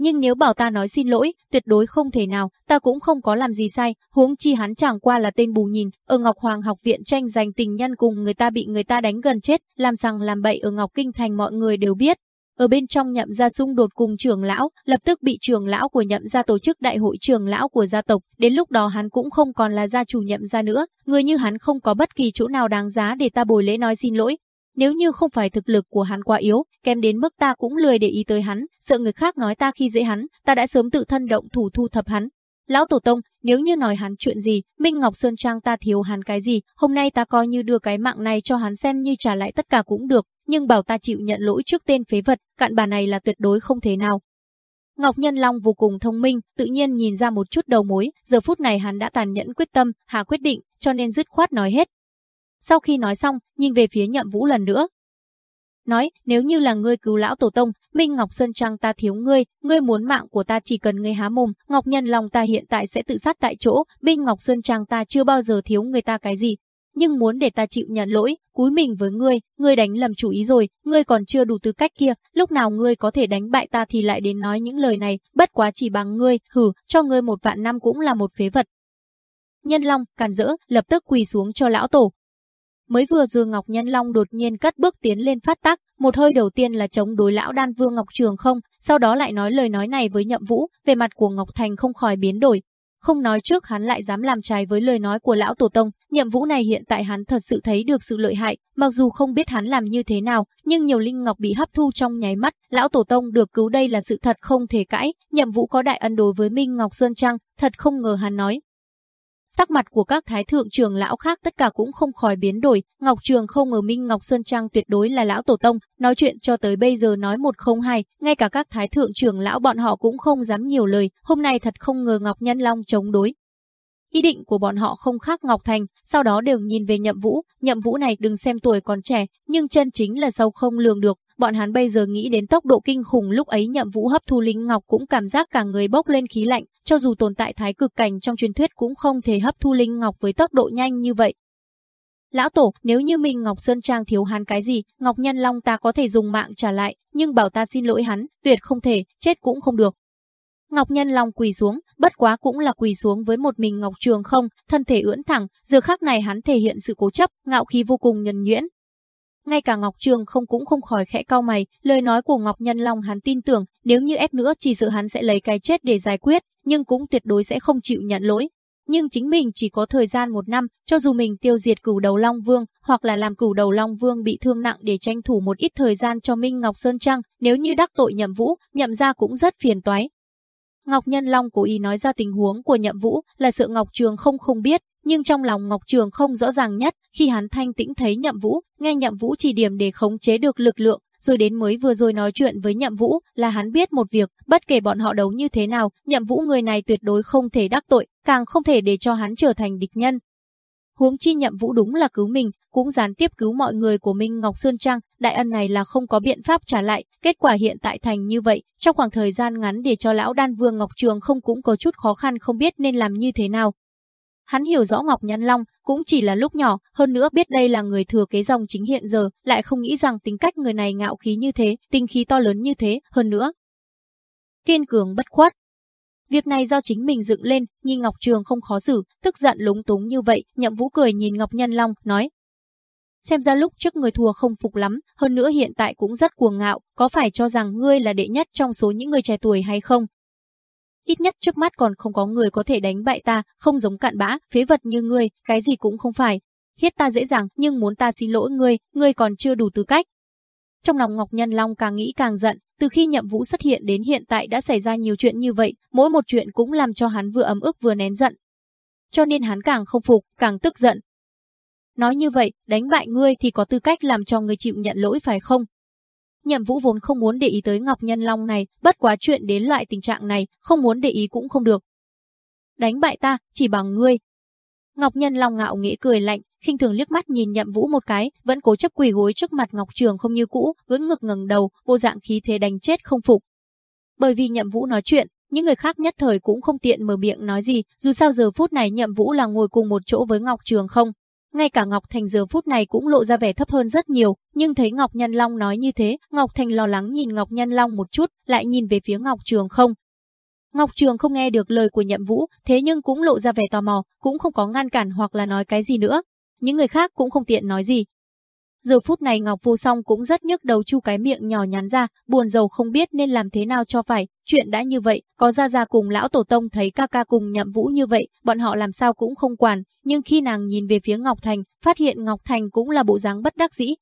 nhưng nếu bảo ta nói xin lỗi, tuyệt đối không thể nào, ta cũng không có làm gì sai, huống chi hắn chẳng qua là tên bù nhìn, ở Ngọc Hoàng học viện tranh giành tình nhân cùng người ta bị người ta đánh gần chết, làm rằng làm bậy ở Ngọc Kinh Thành mọi người đều biết. Ở bên trong nhậm gia xung đột cùng trưởng lão, lập tức bị trưởng lão của nhậm gia tổ chức đại hội trưởng lão của gia tộc, đến lúc đó hắn cũng không còn là gia chủ nhậm gia nữa, người như hắn không có bất kỳ chỗ nào đáng giá để ta bồi lễ nói xin lỗi, nếu như không phải thực lực của hắn quá yếu, kém đến mức ta cũng lười để ý tới hắn, sợ người khác nói ta khi dễ hắn, ta đã sớm tự thân động thủ thu thập hắn. Lão Tổ Tông, nếu như nói hắn chuyện gì, Minh Ngọc Sơn Trang ta thiếu hắn cái gì, hôm nay ta coi như đưa cái mạng này cho hắn xem như trả lại tất cả cũng được, nhưng bảo ta chịu nhận lỗi trước tên phế vật, cạn bà này là tuyệt đối không thể nào. Ngọc Nhân Long vô cùng thông minh, tự nhiên nhìn ra một chút đầu mối, giờ phút này hắn đã tàn nhẫn quyết tâm, hạ quyết định, cho nên dứt khoát nói hết, sau khi nói xong, nhìn về phía nhậm vũ lần nữa. nói, nếu như là ngươi cứu lão tổ tông, Minh Ngọc Sơn Trang ta thiếu ngươi, ngươi muốn mạng của ta chỉ cần ngươi há mồm, Ngọc Nhân Long ta hiện tại sẽ tự sát tại chỗ, Minh Ngọc Sơn Trang ta chưa bao giờ thiếu người ta cái gì, nhưng muốn để ta chịu nhận lỗi, cúi mình với ngươi, ngươi đánh lầm chủ ý rồi, ngươi còn chưa đủ tư cách kia, lúc nào ngươi có thể đánh bại ta thì lại đến nói những lời này, bất quá chỉ bằng ngươi, hử, cho ngươi một vạn năm cũng là một phế vật. Nhân Long, càn rỡ, lập tức quỳ xuống cho lão tổ. Mới vừa Dương Ngọc Nhân Long đột nhiên cất bước tiến lên phát tác, một hơi đầu tiên là chống đối lão đan vương Ngọc Trường không, sau đó lại nói lời nói này với nhậm vũ, về mặt của Ngọc Thành không khỏi biến đổi, không nói trước hắn lại dám làm trái với lời nói của lão tổ tông, nhiệm Vũ này hiện tại hắn thật sự thấy được sự lợi hại, mặc dù không biết hắn làm như thế nào, nhưng nhiều linh ngọc bị hấp thu trong nháy mắt, lão tổ tông được cứu đây là sự thật không thể cãi, nhiệm Vũ có đại ân đối với Minh Ngọc Sơn Trăng, thật không ngờ hắn nói, Sắc mặt của các thái thượng trường lão khác tất cả cũng không khỏi biến đổi, Ngọc Trường không ngờ Minh Ngọc Sơn Trang tuyệt đối là lão tổ tông, nói chuyện cho tới bây giờ nói một không hai, ngay cả các thái thượng trường lão bọn họ cũng không dám nhiều lời, hôm nay thật không ngờ Ngọc Nhân Long chống đối. Ý định của bọn họ không khác Ngọc Thành, sau đó đều nhìn về nhậm vũ, nhậm vũ này đừng xem tuổi còn trẻ, nhưng chân chính là sâu không lường được, bọn hắn bây giờ nghĩ đến tốc độ kinh khủng lúc ấy nhậm vũ hấp thu linh ngọc cũng cảm giác cả người bốc lên khí lạnh, cho dù tồn tại thái cực cảnh trong truyền thuyết cũng không thể hấp thu linh ngọc với tốc độ nhanh như vậy. Lão Tổ, nếu như mình Ngọc Sơn Trang thiếu hắn cái gì, Ngọc Nhân Long ta có thể dùng mạng trả lại, nhưng bảo ta xin lỗi hắn, tuyệt không thể, chết cũng không được. Ngọc Nhân Long quỳ xuống, bất quá cũng là quỳ xuống với một mình Ngọc Trường không, thân thể ưỡn thẳng, giờ khắc này hắn thể hiện sự cố chấp, ngạo khí vô cùng nhân nhuyễn, ngay cả Ngọc Trường không cũng không khỏi khẽ cau mày, lời nói của Ngọc Nhân Long hắn tin tưởng, nếu như ép nữa chỉ sợ hắn sẽ lấy cái chết để giải quyết, nhưng cũng tuyệt đối sẽ không chịu nhận lỗi. Nhưng chính mình chỉ có thời gian một năm, cho dù mình tiêu diệt cửu đầu Long Vương, hoặc là làm cửu đầu Long Vương bị thương nặng để tranh thủ một ít thời gian cho Minh Ngọc Sơn Trăng, nếu như đắc tội nhậm vũ, nhậm ra cũng rất phiền toái. Ngọc Nhân Long cố ý nói ra tình huống của nhậm vũ là sự Ngọc Trường không không biết, nhưng trong lòng Ngọc Trường không rõ ràng nhất, khi hắn thanh tĩnh thấy Nhậm Vũ, nghe Nhậm Vũ chỉ điểm để khống chế được lực lượng, rồi đến mới vừa rồi nói chuyện với Nhậm Vũ, là hắn biết một việc, bất kể bọn họ đấu như thế nào, Nhậm Vũ người này tuyệt đối không thể đắc tội, càng không thể để cho hắn trở thành địch nhân. Huống chi Nhậm Vũ đúng là cứu mình, cũng gián tiếp cứu mọi người của Minh Ngọc Sơn Trang, đại ân này là không có biện pháp trả lại, kết quả hiện tại thành như vậy, trong khoảng thời gian ngắn để cho lão đan vương Ngọc Trường không cũng có chút khó khăn không biết nên làm như thế nào, Hắn hiểu rõ Ngọc Nhân Long cũng chỉ là lúc nhỏ, hơn nữa biết đây là người thừa kế dòng chính hiện giờ, lại không nghĩ rằng tính cách người này ngạo khí như thế, tinh khí to lớn như thế, hơn nữa. Kiên cường bất khuất. Việc này do chính mình dựng lên, nhìn Ngọc Trường không khó xử, tức giận lúng túng như vậy, nhậm vũ cười nhìn Ngọc Nhân Long, nói. Xem ra lúc trước người thua không phục lắm, hơn nữa hiện tại cũng rất cuồng ngạo, có phải cho rằng ngươi là đệ nhất trong số những người trẻ tuổi hay không? Ít nhất trước mắt còn không có người có thể đánh bại ta, không giống cạn bã, phế vật như ngươi, cái gì cũng không phải. Hiết ta dễ dàng, nhưng muốn ta xin lỗi ngươi, ngươi còn chưa đủ tư cách. Trong lòng Ngọc Nhân Long càng nghĩ càng giận, từ khi nhậm vũ xuất hiện đến hiện tại đã xảy ra nhiều chuyện như vậy, mỗi một chuyện cũng làm cho hắn vừa ấm ức vừa nén giận. Cho nên hắn càng không phục, càng tức giận. Nói như vậy, đánh bại ngươi thì có tư cách làm cho ngươi chịu nhận lỗi phải không? Nhậm Vũ vốn không muốn để ý tới Ngọc Nhân Long này, bất quá chuyện đến loại tình trạng này, không muốn để ý cũng không được. Đánh bại ta, chỉ bằng ngươi. Ngọc Nhân Long ngạo nghễ cười lạnh, khinh thường liếc mắt nhìn Nhậm Vũ một cái, vẫn cố chấp quỳ gối trước mặt Ngọc Trường không như cũ, ưỡn ngực ngẩng đầu, vô dạng khí thế đánh chết không phục. Bởi vì Nhậm Vũ nói chuyện, những người khác nhất thời cũng không tiện mở miệng nói gì, dù sao giờ phút này Nhậm Vũ là ngồi cùng một chỗ với Ngọc Trường không, ngay cả Ngọc Thành giờ phút này cũng lộ ra vẻ thấp hơn rất nhiều, nhưng thấy Ngọc Nhân Long nói như thế, Ngọc Thành lo lắng nhìn Ngọc Nhân Long một chút, lại nhìn về phía Ngọc Trường không. Ngọc Trường không nghe được lời của Nhậm Vũ, thế nhưng cũng lộ ra vẻ tò mò, cũng không có ngăn cản hoặc là nói cái gì nữa. Những người khác cũng không tiện nói gì, Giờ phút này Ngọc Vô Song cũng rất nhức đầu chu cái miệng nhỏ nhắn ra, buồn rầu không biết nên làm thế nào cho phải. Chuyện đã như vậy, có ra ra cùng lão tổ tông thấy ca ca cùng nhậm vũ như vậy, bọn họ làm sao cũng không quản. Nhưng khi nàng nhìn về phía Ngọc Thành, phát hiện Ngọc Thành cũng là bộ dáng bất đắc dĩ.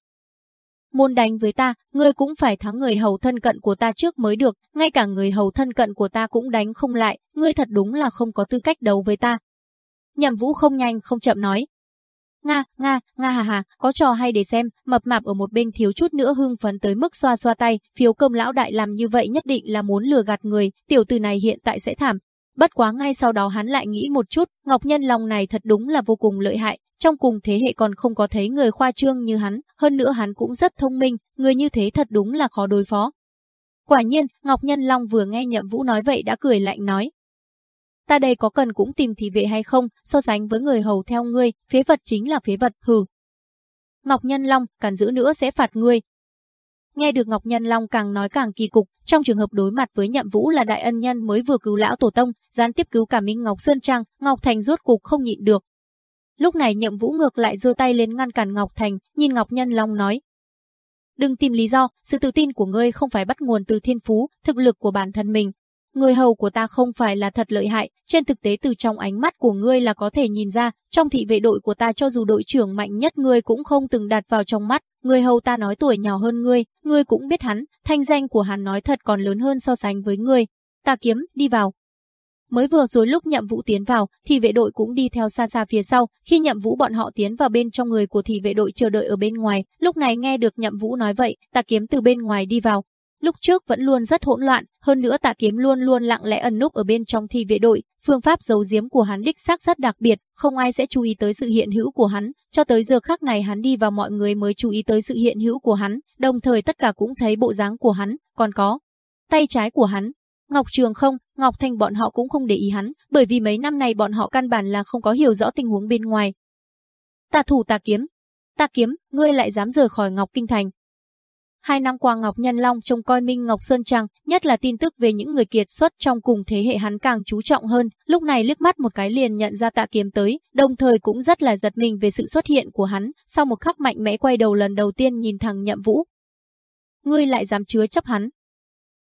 Muốn đánh với ta, ngươi cũng phải thắng người hầu thân cận của ta trước mới được, ngay cả người hầu thân cận của ta cũng đánh không lại, ngươi thật đúng là không có tư cách đấu với ta. Nhậm vũ không nhanh không chậm nói, Nga, Nga, Nga hà hà, có trò hay để xem, mập mạp ở một bên thiếu chút nữa hưng phấn tới mức xoa xoa tay, phiếu cơm lão đại làm như vậy nhất định là muốn lừa gạt người, tiểu tử này hiện tại sẽ thảm. Bất quá ngay sau đó hắn lại nghĩ một chút, Ngọc Nhân Long này thật đúng là vô cùng lợi hại, trong cùng thế hệ còn không có thấy người khoa trương như hắn, hơn nữa hắn cũng rất thông minh, người như thế thật đúng là khó đối phó. Quả nhiên, Ngọc Nhân Long vừa nghe Nhậm Vũ nói vậy đã cười lạnh nói. Ta đây có cần cũng tìm thị vệ hay không, so sánh với người hầu theo ngươi, phế vật chính là phế vật, hừ. Ngọc Nhân Long, cản giữ nữa sẽ phạt ngươi. Nghe được Ngọc Nhân Long càng nói càng kỳ cục, trong trường hợp đối mặt với Nhậm Vũ là đại ân nhân mới vừa cứu lão tổ tông, gián tiếp cứu cả Minh Ngọc Sơn Trang, Ngọc Thành rốt cục không nhịn được. Lúc này Nhậm Vũ ngược lại giơ tay lên ngăn cản Ngọc Thành, nhìn Ngọc Nhân Long nói: "Đừng tìm lý do, sự tự tin của ngươi không phải bắt nguồn từ thiên phú, thực lực của bản thân mình, Người hầu của ta không phải là thật lợi hại, trên thực tế từ trong ánh mắt của ngươi là có thể nhìn ra, trong thị vệ đội của ta cho dù đội trưởng mạnh nhất ngươi cũng không từng đặt vào trong mắt, người hầu ta nói tuổi nhỏ hơn ngươi, ngươi cũng biết hắn, thanh danh của hắn nói thật còn lớn hơn so sánh với ngươi. Ta kiếm, đi vào. Mới vừa rồi lúc nhậm vũ tiến vào, thì vệ đội cũng đi theo xa xa phía sau, khi nhậm vũ bọn họ tiến vào bên trong người của thị vệ đội chờ đợi ở bên ngoài, lúc này nghe được nhậm vũ nói vậy, ta kiếm từ bên ngoài đi vào, Lúc trước vẫn luôn rất hỗn loạn, hơn nữa tạ kiếm luôn luôn lặng lẽ ẩn núp ở bên trong thi vệ đội, phương pháp giấu giếm của hắn đích xác rất đặc biệt, không ai sẽ chú ý tới sự hiện hữu của hắn, cho tới giờ khắc này hắn đi vào mọi người mới chú ý tới sự hiện hữu của hắn, đồng thời tất cả cũng thấy bộ dáng của hắn, còn có tay trái của hắn. Ngọc Trường không, Ngọc Thanh bọn họ cũng không để ý hắn, bởi vì mấy năm này bọn họ căn bản là không có hiểu rõ tình huống bên ngoài. Tà thủ tà kiếm, tà kiếm, ngươi lại dám rời khỏi Ngọc Kinh Thành, Hai năm qua Ngọc Nhân Long trông coi Minh Ngọc Sơn Trang, nhất là tin tức về những người kiệt xuất trong cùng thế hệ hắn càng chú trọng hơn, lúc này liếc mắt một cái liền nhận ra tạ kiếm tới, đồng thời cũng rất là giật mình về sự xuất hiện của hắn, sau một khắc mạnh mẽ quay đầu lần đầu tiên nhìn thằng Nhậm Vũ. Ngươi lại dám chứa chấp hắn.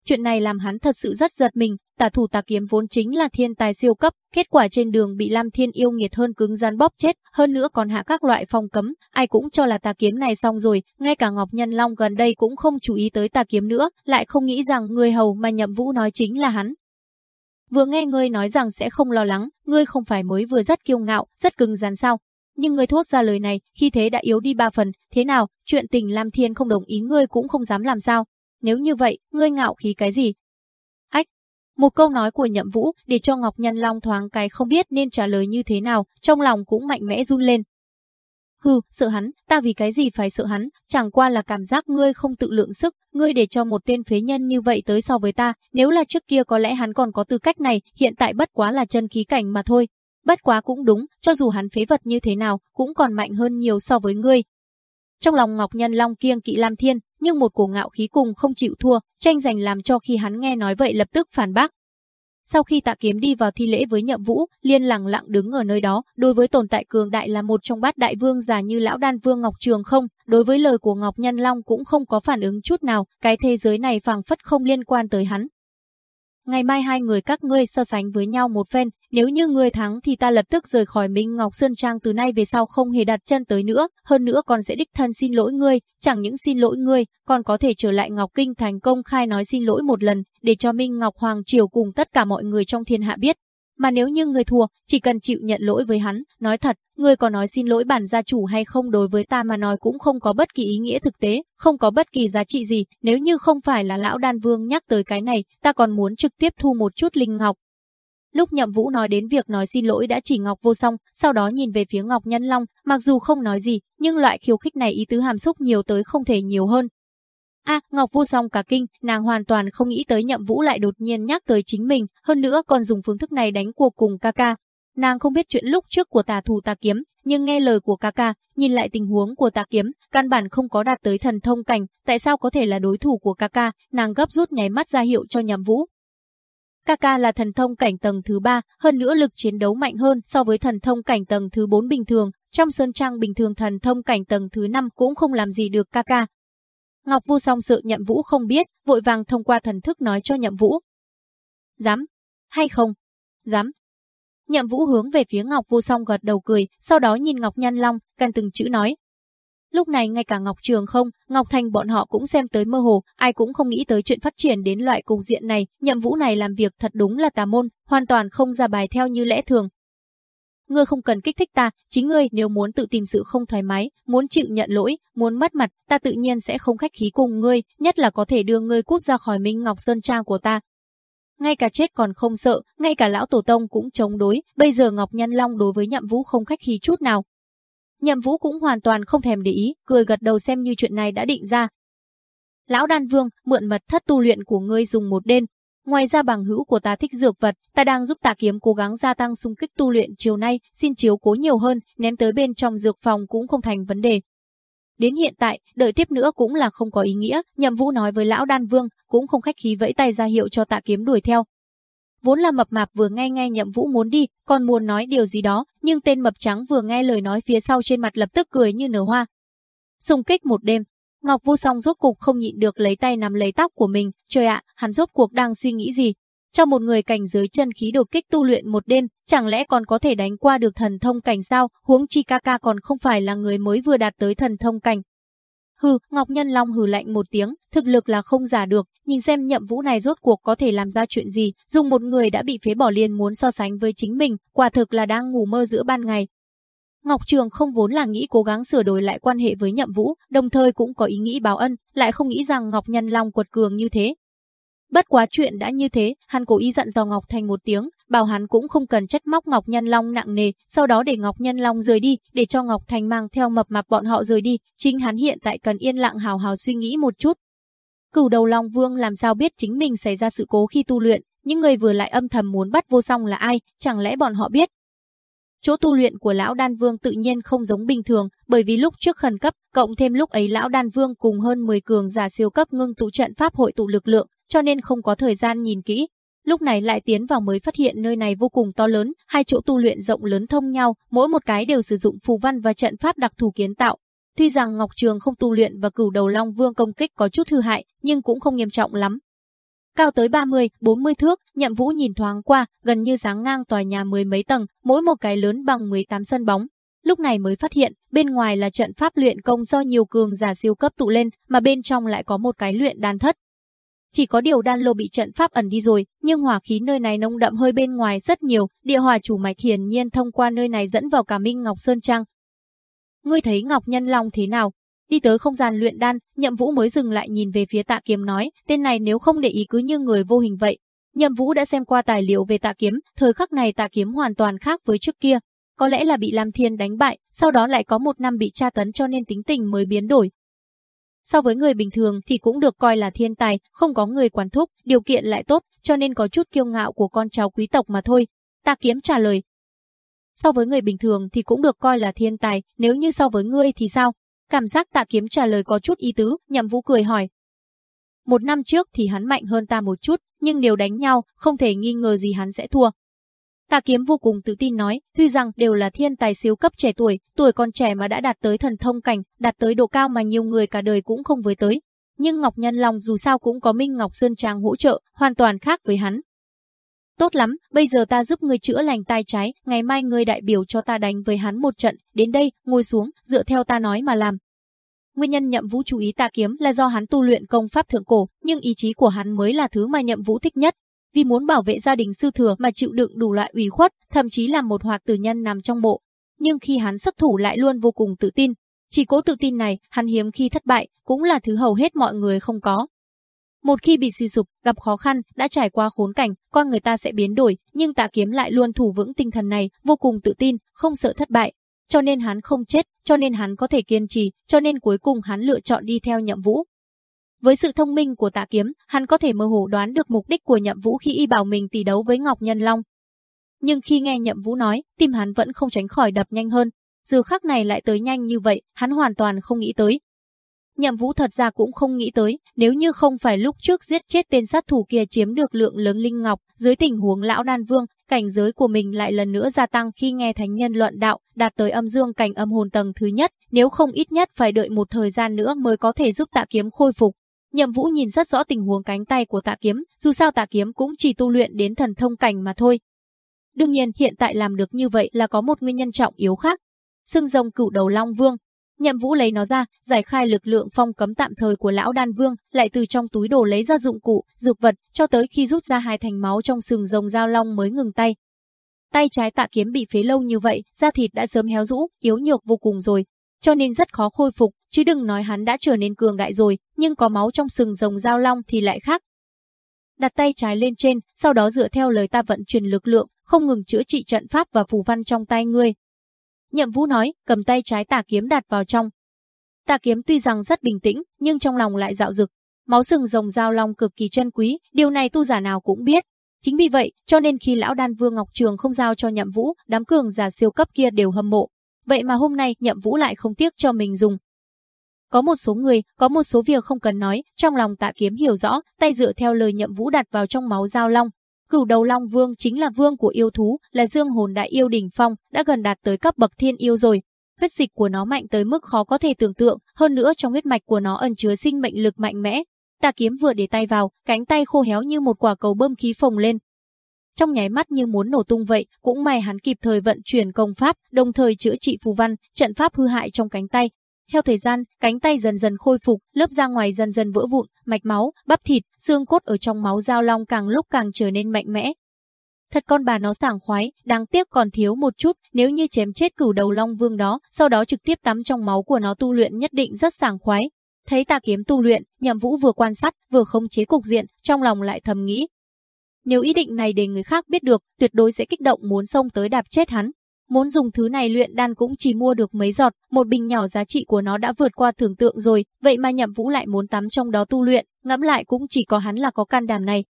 Chuyện này làm hắn thật sự rất giật mình, tà thủ tà kiếm vốn chính là thiên tài siêu cấp, kết quả trên đường bị Lam Thiên yêu nghiệt hơn cứng rắn bóp chết, hơn nữa còn hạ các loại phong cấm, ai cũng cho là tà kiếm này xong rồi, ngay cả Ngọc Nhân Long gần đây cũng không chú ý tới tà kiếm nữa, lại không nghĩ rằng người hầu mà Nhậm Vũ nói chính là hắn. Vừa nghe ngươi nói rằng sẽ không lo lắng, ngươi không phải mới vừa rất kiêu ngạo, rất cứng rắn sao? Nhưng ngươi thốt ra lời này, khi thế đã yếu đi ba phần, thế nào, chuyện tình Lam Thiên không đồng ý ngươi cũng không dám làm sao? Nếu như vậy, ngươi ngạo khí cái gì, ách, một câu nói của Nhậm Vũ để cho Ngọc Nhân Long thoáng cái không biết nên trả lời như thế nào, trong lòng cũng mạnh mẽ run lên. Hừ, sợ hắn, ta vì cái gì phải sợ hắn, chẳng qua là cảm giác ngươi không tự lượng sức, ngươi để cho một tên phế nhân như vậy tới so với ta, nếu là trước kia có lẽ hắn còn có tư cách này, hiện tại bất quá là chân khí cảnh mà thôi. Bất quá cũng đúng, cho dù hắn phế vật như thế nào, cũng còn mạnh hơn nhiều so với ngươi. Trong lòng Ngọc Nhân Long kiêng kỵ Lam Thiên, nhưng một cổ ngạo khí cùng không chịu thua, tranh giành làm cho khi hắn nghe nói vậy lập tức phản bác. Sau khi tạ kiếm đi vào thi lễ với nhậm vũ, liên lặng lặng đứng ở nơi đó, đối với tồn tại cường đại là một trong bát đại vương già như lão đan vương Ngọc Trường không, đối với lời của Ngọc Nhân Long cũng không có phản ứng chút nào, cái thế giới này phảng phất không liên quan tới hắn. Ngày mai hai người các ngươi so sánh với nhau một phen, nếu như ngươi thắng thì ta lập tức rời khỏi Minh Ngọc Sơn Trang từ nay về sau không hề đặt chân tới nữa, hơn nữa còn sẽ đích thân xin lỗi ngươi, chẳng những xin lỗi ngươi, còn có thể trở lại Ngọc Kinh thành công khai nói xin lỗi một lần, để cho Minh Ngọc Hoàng Triều cùng tất cả mọi người trong thiên hạ biết. Mà nếu như người thua, chỉ cần chịu nhận lỗi với hắn, nói thật, người có nói xin lỗi bản gia chủ hay không đối với ta mà nói cũng không có bất kỳ ý nghĩa thực tế, không có bất kỳ giá trị gì, nếu như không phải là lão đan vương nhắc tới cái này, ta còn muốn trực tiếp thu một chút linh ngọc. Lúc Nhậm Vũ nói đến việc nói xin lỗi đã chỉ Ngọc Vô Song, sau đó nhìn về phía Ngọc Nhân Long, mặc dù không nói gì, nhưng loại khiêu khích này ý tứ hàm xúc nhiều tới không thể nhiều hơn, A, Ngọc Vu song cả kinh, nàng hoàn toàn không nghĩ tới Nhậm Vũ lại đột nhiên nhắc tới chính mình, hơn nữa còn dùng phương thức này đánh cuộc cùng Kaka. Nàng không biết chuyện lúc trước của tà thủ tà kiếm, nhưng nghe lời của Kaka, nhìn lại tình huống của tà kiếm, căn bản không có đạt tới thần thông cảnh, tại sao có thể là đối thủ của Kaka, nàng gấp rút nháy mắt ra hiệu cho Nhậm Vũ. Kaka là thần thông cảnh tầng thứ 3, hơn nữa lực chiến đấu mạnh hơn so với thần thông cảnh tầng thứ 4 bình thường, trong sơn trang bình thường thần thông cảnh tầng thứ 5 cũng không làm gì được Kaka, Ngọc Vu song sự Nhậm Vũ không biết, vội vàng thông qua thần thức nói cho Nhậm Vũ. Dám? Hay không? Dám. Nhậm Vũ hướng về phía Ngọc Vu song gật đầu cười, sau đó nhìn Ngọc Nhân Long, căn từng chữ nói. Lúc này ngay cả Ngọc Trường không, Ngọc Thành bọn họ cũng xem tới mơ hồ, ai cũng không nghĩ tới chuyện phát triển đến loại cục diện này, Nhậm Vũ này làm việc thật đúng là tà môn, hoàn toàn không ra bài theo như lẽ thường, Ngươi không cần kích thích ta, chính ngươi nếu muốn tự tìm sự không thoải mái, muốn chịu nhận lỗi, muốn mất mặt, ta tự nhiên sẽ không khách khí cùng ngươi, nhất là có thể đưa ngươi cút ra khỏi Minh Ngọc Sơn Trang của ta. Ngay cả chết còn không sợ, ngay cả lão tổ tông cũng chống đối, bây giờ Ngọc Nhân Long đối với Nhậm Vũ không khách khí chút nào. Nhậm Vũ cũng hoàn toàn không thèm để ý, cười gật đầu xem như chuyện này đã định ra. Lão Đan Vương, mượn mật thất tu luyện của ngươi dùng một đêm. Ngoài ra bằng hữu của ta thích dược vật, ta đang giúp tạ kiếm cố gắng gia tăng xung kích tu luyện chiều nay, xin chiếu cố nhiều hơn, ném tới bên trong dược phòng cũng không thành vấn đề. Đến hiện tại, đợi tiếp nữa cũng là không có ý nghĩa, Nhậm Vũ nói với lão Đan Vương, cũng không khách khí vẫy tay ra hiệu cho tạ kiếm đuổi theo. Vốn là mập mạp vừa nghe nghe Nhậm Vũ muốn đi, còn muốn nói điều gì đó, nhưng tên mập trắng vừa nghe lời nói phía sau trên mặt lập tức cười như nở hoa. Xung kích một đêm, Ngọc Vu Song rốt cục không nhịn được lấy tay nắm lấy tóc của mình, trời ạ, hắn rốt cuộc đang suy nghĩ gì? Cho một người cảnh giới chân khí đột kích tu luyện một đêm, chẳng lẽ còn có thể đánh qua được thần thông cảnh sao? Huống chi ca ca còn không phải là người mới vừa đạt tới thần thông cảnh. Hừ, Ngọc Nhân Long hừ lạnh một tiếng, thực lực là không giả được, nhìn xem nhậm vũ này rốt cuộc có thể làm ra chuyện gì, dùng một người đã bị phế bỏ liền muốn so sánh với chính mình, quả thực là đang ngủ mơ giữa ban ngày. Ngọc Trường không vốn là nghĩ cố gắng sửa đổi lại quan hệ với nhậm vũ, đồng thời cũng có ý nghĩ báo ân, lại không nghĩ rằng Ngọc Nhân Long quật cường như thế, Bất quá chuyện đã như thế, hắn cố ý dặn dò Ngọc Thành một tiếng, bảo hắn cũng không cần trách móc Ngọc Nhân Long nặng nề, sau đó để Ngọc Nhân Long rời đi, để cho Ngọc Thành mang theo mập mạp bọn họ rời đi, chính hắn hiện tại cần yên lặng hào hào suy nghĩ một chút. Cửu đầu Long Vương làm sao biết chính mình xảy ra sự cố khi tu luyện, những người vừa lại âm thầm muốn bắt vô song là ai, chẳng lẽ bọn họ biết? Chỗ tu luyện của lão Đan Vương tự nhiên không giống bình thường, bởi vì lúc trước khẩn cấp, cộng thêm lúc ấy lão Đan Vương cùng hơn 10 cường giả siêu cấp ngưng tụ trận pháp hội tụ lực lượng, cho nên không có thời gian nhìn kỹ. Lúc này lại tiến vào mới phát hiện nơi này vô cùng to lớn, hai chỗ tu luyện rộng lớn thông nhau, mỗi một cái đều sử dụng phù văn và trận pháp đặc thù kiến tạo. Tuy rằng Ngọc Trường không tu luyện và cửu đầu Long Vương công kích có chút hư hại, nhưng cũng không nghiêm trọng lắm. Cao tới 30, 40 thước, nhậm vũ nhìn thoáng qua, gần như dáng ngang tòa nhà mười mấy tầng, mỗi một cái lớn bằng 18 sân bóng. Lúc này mới phát hiện, bên ngoài là trận pháp luyện công do nhiều cường giả siêu cấp tụ lên, mà bên trong lại có một cái luyện đan thất. Chỉ có điều đan lô bị trận pháp ẩn đi rồi, nhưng hỏa khí nơi này nông đậm hơi bên ngoài rất nhiều, địa hỏa chủ mạch hiển nhiên thông qua nơi này dẫn vào cả Minh Ngọc Sơn Trang. Ngươi thấy Ngọc Nhân Long thế nào? Đi tới không gian luyện đan, Nhậm Vũ mới dừng lại nhìn về phía Tạ Kiếm nói, tên này nếu không để ý cứ như người vô hình vậy. Nhậm Vũ đã xem qua tài liệu về Tạ Kiếm, thời khắc này Tạ Kiếm hoàn toàn khác với trước kia. Có lẽ là bị Lam Thiên đánh bại, sau đó lại có một năm bị tra tấn cho nên tính tình mới biến đổi, so với người bình thường thì cũng được coi là thiên tài, không có người quản thúc, điều kiện lại tốt, cho nên có chút kiêu ngạo của con cháu quý tộc mà thôi. Tạ kiếm trả lời. So với người bình thường thì cũng được coi là thiên tài, nếu như so với ngươi thì sao? Cảm giác tạ kiếm trả lời có chút ý tứ, nhậm vũ cười hỏi. Một năm trước thì hắn mạnh hơn ta một chút, nhưng nếu đánh nhau, không thể nghi ngờ gì hắn sẽ thua. Tạ Kiếm vô cùng tự tin nói, tuy rằng đều là thiên tài siêu cấp trẻ tuổi, tuổi còn trẻ mà đã đạt tới thần thông cảnh, đạt tới độ cao mà nhiều người cả đời cũng không với tới. Nhưng Ngọc Nhân Long dù sao cũng có Minh Ngọc Sơn Trang hỗ trợ, hoàn toàn khác với hắn. Tốt lắm, bây giờ ta giúp ngươi chữa lành tai trái, ngày mai ngươi đại biểu cho ta đánh với hắn một trận, đến đây, ngồi xuống, dựa theo ta nói mà làm. Nguyên nhân nhậm vũ chú ý tạ kiếm là do hắn tu luyện công pháp thượng cổ, nhưng ý chí của hắn mới là thứ mà nhậm vũ thích nhất, vì muốn bảo vệ gia đình sư thừa mà chịu đựng đủ loại ủy khuất, thậm chí là một hoạt tử nhân nằm trong bộ. Nhưng khi hắn xuất thủ lại luôn vô cùng tự tin. Chỉ cố tự tin này, hắn hiếm khi thất bại, cũng là thứ hầu hết mọi người không có. Một khi bị suy sụp, gặp khó khăn, đã trải qua khốn cảnh, con người ta sẽ biến đổi, nhưng tạ kiếm lại luôn thủ vững tinh thần này, vô cùng tự tin, không sợ thất bại. Cho nên hắn không chết, cho nên hắn có thể kiên trì, cho nên cuối cùng hắn lựa chọn đi theo nhậm vũ. Với sự thông minh của tạ kiếm, hắn có thể mơ hồ đoán được mục đích của nhậm vũ khi y bảo mình tỷ đấu với Ngọc Nhân Long. Nhưng khi nghe nhậm vũ nói, tim hắn vẫn không tránh khỏi đập nhanh hơn. Dù khắc này lại tới nhanh như vậy, hắn hoàn toàn không nghĩ tới. Nhậm vũ thật ra cũng không nghĩ tới, nếu như không phải lúc trước giết chết tên sát thủ kia chiếm được lượng lớn linh ngọc, dưới tình huống lão đan vương, cảnh giới của mình lại lần nữa gia tăng khi nghe thánh nhân luận đạo, đạt tới âm dương cảnh âm hồn tầng thứ nhất, nếu không ít nhất phải đợi một thời gian nữa mới có thể giúp tạ kiếm khôi phục. Nhậm Vũ nhìn rất rõ tình huống cánh tay của tạ kiếm, dù sao tạ kiếm cũng chỉ tu luyện đến thần thông cảnh mà thôi. Đương nhiên hiện tại làm được như vậy là có một nguyên nhân trọng yếu khác. Sưng rồng cửu đầu Long Vương. Nhậm Vũ lấy nó ra, giải khai lực lượng phong cấm tạm thời của lão đan vương, lại từ trong túi đồ lấy ra dụng cụ, dược vật, cho tới khi rút ra hai thành máu trong sừng rồng dao long mới ngừng tay. Tay trái tạ kiếm bị phế lâu như vậy, da thịt đã sớm héo rũ, yếu nhược vô cùng rồi, cho nên rất khó khôi phục, chứ đừng nói hắn đã trở nên cường đại rồi, nhưng có máu trong sừng rồng dao long thì lại khác. Đặt tay trái lên trên, sau đó dựa theo lời ta vận chuyển lực lượng, không ngừng chữa trị trận pháp và phù văn trong tay ngươi. Nhậm Vũ nói, cầm tay trái tà kiếm đặt vào trong. Tà kiếm tuy rằng rất bình tĩnh, nhưng trong lòng lại dạo dực. Máu sừng rồng giao long cực kỳ chân quý, điều này tu giả nào cũng biết. Chính vì vậy, cho nên khi lão đan vương Ngọc Trường không giao cho Nhậm Vũ, đám cường giả siêu cấp kia đều hâm mộ. Vậy mà hôm nay Nhậm Vũ lại không tiếc cho mình dùng. Có một số người, có một số việc không cần nói, trong lòng tạ kiếm hiểu rõ, tay dựa theo lời Nhậm Vũ đặt vào trong máu giao long, Cửu đầu Long Vương chính là vương của yêu thú, là dương hồn đại yêu đỉnh phong, đã gần đạt tới cấp bậc thiên yêu rồi. Huyết dịch của nó mạnh tới mức khó có thể tưởng tượng, hơn nữa trong huyết mạch của nó ẩn chứa sinh mệnh lực mạnh mẽ. Tà kiếm vừa để tay vào, cánh tay khô héo như một quả cầu bơm khí phồng lên. Trong nháy mắt như muốn nổ tung vậy, cũng may hắn kịp thời vận chuyển công pháp, đồng thời chữa trị phù văn, trận pháp hư hại trong cánh tay, theo thời gian, cánh tay dần dần khôi phục, lớp da ngoài dần dần vỡ vụn, mạch máu, bắp thịt, xương cốt ở trong máu giao long càng lúc càng trở nên mạnh mẽ. Thật con bà nó sảng khoái, đáng tiếc còn thiếu một chút, nếu như chém chết cửu đầu long vương đó, sau đó trực tiếp tắm trong máu của nó tu luyện nhất định rất sảng khoái. Thấy tà kiếm tu luyện, nhậm vũ vừa quan sát, vừa khống chế cục diện, trong lòng lại thầm nghĩ. Nếu ý định này để người khác biết được, tuyệt đối sẽ kích động muốn xông tới đạp chết hắn, Muốn dùng thứ này luyện đan cũng chỉ mua được mấy giọt, một bình nhỏ giá trị của nó đã vượt qua tưởng tượng rồi, vậy mà Nhậm Vũ lại muốn tắm trong đó tu luyện, ngẫm lại cũng chỉ có hắn là có can đảm này.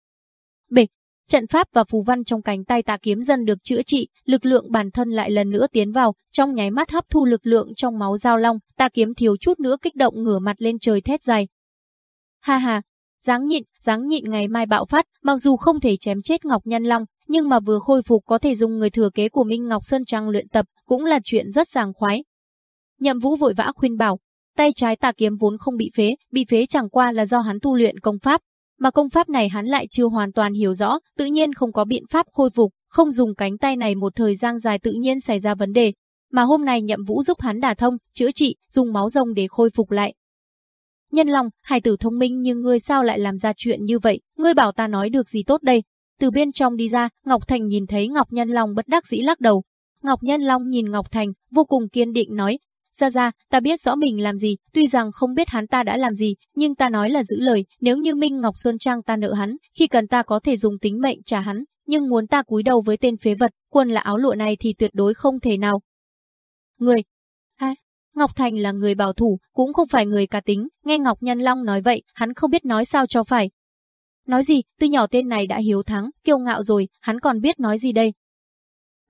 Bịch, trận pháp và phù văn trong cánh tay tà kiếm dần được chữa trị, lực lượng bản thân lại lần nữa tiến vào, trong nháy mắt hấp thu lực lượng trong máu giao long, tà kiếm thiếu chút nữa kích động ngửa mặt lên trời thét dài. Ha ha, dáng nhịn, dáng nhịn ngày mai bạo phát, mặc dù không thể chém chết Ngọc Nhân Long, nhưng mà vừa khôi phục có thể dùng người thừa kế của Minh Ngọc Sơn Trang luyện tập, cũng là chuyện rất sàng khoái. Nhậm Vũ vội vã khuyên bảo, tay trái tà kiếm vốn không bị phế, bị phế chẳng qua là do hắn tu luyện công pháp, mà công pháp này hắn lại chưa hoàn toàn hiểu rõ, tự nhiên không có biện pháp khôi phục, không dùng cánh tay này một thời gian dài tự nhiên xảy ra vấn đề, mà hôm nay Nhậm Vũ giúp hắn đả thông, chữa trị, dùng máu rồng để khôi phục lại. Nhân Long, hài tử thông minh nhưng ngươi sao lại làm ra chuyện như vậy, ngươi bảo ta nói được gì tốt đây, từ bên trong đi ra, Ngọc Thành nhìn thấy Ngọc Nhân Long bất đắc dĩ lắc đầu. Ngọc Nhân Long nhìn Ngọc Thành, vô cùng kiên định nói, ra ra, ta biết rõ mình làm gì, tuy rằng không biết hắn ta đã làm gì, nhưng ta nói là giữ lời, nếu như Minh Ngọc xuân Trang ta nợ hắn, khi cần ta có thể dùng tính mệnh trả hắn, nhưng muốn ta cúi đầu với tên phế vật, quần là áo lụa này thì tuyệt đối không thể nào. Người, ha, Ngọc Thành là người bảo thủ, cũng không phải người cá tính, nghe Ngọc Nhân Long nói vậy, hắn không biết nói sao cho phải, Nói gì, từ nhỏ tên này đã hiếu thắng, kiêu ngạo rồi, hắn còn biết nói gì đây.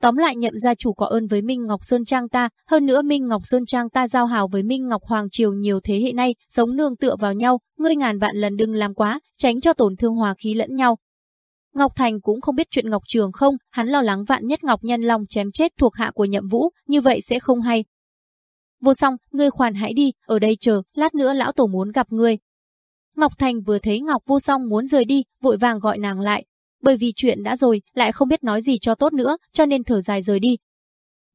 Tóm lại nhậm gia chủ có ơn với Minh Ngọc Sơn Trang ta, hơn nữa Minh Ngọc Sơn Trang ta giao hảo với Minh Ngọc Hoàng Triều nhiều thế hệ nay, sống nương tựa vào nhau, ngươi ngàn vạn lần đừng làm quá, tránh cho tổn thương hòa khí lẫn nhau. Ngọc Thành cũng không biết chuyện Ngọc Trường không, hắn lo lắng vạn nhất Ngọc Nhân Long chém chết thuộc hạ của nhậm vũ, như vậy sẽ không hay. Vô song, ngươi khoan hãy đi, ở đây chờ, lát nữa lão tổ muốn gặp ngươi. Ngọc Thành vừa thấy Ngọc Vô Song muốn rời đi, vội vàng gọi nàng lại. Bởi vì chuyện đã rồi, lại không biết nói gì cho tốt nữa, cho nên thở dài rời đi.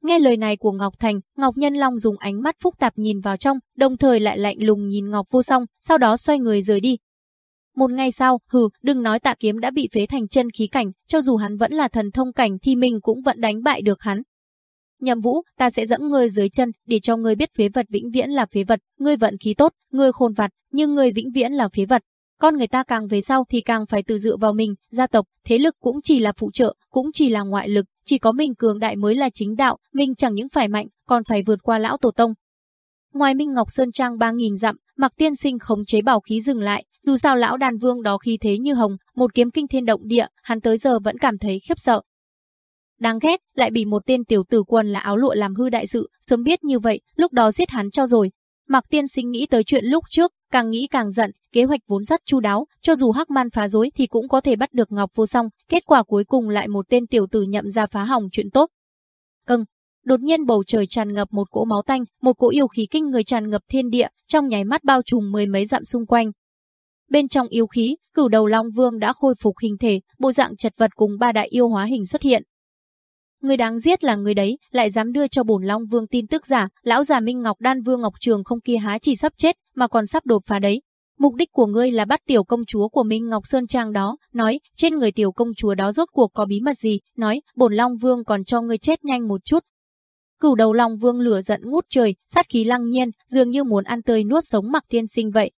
Nghe lời này của Ngọc Thành, Ngọc Nhân Long dùng ánh mắt phức tạp nhìn vào trong, đồng thời lại lạnh lùng nhìn Ngọc Vô Song, sau đó xoay người rời đi. Một ngày sau, hừ, đừng nói tạ kiếm đã bị phế thành chân khí cảnh, cho dù hắn vẫn là thần thông cảnh thì mình cũng vẫn đánh bại được hắn. Nhậm Vũ, ta sẽ dẫn ngươi dưới chân, để cho ngươi biết phế vật vĩnh viễn là phế vật, ngươi vận khí tốt, ngươi khôn vặt, nhưng ngươi vĩnh viễn là phế vật. Con người ta càng về sau thì càng phải tự dựa vào mình, gia tộc, thế lực cũng chỉ là phụ trợ, cũng chỉ là ngoại lực, chỉ có mình cường đại mới là chính đạo, mình chẳng những phải mạnh, còn phải vượt qua lão tổ tông. Ngoài Minh Ngọc Sơn Trang 3000 dặm, Mặc Tiên Sinh khống chế bảo khí dừng lại, dù sao lão đàn vương đó khí thế như hồng, một kiếm kinh thiên động địa, hắn tới giờ vẫn cảm thấy khiếp sợ, Đáng ghét, lại bị một tên tiểu tử quân là áo lụa làm hư đại sự, sớm biết như vậy, lúc đó giết hắn cho rồi. Mạc Tiên Sinh nghĩ tới chuyện lúc trước, càng nghĩ càng giận, kế hoạch vốn rất chu đáo, cho dù Hắc Man phá rối thì cũng có thể bắt được Ngọc Vô Song, kết quả cuối cùng lại một tên tiểu tử nhậm ra phá hỏng chuyện tốt. Cưng, đột nhiên bầu trời tràn ngập một cỗ máu tanh, một cỗ yêu khí kinh người tràn ngập thiên địa, trong nháy mắt bao trùm mười mấy dặm xung quanh. Bên trong yêu khí, cửu đầu Long Vương đã khôi phục hình thể, bộ dạng chật vật cùng ba đại yêu hóa hình xuất hiện, Người đáng giết là người đấy, lại dám đưa cho bổn Long Vương tin tức giả, lão già Minh Ngọc Đan Vương Ngọc Trường không kia há chỉ sắp chết, mà còn sắp đột phá đấy. Mục đích của ngươi là bắt tiểu công chúa của Minh Ngọc Sơn Trang đó, nói, trên người tiểu công chúa đó rốt cuộc có bí mật gì, nói, bổn Long Vương còn cho ngươi chết nhanh một chút. Cửu đầu Long Vương lửa giận ngút trời, sát khí lăng nhiên, dường như muốn ăn tươi nuốt sống mặc tiên sinh vậy.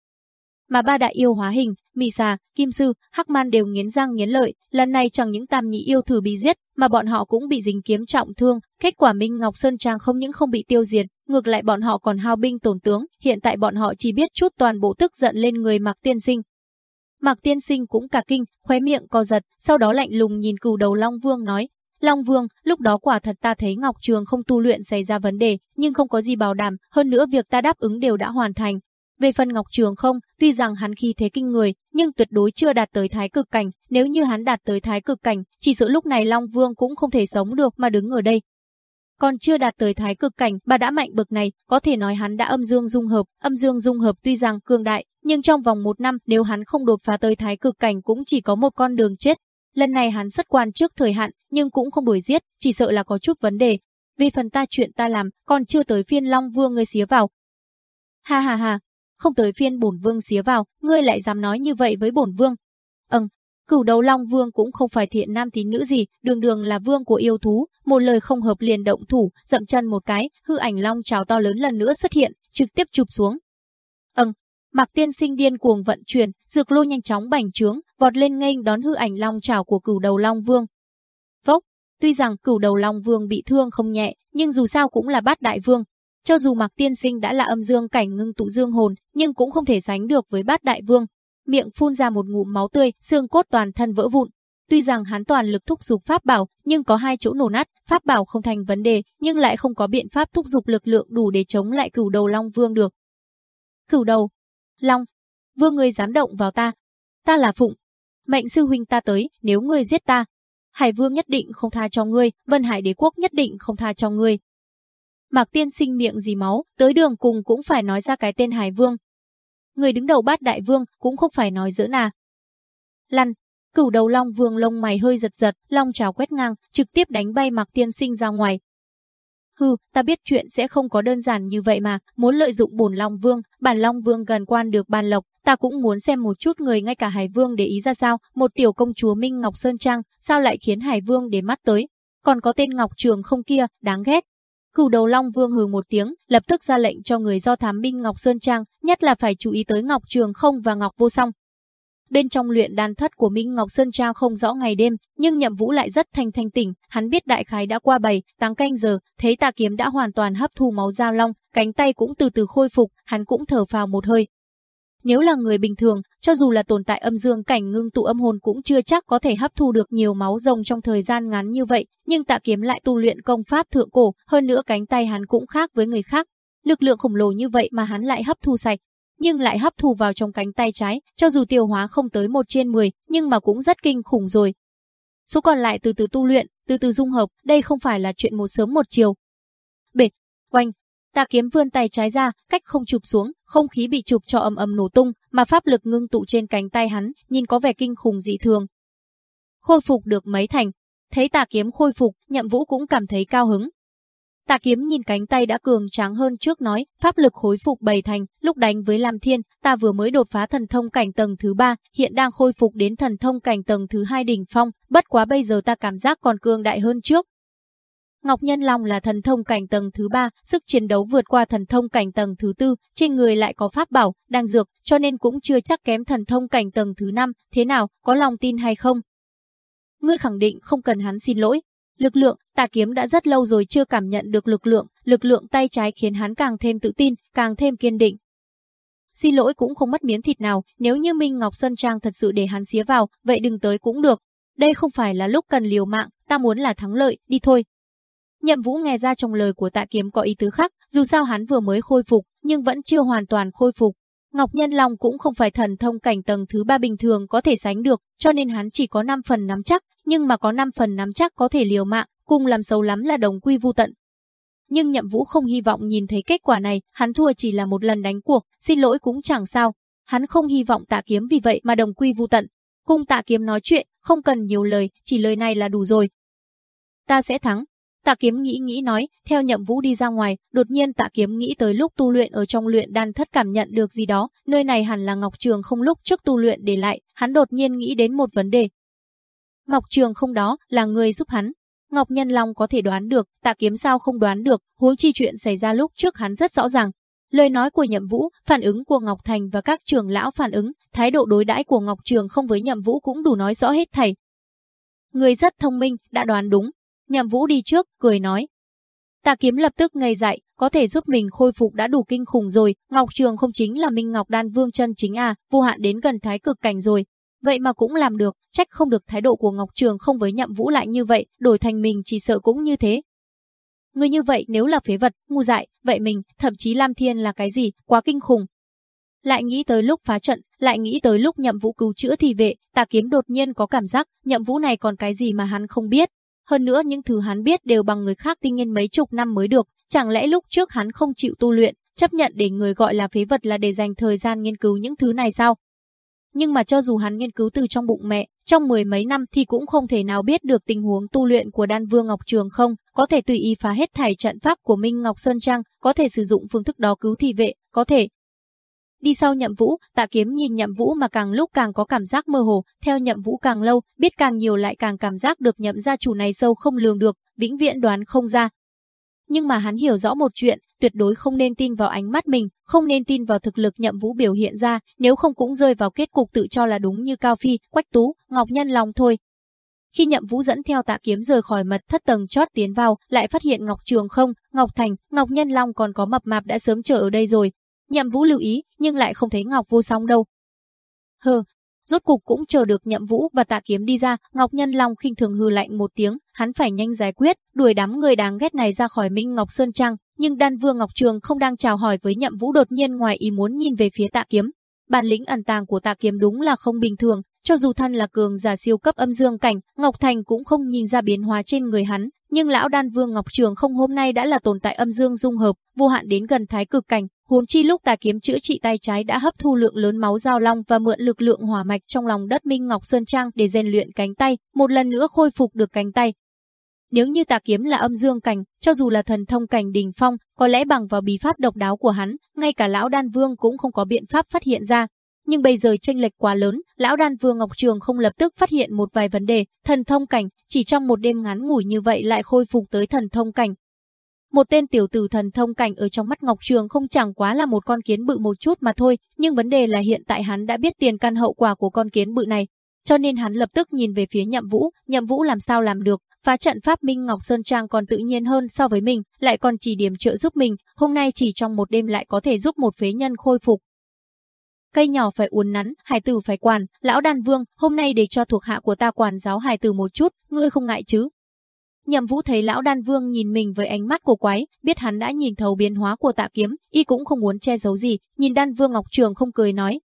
mà ba đại yêu hóa hình, mì xà, kim sư, hắc man đều nghiến răng nghiến lợi, lần này chẳng những tam nhị yêu thử bị giết, mà bọn họ cũng bị dính kiếm trọng thương, kết quả Minh Ngọc Sơn Trang không những không bị tiêu diệt, ngược lại bọn họ còn hao binh tổn tướng, hiện tại bọn họ chỉ biết chút toàn bộ tức giận lên người Mạc Tiên Sinh. Mạc Tiên Sinh cũng cả kinh, khóe miệng co giật, sau đó lạnh lùng nhìn cừu đầu Long Vương nói, Long Vương, lúc đó quả thật ta thấy Ngọc Trường không tu luyện xảy ra vấn đề, nhưng không có gì bảo đảm, hơn nữa việc ta đáp ứng đều đã hoàn thành. Về phần Ngọc Trường không, tuy rằng hắn khi thế kinh người, nhưng tuyệt đối chưa đạt tới thái cực cảnh, nếu như hắn đạt tới thái cực cảnh, chỉ sợ lúc này Long Vương cũng không thể sống được mà đứng ở đây. Còn chưa đạt tới thái cực cảnh mà đã mạnh bực này, có thể nói hắn đã âm dương dung hợp, âm dương dung hợp tuy rằng cường đại, nhưng trong vòng một năm nếu hắn không đột phá tới thái cực cảnh cũng chỉ có một con đường chết, Lần này hắn xuất quan trước thời hạn, nhưng cũng không đuổi giết, chỉ sợ là có chút vấn đề. Vì phần ta chuyện ta làm, còn chưa tới phiên Long Vương ngươi xía vào. Ha ha ha, không tới phiên bổn vương xía vào, ngươi lại dám nói như vậy với bổn vương. Ừm, cửu đầu Long Vương cũng không phải thiện nam tín nữ gì, đường đường là vương của yêu thú, một lời không hợp liền động thủ, dậm chân một cái, hư ảnh long trào to lớn lần nữa xuất hiện, trực tiếp chụp xuống. Ừm, Mạc Tiên Sinh điên cuồng vận chuyển, dược lô nhanh chóng bành trướng, vọt lên nghênh đón hư ảnh long trảo của cửu đầu long vương. Vốc, tuy rằng cửu đầu long vương bị thương không nhẹ, nhưng dù sao cũng là bát đại vương. Cho dù Mạc Tiên Sinh đã là âm dương cảnh ngưng tụ dương hồn, nhưng cũng không thể sánh được với bát đại vương. Miệng phun ra một ngụm máu tươi, xương cốt toàn thân vỡ vụn. Tuy rằng hắn toàn lực thúc giục pháp bảo, nhưng có hai chỗ nổ nát, pháp bảo không thành vấn đề, nhưng lại không có biện pháp thúc giục lực lượng đủ để chống lại cửu đầu long vương được. Cửu đầu, Long, vương ngươi dám động vào ta. Ta là Phụng. Mệnh sư huynh ta tới, nếu ngươi giết ta. Hải vương nhất định không tha cho ngươi, Vân Hải đế quốc nhất định không tha cho ngươi. Mạc tiên sinh miệng gì máu, tới đường cùng cũng phải nói ra cái tên Hải vương. Người đứng đầu bát đại vương cũng không phải nói dỡ nà. Lăn, cửu đầu long vương lông mày hơi giật giật, long trào quét ngang, trực tiếp đánh bay Mạc tiên sinh ra ngoài, Hừ, ta biết chuyện sẽ không có đơn giản như vậy mà, muốn lợi dụng bổn Long Vương, bản Long Vương gần quan được ban lộc, ta cũng muốn xem một chút người ngay cả Hải Vương để ý ra sao, một tiểu công chúa Minh Ngọc Sơn Trang, sao lại khiến Hải Vương để mắt tới. Còn có tên Ngọc Trường không kia, đáng ghét. Cửu đầu Long Vương hừ một tiếng, lập tức ra lệnh cho người do thám binh Ngọc Sơn Trang, nhất là phải chú ý tới Ngọc Trường không và Ngọc Vô Song. Bên trong luyện đan thất của Minh Ngọc Sơn Trang không rõ ngày đêm, nhưng Nhậm Vũ lại rất thanh thanh tỉnh, hắn biết đại khái đã qua bảy, tám canh giờ, thấy tà kiếm đã hoàn toàn hấp thu máu giao long, cánh tay cũng từ từ khôi phục, hắn cũng thở phào một hơi. Nếu là người bình thường, cho dù là tồn tại âm dương cảnh ngưng tụ âm hồn cũng chưa chắc có thể hấp thu được nhiều máu rồng trong thời gian ngắn như vậy, nhưng tạ kiếm lại tu luyện công pháp thượng cổ, hơn nữa cánh tay hắn cũng khác với người khác. Lực lượng khổng lồ như vậy mà hắn lại hấp thu sạch, nhưng lại hấp thu vào trong cánh tay trái, cho dù tiêu hóa không tới 1 trên 10, nhưng mà cũng rất kinh khủng rồi. Số còn lại từ từ tu luyện, từ từ dung hợp, đây không phải là chuyện một sớm một chiều. Bệt, oanh, tà kiếm vươn tay trái ra, cách không chụp xuống, không khí bị chụp cho ầm ầm nổ tung, mà pháp lực ngưng tụ trên cánh tay hắn, nhìn có vẻ kinh khủng dị thường. Khôi phục được mấy thành, thấy tà kiếm khôi phục, nhậm vũ cũng cảm thấy cao hứng, Tà kiếm nhìn cánh tay đã cường tráng hơn trước nói, pháp lực khôi phục bảy thành, lúc đánh với Lam Thiên, ta vừa mới đột phá thần thông cảnh tầng thứ ba, hiện đang khôi phục đến thần thông cảnh tầng thứ hai đỉnh phong, bất quá bây giờ ta cảm giác còn cường đại hơn trước. Ngọc Nhân Long là thần thông cảnh tầng thứ ba, sức chiến đấu vượt qua thần thông cảnh tầng thứ tư, trên người lại có pháp bảo, đang dược, cho nên cũng chưa chắc kém thần thông cảnh tầng thứ năm, thế nào, có lòng tin hay không? Ngươi khẳng định không cần hắn xin lỗi, Lực lượng, tà kiếm đã rất lâu rồi chưa cảm nhận được lực lượng, lực lượng tay trái khiến hắn càng thêm tự tin, càng thêm kiên định. Xin lỗi cũng không mất miếng thịt nào, nếu như Minh Ngọc Sơn Trang thật sự để hắn xía vào, vậy đừng tới cũng được. Đây không phải là lúc cần liều mạng, ta muốn là thắng lợi, đi thôi. Nhậm Vũ nghe ra trong lời của tạ kiếm có ý tứ khác, dù sao hắn vừa mới khôi phục, nhưng vẫn chưa hoàn toàn khôi phục. Ngọc Nhân Long cũng không phải thần thông cảnh tầng thứ ba bình thường có thể sánh được, cho nên hắn chỉ có 5 phần nắm chắc, nhưng mà có 5 phần nắm chắc có thể liều mạng, cùng làm xấu lắm là đồng quy vu tận. Nhưng Nhậm Vũ không hy vọng nhìn thấy kết quả này, hắn thua chỉ là một lần đánh cuộc, xin lỗi cũng chẳng sao. Hắn không hy vọng tạ kiếm vì vậy mà đồng quy vu tận. Cùng tạ kiếm nói chuyện, không cần nhiều lời, chỉ lời này là đủ rồi. Ta sẽ thắng, Tạ Kiếm nghĩ nghĩ nói, theo Nhậm Vũ đi ra ngoài, đột nhiên Tạ Kiếm nghĩ tới lúc tu luyện ở trong luyện đan thất cảm nhận được gì đó, nơi này hẳn là Ngọc Trường không lúc trước tu luyện để lại, hắn đột nhiên nghĩ đến một vấn đề. Ngọc Trường không đó là người giúp hắn. Ngọc Nhân Long có thể đoán được, Tạ Kiếm sao không đoán được, huống chi chuyện xảy ra lúc trước hắn rất rõ ràng. Lời nói của Nhậm Vũ, phản ứng của Ngọc Thành và các trưởng lão phản ứng, thái độ đối đãi của Ngọc Trường không với Nhậm Vũ cũng đủ nói rõ hết thảy. Người rất thông minh, đã đoán đúng. Nhậm Vũ đi trước, cười nói. Tạ kiếm lập tức ngây dại, có thể giúp mình khôi phục đã đủ kinh khủng rồi, Ngọc Trường không chính là Minh Ngọc Đan Vương chân chính à, vô hạn đến gần thái cực cảnh rồi. Vậy mà cũng làm được, trách không được thái độ của Ngọc Trường không với Nhậm Vũ lại như vậy, đổi thành mình chỉ sợ cũng như thế. Người như vậy nếu là phế vật, ngu dại, vậy mình, thậm chí Lam Thiên là cái gì, quá kinh khủng. Lại nghĩ tới lúc phá trận, lại nghĩ tới lúc nhậm vũ cứu chữa thì vệ, tà kiếm đột nhiên có cảm giác, nhậm vũ này còn cái gì mà hắn không biết. Hơn nữa những thứ hắn biết đều bằng người khác tinh nghiên mấy chục năm mới được, chẳng lẽ lúc trước hắn không chịu tu luyện, chấp nhận để người gọi là phế vật là để dành thời gian nghiên cứu những thứ này sao? Nhưng mà cho dù hắn nghiên cứu từ trong bụng mẹ, trong mười mấy năm thì cũng không thể nào biết được tình huống tu luyện của đan vương Ngọc Trường không, có thể tùy ý phá hết thảy trận pháp của Minh Ngọc Sơn Trang, có thể sử dụng phương thức đó cứu thị vệ, có thể. Đi sau nhậm vũ, tạ kiếm nhìn nhậm vũ mà càng lúc càng có cảm giác mơ hồ, theo nhậm vũ càng lâu, biết càng nhiều lại càng cảm giác được nhậm gia chủ này sâu không lường được, vĩnh viễn đoán không ra. Nhưng mà hắn hiểu rõ một chuyện, tuyệt đối không nên tin vào ánh mắt mình, không nên tin vào thực lực nhậm vũ biểu hiện ra, nếu không cũng rơi vào kết cục tự cho là đúng như Cao Phi, Quách Tú, Ngọc Nhân lòng thôi. Khi nhậm vũ dẫn theo tạ kiếm rời khỏi mật thất tầng chót tiến vào, lại phát hiện Ngọc Trường không, Ngọc Thành, Ngọc Nhân Long còn có mập mạp đã sớm chờ ở đây rồi. Nhậm vũ lưu ý, nhưng lại không thấy Ngọc vô song đâu. Hừ, Rốt cục cũng chờ được Nhậm Vũ và Tạ Kiếm đi ra, Ngọc Nhân Long khinh thường hừ lạnh một tiếng, hắn phải nhanh giải quyết, đuổi đám người đáng ghét này ra khỏi Minh Ngọc Sơn Trang, nhưng Đan Vương Ngọc Trường không đang chào hỏi với Nhậm Vũ đột nhiên ngoài ý muốn nhìn về phía Tạ Kiếm. Bản lĩnh ẩn tàng của Tạ Kiếm đúng là không bình thường, cho dù thân là cường giả siêu cấp âm dương cảnh, Ngọc Thành cũng không nhìn ra biến hóa trên người hắn, nhưng lão Đan Vương Ngọc Trường không hôm nay đã là tồn tại âm dương dung hợp, vô hạn đến gần thái cực cảnh, huống chi lúc tà kiếm chữa trị tay trái đã hấp thu lượng lớn máu giao long và mượn lực lượng hỏa mạch trong lòng đất Minh Ngọc Sơn Trang để rèn luyện cánh tay, một lần nữa khôi phục được cánh tay. Nếu như tà kiếm là âm dương cảnh, cho dù là thần thông cảnh đỉnh phong, có lẽ bằng vào bí pháp độc đáo của hắn, ngay cả lão đan vương cũng không có biện pháp phát hiện ra. Nhưng bây giờ tranh lệch quá lớn, lão đan vương Ngọc Trường không lập tức phát hiện một vài vấn đề, thần thông cảnh, chỉ trong một đêm ngắn ngủi như vậy lại khôi phục tới thần thông cảnh, một tên tiểu tử thần thông cảnh ở trong mắt Ngọc Trường không chẳng quá là một con kiến bự một chút mà thôi, nhưng vấn đề là hiện tại hắn đã biết tiền căn hậu quả của con kiến bự này. Cho nên hắn lập tức nhìn về phía nhậm vũ, nhậm vũ làm sao làm được, phá trận pháp Minh Ngọc Sơn Trang còn tự nhiên hơn so với mình, lại còn chỉ điểm trợ giúp mình, hôm nay chỉ trong một đêm lại có thể giúp một phế nhân khôi phục. Cây nhỏ phải uốn nắn, hải tử phải quản, lão đàn vương, hôm nay để cho thuộc hạ của ta quản giáo hải tử một chút, ngươi không ngại chứ, Nhậm Vũ thấy lão đan vương nhìn mình với ánh mắt cổ quái, biết hắn đã nhìn thấu biến hóa của tạ kiếm, y cũng không muốn che giấu gì, nhìn đan vương Ngọc Trường không cười nói.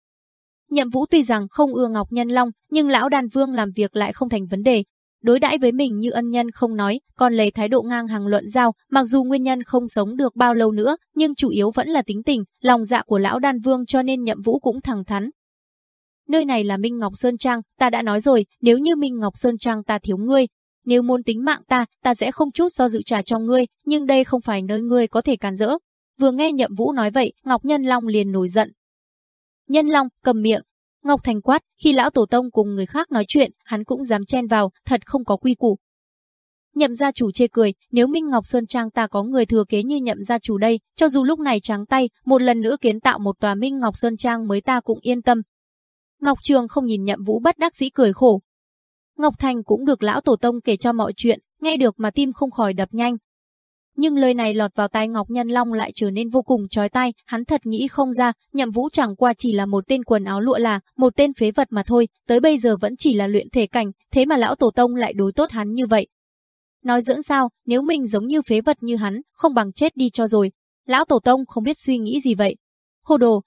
Nhậm Vũ tuy rằng không ưa Ngọc Nhân Long, nhưng lão đan vương làm việc lại không thành vấn đề. Đối đãi với mình như ân nhân không nói, còn lấy thái độ ngang hàng luận giao, mặc dù nguyên nhân không sống được bao lâu nữa, nhưng chủ yếu vẫn là tính tình, lòng dạ của lão đan vương cho nên Nhậm Vũ cũng thẳng thắn, nơi này là Minh Ngọc Sơn Trang, ta đã nói rồi, nếu như Minh Ngọc Sơn Trang ta thiếu ngươi, nếu muốn tính mạng ta, ta sẽ không chút do dự trả cho ngươi, nhưng đây không phải nơi ngươi có thể cản rỡ. Vừa nghe Nhậm Vũ nói vậy, Ngọc Nhân Long liền nổi giận. Nhân Long, cầm miệng. Ngọc Thành quát, khi lão tổ tông cùng người khác nói chuyện, hắn cũng dám chen vào, thật không có quy củ. Nhậm gia chủ chê cười, nếu Minh Ngọc Sơn Trang ta có người thừa kế như nhậm gia chủ đây, cho dù lúc này trắng tay, một lần nữa kiến tạo một tòa Minh Ngọc Sơn Trang mới ta cũng yên tâm. Ngọc Trường không nhìn nhậm vũ bất đắc dĩ cười khổ, Ngọc Thành cũng được lão tổ tông kể cho mọi chuyện, nghe được mà tim không khỏi đập nhanh. Nhưng lời này lọt vào tai Ngọc Nhân Long lại trở nên vô cùng chói tai, hắn thật nghĩ không ra, nhậm vũ chẳng qua chỉ là một tên quần áo lụa là, một tên phế vật mà thôi, tới bây giờ vẫn chỉ là luyện thể cảnh, thế mà lão tổ tông lại đối tốt hắn như vậy. Nói dưỡng sao, nếu mình giống như phế vật như hắn, không bằng chết đi cho rồi. Lão tổ tông không biết suy nghĩ gì vậy. Hồ đồ,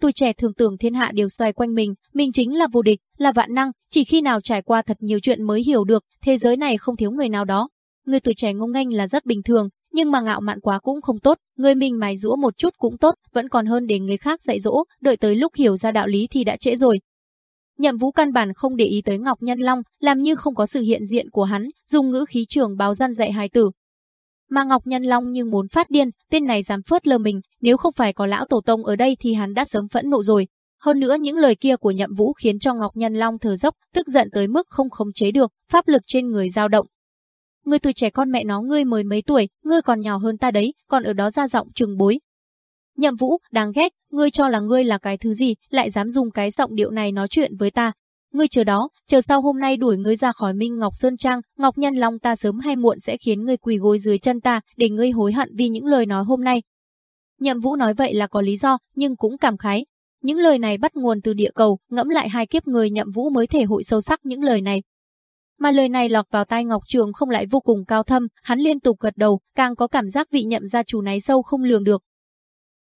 Tuổi trẻ thường tưởng thiên hạ đều xoay quanh mình, mình chính là vô địch, là vạn năng, chỉ khi nào trải qua thật nhiều chuyện mới hiểu được, thế giới này không thiếu người nào đó. Người tuổi trẻ ngông nghênh là rất bình thường, nhưng mà ngạo mạn quá cũng không tốt, người mình mài rũa một chút cũng tốt, vẫn còn hơn để người khác dạy dỗ, đợi tới lúc hiểu ra đạo lý thì đã trễ rồi. Nhậm Vũ căn bản không để ý tới Ngọc Nhân Long, làm như không có sự hiện diện của hắn, dùng ngữ khí trường báo gian dạy hài tử, mà Ngọc Nhân Long như muốn phát điên, tên này dám phớt lờ mình, nếu không phải có lão tổ tông ở đây thì hắn đã sớm phẫn nộ rồi. Hơn nữa những lời kia của Nhậm Vũ khiến cho Ngọc Nhân Long thở dốc, tức giận tới mức không khống chế được, pháp lực trên người dao động. Ngươi tuổi trẻ con mẹ nó ngươi mới mấy tuổi, ngươi còn nhỏ hơn ta đấy, còn ở đó ra giọng trừng bối. Nhậm Vũ, đáng ghét, ngươi cho là ngươi là cái thứ gì, lại dám dùng cái giọng điệu này nói chuyện với ta. Ngươi chờ đó, chờ sau hôm nay đuổi ngươi ra khỏi Minh Ngọc Sơn Trang, Ngọc Nhân Long ta sớm hay muộn sẽ khiến ngươi quỳ gối dưới chân ta, để ngươi hối hận vì những lời nói hôm nay. Nhậm Vũ nói vậy là có lý do, nhưng cũng cảm khái. Những lời này bắt nguồn từ địa cầu, ngẫm lại hai kiếp người Nhậm Vũ mới thể hội sâu sắc những lời này. Mà lời này lọt vào tai Ngọc Trường không lại vô cùng cao thâm, hắn liên tục gật đầu, càng có cảm giác vị nhậm gia chủ này sâu không lường được.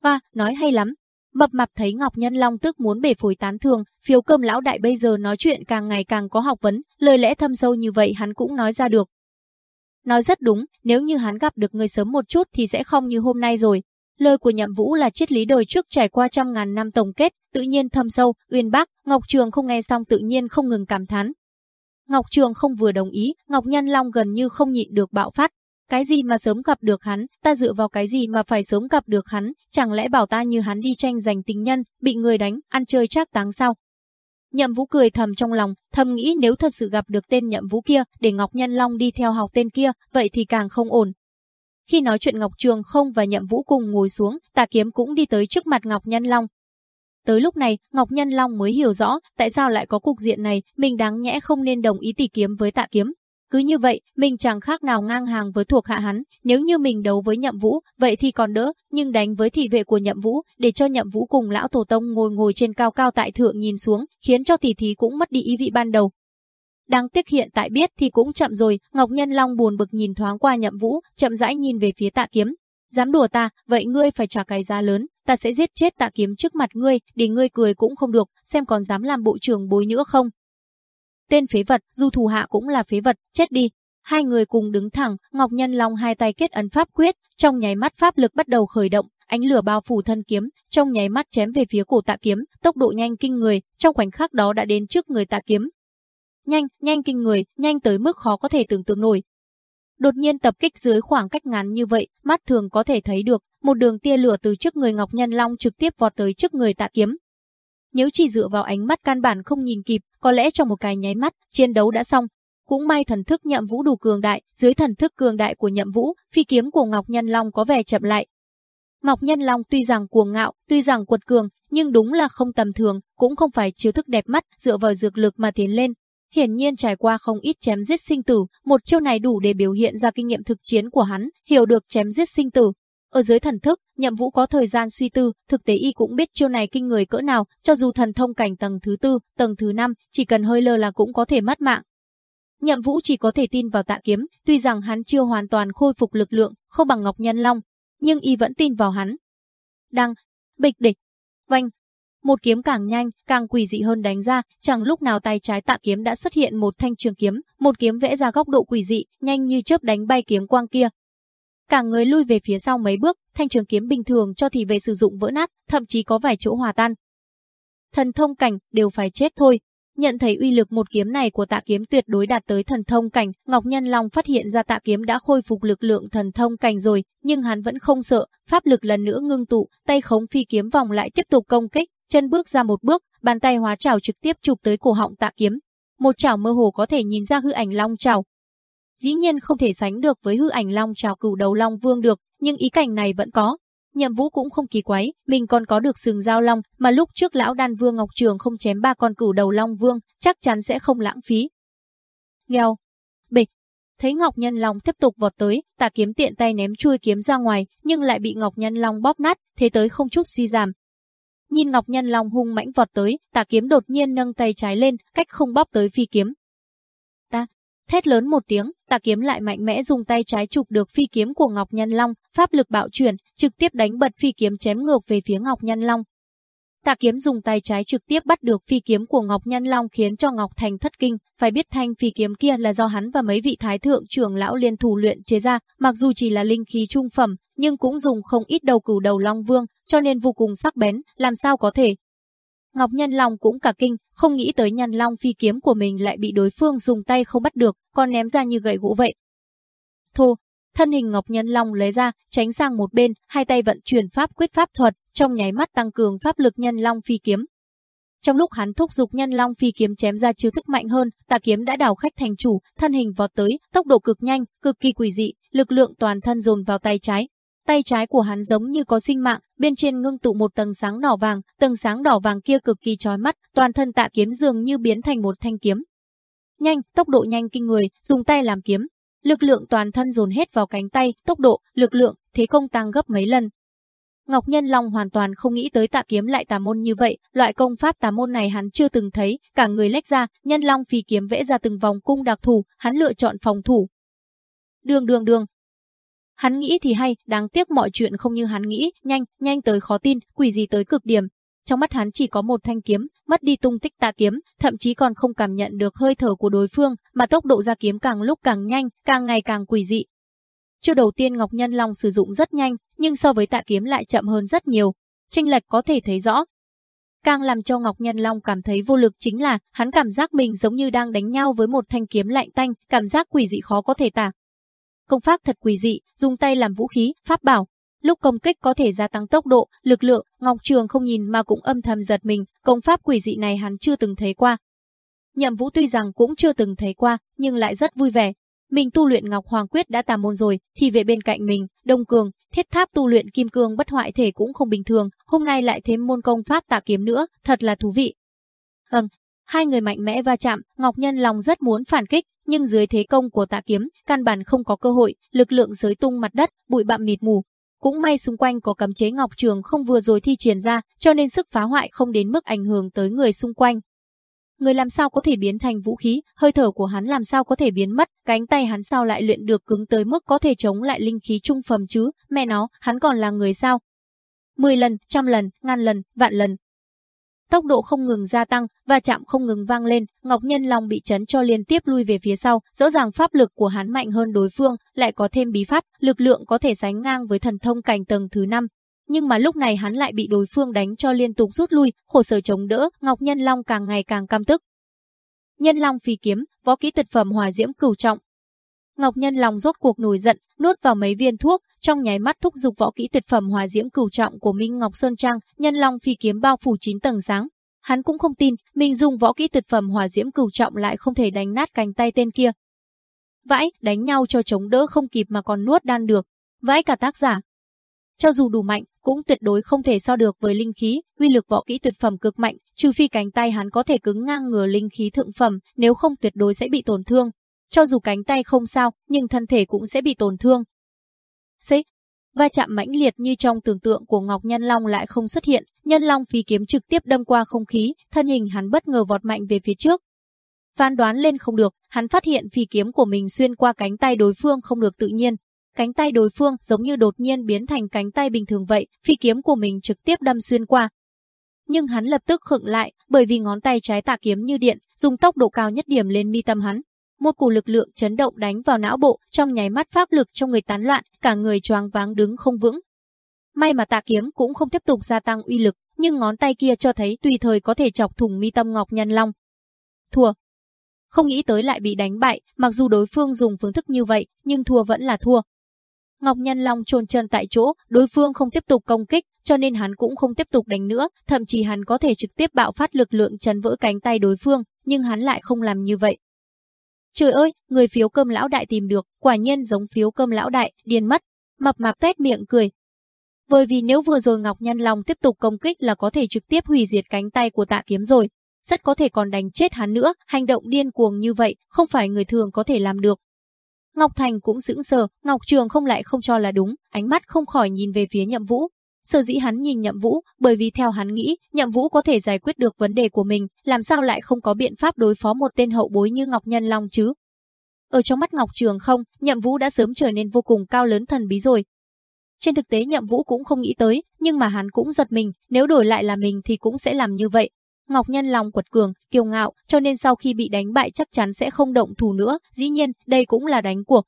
Và, nói hay lắm. Mập mạp thấy Ngọc Nhân Long tức muốn bể phổi tán thường, phiếu cơm lão đại bây giờ nói chuyện càng ngày càng có học vấn, lời lẽ thâm sâu như vậy hắn cũng nói ra được. Nói rất đúng, nếu như hắn gặp được người sớm một chút thì sẽ không như hôm nay rồi. Lời của Nhậm Vũ là triết lý đời trước trải qua trăm ngàn năm tổng kết, tự nhiên thâm sâu, uyên bác, Ngọc Trường không nghe xong tự nhiên không ngừng cảm thán. Ngọc Trường không vừa đồng ý, Ngọc Nhân Long gần như không nhịn được bạo phát, cái gì mà sớm gặp được hắn, ta dựa vào cái gì mà phải sớm gặp được hắn, chẳng lẽ bảo ta như hắn đi tranh giành tình nhân, bị người đánh, ăn chơi chắc táng sao? Nhậm Vũ cười thầm trong lòng, thầm nghĩ nếu thật sự gặp được tên Nhậm Vũ kia, để Ngọc Nhân Long đi theo học tên kia, vậy thì càng không ổn. Khi nói chuyện Ngọc Trường không và Nhậm Vũ cùng ngồi xuống, Tạ Kiếm cũng đi tới trước mặt Ngọc Nhân Long. Tới lúc này, Ngọc Nhân Long mới hiểu rõ tại sao lại có cục diện này, mình đáng nhẽ không nên đồng ý tỷ kiếm với Tạ Kiếm, cứ như vậy, mình chẳng khác nào ngang hàng với thuộc hạ hắn, nếu như mình đấu với nhậm vũ, vậy thì còn đỡ, nhưng đánh với thị vệ của nhậm vũ, để cho nhậm vũ cùng lão tổ tông ngồi ngồi trên cao cao tại thượng nhìn xuống, khiến cho tỷ thí cũng mất đi ý vị ban đầu. Đáng tiếc hiện tại biết thì cũng chậm rồi, Ngọc Nhân Long buồn bực nhìn thoáng qua nhậm vũ, chậm rãi nhìn về phía tạ kiếm. Dám đùa ta, vậy ngươi phải trả cái giá lớn, ta sẽ giết chết tạ kiếm trước mặt ngươi, để ngươi cười cũng không được, xem còn dám làm bộ trưởng bối nữa không. Tên phế vật, dù thủ hạ cũng là phế vật, chết đi. Hai người cùng đứng thẳng, Ngọc Nhân Long hai tay kết ấn pháp quyết, trong nháy mắt pháp lực bắt đầu khởi động, ánh lửa bao phủ thân kiếm, trong nháy mắt chém về phía cổ Tạ Kiếm, tốc độ nhanh kinh người, trong khoảnh khắc đó đã đến trước người Tạ Kiếm. Nhanh, nhanh kinh người, nhanh tới mức khó có thể tưởng tượng nổi. Đột nhiên tập kích dưới khoảng cách ngắn như vậy, mắt thường có thể thấy được, một đường tia lửa từ trước người Ngọc Nhân Long trực tiếp vọt tới trước người Tạ Kiếm, nếu chỉ dựa vào ánh mắt căn bản không nhìn kịp, có lẽ trong một cái nháy mắt, chiến đấu đã xong. Cũng may thần thức nhậm vũ đủ cường đại, dưới thần thức cường đại của nhậm vũ, phi kiếm của Ngọc Nhân Long có vẻ chậm lại. Ngọc Nhân Long tuy rằng cuồng ngạo, tuy rằng quật cường, nhưng đúng là không tầm thường, cũng không phải chiếu thức đẹp mắt, dựa vào dược lực mà tiến lên. Hiển nhiên trải qua không ít chém giết sinh tử, một chiêu này đủ để biểu hiện ra kinh nghiệm thực chiến của hắn, hiểu được chém giết sinh tử, ở dưới thần thức, Nhậm Vũ có thời gian suy tư, thực tế y cũng biết chiêu này kinh người cỡ nào, cho dù thần thông cảnh tầng thứ tư, tầng thứ năm, chỉ cần hơi lơ là cũng có thể mất mạng. Nhậm Vũ chỉ có thể tin vào Tạ Kiếm, tuy rằng hắn chưa hoàn toàn khôi phục lực lượng, không bằng Ngọc Nhân Long, nhưng y vẫn tin vào hắn. Đăng, bịch địch, vanh, một kiếm càng nhanh, càng quỷ dị hơn đánh ra, chẳng lúc nào tay trái Tạ Kiếm đã xuất hiện một thanh trường kiếm, một kiếm vẽ ra góc độ quỷ dị, nhanh như chớp đánh bay kiếm quang kia, Cả người lui về phía sau mấy bước, thanh trường kiếm bình thường cho thì về sử dụng vỡ nát, thậm chí có vài chỗ hòa tan. Thần thông cảnh đều phải chết thôi. Nhận thấy uy lực một kiếm này của tạ kiếm tuyệt đối đạt tới thần thông cảnh, Ngọc Nhân Long phát hiện ra tạ kiếm đã khôi phục lực lượng thần thông cảnh rồi, nhưng hắn vẫn không sợ, pháp lực lần nữa ngưng tụ, tay khống phi kiếm vòng lại tiếp tục công kích, chân bước ra một bước, bàn tay hóa trảo trực tiếp chụp tới cổ họng tạ kiếm. Một chảo mơ hồ có thể nhìn ra hư ảnh long trảo, dĩ nhiên không thể sánh được với hư ảnh long trảo cửu đầu long vương được, nhưng ý cảnh này vẫn có. Nhậm Vũ cũng không kỳ quái, mình còn có được sừng giao long, mà lúc trước lão đan vương Ngọc Trường không chém ba con cửu đầu long vương, chắc chắn sẽ không lãng phí. Nghèo, bịch, thấy Ngọc Nhân Long tiếp tục vọt tới, tà kiếm tiện tay ném chui kiếm ra ngoài, nhưng lại bị Ngọc Nhân Long bóp nát, thế tới không chút suy giảm. Nhìn Ngọc Nhân Long hung mãnh vọt tới, tà kiếm đột nhiên nâng tay trái lên, cách không bóp tới phi kiếm, ta Thét lớn một tiếng, tà kiếm lại mạnh mẽ dùng tay trái chụp được phi kiếm của Ngọc Nhân Long, pháp lực bạo chuyển, trực tiếp đánh bật phi kiếm chém ngược về phía Ngọc Nhân Long. Tạ kiếm dùng tay trái trực tiếp bắt được phi kiếm của Ngọc Nhân Long khiến cho Ngọc Thành thất kinh, phải biết thanh phi kiếm kia là do hắn và mấy vị thái thượng trưởng lão liên thủ luyện chế ra, mặc dù chỉ là linh khí trung phẩm, nhưng cũng dùng không ít đầu cửu đầu Long Vương, cho nên vô cùng sắc bén, làm sao có thể Ngọc Nhân Long cũng cả kinh, không nghĩ tới Nhân Long phi kiếm của mình lại bị đối phương dùng tay không bắt được, còn ném ra như gậy gỗ vậy. Thô, thân hình Ngọc Nhân Long lấy ra, tránh sang một bên, hai tay vận chuyển pháp quyết pháp thuật, trong nháy mắt tăng cường pháp lực Nhân Long phi kiếm. Trong lúc hắn thúc giục Nhân Long phi kiếm chém ra chiêu thức mạnh hơn, Tà kiếm đã đảo khách thành chủ, thân hình vọt tới, tốc độ cực nhanh, cực kỳ quỷ dị, lực lượng toàn thân dồn vào tay trái, tay trái của hắn giống như có sinh mạng, bên trên ngưng tụ một tầng sáng đỏ vàng, tầng sáng đỏ vàng kia cực kỳ chói mắt, toàn thân tạ kiếm dường như biến thành một thanh kiếm. Nhanh, tốc độ nhanh kinh người, dùng tay làm kiếm. Lực lượng toàn thân dồn hết vào cánh tay, tốc độ, lực lượng, thế không tăng gấp mấy lần. Ngọc Nhân Long hoàn toàn không nghĩ tới tạ kiếm lại tà môn như vậy, loại công pháp tà môn này hắn chưa từng thấy, cả người lách ra, Nhân Long phi kiếm vẽ ra từng vòng cung đặc thù, hắn lựa chọn phòng thủ. Đường đường đường, Hắn nghĩ thì hay, đáng tiếc mọi chuyện không như hắn nghĩ, nhanh, nhanh tới khó tin, quỷ gì tới cực điểm. Trong mắt hắn chỉ có một thanh kiếm, mất đi tung tích tạ kiếm, thậm chí còn không cảm nhận được hơi thở của đối phương, mà tốc độ ra kiếm càng lúc càng nhanh, càng ngày càng quỷ dị. Chiêu đầu tiên Ngọc Nhân Long sử dụng rất nhanh, nhưng so với tạ kiếm lại chậm hơn rất nhiều. Tranh lệch có thể thấy rõ. Càng làm cho Ngọc Nhân Long cảm thấy vô lực chính là hắn cảm giác mình giống như đang đánh nhau với một thanh kiếm lạnh tanh, cảm giác quỷ dị khó có thể tả. Công pháp thật quỷ dị, dùng tay làm vũ khí, pháp bảo. Lúc công kích có thể gia tăng tốc độ, lực lượng, Ngọc Trường không nhìn mà cũng âm thầm giật mình, công pháp quỷ dị này hắn chưa từng thấy qua. Nhậm Vũ tuy rằng cũng chưa từng thấy qua, nhưng lại rất vui vẻ. Mình tu luyện Ngọc Hoàng Quyết đã tà môn rồi, thì về bên cạnh mình, Đông Cường, thiết tháp tu luyện kim cương bất hoại thể cũng không bình thường, hôm nay lại thêm môn công pháp tạ kiếm nữa, thật là thú vị. Ừm, hai người mạnh mẽ va chạm, Ngọc Nhân lòng rất muốn phản kích, nhưng dưới thế công của tạ kiếm, căn bản không có cơ hội, lực lượng giới tung mặt đất, bụi bặm mịt mù. Cũng may xung quanh có cấm chế ngọc trường không vừa rồi thi triển ra, cho nên sức phá hoại không đến mức ảnh hưởng tới người xung quanh. Người làm sao có thể biến thành vũ khí, hơi thở của hắn làm sao có thể biến mất, cánh tay hắn sao lại luyện được cứng tới mức có thể chống lại linh khí trung phẩm chứ, mẹ nó, hắn còn là người sao? Mười lần, trăm lần, ngàn lần, vạn lần, Tốc độ không ngừng gia tăng, và chạm không ngừng vang lên, Ngọc Nhân Long bị chấn cho liên tiếp lui về phía sau, rõ ràng pháp lực của hắn mạnh hơn đối phương, lại có thêm bí pháp, lực lượng có thể sánh ngang với thần thông cảnh tầng thứ 5. Nhưng mà lúc này hắn lại bị đối phương đánh cho liên tục rút lui, khổ sở chống đỡ, Ngọc Nhân Long càng ngày càng cam tức. Nhân Long phi kiếm, võ kỹ tuyệt phẩm hòa diễm cửu trọng. Ngọc Nhân lòng rốt cuộc nổi giận, nuốt vào mấy viên thuốc, trong nháy mắt thúc dục võ kỹ tuyệt phẩm hòa diễm cửu trọng của Minh Ngọc Sơn Trang, nhân long phi kiếm bao phủ chín tầng sáng. Hắn cũng không tin, mình dùng võ kỹ tuyệt phẩm hòa diễm cửu trọng lại không thể đánh nát cánh tay tên kia. Vãi, đánh nhau cho chống đỡ không kịp mà còn nuốt đan được. Vãi cả tác giả. Cho dù đủ mạnh, cũng tuyệt đối không thể so được với linh khí, uy lực võ kỹ tuyệt phẩm cực mạnh, trừ phi cánh tay hắn có thể cứng ngang ngừa linh khí thượng phẩm, nếu không tuyệt đối sẽ bị tổn thương. Cho dù cánh tay không sao, nhưng thân thể cũng sẽ bị tổn thương. Xích, va chạm mãnh liệt như trong tưởng tượng của Ngọc Nhân Long lại không xuất hiện, Nhân Long phi kiếm trực tiếp đâm qua không khí, thân hình hắn bất ngờ vọt mạnh về phía trước. Phán đoán lên không được, hắn phát hiện phi kiếm của mình xuyên qua cánh tay đối phương không được tự nhiên. Cánh tay đối phương giống như đột nhiên biến thành cánh tay bình thường vậy, phi kiếm của mình trực tiếp đâm xuyên qua. Nhưng hắn lập tức khựng lại, bởi vì ngón tay trái tạ kiếm như điện, dùng tốc độ cao nhất điểm lên mi tâm hắn, một cổ lực lượng chấn động đánh vào não bộ, trong nháy mắt pháp lực trong người tán loạn, cả người choáng váng đứng không vững. May mà tạ kiếm cũng không tiếp tục gia tăng uy lực, nhưng ngón tay kia cho thấy tùy thời có thể chọc thủng mi tâm Ngọc Nhân Long. Thua. Không nghĩ tới lại bị đánh bại, mặc dù đối phương dùng phương thức như vậy, nhưng thua vẫn là thua. Ngọc Nhân Long trồn chân tại chỗ, đối phương không tiếp tục công kích, cho nên hắn cũng không tiếp tục đánh nữa, thậm chí hắn có thể trực tiếp bạo phát lực lượng chấn vỡ cánh tay đối phương, nhưng hắn lại không làm như vậy. Trời ơi, người phiếu cơm lão đại tìm được, quả nhiên giống phiếu cơm lão đại, điên mất. Mập mạp tét miệng cười. Bởi vì nếu vừa rồi Ngọc Nhân Long tiếp tục công kích là có thể trực tiếp hủy diệt cánh tay của tạ kiếm rồi. Rất có thể còn đánh chết hắn nữa, hành động điên cuồng như vậy, không phải người thường có thể làm được. Ngọc Thành cũng sững sờ, Ngọc Trường không lại không cho là đúng, ánh mắt không khỏi nhìn về phía nhậm vũ, Sở dĩ hắn nhìn Nhậm Vũ, bởi vì theo hắn nghĩ, Nhậm Vũ có thể giải quyết được vấn đề của mình, làm sao lại không có biện pháp đối phó một tên hậu bối như Ngọc Nhân Long chứ? Ở trong mắt Ngọc Trường không, Nhậm Vũ đã sớm trở nên vô cùng cao lớn thần bí rồi. Trên thực tế Nhậm Vũ cũng không nghĩ tới, nhưng mà hắn cũng giật mình, nếu đổi lại là mình thì cũng sẽ làm như vậy. Ngọc Nhân Long quật cường, kiêu ngạo, cho nên sau khi bị đánh bại chắc chắn sẽ không động thủ nữa, dĩ nhiên, đây cũng là đánh cuộc.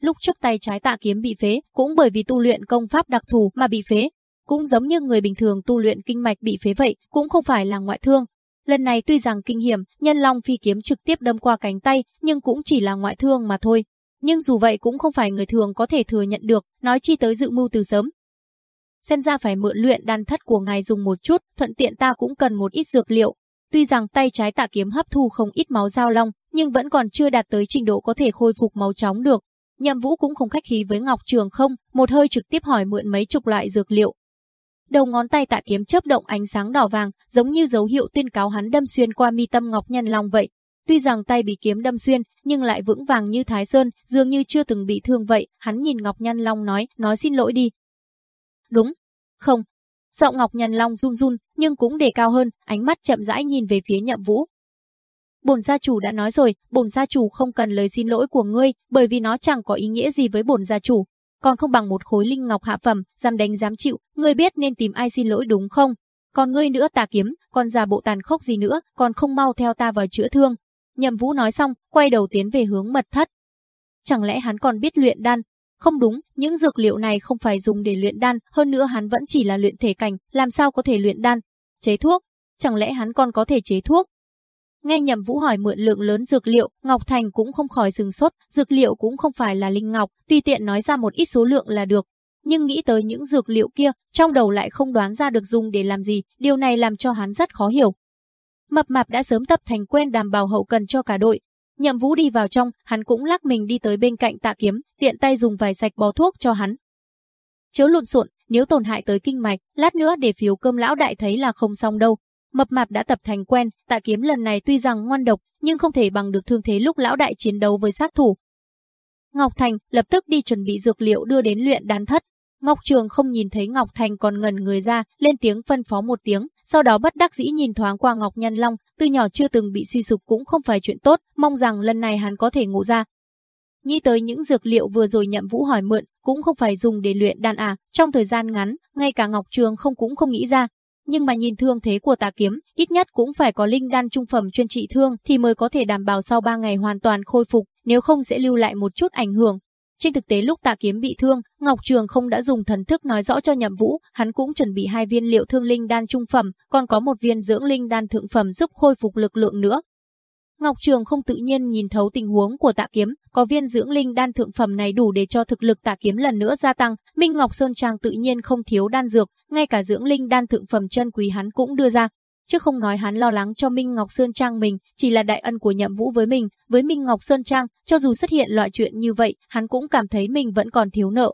Lúc trước tay trái tạ kiếm bị phế, cũng bởi vì tu luyện công pháp đặc thù mà bị phế, cũng giống như người bình thường tu luyện kinh mạch bị phế vậy, cũng không phải là ngoại thương. Lần này tuy rằng kinh hiểm, nhân long phi kiếm trực tiếp đâm qua cánh tay, nhưng cũng chỉ là ngoại thương mà thôi. Nhưng dù vậy cũng không phải người thường có thể thừa nhận được, nói chi tới dự mưu từ sớm. Xem ra phải mượn luyện đan thất của ngài dùng một chút, thuận tiện ta cũng cần một ít dược liệu. Tuy rằng tay trái tạ kiếm hấp thu không ít máu giao long, nhưng vẫn còn chưa đạt tới trình độ có thể khôi phục máu chóng được. Nhậm Vũ cũng không khách khí với Ngọc Trường không, một hơi trực tiếp hỏi mượn mấy chục loại dược liệu. Đầu ngón tay tạ kiếm chớp động ánh sáng đỏ vàng, giống như dấu hiệu tuyên cáo hắn đâm xuyên qua mi tâm Ngọc Nhân Long vậy. Tuy rằng tay bị kiếm đâm xuyên, nhưng lại vững vàng như Thái Sơn, dường như chưa từng bị thương vậy, hắn nhìn Ngọc Nhân Long nói, nói xin lỗi đi. Đúng. Không. Giọng Ngọc Nhân Long run run, nhưng cũng đề cao hơn, ánh mắt chậm rãi nhìn về phía Nhậm Vũ. Bổn gia chủ đã nói rồi, bổn gia chủ không cần lời xin lỗi của ngươi, bởi vì nó chẳng có ý nghĩa gì với bổn gia chủ. Còn không bằng một khối linh ngọc hạ phẩm, dám đánh dám chịu, ngươi biết nên tìm ai xin lỗi đúng không? Còn ngươi nữa tà kiếm, còn già bộ tàn khốc gì nữa, còn không mau theo ta vào chữa thương. Nhậm Vũ nói xong, quay đầu tiến về hướng mật thất. Chẳng lẽ hắn còn biết luyện đan? Không đúng, những dược liệu này không phải dùng để luyện đan, hơn nữa hắn vẫn chỉ là luyện thể cảnh, làm sao có thể luyện đan? Chế thuốc? Chẳng lẽ hắn còn có thể chế thuốc? Nghe Nhậm Vũ hỏi mượn lượng lớn dược liệu, Ngọc Thành cũng không khỏi sừng sốt, dược liệu cũng không phải là linh ngọc, tùy tiện nói ra một ít số lượng là được. Nhưng nghĩ tới những dược liệu kia, trong đầu lại không đoán ra được dùng để làm gì, điều này làm cho hắn rất khó hiểu. Mập mạp đã sớm tập thành quen đảm bảo hậu cần cho cả đội. Nhậm Vũ đi vào trong, hắn cũng lắc mình đi tới bên cạnh tạ kiếm, tiện tay dùng vài sạch bó thuốc cho hắn. Chớ lộn xộn, nếu tổn hại tới kinh mạch, lát nữa để phiếu cơm lão đại thấy là không xong đâu. Mập mạp đã tập thành quen, tạ kiếm lần này tuy rằng ngoan độc, nhưng không thể bằng được thương thế lúc lão đại chiến đấu với sát thủ. Ngọc Thành lập tức đi chuẩn bị dược liệu đưa đến luyện đan thất. Ngọc Trường không nhìn thấy Ngọc Thành còn ngần người ra, lên tiếng phân phó một tiếng, sau đó bất đắc dĩ nhìn thoáng qua Ngọc Nhân Long, từ nhỏ chưa từng bị suy sụp cũng không phải chuyện tốt, mong rằng lần này hắn có thể ngộ ra. Nghĩ tới những dược liệu vừa rồi nhậm vũ hỏi mượn, cũng không phải dùng để luyện đan à, trong thời gian ngắn, ngay cả Ngọc Trường không cũng không nghĩ ra, nhưng mà nhìn thương thế của tà kiếm, ít nhất cũng phải có linh đan trung phẩm chuyên trị thương thì mới có thể đảm bảo sau 3 ngày hoàn toàn khôi phục, nếu không sẽ lưu lại một chút ảnh hưởng. Trên thực tế lúc tà kiếm bị thương, Ngọc Trường không đã dùng thần thức nói rõ cho Nhậm Vũ, hắn cũng chuẩn bị hai viên liệu thương linh đan trung phẩm, còn có một viên dưỡng linh đan thượng phẩm giúp khôi phục lực lượng nữa. Ngọc Trường không tự nhiên nhìn thấu tình huống của tạ kiếm, có viên dưỡng linh đan thượng phẩm này đủ để cho thực lực tạ kiếm lần nữa gia tăng, Minh Ngọc Sơn Trang tự nhiên không thiếu đan dược, ngay cả dưỡng linh đan thượng phẩm chân quý hắn cũng đưa ra. Chứ không nói hắn lo lắng cho Minh Ngọc Sơn Trang mình, chỉ là đại ân của nhậm vũ với mình, với Minh Ngọc Sơn Trang, cho dù xuất hiện loại chuyện như vậy, hắn cũng cảm thấy mình vẫn còn thiếu nợ.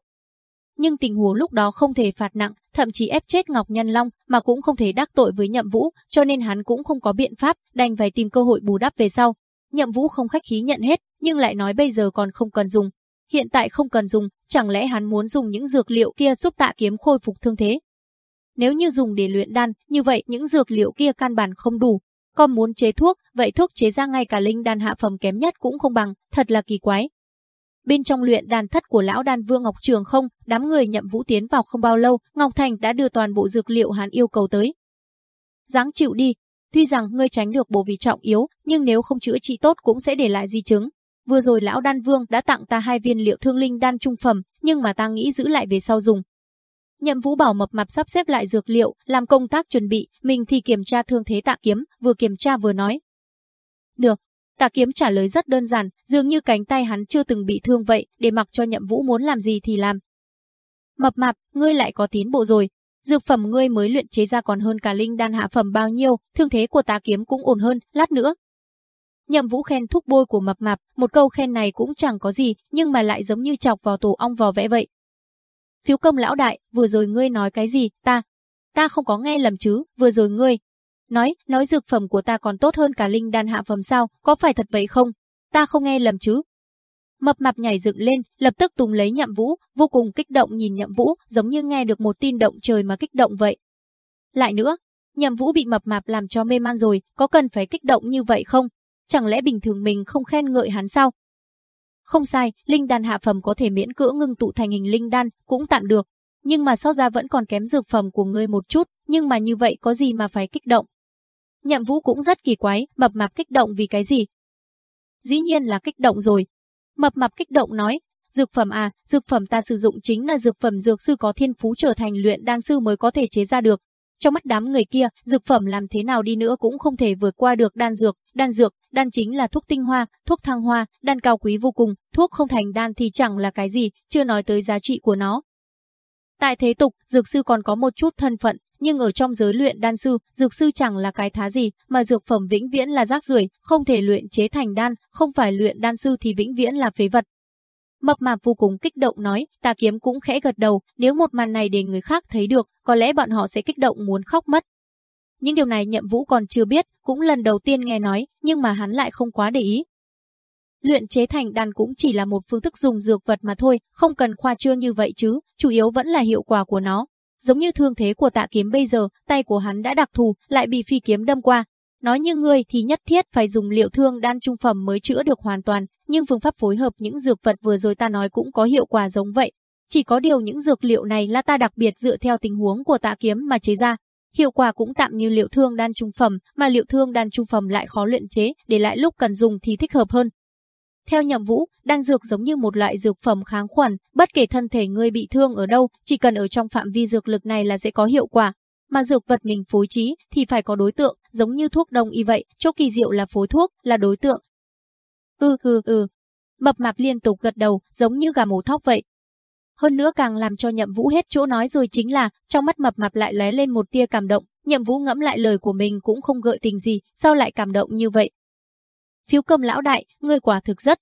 Nhưng tình huống lúc đó không thể phạt nặng, thậm chí ép chết Ngọc Nhân Long, mà cũng không thể đắc tội với nhậm vũ, cho nên hắn cũng không có biện pháp, đành phải tìm cơ hội bù đắp về sau. Nhậm vũ không khách khí nhận hết, nhưng lại nói bây giờ còn không cần dùng. Hiện tại không cần dùng, chẳng lẽ hắn muốn dùng những dược liệu kia giúp tạ kiếm khôi phục thương thế, nếu như dùng để luyện đan, như vậy những dược liệu kia căn bản không đủ. Còn muốn chế thuốc, vậy thuốc chế ra ngay cả linh đan hạ phẩm kém nhất cũng không bằng, thật là kỳ quái. Bên trong luyện đàn thất của lão đan vương Ngọc Trường không, đám người nhậm vũ tiến vào không bao lâu, Ngọc Thành đã đưa toàn bộ dược liệu hắn yêu cầu tới. Giáng chịu đi, tuy rằng ngươi tránh được bổ vì trọng yếu, nhưng nếu không chữa trị tốt cũng sẽ để lại di chứng. Vừa rồi lão đan vương đã tặng ta hai viên liệu thương linh đan trung phẩm, nhưng mà ta nghĩ giữ lại về sau dùng, Nhậm Vũ bảo mập mạp sắp xếp lại dược liệu, làm công tác chuẩn bị, mình thì kiểm tra thương thế Tạ Kiếm, vừa kiểm tra vừa nói. Được. Tà Kiếm trả lời rất đơn giản, dường như cánh tay hắn chưa từng bị thương vậy, để mặc cho Nhậm Vũ muốn làm gì thì làm. Mập mạp, ngươi lại có tiến bộ rồi. Dược phẩm ngươi mới luyện chế ra còn hơn cả linh đan hạ phẩm bao nhiêu, thương thế của Tà Kiếm cũng ổn hơn, lát nữa. Nhậm Vũ khen thúc bôi của mập mạp, một câu khen này cũng chẳng có gì, nhưng mà lại giống như chọc vào tổ ong vò vẽ vậy. Phiếu công lão đại, vừa rồi ngươi nói cái gì, ta, ta không có nghe lầm chứ, vừa rồi ngươi. Nói, nói dược phẩm của ta còn tốt hơn cả linh đan hạ phẩm sao, có phải thật vậy không? Ta không nghe lầm chứ. Mập mạp nhảy dựng lên, lập tức tùng lấy nhậm vũ, vô cùng kích động nhìn nhậm vũ, giống như nghe được một tin động trời mà kích động vậy. Lại nữa, nhậm vũ bị mập mạp làm cho mê man rồi, có cần phải kích động như vậy không? Chẳng lẽ bình thường mình không khen ngợi hắn sao? Không sai, linh đan hạ phẩm có thể miễn cưỡng ngưng tụ thành hình linh đan, cũng tạm được. Nhưng mà so ra vẫn còn kém dược phẩm của ngươi một chút, nhưng mà như vậy có gì mà phải kích động. Nhậm vũ cũng rất kỳ quái, mập mạp kích động vì cái gì? Dĩ nhiên là kích động rồi. Mập mạp kích động nói, dược phẩm à, dược phẩm ta sử dụng chính là dược phẩm dược sư có thiên phú trở thành luyện đan sư mới có thể chế ra được, trong mắt đám người kia, dược phẩm làm thế nào đi nữa cũng không thể vượt qua được đan dược, đan dược, đan chính là thuốc tinh hoa, thuốc thăng hoa, đan cao quý vô cùng, thuốc không thành đan thì chẳng là cái gì, chưa nói tới giá trị của nó. Tại thế tục, dược sư còn có một chút thân phận, nhưng ở trong giới luyện đan sư, dược sư chẳng là cái thá gì, mà dược phẩm vĩnh viễn là rác rưởi, không thể luyện chế thành đan, không phải luyện đan sư thì vĩnh viễn là phế vật. Mập mạp vô cùng kích động nói, tà kiếm cũng khẽ gật đầu, nếu một màn này để người khác thấy được, có lẽ bọn họ sẽ kích động muốn khóc mất. Những điều này nhậm vũ còn chưa biết, cũng lần đầu tiên nghe nói, nhưng mà hắn lại không quá để ý. Luyện chế thành đan cũng chỉ là một phương thức dùng dược vật mà thôi, không cần khoa trương như vậy chứ, chủ yếu vẫn là hiệu quả của nó. Giống như thương thế của tạ kiếm bây giờ, tay của hắn đã đặc thù, lại bị phi kiếm đâm qua. Nói như ngươi thì nhất thiết phải dùng liệu thương đan trung phẩm mới chữa được hoàn toàn, nhưng phương pháp phối hợp những dược vật vừa rồi ta nói cũng có hiệu quả giống vậy. Chỉ có điều những dược liệu này là ta đặc biệt dựa theo tình huống của tạ kiếm mà chế ra. Hiệu quả cũng tạm như liệu thương đan trung phẩm, mà liệu thương đan trung phẩm lại khó luyện chế, để lại lúc cần dùng thì thích hợp hơn. Theo nhậm vũ, đan dược giống như một loại dược phẩm kháng khuẩn, bất kể thân thể ngươi bị thương ở đâu, chỉ cần ở trong phạm vi dược lực này là sẽ có hiệu quả. Mà dược vật mình phối trí thì phải có đối tượng, giống như thuốc đông y vậy, chỗ kỳ diệu là phối thuốc, là đối tượng. Ừ ừ ừ. Mập mạp liên tục gật đầu, giống như gà mổ thóc vậy. Hơn nữa càng làm cho nhậm vũ hết chỗ nói rồi chính là, trong mắt mập mạp lại lóe lên một tia cảm động, nhậm vũ ngẫm lại lời của mình cũng không gợi tình gì, sao lại cảm động như vậy, Phiếu cầm lão đại, ngươi quả thực rất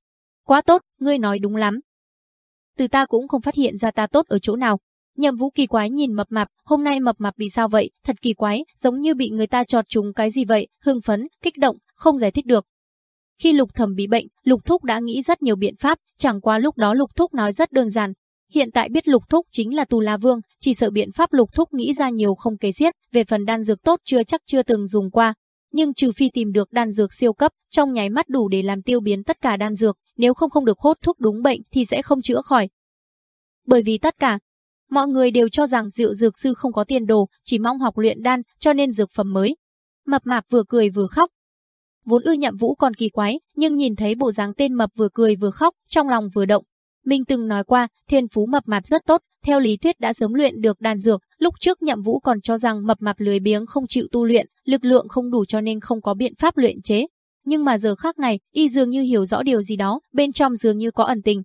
quá tốt, ngươi nói đúng lắm. Từ ta cũng không phát hiện ra ta tốt ở chỗ nào. Nhậm vũ kỳ quái nhìn mập mạp, hôm nay mập mạp bị sao vậy, thật kỳ quái, giống như bị người ta trọt trúng cái gì vậy, hưng phấn, kích động, không giải thích được. Khi lục thẩm bị bệnh, lục thúc đã nghĩ rất nhiều biện pháp, chẳng qua lúc đó lục thúc nói rất đơn giản. Hiện tại biết lục thúc chính là tù la vương, chỉ sợ biện pháp lục thúc nghĩ ra nhiều không kể xiết, về phần đan dược tốt chưa chắc chưa từng dùng qua, nhưng trừ phi tìm được đan dược siêu cấp, trong nháy mắt đủ để làm tiêu biến tất cả đan dược, nếu không không được hốt thuốc đúng bệnh thì sẽ không chữa khỏi. Bởi vì tất cả, mọi người đều cho rằng Diệu Dược sư không có tiền đồ, chỉ mong học luyện đan, cho nên dược phẩm mới. Mập mạp vừa cười vừa khóc. Vốn ư nhậm vũ còn kỳ quái, nhưng nhìn thấy bộ dáng tên mập vừa cười vừa khóc, trong lòng vừa động. Minh từng nói qua, thiên phú mập mạp rất tốt, theo lý thuyết đã sớm luyện được đan dược, lúc trước Nhậm Vũ còn cho rằng mập mạp lười biếng không chịu tu luyện, lực lượng không đủ cho nên không có biện pháp luyện chế. Nhưng mà giờ khác này, y dường như hiểu rõ điều gì đó, bên trong dường như có ẩn tình.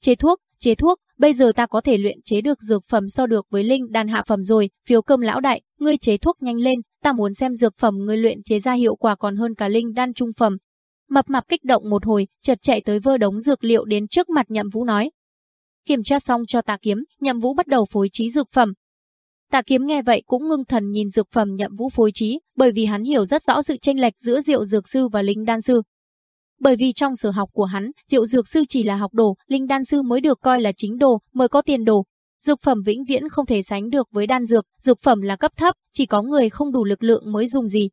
Chế thuốc, chế thuốc, bây giờ ta có thể luyện chế được dược phẩm so được với linh đan hạ phẩm rồi, phiếu cơm lão đại, ngươi chế thuốc nhanh lên, ta muốn xem dược phẩm ngươi luyện chế ra hiệu quả còn hơn cả linh đan trung phẩm. Mập mạp kích động một hồi, chợt chạy tới vơ đống dược liệu đến trước mặt Nhậm Vũ nói, Kiểm tra xong cho tà kiếm, nhậm vũ bắt đầu phối trí dược phẩm. Tà kiếm nghe vậy cũng ngưng thần nhìn dược phẩm nhậm vũ phối trí, bởi vì hắn hiểu rất rõ sự chênh lệch giữa diệu dược sư và linh đan sư. Bởi vì trong sở học của hắn, diệu dược sư chỉ là học đồ, linh đan sư mới được coi là chính đồ, mới có tiền đồ. Dược phẩm vĩnh viễn không thể sánh được với đan dược, dược phẩm là cấp thấp, chỉ có người không đủ lực lượng mới dùng gì.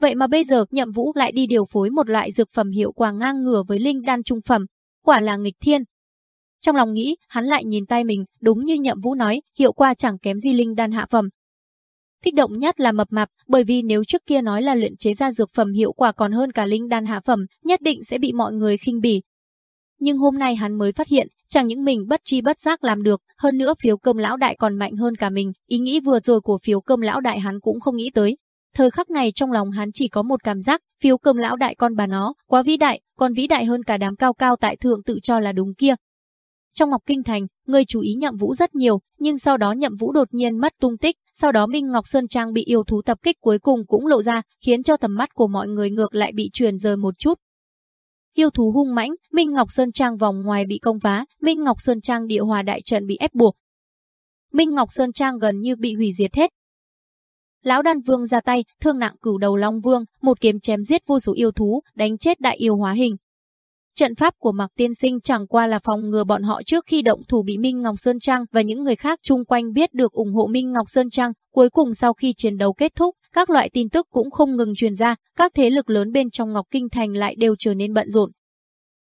Vậy mà bây giờ nhậm vũ lại đi điều phối một loại dược phẩm hiệu quả ngang ngửa với linh đan trung phẩm. Quả là nghịch thiên, trong lòng nghĩ, hắn lại nhìn tay mình, đúng như nhậm vũ nói, hiệu quả chẳng kém gì linh đan hạ phẩm. thích động nhất là mập mạp, bởi vì nếu trước kia nói là luyện chế ra dược phẩm hiệu quả còn hơn cả linh đan hạ phẩm, nhất định sẽ bị mọi người khinh bỉ. Nhưng hôm nay hắn mới phát hiện, chẳng những mình bất tri bất giác làm được, hơn nữa phiếu cơm lão đại còn mạnh hơn cả mình, ý nghĩ vừa rồi của phiếu cơm lão đại hắn cũng không nghĩ tới. Thời khắc này trong lòng hắn chỉ có một cảm giác, phiếu cơm lão đại con bà nó, quá vĩ đại, còn vĩ đại hơn cả đám cao cao tại thượng tự cho là đúng kia, trong Ngọc Kinh Thành, người chú ý Nhậm Vũ rất nhiều, nhưng sau đó Nhậm Vũ đột nhiên mất tung tích, sau đó Minh Ngọc Sơn Trang bị yêu thú tập kích cuối cùng cũng lộ ra, khiến cho tầm mắt của mọi người ngược lại bị truyền rời một chút. Yêu thú hung mãnh, Minh Ngọc Sơn Trang vòng ngoài bị công phá, Minh Ngọc Sơn Trang địa hòa đại trận bị ép buộc. Minh Ngọc Sơn Trang gần như bị hủy diệt hết. Lão Đan Vương ra tay, thương nặng cửu đầu Long Vương, một kiếm chém giết vô số yêu thú, đánh chết đại yêu hóa hình, Trận pháp của Mạc Tiên Sinh chẳng qua là phòng ngừa bọn họ trước khi động thủ bị Minh Ngọc Sơn Trang và những người khác chung quanh biết được ủng hộ Minh Ngọc Sơn Trang. Cuối cùng sau khi chiến đấu kết thúc, các loại tin tức cũng không ngừng truyền ra, các thế lực lớn bên trong Ngọc Kinh Thành lại đều trở nên bận rộn.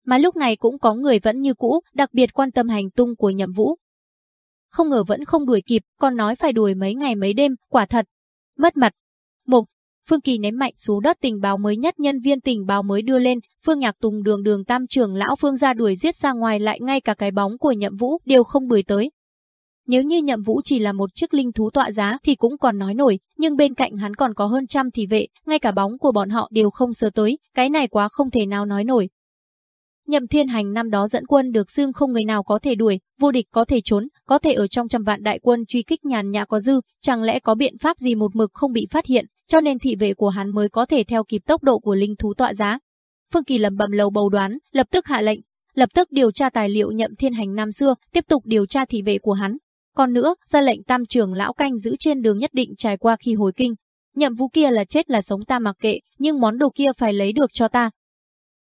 Mà lúc này cũng có người vẫn như cũ, đặc biệt quan tâm hành tung của Nhậm Vũ. Không ngờ vẫn không đuổi kịp, còn nói phải đuổi mấy ngày mấy đêm, quả thật. Mất mặt. Mục, Phương Kỳ ném mạnh xuống đất tình báo mới nhất nhân viên tình báo mới đưa lên, Phương Nhạc Tùng đường đường tam trưởng lão Phương ra đuổi giết ra ngoài lại ngay cả cái bóng của Nhậm Vũ đều không bưởi tới. Nếu như Nhậm Vũ chỉ là một chiếc linh thú tọa giá thì cũng còn nói nổi, nhưng bên cạnh hắn còn có hơn trăm thị vệ, ngay cả bóng của bọn họ đều không sơ tới, cái này quá không thể nào nói nổi. Nhậm Thiên Hành năm đó dẫn quân được xương không người nào có thể đuổi, vô địch có thể trốn, có thể ở trong trăm vạn đại quân truy kích nhàn nhã có dư, chẳng lẽ có biện pháp gì một mực không bị phát hiện, cho nên thị vệ của hắn mới có thể theo kịp tốc độ của linh thú tọa giá. Phương Kỳ lầm bầm lầu bầu đoán, lập tức hạ lệnh, lập tức điều tra tài liệu nhậm thiên hành năm xưa, tiếp tục điều tra thị vệ của hắn. Còn nữa, ra lệnh tam trưởng lão canh giữ trên đường nhất định trải qua khi hồi kinh. Nhậm vũ kia là chết là sống ta mặc kệ, nhưng món đồ kia phải lấy được cho ta.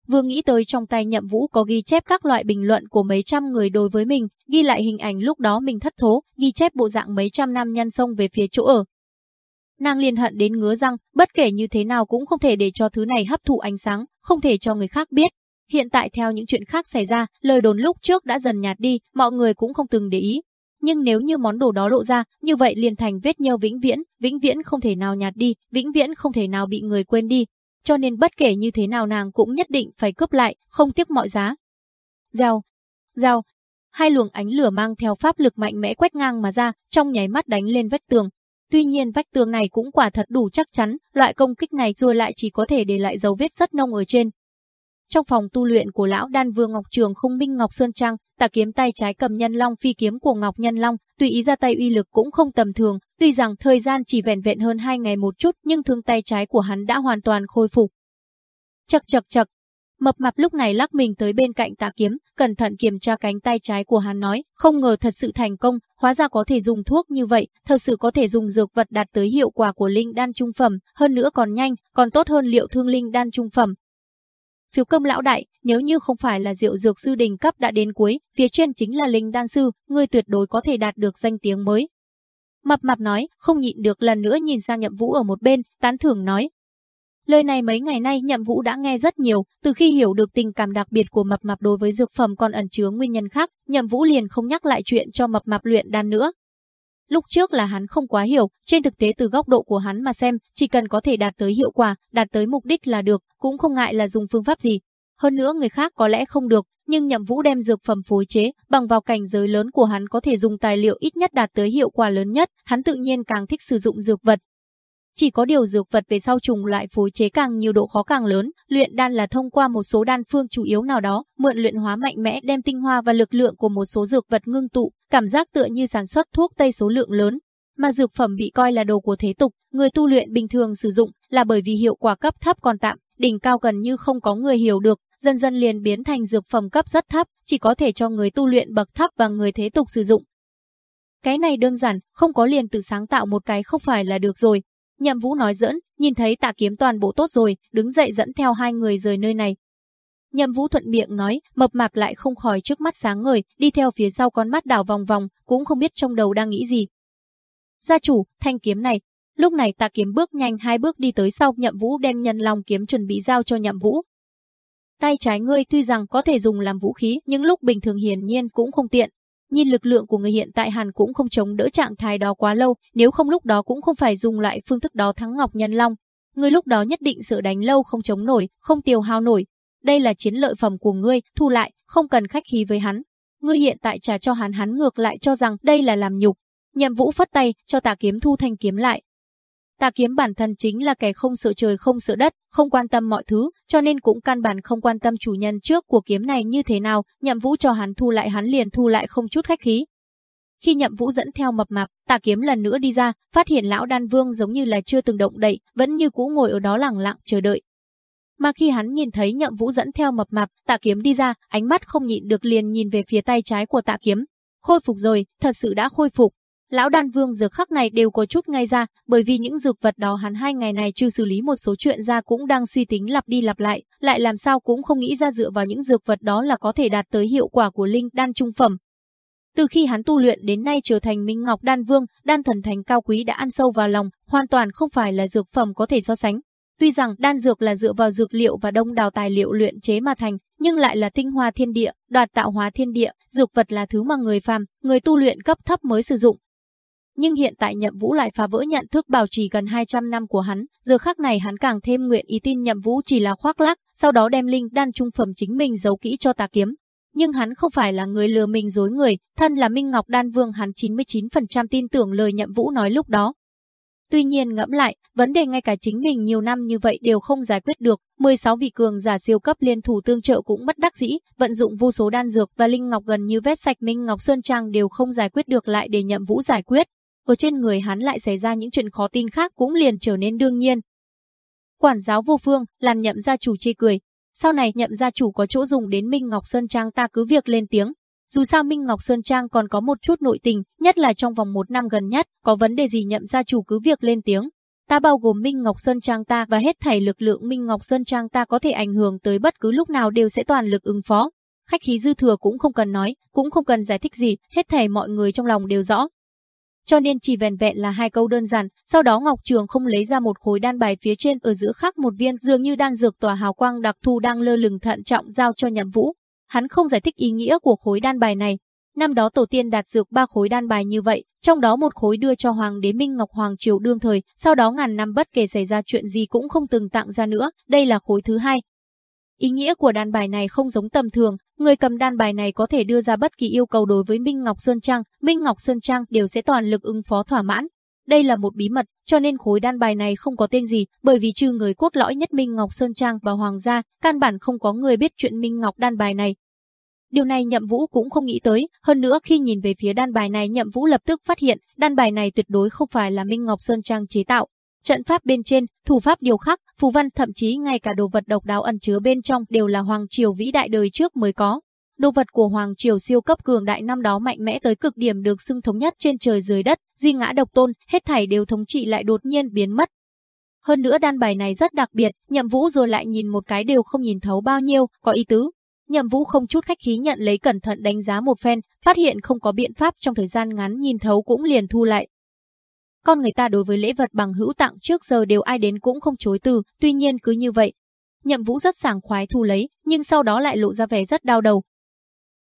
Vừa nghĩ tới trong tay nhậm vũ có ghi chép các loại bình luận của mấy trăm người đối với mình, ghi lại hình ảnh lúc đó mình thất thố, ghi chép bộ dạng mấy trăm năm nhân sông về phía chỗ ở. Nàng liền hận đến ngứa răng, bất kể như thế nào cũng không thể để cho thứ này hấp thụ ánh sáng, không thể cho người khác biết. Hiện tại theo những chuyện khác xảy ra, lời đồn lúc trước đã dần nhạt đi, mọi người cũng không từng để ý, nhưng nếu như món đồ đó lộ ra, như vậy liền thành vết nhơ vĩnh viễn, vĩnh viễn không thể nào nhạt đi, vĩnh viễn không thể nào bị người quên đi. Cho nên bất kể như thế nào nàng cũng nhất định phải cướp lại, không tiếc mọi giá. Giao, giao, hai luồng ánh lửa mang theo pháp lực mạnh mẽ quét ngang mà ra, trong nháy mắt đánh lên vách tường. Tuy nhiên vách tường này cũng quả thật đủ chắc chắn, loại công kích này rồi lại chỉ có thể để lại dấu vết rất nông ở trên, trong phòng tu luyện của lão đan vương Ngọc Trường không minh Ngọc Sơn Trang, tà kiếm tay trái cầm nhân long phi kiếm của Ngọc Nhân Long, tùy ý ra tay uy lực cũng không tầm thường, tuy rằng thời gian chỉ vẹn vẹn hơn hai ngày một chút nhưng thương tay trái của hắn đã hoàn toàn khôi phục. Chật chật chật, Mập mạp lúc này lắc mình tới bên cạnh tạ kiếm, cẩn thận kiểm tra cánh tay trái của hắn nói, không ngờ thật sự thành công, hóa ra có thể dùng thuốc như vậy, thật sự có thể dùng dược vật đạt tới hiệu quả của linh đan trung phẩm, hơn nữa còn nhanh, còn tốt hơn liệu thương linh đan trung phẩm, Phiếu cơm lão đại, nếu như không phải là rượu dược sư đình cấp đã đến cuối, phía trên chính là linh đan sư, ngươi tuyệt đối có thể đạt được danh tiếng mới. Mập mạp nói, không nhịn được lần nữa nhìn sang nhậm vũ ở một bên, tán thưởng nói. Lời này mấy ngày nay nhậm vũ đã nghe rất nhiều, từ khi hiểu được tình cảm đặc biệt của mập mạp đối với dược phẩm còn ẩn chứa nguyên nhân khác, nhậm vũ liền không nhắc lại chuyện cho mập mạp luyện đan nữa. Lúc trước là hắn không quá hiểu, trên thực tế từ góc độ của hắn mà xem, chỉ cần có thể đạt tới hiệu quả, đạt tới mục đích là được, cũng không ngại là dùng phương pháp gì. Hơn nữa người khác có lẽ không được, nhưng Nhậm Vũ đem dược phẩm phối chế, bằng vào cảnh giới lớn của hắn có thể dùng tài liệu ít nhất đạt tới hiệu quả lớn nhất, hắn tự nhiên càng thích sử dụng dược vật. Chỉ có điều dược vật về sau trùng lại phối chế càng nhiều độ khó càng lớn, luyện đan là thông qua một số đan phương chủ yếu nào đó, mượn luyện hóa mạnh mẽ đem tinh hoa và lực lượng của một số dược vật ngưng tụ, cảm giác tựa như sản xuất thuốc tây số lượng lớn. Mà dược phẩm bị coi là đồ của thế tục, người tu luyện bình thường sử dụng là bởi vì hiệu quả cấp thấp còn tạm, đỉnh cao gần như không có người hiểu được, dần dần liền biến thành dược phẩm cấp rất thấp, chỉ có thể cho người tu luyện bậc thấp và người thế tục sử dụng. Cái này đơn giản, không có liền tự sáng tạo một cái không phải là được rồi. Nhậm Vũ nói giỡn, nhìn thấy tạ kiếm toàn bộ tốt rồi, đứng dậy dẫn theo hai người rời nơi này. Nhậm Vũ thuận miệng nói, mập mạp lại không khỏi trước mắt sáng ngời, đi theo phía sau con mắt đảo vòng vòng, cũng không biết trong đầu đang nghĩ gì. Gia chủ, thanh kiếm này. Lúc này tạ kiếm bước nhanh hai bước đi tới sau Nhậm Vũ đem nhân long kiếm chuẩn bị giao cho Nhậm Vũ. Tay trái ngươi tuy rằng có thể dùng làm vũ khí, nhưng lúc bình thường hiển nhiên cũng không tiện. Nhìn lực lượng của người hiện tại hẳn cũng không chống đỡ trạng thái đó quá lâu, nếu không lúc đó cũng không phải dùng lại phương thức đó thắng Ngọc Nhân Long. người lúc đó nhất định sợ đánh lâu không chống nổi, không tiêu hao nổi, đây là chiến lợi phẩm của ngươi, thu lại, không cần khách khí với hắn. Ngươi hiện tại trả cho hắn hắn ngược lại cho rằng đây là làm nhục. Nhậm Vũ phất tay, cho Tà Kiếm thu thanh kiếm lại. Tà Kiếm bản thân chính là kẻ không sợ trời không sợ đất, không quan tâm mọi thứ, cho nên cũng căn bản không quan tâm chủ nhân trước của kiếm này như thế nào, Nhậm Vũ cho hắn thu lại hắn liền thu lại không chút khách khí. Khi Nhậm Vũ dẫn theo mập mạp, Tà Kiếm lần nữa đi ra, phát hiện lão Đan Vương giống như là chưa từng động đậy, vẫn như cũ ngồi ở đó lặng lặng chờ đợi, mà khi hắn nhìn thấy nhậm vũ dẫn theo mập mạp, tạ kiếm đi ra, ánh mắt không nhịn được liền nhìn về phía tay trái của tạ kiếm. Khôi phục rồi, thật sự đã khôi phục. Lão đan vương giờ khắc này đều có chút ngay ra, bởi vì những dược vật đó hắn hai ngày này chưa xử lý một số chuyện ra cũng đang suy tính lặp đi lặp lại, lại làm sao cũng không nghĩ ra dựa vào những dược vật đó là có thể đạt tới hiệu quả của linh đan trung phẩm. Từ khi hắn tu luyện đến nay trở thành Minh Ngọc Đan Vương, đan thần thành cao quý đã ăn sâu vào lòng, hoàn toàn không phải là dược phẩm có thể so sánh. Tuy rằng đan dược là dựa vào dược liệu và đông đào tài liệu luyện chế mà thành, nhưng lại là tinh hoa thiên địa, đoạt tạo hóa thiên địa, dược vật là thứ mà người phàm, người tu luyện cấp thấp mới sử dụng. Nhưng hiện tại Nhậm Vũ lại phá vỡ nhận thức bảo trì gần 200 năm của hắn, giờ khắc này hắn càng thêm nguyện ý tin Nhậm Vũ chỉ là khoác lác, sau đó đem linh đan trung phẩm chính mình giấu kỹ cho tà kiếm. Nhưng hắn không phải là người lừa mình dối người, thân là Minh Ngọc Đan Vương hắn 99% tin tưởng lời Nhậm Vũ nói lúc đó, Tuy nhiên ngẫm lại, vấn đề ngay cả chính mình nhiều năm như vậy đều không giải quyết được, 16 vị cường giả siêu cấp liên thủ tương trợ cũng bất đắc dĩ, vận dụng vô số đan dược và linh ngọc gần như vết sạch Minh Ngọc Sơn Trang đều không giải quyết được lại để nhậm vũ giải quyết. Ở trên người hắn lại xảy ra những chuyện khó tin khác cũng liền trở nên đương nhiên. Quản giáo vô phương, làm nhậm gia chủ chê cười. Sau này nhậm gia chủ có chỗ dùng đến Minh Ngọc Sơn Trang ta cứ việc lên tiếng. Dù sao Minh Ngọc Sơn Trang còn có một chút nội tình, nhất là trong vòng một năm gần nhất, có vấn đề gì nhậm gia chủ cứ việc lên tiếng. Ta bao gồm Minh Ngọc Sơn Trang ta và hết thảy lực lượng Minh Ngọc Sơn Trang ta có thể ảnh hưởng tới bất cứ lúc nào đều sẽ toàn lực ứng phó. Khách khí dư thừa cũng không cần nói, cũng không cần giải thích gì, hết thảy mọi người trong lòng đều rõ. Cho nên chỉ vẹn vẹn là hai câu đơn giản, sau đó Ngọc Trường không lấy ra một khối đan bài phía trên ở giữa khác một viên dường như đan dược tỏa hào quang đặc thù đang lơ lửng thận trọng giao cho Nhậm Vũ. Hắn không giải thích ý nghĩa của khối đan bài này, Năm đó tổ tiên đạt dược ba khối đan bài như vậy, trong đó một khối đưa cho Hoàng đế Minh Ngọc Hoàng Triều đương thời, sau đó ngàn năm bất kể xảy ra chuyện gì cũng không từng tặng ra nữa, đây là khối thứ hai. Ý nghĩa của đan bài này không giống tầm thường, người cầm đan bài này có thể đưa ra bất kỳ yêu cầu đối với Minh Ngọc Sơn Trang, Minh Ngọc Sơn Trang đều sẽ toàn lực ứng phó thỏa mãn. Đây là một bí mật, cho nên khối đan bài này không có tên gì, bởi vì trừ người cốt lõi nhất Minh Ngọc Sơn Trang và Hoàng gia, căn bản không có người biết chuyện Minh Ngọc đan bài này, Điều này Nhậm Vũ cũng không nghĩ tới, hơn nữa khi nhìn về phía đan bài này Nhậm Vũ lập tức phát hiện, đan bài này tuyệt đối không phải là Minh Ngọc Sơn Trang chế tạo. Trận pháp bên trên, thủ pháp điều khắc, phù văn thậm chí ngay cả đồ vật độc đáo ẩn chứa bên trong đều là hoàng triều vĩ đại đời trước mới có. Đồ vật của hoàng triều siêu cấp cường đại năm đó mạnh mẽ tới cực điểm được xưng thống nhất trên trời dưới đất, duy ngã độc tôn, hết thảy đều thống trị lại đột nhiên biến mất. Hơn nữa đan bài này rất đặc biệt, Nhậm Vũ rồi lại nhìn một cái đều không nhìn thấu bao nhiêu, có ý tứ, Nhậm Vũ không chút khách khí nhận lấy cẩn thận đánh giá một phen, phát hiện không có biện pháp trong thời gian ngắn nhìn thấu cũng liền thu lại. Con người ta đối với lễ vật bằng hữu tặng trước giờ đều ai đến cũng không chối từ, tuy nhiên cứ như vậy. Nhậm Vũ rất sảng khoái thu lấy, nhưng sau đó lại lộ ra vẻ rất đau đầu.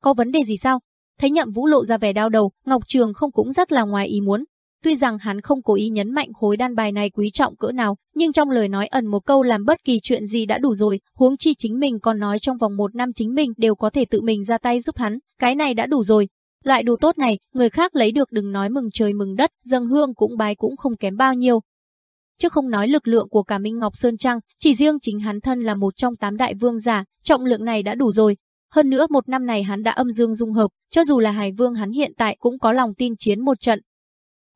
Có vấn đề gì sao? Thấy Nhậm Vũ lộ ra vẻ đau đầu, Ngọc Trường không cũng rất là ngoài ý muốn, Tuy rằng hắn không cố ý nhấn mạnh khối đan bài này quý trọng cỡ nào, nhưng trong lời nói ẩn một câu làm bất kỳ chuyện gì đã đủ rồi, huống chi chính mình còn nói trong vòng một năm chính mình đều có thể tự mình ra tay giúp hắn, cái này đã đủ rồi. Lại đồ tốt này, người khác lấy được đừng nói mừng trời mừng đất, dâng hương cũng bái cũng không kém bao nhiêu. Chứ không nói lực lượng của cả Minh Ngọc Sơn Trăng, chỉ riêng chính hắn thân là một trong tám đại vương giả, trọng lượng này đã đủ rồi. Hơn nữa một năm này hắn đã âm dương dung hợp, cho dù là Hải Vương hắn hiện tại cũng có lòng tin chiến một trận,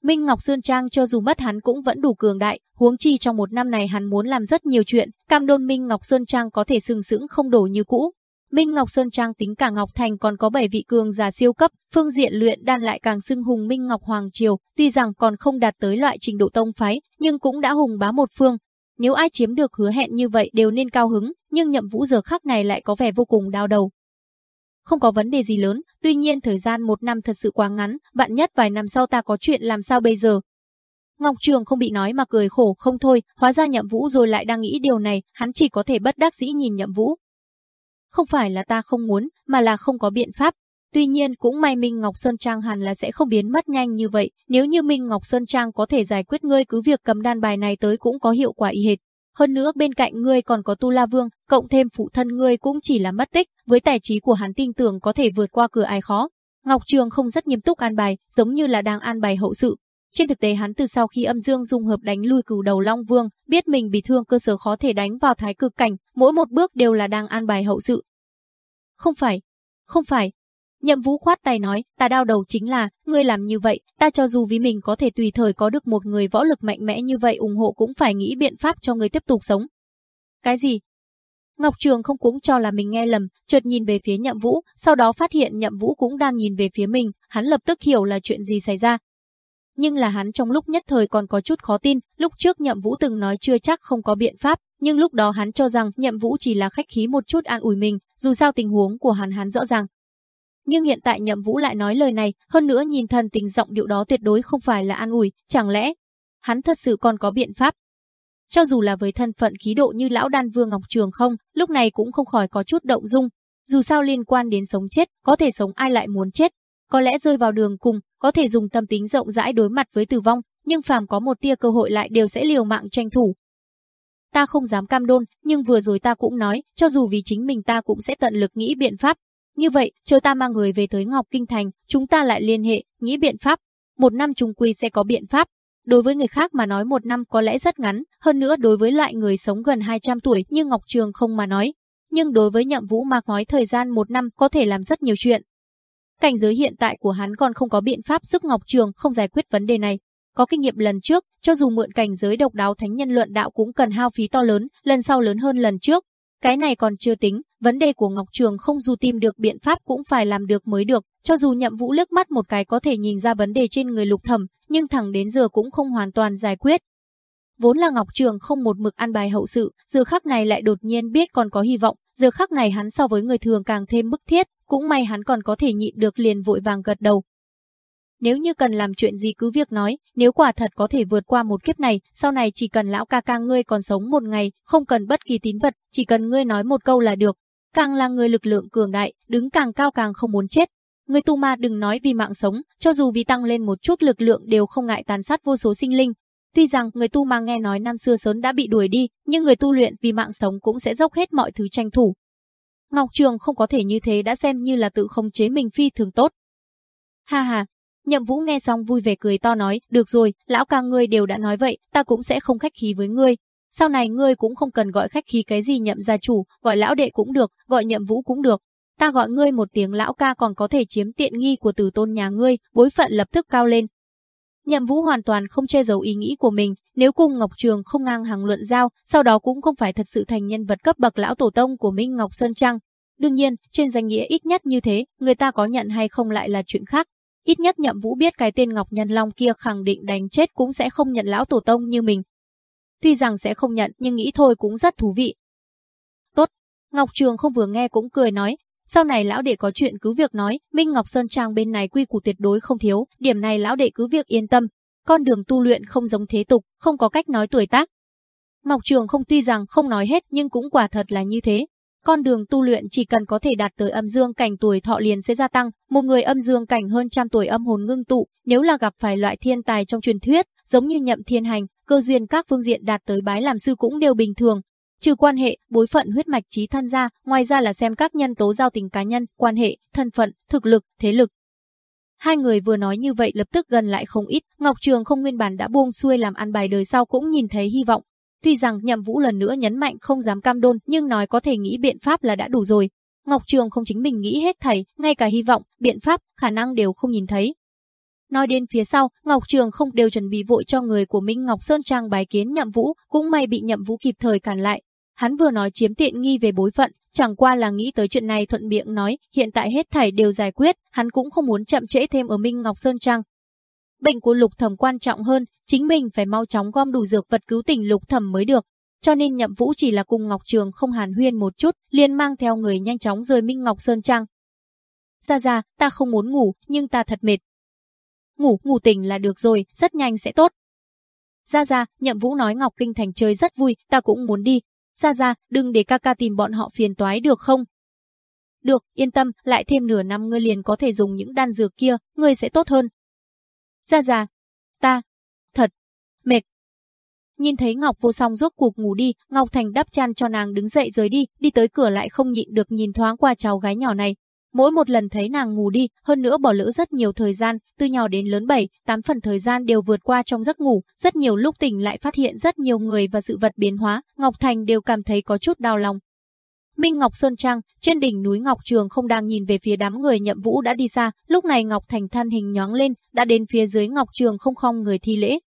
Minh Ngọc Sơn Trang cho dù mất hắn cũng vẫn đủ cường đại, huống chi trong một năm này hắn muốn làm rất nhiều chuyện, cam đôn Minh Ngọc Sơn Trang có thể sừng sững không đổ như cũ. Minh Ngọc Sơn Trang tính cả Ngọc Thành còn có 7 vị cường giả siêu cấp, phương diện luyện đan lại càng xưng hùng Minh Ngọc Hoàng Triều, tuy rằng còn không đạt tới loại trình độ tông phái, nhưng cũng đã hùng bá một phương. Nếu ai chiếm được hứa hẹn như vậy đều nên cao hứng, nhưng nhậm vũ giờ khắc này lại có vẻ vô cùng đau đầu không có vấn đề gì lớn, tuy nhiên thời gian một năm thật sự quá ngắn, bạn nhất vài năm sau ta có chuyện làm sao bây giờ. Ngọc Trường không bị nói mà cười khổ không thôi, hóa ra nhậm vũ rồi lại đang nghĩ điều này, hắn chỉ có thể bất đắc dĩ nhìn nhậm vũ. Không phải là ta không muốn, mà là không có biện pháp. Tuy nhiên cũng may Minh Ngọc Sơn Trang hẳn là sẽ không biến mất nhanh như vậy, nếu như Minh Ngọc Sơn Trang có thể giải quyết ngươi cứ việc cầm đan bài này tới cũng có hiệu quả y hệt. Hơn nữa bên cạnh ngươi còn có Tu La Vương, cộng thêm phụ thân ngươi cũng chỉ là mất tích, với tài trí của hắn tin tưởng có thể vượt qua cửa ai khó. Ngọc Trường không rất nghiêm túc an bài, giống như là đang an bài hậu sự. Trên thực tế hắn từ sau khi âm dương dung hợp đánh lui cửu đầu Long Vương, biết mình bị thương cơ sở khó thể đánh vào thái cực cảnh, mỗi một bước đều là đang an bài hậu sự. Không phải, không phải, Nhậm Vũ khoát tay nói, ta đau đầu chính là, ngươi làm như vậy, ta cho dù vì mình có thể tùy thời có được một người võ lực mạnh mẽ như vậy ủng hộ cũng phải nghĩ biện pháp cho ngươi tiếp tục sống. Cái gì? Ngọc Trường không cũng cho là mình nghe lầm, chợt nhìn về phía Nhậm Vũ, sau đó phát hiện Nhậm Vũ cũng đang nhìn về phía mình, hắn lập tức hiểu là chuyện gì xảy ra. Nhưng là hắn trong lúc nhất thời còn có chút khó tin, lúc trước Nhậm Vũ từng nói chưa chắc không có biện pháp, nhưng lúc đó hắn cho rằng Nhậm Vũ chỉ là khách khí một chút an ủi mình, dù sao tình huống của hắn hắn rõ ràng, nhưng hiện tại Nhậm Vũ lại nói lời này, hơn nữa nhìn thần tình giọng điệu đó tuyệt đối không phải là an ủi, chẳng lẽ hắn thật sự còn có biện pháp? Cho dù là với thân phận khí độ như lão đan vương Ngọc Trường không, lúc này cũng không khỏi có chút động dung. Dù sao liên quan đến sống chết, có thể sống ai lại muốn chết. Có lẽ rơi vào đường cùng, có thể dùng tâm tính rộng rãi đối mặt với tử vong, nhưng phàm có một tia cơ hội lại đều sẽ liều mạng tranh thủ. Ta không dám cam đôn, nhưng vừa rồi ta cũng nói, cho dù vì chính mình ta cũng sẽ tận lực nghĩ biện pháp, như vậy, chờ ta mang người về tới Ngọc Kinh Thành, chúng ta lại liên hệ, nghĩ biện pháp. Một năm trung quy sẽ có biện pháp. Đối với người khác mà nói một năm có lẽ rất ngắn, hơn nữa đối với loại người sống gần 200 tuổi như Ngọc Trường không mà nói. Nhưng đối với nhậm vũ mạc nói thời gian một năm có thể làm rất nhiều chuyện. Cảnh giới hiện tại của hắn còn không có biện pháp giúp Ngọc Trường không giải quyết vấn đề này. Có kinh nghiệm lần trước, cho dù mượn cảnh giới độc đáo thánh nhân luận đạo cũng cần hao phí to lớn, lần sau lớn hơn lần trước. Cái này còn chưa tính, vấn đề của Ngọc Trường không dù tìm được biện pháp cũng phải làm được mới được, cho dù nhậm vũ liếc mắt một cái có thể nhìn ra vấn đề trên người lục thẩm, nhưng thẳng đến giờ cũng không hoàn toàn giải quyết. Vốn là Ngọc Trường không một mực ăn bài hậu sự, giờ khắc này lại đột nhiên biết còn có hy vọng, giờ khắc này hắn so với người thường càng thêm bức thiết, cũng may hắn còn có thể nhịn được liền vội vàng gật đầu. Nếu như cần làm chuyện gì cứ việc nói, nếu quả thật có thể vượt qua một kiếp này, sau này chỉ cần lão ca ca ngươi còn sống một ngày, không cần bất kỳ tín vật, chỉ cần ngươi nói một câu là được. Càng là người lực lượng cường đại, đứng càng cao càng không muốn chết. Người tu ma đừng nói vì mạng sống, cho dù vì tăng lên một chút lực lượng đều không ngại tàn sát vô số sinh linh, Tuy rằng người tu ma nghe nói năm xưa sớm đã bị đuổi đi, nhưng người tu luyện vì mạng sống cũng sẽ dốc hết mọi thứ tranh thủ. Ngọc Trường không có thể như thế đã xem như là tự không chế mình phi thường tốt. Ha ha, Nhậm Vũ nghe xong vui vẻ cười to nói, được rồi, lão ca ngươi đều đã nói vậy, ta cũng sẽ không khách khí với ngươi. Sau này ngươi cũng không cần gọi khách khí cái gì nhậm gia chủ, gọi lão đệ cũng được, gọi nhậm vũ cũng được. Ta gọi ngươi một tiếng lão ca còn có thể chiếm tiện nghi của tử tôn nhà ngươi, bối phận lập tức cao lên, Nhậm Vũ hoàn toàn không che giấu ý nghĩ của mình, nếu cùng Ngọc Trường không ngang hàng luận giao, sau đó cũng không phải thật sự thành nhân vật cấp bậc lão tổ tông của Minh Ngọc Sơn Trăng. Đương nhiên, trên danh nghĩa ít nhất như thế, người ta có nhận hay không lại là chuyện khác. Ít nhất Nhậm Vũ biết cái tên Ngọc Nhân Long kia khẳng định đánh chết cũng sẽ không nhận lão tổ tông như mình. Tuy rằng sẽ không nhận nhưng nghĩ thôi cũng rất thú vị. Tốt, Ngọc Trường không vừa nghe cũng cười nói, sau này lão đệ có chuyện cứ việc nói, Minh Ngọc Sơn Trang bên này quy củ tuyệt đối không thiếu, điểm này lão đệ cứ việc yên tâm. Con đường tu luyện không giống thế tục, không có cách nói tuổi tác. Ngọc Trường không tuy rằng không nói hết nhưng cũng quả thật là như thế. Con đường tu luyện chỉ cần có thể đạt tới âm dương cảnh tuổi thọ liền sẽ gia tăng, một người âm dương cảnh hơn trăm tuổi âm hồn ngưng tụ, nếu là gặp phải loại thiên tài trong truyền thuyết, giống như nhậm thiên hành, cơ duyên các phương diện đạt tới bái làm sư cũng đều bình thường, Trừ quan hệ, bối phận huyết mạch trí thân ra, ngoài ra là xem các nhân tố giao tình cá nhân, quan hệ, thân phận, thực lực, thế lực. Hai người vừa nói như vậy lập tức gần lại không ít, Ngọc Trường không nguyên bản đã buông xuôi làm ăn bài đời sau cũng nhìn thấy hy vọng. Tuy rằng nhậm vũ lần nữa nhấn mạnh không dám cam đôn nhưng nói có thể nghĩ biện pháp là đã đủ rồi. Ngọc Trường không chính mình nghĩ hết thảy, ngay cả hy vọng, biện pháp, khả năng đều không nhìn thấy. Nói đến phía sau, Ngọc Trường không đều chuẩn bị vội cho người của Minh Ngọc Sơn Trang bài kiến nhậm vũ, cũng may bị nhậm vũ kịp thời cản lại, Hắn vừa nói chiếm tiện nghi về bối phận, chẳng qua là nghĩ tới chuyện này thuận miệng nói, hiện tại hết thảy đều giải quyết, hắn cũng không muốn chậm trễ thêm ở Minh Ngọc Sơn Trang. Bệnh của lục thẩm quan trọng hơn, chính mình phải mau chóng gom đủ dược vật cứu tỉnh lục thẩm mới được. Cho nên nhậm vũ chỉ là cùng Ngọc Trường không hàn huyên một chút, liền mang theo người nhanh chóng rời Minh Ngọc Sơn Trang. Ra ra, ta không muốn ngủ, nhưng ta thật mệt. Ngủ, ngủ tỉnh là được rồi, rất nhanh sẽ tốt. Ra ra, nhậm vũ nói Ngọc Kinh Thành chơi rất vui, ta cũng muốn đi, ra ra, đừng để ca ca tìm bọn họ phiền toái được không? Được, yên tâm, lại thêm nửa năm ngươi liền có thể dùng những đan dược kia, ngươi sẽ tốt hơn. Ra ra, ta, thật, mệt. Nhìn thấy Ngọc vô song rốt cuộc ngủ đi, Ngọc Thành đắp chăn cho nàng đứng dậy rời đi, đi tới cửa lại không nhịn được nhìn thoáng qua cháu gái nhỏ này, Mỗi một lần thấy nàng ngủ đi, hơn nữa bỏ lỡ rất nhiều thời gian, từ nhỏ đến lớn 7, 8 phần thời gian đều vượt qua trong giấc ngủ, rất nhiều lúc tỉnh lại phát hiện rất nhiều người và sự vật biến hóa, Ngọc Thành đều cảm thấy có chút đau lòng. Minh Ngọc Sơn Trang, trên đỉnh núi Ngọc Trường không đang nhìn về phía đám người nhậm vũ đã đi xa, lúc này Ngọc Thành thân hình nhoáng lên, đã đến phía dưới Ngọc Trường không không người thi lễ.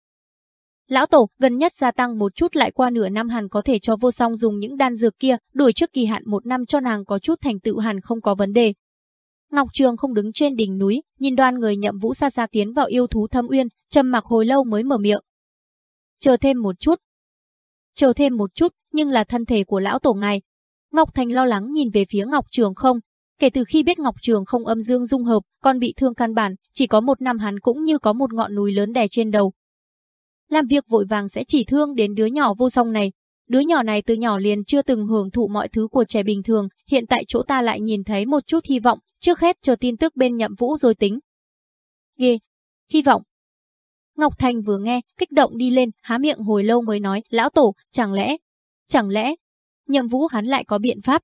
Lão Tổ, gần nhất gia tăng một chút lại qua nửa năm hẳn có thể cho vô song dùng những đan dược kia, đuổi trước kỳ hạn một năm cho nàng có chút thành tựu hẳn không có vấn đề, Ngọc Trường không đứng trên đỉnh núi, nhìn đoàn người nhậm vũ xa xa tiến vào yêu thú thâm uyên, trầm mặc hồi lâu mới mở miệng. Chờ thêm một chút. Chờ thêm một chút, nhưng là thân thể của lão tổ ngài. Ngọc Thành lo lắng nhìn về phía Ngọc Trường không. Kể từ khi biết Ngọc Trường không âm dương dung hợp, còn bị thương căn bản, chỉ có một năm hắn cũng như có một ngọn núi lớn đè trên đầu. Làm việc vội vàng sẽ chỉ thương đến đứa nhỏ vô song này, Đứa nhỏ này từ nhỏ liền chưa từng hưởng thụ mọi thứ của trẻ bình thường, hiện tại chỗ ta lại nhìn thấy một chút hy vọng, trước hết chờ tin tức bên nhậm vũ rồi tính. Ghê, hy vọng. Ngọc Thành vừa nghe, kích động đi lên, há miệng hồi lâu mới nói, lão tổ, chẳng lẽ, chẳng lẽ, nhậm vũ hắn lại có biện pháp.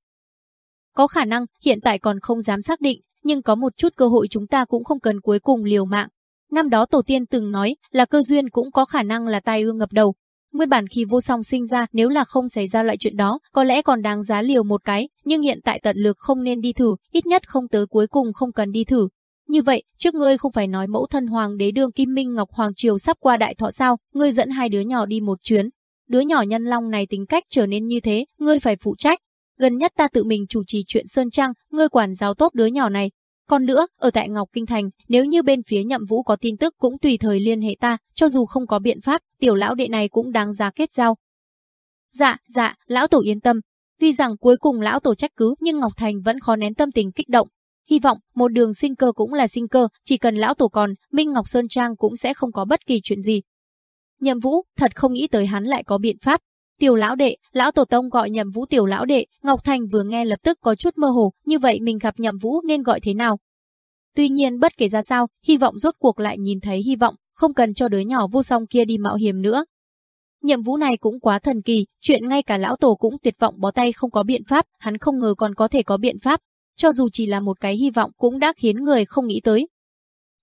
Có khả năng, hiện tại còn không dám xác định, nhưng có một chút cơ hội chúng ta cũng không cần cuối cùng liều mạng. Năm đó tổ tiên từng nói là cơ duyên cũng có khả năng là tai ương ngập đầu, Nguyên bản khi vô song sinh ra nếu là không xảy ra loại chuyện đó, có lẽ còn đáng giá liều một cái, nhưng hiện tại tận lực không nên đi thử, ít nhất không tới cuối cùng không cần đi thử. Như vậy, trước ngươi không phải nói mẫu thân hoàng đế đường Kim Minh Ngọc Hoàng Triều sắp qua đại thọ sao, ngươi dẫn hai đứa nhỏ đi một chuyến. Đứa nhỏ nhân long này tính cách trở nên như thế, ngươi phải phụ trách. gần nhất ta tự mình chủ trì chuyện Sơn Trang, ngươi quản giáo tốt đứa nhỏ này. Còn nữa, ở tại Ngọc Kinh Thành, nếu như bên phía nhậm vũ có tin tức cũng tùy thời liên hệ ta, cho dù không có biện pháp, tiểu lão đệ này cũng đáng giá kết giao. Dạ, dạ, lão tổ yên tâm. Tuy rằng cuối cùng lão tổ trách cứ nhưng Ngọc Thành vẫn khó nén tâm tình kích động. Hy vọng, một đường sinh cơ cũng là sinh cơ, chỉ cần lão tổ còn, Minh Ngọc Sơn Trang cũng sẽ không có bất kỳ chuyện gì. Nhậm Vũ, thật không nghĩ tới hắn lại có biện pháp, Tiểu lão đệ, lão tổ tông gọi nhậm vũ tiểu lão đệ, Ngọc Thành vừa nghe lập tức có chút mơ hồ, như vậy mình gặp nhậm vũ nên gọi thế nào? Tuy nhiên bất kể ra sao, hy vọng rốt cuộc lại nhìn thấy hy vọng, không cần cho đứa nhỏ vô song kia đi mạo hiểm nữa. Nhậm vũ này cũng quá thần kỳ, chuyện ngay cả lão tổ cũng tuyệt vọng bó tay không có biện pháp, hắn không ngờ còn có thể có biện pháp. Cho dù chỉ là một cái hy vọng cũng đã khiến người không nghĩ tới.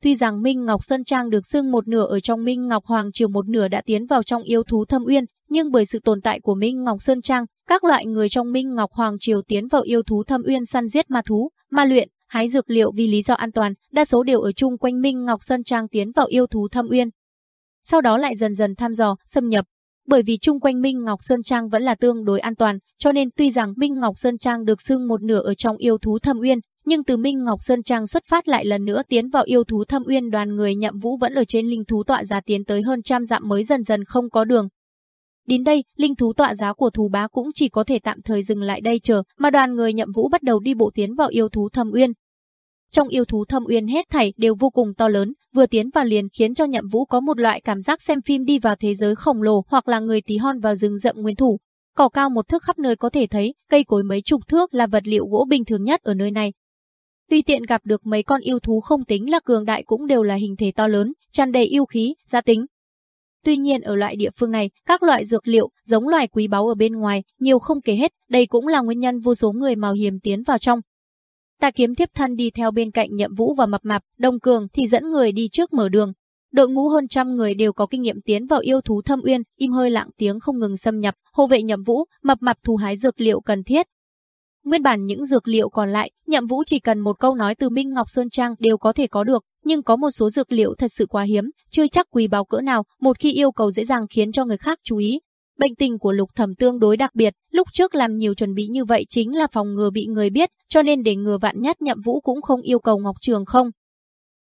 Tuy rằng Minh Ngọc Sơn Trang được xưng một nửa ở trong Minh Ngọc Hoàng Triều một nửa đã tiến vào trong yêu thú thâm uyên, nhưng bởi sự tồn tại của Minh Ngọc Sơn Trang, các loại người trong Minh Ngọc Hoàng Triều tiến vào yêu thú thâm uyên săn giết ma thú, ma luyện, hái dược liệu vì lý do an toàn, đa số đều ở chung quanh Minh Ngọc Sơn Trang tiến vào yêu thú thâm uyên. Sau đó lại dần dần thăm dò, xâm nhập. Bởi vì chung quanh Minh Ngọc Sơn Trang vẫn là tương đối an toàn, cho nên tuy rằng Minh Ngọc Sơn Trang được xưng một nửa ở trong yêu thú thâm uyên, nhưng từ Minh Ngọc Sơn Trang xuất phát lại lần nữa tiến vào yêu thú thâm uyên đoàn người nhậm vũ vẫn ở trên linh thú tọa giá tiến tới hơn trăm dặm mới dần dần không có đường. Đến đây, linh thú tọa giá của thú bá cũng chỉ có thể tạm thời dừng lại đây chờ, mà đoàn người nhậm vũ bắt đầu đi bộ tiến vào yêu thú thâm uyên. Trong yêu thú thâm uyên hết thảy đều vô cùng to lớn, vừa tiến vào liền khiến cho nhậm vũ có một loại cảm giác xem phim đi vào thế giới khổng lồ hoặc là người tí hon vào rừng rậm nguyên thủ. Cỏ cao một thước khắp nơi có thể thấy, cây cối mấy chục thước là vật liệu gỗ bình thường nhất ở nơi này. Tuy tiện gặp được mấy con yêu thú không tính là cường đại cũng đều là hình thể to lớn, tràn đầy yêu khí, gia tính. Tuy nhiên ở loại địa phương này, các loại dược liệu, giống loài quý báu ở bên ngoài, nhiều không kể hết, đây cũng là nguyên nhân vô số người mạo hiểm tiến vào trong. Tà kiếm thiếp thân đi theo bên cạnh nhậm vũ và mập mạp, đông cường thì dẫn người đi trước mở đường. Đội ngũ hơn trăm người đều có kinh nghiệm tiến vào yêu thú thâm uyên, im hơi lặng tiếng không ngừng xâm nhập, hộ vệ nhậm vũ, mập mạp thu hái dược liệu cần thiết, Nguyên bản những dược liệu còn lại, Nhậm Vũ chỉ cần một câu nói từ Minh Ngọc Sơn Trang đều có thể có được, nhưng có một số dược liệu thật sự quá hiếm, chưa chắc quý báu cỡ nào, một khi yêu cầu dễ dàng khiến cho người khác chú ý. Bệnh tình của Lục Thẩm tương đối đặc biệt, lúc trước làm nhiều chuẩn bị như vậy chính là phòng ngừa bị người biết, cho nên để ngừa vạn nhất Nhậm Vũ cũng không yêu cầu Ngọc Trường không.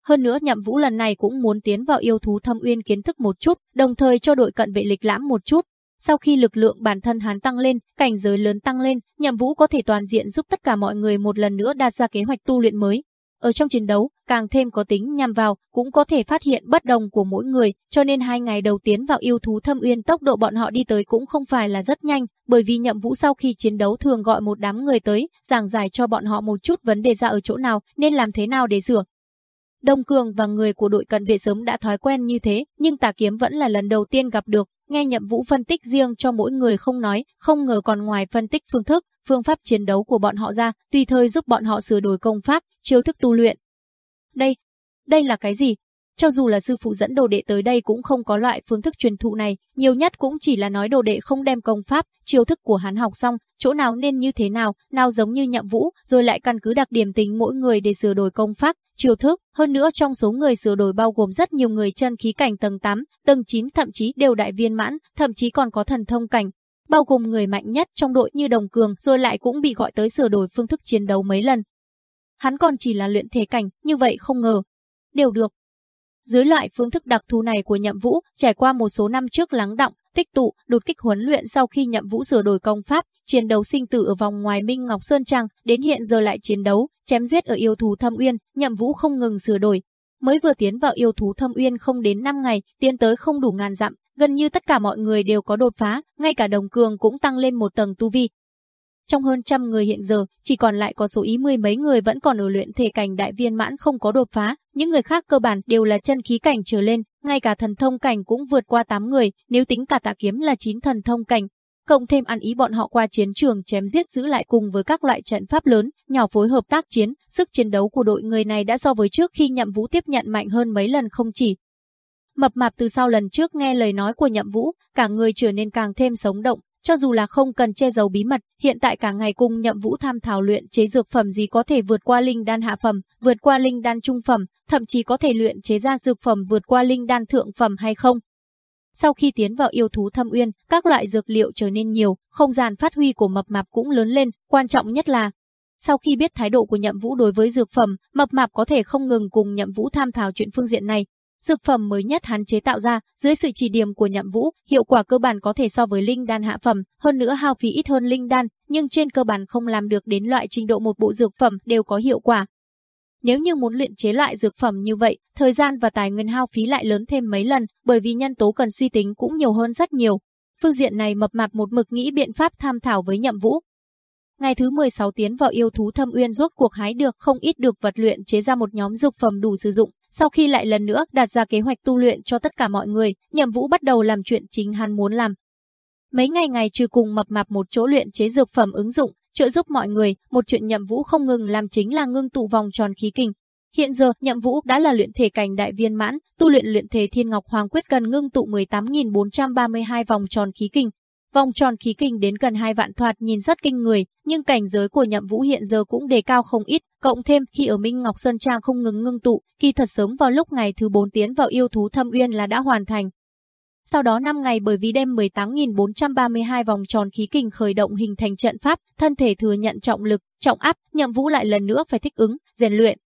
Hơn nữa Nhậm Vũ lần này cũng muốn tiến vào yêu thú thâm uyên kiến thức một chút, đồng thời cho đội cận vệ lịch lãm một chút, sau khi lực lượng bản thân hắn tăng lên, cảnh giới lớn tăng lên, nhậm vũ có thể toàn diện giúp tất cả mọi người một lần nữa đạt ra kế hoạch tu luyện mới. Ở trong chiến đấu, càng thêm có tính nhằm vào, cũng có thể phát hiện bất đồng của mỗi người, cho nên hai ngày đầu tiến vào yêu thú thâm uyên tốc độ bọn họ đi tới cũng không phải là rất nhanh, bởi vì nhậm vũ sau khi chiến đấu thường gọi một đám người tới, giảng giải cho bọn họ một chút vấn đề ra ở chỗ nào, nên làm thế nào để sửa. Đông Cường và người của đội cận vệ sớm đã thói quen như thế, nhưng tà kiếm vẫn là lần đầu tiên gặp được, Nghe nhậm vũ phân tích riêng cho mỗi người không nói, không ngờ còn ngoài phân tích phương thức, phương pháp chiến đấu của bọn họ ra, tùy thời giúp bọn họ sửa đổi công pháp, chiêu thức tu luyện. Đây, đây là cái gì? Cho dù là sư phụ dẫn đồ đệ tới đây cũng không có loại phương thức truyền thụ này, nhiều nhất cũng chỉ là nói đồ đệ không đem công pháp, chiêu thức của hắn học xong, chỗ nào nên như thế nào, nào giống như nhậm vũ, rồi lại căn cứ đặc điểm tính mỗi người để sửa đổi công pháp, chiêu thức, hơn nữa trong số người sửa đổi bao gồm rất nhiều người chân khí cảnh tầng 8, tầng 9 thậm chí đều đại viên mãn, thậm chí còn có thần thông cảnh, bao gồm người mạnh nhất trong đội như Đồng Cường, rồi lại cũng bị gọi tới sửa đổi phương thức chiến đấu mấy lần. Hắn còn chỉ là luyện thể cảnh, như vậy không ngờ. Đều được, dưới loại phương thức đặc thù này của Nhậm Vũ, trải qua một số năm trước lắng động, tích tụ, đột kích huấn luyện sau khi Nhậm Vũ sửa đổi công pháp, chiến đấu sinh tử ở vòng ngoài Minh Ngọc Sơn Trang, đến hiện giờ lại chiến đấu, chém giết ở yêu thú Thâm Uyên, Nhậm Vũ không ngừng sửa đổi. Mới vừa tiến vào yêu thú Thâm Uyên không đến 5 ngày, tiến tới không đủ ngàn dặm, gần như tất cả mọi người đều có đột phá, ngay cả Đồng Cường cũng tăng lên một tầng tu vi, trong hơn trăm người hiện giờ, chỉ còn lại có số ý mười mấy người vẫn còn ở luyện thể cảnh đại viên mãn không có đột phá, những người khác cơ bản đều là chân khí cảnh trở lên, ngay cả thần thông cảnh cũng vượt qua 8 người, nếu tính cả tạ kiếm là 9 thần thông cảnh. Cộng thêm ăn ý bọn họ qua chiến trường chém giết giữ lại cùng với các loại trận pháp lớn, nhỏ phối hợp tác chiến, sức chiến đấu của đội người này đã so với trước khi nhậm vũ tiếp nhận mạnh hơn mấy lần không chỉ. Mập mạp từ sau lần trước nghe lời nói của nhậm vũ, cả người trở nên càng thêm sống động, cho dù là không cần che giấu bí mật, hiện tại cả ngày cùng nhậm vũ tham thảo luyện chế dược phẩm gì có thể vượt qua linh đan hạ phẩm, vượt qua linh đan trung phẩm, thậm chí có thể luyện chế ra dược phẩm vượt qua linh đan thượng phẩm hay không. Sau khi tiến vào yêu thú thâm uyên, các loại dược liệu trở nên nhiều, không gian phát huy của mập mạp cũng lớn lên, quan trọng nhất là sau khi biết thái độ của Nhậm Vũ đối với dược phẩm, mập mạp có thể không ngừng cùng Nhậm Vũ tham thảo chuyện phương diện này. Dược phẩm mới nhất hắn chế tạo ra, dưới sự chỉ điểm của Nhậm Vũ, hiệu quả cơ bản có thể so với linh đan hạ phẩm, hơn nữa hao phí ít hơn linh đan, nhưng trên cơ bản không làm được đến loại trình độ một bộ dược phẩm đều có hiệu quả. Nếu như muốn luyện chế lại dược phẩm như vậy, thời gian và tài nguyên hao phí lại lớn thêm mấy lần, bởi vì nhân tố cần suy tính cũng nhiều hơn rất nhiều. Phương diện này mập mạp một mực nghĩ biện pháp tham thảo với Nhậm Vũ, Ngày thứ 16 tiến vào yêu thú thâm uyên rốt cuộc hái được không ít được vật luyện chế ra một nhóm dược phẩm đủ sử dụng. Sau khi lại lần nữa đặt ra kế hoạch tu luyện cho tất cả mọi người, Nhậm Vũ bắt đầu làm chuyện chính hắn muốn làm. Mấy ngày ngày trừ cùng mập mạp một chỗ luyện chế dược phẩm ứng dụng, trợ giúp mọi người, một chuyện Nhậm Vũ không ngừng làm chính là ngưng tụ vòng tròn khí kinh. Hiện giờ, Nhậm Vũ đã là luyện thể cảnh đại viên mãn, tu luyện luyện thể Thiên Ngọc Hoàng quyết cần ngưng tụ 18.432 vòng tròn khí kinh, Vòng tròn khí kinh đến gần hai vạn thoạt nhìn rất kinh người, nhưng cảnh giới của nhậm vũ hiện giờ cũng đề cao không ít, cộng thêm khi ở Minh Ngọc Sơn Trang không ngừng ngưng tụ, kỳ thật sớm vào lúc ngày thứ 4 tiến vào yêu thú thâm uyên là đã hoàn thành. Sau đó 5 ngày bởi vì đem 18.432 vòng tròn khí kinh khởi động hình thành trận pháp, thân thể thừa nhận trọng lực, trọng áp, nhậm vũ lại lần nữa phải thích ứng, rèn luyện.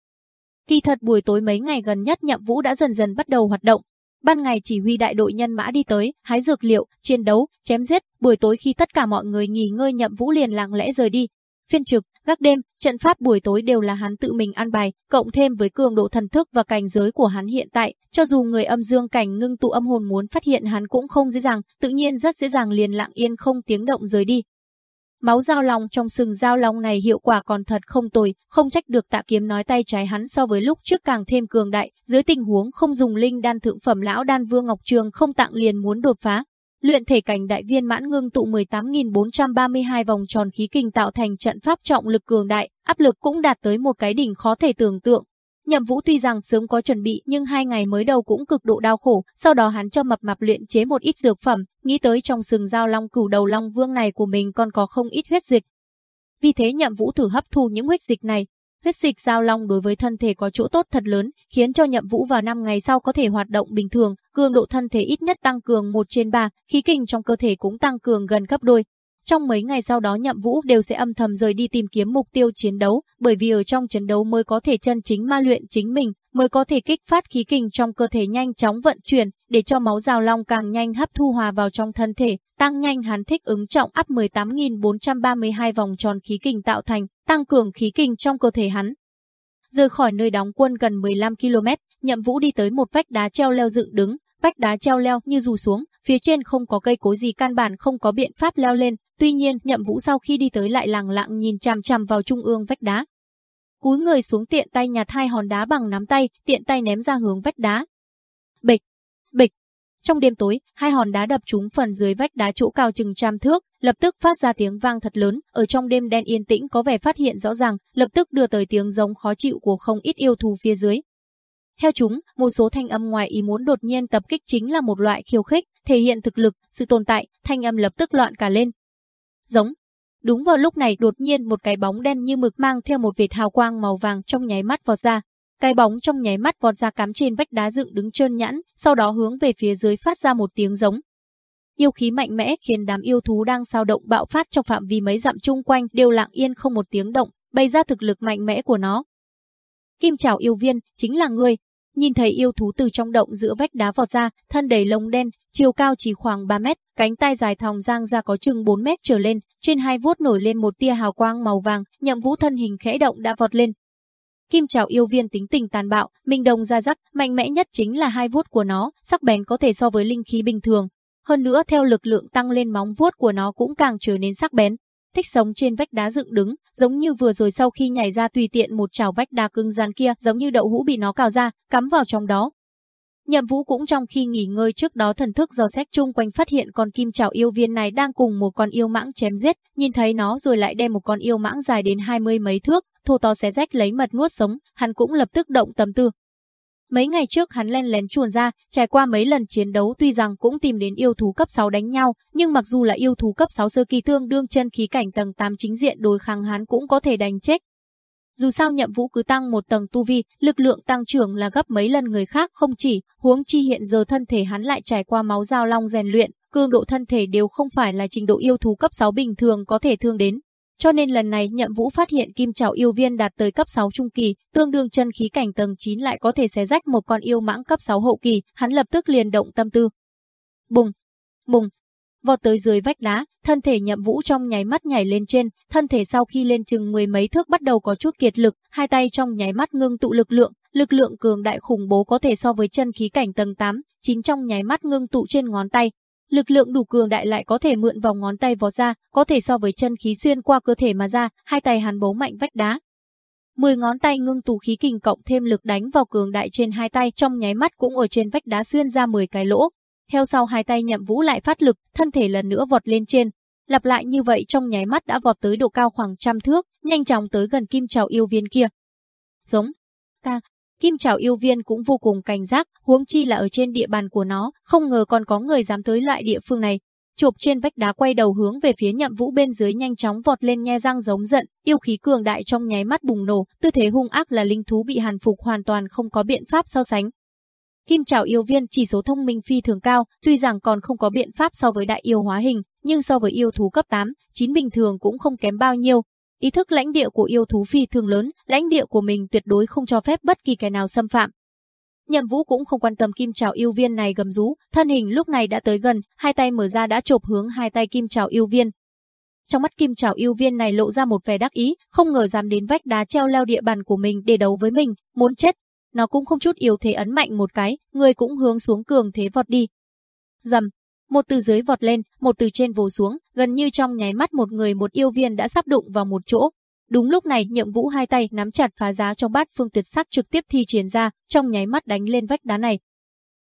Kỳ thật buổi tối mấy ngày gần nhất nhậm vũ đã dần dần bắt đầu hoạt động, Ban ngày chỉ huy đại đội nhân mã đi tới, hái dược liệu, chiến đấu, chém giết, buổi tối khi tất cả mọi người nghỉ ngơi nhậm vũ liền lặng lẽ rời đi. Phiên trực, gác đêm, trận pháp buổi tối đều là hắn tự mình ăn bài, cộng thêm với cường độ thần thức và cảnh giới của hắn hiện tại, cho dù người âm dương cảnh ngưng tụ âm hồn muốn phát hiện hắn cũng không dễ dàng, tự nhiên rất dễ dàng liền lặng yên không tiếng động rời đi. Máu dao long trong sừng dao long này hiệu quả còn thật không tồi, không trách được tạ kiếm nói tay trái hắn so với lúc trước càng thêm cường đại, dưới tình huống không dùng linh đan thượng phẩm lão đan vương Ngọc Trường không tặng liền muốn đột phá. Luyện thể cảnh đại viên mãn ngưng tụ 18.432 vòng tròn khí kinh tạo thành trận pháp trọng lực cường đại, áp lực cũng đạt tới một cái đỉnh khó thể tưởng tượng. Nhậm Vũ tuy rằng sớm có chuẩn bị nhưng hai ngày mới đầu cũng cực độ đau khổ, sau đó hắn cho mập mạp luyện chế một ít dược phẩm, nghĩ tới trong sừng dao long cửu đầu long vương này của mình còn có không ít huyết dịch. Vì thế Nhậm Vũ thử hấp thu những huyết dịch này. Huyết dịch dao long đối với thân thể có chỗ tốt thật lớn, khiến cho Nhậm Vũ vào năm ngày sau có thể hoạt động bình thường, cường độ thân thể ít nhất tăng cường 1 trên 3, khí kinh trong cơ thể cũng tăng cường gần gấp đôi, trong mấy ngày sau đó nhậm vũ đều sẽ âm thầm rời đi tìm kiếm mục tiêu chiến đấu, bởi vì ở trong chiến đấu mới có thể chân chính ma luyện chính mình, mới có thể kích phát khí kinh trong cơ thể nhanh chóng vận chuyển, để cho máu rào long càng nhanh hấp thu hòa vào trong thân thể, tăng nhanh hắn thích ứng trọng áp 18.432 vòng tròn khí kinh tạo thành, tăng cường khí kinh trong cơ thể hắn. Rời khỏi nơi đóng quân gần 15 km, nhậm vũ đi tới một vách đá treo leo dựng đứng, vách đá treo leo như dù xuống, phía trên không có cây cối gì căn bản không có biện pháp leo lên, tuy nhiên nhậm vũ sau khi đi tới lại lặng lặng nhìn chằm chằm vào trung ương vách đá. Cúi người xuống tiện tay nhặt hai hòn đá bằng nắm tay, tiện tay ném ra hướng vách đá. Bịch, bịch. Trong đêm tối, hai hòn đá đập trúng phần dưới vách đá chỗ cao chừng trăm thước, lập tức phát ra tiếng vang thật lớn, ở trong đêm đen yên tĩnh có vẻ phát hiện rõ ràng, lập tức đưa tới tiếng giống khó chịu của không ít yêu thú phía dưới. Theo chúng, một số thanh âm ngoài ý muốn đột nhiên tập kích chính là một loại khiêu khích, thể hiện thực lực, sự tồn tại, thanh âm lập tức loạn cả lên. Giống. Đúng vào lúc này đột nhiên một cái bóng đen như mực mang theo một vệt hào quang màu vàng trong nháy mắt vọt ra. Cái bóng trong nháy mắt vọt ra cắm trên vách đá dựng đứng trơn nhẵn, sau đó hướng về phía dưới phát ra một tiếng giống. Yêu khí mạnh mẽ khiến đám yêu thú đang sao động bạo phát trong phạm vi mấy dặm chung quanh đều lặng yên không một tiếng động, bày ra thực lực mạnh mẽ của nó. Kim Trảo yêu viên, chính là ngươi, Nhìn thấy yêu thú từ trong động giữa vách đá vọt ra, thân đầy lông đen, chiều cao chỉ khoảng 3 mét, cánh tay dài thòng giang ra có chừng 4 mét trở lên, trên hai vuốt nổi lên một tia hào quang màu vàng, nhậm vũ thân hình khẽ động đã vọt lên. Kim trào yêu viên tính tình tàn bạo, minh đồng ra rắc, mạnh mẽ nhất chính là hai vuốt của nó, sắc bén có thể so với linh khí bình thường. Hơn nữa theo lực lượng tăng lên móng vuốt của nó cũng càng trở nên sắc bén, thích sống trên vách đá dựng đứng, giống như vừa rồi sau khi nhảy ra tùy tiện một trào vách đá cứng rắn kia, giống như đậu hũ bị nó cào ra, cắm vào trong đó. Nhậm Vũ cũng trong khi nghỉ ngơi trước đó thần thức do xét chung quanh phát hiện con kim trảo yêu viên này đang cùng một con yêu mãng chém giết, nhìn thấy nó rồi lại đem một con yêu mãng dài đến hai mươi mấy thước, thô to xé rách lấy mật nuốt sống, hắn cũng lập tức động tâm tư, Mấy ngày trước hắn len lén chuồn ra, trải qua mấy lần chiến đấu tuy rằng cũng tìm đến yêu thú cấp 6 đánh nhau, nhưng mặc dù là yêu thú cấp 6 sơ kỳ tương đương chân khí cảnh tầng 8 chính diện đối kháng hắn cũng có thể đánh chết. Dù sao nhậm vũ cứ tăng một tầng tu vi, lực lượng tăng trưởng là gấp mấy lần người khác không chỉ, huống chi hiện giờ thân thể hắn lại trải qua máu dao long rèn luyện, cường độ thân thể đều không phải là trình độ yêu thú cấp 6 bình thường có thể thương đến. Cho nên lần này nhậm vũ phát hiện kim trảo yêu viên đạt tới cấp 6 trung kỳ, tương đương chân khí cảnh tầng 9 lại có thể xé rách một con yêu mãng cấp 6 hậu kỳ, hắn lập tức liền động tâm tư. Bùng, bùng, vọt tới dưới vách đá, thân thể nhậm vũ trong nháy mắt nhảy lên trên, thân thể sau khi lên chừng mười mấy thước bắt đầu có chút kiệt lực, hai tay trong nháy mắt ngưng tụ lực lượng, lực lượng cường đại khủng bố có thể so với chân khí cảnh tầng 8, chính trong nháy mắt ngưng tụ trên ngón tay. Lực lượng đủ cường đại lại có thể mượn vào ngón tay vò ra, có thể so với chân khí xuyên qua cơ thể mà ra, hai tay hắn bấu mạnh vách đá, Mười ngón tay ngưng tụ khí kình cộng thêm lực đánh vào cường đại trên hai tay trong nháy mắt cũng ở trên vách đá xuyên ra 10 cái lỗ, theo sau hai tay nhậm vũ lại phát lực, thân thể lần nữa vọt lên trên. Lặp lại như vậy trong nháy mắt đã vọt tới độ cao khoảng trăm thước, nhanh chóng tới gần kim trào yêu viên kia. Giống. Ta. Kim Trảo yêu viên cũng vô cùng cảnh giác, huống chi là ở trên địa bàn của nó, không ngờ còn có người dám tới loại địa phương này. Chụp trên vách đá quay đầu hướng về phía nhậm vũ bên dưới nhanh chóng vọt lên nhe răng giống giận, yêu khí cường đại trong nháy mắt bùng nổ, tư thế hung ác là linh thú bị hàn phục hoàn toàn không có biện pháp so sánh, Kim Trảo yêu viên chỉ số thông minh phi thường cao, tuy rằng còn không có biện pháp so với đại yêu hóa hình, nhưng so với yêu thú cấp 8, 9 bình thường cũng không kém bao nhiêu. Ý thức lãnh địa của yêu thú phi thường lớn, lãnh địa của mình tuyệt đối không cho phép bất kỳ kẻ nào xâm phạm. Nhậm Vũ cũng không quan tâm kim trảo yêu viên này gầm rú, thân hình lúc này đã tới gần, hai tay mở ra đã chộp hướng hai tay kim trảo yêu viên. Trong mắt kim trảo yêu viên này lộ ra một vẻ đắc ý, không ngờ dám đến vách đá treo leo địa bàn của mình để đấu với mình, muốn chết, nó cũng không chút yếu thế ấn mạnh một cái, người cũng hướng xuống cường thế vọt đi. Dầm, một từ dưới vọt lên, một từ trên vồ xuống, gần như trong nháy mắt một người một yêu viên đã sắp đụng vào một chỗ. Đúng lúc này, Nhậm Vũ hai tay nắm chặt phá giá trong bát phương tuyệt sắc trực tiếp thi triển ra, trong nháy mắt đánh lên vách đá này.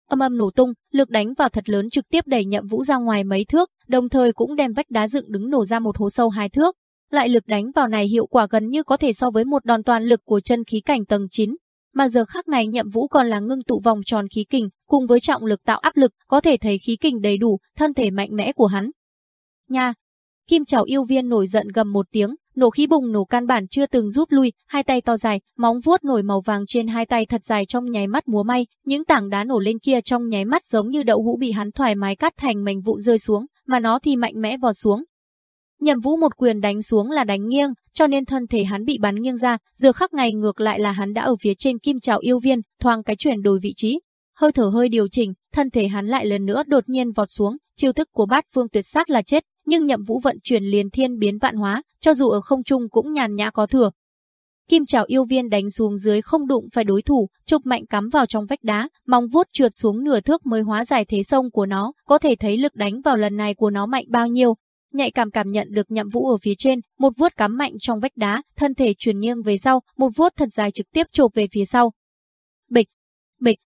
Âm âm nổ tung, lực đánh vào thật lớn trực tiếp đẩy Nhậm Vũ ra ngoài mấy thước, đồng thời cũng đem vách đá dựng đứng nổ ra một hố sâu hai thước. Lại lực đánh vào này hiệu quả gần như có thể so với một đòn toàn lực của chân khí cảnh tầng 9, mà giờ khắc này nhậm vũ còn là ngưng tụ vòng tròn khí kình, cùng với trọng lực tạo áp lực, có thể thấy khí kình đầy đủ, thân thể mạnh mẽ của hắn. Nha! Kim chảo yêu viên nổi giận gầm một tiếng, nổ khí bùng nổ căn bản chưa từng rút lui, hai tay to dài, móng vuốt nổi màu vàng trên hai tay thật dài trong nháy mắt múa may, những tảng đá nổ lên kia trong nháy mắt giống như đậu hũ bị hắn thoải mái cắt thành mảnh vụn rơi xuống, mà nó thì mạnh mẽ vọt xuống, Nhậm Vũ một quyền đánh xuống là đánh nghiêng, cho nên thân thể hắn bị bắn nghiêng ra, giờ khắc ngày ngược lại là hắn đã ở phía trên kim trào yêu viên, thoáng cái chuyển đổi vị trí. Hơi thở hơi điều chỉnh, thân thể hắn lại lần nữa đột nhiên vọt xuống, chiêu thức của bát phương tuyệt sắc là chết, nhưng Nhậm Vũ vận chuyển liền thiên biến vạn hóa, cho dù ở không trung cũng nhàn nhã có thừa. Kim trào yêu viên đánh xuống dưới không đụng phải đối thủ, chụp mạnh cắm vào trong vách đá, mong vuốt trượt xuống nửa thước mới hóa giải thế sông của nó, có thể thấy lực đánh vào lần này của nó mạnh bao nhiêu, nhạy cảm cảm nhận được nhậm vũ ở phía trên, một vuốt cắm mạnh trong vách đá, thân thể chuyển nghiêng về sau, một vuốt thật dài trực tiếp chộp về phía sau. Bịch, bịch.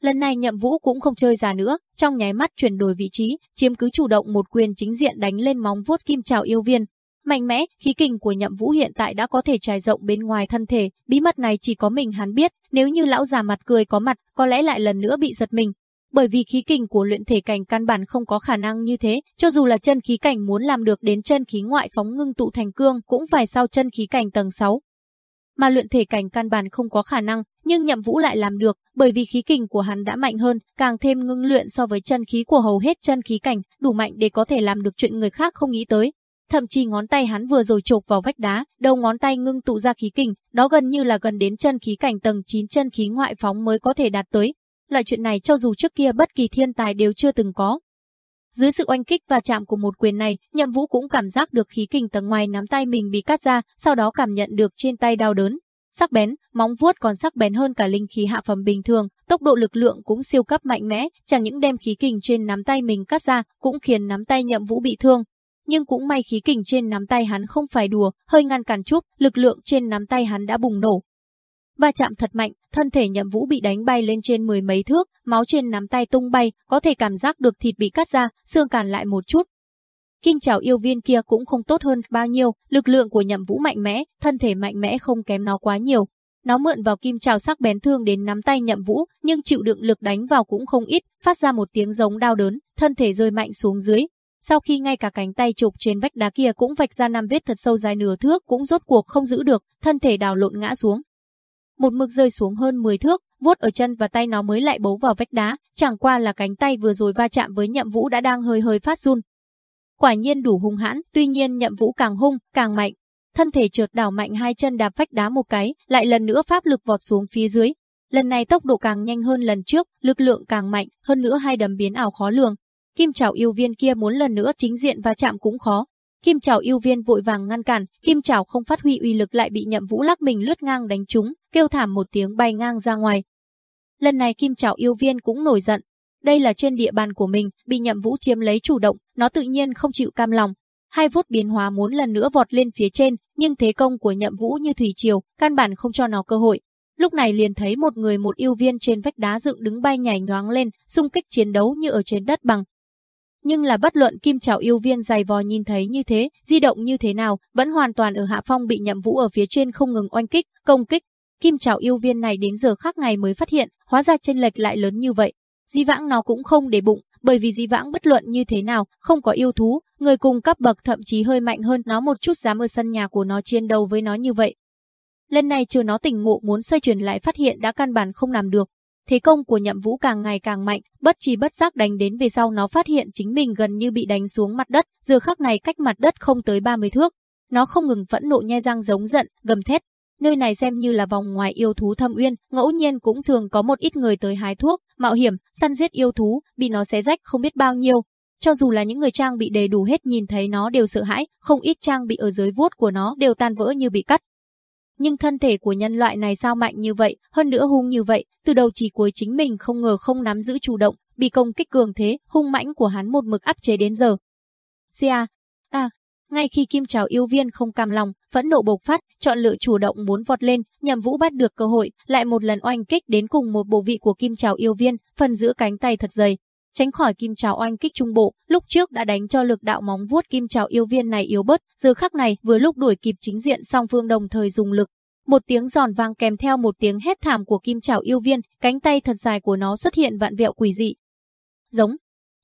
Lần này nhậm vũ cũng không chơi già nữa, trong nháy mắt chuyển đổi vị trí, chiếm cứ chủ động một quyền chính diện đánh lên móng vuốt kim trào yêu viên. Mạnh mẽ, khí kình của nhậm vũ hiện tại đã có thể trải rộng bên ngoài thân thể, bí mật này chỉ có mình hắn biết, nếu như lão già mặt cười có mặt, có lẽ lại lần nữa bị giật mình, bởi vì khí kình của luyện thể cảnh căn bản không có khả năng như thế, cho dù là chân khí cảnh muốn làm được đến chân khí ngoại phóng ngưng tụ thành cương cũng phải sau chân khí cảnh tầng 6. Mà luyện thể cảnh căn bản không có khả năng, nhưng Nhậm Vũ lại làm được, bởi vì khí kình của hắn đã mạnh hơn, càng thêm ngưng luyện so với chân khí của hầu hết chân khí cảnh, đủ mạnh để có thể làm được chuyện người khác không nghĩ tới. Thậm chí ngón tay hắn vừa rồi chộp vào vách đá, đầu ngón tay ngưng tụ ra khí kình, đó gần như là gần đến chân khí cảnh tầng 9 chân khí ngoại phóng mới có thể đạt tới, Loại chuyện này cho dù trước kia bất kỳ thiên tài đều chưa từng có. Dưới sự oanh kích và chạm của một quyền này, Nhậm Vũ cũng cảm giác được khí kình tầng ngoài nắm tay mình bị cắt ra, sau đó cảm nhận được trên tay đau đớn. Sắc bén, móng vuốt còn sắc bén hơn cả linh khí hạ phẩm bình thường, tốc độ lực lượng cũng siêu cấp mạnh mẽ, chẳng những đem khí kình trên nắm tay mình cắt ra, cũng khiến nắm tay Nhậm Vũ bị thương. Nhưng cũng may khí kình trên nắm tay hắn không phải đùa, hơi ngăn cản chút, lực lượng trên nắm tay hắn đã bùng nổ, Va chạm thật mạnh, thân thể nhậm vũ bị đánh bay lên trên mười mấy thước, máu trên nắm tay tung bay, có thể cảm giác được thịt bị cắt ra, xương càn lại một chút. Kim trào yêu viên kia cũng không tốt hơn bao nhiêu, lực lượng của nhậm vũ mạnh mẽ, thân thể mạnh mẽ không kém nó quá nhiều. Nó mượn vào kim trào sắc bén thương đến nắm tay nhậm vũ, nhưng chịu đựng lực đánh vào cũng không ít, phát ra một tiếng giống đau đớn, thân thể rơi mạnh xuống dưới. Sau khi ngay cả cánh tay chụp trên vách đá kia cũng vạch ra năm vết thật sâu dài nửa thước cũng rốt cuộc không giữ được, thân thể đào lộn ngã xuống. Một mực rơi xuống hơn 10 thước, vuốt ở chân và tay nó mới lại bấu vào vách đá, chẳng qua là cánh tay vừa rồi va chạm với nhậm vũ đã đang hơi hơi phát run. Quả nhiên đủ hung hãn, tuy nhiên nhậm vũ càng hung, càng mạnh. Thân thể trượt đảo mạnh hai chân đạp vách đá một cái, lại lần nữa pháp lực vọt xuống phía dưới. Lần này tốc độ càng nhanh hơn lần trước, lực lượng càng mạnh, hơn nữa hai đấm biến ảo khó lường. Kim Trảo yêu viên kia muốn lần nữa chính diện va chạm cũng khó. Kim Trảo yêu viên vội vàng ngăn cản, Kim Trảo không phát huy uy lực lại bị Nhậm Vũ lắc mình lướt ngang đánh trúng, kêu thảm một tiếng bay ngang ra ngoài. Lần này Kim Trảo yêu viên cũng nổi giận. Đây là trên địa bàn của mình, bị Nhậm Vũ chiếm lấy chủ động, nó tự nhiên không chịu cam lòng. Hai vút biến hóa muốn lần nữa vọt lên phía trên, nhưng thế công của Nhậm Vũ như thủy triều, căn bản không cho nó cơ hội. Lúc này liền thấy một người một yêu viên trên vách đá dựng đứng bay nhảy nhoáng lên, xung kích chiến đấu như ở trên đất bằng. Nhưng là bất luận kim trảo yêu viên dày vò nhìn thấy như thế, di động như thế nào, vẫn hoàn toàn ở hạ phong bị nhậm vũ ở phía trên không ngừng oanh kích, công kích. Kim trảo yêu viên này đến giờ khác ngày mới phát hiện, hóa ra chênh lệch lại lớn như vậy. Di vãng nó cũng không để bụng, bởi vì di vãng bất luận như thế nào, không có yêu thú, người cùng cấp bậc thậm chí hơi mạnh hơn nó một chút dám ở sân nhà của nó chiến đấu với nó như vậy. Lần này chờ nó tỉnh ngộ muốn xoay chuyển lại phát hiện đã căn bản không làm được. Thế công của nhậm vũ càng ngày càng mạnh, bất trí bất giác đánh đến về sau nó phát hiện chính mình gần như bị đánh xuống mặt đất, giờ khắc này cách mặt đất không tới 30 thước. Nó không ngừng phẫn nộ nhe răng giống giận, gầm thét. Nơi này xem như là vòng ngoài yêu thú thâm uyên, ngẫu nhiên cũng thường có một ít người tới hái thuốc, mạo hiểm, săn giết yêu thú, bị nó xé rách không biết bao nhiêu. Cho dù là những người trang bị đầy đủ hết nhìn thấy nó đều sợ hãi, không ít trang bị ở dưới vuốt của nó đều tan vỡ như bị cắt, nhưng thân thể của nhân loại này sao mạnh như vậy, hơn nữa hung như vậy, từ đầu chỉ cuối chính mình không ngờ không nắm giữ chủ động, bị công kích cường thế, hung mãnh của hắn một mực áp chế đến giờ. Sia, à, ngay khi Kim Trào yêu viên không cam lòng, phẫn nộ bộc phát, chọn lựa chủ động muốn vọt lên, nhằm vũ bắt được cơ hội, lại một lần oanh kích đến cùng một bộ vị của Kim Trào yêu viên, phần giữa cánh tay thật dày. Tránh khỏi Kim Trào oanh kích trung bộ, lúc trước đã đánh cho lực đạo móng vuốt Kim Trào yêu viên này yếu bớt, giờ khắc này vừa lúc đuổi kịp chính diện song phương đồng thời dùng lực, một tiếng giòn vang kèm theo một tiếng hét thảm của kim trảo yêu viên, cánh tay thật dài của nó xuất hiện vạn vẹo quỷ dị. Giống.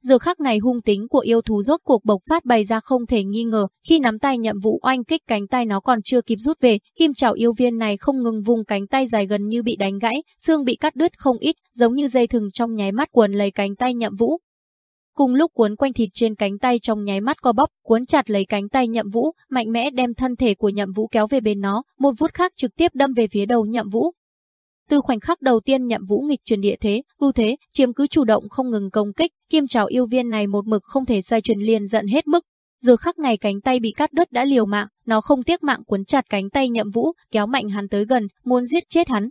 Giờ khắc này hung tính của yêu thú rốt cuộc bộc phát bày ra không thể nghi ngờ, khi nắm tay nhậm vũ oanh kích cánh tay nó còn chưa kịp rút về, kim chảo yêu viên này không ngừng vùng cánh tay dài gần như bị đánh gãy, xương bị cắt đứt không ít, giống như dây thừng trong nháy mắt quần lấy cánh tay nhậm vũ, Cùng lúc cuốn quanh thịt trên cánh tay trong nháy mắt co bóp, cuốn chặt lấy cánh tay Nhậm Vũ, mạnh mẽ đem thân thể của Nhậm Vũ kéo về bên nó, một vút khác trực tiếp đâm về phía đầu Nhậm Vũ. Từ khoảnh khắc đầu tiên Nhậm Vũ nghịch chuyển địa thế, ưu thế, chiếm cứ chủ động không ngừng công kích, kim trào yêu viên này một mực không thể xoay chuyển liền giận hết mức. Giờ khắc này cánh tay bị cắt đứt đã liều mạng, nó không tiếc mạng cuốn chặt cánh tay Nhậm Vũ, kéo mạnh hắn tới gần, muốn giết chết hắn.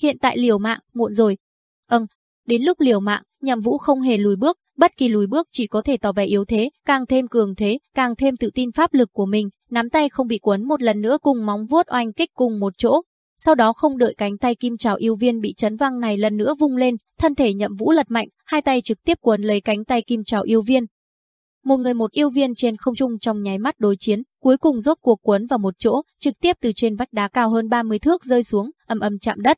Hiện tại liều mạng, muộn rồi. Ừm, đến lúc liều mạng, Nhậm Vũ không hề lùi bước, bất kỳ lùi bước chỉ có thể tỏ vẻ yếu thế, càng thêm cường thế, càng thêm tự tin pháp lực của mình, nắm tay không bị cuốn một lần nữa cùng móng vuốt oanh kích cùng một chỗ. Sau đó không đợi cánh tay kim trào yêu viên bị chấn văng này lần nữa vung lên, thân thể nhậm vũ lật mạnh, hai tay trực tiếp cuốn lấy cánh tay kim trào yêu viên. Một người một yêu viên trên không trung trong nháy mắt đối chiến, cuối cùng rốt cuộc cuốn vào một chỗ, trực tiếp từ trên vách đá cao hơn 30 thước rơi xuống, âm âm chạm đất.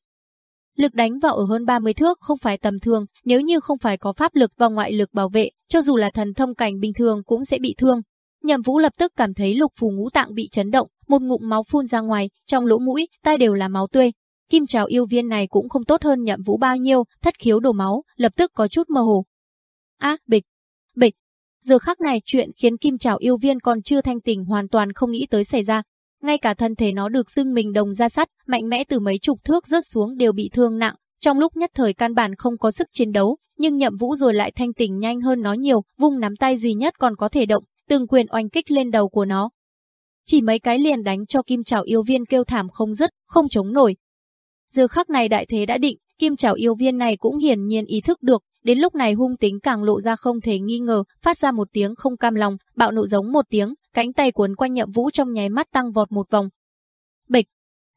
Lực đánh vào ở hơn 30 thước không phải tầm thường, nếu như không phải có pháp lực và ngoại lực bảo vệ, cho dù là thần thông cảnh bình thường cũng sẽ bị thương. Nhậm Vũ lập tức cảm thấy lục phù ngũ tạng bị chấn động, một ngụm máu phun ra ngoài, trong lỗ mũi, tai đều là máu tươi. Kim trào yêu viên này cũng không tốt hơn Nhậm Vũ bao nhiêu, thất khiếu đổ máu, lập tức có chút mơ hồ. A, bịch, bịch. Giờ khắc này chuyện khiến Kim trào yêu viên còn chưa thanh tỉnh hoàn toàn không nghĩ tới xảy ra, ngay cả thân thể nó được xưng mình đồng ra sắt, mạnh mẽ từ mấy chục thước rớt xuống đều bị thương nặng. Trong lúc nhất thời căn bản không có sức chiến đấu, nhưng nhậm vũ rồi lại thanh tỉnh nhanh hơn nó nhiều, vung nắm tay duy nhất còn có thể động, từng quyền oanh kích lên đầu của nó. Chỉ mấy cái liền đánh cho kim trảo yêu viên kêu thảm không dứt, không chống nổi. Giờ khắc này đại thế đã định, kim trảo yêu viên này cũng hiển nhiên ý thức được, đến lúc này hung tính càng lộ ra không thể nghi ngờ, phát ra một tiếng không cam lòng, bạo nộ giống một tiếng, cánh tay cuốn quanh nhậm vũ trong nháy mắt tăng vọt một vòng. Bịch,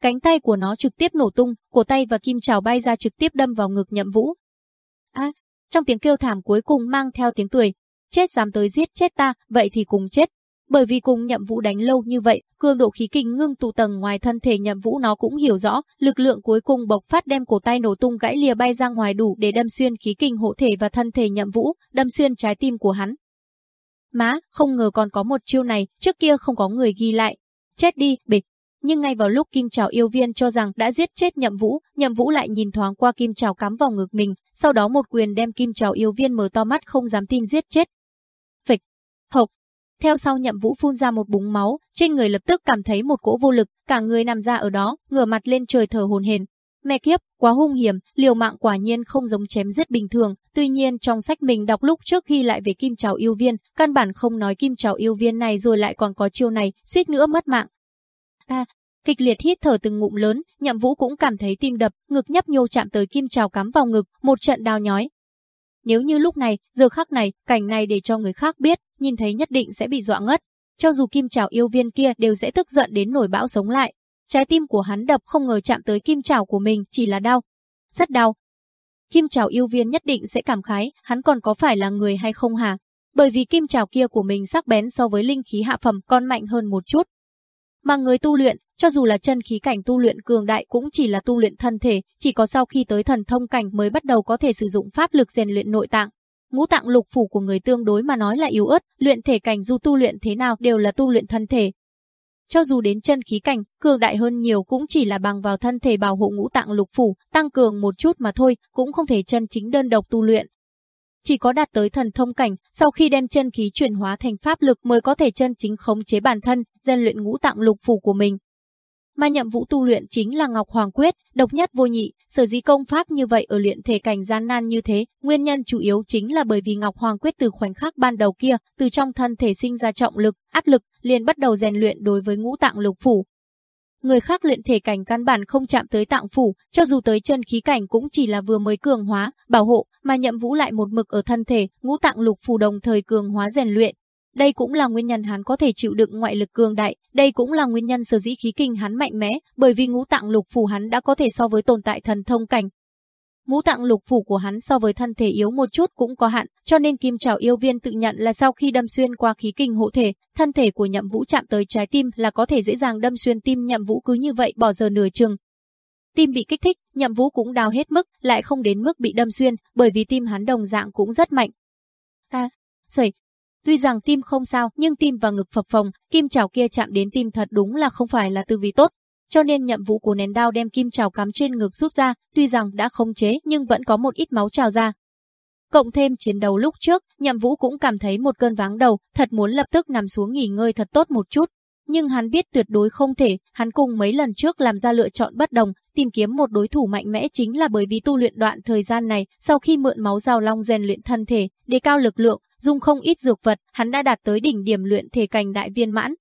cánh tay của nó trực tiếp nổ tung, cổ tay và kim trào bay ra trực tiếp đâm vào ngực nhậm vũ. A, trong tiếng kêu thảm cuối cùng mang theo tiếng cười, chết dám tới giết chết ta, vậy thì cùng chết. Bởi vì cùng nhậm vũ đánh lâu như vậy, cường độ khí kinh ngưng tụ tầng ngoài thân thể nhậm vũ nó cũng hiểu rõ, lực lượng cuối cùng bộc phát đem cổ tay nổ tung gãy lìa bay ra ngoài đủ để đâm xuyên khí kinh hộ thể và thân thể nhậm vũ, đâm xuyên trái tim của hắn. Má, không ngờ còn có một chiêu này, trước kia không có người ghi lại. Chết đi, bịch. Nhưng ngay vào lúc Kim Trào yêu viên cho rằng đã giết chết Nhậm Vũ, Nhậm Vũ lại nhìn thoáng qua Kim Trào cắm vào ngực mình, sau đó một quyền đem Kim Trào yêu viên mở to mắt không dám tin giết chết. Hộc. Theo sau Nhậm Vũ phun ra một búng máu, trên người lập tức cảm thấy một cỗ vô lực, cả người nằm ra ở đó, ngửa mặt lên trời thở hồn hển. Mẹ kiếp, quá hung hiểm, liều mạng quả nhiên không giống chém giết bình thường, tuy nhiên trong sách mình đọc lúc trước khi lại về Kim Trào yêu viên, căn bản không nói Kim Trào yêu viên này rồi lại còn có chiêu này, suýt nữa mất mạng. À, kịch liệt hít thở từng ngụm lớn, Nhậm Vũ cũng cảm thấy tim đập, ngực nhấp nhô chạm tới Kim Trào cắm vào ngực, một trận đau nhói. Nếu như lúc này, giờ khắc này, cảnh này để cho người khác biết, nhìn thấy nhất định sẽ bị dọa ngất. Cho dù Kim Trào yêu viên kia đều sẽ tức giận đến nổi bão sống lại, Trái tim của hắn đập không ngờ chạm tới kim chảo của mình, chỉ là đau. Rất đau. Kim chảo yêu viên nhất định sẽ cảm khái, hắn còn có phải là người hay không hả? Bởi vì kim chảo kia của mình sắc bén so với linh khí hạ phẩm còn mạnh hơn một chút. Mà người tu luyện, cho dù là chân khí cảnh tu luyện cường đại cũng chỉ là tu luyện thân thể, chỉ có sau khi tới thần thông cảnh mới bắt đầu có thể sử dụng pháp lực rèn luyện nội tạng. Ngũ tạng lục phủ của người tương đối mà nói là yếu ớt, luyện thể cảnh dù tu luyện thế nào đều là tu luyện thân thể, cho dù đến chân khí cảnh, cường đại hơn nhiều cũng chỉ là bằng vào thân thể bảo hộ ngũ tạng lục phủ, tăng cường một chút mà thôi, cũng không thể chân chính đơn độc tu luyện. Chỉ có đạt tới thần thông cảnh, sau khi đem chân khí chuyển hóa thành pháp lực mới có thể chân chính khống chế bản thân, rèn luyện ngũ tạng lục phủ của mình. Mà nhậm vũ tu luyện chính là Ngọc Hoàng Quyết, độc nhất vô nhị, sở dĩ công pháp như vậy ở luyện thể cảnh gian nan như thế, nguyên nhân chủ yếu chính là bởi vì Ngọc Hoàng Quyết từ khoảnh khắc ban đầu kia, từ trong thân thể sinh ra trọng lực, áp lực, liền bắt đầu rèn luyện đối với ngũ tạng lục phủ. Người khác luyện thể cảnh căn bản không chạm tới tạng phủ, cho dù tới chân khí cảnh cũng chỉ là vừa mới cường hóa, bảo hộ, mà nhậm vũ lại một mực ở thân thể, ngũ tạng lục phủ đồng thời cường hóa rèn luyện, đây cũng là nguyên nhân hắn có thể chịu đựng ngoại lực cường đại, đây cũng là nguyên nhân sở dĩ khí kinh hắn mạnh mẽ, bởi vì ngũ tạng lục phủ hắn đã có thể so với tồn tại thần thông cảnh. Ngũ tạng lục phủ của hắn so với thân thể yếu một chút cũng có hạn, cho nên Kim Trảo yêu viên tự nhận là sau khi đâm xuyên qua khí kinh hộ thể, thân thể của Nhậm Vũ chạm tới trái tim là có thể dễ dàng đâm xuyên tim Nhậm Vũ cứ như vậy bỏ giờ nửa chừng. Tim bị kích thích, Nhậm Vũ cũng đau hết mức, lại không đến mức bị đâm xuyên, bởi vì tim hắn đồng dạng cũng rất mạnh. À, sẩy, Tuy rằng tim không sao, nhưng tim và ngực phập phồng, kim chảo kia chạm đến tim thật đúng là không phải là tư vị tốt. Cho nên nhậm vũ của nén đao đem kim chảo cắm trên ngực rút ra, tuy rằng đã không chế nhưng vẫn có một ít máu trào ra. Cộng thêm chiến đấu lúc trước, nhậm vũ cũng cảm thấy một cơn váng đầu, thật muốn lập tức nằm xuống nghỉ ngơi thật tốt một chút. Nhưng hắn biết tuyệt đối không thể, hắn cùng mấy lần trước làm ra lựa chọn bất đồng, tìm kiếm một đối thủ mạnh mẽ chính là bởi vì tu luyện đoạn thời gian này, sau khi mượn máu giao long rèn luyện thân thể, đề cao lực lượng, Dung không ít dược vật, hắn đã đạt tới đỉnh điểm luyện thể cảnh đại viên mãn.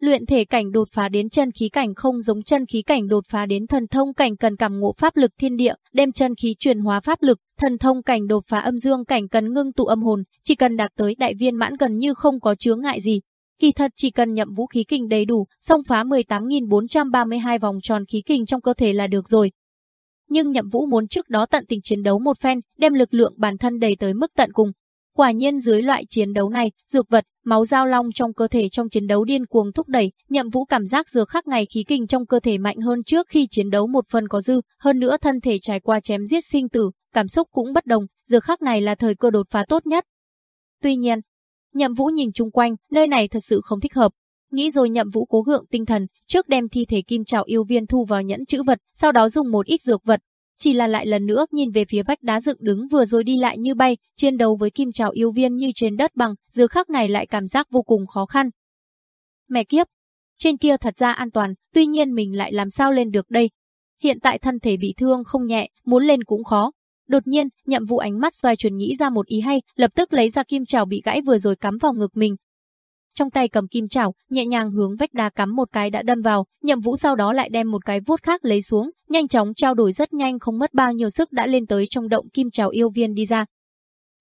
Luyện thể cảnh đột phá đến chân khí cảnh không giống chân khí cảnh đột phá đến thần thông cảnh cần cảm ngộ pháp lực thiên địa, đem chân khí chuyển hóa pháp lực, thần thông cảnh đột phá âm dương cảnh cần ngưng tụ âm hồn, chỉ cần đạt tới đại viên mãn gần như không có chướng ngại gì. Kỳ thật chỉ cần nhậm vũ khí kinh đầy đủ, xông phá 18.432 vòng tròn khí kinh trong cơ thể là được rồi. Nhưng nhậm vũ muốn trước đó tận tình chiến đấu một phen, đem lực lượng bản thân đầy tới mức tận cùng, Quả nhiên dưới loại chiến đấu này, dược vật, máu giao long trong cơ thể trong chiến đấu điên cuồng thúc đẩy, nhậm vũ cảm giác giờ khắc ngày khí kinh trong cơ thể mạnh hơn trước khi chiến đấu một phần có dư, hơn nữa thân thể trải qua chém giết sinh tử, cảm xúc cũng bất đồng, giờ khắc này là thời cơ đột phá tốt nhất. Tuy nhiên, nhậm vũ nhìn chung quanh, nơi này thật sự không thích hợp. Nghĩ rồi nhậm vũ cố gượng tinh thần, trước đem thi thể kim trào yêu viên thu vào nhẫn chữ vật, sau đó dùng một ít dược vật, chỉ là lại lần nữa nhìn về phía vách đá dựng đứng vừa rồi đi lại như bay, chiến đấu với kim trào yêu viên như trên đất bằng, giờ khắc này lại cảm giác vô cùng khó khăn. Mẹ kiếp, trên kia thật ra an toàn, tuy nhiên mình lại làm sao lên được đây. Hiện tại thân thể bị thương không nhẹ, muốn lên cũng khó. Đột nhiên, nhậm vụ ánh mắt xoay chuyển nghĩ ra một ý hay, lập tức lấy ra kim trào bị gãy vừa rồi cắm vào ngực mình, trong tay cầm kim chảo, nhẹ nhàng hướng vách đá cắm một cái đã đâm vào, Nhậm Vũ sau đó lại đem một cái vuốt khác lấy xuống, nhanh chóng trao đổi rất nhanh không mất bao nhiêu sức đã lên tới trong động kim chảo yêu viên đi ra.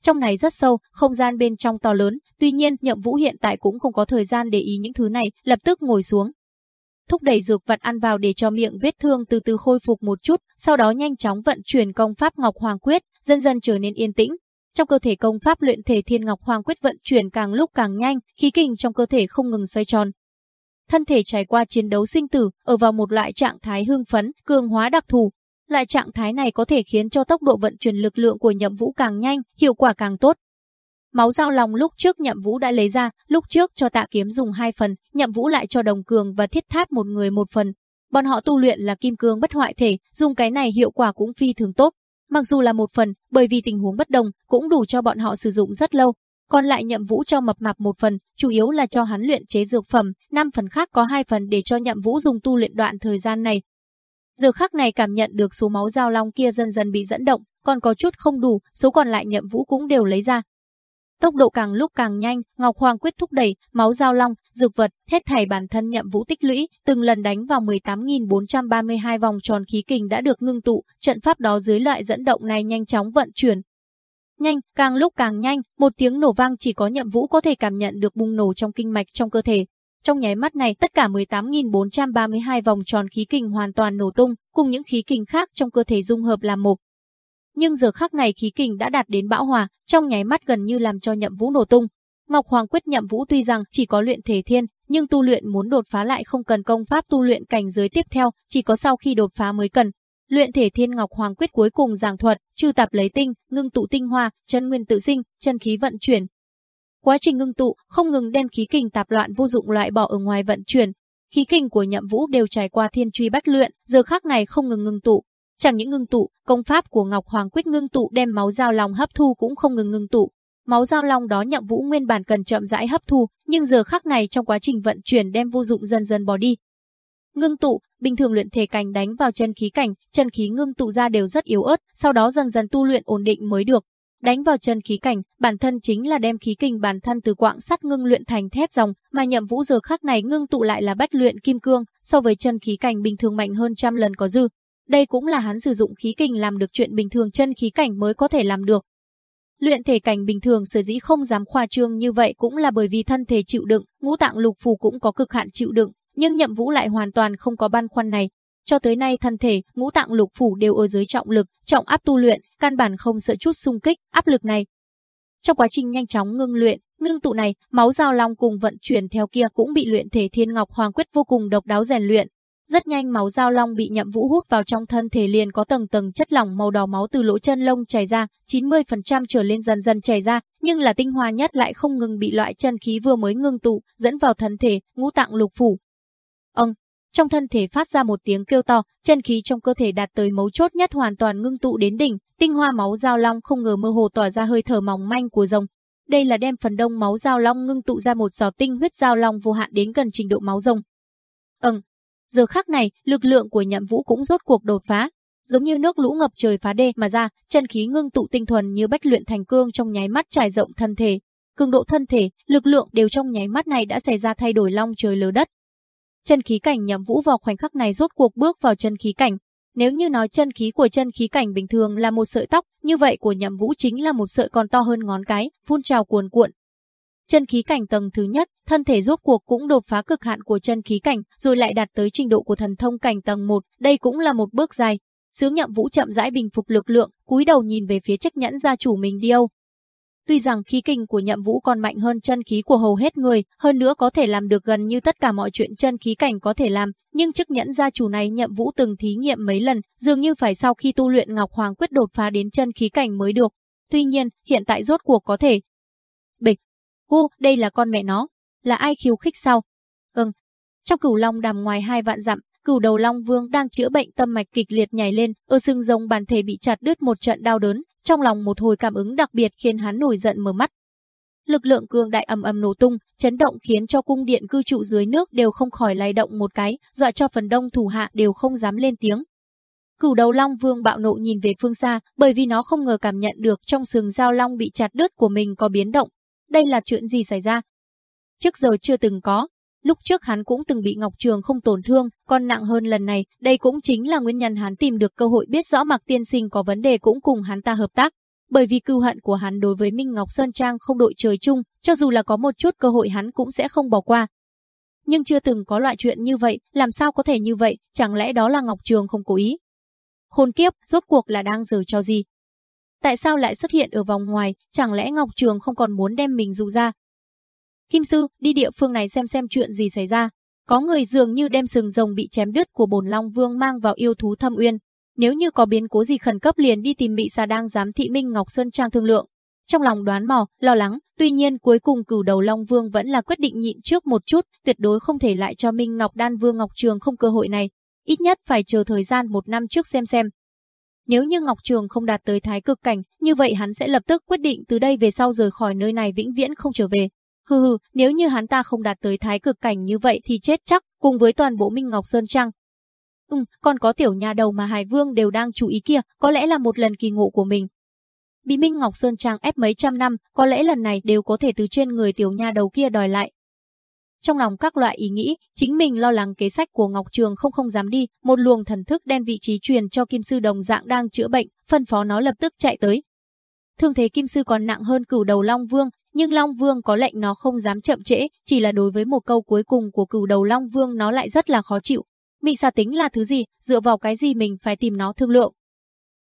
Trong này rất sâu, không gian bên trong to lớn, tuy nhiên Nhậm Vũ hiện tại cũng không có thời gian để ý những thứ này, lập tức ngồi xuống. Thúc đẩy dược vật ăn vào để cho miệng vết thương từ từ khôi phục một chút, sau đó nhanh chóng vận chuyển công pháp Ngọc Hoàng Quyết, dần dần trở nên yên tĩnh, trong cơ thể công pháp luyện thể Thiên Ngọc Hoàng quyết vận chuyển càng lúc càng nhanh, khí kinh trong cơ thể không ngừng xoay tròn. Thân thể trải qua chiến đấu sinh tử, ở vào một loại trạng thái hưng phấn, cường hóa đặc thù. Loại trạng thái này có thể khiến cho tốc độ vận chuyển lực lượng của nhậm vũ càng nhanh, hiệu quả càng tốt. Máu dao lòng lúc trước Nhậm Vũ đã lấy ra, lúc trước cho Tạ Kiếm dùng hai phần, Nhậm Vũ lại cho Đồng Cường và Thiết Tháp một người một phần. Bọn họ tu luyện là kim cương bất hoại thể, dùng cái này hiệu quả cũng phi thường tốt. Mặc dù là một phần, bởi vì tình huống bất đồng, cũng đủ cho bọn họ sử dụng rất lâu. Còn lại Nhậm Vũ cho mập mạp một phần, chủ yếu là cho hắn luyện chế dược phẩm, năm phần khác có hai phần để cho Nhậm Vũ dùng tu luyện đoạn thời gian này. Giờ khắc này cảm nhận được số máu dao long kia dần dần bị dẫn động, còn có chút không đủ, số còn lại Nhậm Vũ cũng đều lấy ra, Tốc độ càng lúc càng nhanh, Ngọc Hoàng quyết thúc đẩy, máu giao long, dược vật, hết thảy bản thân nhậm vũ tích lũy, từng lần đánh vào 18.432 vòng tròn khí kình đã được ngưng tụ, trận pháp đó dưới loại dẫn động này nhanh chóng vận chuyển. Nhanh, càng lúc càng nhanh, một tiếng nổ vang chỉ có nhậm vũ có thể cảm nhận được bùng nổ trong kinh mạch trong cơ thể. Trong nháy mắt này, tất cả 18.432 vòng tròn khí kình hoàn toàn nổ tung, cùng những khí kình khác trong cơ thể dung hợp làm một, nhưng giờ khắc này khí kình đã đạt đến bão hòa, trong nháy mắt gần như làm cho Nhậm Vũ nổ tung. Ngọc Hoàng quyết Nhậm Vũ tuy rằng chỉ có luyện thể thiên, nhưng tu luyện muốn đột phá lại không cần công pháp tu luyện cảnh giới tiếp theo, chỉ có sau khi đột phá mới cần. Luyện thể thiên Ngọc Hoàng quyết cuối cùng giảng thuật, trừ tạp lấy tinh, ngưng tụ tinh hoa, chân nguyên tự sinh, chân khí vận chuyển. Quá trình ngưng tụ không ngừng đem khí kình tạp loạn vô dụng loại bỏ ở ngoài vận chuyển. Khí kình của Nhậm Vũ đều trải qua thiên truy bách luyện, giờ khắc này không ngừng ngưng tụ, Chẳng những ngưng tụ, công pháp của Ngọc Hoàng Quyết ngưng tụ đem máu giao long hấp thu cũng không ngừng ngưng tụ. Máu giao long đó nhậm vũ nguyên bản cần chậm rãi hấp thu, nhưng giờ khắc này trong quá trình vận chuyển đem vô dụng dần dần bỏ đi. Ngưng tụ, bình thường luyện thể cảnh đánh vào chân khí cảnh, chân khí ngưng tụ ra đều rất yếu ớt, sau đó dần dần tu luyện ổn định mới được. Đánh vào chân khí cảnh, bản thân chính là đem khí kình bản thân từ quạng sắt ngưng luyện thành thép dòng, mà nhậm vũ giờ khắc này ngưng tụ lại là bách luyện kim cương, so với chân khí cảnh bình thường mạnh hơn trăm lần có dư. Đây cũng là hắn sử dụng khí kình làm được chuyện bình thường chân khí cảnh mới có thể làm được. Luyện thể cảnh bình thường sở dĩ không dám khoa trương như vậy cũng là bởi vì thân thể chịu đựng, ngũ tạng lục phù cũng có cực hạn chịu đựng, nhưng nhậm vũ lại hoàn toàn không có băn khoăn này. Cho tới nay thân thể, ngũ tạng lục phủ đều ở dưới trọng lực, trọng áp tu luyện, căn bản không sợ chút xung kích, áp lực này. Trong quá trình nhanh chóng ngưng luyện, ngưng tụ này, máu giao long cùng vận chuyển theo kia cũng bị luyện thể thiên ngọc hoàng quyết vô cùng độc đáo rèn luyện, rất nhanh máu dao long bị nhậm vũ hút vào trong thân thể liền có tầng tầng chất lỏng màu đỏ máu từ lỗ chân lông chảy ra, 90% trở lên dần dần chảy ra, nhưng là tinh hoa nhất lại không ngừng bị loại chân khí vừa mới ngưng tụ, dẫn vào thân thể, ngũ tạng lục phủ. Ông, trong thân thể phát ra một tiếng kêu to, chân khí trong cơ thể đạt tới mấu chốt nhất hoàn toàn ngưng tụ đến đỉnh, tinh hoa máu dao long không ngờ mơ hồ tỏa ra hơi thở mỏng manh của rồng. Đây là đem phần đông máu dao long ngưng tụ ra một giọt tinh huyết dao long vô hạn đến gần trình độ máu rồng. Ừm, Giờ khắc này, lực lượng của nhậm vũ cũng rốt cuộc đột phá. Giống như nước lũ ngập trời phá đê mà ra, chân khí ngưng tụ tinh thuần như bách luyện thành cương trong nháy mắt trải rộng thân thể. Cường độ thân thể, lực lượng đều trong nháy mắt này đã xảy ra thay đổi long trời lở đất. Chân khí cảnh nhậm vũ vào khoảnh khắc này rốt cuộc bước vào chân khí cảnh. Nếu như nói chân khí của chân khí cảnh bình thường là một sợi tóc, như vậy của nhậm vũ chính là một sợi còn to hơn ngón cái, phun trào cuồn cuộn, Chân khí cảnh tầng thứ nhất, thân thể rốt cuộc cũng đột phá cực hạn của chân khí cảnh, rồi lại đạt tới trình độ của thần thông cảnh tầng 1, đây cũng là một bước dài. Sướng Nhậm Vũ chậm rãi bình phục lực lượng, cúi đầu nhìn về phía Trách Nhẫn gia chủ mình điêu. Tuy rằng khí kinh của Nhậm Vũ còn mạnh hơn chân khí của hầu hết người, hơn nữa có thể làm được gần như tất cả mọi chuyện chân khí cảnh có thể làm, nhưng chức nhẫn gia chủ này Nhậm Vũ từng thí nghiệm mấy lần, dường như phải sau khi tu luyện Ngọc Hoàng quyết đột phá đến chân khí cảnh mới được. Tuy nhiên, hiện tại rốt cuộc có thể. Cô, Gu, đây là con mẹ nó. Là ai khiêu khích sao? Ừm. Trong cửu long đàm ngoài hai vạn dặm, cửu đầu long vương đang chữa bệnh tâm mạch kịch liệt nhảy lên, ở xương rồng bàn thể bị chặt đứt một trận đau đớn, trong lòng một hồi cảm ứng đặc biệt khiến hắn nổi giận mở mắt. Lực lượng cường đại ầm ầm nổ tung, chấn động khiến cho cung điện cư trụ dưới nước đều không khỏi lay động một cái, dọa cho phần đông thủ hạ đều không dám lên tiếng. Cửu đầu long vương bạo nộ nhìn về phương xa, bởi vì nó không ngờ cảm nhận được trong sừng giao long bị chặt đứt của mình có biến động, đây là chuyện gì xảy ra? Trước giờ chưa từng có. Lúc trước hắn cũng từng bị Ngọc Trường không tổn thương, còn nặng hơn lần này, đây cũng chính là nguyên nhân hắn tìm được cơ hội biết rõ Mạc Tiên Sinh có vấn đề cũng cùng hắn ta hợp tác. Bởi vì cưu hận của hắn đối với Minh Ngọc Sơn Trang không đội trời chung, cho dù là có một chút cơ hội hắn cũng sẽ không bỏ qua. Nhưng chưa từng có loại chuyện như vậy, làm sao có thể như vậy, chẳng lẽ đó là Ngọc Trường không cố ý? Khôn kiếp, rốt cuộc là đang giở cho gì? Tại sao lại xuất hiện ở vòng ngoài, chẳng lẽ Ngọc Trường không còn muốn đem mình dụ ra? Kim Sư, đi địa phương này xem xem chuyện gì xảy ra. Có người dường như đem sừng rồng bị chém đứt của bồn Long Vương mang vào yêu thú thâm uyên. Nếu như có biến cố gì khẩn cấp liền đi tìm bị xà đang giám thị Minh Ngọc Sơn Trang thương lượng. trong lòng đoán mò, lo lắng, tuy nhiên cuối cùng cửu đầu Long Vương vẫn là quyết định nhịn trước một chút, tuyệt đối không thể lại cho Minh Ngọc Đan Vương Ngọc Trường không cơ hội này, ít nhất phải chờ thời gian một năm trước xem xem. Nếu như Ngọc Trường không đạt tới thái cực cảnh, như vậy hắn sẽ lập tức quyết định từ đây về sau rời khỏi nơi này vĩnh viễn không trở về. Hừ hừ, nếu như hắn ta không đạt tới thái cực cảnh như vậy thì chết chắc, cùng với toàn bộ Minh Ngọc Sơn Trăng. Ừ, còn có tiểu nhà đầu mà Hải Vương đều đang chú ý kia, có lẽ là một lần kỳ ngộ của mình. Bị Minh Ngọc Sơn Trang ép mấy trăm năm, có lẽ lần này đều có thể từ trên người tiểu nha đầu kia đòi lại. Trong lòng các loại ý nghĩ, chính mình lo lắng kế sách của Ngọc Trường không không dám đi, một luồng thần thức đen vị trí truyền cho Kim Sư đồng dạng đang chữa bệnh, phân phó nó lập tức chạy tới. Thương thế Kim Sư còn nặng hơn cửu đầu Long Vương, nhưng Long Vương có lệnh nó không dám chậm trễ, chỉ là đối với một câu cuối cùng của cửu đầu Long Vương nó lại rất là khó chịu. Mị xà tính là thứ gì, dựa vào cái gì mình phải tìm nó thương lượng.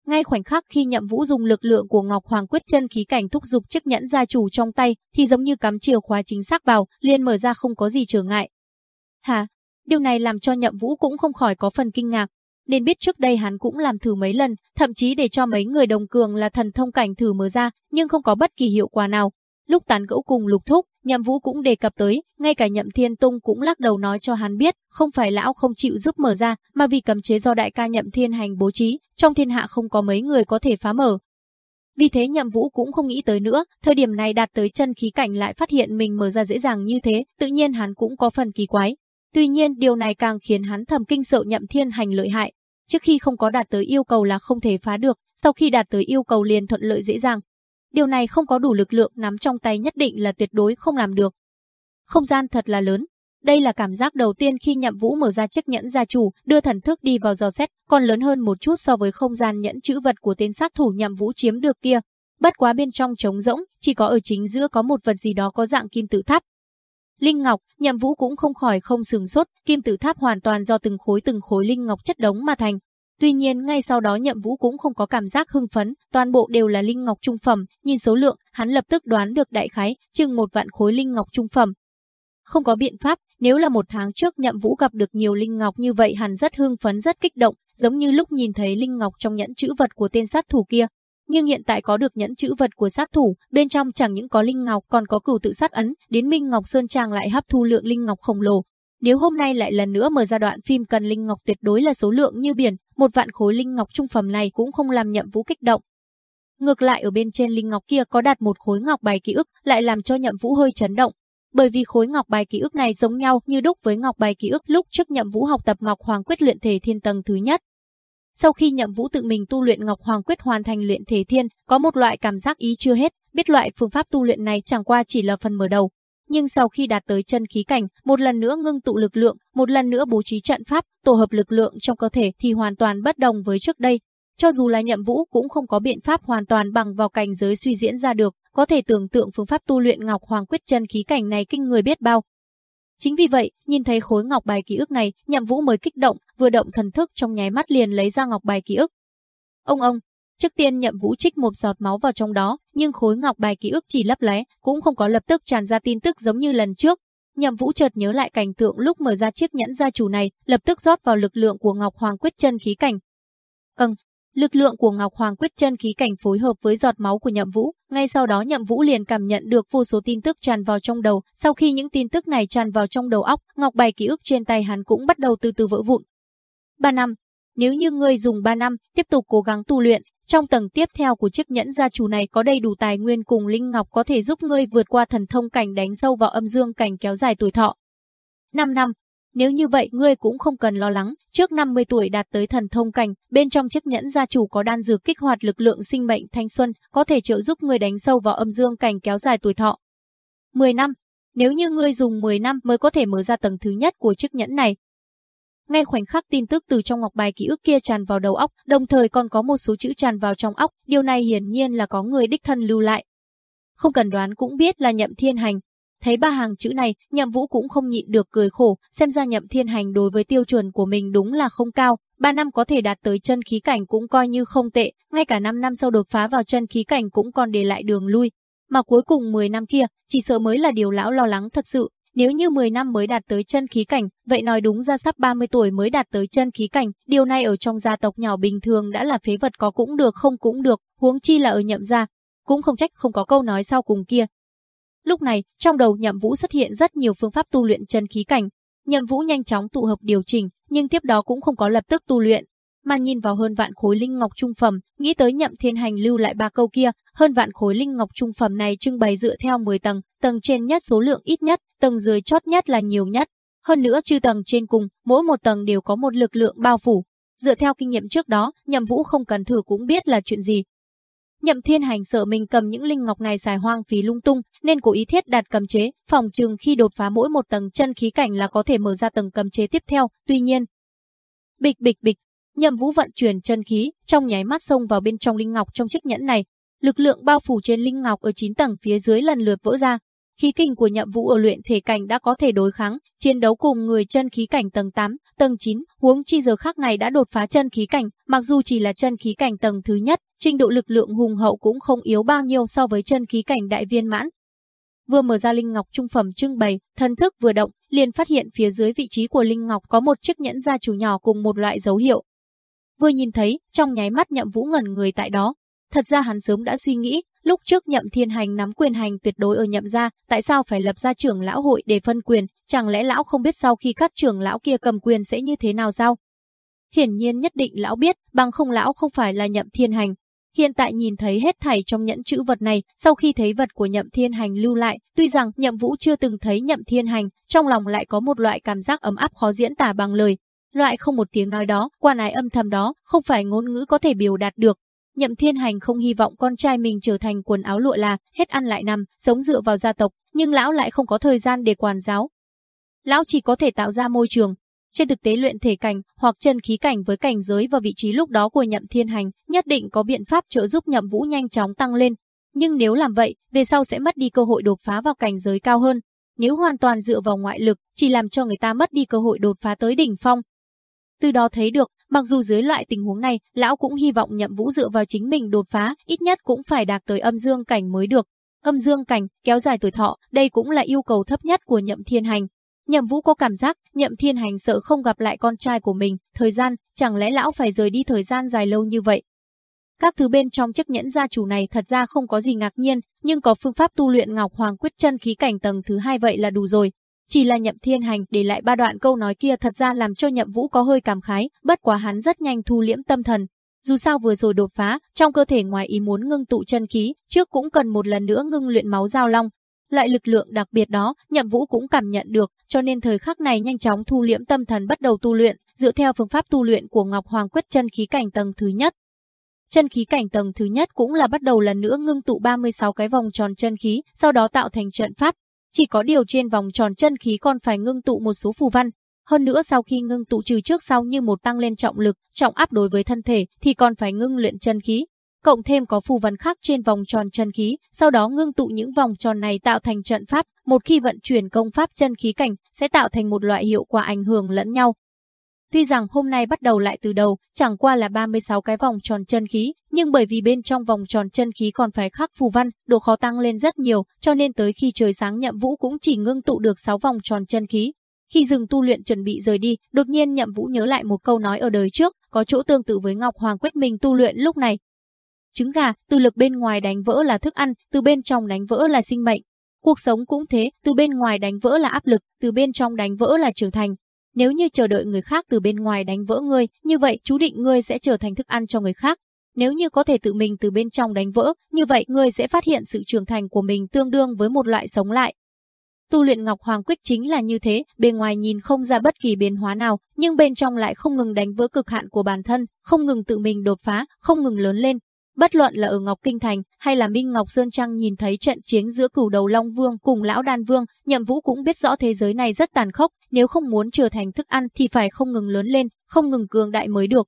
Ngay khoảnh khắc khi Nhậm Vũ dùng lực lượng của Ngọc Hoàng quyết chân khí cảnh thúc dục chiếc nhẫn gia chủ trong tay, thì giống như cắm chìa khóa chính xác vào, liền mở ra không có gì trở ngại. Hả? Điều này làm cho Nhậm Vũ cũng không khỏi có phần kinh ngạc. Nên biết trước đây hắn cũng làm thử mấy lần, thậm chí để cho mấy người đồng cường là thần thông cảnh thử mở ra, nhưng không có bất kỳ hiệu quả nào. Lúc tán gẫu cùng Lục Thúc, Nhậm Vũ cũng đề cập tới, ngay cả Nhậm Thiên Tung cũng lắc đầu nói cho hắn biết, không phải lão không chịu giúp mở ra, mà vì cấm chế do đại ca Nhậm Thiên Hành bố trí, trong thiên hạ không có mấy người có thể phá mở. Vì thế Nhậm Vũ cũng không nghĩ tới nữa, thời điểm này đạt tới chân khí cảnh lại phát hiện mình mở ra dễ dàng như thế, tự nhiên hắn cũng có phần kỳ quái. Tuy nhiên điều này càng khiến hắn thầm kinh sợ Nhậm Thiên Hành lợi hại. Trước khi không có đạt tới yêu cầu là không thể phá được, sau khi đạt tới yêu cầu liền thuận lợi dễ dàng, Điều này không có đủ lực lượng nắm trong tay nhất định là tuyệt đối không làm được. Không gian thật là lớn. Đây là cảm giác đầu tiên khi nhậm vũ mở ra chiếc nhẫn gia chủ, đưa thần thức đi vào dò xét, còn lớn hơn một chút so với không gian nhẫn chữ vật của tên sát thủ nhậm vũ chiếm được kia. Bất quá bên trong trống rỗng, chỉ có ở chính giữa có một vật gì đó có dạng kim tự tháp. Linh ngọc, nhậm vũ cũng không khỏi không sừng sốt, kim tự tháp hoàn toàn do từng khối từng khối linh ngọc chất đống mà thành, Tuy nhiên ngay sau đó nhậm vũ cũng không có cảm giác hưng phấn, toàn bộ đều là linh ngọc trung phẩm, nhìn số lượng, hắn lập tức đoán được đại khái, chừng một vạn khối linh ngọc trung phẩm. Không có biện pháp, nếu là một tháng trước nhậm vũ gặp được nhiều linh ngọc như vậy hắn rất hưng phấn rất kích động, giống như lúc nhìn thấy linh ngọc trong nhẫn chữ vật của tên sát thủ kia. Nhưng hiện tại có được nhẫn chữ vật của sát thủ, bên trong chẳng những có linh ngọc còn có cửu tự sát ấn, đến Minh Ngọc Sơn Trang lại hấp thu lượng linh ngọc khổng lồ, nếu hôm nay lại lần nữa mở ra đoạn phim cần linh ngọc tuyệt đối là số lượng như biển, một vạn khối linh ngọc trung phẩm này cũng không làm nhậm vũ kích động. Ngược lại ở bên trên linh ngọc kia có đặt một khối ngọc bài ký ức lại làm cho nhậm vũ hơi chấn động. Bởi vì khối ngọc bài ký ức này giống nhau như đúc với ngọc bài ký ức lúc trước nhậm vũ học tập ngọc hoàng quyết luyện thể thiên tầng thứ nhất. Sau khi nhậm vũ tự mình tu luyện ngọc hoàng quyết hoàn thành luyện thể thiên, có một loại cảm giác ý chưa hết, biết loại phương pháp tu luyện này chẳng qua chỉ là phần mở đầu, nhưng sau khi đạt tới chân khí cảnh, một lần nữa ngưng tụ lực lượng, một lần nữa bố trí trận pháp, tổ hợp lực lượng trong cơ thể thì hoàn toàn bất đồng với trước đây. Cho dù là nhậm vũ cũng không có biện pháp hoàn toàn bằng vào cảnh giới suy diễn ra được, có thể tưởng tượng phương pháp tu luyện Ngọc Hoàng Quyết chân khí cảnh này kinh người biết bao. Chính vì vậy, nhìn thấy khối ngọc bài ký ức này, nhậm vũ mới kích động, vừa động thần thức trong nháy mắt liền lấy ra ngọc bài ký ức. Ông ông, Trước tiên nhậm vũ trích một giọt máu vào trong đó, nhưng khối ngọc bài ký ức chỉ lấp lé, cũng không có lập tức tràn ra tin tức giống như lần trước. Nhậm vũ chợt nhớ lại cảnh tượng lúc mở ra chiếc nhẫn gia chủ này, lập tức rót vào lực lượng của Ngọc Hoàng quyết chân khí cảnh. Ừm, lực lượng của Ngọc Hoàng quyết chân khí cảnh phối hợp với giọt máu của Nhậm Vũ, ngay sau đó Nhậm Vũ liền cảm nhận được vô số tin tức tràn vào trong đầu, sau khi những tin tức này tràn vào trong đầu óc, ngọc bài ký ức trên tay hắn cũng bắt đầu từ từ vỡ vụn. 3 năm, nếu như ngươi dùng 3 năm, tiếp tục cố gắng tu luyện, trong tầng tiếp theo của chiếc nhẫn gia chủ này có đầy đủ tài nguyên cùng linh ngọc có thể giúp ngươi vượt qua thần thông cảnh đánh sâu vào âm dương cảnh kéo dài tuổi thọ. 5 năm, nếu như vậy ngươi cũng không cần lo lắng, trước 50 tuổi đạt tới thần thông cảnh, bên trong chiếc nhẫn gia chủ có đan dược kích hoạt lực lượng sinh mệnh thanh xuân, có thể trợ giúp ngươi đánh sâu vào âm dương cảnh kéo dài tuổi thọ. 10 năm, nếu như ngươi dùng 10 năm mới có thể mở ra tầng thứ nhất của chiếc nhẫn này, ngay khoảnh khắc tin tức từ trong ngọc bài ký ức kia tràn vào đầu óc, đồng thời còn có một số chữ tràn vào trong óc, điều này hiển nhiên là có người đích thân lưu lại. Không cần đoán cũng biết là Nhậm Thiên Hành. Thấy ba hàng chữ này, Nhậm Vũ cũng không nhịn được cười khổ, xem ra Nhậm Thiên Hành đối với tiêu chuẩn của mình đúng là không cao, ba năm có thể đạt tới chân khí cảnh cũng coi như không tệ, ngay cả 5 năm sau đột phá vào chân khí cảnh cũng còn để lại đường lui. Mà cuối cùng 10 năm kia, chỉ sợ mới là điều lão lo lắng thật sự, nếu như 10 năm mới đạt tới chân khí cảnh, vậy nói đúng ra sắp 30 tuổi mới đạt tới chân khí cảnh, điều này ở trong gia tộc nhỏ bình thường đã là phế vật có cũng được không cũng được, huống chi là ở nhậm gia. cũng không trách không có câu nói sau cùng kia. Lúc này, trong đầu Nhậm Vũ xuất hiện rất nhiều phương pháp tu luyện chân khí cảnh. Nhậm Vũ nhanh chóng tụ hợp điều chỉnh, nhưng tiếp đó cũng không có lập tức tu luyện, mà nhìn vào hơn vạn khối linh ngọc trung phẩm, nghĩ tới Nhậm Thiên Hành lưu lại ba câu kia, hơn vạn khối linh ngọc trung phẩm này trưng bày dựa theo 10 tầng, tầng trên nhất số lượng ít nhất, tầng dưới chót nhất là nhiều nhất. Hơn nữa chư tầng trên cùng, mỗi một tầng đều có một lực lượng bao phủ. Dựa theo kinh nghiệm trước đó, Nhậm Vũ không cần thử cũng biết là chuyện gì. Nhậm Thiên Hành sợ mình cầm những linh ngọc này xài hoang phí lung tung, nên cố ý thiết đặt cấm chế, phòng trường khi đột phá mỗi một tầng chân khí cảnh là có thể mở ra tầng cấm chế tiếp theo. Tuy nhiên, bịch bịch bịch, Nhậm Vũ vận chuyển chân khí, trong nháy mắt xông vào bên trong linh ngọc trong chiếc nhẫn này. Lực lượng bao phủ trên linh ngọc ở 9 tầng phía dưới lần lượt vỡ ra. Khí kinh của Nhậm Vũ ở luyện thể cảnh đã có thể đối kháng, chiến đấu cùng người chân khí cảnh tầng 8, tầng 9, huống chi giờ khác này đã đột phá chân khí cảnh, mặc dù chỉ là chân khí cảnh tầng thứ nhất, trình độ lực lượng hùng hậu cũng không yếu bao nhiêu so với chân khí cảnh đại viên mãn. Vừa mở ra linh ngọc trung phẩm trưng bày, thân thức vừa động, liền phát hiện phía dưới vị trí của linh ngọc có một chiếc nhẫn gia chủ nhỏ cùng một loại dấu hiệu, Vừa nhìn thấy, trong nháy mắt nhậm vũ ngẩn người tại đó. Thật ra hắn sớm đã suy nghĩ, lúc trước nhậm thiên hành nắm quyền hành tuyệt đối ở nhậm gia, tại sao phải lập ra trưởng lão hội để phân quyền, chẳng lẽ lão không biết sau khi các trưởng lão kia cầm quyền sẽ như thế nào sao? Hiển nhiên nhất định lão biết, bằng không lão không phải là nhậm thiên hành. Hiện tại nhìn thấy hết thảy trong nhẫn chữ vật này, sau khi thấy vật của nhậm thiên hành lưu lại, tuy rằng nhậm vũ chưa từng thấy nhậm thiên hành, trong lòng lại có một loại cảm giác ấm áp khó diễn tả bằng lời, Loại không một tiếng nói đó, quan ái âm thầm đó, không phải ngôn ngữ có thể biểu đạt được. Nhậm Thiên Hành không hy vọng con trai mình trở thành quần áo lụa là, hết ăn lại nằm, sống dựa vào gia tộc, nhưng lão lại không có thời gian để quản giáo. Lão chỉ có thể tạo ra môi trường. Trên thực tế luyện thể cảnh hoặc chân khí cảnh với cảnh giới và vị trí lúc đó của Nhậm Thiên Hành, nhất định có biện pháp trợ giúp Nhậm Vũ nhanh chóng tăng lên. Nhưng nếu làm vậy, về sau sẽ mất đi cơ hội đột phá vào cảnh giới cao hơn. Nếu hoàn toàn dựa vào ngoại lực, chỉ làm cho người ta mất đi cơ hội đột phá tới đỉnh phong, từ đó thấy được, mặc dù dưới loại tình huống này, lão cũng hy vọng nhậm vũ dựa vào chính mình đột phá, ít nhất cũng phải đạt tới âm dương cảnh mới được. Âm dương cảnh, kéo dài tuổi thọ, đây cũng là yêu cầu thấp nhất của nhậm thiên hành. Nhậm vũ có cảm giác, nhậm thiên hành sợ không gặp lại con trai của mình, thời gian, chẳng lẽ lão phải rời đi thời gian dài lâu như vậy. Các thứ bên trong chiếc nhẫn gia chủ này thật ra không có gì ngạc nhiên, nhưng có phương pháp tu luyện Ngọc Hoàng quyết chân khí cảnh tầng thứ hai vậy là đủ rồi. Chỉ là nhậm thiên hành để lại ba đoạn câu nói kia thật ra làm cho nhậm vũ có hơi cảm khái, bất quá hắn rất nhanh thu liễm tâm thần. Dù sao vừa rồi đột phá, trong cơ thể ngoài ý muốn ngưng tụ chân khí, trước cũng cần một lần nữa ngưng luyện máu giao long. lại lực lượng đặc biệt đó, nhậm vũ cũng cảm nhận được, cho nên thời khắc này nhanh chóng thu liễm tâm thần bắt đầu tu luyện, dựa theo phương pháp tu luyện của Ngọc Hoàng Quyết chân khí cảnh tầng thứ nhất. Chân khí cảnh tầng thứ nhất cũng là bắt đầu lần nữa ngưng tụ 36 cái vòng tròn chân khí, sau đó tạo thành trận pháp, chỉ có điều trên vòng tròn chân khí còn phải ngưng tụ một số phù văn. Hơn nữa sau khi ngưng tụ trừ trước sau như một tăng lên trọng lực, trọng áp đối với thân thể thì còn phải ngưng luyện chân khí. Cộng thêm có phù văn khác trên vòng tròn chân khí, sau đó ngưng tụ những vòng tròn này tạo thành trận pháp, một khi vận chuyển công pháp chân khí cảnh sẽ tạo thành một loại hiệu quả ảnh hưởng lẫn nhau, Tuy rằng hôm nay bắt đầu lại từ đầu, chẳng qua là 36 cái vòng tròn chân khí, nhưng bởi vì bên trong vòng tròn chân khí còn phải khắc phù văn, độ khó tăng lên rất nhiều, cho nên tới khi trời sáng nhậm vũ cũng chỉ ngưng tụ được 6 vòng tròn chân khí. Khi dừng tu luyện chuẩn bị rời đi, đột nhiên nhậm vũ nhớ lại một câu nói ở đời trước, có chỗ tương tự với Ngọc Hoàng quyết mình tu luyện lúc này. Trứng gà, từ lực bên ngoài đánh vỡ là thức ăn, từ bên trong đánh vỡ là sinh mệnh. Cuộc sống cũng thế, từ bên ngoài đánh vỡ là áp lực, từ bên trong đánh vỡ là trưởng thành, nếu như chờ đợi người khác từ bên ngoài đánh vỡ ngươi, như vậy chú định ngươi sẽ trở thành thức ăn cho người khác. Nếu như có thể tự mình từ bên trong đánh vỡ, như vậy ngươi sẽ phát hiện sự trưởng thành của mình tương đương với một loại sống lại. Tu luyện Ngọc Hoàng Quyết chính là như thế, bên ngoài nhìn không ra bất kỳ biến hóa nào, nhưng bên trong lại không ngừng đánh vỡ cực hạn của bản thân, không ngừng tự mình đột phá, không ngừng lớn lên, Bất luận là ở Ngọc Kinh Thành hay là Minh Ngọc Sơn Trăng nhìn thấy trận chiến giữa cửu đầu Long Vương cùng Lão Đan Vương, Nhậm Vũ cũng biết rõ thế giới này rất tàn khốc, nếu không muốn trở thành thức ăn thì phải không ngừng lớn lên, không ngừng cường đại mới được.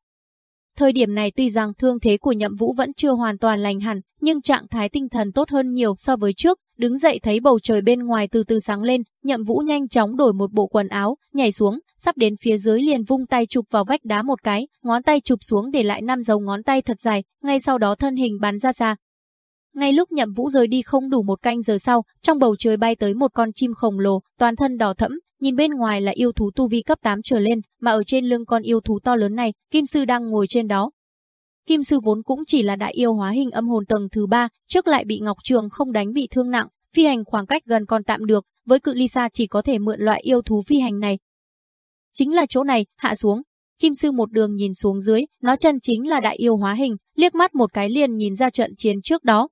Thời điểm này tuy rằng thương thế của Nhậm Vũ vẫn chưa hoàn toàn lành hẳn, nhưng trạng thái tinh thần tốt hơn nhiều so với trước, đứng dậy thấy bầu trời bên ngoài từ từ sáng lên, Nhậm Vũ nhanh chóng đổi một bộ quần áo, nhảy xuống, sắp đến phía dưới liền vung tay chụp vào vách đá một cái, ngón tay chụp xuống để lại năm dấu ngón tay thật dài, ngay sau đó thân hình bắn ra xa. Ngay lúc Nhậm Vũ rời đi không đủ một canh giờ sau, trong bầu trời bay tới một con chim khổng lồ, toàn thân đỏ thẫm, nhìn bên ngoài là yêu thú tu vi cấp 8 trở lên, mà ở trên lưng con yêu thú to lớn này, Kim Sư đang ngồi trên đó. Kim Sư vốn cũng chỉ là đại yêu hóa hình âm hồn tầng thứ ba, trước lại bị Ngọc Trường không đánh bị thương nặng, phi hành khoảng cách gần còn tạm được, với cự ly xa chỉ có thể mượn loại yêu thú phi hành này. Chính là chỗ này, hạ xuống. Kim Sư một đường nhìn xuống dưới, nó chân chính là đại yêu hóa hình, liếc mắt một cái liền nhìn ra trận chiến trước đó.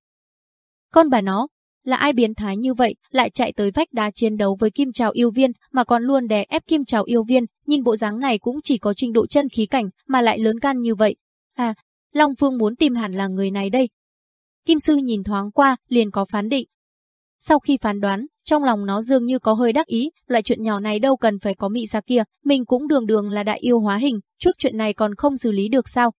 Con bà nó, là ai biến thái như vậy, lại chạy tới vách đá chiến đấu với Kim Trào yêu viên, mà còn luôn đè ép Kim Trào yêu viên, nhìn bộ dáng này cũng chỉ có trình độ chân khí cảnh, mà lại lớn gan như vậy. À, Long Phương muốn tìm hẳn là người này đây. Kim Sư nhìn thoáng qua, liền có phán định. Sau khi phán đoán, trong lòng nó dường như có hơi đắc ý, loại chuyện nhỏ này đâu cần phải có mị ra kia, mình cũng đường đường là đại yêu hóa hình, chút chuyện này còn không xử lý được sao.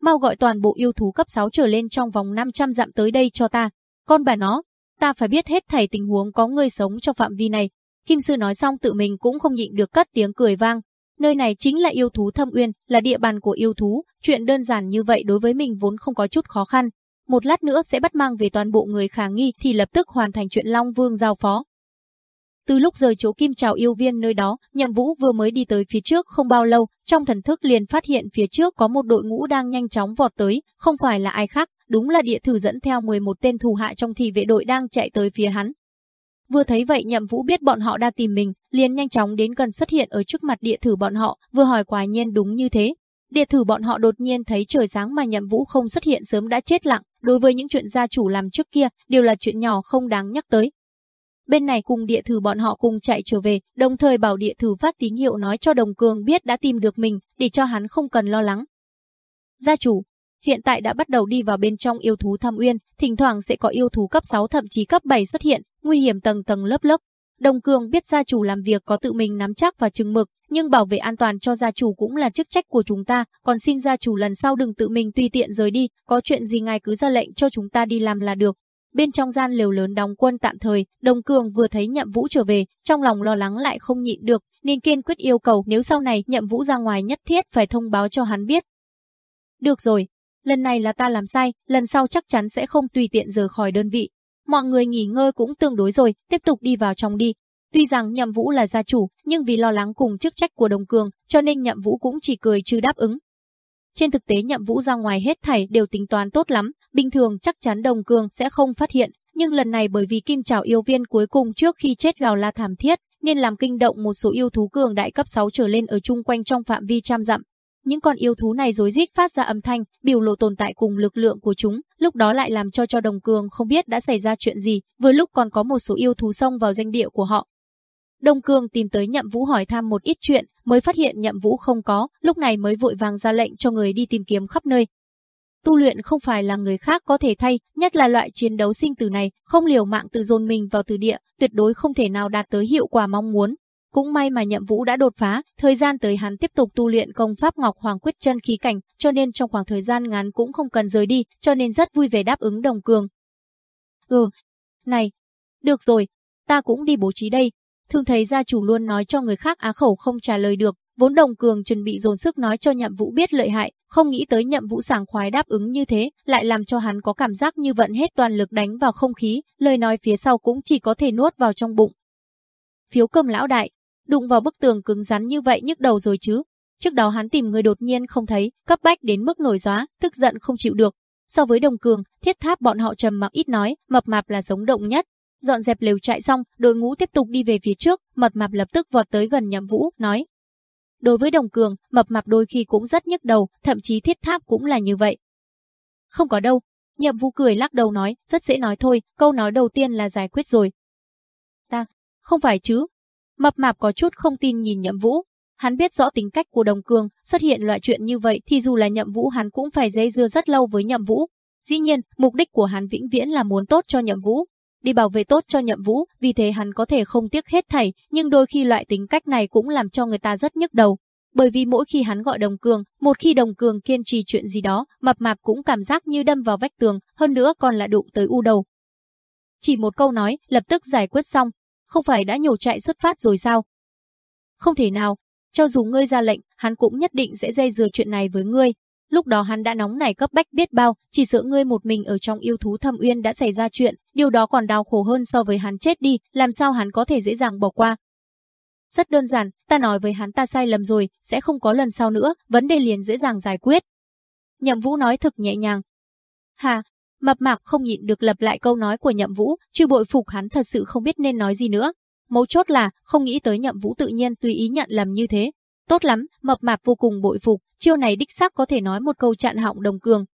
Mau gọi toàn bộ yêu thú cấp 6 trở lên trong vòng 500 dặm tới đây cho ta. Con bà nó, ta phải biết hết thảy tình huống có người sống trong phạm vi này. Kim Sư nói xong tự mình cũng không nhịn được cất tiếng cười vang. Nơi này chính là yêu thú thâm uyên, là địa bàn của yêu thú, chuyện đơn giản như vậy đối với mình vốn không có chút khó khăn. Một lát nữa sẽ bắt mang về toàn bộ người khả nghi thì lập tức hoàn thành chuyện Long Vương giao phó. Từ lúc rời chỗ kim trào yêu viên nơi đó, nhậm vũ vừa mới đi tới phía trước không bao lâu, trong thần thức liền phát hiện phía trước có một đội ngũ đang nhanh chóng vọt tới, không phải là ai khác, đúng là địa thử dẫn theo 11 tên thù hạ trong thị vệ đội đang chạy tới phía hắn. Vừa thấy vậy nhậm vũ biết bọn họ đã tìm mình, liền nhanh chóng đến gần xuất hiện ở trước mặt địa thử bọn họ, vừa hỏi quả nhiên đúng như thế. Địa thử bọn họ đột nhiên thấy trời sáng mà nhậm vũ không xuất hiện sớm đã chết lặng, đối với những chuyện gia chủ làm trước kia, đều là chuyện nhỏ không đáng nhắc tới. Bên này cùng địa thử bọn họ cùng chạy trở về, đồng thời bảo địa thử phát tín hiệu nói cho đồng cường biết đã tìm được mình, để cho hắn không cần lo lắng. Gia chủ, hiện tại đã bắt đầu đi vào bên trong yêu thú thâm uyên, thỉnh thoảng sẽ có yêu thú cấp 6 thậm chí cấp 7 xuất hiện, nguy hiểm tầng tầng lớp lớp. Đồng Cường biết gia chủ làm việc có tự mình nắm chắc và chừng mực, nhưng bảo vệ an toàn cho gia chủ cũng là chức trách của chúng ta, còn xin gia chủ lần sau đừng tự mình tùy tiện rời đi, có chuyện gì ngài cứ ra lệnh cho chúng ta đi làm là được. Bên trong gian lều lớn đóng quân tạm thời, Đồng Cường vừa thấy Nhậm Vũ trở về, trong lòng lo lắng lại không nhịn được, nên kiên quyết yêu cầu nếu sau này Nhậm Vũ ra ngoài nhất thiết phải thông báo cho hắn biết. Được rồi, lần này là ta làm sai, lần sau chắc chắn sẽ không tùy tiện rời khỏi đơn vị. Mọi người nghỉ ngơi cũng tương đối rồi, tiếp tục đi vào trong đi. Tuy rằng Nhậm Vũ là gia chủ, nhưng vì lo lắng cùng chức trách của Đồng Cường, cho nên Nhậm Vũ cũng chỉ cười chứ đáp ứng. Trên thực tế Nhậm Vũ ra ngoài hết thảy đều tính toán tốt lắm, bình thường chắc chắn Đồng Cường sẽ không phát hiện, nhưng lần này bởi vì Kim Trảo yêu viên cuối cùng trước khi chết gào la thảm thiết, nên làm kinh động một số yêu thú cường đại cấp 6 trở lên ở chung quanh trong phạm vi trăm dặm, những con yêu thú này rối rít phát ra âm thanh, biểu lộ tồn tại cùng lực lượng của chúng, lúc đó lại làm cho cho Đồng Cường không biết đã xảy ra chuyện gì, vừa lúc còn có một số yêu thú xông vào danh địa của họ. Đông Cương tìm tới Nhậm Vũ hỏi thăm một ít chuyện, mới phát hiện Nhậm Vũ không có, lúc này mới vội vàng ra lệnh cho người đi tìm kiếm khắp nơi. Tu luyện không phải là người khác có thể thay, nhất là loại chiến đấu sinh tử này, không liều mạng tự dồn mình vào từ địa, tuyệt đối không thể nào đạt tới hiệu quả mong muốn, cũng may mà nhậm vũ đã đột phá, thời gian tới hắn tiếp tục tu luyện công pháp Ngọc Hoàng Quyết chân khí cảnh, cho nên trong khoảng thời gian ngắn cũng không cần rời đi, cho nên rất vui vẻ đáp ứng đồng cường. Ừ, này, được rồi, ta cũng đi bố trí đây. Thường thấy gia chủ luôn nói cho người khác á khẩu không trả lời được, vốn đồng cường chuẩn bị dồn sức nói cho nhậm vũ biết lợi hại, không nghĩ tới nhậm vũ sảng khoái đáp ứng như thế, lại làm cho hắn có cảm giác như vận hết toàn lực đánh vào không khí, lời nói phía sau cũng chỉ có thể nuốt vào trong bụng. Phiếu cầm lão đại, đụng vào bức tường cứng rắn như vậy nhức đầu rồi chứ. Trước đó hắn tìm người đột nhiên không thấy, cấp bách đến mức nổi gió tức giận không chịu được. So với đồng cường, thiết tháp bọn họ trầm mặc ít nói, mập mạp là sống động nhất. Dọn dẹp lều trại xong, đội ngũ tiếp tục đi về phía trước, mập mạp lập tức vọt tới gần nhậm vũ, nói. Đối với đồng cường, mập mạp đôi khi cũng rất nhức đầu, thậm chí thiết tháp cũng là như vậy. Không có đâu, nhậm vũ cười lắc đầu nói, rất dễ nói thôi, câu nói đầu tiên là giải quyết rồi. Ta, không phải chứ, Mập mạp có chút không tin nhìn nhậm vũ. Hắn biết rõ tính cách của đồng Cường, xuất hiện loại chuyện như vậy thì dù là nhậm vũ hắn cũng phải dây dưa rất lâu với nhậm vũ. Dĩ nhiên, mục đích của hắn vĩnh viễn là muốn tốt cho nhậm vũ. Đi bảo vệ tốt cho nhậm vũ, vì thế hắn có thể không tiếc hết thảy, nhưng đôi khi loại tính cách này cũng làm cho người ta rất nhức đầu. Bởi vì mỗi khi hắn gọi đồng cường, một khi đồng cường kiên trì chuyện gì đó, mập mạp cũng cảm giác như đâm vào vách tường, hơn nữa còn là đụng tới u đầu. Chỉ một câu nói, lập tức giải quyết xong, không phải đã nhổ chạy xuất phát rồi sao? Không thể nào, cho dù ngươi ra lệnh, hắn cũng nhất định sẽ dây dừa chuyện này với ngươi. Lúc đó hắn đã nóng nảy cấp bách biết bao, chỉ sợ ngươi một mình ở trong yêu thú thâm uyên đã xảy ra chuyện, điều đó còn đau khổ hơn so với hắn chết đi, làm sao hắn có thể dễ dàng bỏ qua. Rất đơn giản, ta nói với hắn ta sai lầm rồi, sẽ không có lần sau nữa, vấn đề liền dễ dàng giải quyết. Nhậm Vũ nói thực nhẹ nhàng. Hà, mập mạp không nhịn được lập lại câu nói của Nhậm Vũ, chưa bội phục hắn thật sự không biết nên nói gì nữa. Mấu chốt là, không nghĩ tới Nhậm Vũ tự nhiên tùy ý nhận làm như thế. Tốt lắm, mập mạp vô cùng bội phục, chiêu này đích xác có thể nói một câu chặn họng đồng cường.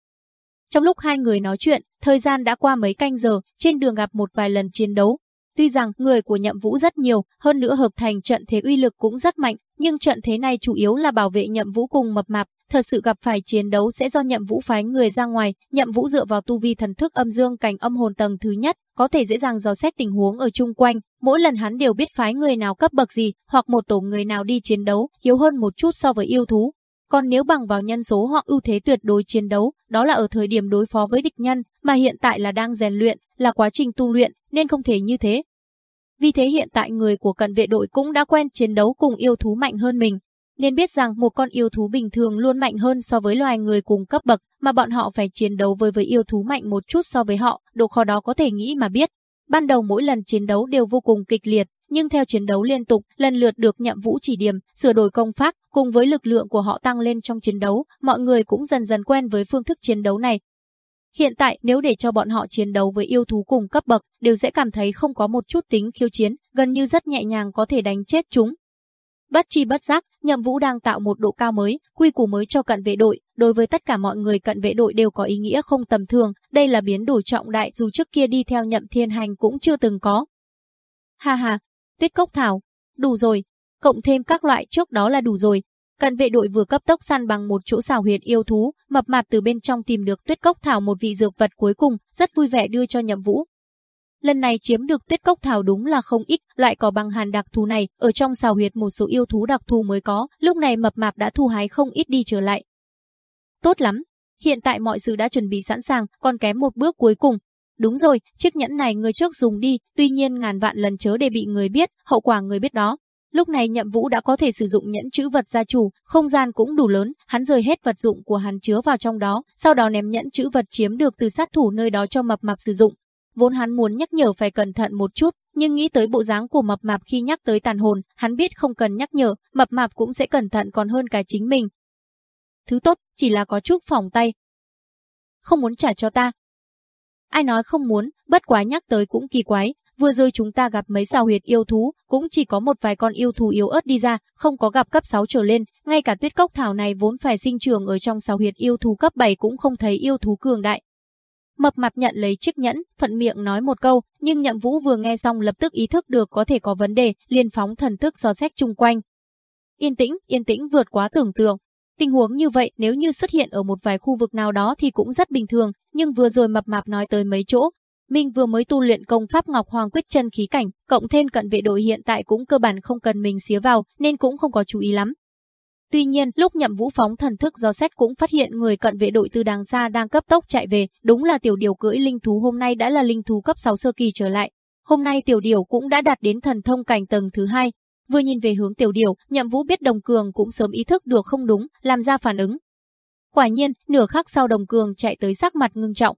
Trong lúc hai người nói chuyện, thời gian đã qua mấy canh giờ, trên đường gặp một vài lần chiến đấu. Tuy rằng người của Nhậm Vũ rất nhiều, hơn nữa hợp thành trận thế uy lực cũng rất mạnh, nhưng trận thế này chủ yếu là bảo vệ Nhậm Vũ cùng mập mạp, thật sự gặp phải chiến đấu sẽ do Nhậm Vũ phái người ra ngoài, Nhậm Vũ dựa vào tu vi thần thức âm dương cảnh âm hồn tầng thứ nhất, có thể dễ dàng dò xét tình huống ở chung quanh, mỗi lần hắn đều biết phái người nào cấp bậc gì, hoặc một tổ người nào đi chiến đấu, yếu hơn một chút so với yêu thú. Còn nếu bằng vào nhân số hoặc ưu thế tuyệt đối chiến đấu, đó là ở thời điểm đối phó với địch nhân, mà hiện tại là đang rèn luyện, là quá trình tu luyện, nên không thể như thế. Vì thế hiện tại người của cận vệ đội cũng đã quen chiến đấu cùng yêu thú mạnh hơn mình, nên biết rằng một con yêu thú bình thường luôn mạnh hơn so với loài người cùng cấp bậc, mà bọn họ phải chiến đấu với với yêu thú mạnh một chút so với họ, độ khó đó có thể nghĩ mà biết. Ban đầu mỗi lần chiến đấu đều vô cùng kịch liệt, nhưng theo chiến đấu liên tục, lần lượt được nhậm vũ chỉ điểm, sửa đổi công pháp, cùng với lực lượng của họ tăng lên trong chiến đấu, mọi người cũng dần dần quen với phương thức chiến đấu này. Hiện tại nếu để cho bọn họ chiến đấu với yêu thú cùng cấp bậc, đều sẽ cảm thấy không có một chút tính khiêu chiến, gần như rất nhẹ nhàng có thể đánh chết chúng, Bất chi bất giác, Nhậm Vũ đang tạo một độ cao mới, quy củ mới cho cận vệ đội, đối với tất cả mọi người cận vệ đội đều có ý nghĩa không tầm thường, đây là biến đổi trọng đại dù trước kia đi theo Nhậm Thiên Hành cũng chưa từng có. Ha ha, Tuyết Cốc Thảo, đủ rồi, cộng thêm các loại trước đó là đủ rồi. Cận vệ đội vừa cấp tốc săn bằng một chỗ xào huyệt yêu thú, mập mạp từ bên trong tìm được Tuyết Cốc Thảo một vị dược vật cuối cùng, rất vui vẻ đưa cho Nhậm Vũ. Lần này chiếm được tuyết cốc thảo đúng là không ít, loại cỏ bằng hàn đặc thù này, ở trong xào huyệt một số yêu thú đặc thù mới có, lúc này mập mạp đã thu hái không ít đi trở lại. Tốt lắm, hiện tại mọi sự đã chuẩn bị sẵn sàng, còn kém một bước cuối cùng. Đúng rồi, chiếc nhẫn này người trước dùng đi, tuy nhiên ngàn vạn lần chớ để bị người biết, hậu quả người biết đó. Lúc này nhậm vũ đã có thể sử dụng nhẫn chữ vật gia chủ, không gian cũng đủ lớn, hắn rời hết vật dụng của hắn chứa vào trong đó, sau đó ném nhẫn chữ vật chiếm được từ sát thủ nơi đó cho mập mạp sử dụng, Vốn hắn muốn nhắc nhở phải cẩn thận một chút, nhưng nghĩ tới bộ dáng của mập mạp khi nhắc tới tàn hồn, hắn biết không cần nhắc nhở, mập mạp cũng sẽ cẩn thận còn hơn cả chính mình. Thứ tốt, chỉ là có chút phòng tay. Không muốn trả cho ta. Ai nói không muốn, bất quá nhắc tới cũng kỳ quái, vừa rồi chúng ta gặp mấy sao huyệt yêu thú, cũng chỉ có một vài con yêu thú yếu ớt đi ra, không có gặp cấp 6 trở lên, ngay cả tuyết cốc thảo này vốn phải sinh trường ở trong sao huyệt yêu thú cấp 7 cũng không thấy yêu thú cường đại, Mập mạp nhận lấy chiếc nhẫn, thuận miệng nói một câu, nhưng nhậm vũ vừa nghe xong lập tức ý thức được có thể có vấn đề, liền phóng thần thức do xét chung quanh. Yên tĩnh, yên tĩnh vượt quá tưởng tượng. Tình huống như vậy nếu như xuất hiện ở một vài khu vực nào đó thì cũng rất bình thường, nhưng vừa rồi mập mạp nói tới mấy chỗ. Mình vừa mới tu luyện công pháp Ngọc Hoàng quyết chân khí cảnh, cộng thêm cận vệ đội hiện tại cũng cơ bản không cần mình xía vào, nên cũng không có chú ý lắm. Tuy nhiên, lúc nhậm vũ phóng thần thức do xét cũng phát hiện người cận vệ đội từ đằng xa đang cấp tốc chạy về, đúng là tiểu điều cưỡi linh thú hôm nay đã là linh thú cấp 6 sơ kỳ trở lại. Hôm nay tiểu điều cũng đã đạt đến thần thông cảnh tầng thứ hai. Vừa nhìn về hướng tiểu điều, nhậm vũ biết đồng cường cũng sớm ý thức được không đúng, làm ra phản ứng. Quả nhiên, nửa khắc sau đồng cường chạy tới sắc mặt ngưng trọng.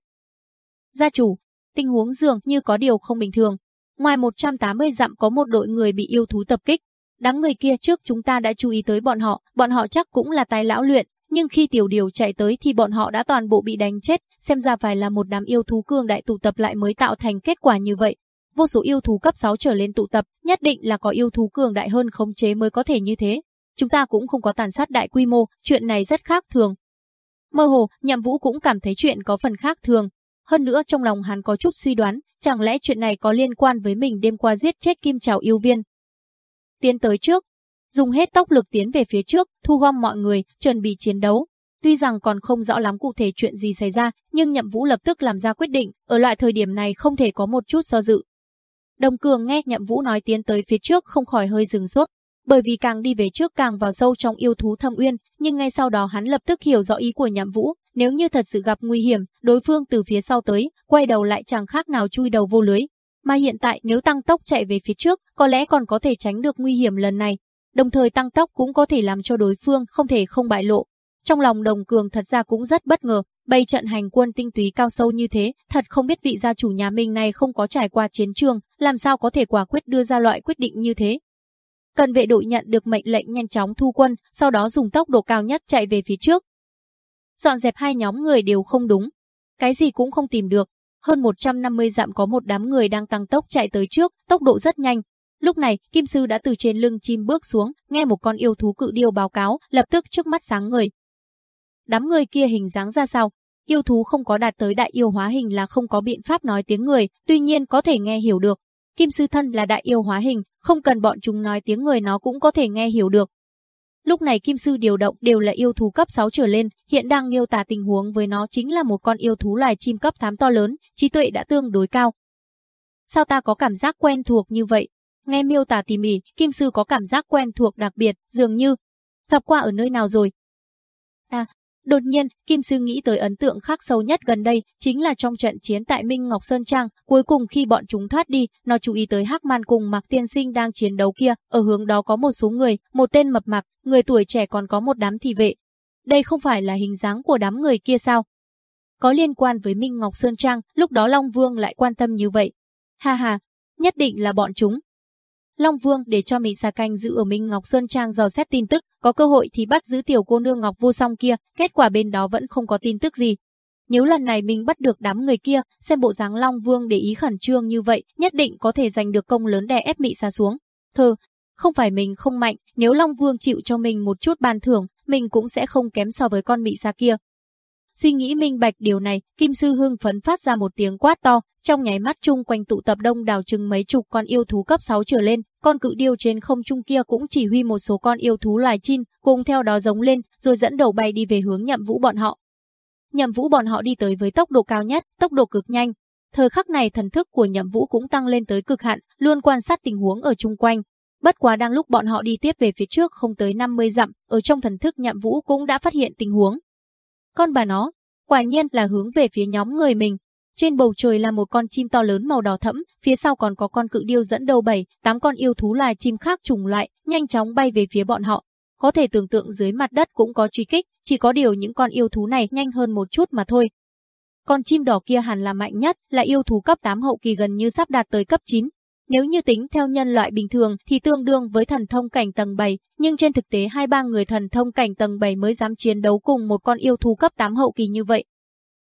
Gia chủ, tình huống dường như có điều không bình thường. Ngoài 180 dặm có một đội người bị yêu thú tập kích, Đám người kia trước chúng ta đã chú ý tới bọn họ, bọn họ chắc cũng là tài lão luyện, nhưng khi tiểu điều chạy tới thì bọn họ đã toàn bộ bị đánh chết, xem ra phải là một đám yêu thú cương đại tụ tập lại mới tạo thành kết quả như vậy. Vô số yêu thú cấp 6 trở lên tụ tập, nhất định là có yêu thú cường đại hơn khống chế mới có thể như thế. Chúng ta cũng không có tàn sát đại quy mô, chuyện này rất khác thường. Mơ hồ, nhậm vũ cũng cảm thấy chuyện có phần khác thường. Hơn nữa trong lòng hắn có chút suy đoán, chẳng lẽ chuyện này có liên quan với mình đêm qua giết chết kim trào yêu viên, tiến tới trước, dùng hết tốc lực tiến về phía trước, thu gom mọi người, chuẩn bị chiến đấu. Tuy rằng còn không rõ lắm cụ thể chuyện gì xảy ra, nhưng Nhậm Vũ lập tức làm ra quyết định, ở loại thời điểm này không thể có một chút do dự. Đồng Cường nghe Nhậm Vũ nói tiến tới phía trước không khỏi hơi dừng sốt, bởi vì càng đi về trước càng vào sâu trong yêu thú thâm uyên, nhưng ngay sau đó hắn lập tức hiểu rõ ý của Nhậm Vũ, nếu như thật sự gặp nguy hiểm, đối phương từ phía sau tới, quay đầu lại chẳng khác nào chui đầu vô lưới, mà hiện tại nếu tăng tốc chạy về phía trước, có lẽ còn có thể tránh được nguy hiểm lần này. Đồng thời tăng tốc cũng có thể làm cho đối phương không thể không bại lộ. Trong lòng đồng cường thật ra cũng rất bất ngờ, bày trận hành quân tinh túy cao sâu như thế, thật không biết vị gia chủ nhà mình này không có trải qua chiến trường, làm sao có thể quả quyết đưa ra loại quyết định như thế. Cần vệ đội nhận được mệnh lệnh nhanh chóng thu quân, sau đó dùng tốc độ cao nhất chạy về phía trước. dọn dẹp hai nhóm người đều không đúng. Cái gì cũng không tìm được. Hơn 150 dặm có một đám người đang tăng tốc chạy tới trước, tốc độ rất nhanh. Lúc này, Kim Sư đã từ trên lưng chim bước xuống, nghe một con yêu thú cự điêu báo cáo, lập tức trước mắt sáng người. Đám người kia hình dáng ra sao? Yêu thú không có đạt tới đại yêu hóa hình là không có biện pháp nói tiếng người, tuy nhiên có thể nghe hiểu được. Kim Sư Thân là đại yêu hóa hình, không cần bọn chúng nói tiếng người nó cũng có thể nghe hiểu được. Lúc này Kim Sư điều động đều là yêu thú cấp 6 trở lên, hiện đang miêu tả tình huống với nó chính là một con yêu thú loài chim cấp 8 to lớn, trí tuệ đã tương đối cao. Sao ta có cảm giác quen thuộc như vậy? Nghe miêu tả tỉ mỉ, Kim Sư có cảm giác quen thuộc đặc biệt, dường như gặp qua ở nơi nào rồi. À, Đột nhiên, Kim Sư nghĩ tới ấn tượng khác sâu nhất gần đây, chính là trong trận chiến tại Minh Ngọc Sơn Trang, cuối cùng khi bọn chúng thoát đi, nó chú ý tới Hắc Man cùng Mạc Tiên Sinh đang chiến đấu kia, ở hướng đó có một số người, một tên mập mạp, người tuổi trẻ còn có một đám thị vệ. Đây không phải là hình dáng của đám người kia sao? Có liên quan với Minh Ngọc Sơn Trang, lúc đó Long Vương lại quan tâm như vậy. Ha ha, nhất định là bọn chúng. Long Vương để cho Mỹ Sa Canh giữ ở Minh Ngọc Sơn Trang dò xét tin tức, có cơ hội thì bắt giữ tiểu cô nương Ngọc Vô Song kia, kết quả bên đó vẫn không có tin tức gì. Nếu lần này mình bắt được đám người kia, xem bộ dáng Long Vương để ý khẩn trương như vậy, nhất định có thể giành được công lớn đè ép Mỹ Sa xuống. Thơ, không phải mình không mạnh, nếu Long Vương chịu cho mình một chút ban thưởng, mình cũng sẽ không kém so với con Mỹ Sa kia. Suy nghĩ minh bạch điều này, Kim Sư Hưng phấn phát ra một tiếng quát to, trong nháy mắt chung quanh tụ tập đông đảo chừng mấy chục con yêu thú cấp 6 trở lên, con cự điêu trên không trung kia cũng chỉ huy một số con yêu thú loài chim, cùng theo đó giống lên, rồi dẫn đầu bay đi về hướng nhậm vũ bọn họ. Nhậm vũ bọn họ đi tới với tốc độ cao nhất, tốc độ cực nhanh. Thời khắc này thần thức của nhậm vũ cũng tăng lên tới cực hạn, luôn quan sát tình huống ở chung quanh. Bất quá đang lúc bọn họ đi tiếp về phía trước không tới 50 dặm, ở trong thần thức nhậm vũ cũng đã phát hiện tình huống. Con bà nó, quả nhiên là hướng về phía nhóm người mình, trên bầu trời là một con chim to lớn màu đỏ thẫm, phía sau còn có con cự điêu dẫn đầu bảy, tám con yêu thú loài chim khác trùng lại, nhanh chóng bay về phía bọn họ. Có thể tưởng tượng dưới mặt đất cũng có truy kích, chỉ có điều những con yêu thú này nhanh hơn một chút mà thôi. Con chim đỏ kia hẳn là mạnh nhất, là yêu thú cấp 8 hậu kỳ gần như sắp đạt tới cấp 9. Nếu như tính theo nhân loại bình thường thì tương đương với thần thông cảnh tầng 7, nhưng trên thực tế hai ba người thần thông cảnh tầng 7 mới dám chiến đấu cùng một con yêu thú cấp 8 hậu kỳ như vậy,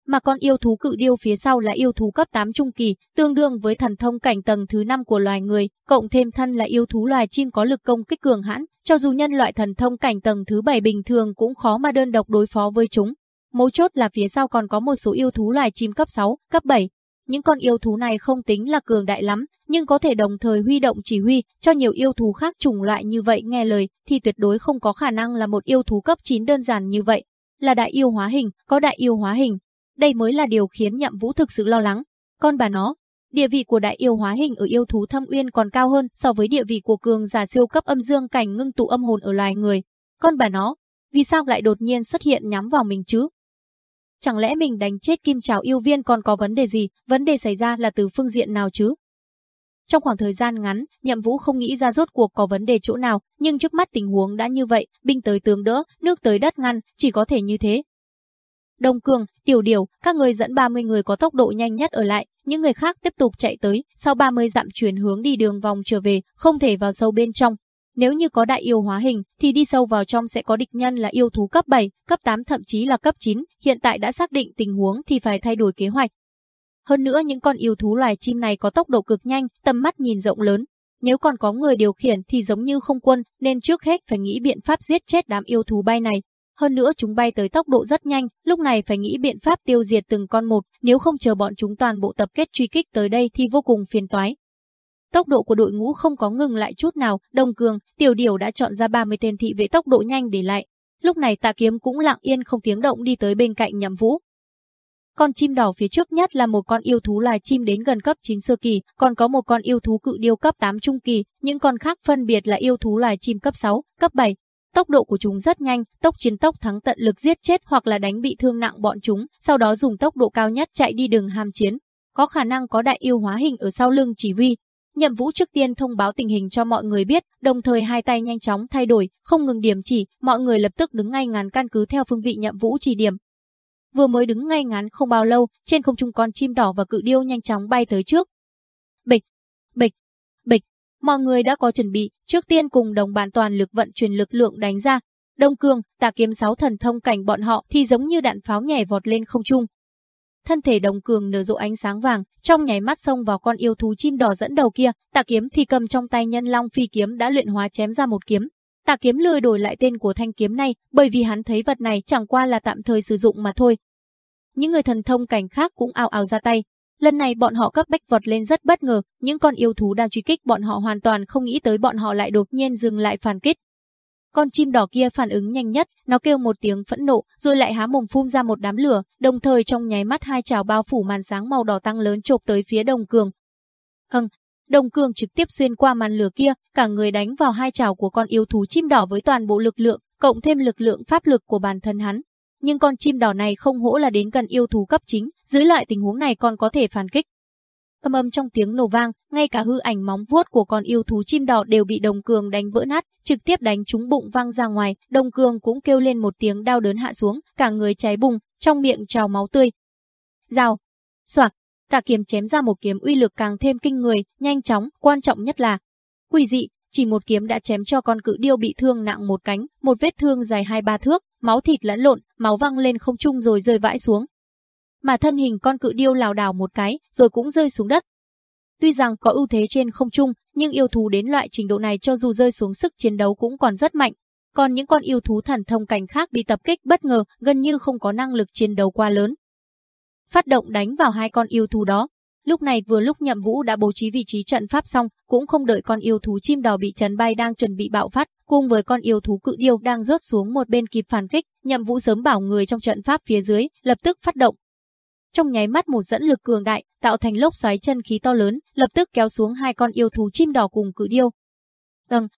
mà con yêu thú cự điêu phía sau là yêu thú cấp 8 trung kỳ, tương đương với thần thông cảnh tầng thứ 5 của loài người, cộng thêm thân là yêu thú loài chim có lực công kích cường hãn, cho dù nhân loại thần thông cảnh tầng thứ 7 bình thường cũng khó mà đơn độc đối phó với chúng. Mấu chốt là phía sau còn có một số yêu thú loài chim cấp 6, cấp 7. Những con yêu thú này không tính là cường đại lắm, nhưng có thể đồng thời huy động chỉ huy cho nhiều yêu thú khác trùng loại như vậy nghe lời thì tuyệt đối không có khả năng là một yêu thú cấp 9 đơn giản như vậy. Là đại yêu hóa hình, có đại yêu hóa hình, đây mới là điều khiến Nhậm Vũ thực sự lo lắng. Con bà nó, địa vị của đại yêu hóa hình ở yêu thú thâm uyên còn cao hơn so với địa vị của cường giả siêu cấp âm dương cảnh ngưng tụ âm hồn ở loài người. Con bà nó, vì sao lại đột nhiên xuất hiện nhắm vào mình chứ? Chẳng lẽ mình đánh chết kim trào yêu viên còn có vấn đề gì, vấn đề xảy ra là từ phương diện nào chứ? Trong khoảng thời gian ngắn, Nhậm Vũ không nghĩ ra rốt cuộc có vấn đề chỗ nào, nhưng trước mắt tình huống đã như vậy, binh tới tướng đỡ, nước tới đất ngăn, chỉ có thể như thế, Đông Cường, Tiểu Điều, các người dẫn 30 người có tốc độ nhanh nhất ở lại, những người khác tiếp tục chạy tới, sau 30 dặm chuyển hướng đi đường vòng trở về, không thể vào sâu bên trong. Nếu như có đại yêu hóa hình, thì đi sâu vào trong sẽ có địch nhân là yêu thú cấp 7, cấp 8 thậm chí là cấp 9, hiện tại đã xác định tình huống thì phải thay đổi kế hoạch. Hơn nữa những con yêu thú loài chim này có tốc độ cực nhanh, tầm mắt nhìn rộng lớn. Nếu còn có người điều khiển thì giống như không quân, nên trước hết phải nghĩ biện pháp giết chết đám yêu thú bay này, hơn nữa chúng bay tới tốc độ rất nhanh, lúc này phải nghĩ biện pháp tiêu diệt từng con một, nếu không chờ bọn chúng toàn bộ tập kết truy kích tới đây thì vô cùng phiền toái. Tốc độ của đội ngũ không có ngừng lại chút nào, Đông Cường, Tiểu Điều đã chọn ra 30 tên thị vệ tốc độ nhanh để lại. Lúc này Tạ Kiếm cũng lặng yên không tiếng động đi tới bên cạnh Nhậm Vũ. Con chim đỏ phía trước nhất là một con yêu thú loài chim đến gần cấp 9 sơ kỳ, còn có một con yêu thú cự điêu cấp 8 trung kỳ, những con khác phân biệt là yêu thú loài chim cấp 6, cấp 7, Tốc độ của chúng rất nhanh, tốc chiến tốc thắng tận lực giết chết hoặc là đánh bị thương nặng bọn chúng, sau đó dùng tốc độ cao nhất chạy đi đường hàm chiến. Có khả năng có đại yêu hóa hình ở sau lưng chỉ huy. Nhậm Vũ trước tiên thông báo tình hình cho mọi người biết, đồng thời hai tay nhanh chóng thay đổi, không ngừng điểm chỉ, mọi người lập tức đứng ngay ngắn căn cứ theo phương vị Nhậm Vũ chỉ điểm. Vừa mới đứng ngay ngắn không bao lâu, trên không trung con chim đỏ và cự điêu nhanh chóng bay tới trước. Bịch, bịch, bịch, Mọi người đã có chuẩn bị, trước tiên cùng đồng bạn toàn lực vận chuyển lực lượng đánh ra. Đông Cương, Tà Kiếm sáu thần thông cảnh bọn họ thì giống như đạn pháo nhảy vọt lên không trung. Thân thể Đồng Cường nở rộ ánh sáng vàng, trong nháy mắt xông vào con yêu thú chim đỏ dẫn đầu kia, tạ Kiếm thì cầm trong tay Nhân Long phi kiếm đã luyện hóa chém ra một kiếm. tạ Kiếm lười đổi lại tên của thanh kiếm này, bởi vì hắn thấy vật này chẳng qua là tạm thời sử dụng mà thôi. Những người thần thông cảnh khác cũng ào ào ra tay, Lần này bọn họ cấp bách vọt lên rất bất ngờ, những con yêu thú đang truy kích bọn họ hoàn toàn không nghĩ tới bọn họ lại đột nhiên dừng lại phản kích. Con chim đỏ kia phản ứng nhanh nhất, nó kêu một tiếng phẫn nộ, rồi lại há mồm phun ra một đám lửa, đồng thời trong nháy mắt hai trào bao phủ màn sáng màu đỏ tăng lớn chộp tới phía đồng cường. Hưng, đồng cường trực tiếp xuyên qua màn lửa kia, cả người đánh vào hai trào của con yêu thú chim đỏ với toàn bộ lực lượng, cộng thêm lực lượng pháp lực của bản thân hắn, nhưng con chim đỏ này không hỗ là đến gần yêu thú cấp chính, dưới loại tình huống này còn có thể phản kích. Âm âm trong tiếng nổ vang, ngay cả hư ảnh móng vuốt của con yêu thú chim đỏ đều bị đồng cường đánh vỡ nát, trực tiếp đánh trúng bụng văng ra ngoài, đồng cường cũng kêu lên một tiếng đau đớn hạ xuống, cả người cháy bùng, trong miệng trào máu tươi. Rào, xoạc, tạ kiếm chém ra một kiếm uy lực càng thêm kinh người, nhanh chóng, quan trọng nhất là quỷ dị, chỉ một kiếm đã chém cho con cự điêu bị thương nặng một cánh, một vết thương dài hai ba thước, máu thịt lẫn lộn, máu văng lên không trung rồi rơi vãi xuống. Mà thân hình con cự điêu lảo đảo một cái, rồi cũng rơi xuống đất. Tuy rằng có ưu thế trên không trung, nhưng yêu thú đến loại trình độ này cho dù rơi xuống sức chiến đấu cũng còn rất mạnh. Còn những con yêu thú thần thông cảnh khác bị tập kích bất ngờ, gần như không có năng lực chiến đấu quá lớn. Phát động đánh vào hai con yêu thú đó, Lúc này vừa lúc Nhậm Vũ đã bố trí vị trí trận pháp xong, cũng không đợi con yêu thú chim đỏ bị chấn bay đang chuẩn bị bạo phát, cùng với con yêu thú cự điêu đang rớt xuống một bên kịp phản kích, Nhậm Vũ sớm bảo người trong trận pháp phía dưới lập tức phát động. Trong nháy mắt một dẫn lực cường đại, tạo thành lốc xoáy chân khí to lớn, lập tức kéo xuống hai con yêu thú chim đỏ cùng cự điêu. Đằng,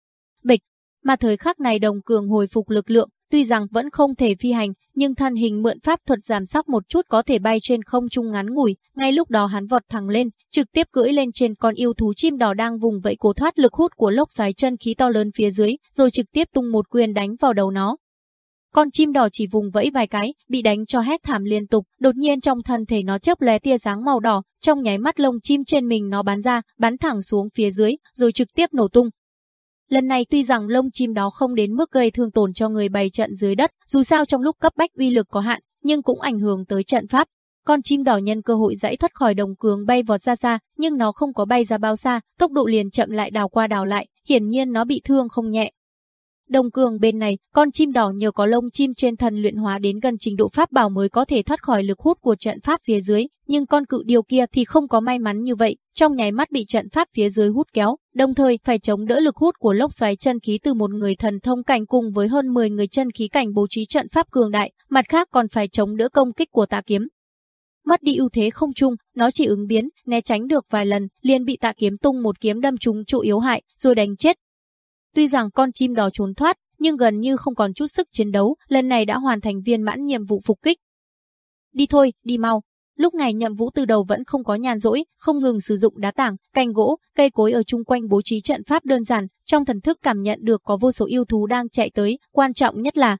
bịch, mà thời khắc này đồng cường hồi phục lực lượng, Tuy rằng vẫn không thể phi hành, nhưng thân hình mượn pháp thuật giảm sóc một chút có thể bay trên không trung ngắn ngủi, ngay lúc đó hắn vọt thẳng lên, trực tiếp cưỡi lên trên con yêu thú chim đỏ đang vùng vẫy cố thoát lực hút của lốc xoáy chân khí to lớn phía dưới, rồi trực tiếp tung một quyền đánh vào đầu nó. Con chim đỏ chỉ vùng vẫy vài cái, bị đánh cho hét thảm liên tục, đột nhiên trong thân thể nó chớp lóe tia sáng màu đỏ, trong nháy mắt lông chim trên mình nó bắn ra, bắn thẳng xuống phía dưới, rồi trực tiếp nổ tung, Lần này tuy rằng lông chim đó không đến mức gây thương tổn cho người bày trận dưới đất, dù sao trong lúc cấp bách uy lực có hạn, nhưng cũng ảnh hưởng tới trận pháp. Con chim đỏ nhân cơ hội dãy thoát khỏi đồng cường bay vọt ra xa, nhưng nó không có bay ra bao xa, tốc độ liền chậm lại đào qua đào lại, hiển nhiên nó bị thương không nhẹ. Đồng cường bên này, con chim đỏ nhờ có lông chim trên thân luyện hóa đến gần trình độ pháp bảo mới có thể thoát khỏi lực hút của trận pháp phía dưới, nhưng con cự điều kia thì không có may mắn như vậy, trong nháy mắt bị trận pháp phía dưới hút kéo, đồng thời phải chống đỡ lực hút của lốc xoáy chân khí từ một người thần thông cảnh cùng với hơn 10 người chân khí cảnh bố trí trận pháp cường đại, mặt khác còn phải chống đỡ công kích của tạ kiếm. Mất đi ưu thế không chung, nó chỉ ứng biến, né tránh được vài lần, liền bị tạ kiếm tung một kiếm đâm trúng chỗ yếu hại, rồi đánh chết, Tuy rằng con chim đó trốn thoát, nhưng gần như không còn chút sức chiến đấu, lần này đã hoàn thành viên mãn nhiệm vụ phục kích. Đi thôi, đi mau. Lúc này nhậm vũ từ đầu vẫn không có nhàn rỗi, không ngừng sử dụng đá tảng, cành gỗ, cây cối ở chung quanh bố trí trận pháp đơn giản, trong thần thức cảm nhận được có vô số yêu thú đang chạy tới, quan trọng nhất là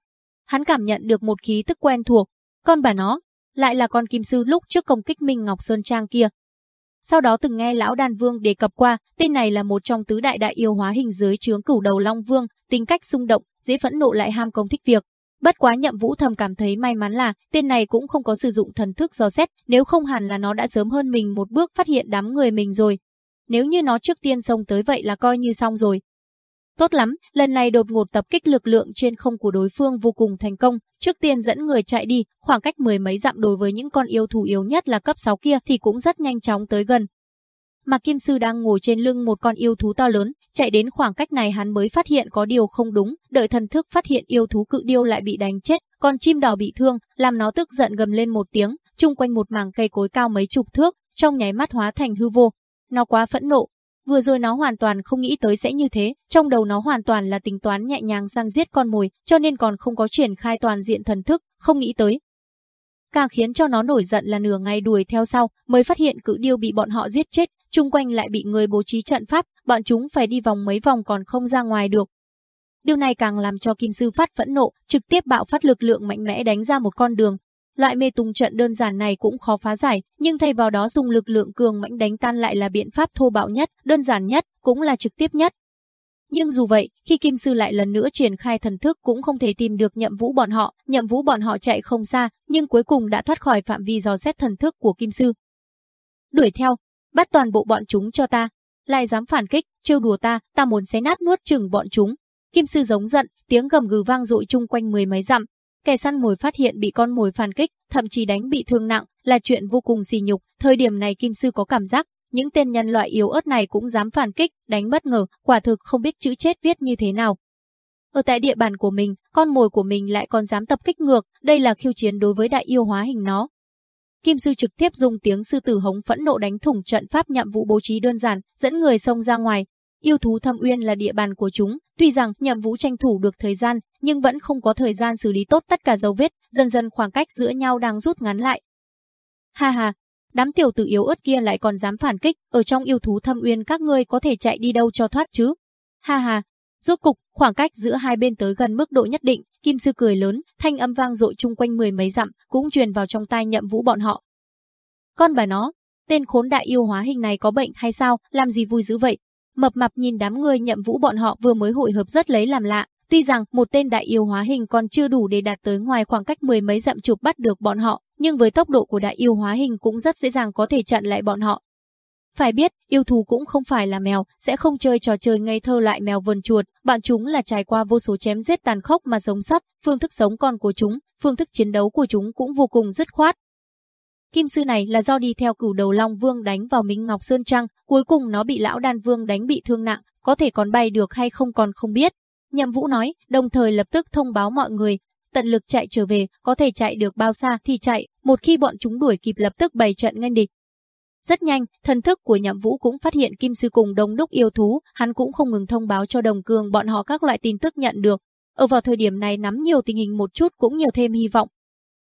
hắn cảm nhận được một khí tức quen thuộc, con bà nó, lại là con kim sư lúc trước công kích Minh Ngọc Sơn Trang kia, sau đó từng nghe lão đàn vương đề cập qua, tên này là một trong tứ đại đại yêu hóa hình dưới chướng cửu đầu long vương, tính cách xung động, dễ phẫn nộ lại ham công thích việc. Bất quá nhậm vũ thầm cảm thấy may mắn là tên này cũng không có sử dụng thần thức do xét, nếu không hẳn là nó đã sớm hơn mình một bước phát hiện đám người mình rồi. Nếu như nó trước tiên xông tới vậy là coi như xong rồi. Tốt lắm, lần này đột ngột tập kích lực lượng trên không của đối phương vô cùng thành công, trước tiên dẫn người chạy đi, khoảng cách mười mấy dặm đối với những con yêu thú yếu nhất là cấp 6 kia thì cũng rất nhanh chóng tới gần. Mà Kim Sư đang ngồi trên lưng một con yêu thú to lớn, chạy đến khoảng cách này hắn mới phát hiện có điều không đúng, đợi thần thức phát hiện yêu thú cự điêu lại bị đánh chết, con chim đỏ bị thương, làm nó tức giận gầm lên một tiếng, chung quanh một mảng cây cối cao mấy chục thước, trong nháy mắt hóa thành hư vô. Nó quá phẫn nộ, Vừa rồi nó hoàn toàn không nghĩ tới sẽ như thế, trong đầu nó hoàn toàn là tính toán nhẹ nhàng sang giết con mồi, cho nên còn không có triển khai toàn diện thần thức, không nghĩ tới. Càng khiến cho nó nổi giận là nửa ngày đuổi theo sau, mới phát hiện cự điêu bị bọn họ giết chết, chung quanh lại bị người bố trí trận pháp, bọn chúng phải đi vòng mấy vòng còn không ra ngoài được. Điều này càng làm cho Kim Sư Phát phẫn nộ, trực tiếp bạo phát lực lượng mạnh mẽ đánh ra một con đường, Loại mê tung trận đơn giản này cũng khó phá giải, nhưng thay vào đó dùng lực lượng cường mãnh đánh tan lại là biện pháp thô bạo nhất, đơn giản nhất, cũng là trực tiếp nhất. Nhưng dù vậy, khi Kim Sư lại lần nữa triển khai thần thức cũng không thể tìm được nhậm vũ bọn họ, nhậm vũ bọn họ chạy không xa, nhưng cuối cùng đã thoát khỏi phạm vi dò xét thần thức của Kim Sư. Đuổi theo, bắt toàn bộ bọn chúng cho ta, lại dám phản kích, trêu đùa ta, ta muốn xé nát nuốt chừng bọn chúng. Kim Sư giống giận, tiếng gầm gừ vang dội chung quanh mười mấy dặm. Kẻ săn mồi phát hiện bị con mồi phản kích, thậm chí đánh bị thương nặng, là chuyện vô cùng xì nhục. Thời điểm này Kim Sư có cảm giác những tên nhân loại yếu ớt này cũng dám phản kích, đánh bất ngờ, quả thực không biết chữ chết viết như thế nào. Ở tại địa bàn của mình, con mồi của mình lại còn dám tập kích ngược, đây là khiêu chiến đối với đại yêu hóa hình nó. Kim sư trực tiếp dùng tiếng sư tử hống phẫn nộ đánh thủng trận pháp nhậm vụ bố trí đơn giản, dẫn người xông ra ngoài. Yêu thú thâm uyên là địa bàn của chúng, tuy rằng nhậm vũ tranh thủ được thời gian, nhưng vẫn không có thời gian xử lý tốt tất cả dấu vết, dần dần khoảng cách giữa nhau đang rút ngắn lại. Ha ha, đám tiểu tử yếu ớt kia lại còn dám phản kích, ở trong yêu thú thâm uyên các ngươi có thể chạy đi đâu cho thoát chứ? Ha ha, rốt cục, khoảng cách giữa hai bên tới gần mức độ nhất định, Kim sư cười lớn, thanh âm vang dội chung quanh mười mấy dặm, cũng truyền vào trong tai Nhậm Vũ bọn họ. Con bà nó, tên khốn đại yêu hóa hình này có bệnh hay sao, làm gì vui dữ vậy? Mập mập nhìn đám người Nhậm Vũ bọn họ vừa mới hội hợp rất lấy làm lạ, Tuy rằng một tên đại yêu hóa hình còn chưa đủ để đạt tới ngoài khoảng cách mười mấy dặm chụp bắt được bọn họ, nhưng với tốc độ của đại yêu hóa hình cũng rất dễ dàng có thể chặn lại bọn họ. Phải biết, yêu thú cũng không phải là mèo, sẽ không chơi trò chơi ngây thơ lại mèo vườn chuột, bạn chúng là trải qua vô số chém giết tàn khốc mà sống sắt. phương thức sống con của chúng, phương thức chiến đấu của chúng cũng vô cùng dứt khoát. Kim sư này là do đi theo cửu đầu Long Vương đánh vào Minh Ngọc Sơn Trăng, cuối cùng nó bị lão đan vương đánh bị thương nặng, có thể còn bay được hay không còn không biết, Nhậm Vũ nói, đồng thời lập tức thông báo mọi người, tận lực chạy trở về, có thể chạy được bao xa thì chạy, một khi bọn chúng đuổi kịp lập tức bày trận nghênh địch. Rất nhanh, thần thức của Nhậm Vũ cũng phát hiện Kim Sư cùng đông đúc yêu thú, hắn cũng không ngừng thông báo cho đồng cường bọn họ các loại tin tức nhận được. Ở vào thời điểm này nắm nhiều tình hình một chút cũng nhiều thêm hy vọng.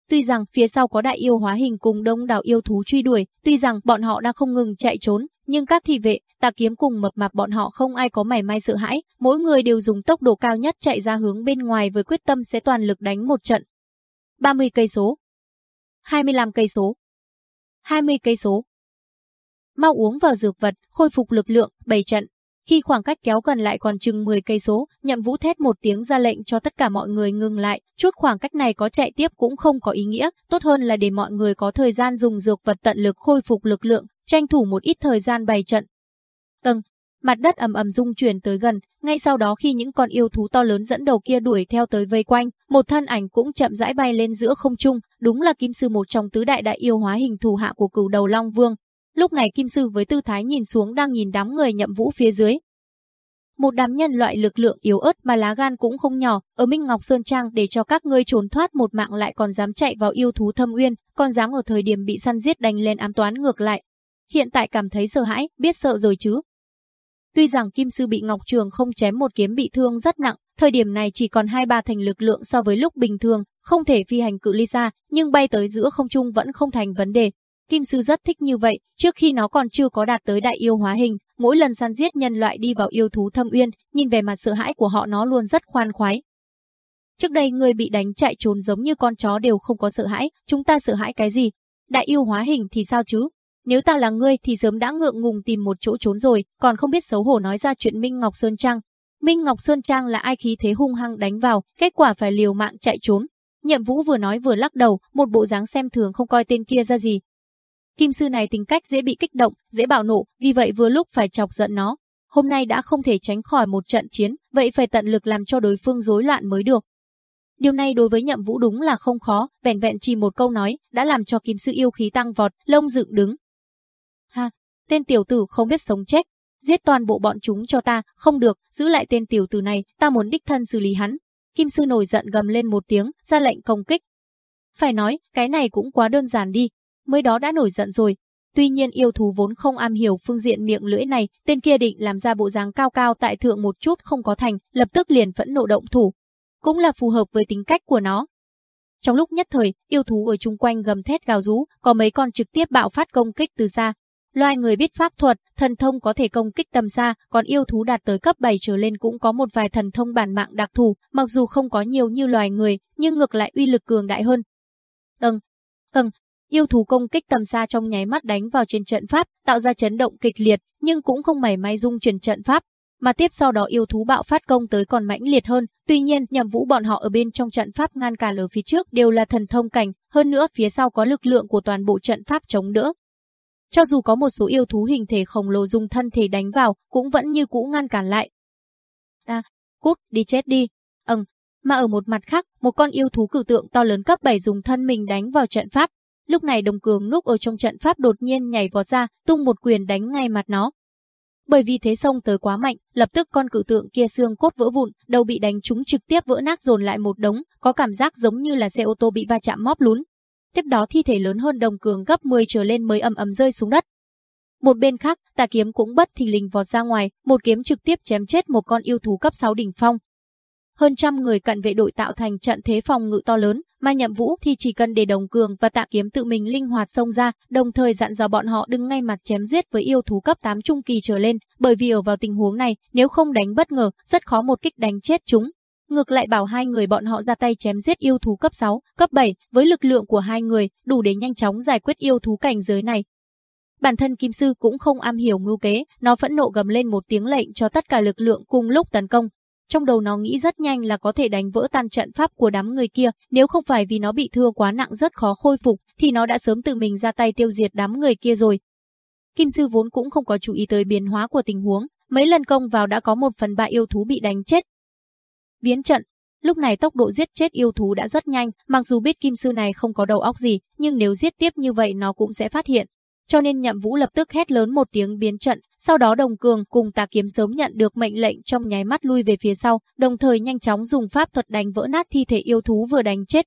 Tuy rằng phía sau có đại yêu hóa hình cùng đông đảo yêu thú truy đuổi, tuy rằng bọn họ đang không ngừng chạy trốn, nhưng các thị vệ, tà kiếm cùng mập mạp bọn họ không ai có mảy may sợ hãi, mỗi người đều dùng tốc độ cao nhất chạy ra hướng bên ngoài với quyết tâm sẽ toàn lực đánh một trận. 30 cây số, 25 cây số, 20 cây số. Mau uống vào dược vật, khôi phục lực lượng, bày trận. Khi khoảng cách kéo gần lại còn chừng 10 cây số, Nhậm Vũ thét một tiếng ra lệnh cho tất cả mọi người ngừng lại, chút khoảng cách này có chạy tiếp cũng không có ý nghĩa, tốt hơn là để mọi người có thời gian dùng dược vật tận lực khôi phục lực lượng, tranh thủ một ít thời gian bày trận. Tầng, mặt đất ầm ầm rung chuyển tới gần, ngay sau đó khi những con yêu thú to lớn dẫn đầu kia đuổi theo tới vây quanh, một thân ảnh cũng chậm rãi bay lên giữa không trung, đúng là Kim Sư một trong tứ đại đại yêu hóa hình thủ hạ của cửu đầu Long Vương. Lúc này Kim Sư với tư thái nhìn xuống đang nhìn đám người nhậm vũ phía dưới. Một đám nhân loại lực lượng yếu ớt mà lá gan cũng không nhỏ, ở Minh Ngọc Sơn Trang để cho các ngươi trốn thoát một mạng lại còn dám chạy vào yêu thú thâm uyên, còn dám ở thời điểm bị săn giết đánh lên ám toán ngược lại, hiện tại cảm thấy sợ hãi, biết sợ rồi chứ. Tuy rằng Kim Sư bị Ngọc Trường không chém một kiếm bị thương rất nặng, thời điểm này chỉ còn hai ba thành lực lượng so với lúc bình thường, không thể phi hành cự ly xa, nhưng bay tới giữa không trung vẫn không thành vấn đề. Kim Sư rất thích như vậy, trước khi nó còn chưa có đạt tới đại yêu hóa hình, mỗi lần săn giết nhân loại đi vào yêu thú thâm uyên, nhìn về mặt sợ hãi của họ nó luôn rất khoan khoái. Trước đây người bị đánh chạy trốn giống như con chó đều không có sợ hãi, chúng ta sợ hãi cái gì? Đại yêu hóa hình thì sao chứ? Nếu ta là ngươi thì sớm đã ngượng ngùng tìm một chỗ trốn rồi, còn không biết xấu hổ nói ra chuyện Minh Ngọc Sơn Trang. Minh Ngọc Sơn Trang là ai khí thế hung hăng đánh vào, kết quả phải liều mạng chạy trốn. Nhậm Vũ vừa nói vừa lắc đầu, một bộ dáng xem thường không coi tên kia ra gì. Kim sư này tính cách dễ bị kích động, dễ bạo nộ, vì vậy vừa lúc phải chọc giận nó. Hôm nay đã không thể tránh khỏi một trận chiến, vậy phải tận lực làm cho đối phương rối loạn mới được. Điều này đối với Nhậm Vũ đúng là không khó, vẹn vẹn chỉ một câu nói đã làm cho Kim sư yêu khí tăng vọt, lông dựng đứng, Ha, tên tiểu tử không biết sống chết. Giết toàn bộ bọn chúng cho ta, không được, giữ lại tên tiểu tử này, ta muốn đích thân xử lý hắn. Kim sư nổi giận gầm lên một tiếng, ra lệnh công kích. Phải nói, cái này cũng quá đơn giản đi. Mới đó đã nổi giận rồi. Tuy nhiên yêu thú vốn không am hiểu phương diện miệng lưỡi này, tên kia định làm ra bộ dáng cao cao tại thượng một chút không có thành, lập tức liền phẫn nộ động thủ. Cũng là phù hợp với tính cách của nó, trong lúc nhất thời, yêu thú ở chung quanh gầm thét gào rú, có mấy con trực tiếp bạo phát công kích từ xa, Loài người biết pháp thuật, thần thông có thể công kích tầm xa, còn yêu thú đạt tới cấp 7 trở lên cũng có một vài thần thông bản mạng đặc thù, mặc dù không có nhiều như loài người, nhưng ngược lại uy lực cường đại hơn. Đừng, đừng, yêu thú công kích tầm xa trong nháy mắt đánh vào trên trận pháp, tạo ra chấn động kịch liệt, nhưng cũng không mảy may dung chuyển trận pháp. mà tiếp sau đó yêu thú bạo phát công tới còn mãnh liệt hơn, tuy nhiên nhầm vũ bọn họ ở bên trong trận pháp ngăn cản ở phía trước đều là thần thông cảnh, hơn nữa phía sau có lực lượng của toàn bộ trận pháp chống đỡ. Cho dù có một số yêu thú hình thể khổng lồ dùng thân thể đánh vào, cũng vẫn như cũ ngăn cản lại. À, cút, đi chết đi. Ừm, mà ở một mặt khác, một con yêu thú cử tượng to lớn cấp 7 dùng thân mình đánh vào trận pháp. Lúc này đồng cường núp ở trong trận pháp đột nhiên nhảy vọt ra, tung một quyền đánh ngay mặt nó. Bởi vì thế sông tới quá mạnh, lập tức con cử tượng kia xương cốt vỡ vụn, đầu bị đánh trúng trực tiếp vỡ nát dồn lại một đống, có cảm giác giống như là xe ô tô bị va chạm móp lún. Tiếp đó thi thể lớn hơn đồng cường gấp 10 trở lên mới ầm ầm rơi xuống đất. Một bên khác, tà kiếm cũng bất thình lình vọt ra ngoài, một kiếm trực tiếp chém chết một con yêu thú cấp 6 đỉnh phong. Hơn trăm người cận vệ đội tạo thành trận thế phòng ngự to lớn, mà nhậm vũ thì chỉ cần để đồng cường và tạ kiếm tự mình linh hoạt xông ra, đồng thời dặn dò bọn họ đừng ngay mặt chém giết với yêu thú cấp 8 trung kỳ trở lên, bởi vì ở vào tình huống này, nếu không đánh bất ngờ, rất khó một kích đánh chết chúng. Ngược lại bảo hai người bọn họ ra tay chém giết yêu thú cấp 6, cấp 7, với lực lượng của hai người, đủ để nhanh chóng giải quyết yêu thú cảnh giới này. Bản thân Kim Sư cũng không am hiểu ngưu kế, nó phẫn nộ gầm lên một tiếng lệnh cho tất cả lực lượng cùng lúc tấn công, trong đầu nó nghĩ rất nhanh là có thể đánh vỡ tan trận pháp của đám người kia, nếu không phải vì nó bị thương quá nặng rất khó khôi phục, thì nó đã sớm tự mình ra tay tiêu diệt đám người kia rồi. Kim Sư vốn cũng không có chú ý tới biến hóa của tình huống, mấy lần công vào đã có một phần ba yêu thú bị đánh chết. Biến trận, lúc này tốc độ giết chết yêu thú đã rất nhanh, mặc dù biết Kim Sư này không có đầu óc gì, nhưng nếu giết tiếp như vậy nó cũng sẽ phát hiện, cho nên Nhậm Vũ lập tức hét lớn một tiếng biến trận, sau đó Đồng Cường cùng Tà Kiếm sớm nhận được mệnh lệnh trong nháy mắt lui về phía sau, đồng thời nhanh chóng dùng pháp thuật đánh vỡ nát thi thể yêu thú vừa đánh chết.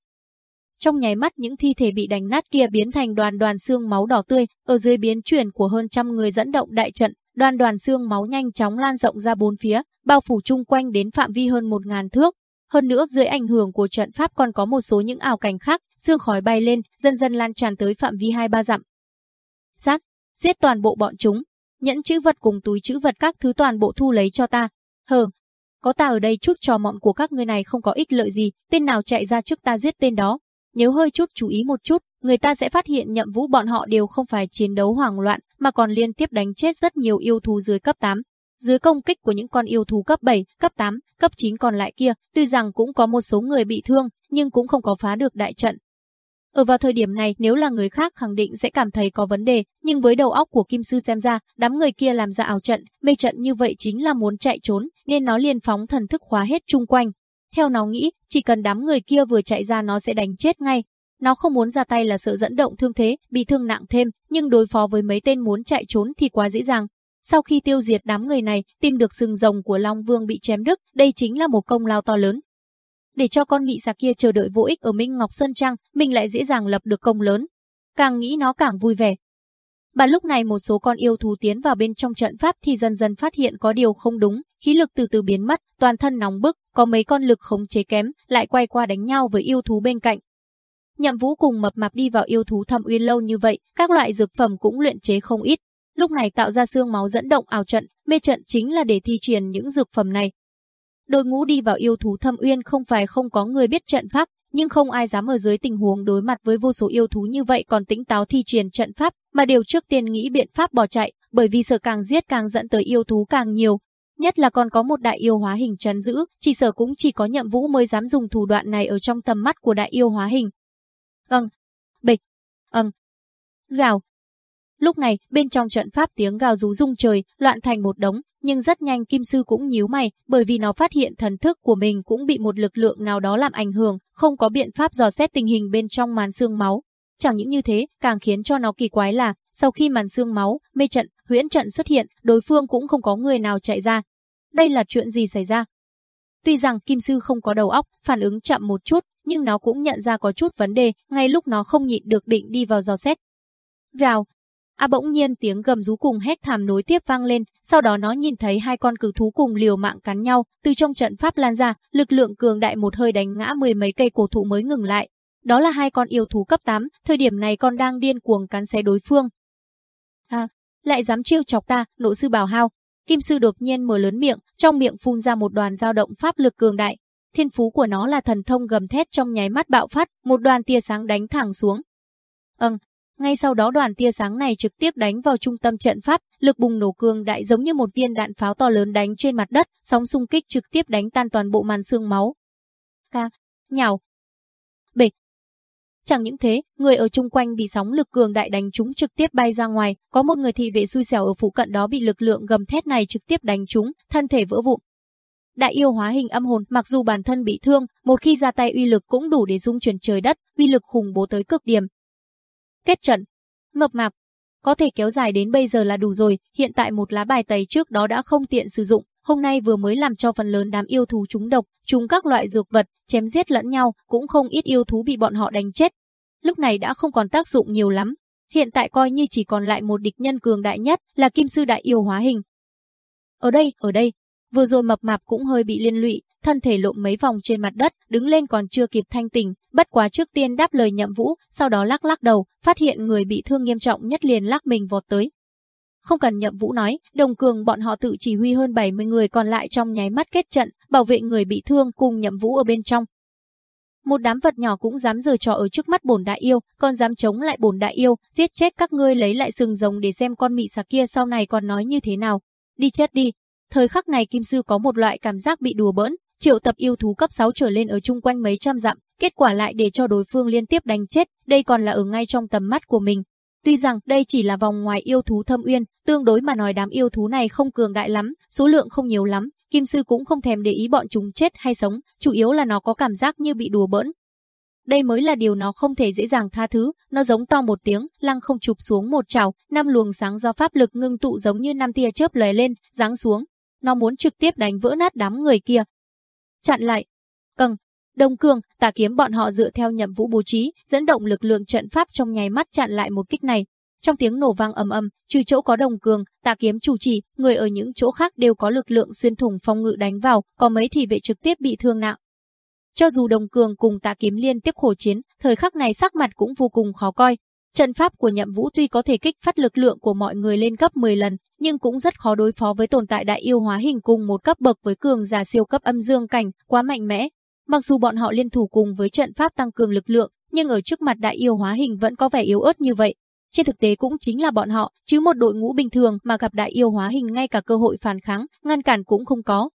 Trong nháy mắt những thi thể bị đánh nát kia biến thành đoàn đoàn xương máu đỏ tươi, ở dưới biến chuyển của hơn trăm người dẫn động đại trận, đoàn đoàn xương máu nhanh chóng lan rộng ra bốn phía, bao phủ chung quanh đến phạm vi hơn một ngàn thước. Hơn nữa dưới ảnh hưởng của trận pháp còn có một số những ảo cảnh khác, xương khói bay lên, dần dần lan tràn tới phạm vi hai ba dặm sát, giết toàn bộ bọn chúng, nhẫn chữ vật cùng túi chữ vật các thứ toàn bộ thu lấy cho ta. Hờ, có ta ở đây chút trò mọn của các ngươi này không có ích lợi gì, tên nào chạy ra trước ta giết tên đó. Nếu hơi chút chú ý một chút, người ta sẽ phát hiện nhậm vũ bọn họ đều không phải chiến đấu hoảng loạn, mà còn liên tiếp đánh chết rất nhiều yêu thú dưới cấp 8. Dưới công kích của những con yêu thú cấp 7, cấp 8, cấp 9 còn lại kia, tuy rằng cũng có một số người bị thương, nhưng cũng không có phá được đại trận, ở vào thời điểm này nếu là người khác khẳng định sẽ cảm thấy có vấn đề, nhưng với đầu óc của Kim Sư xem ra, đám người kia làm ra ảo trận, mê trận như vậy chính là muốn chạy trốn, nên nó liền phóng thần thức khóa hết chung quanh. Theo nó nghĩ, chỉ cần đám người kia vừa chạy ra nó sẽ đánh chết ngay. Nó không muốn ra tay là sợ dẫn động thương thế, bị thương nặng thêm, nhưng đối phó với mấy tên muốn chạy trốn thì quá dễ dàng. Sau khi tiêu diệt đám người này, tìm được sừng rồng của Long Vương bị chém đứt, đây chính là một công lao to lớn, để cho con mị xà kia chờ đợi vô ích ở Minh Ngọc Sơn Trang, mình lại dễ dàng lập được công lớn. Càng nghĩ nó càng vui vẻ. Bà lúc này một số con yêu thú tiến vào bên trong trận pháp thì dần dần phát hiện có điều không đúng, khí lực từ từ biến mất, toàn thân nóng bức, có mấy con lực khống chế kém, lại quay qua đánh nhau với yêu thú bên cạnh. Nhậm Vũ cùng mập mạp đi vào yêu thú thâm uyên lâu như vậy, các loại dược phẩm cũng luyện chế không ít. Lúc này tạo ra xương máu dẫn động ảo trận, mê trận chính là để thi triển những dược phẩm này, Đội ngũ đi vào yêu thú thâm uyên không phải không có người biết trận pháp, nhưng không ai dám ở dưới tình huống đối mặt với vô số yêu thú như vậy còn tính táo thi triển trận pháp, mà đều trước tiên nghĩ biện pháp bỏ chạy, bởi vì sợ càng giết càng dẫn tới yêu thú càng nhiều. Nhất là còn có một đại yêu hóa hình trấn giữ, chỉ sợ cũng chỉ có nhậm vũ mới dám dùng thủ đoạn này ở trong tầm mắt của đại yêu hóa hình. Âng, bịch, âng, gào. Lúc này, bên trong trận pháp tiếng gào rú rung trời, loạn thành một đống, nhưng rất nhanh Kim Sư cũng nhíu mày, bởi vì nó phát hiện thần thức của mình cũng bị một lực lượng nào đó làm ảnh hưởng, không có biện pháp dò xét tình hình bên trong màn xương máu. Chẳng những như thế, càng khiến cho nó kỳ quái là, sau khi màn xương máu, mê trận, huyễn trận xuất hiện, đối phương cũng không có người nào chạy ra. Đây là chuyện gì xảy ra? Tuy rằng Kim Sư không có đầu óc, phản ứng chậm một chút, nhưng nó cũng nhận ra có chút vấn đề, ngay lúc nó không nhịn được định đi vào dò xét. Vào, à bỗng nhiên tiếng gầm rú cùng hét thảm nối tiếp vang lên, sau đó nó nhìn thấy hai con cử thú cùng liều mạng cắn nhau, từ trong trận pháp lan ra, lực lượng cường đại một hơi đánh ngã mười mấy cây cổ thụ mới ngừng lại. Đó là hai con yêu thú cấp 8, thời điểm này con đang điên cuồng cắn xé đối phương. À, lại dám chiêu chọc ta, nộ sư bảo hao. Kim sư đột nhiên mở lớn miệng, trong miệng phun ra một đoàn dao động pháp lực cường đại. Thiên phú của nó là thần thông gầm thét trong nháy mắt bạo phát, một đoàn tia sáng đánh thẳng xuống. Ừm, ngay sau đó đoàn tia sáng này trực tiếp đánh vào trung tâm trận pháp, lực bùng nổ cường đại giống như một viên đạn pháo to lớn đánh trên mặt đất, sóng xung kích trực tiếp đánh tan toàn bộ màn xương máu. Ca, nhào, bịch. Chẳng những thế, người ở chung quanh bị sóng lực cường đại đánh trúng trực tiếp bay ra ngoài, có một người thị vệ xui xẻo ở phụ cận đó bị lực lượng gầm thét này trực tiếp đánh trúng, thân thể vỡ vụn. Đại yêu hóa hình âm hồn, mặc dù bản thân bị thương, một khi ra tay uy lực cũng đủ để dung chuyển trời đất, uy lực khủng bố tới cực điểm. Kết trận, mập mạp, có thể kéo dài đến bây giờ là đủ rồi, hiện tại một lá bài tẩy trước đó đã không tiện sử dụng, hôm nay vừa mới làm cho phần lớn đám yêu thú trúng độc, trúng các loại dược vật, chém giết lẫn nhau, cũng không ít yêu thú bị bọn họ đánh chết. Lúc này đã không còn tác dụng nhiều lắm, hiện tại coi như chỉ còn lại một địch nhân cường đại nhất là Kim sư đại yêu hóa hình. Ở đây, ở đây, vừa rồi mập mạp cũng hơi bị liên lụy, thân thể lộn mấy vòng trên mặt đất, đứng lên còn chưa kịp thanh tỉnh, bất quá trước tiên đáp lời nhậm vũ, sau đó lắc lắc đầu, phát hiện người bị thương nghiêm trọng nhất liền lắc mình vọt tới. Không cần nhậm vũ nói, đồng cường bọn họ tự chỉ huy hơn 70 người còn lại trong nháy mắt kết trận, bảo vệ người bị thương cùng nhậm vũ ở bên trong. Một đám vật nhỏ cũng dám giở trò ở trước mắt bổn đại yêu, còn dám chống lại bổn đại yêu, giết chết các ngươi lấy lại sừng rồng để xem con mị xà kia sau này còn nói như thế nào. Đi chết đi. Thời khắc này Kim Sư có một loại cảm giác bị đùa bỡn, triệu tập yêu thú cấp 6 trở lên ở chung quanh mấy trăm dặm, kết quả lại để cho đối phương liên tiếp đánh chết, đây còn là ở ngay trong tầm mắt của mình. Tuy rằng đây chỉ là vòng ngoài yêu thú thâm uyên, tương đối mà nói đám yêu thú này không cường đại lắm, số lượng không nhiều lắm, Kim Sư cũng không thèm để ý bọn chúng chết hay sống, chủ yếu là nó có cảm giác như bị đùa bỡn. Đây mới là điều nó không thể dễ dàng tha thứ, nó giống to một tiếng, lăng không chụp xuống một trào, năm luồng sáng do pháp lực ngưng tụ giống như năm tia chớp lóe lên, giáng xuống. Nó muốn trực tiếp đánh vỡ nát đám người kia. Chặn lại. Cần. Đông Cương, tà kiếm bọn họ dựa theo nhậm vũ bố trí, dẫn động lực lượng trận pháp trong nháy mắt chặn lại một kích này. Trong tiếng nổ vang ầm ầm, trừ chỗ có đồng cường, tà kiếm chủ trì, người ở những chỗ khác đều có lực lượng xuyên thủng phong ngự đánh vào, có mấy thì vệ trực tiếp bị thương nặng. Cho dù đồng cường cùng tà kiếm liên tiếp khổ chiến, thời khắc này sắc mặt cũng vô cùng khó coi. Trận pháp của nhậm vũ tuy có thể kích phát lực lượng của mọi người lên cấp 10 lần, nhưng cũng rất khó đối phó với tồn tại đại yêu hóa hình cùng một cấp bậc với cường giả siêu cấp âm dương cảnh, quá mạnh mẽ, Mặc dù bọn họ liên thủ cùng với trận pháp tăng cường lực lượng, nhưng ở trước mặt đại yêu hóa hình vẫn có vẻ yếu ớt như vậy. Trên thực tế cũng chính là bọn họ, chứ một đội ngũ bình thường mà gặp đại yêu hóa hình ngay cả cơ hội phản kháng, ngăn cản cũng không có.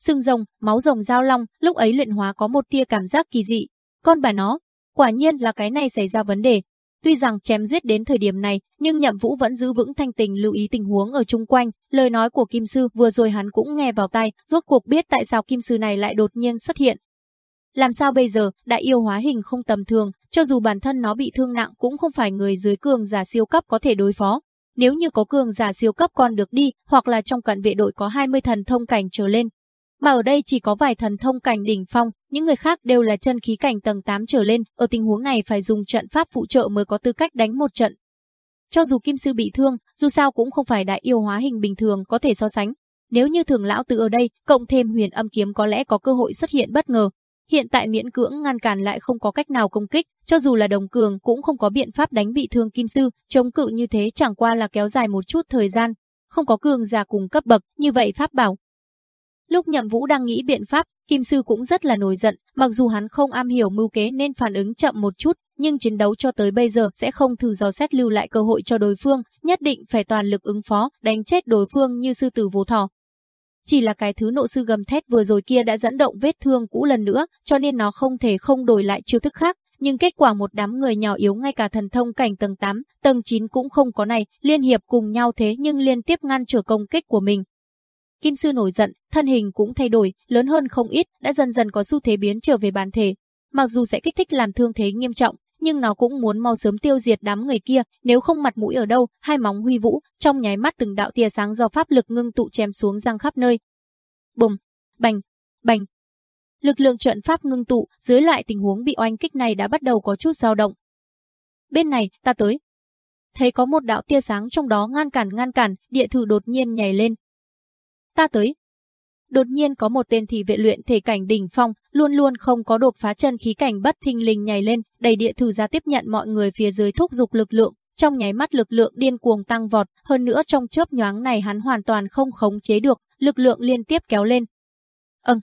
Sưng rồng, máu rồng giao long, lúc ấy luyện hóa có một tia cảm giác kỳ dị. Con bà nó, quả nhiên là cái này xảy ra vấn đề. Tuy rằng chém giết đến thời điểm này, nhưng Nhậm Vũ vẫn giữ vững thanh tình lưu ý tình huống ở chung quanh, lời nói của Kim Sư vừa rồi hắn cũng nghe vào tai, rốt cuộc biết tại sao Kim Sư này lại đột nhiên xuất hiện, làm sao bây giờ, đại yêu hóa hình không tầm thường, cho dù bản thân nó bị thương nặng cũng không phải người dưới cường giả siêu cấp có thể đối phó. Nếu như có cường giả siêu cấp còn được đi, hoặc là trong cận vệ đội có 20 thần thông cảnh trở lên. Mà ở đây chỉ có vài thần thông cảnh đỉnh phong, những người khác đều là chân khí cảnh tầng 8 trở lên, ở tình huống này phải dùng trận pháp phụ trợ mới có tư cách đánh một trận. Cho dù Kim Sư bị thương, dù sao cũng không phải đại yêu hóa hình bình thường có thể so sánh. Nếu như thường lão tử ở đây, cộng thêm huyền âm kiếm có lẽ có cơ hội xuất hiện bất ngờ, Hiện tại miễn cưỡng ngăn cản lại không có cách nào công kích, cho dù là đồng cường cũng không có biện pháp đánh bị thương kim sư, chống cự như thế chẳng qua là kéo dài một chút thời gian, không có cường giả cùng cấp bậc, như vậy pháp bảo. Lúc nhậm vũ đang nghĩ biện pháp, kim sư cũng rất là nổi giận, mặc dù hắn không am hiểu mưu kế nên phản ứng chậm một chút, nhưng chiến đấu cho tới bây giờ sẽ không thử dò xét lưu lại cơ hội cho đối phương, nhất định phải toàn lực ứng phó, đánh chết đối phương như sư tử vô thỏ, chỉ là cái thứ nộ sư gầm thét vừa rồi kia đã dẫn động vết thương cũ lần nữa, cho nên nó không thể không đổi lại chiêu thức khác. Nhưng kết quả một đám người nhỏ yếu ngay cả thần thông cảnh tầng 8, tầng 9 cũng không có này, liên hiệp cùng nhau thế nhưng liên tiếp ngăn trở công kích của mình. Kim sư nổi giận, thân hình cũng thay đổi, lớn hơn không ít, đã dần dần có xu thế biến trở về bản thể. Mặc dù sẽ kích thích làm thương thế nghiêm trọng, nhưng nó cũng muốn mau sớm tiêu diệt đám người kia, nếu không mặt mũi ở đâu, hai móng huy vũ, trong nháy mắt từng đạo tia sáng do pháp lực ngưng tụ chém xuống răng khắp nơi. Bùng, bành, bành. Lực lượng trận pháp ngưng tụ, dưới loại tình huống bị oanh kích này đã bắt đầu có chút dao động. Bên này, ta tới. Thấy có một đạo tia sáng trong đó ngăn cản ngăn cản, địa thử đột nhiên nhảy lên. Ta tới, Đột nhiên có một tên thị vệ luyện thể cảnh đỉnh phong, luôn luôn không có đột phá chân khí cảnh bất thình lình nhảy lên, đầy địa thử ra tiếp nhận mọi người phía dưới thúc dục lực lượng, trong nháy mắt lực lượng điên cuồng tăng vọt, hơn nữa trong chớp nhoáng này hắn hoàn toàn không khống chế được, lực lượng liên tiếp kéo lên. Ừm.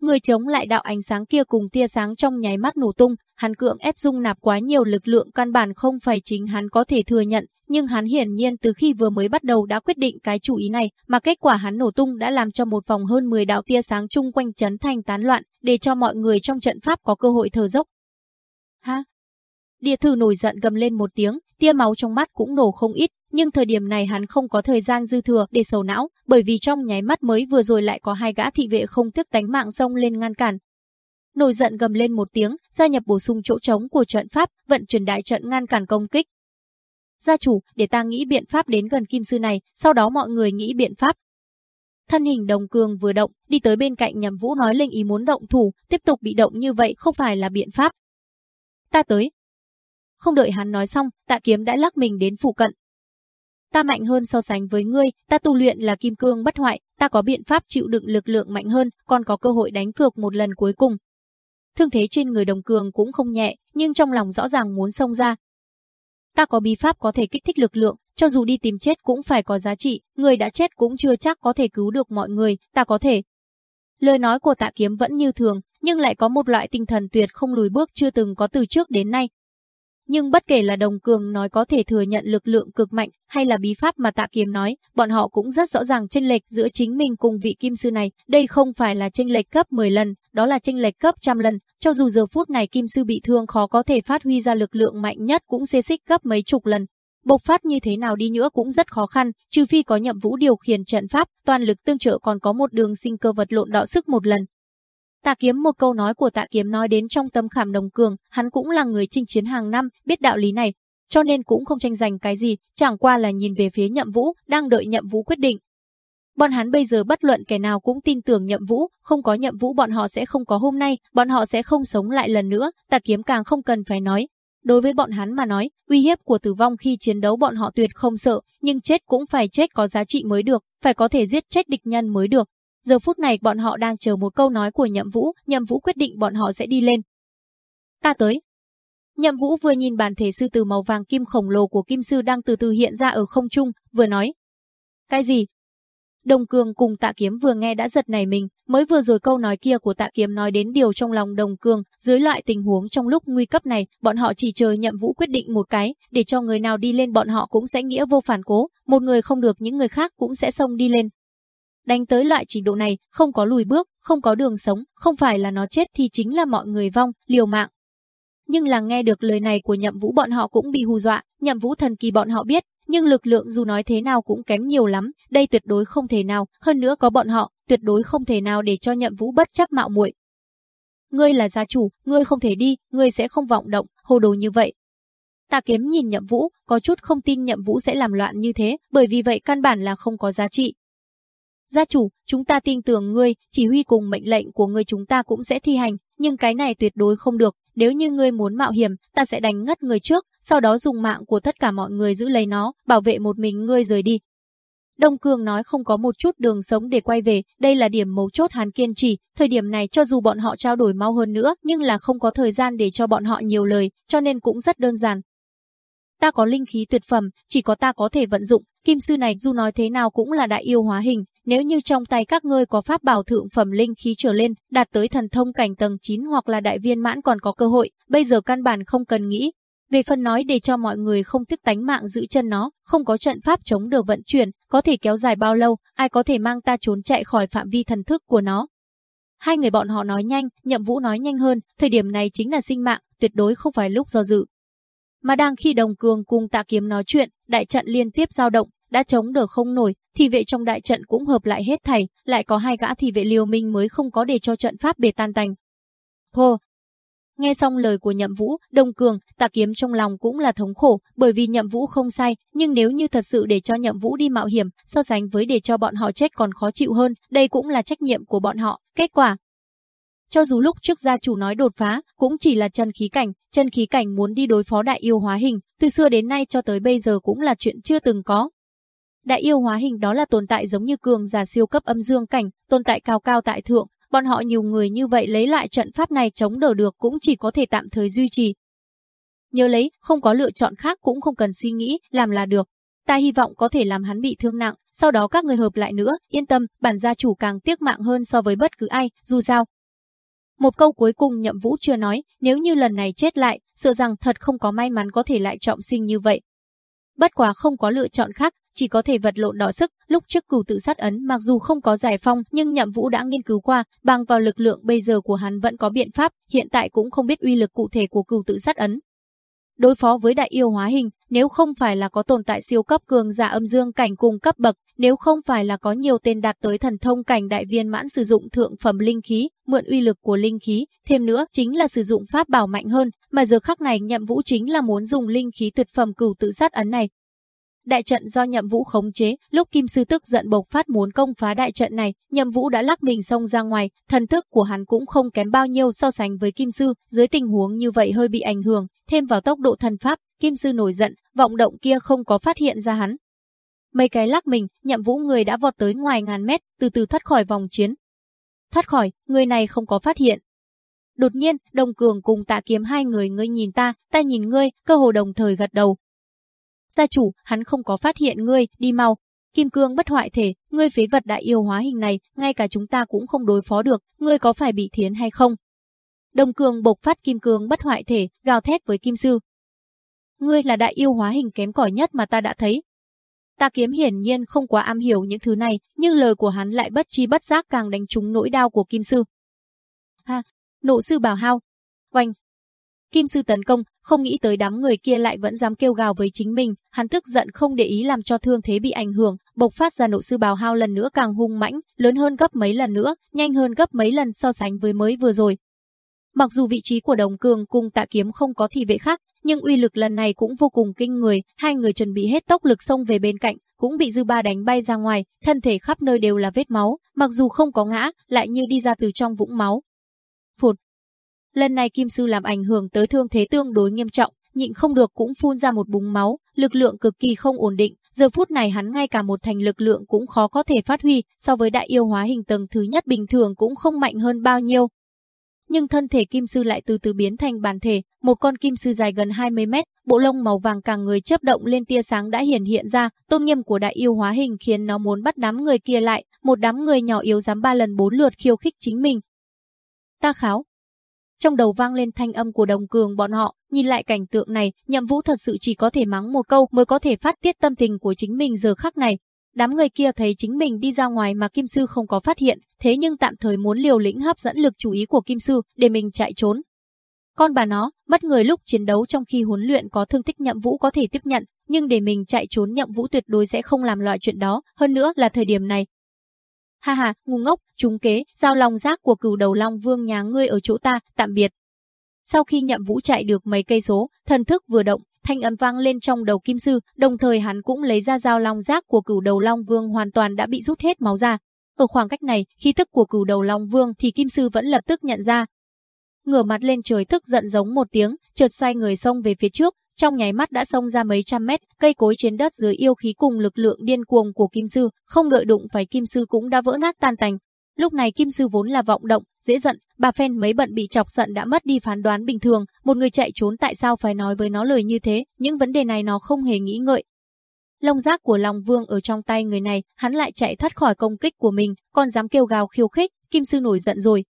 Người chống lại đạo ánh sáng kia cùng tia sáng trong nháy mắt nổ tung, hắn cưỡng ép dung nạp quá nhiều lực lượng căn bản không phải chính hắn có thể thừa nhận, nhưng hắn hiển nhiên từ khi vừa mới bắt đầu đã quyết định cái chủ ý này, mà kết quả hắn nổ tung đã làm cho một vòng hơn 10 đạo tia sáng chung quanh chấn thành tán loạn, để cho mọi người trong trận pháp có cơ hội thở dốc. Ha! Địa thử nổi giận gầm lên một tiếng, tia máu trong mắt cũng nổ không ít, nhưng thời điểm này hắn không có thời gian dư thừa để sầu não, bởi vì trong nháy mắt mới vừa rồi lại có hai gã thị vệ không tiếc tánh mạng xông lên ngăn cản. Nổi giận gầm lên một tiếng, gia nhập bổ sung chỗ trống của trận pháp, vận chuyển đại trận ngăn cản công kích. Gia chủ, để ta nghĩ biện pháp đến gần kim sư này, sau đó mọi người nghĩ biện pháp. Thân hình đồng cường vừa động, đi tới bên cạnh nhằm vũ nói linh ý muốn động thủ, tiếp tục bị động như vậy không phải là biện pháp. Ta tới, không đợi hắn nói xong, tạ kiếm đã lắc mình đến phụ cận. Ta mạnh hơn so sánh với ngươi, ta tu luyện là kim cương bất hoại, ta có biện pháp chịu đựng lực lượng mạnh hơn, còn có cơ hội đánh cược một lần cuối cùng. Thương thế trên người đồng cường cũng không nhẹ, nhưng trong lòng rõ ràng muốn xông ra. Ta có bí pháp có thể kích thích lực lượng, cho dù đi tìm chết cũng phải có giá trị, người đã chết cũng chưa chắc có thể cứu được mọi người, ta có thể. Lời nói của tạ kiếm vẫn như thường, nhưng lại có một loại tinh thần tuyệt không lùi bước chưa từng có từ trước đến nay, nhưng bất kể là đồng cường nói có thể thừa nhận lực lượng cực mạnh hay là bí pháp mà tạ kiếm nói, bọn họ cũng rất rõ ràng chênh lệch giữa chính mình cùng vị kim sư này. Đây không phải là chênh lệch cấp 10 lần, đó là chênh lệch cấp trăm lần. Cho dù giờ phút này kim sư bị thương khó có thể phát huy ra lực lượng mạnh nhất cũng xê xích gấp mấy chục lần. Bộc phát như thế nào đi nữa cũng rất khó khăn, trừ phi có nhậm vũ điều khiển trận pháp, toàn lực tương trợ còn có một đường sinh cơ vật lộn đọ sức một lần. Tạ Kiếm một câu nói của Tạ Kiếm nói đến trong tâm khảm đồng cường, hắn cũng là người chinh chiến hàng năm, biết đạo lý này, cho nên cũng không tranh giành cái gì, chẳng qua là nhìn về phía Nhậm Vũ, đang đợi Nhậm Vũ quyết định. Bọn hắn bây giờ bất luận kẻ nào cũng tin tưởng Nhậm Vũ, không có Nhậm Vũ bọn họ sẽ không có hôm nay, bọn họ sẽ không sống lại lần nữa, Tà Kiếm càng không cần phải nói. Đối với bọn hắn mà nói, uy hiếp của tử vong khi chiến đấu bọn họ tuyệt không sợ, nhưng chết cũng phải chết có giá trị mới được, phải có thể giết chết địch nhân mới được, Giờ phút này bọn họ đang chờ một câu nói của Nhậm Vũ, Nhậm Vũ quyết định bọn họ sẽ đi lên. Ta tới. Nhậm Vũ vừa nhìn bản thể sư từ màu vàng kim khổng lồ của kim sư đang từ từ hiện ra ở không trung, vừa nói. Cái gì? Đồng Cường cùng Tạ Kiếm vừa nghe đã giật nảy mình, mới vừa rồi câu nói kia của Tạ Kiếm nói đến điều trong lòng Đồng Cường, dưới loại tình huống trong lúc nguy cấp này, bọn họ chỉ chờ Nhậm Vũ quyết định một cái, để cho người nào đi lên bọn họ cũng sẽ nghĩa vô phản cố, một người không được những người khác cũng sẽ xông đi lên, Đánh tới loại trình độ này, không có lùi bước, không có đường sống, không phải là nó chết thì chính là mọi người vong, liều mạng. Nhưng là nghe được lời này của nhậm vũ bọn họ cũng bị hù dọa, nhậm vũ thần kỳ bọn họ biết, nhưng lực lượng dù nói thế nào cũng kém nhiều lắm, đây tuyệt đối không thể nào, hơn nữa có bọn họ, tuyệt đối không thể nào để cho nhậm vũ bất chấp mạo muội. Ngươi là gia chủ, ngươi không thể đi, ngươi sẽ không vọng động, hồ đồ như vậy. Tà kiếm nhìn nhậm vũ, có chút không tin nhậm vũ sẽ làm loạn như thế, bởi vì vậy căn bản là không có giá trị, Gia chủ, chúng ta tin tưởng ngươi, chỉ huy cùng mệnh lệnh của ngươi chúng ta cũng sẽ thi hành, nhưng cái này tuyệt đối không được, nếu như ngươi muốn mạo hiểm, ta sẽ đánh ngất người trước, sau đó dùng mạng của tất cả mọi người giữ lấy nó, bảo vệ một mình ngươi rời đi. Đông Cường nói không có một chút đường sống để quay về, đây là điểm mấu chốt hắn kiên trì, thời điểm này cho dù bọn họ trao đổi mau hơn nữa, nhưng là không có thời gian để cho bọn họ nhiều lời, cho nên cũng rất đơn giản. Ta có linh khí tuyệt phẩm, chỉ có ta có thể vận dụng, kim sư này dù nói thế nào cũng là đại yêu hóa hình, nếu như trong tay các ngươi có pháp bảo thượng phẩm linh khí trở lên, đạt tới thần thông cảnh tầng 9 hoặc là đại viên mãn còn có cơ hội, bây giờ căn bản không cần nghĩ. Về phần nói để cho mọi người không tức tánh mạng giữ chân nó, không có trận pháp chống được vận chuyển, có thể kéo dài bao lâu, ai có thể mang ta trốn chạy khỏi phạm vi thần thức của nó. Hai người bọn họ nói nhanh, nhậm vũ nói nhanh hơn, thời điểm này chính là sinh mạng, tuyệt đối không phải lúc do dự. Mà đang khi đồng cường cùng tạ kiếm nói chuyện, đại trận liên tiếp dao động, đã chống đỡ không nổi, thì vệ trong đại trận cũng hợp lại hết thảy, lại có hai gã thì vệ liều minh mới không có để cho trận pháp bề tan tành. Hô! Nghe xong lời của nhậm vũ, đông cường, tạ kiếm trong lòng cũng là thống khổ, bởi vì nhậm vũ không sai, nhưng nếu như thật sự để cho nhậm vũ đi mạo hiểm, so sánh với để cho bọn họ chết còn khó chịu hơn, đây cũng là trách nhiệm của bọn họ. Kết quả, cho dù lúc trước gia chủ nói đột phá, cũng chỉ là chân khí cảnh, chân khí cảnh muốn đi đối phó đại yêu hóa hình, từ xưa đến nay cho tới bây giờ cũng là chuyện chưa từng có. Đại yêu hóa hình đó là tồn tại giống như cường giả siêu cấp âm dương cảnh, tồn tại cao cao tại thượng, bọn họ nhiều người như vậy lấy lại trận pháp này chống đỡ được cũng chỉ có thể tạm thời duy trì. Nhớ lấy, không có lựa chọn khác cũng không cần suy nghĩ, làm là được. Ta hy vọng có thể làm hắn bị thương nặng, sau đó các người hợp lại nữa, yên tâm, bản gia chủ càng tiếc mạng hơn so với bất cứ ai, dù sao, Một câu cuối cùng nhậm vũ chưa nói, nếu như lần này chết lại, sợ rằng thật không có may mắn có thể lại trọng sinh như vậy. Bất quá không có lựa chọn khác, chỉ có thể vật lộn đọ sức, lúc trước cửu tự sát ấn mặc dù không có giải phong nhưng nhậm vũ đã nghiên cứu qua, bằng vào lực lượng bây giờ của hắn vẫn có biện pháp, hiện tại cũng không biết uy lực cụ thể của cửu tự sát ấn. Đối phó với đại yêu hóa hình, nếu không phải là có tồn tại siêu cấp cường giả âm dương cảnh cùng cấp bậc, nếu không phải là có nhiều tên đạt tới thần thông cảnh đại viên mãn sử dụng thượng phẩm linh khí, mượn uy lực của linh khí, thêm nữa chính là sử dụng pháp bảo mạnh hơn, mà giờ khắc này nhậm vũ chính là muốn dùng linh khí tuyệt phẩm cửu tự sát ấn này, Đại trận do Nhậm Vũ khống chế, lúc Kim Sư tức giận bộc phát muốn công phá đại trận này, Nhậm Vũ đã lắc mình xông ra ngoài, thần thức của hắn cũng không kém bao nhiêu so sánh với Kim Sư, dưới tình huống như vậy hơi bị ảnh hưởng, thêm vào tốc độ thần pháp, Kim Sư nổi giận, vọng động kia không có phát hiện ra hắn. Mấy cái lắc mình, Nhậm Vũ người đã vọt tới ngoài ngàn mét, từ từ thoát khỏi vòng chiến. Thoát khỏi, người này không có phát hiện, Đột nhiên, Đồng Cường cùng Tạ Kiếm hai người ngươi nhìn ta, ta nhìn ngươi, cơ hồ đồng thời gật đầu, Gia chủ, hắn không có phát hiện ngươi, đi mau. Kim cương bất hoại thể, ngươi phế vật đại yêu hóa hình này, ngay cả chúng ta cũng không đối phó được, ngươi có phải bị thiến hay không? Đồng cường bộc phát kim cương bất hoại thể, gào thét với kim sư. Ngươi là đại yêu hóa hình kém cỏi nhất mà ta đã thấy. Ta kiếm hiển nhiên không quá am hiểu những thứ này, nhưng lời của hắn lại bất chi bất giác càng đánh trúng nỗi đau của kim sư. Ha, nộ sư bảo hao. Oanh, Kim sư tấn công, không nghĩ tới đám người kia lại vẫn dám kêu gào với chính mình, hắn tức giận không để ý làm cho thương thế bị ảnh hưởng, bộc phát ra nộ sư bào hao lần nữa càng hung mãnh, lớn hơn gấp mấy lần nữa, nhanh hơn gấp mấy lần so sánh với mới vừa rồi. Mặc dù vị trí của Đồng Cường cùng Tạ Kiếm không có thị vệ khác, nhưng uy lực lần này cũng vô cùng kinh người, hai người chuẩn bị hết tốc lực xông về bên cạnh, cũng bị dư ba đánh bay ra ngoài, thân thể khắp nơi đều là vết máu, mặc dù không có ngã, lại như đi ra từ trong vũng máu. Phụt, Lần này Kim Sư làm ảnh hưởng tới thương thế tương đối nghiêm trọng, nhịn không được cũng phun ra một búng máu, lực lượng cực kỳ không ổn định, giờ phút này hắn ngay cả một thành lực lượng cũng khó có thể phát huy, so với đại yêu hóa hình tầng thứ nhất bình thường cũng không mạnh hơn bao nhiêu. Nhưng thân thể kim sư lại từ từ biến thành bản thể, một con kim sư dài gần 20 mét, bộ lông màu vàng càng người chớp động lên tia sáng đã hiển hiện ra, tôn nghiêm của đại yêu hóa hình khiến nó muốn bắt đám người kia lại, một đám người nhỏ yếu dám ba lần bốn lượt khiêu khích chính mình. Ta kháo, trong đầu vang lên thanh âm của đồng cường bọn họ, nhìn lại cảnh tượng này, nhậm vũ thật sự chỉ có thể mắng một câu mới có thể phát tiết tâm tình của chính mình giờ khắc này. Đám người kia thấy chính mình đi ra ngoài mà Kim Sư không có phát hiện, thế nhưng tạm thời muốn liều lĩnh hấp dẫn lực chú ý của Kim Sư để mình chạy trốn. Con bà nó, mất người lúc chiến đấu trong khi huấn luyện có thương tích nhậm vũ có thể tiếp nhận, nhưng để mình chạy trốn nhậm vũ tuyệt đối sẽ không làm loại chuyện đó, hơn nữa là thời điểm này, Ha ha, ngu ngốc, trúng kế, giao lòng giác của cửu đầu long vương nhà ngươi ở chỗ ta, tạm biệt. Sau khi nhậm vũ chạy được mấy cây số, thần thức vừa động, thanh âm vang lên trong đầu kim sư, đồng thời hắn cũng lấy ra dao long giác của cửu đầu long vương hoàn toàn đã bị rút hết máu ra. Ở khoảng cách này, khi thức của cửu đầu long vương thì kim sư vẫn lập tức nhận ra. Ngửa mặt lên trời tức giận giống một tiếng, chợt xoay người xông về phía trước, trong nháy mắt đã xông ra mấy trăm mét, cây cối trên đất dưới yêu khí cùng lực lượng điên cuồng của Kim Sư, không đợi đụng phải Kim Sư cũng đã vỡ nát tan tành. Lúc này Kim Sư vốn là vọng động, dễ giận, bà phen mấy bận bị chọc giận đã mất đi phán đoán bình thường, một người chạy trốn tại sao phải nói với nó lời như thế, những vấn đề này nó không hề nghĩ ngợi. Lông giác của Long Vương ở trong tay người này, hắn lại chạy thoát khỏi công kích của mình, còn dám kêu gào khiêu khích, Kim Sư nổi giận rồi,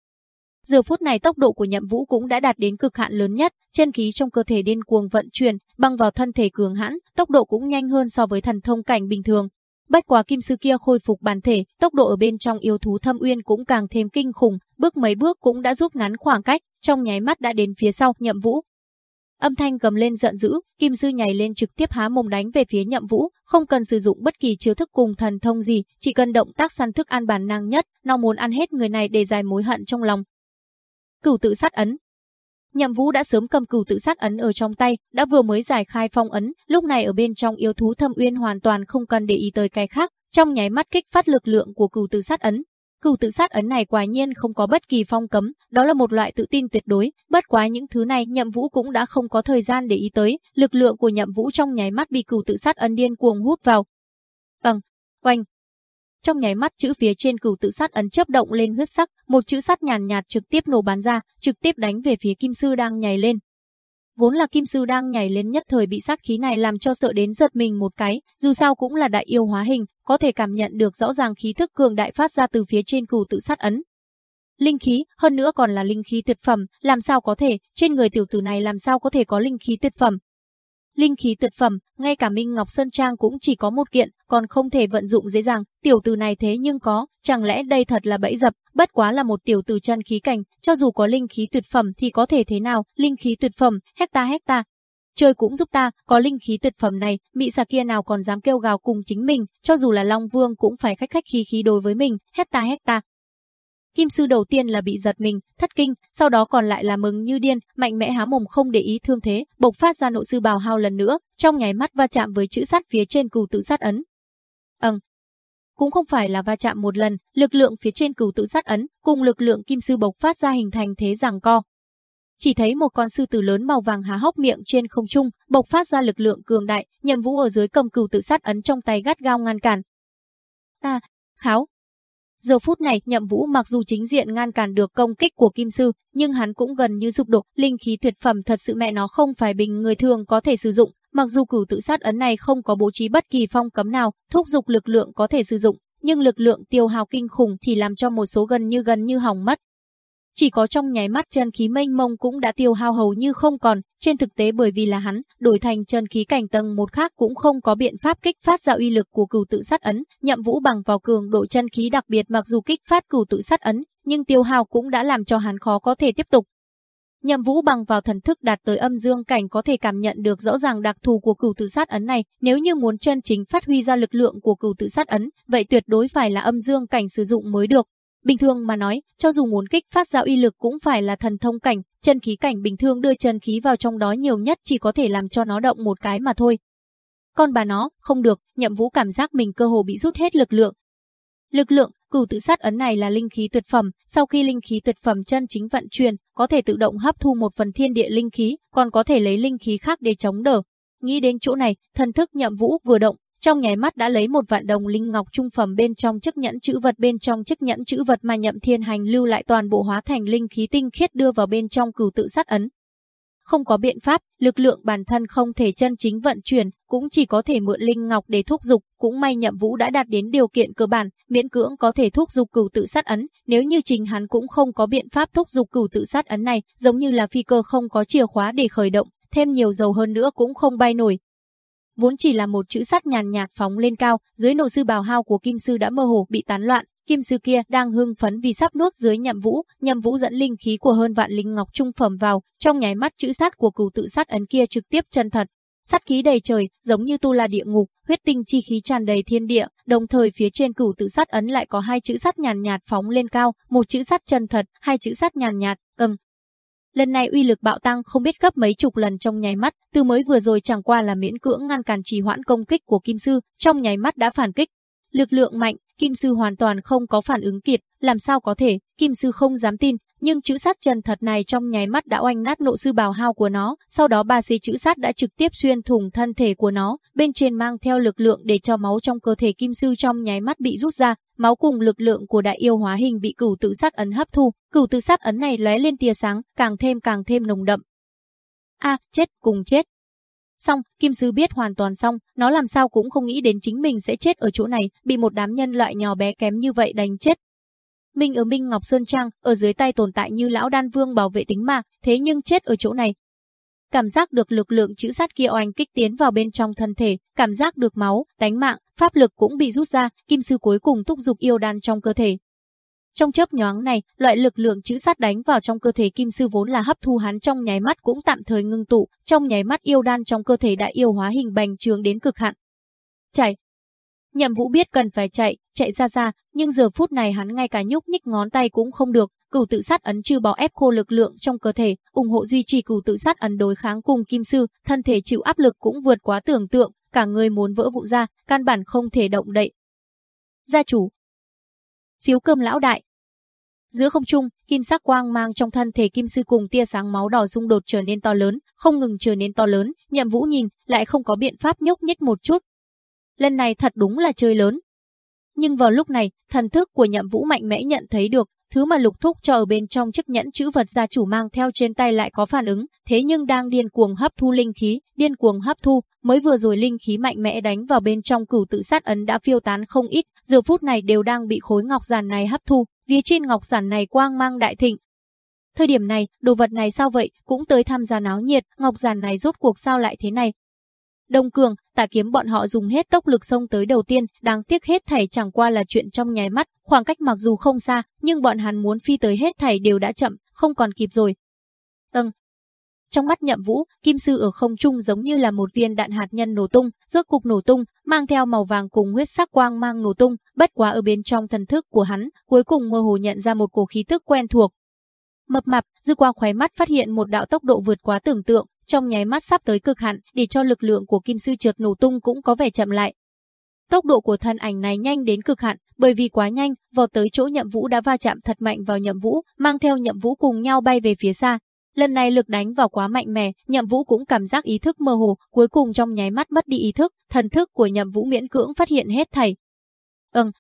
Giờ phút này tốc độ của nhậm vũ cũng đã đạt đến cực hạn lớn nhất, chân khí trong cơ thể điên cuồng vận chuyển, băng vào thân thể cường hãn, tốc độ cũng nhanh hơn so với thần thông cảnh bình thường. Bất quá kim sư kia khôi phục bản thể, tốc độ ở bên trong yêu thú thâm uyên cũng càng thêm kinh khủng, bước mấy bước cũng đã rút ngắn khoảng cách, trong nháy mắt đã đến phía sau nhậm vũ. Âm thanh cầm lên giận dữ, kim sư nhảy lên trực tiếp há mồm đánh về phía nhậm vũ, không cần sử dụng bất kỳ chiêu thức cùng thần thông gì, chỉ cần động tác săn thức ăn bản năng nhất, nó muốn ăn hết người này để giải mối hận trong lòng, Cửu tự sát ấn. Nhậm Vũ đã sớm cầm cửu tự sát ấn ở trong tay, đã vừa mới giải khai phong ấn, lúc này ở bên trong yêu thú thâm uyên hoàn toàn không cần để ý tới cái khác, trong nháy mắt kích phát lực lượng của cửu tự sát ấn. Cửu tự sát ấn này quả nhiên không có bất kỳ phong cấm, đó là một loại tự tin tuyệt đối, bất quá những thứ này Nhậm Vũ cũng đã không có thời gian để ý tới, lực lượng của Nhậm Vũ trong nháy mắt bị cửu tự sát ấn điên cuồng hút vào. Bằng, oanh, trong nháy mắt chữ phía trên cửu tự sát ấn chớp động lên huyết sắc, một chữ sắt nhàn nhạt, trực tiếp nổ bắn ra, trực tiếp đánh về phía kim sư đang nhảy lên. Vốn là kim sư đang nhảy lên nhất thời bị sát khí này làm cho sợ đến giật mình một cái, dù sao cũng là đại yêu hóa hình, có thể cảm nhận được rõ ràng khí thức cường đại phát ra từ phía trên cửu tự sát ấn. Linh khí, hơn nữa còn là linh khí tuyệt phẩm, làm sao có thể, trên người tiểu tử này làm sao có thể có linh khí tuyệt phẩm. Linh khí tuyệt phẩm, ngay cả Minh Ngọc Sơn Trang cũng chỉ có một kiện, còn không thể vận dụng dễ dàng, tiểu tử này thế nhưng có, chẳng lẽ đây thật là bẫy dập, bất quá là một tiểu tử chân khí cảnh, cho dù có linh khí tuyệt phẩm thì có thể thế nào, linh khí tuyệt phẩm, hecta hecta, Trời cũng giúp ta, có linh khí tuyệt phẩm này, mị xà kia nào còn dám kêu gào cùng chính mình, cho dù là Long Vương cũng phải khách khách khí khí đối với mình, hét ta hét ta. Kim sư đầu tiên là bị giật mình, thất kinh, sau đó còn lại là mừng như điên, mạnh mẽ há mồm không để ý thương thế, bộc phát ra nộ sư bào hao lần nữa, trong nháy mắt va chạm với chữ sát phía trên cừu tự sát ấn. Ừm. Cũng không phải là va chạm một lần, lực lượng phía trên cừu tự sát ấn cùng lực lượng kim sư bộc phát ra hình thành thế giằng co, chỉ thấy một con sư tử lớn màu vàng há hốc miệng trên không trung, bộc phát ra lực lượng cường đại, Nhậm Vũ ở dưới cầm cừu tự sát ấn trong tay gắt gao ngăn cản. Ta, kháo. Giờ phút này, Nhậm Vũ mặc dù chính diện ngăn cản được công kích của Kim sư, nhưng hắn cũng gần như dục đột, linh khí tuyệt phẩm thật sự mẹ nó không phải bình người thường có thể sử dụng, mặc dù cửu tự sát ấn này không có bố trí bất kỳ phong cấm nào, thúc dục lực lượng có thể sử dụng, nhưng lực lượng tiêu hao kinh khủng thì làm cho một số gần như gần như hỏng mất, chỉ có trong nháy mắt chân khí mênh mông cũng đã tiêu hao hầu như không còn, trên thực tế bởi vì là hắn, đổi thành chân khí cảnh tầng một khác cũng không có biện pháp kích phát ra uy lực của cửu tự sát ấn, nhậm vũ bằng vào cường độ chân khí đặc biệt mặc dù kích phát cửu tự sát ấn, nhưng tiêu hao cũng đã làm cho hắn khó có thể tiếp tục. Nhậm Vũ bằng vào thần thức đạt tới âm dương cảnh có thể cảm nhận được rõ ràng đặc thù của cửu tự sát ấn này, nếu như muốn chân chính phát huy ra lực lượng của cửu tự sát ấn, vậy tuyệt đối phải là âm dương cảnh sử dụng mới được, Bình thường mà nói, cho dù muốn kích phát ra uy lực cũng phải là thần thông cảnh, chân khí cảnh bình thường đưa chân khí vào trong đó nhiều nhất chỉ có thể làm cho nó động một cái mà thôi. Còn bà nó, không được, nhậm vũ cảm giác mình cơ hồ bị rút hết lực lượng. Lực lượng, cửu tự sát ấn này là linh khí tuyệt phẩm, sau khi linh khí tuyệt phẩm chân chính vận chuyển, có thể tự động hấp thu một phần thiên địa linh khí, còn có thể lấy linh khí khác để chống đỡ. Nghĩ đến chỗ này, thần thức nhậm vũ vừa động, trong nháy mắt đã lấy một vạn đồng linh ngọc trung phẩm bên trong chiếc nhẫn chữ vật bên trong chiếc nhẫn chữ vật mà Nhậm Thiên Hành lưu lại toàn bộ hóa thành linh khí tinh khiết đưa vào bên trong cửu tự sát ấn. Không có biện pháp, lực lượng bản thân không thể chân chính vận chuyển, cũng chỉ có thể mượn linh ngọc để thúc dục, cũng may Nhậm Vũ đã đạt đến điều kiện cơ bản, miễn cưỡng có thể thúc dục cửu tự sát ấn, nếu như chính hắn cũng không có biện pháp thúc dục cửu tự sát ấn này, giống như là phi cơ không có chìa khóa để khởi động, thêm nhiều dầu hơn nữa cũng không bay nổi, vốn chỉ là một chữ sắt nhàn nhạt phóng lên cao, dưới nội sư bào hao của kim sư đã mơ hồ bị tán loạn, kim sư kia đang hưng phấn vì sắp nuốt dưới nhậm vũ, nhậm vũ dẫn linh khí của hơn vạn linh ngọc trung phẩm vào, trong nháy mắt chữ sát của cửu tự sát ấn kia trực tiếp chân thật. Sát khí đầy trời, giống như tu la địa ngục, huyết tinh chi khí tràn đầy thiên địa, đồng thời phía trên cửu tự sát ấn lại có hai chữ sắt nhàn nhạt phóng lên cao, một chữ sắt chân thật, hai chữ sắt nhàn nhạt, ầm, Lần này uy lực bạo tăng không biết gấp mấy chục lần trong nháy mắt, từ mới vừa rồi chẳng qua là miễn cưỡng ngăn cản trì hoãn công kích của Kim Sư, trong nháy mắt đã phản kích. Lực lượng mạnh, Kim Sư hoàn toàn không có phản ứng kịp, làm sao có thể, Kim Sư không dám tin, nhưng chữ sát chân thật này trong nháy mắt đã oanh nát nộ sư bào hao của nó, sau đó ba xí chữ sát đã trực tiếp xuyên thủng thân thể của nó, bên trên mang theo lực lượng để cho máu trong cơ thể Kim Sư trong nháy mắt bị rút ra, máu cùng lực lượng của đại yêu hóa hình bị cửu tự sát ấn hấp thu, cửu tự sát ấn này lóe lên tia sáng, càng thêm càng thêm nồng đậm. A, chết cùng chết. Xong, Kim Sư biết hoàn toàn xong, nó làm sao cũng không nghĩ đến chính mình sẽ chết ở chỗ này, bị một đám nhân loại nhỏ bé kém như vậy đánh chết. Minh ở Minh Ngọc Sơn Trang, ở dưới tay tồn tại như lão đan vương bảo vệ tính mạng thế nhưng chết ở chỗ này, cảm giác được lực lượng chữ sát kia oanh kích tiến vào bên trong thân thể, cảm giác được máu, tánh mạng, pháp lực cũng bị rút ra, kim sư cuối cùng thúc dục yêu đan trong cơ thể. Trong chớp nhoáng này, loại lực lượng chữ sát đánh vào trong cơ thể kim sư vốn là hấp thu hắn trong nháy mắt cũng tạm thời ngưng tụ, trong nháy mắt yêu đan trong cơ thể đã yêu hóa hình bành trướng đến cực hạn. Chạy. Nhậm Vũ biết cần phải chạy, chạy ra ra, nhưng giờ phút này hắn ngay cả nhúc nhích ngón tay cũng không được, cửu tự sát ấn trừ bỏ ép khô lực lượng trong cơ thể, ủng hộ duy trì cửu tự sát ấn đối kháng cùng kim sư, thân thể chịu áp lực cũng vượt quá tưởng tượng, cả người muốn vỡ vụn ra, căn bản không thể động đậy. Gia chủ Phiếu cơm lão đại Giữa không trung, kim sắc quang mang trong thân thể kim sư cùng tia sáng máu đỏ xung đột trở nên to lớn, không ngừng trở nên to lớn, nhậm vũ nhìn, lại không có biện pháp nhúc nhích một chút. Lần này thật đúng là chơi lớn. Nhưng vào lúc này, thần thức của nhậm vũ mạnh mẽ nhận thấy được, Thứ mà lục thúc cho ở bên trong chiếc nhẫn chữ vật gia chủ mang theo trên tay lại có phản ứng, thế nhưng đang điên cuồng hấp thu linh khí, điên cuồng hấp thu, mới vừa rồi linh khí mạnh mẽ đánh vào bên trong cửu tự sát ấn đã phiêu tán không ít, giờ phút này đều đang bị khối ngọc giản này hấp thu, phía trên ngọc giản này quang mang đại thịnh. Thời điểm này, đồ vật này sao vậy, cũng tới tham gia náo nhiệt, ngọc giản này rốt cuộc sao lại thế này. Đông Cường, tả kiếm bọn họ dùng hết tốc lực xông tới đầu tiên, đáng tiếc hết thảy chẳng qua là chuyện trong nháy mắt, khoảng cách mặc dù không xa, nhưng bọn hắn muốn phi tới hết thảy đều đã chậm, không còn kịp rồi. Tầng, trong mắt nhậm vũ, kim sư ở không trung giống như là một viên đạn hạt nhân nổ tung, rốt cục nổ tung, mang theo màu vàng cùng huyết sắc quang mang nổ tung, bất quá ở bên trong thần thức của hắn, cuối cùng mơ hồ nhận ra một cổ khí tức quen thuộc. Mập mạp, dư qua khóe mắt phát hiện một đạo tốc độ vượt quá tưởng tượng, trong nháy mắt sắp tới cực hạn, để cho lực lượng của kim sư trượt nổ tung cũng có vẻ chậm lại. Tốc độ của thân ảnh này nhanh đến cực hạn, bởi vì quá nhanh, vọt tới chỗ Nhậm Vũ đã va chạm thật mạnh vào Nhậm Vũ, mang theo Nhậm Vũ cùng nhau bay về phía xa, Lần này lực đánh vào quá mạnh mẽ, Nhậm Vũ cũng cảm giác ý thức mơ hồ, cuối cùng trong nháy mắt mất đi ý thức, thần thức của Nhậm Vũ miễn cưỡng phát hiện hết thảy. Ừm.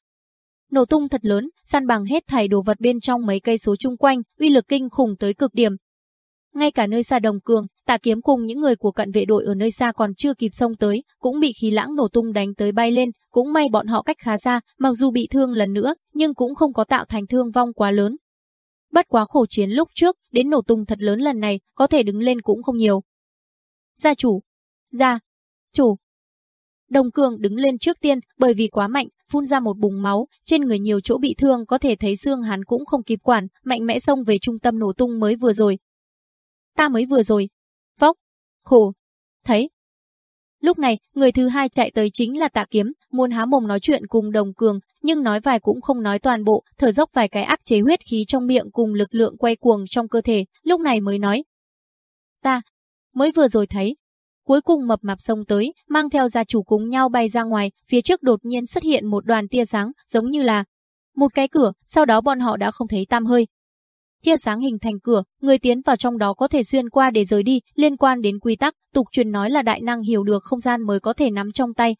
Nổ tung thật lớn, san bằng hết thảy đồ vật bên trong mấy cây số chung quanh, uy lực kinh khủng tới cực điểm. Ngay cả nơi xa đồng cường, Tạ Kiếm cùng những người của cận vệ đội ở nơi xa còn chưa kịp xông tới, cũng bị khí lãng nổ tung đánh tới bay lên, cũng may bọn họ cách khá xa, mặc dù bị thương lần nữa, nhưng cũng không có tạo thành thương vong quá lớn, Bất quá khổ chiến lúc trước, đến nổ tung thật lớn lần này, có thể đứng lên cũng không nhiều. Gia chủ. Gia. Chủ. Đồng Cường đứng lên trước tiên, bởi vì quá mạnh, phun ra một bùng máu, trên người nhiều chỗ bị thương có thể thấy xương hắn cũng không kịp quản, mạnh mẽ xông về trung tâm nổ tung mới vừa rồi. Ta mới vừa rồi. Phốc. Khổ. Thấy, Lúc này, người thứ hai chạy tới chính là tạ kiếm, muốn há mồm nói chuyện cùng đồng cường, nhưng nói vài cũng không nói toàn bộ, thở dốc vài cái áp chế huyết khí trong miệng cùng lực lượng quay cuồng trong cơ thể, lúc này mới nói. Ta, mới vừa rồi thấy. Cuối cùng mập mạp sông tới, mang theo gia chủ cùng nhau bay ra ngoài, phía trước đột nhiên xuất hiện một đoàn tia sáng, giống như là một cái cửa, sau đó bọn họ đã không thấy tam hơi, tia sáng hình thành cửa, người tiến vào trong đó có thể xuyên qua để rời đi, liên quan đến quy tắc, tục truyền nói là đại năng hiểu được không gian mới có thể nắm trong tay.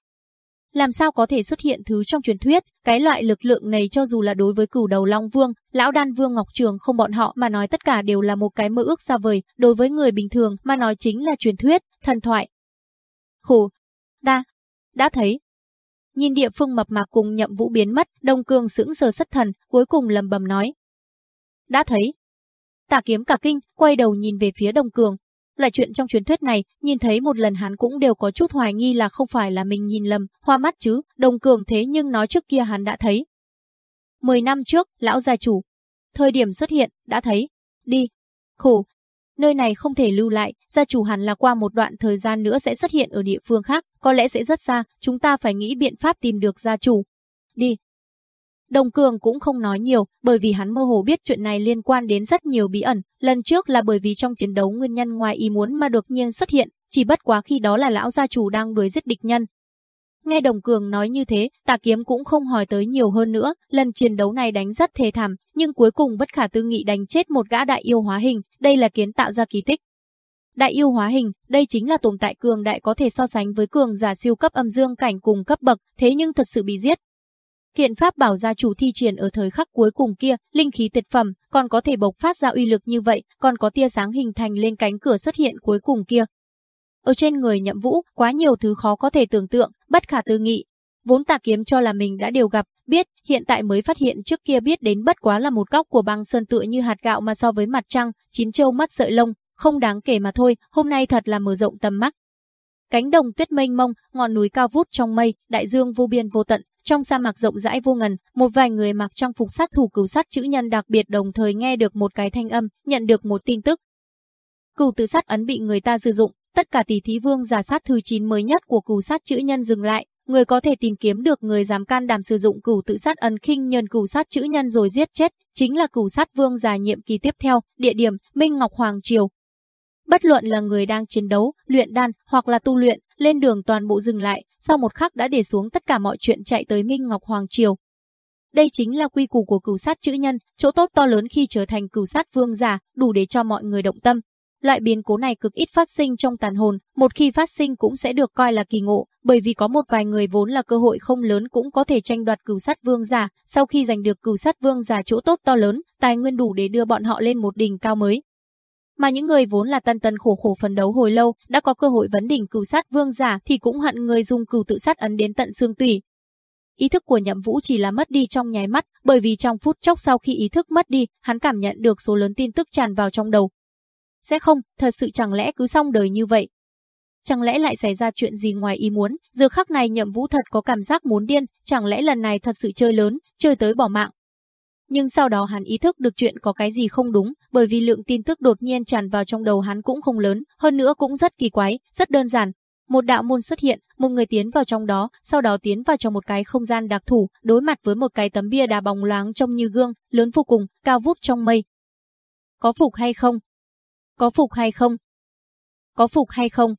Làm sao có thể xuất hiện thứ trong truyền thuyết, cái loại lực lượng này cho dù là đối với cửu đầu Long Vương, lão đan vương Ngọc Trường không bọn họ mà nói tất cả đều là một cái mơ ước xa vời, đối với người bình thường mà nói chính là truyền thuyết, thần thoại. Khổ, đa. Đã thấy, Nhìn địa phương mập mạp cùng nhậm vũ biến mất, Đông Cương sững sờ sất thần, cuối cùng lầm bầm nói, đã thấy. Tả kiếm cả kinh, quay đầu nhìn về phía đồng Cường. Lại chuyện trong truyền thuyết này, nhìn thấy một lần hắn cũng đều có chút hoài nghi là không phải là mình nhìn lầm, hoa mắt chứ, Đồng Cường thế nhưng nói trước kia hắn đã thấy. Mười năm trước, lão gia chủ. Thời điểm xuất hiện, đã thấy. Đi. Khổ. Nơi này không thể lưu lại, gia chủ hẳn là qua một đoạn thời gian nữa sẽ xuất hiện ở địa phương khác, có lẽ sẽ rất xa, chúng ta phải nghĩ biện pháp tìm được gia chủ. Đi. Đồng Cường cũng không nói nhiều, bởi vì hắn mơ hồ biết chuyện này liên quan đến rất nhiều bí ẩn. Lần trước là bởi vì trong chiến đấu nguyên nhân ngoài ý muốn mà đột nhiên xuất hiện, chỉ bất quá khi đó là lão gia chủ đang đuổi giết địch nhân. Nghe Đồng Cường nói như thế, Tạ Kiếm cũng không hỏi tới nhiều hơn nữa, lần chiến đấu này đánh rất thê thảm, nhưng cuối cùng bất khả tư nghị đánh chết một gã đại yêu hóa hình, đây là kiến tạo ra kỳ tích. Đại yêu hóa hình, đây chính là tồn tại cường đại có thể so sánh với cường giả siêu cấp âm dương cảnh cùng cấp bậc, thế nhưng thật sự bị giết, Kiện pháp bảo gia chủ thi triển ở thời khắc cuối cùng kia, linh khí tuyệt phẩm, còn có thể bộc phát ra uy lực như vậy, còn có tia sáng hình thành lên cánh cửa xuất hiện cuối cùng kia. Ở trên người nhậm vũ, quá nhiều thứ khó có thể tưởng tượng, bất khả tư nghị. Vốn tà kiếm cho là mình đã đều gặp, biết, hiện tại mới phát hiện trước kia biết đến bất quá là một góc của băng sơn tựa như hạt gạo mà so với mặt trăng, chín châu mắt sợi lông, không đáng kể mà thôi, hôm nay thật là mở rộng tầm mắt. Cánh đồng tuyết mênh mông, ngọn núi cao vút trong mây, đại dương vô biên vô tận, trong sa mạc rộng rãi vô ngần, một vài người mặc trang phục sát thủ cửu sát chữ nhân đặc biệt đồng thời nghe được một cái thanh âm, nhận được một tin tức. Cửu tự sát ấn bị người ta sử dụng, tất cả tỷ thí vương giả sát thứ 9 mới nhất của cửu sát chữ nhân dừng lại, người có thể tìm kiếm được người dám can đảm sử dụng cửu tự sát ấn khinh nhân cửu sát chữ nhân rồi giết chết, chính là cửu sát vương giả nhiệm kỳ tiếp theo, địa điểm Minh Ngọc Hoàng Triều. Bất luận là người đang chiến đấu, luyện đan hoặc là tu luyện, lên đường toàn bộ dừng lại, sau một khắc đã để xuống tất cả mọi chuyện chạy tới Minh Ngọc Hoàng Triều. Đây chính là quy củ của cửu sát chữ nhân, chỗ tốt to lớn khi trở thành cửu sát vương giả, đủ để cho mọi người động tâm. Loại biến cố này cực ít phát sinh trong tàn hồn, một khi phát sinh cũng sẽ được coi là kỳ ngộ, bởi vì có một vài người vốn là cơ hội không lớn cũng có thể tranh đoạt cửu sát vương giả, sau khi giành được cửu sát vương giả chỗ tốt to lớn, tài nguyên đủ để đưa bọn họ lên một đỉnh cao mới. Mà những người vốn là tân tân khổ khổ phấn đấu hồi lâu, đã có cơ hội vấn đỉnh cửu sát vương giả thì cũng hận người dùng cửu tự sát ấn đến tận xương tủy. Ý thức của nhậm vũ chỉ là mất đi trong nháy mắt, bởi vì trong phút chốc sau khi ý thức mất đi, hắn cảm nhận được số lớn tin tức tràn vào trong đầu. Sẽ không, thật sự chẳng lẽ cứ xong đời như vậy. Chẳng lẽ lại xảy ra chuyện gì ngoài ý muốn, giờ khắc này nhậm vũ thật có cảm giác muốn điên, chẳng lẽ lần này thật sự chơi lớn, chơi tới bỏ mạng. Nhưng sau đó hắn ý thức được chuyện có cái gì không đúng, bởi vì lượng tin tức đột nhiên tràn vào trong đầu hắn cũng không lớn, hơn nữa cũng rất kỳ quái, rất đơn giản, một đạo môn xuất hiện, một người tiến vào trong đó, sau đó tiến vào trong một cái không gian đặc thủ, đối mặt với một cái tấm bia đá bóng láng trông như gương, lớn vô cùng, cao vút trong mây. Có phục hay không? Có phục hay không? Có phục hay không?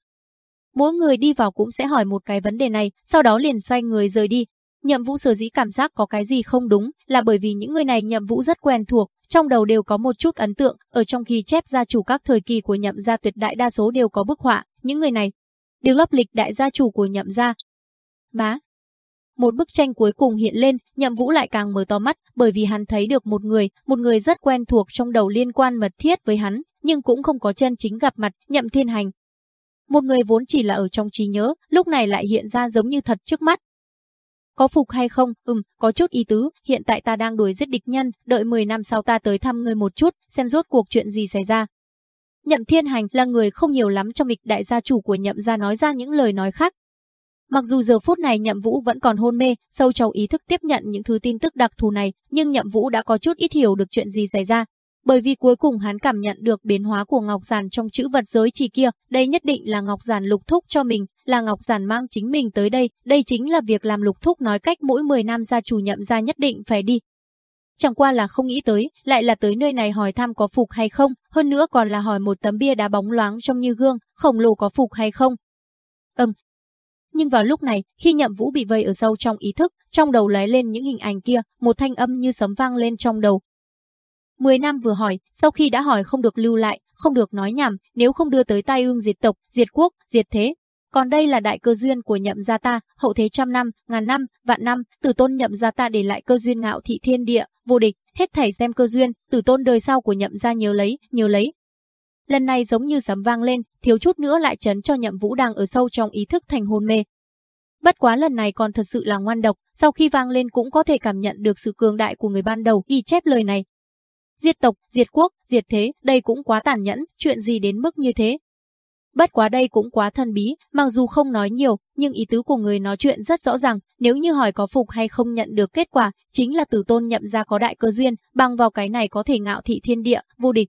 Mỗi người đi vào cũng sẽ hỏi một cái vấn đề này, sau đó liền xoay người rời đi. Nhậm Vũ sở dĩ cảm giác có cái gì không đúng, là bởi vì những người này Nhậm Vũ rất quen thuộc, trong đầu đều có một chút ấn tượng, ở trong khi chép gia chủ các thời kỳ của Nhậm gia tuyệt đại đa số đều có bức họa, những người này đều lấp lịch đại gia chủ của nhậm gia. Má. Một bức tranh cuối cùng hiện lên, nhậm vũ lại càng mở to mắt, bởi vì hắn thấy được một người, một người rất quen thuộc trong đầu liên quan mật thiết với hắn, nhưng cũng không có chân chính gặp mặt, nhậm thiên hành. Một người vốn chỉ là ở trong trí nhớ, lúc này lại hiện ra giống như thật trước mắt. Có phục hay không? Ừm, có chút ý tứ, hiện tại ta đang đuổi giết địch nhân, đợi 10 năm sau ta tới thăm người một chút, xem rốt cuộc chuyện gì xảy ra. Nhậm Thiên Hành là người không nhiều lắm trong mịch đại gia chủ của Nhậm gia nói ra những lời nói khác. Mặc dù giờ phút này Nhậm Vũ vẫn còn hôn mê, sâu trong ý thức tiếp nhận những thứ tin tức đặc thù này, nhưng Nhậm Vũ đã có chút ít hiểu được chuyện gì xảy ra. Bởi vì cuối cùng hắn cảm nhận được biến hóa của Ngọc Giản trong chữ vật giới chỉ kia, đây nhất định là Ngọc Giản lục thúc cho mình, là Ngọc Giản mang chính mình tới đây, đây chính là việc làm lục thúc nói cách mỗi 10 năm gia chủ nhậm gia nhất định phải đi, Chẳng qua là không nghĩ tới, lại là tới nơi này hỏi thăm có phục hay không, hơn nữa còn là hỏi một tấm bia đá bóng loáng trong như gương, khổng lồ có phục hay không. Âm. Nhưng vào lúc này, khi nhậm vũ bị vây ở sâu trong ý thức, trong đầu lóe lên những hình ảnh kia, một thanh âm như sấm vang lên trong đầu. Mười năm vừa hỏi, sau khi đã hỏi không được lưu lại, không được nói nhảm, nếu không đưa tới tai ương diệt tộc, diệt quốc, diệt thế, còn đây là đại cơ duyên của nhậm gia ta, hậu thế trăm năm, ngàn năm, vạn năm, tử tôn nhậm gia ta để lại cơ duyên ngạo thị thiên địa, vô địch, hết thảy xem cơ duyên, tử tôn đời sau của nhậm gia nhớ lấy, nhớ lấy. Lần này giống như sấm vang lên, thiếu chút nữa lại chấn cho nhậm vũ đang ở sâu trong ý thức thành hôn mê. Bất quá lần này còn thật sự là ngoan độc, sau khi vang lên cũng có thể cảm nhận được sự cường đại của người ban đầu ghi chép lời này. Diệt tộc, diệt quốc, diệt thế, đây cũng quá tàn nhẫn, chuyện gì đến mức như thế, Bất quá đây cũng quá thần bí, mặc dù không nói nhiều, nhưng ý tứ của người nói chuyện rất rõ ràng, nếu như hỏi có phục hay không nhận được kết quả, chính là tử tôn nhậm ra có đại cơ duyên, bằng vào cái này có thể ngạo thị thiên địa, vô địch.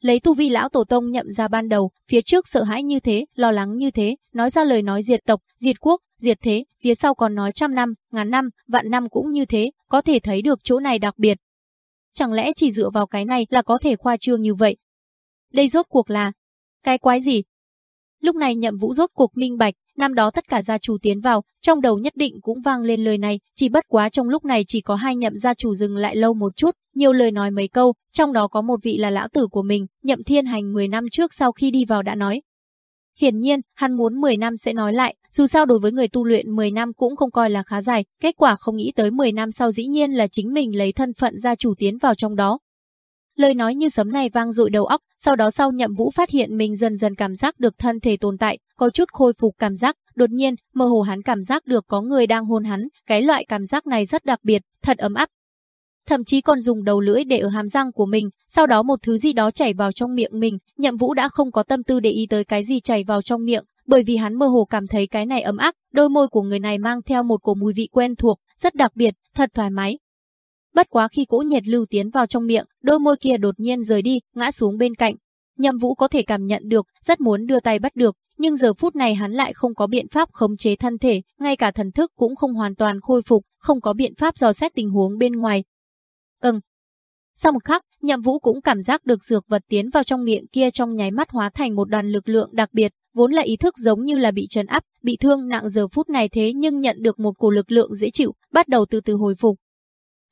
Lấy tu vi lão tổ tông nhậm ra ban đầu, phía trước sợ hãi như thế, lo lắng như thế, nói ra lời nói diệt tộc, diệt quốc, diệt thế, phía sau còn nói trăm năm, ngàn năm, vạn năm cũng như thế, có thể thấy được chỗ này đặc biệt. Chẳng lẽ chỉ dựa vào cái này là có thể khoa trương như vậy? Đây rốt cuộc là... Cái quái gì? Lúc này nhậm vũ rốt cuộc minh bạch, năm đó tất cả gia chủ tiến vào, trong đầu nhất định cũng vang lên lời này, chỉ bất quá trong lúc này chỉ có hai nhậm gia chủ dừng lại lâu một chút, nhiều lời nói mấy câu, trong đó có một vị là lão tử của mình, nhậm thiên hành 10 năm trước sau khi đi vào đã nói. Hiển nhiên, hắn muốn 10 năm sẽ nói lại, dù sao đối với người tu luyện 10 năm cũng không coi là khá dài, kết quả không nghĩ tới 10 năm sau dĩ nhiên là chính mình lấy thân phận gia chủ tiến vào trong đó, Lời nói như sấm này vang dội đầu óc, sau đó sau nhậm vũ phát hiện mình dần dần cảm giác được thân thể tồn tại, có chút khôi phục cảm giác, đột nhiên, mơ hồ hắn cảm giác được có người đang hôn hắn, cái loại cảm giác này rất đặc biệt, thật ấm áp. Thậm chí còn dùng đầu lưỡi để ở hàm răng của mình, sau đó một thứ gì đó chảy vào trong miệng mình, nhậm vũ đã không có tâm tư để ý tới cái gì chảy vào trong miệng, bởi vì hắn mơ hồ cảm thấy cái này ấm áp, đôi môi của người này mang theo một cổ mùi vị quen thuộc, rất đặc biệt, thật thoải mái, Bất quá khi cỗ nhiệt lưu tiến vào trong miệng, đôi môi kia đột nhiên rời đi, ngã xuống bên cạnh. Nhậm Vũ có thể cảm nhận được, rất muốn đưa tay bắt được, nhưng giờ phút này hắn lại không có biện pháp khống chế thân thể, ngay cả thần thức cũng không hoàn toàn khôi phục, không có biện pháp dò xét tình huống bên ngoài. Ừm. Sau một khắc, Nhậm Vũ cũng cảm giác được dược vật tiến vào trong miệng kia trong nháy mắt hóa thành một đoàn lực lượng đặc biệt, vốn là ý thức giống như là bị trấn áp, bị thương nặng giờ phút này thế nhưng nhận được một cổ lực lượng dễ chịu, bắt đầu từ từ hồi phục,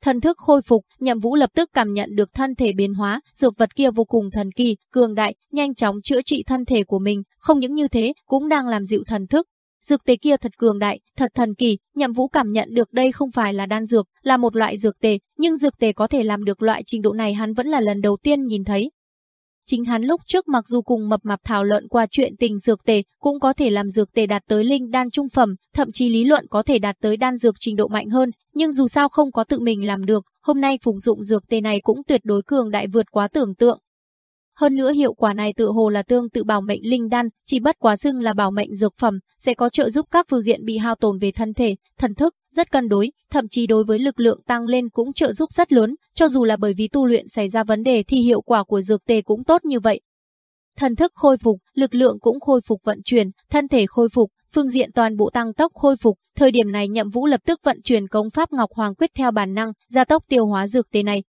thần thức khôi phục, Nhậm Vũ lập tức cảm nhận được thân thể biến hóa, dược vật kia vô cùng thần kỳ, cường đại, nhanh chóng chữa trị thân thể của mình, không những như thế, cũng đang làm dịu thần thức. Dược tề kia thật cường đại, thật thần kỳ, Nhậm Vũ cảm nhận được đây không phải là đan dược, là một loại dược tề, nhưng dược tề có thể làm được loại trình độ này hắn vẫn là lần đầu tiên nhìn thấy. chính hắn lúc trước mặc dù cùng mập mạp thảo luận qua chuyện tình dược tề, cũng có thể làm dược tề đạt tới linh đan trung phẩm, thậm chí lý luận có thể đạt tới đan dược trình độ mạnh hơn, nhưng dù sao không có tự mình làm được, hôm nay phục dụng dược tề này cũng tuyệt đối cường đại vượt quá tưởng tượng. Hơn nữa hiệu quả này tự hồ là tương tự bảo mệnh linh đan, chỉ bất quá xưng là bảo mệnh dược phẩm, sẽ có trợ giúp các phương diện bị hao tổn về thân thể, thần thức, rất cân đối, thậm chí đối với lực lượng tăng lên cũng trợ giúp rất lớn, cho dù là bởi vì tu luyện xảy ra vấn đề thì hiệu quả của dược tề cũng tốt như vậy. Thần thức khôi phục, lực lượng cũng khôi phục vận chuyển, thân thể khôi phục, phương diện toàn bộ tăng tốc khôi phục, thời điểm này Nhậm Vũ lập tức vận chuyển công pháp Ngọc Hoàng Quyết theo bản năng, gia tốc tiêu hóa dược tề này,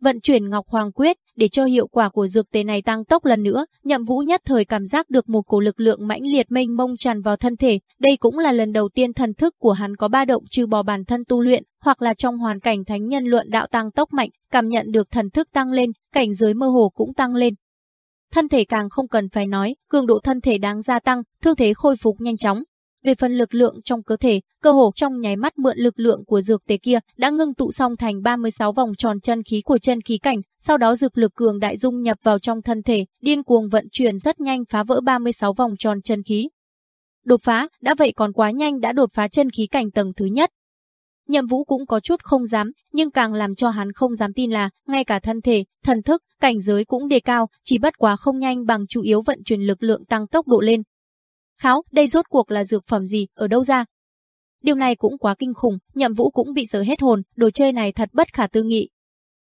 vận chuyển Ngọc Hoàng Quyết để cho hiệu quả của dược tề này tăng tốc lần nữa, Nhậm Vũ nhất thời cảm giác được một cổ lực lượng mãnh liệt mênh mông tràn vào thân thể, đây cũng là lần đầu tiên thần thức của hắn có ba động trừ bỏ bản thân tu luyện, hoặc là trong hoàn cảnh thánh nhân luận đạo tăng tốc mạnh, cảm nhận được thần thức tăng lên, cảnh giới mơ hồ cũng tăng lên. Thân thể càng không cần phải nói, cường độ thân thể đáng gia tăng, thương thế khôi phục nhanh chóng, về phần lực lượng trong cơ thể, cơ hồ trong nháy mắt mượn lực lượng của dược tế kia đã ngưng tụ xong thành 36 vòng tròn chân khí của chân khí cảnh, sau đó dược lực cường đại dung nhập vào trong thân thể, điên cuồng vận chuyển rất nhanh phá vỡ 36 vòng tròn chân khí. Đột phá, đã vậy còn quá nhanh đã đột phá chân khí cảnh tầng thứ nhất. Nhậm Vũ cũng có chút không dám, nhưng càng làm cho hắn không dám tin là, ngay cả thân thể, thần thức, cảnh giới cũng đề cao, chỉ bất quá không nhanh bằng chủ yếu vận chuyển lực lượng tăng tốc độ lên, Kháo, đây rốt cuộc là dược phẩm gì, ở đâu ra? Điều này cũng quá kinh khủng, nhậm vũ cũng bị sợ hết hồn, đồ chơi này thật bất khả tư nghị.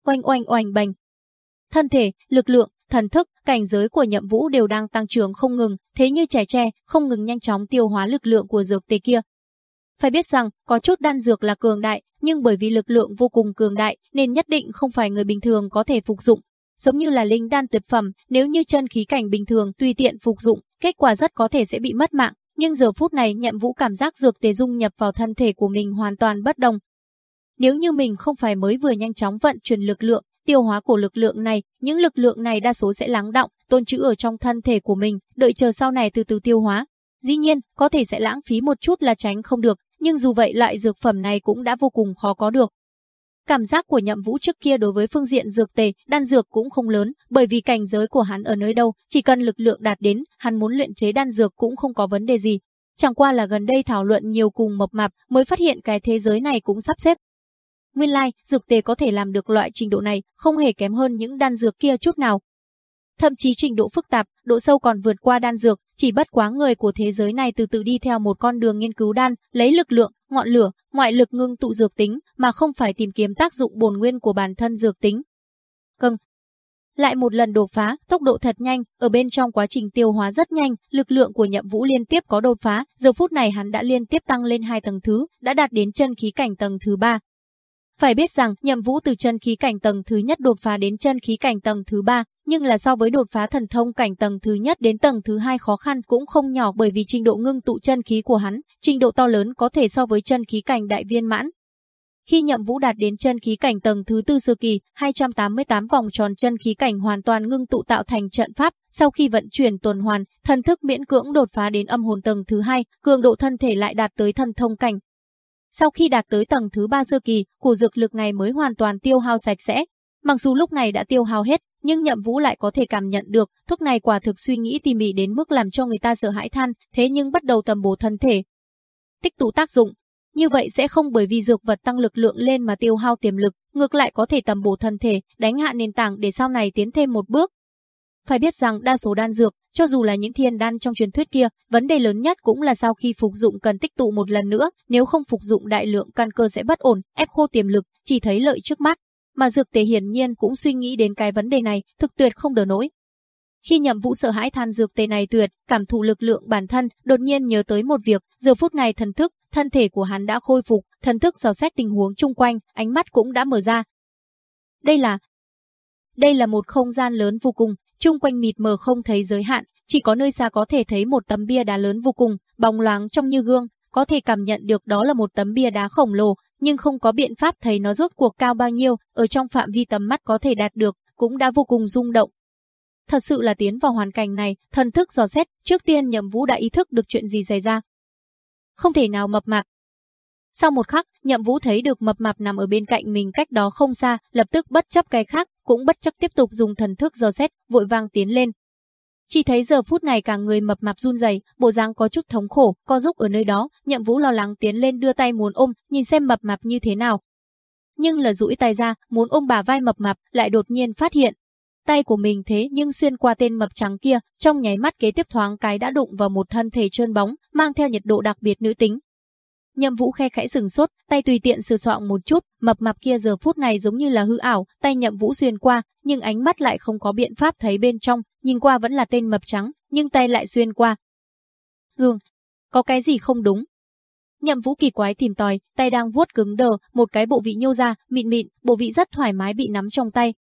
Oanh oanh oanh bành. Thân thể, lực lượng, thần thức, cảnh giới của nhậm vũ đều đang tăng trưởng không ngừng, thế như trẻ tre, không ngừng nhanh chóng tiêu hóa lực lượng của dược tề kia. Phải biết rằng, có chút đan dược là cường đại, nhưng bởi vì lực lượng vô cùng cường đại, nên nhất định không phải người bình thường có thể phục dụng. Giống như là linh đan tuyệt phẩm, nếu như chân khí cảnh bình thường tùy tiện phục dụng, kết quả rất có thể sẽ bị mất mạng, nhưng giờ phút này nhậm vũ cảm giác dược tề dung nhập vào thân thể của mình hoàn toàn bất đồng. Nếu như mình không phải mới vừa nhanh chóng vận chuyển lực lượng, tiêu hóa của lực lượng này, những lực lượng này đa số sẽ lắng động, tôn trữ ở trong thân thể của mình, đợi chờ sau này từ từ tiêu hóa. Dĩ nhiên, có thể sẽ lãng phí một chút là tránh không được, nhưng dù vậy loại dược phẩm này cũng đã vô cùng khó có được. Cảm giác của nhậm vũ trước kia đối với phương diện dược tề, đan dược cũng không lớn, bởi vì cảnh giới của hắn ở nơi đâu, chỉ cần lực lượng đạt đến, hắn muốn luyện chế đan dược cũng không có vấn đề gì. Chẳng qua là gần đây thảo luận nhiều cùng mập mạp mới phát hiện cái thế giới này cũng sắp xếp. Nguyên lai, like, dược tề có thể làm được loại trình độ này, không hề kém hơn những đan dược kia chút nào. Thậm chí trình độ phức tạp, độ sâu còn vượt qua đan dược, chỉ bất quá người của thế giới này từ từ đi theo một con đường nghiên cứu đan, lấy lực lượng, ngọn lửa, ngoại lực ngưng tụ dược tính, mà không phải tìm kiếm tác dụng bổn nguyên của bản thân dược tính. Cưng. Lại một lần đột phá, tốc độ thật nhanh, ở bên trong quá trình tiêu hóa rất nhanh, lực lượng của nhậm vũ liên tiếp có đột phá, giờ phút này hắn đã liên tiếp tăng lên hai tầng thứ, đã đạt đến chân khí cảnh tầng thứ ba. Phải biết rằng, nhậm vũ từ chân khí cảnh tầng thứ nhất đột phá đến chân khí cảnh tầng thứ ba, nhưng là so với đột phá thần thông cảnh tầng thứ nhất đến tầng thứ hai khó khăn cũng không nhỏ bởi vì trình độ ngưng tụ chân khí của hắn, trình độ to lớn có thể so với chân khí cảnh đại viên mãn. Khi nhậm vũ đạt đến chân khí cảnh tầng thứ tư sơ kỳ, 288 vòng tròn chân khí cảnh hoàn toàn ngưng tụ tạo thành trận pháp, sau khi vận chuyển tuần hoàn, thần thức miễn cưỡng đột phá đến âm hồn tầng thứ hai, cường độ thân thể lại đạt tới thần thông cảnh. Sau khi đạt tới tầng thứ ba sơ kỳ, cổ dược lực này mới hoàn toàn tiêu hao sạch sẽ, Mặc dù lúc này đã tiêu hao hết, nhưng Nhậm Vũ lại có thể cảm nhận được, thuốc này quả thực suy nghĩ tỉ mỉ đến mức làm cho người ta sợ hãi than, thế nhưng bắt đầu tầm bổ thân thể. Tích tụ tác dụng, như vậy sẽ không bởi vì dược vật tăng lực lượng lên mà tiêu hao tiềm lực, ngược lại có thể tầm bổ thân thể, đánh hạ nền tảng để sau này tiến thêm một bước. Phải biết rằng đa số đan dược, cho dù là những thiên đan trong truyền thuyết kia, vấn đề lớn nhất cũng là sau khi phục dụng cần tích tụ một lần nữa, nếu không phục dụng đại lượng căn cơ sẽ bất ổn, ép khô tiềm lực, chỉ thấy lợi trước mắt mà dược tề hiển nhiên cũng suy nghĩ đến cái vấn đề này, thực tuyệt không đỡ nổi. Khi nhậm vũ sợ hãi than dược tề này tuyệt, cảm thụ lực lượng bản thân, đột nhiên nhớ tới một việc, giờ phút này thần thức, thân thể của hắn đã khôi phục, thần thức dò xét tình huống chung quanh, ánh mắt cũng đã mở ra. Đây là Đây là một không gian lớn vô cùng, chung quanh mịt mờ không thấy giới hạn, chỉ có nơi xa có thể thấy một tấm bia đá lớn vô cùng, bóng loáng trong như gương, có thể cảm nhận được đó là một tấm bia đá khổng lồ, nhưng không có biện pháp thấy nó rốt cuộc cao bao nhiêu, ở trong phạm vi tầm mắt có thể đạt được, cũng đã vô cùng rung động. Thật sự là tiến vào hoàn cảnh này, thần thức dò xét, trước tiên nhậm vũ đã ý thức được chuyện gì xảy ra. Không thể nào mập mạp. Sau một khắc, nhậm vũ thấy được mập mạp nằm ở bên cạnh mình cách đó không xa, lập tức bất chấp cái khác, cũng bất chấp tiếp tục dùng thần thức dò xét, vội vàng tiến lên. Chỉ thấy giờ phút này cả người mập mạp run rẩy, bộ dáng có chút thống khổ, co giúp ở nơi đó, Nhậm Vũ lo lắng tiến lên đưa tay muốn ôm, nhìn xem mập mạp như thế nào. Nhưng là duỗi tay ra, muốn ôm bà vai mập mạp, lại đột nhiên phát hiện, tay của mình thế nhưng xuyên qua tên mập trắng kia, trong nháy mắt kế tiếp thoáng cái đã đụng vào một thân thể trơn bóng, mang theo nhiệt độ đặc biệt nữ tính. Nhậm Vũ khe khẽ sừng sốt, tay tùy tiện sửa soạn một chút, mập mạp kia giờ phút này giống như là hư ảo, tay Nhậm Vũ xuyên qua, nhưng ánh mắt lại không có biện pháp thấy bên trong, nhìn qua vẫn là tên mập trắng, nhưng tay lại xuyên qua. Hương, có cái gì không đúng? Nhậm Vũ kỳ quái tìm tòi, tay đang vuốt cứng đờ, một cái bộ vị nhô ra, mịn mịn, bộ vị rất thoải mái bị nắm trong tay.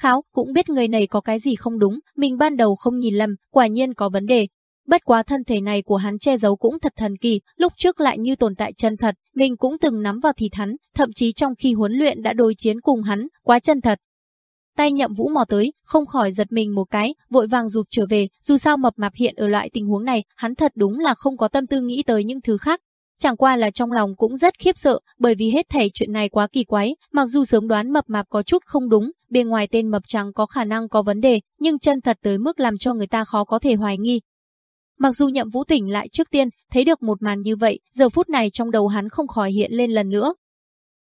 Kháo cũng biết người này có cái gì không đúng, mình ban đầu không nhìn lầm, quả nhiên có vấn đề, Bất quá thân thể này của hắn che giấu cũng thật thần kỳ, lúc trước lại như tồn tại chân thật, mình cũng từng nắm vào thịt hắn, thậm chí trong khi huấn luyện đã đối chiến cùng hắn, quá chân thật. Tay nhậm vũ mò tới, không khỏi giật mình một cái, vội vàng rụt trở về, dù sao mập mạp hiện ở loại tình huống này, hắn thật đúng là không có tâm tư nghĩ tới những thứ khác. Chẳng qua là trong lòng cũng rất khiếp sợ, bởi vì hết thảy chuyện này quá kỳ quái, mặc dù sớm đoán mập mạp có chút không đúng, bên ngoài tên mập trắng có khả năng có vấn đề, nhưng chân thật tới mức làm cho người ta khó có thể hoài nghi, Mặc dù nhậm vũ tỉnh lại trước tiên, thấy được một màn như vậy, giờ phút này trong đầu hắn không khỏi hiện lên lần nữa.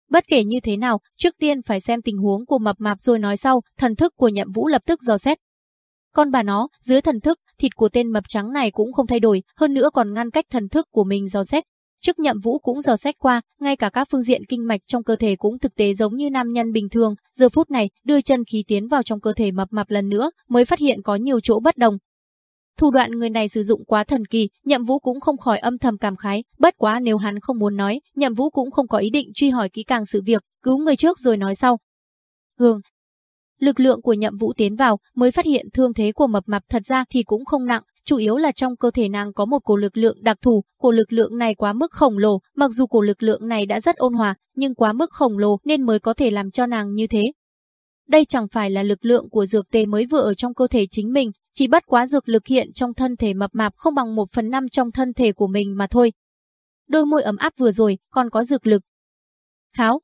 Bất kể như thế nào, trước tiên phải xem tình huống của mập mạp rồi nói sau, thần thức của nhậm vũ lập tức dò xét. Con bà nó, dưới thần thức, thịt của tên mập trắng này cũng không thay đổi, hơn nữa còn ngăn cách thần thức của mình dò xét. Trước nhậm vũ cũng dò xét qua, ngay cả các phương diện kinh mạch trong cơ thể cũng thực tế giống như nam nhân bình thường, giờ phút này, đưa chân khí tiến vào trong cơ thể mập mạp lần nữa, mới phát hiện có nhiều chỗ bất đồng, Thủ đoạn người này sử dụng quá thần kỳ, Nhậm Vũ cũng không khỏi âm thầm cảm khái, bất quá nếu hắn không muốn nói, Nhậm Vũ cũng không có ý định truy hỏi kỹ càng sự việc, cứu người trước rồi nói sau. Hương, lực lượng của Nhậm Vũ tiến vào, mới phát hiện thương thế của mập mạp thật ra thì cũng không nặng, chủ yếu là trong cơ thể nàng có một cổ lực lượng đặc thù, cổ lực lượng này quá mức khổng lồ, mặc dù cổ lực lượng này đã rất ôn hòa, nhưng quá mức khổng lồ nên mới có thể làm cho nàng như thế. Đây chẳng phải là lực lượng của dược tề mới vừa ở trong cơ thể chính mình, chỉ bất quá dược lực hiện trong thân thể mập mạp không bằng một phần năm trong thân thể của mình mà thôi. Đôi môi ấm áp vừa rồi, còn có dược lực. Kháo.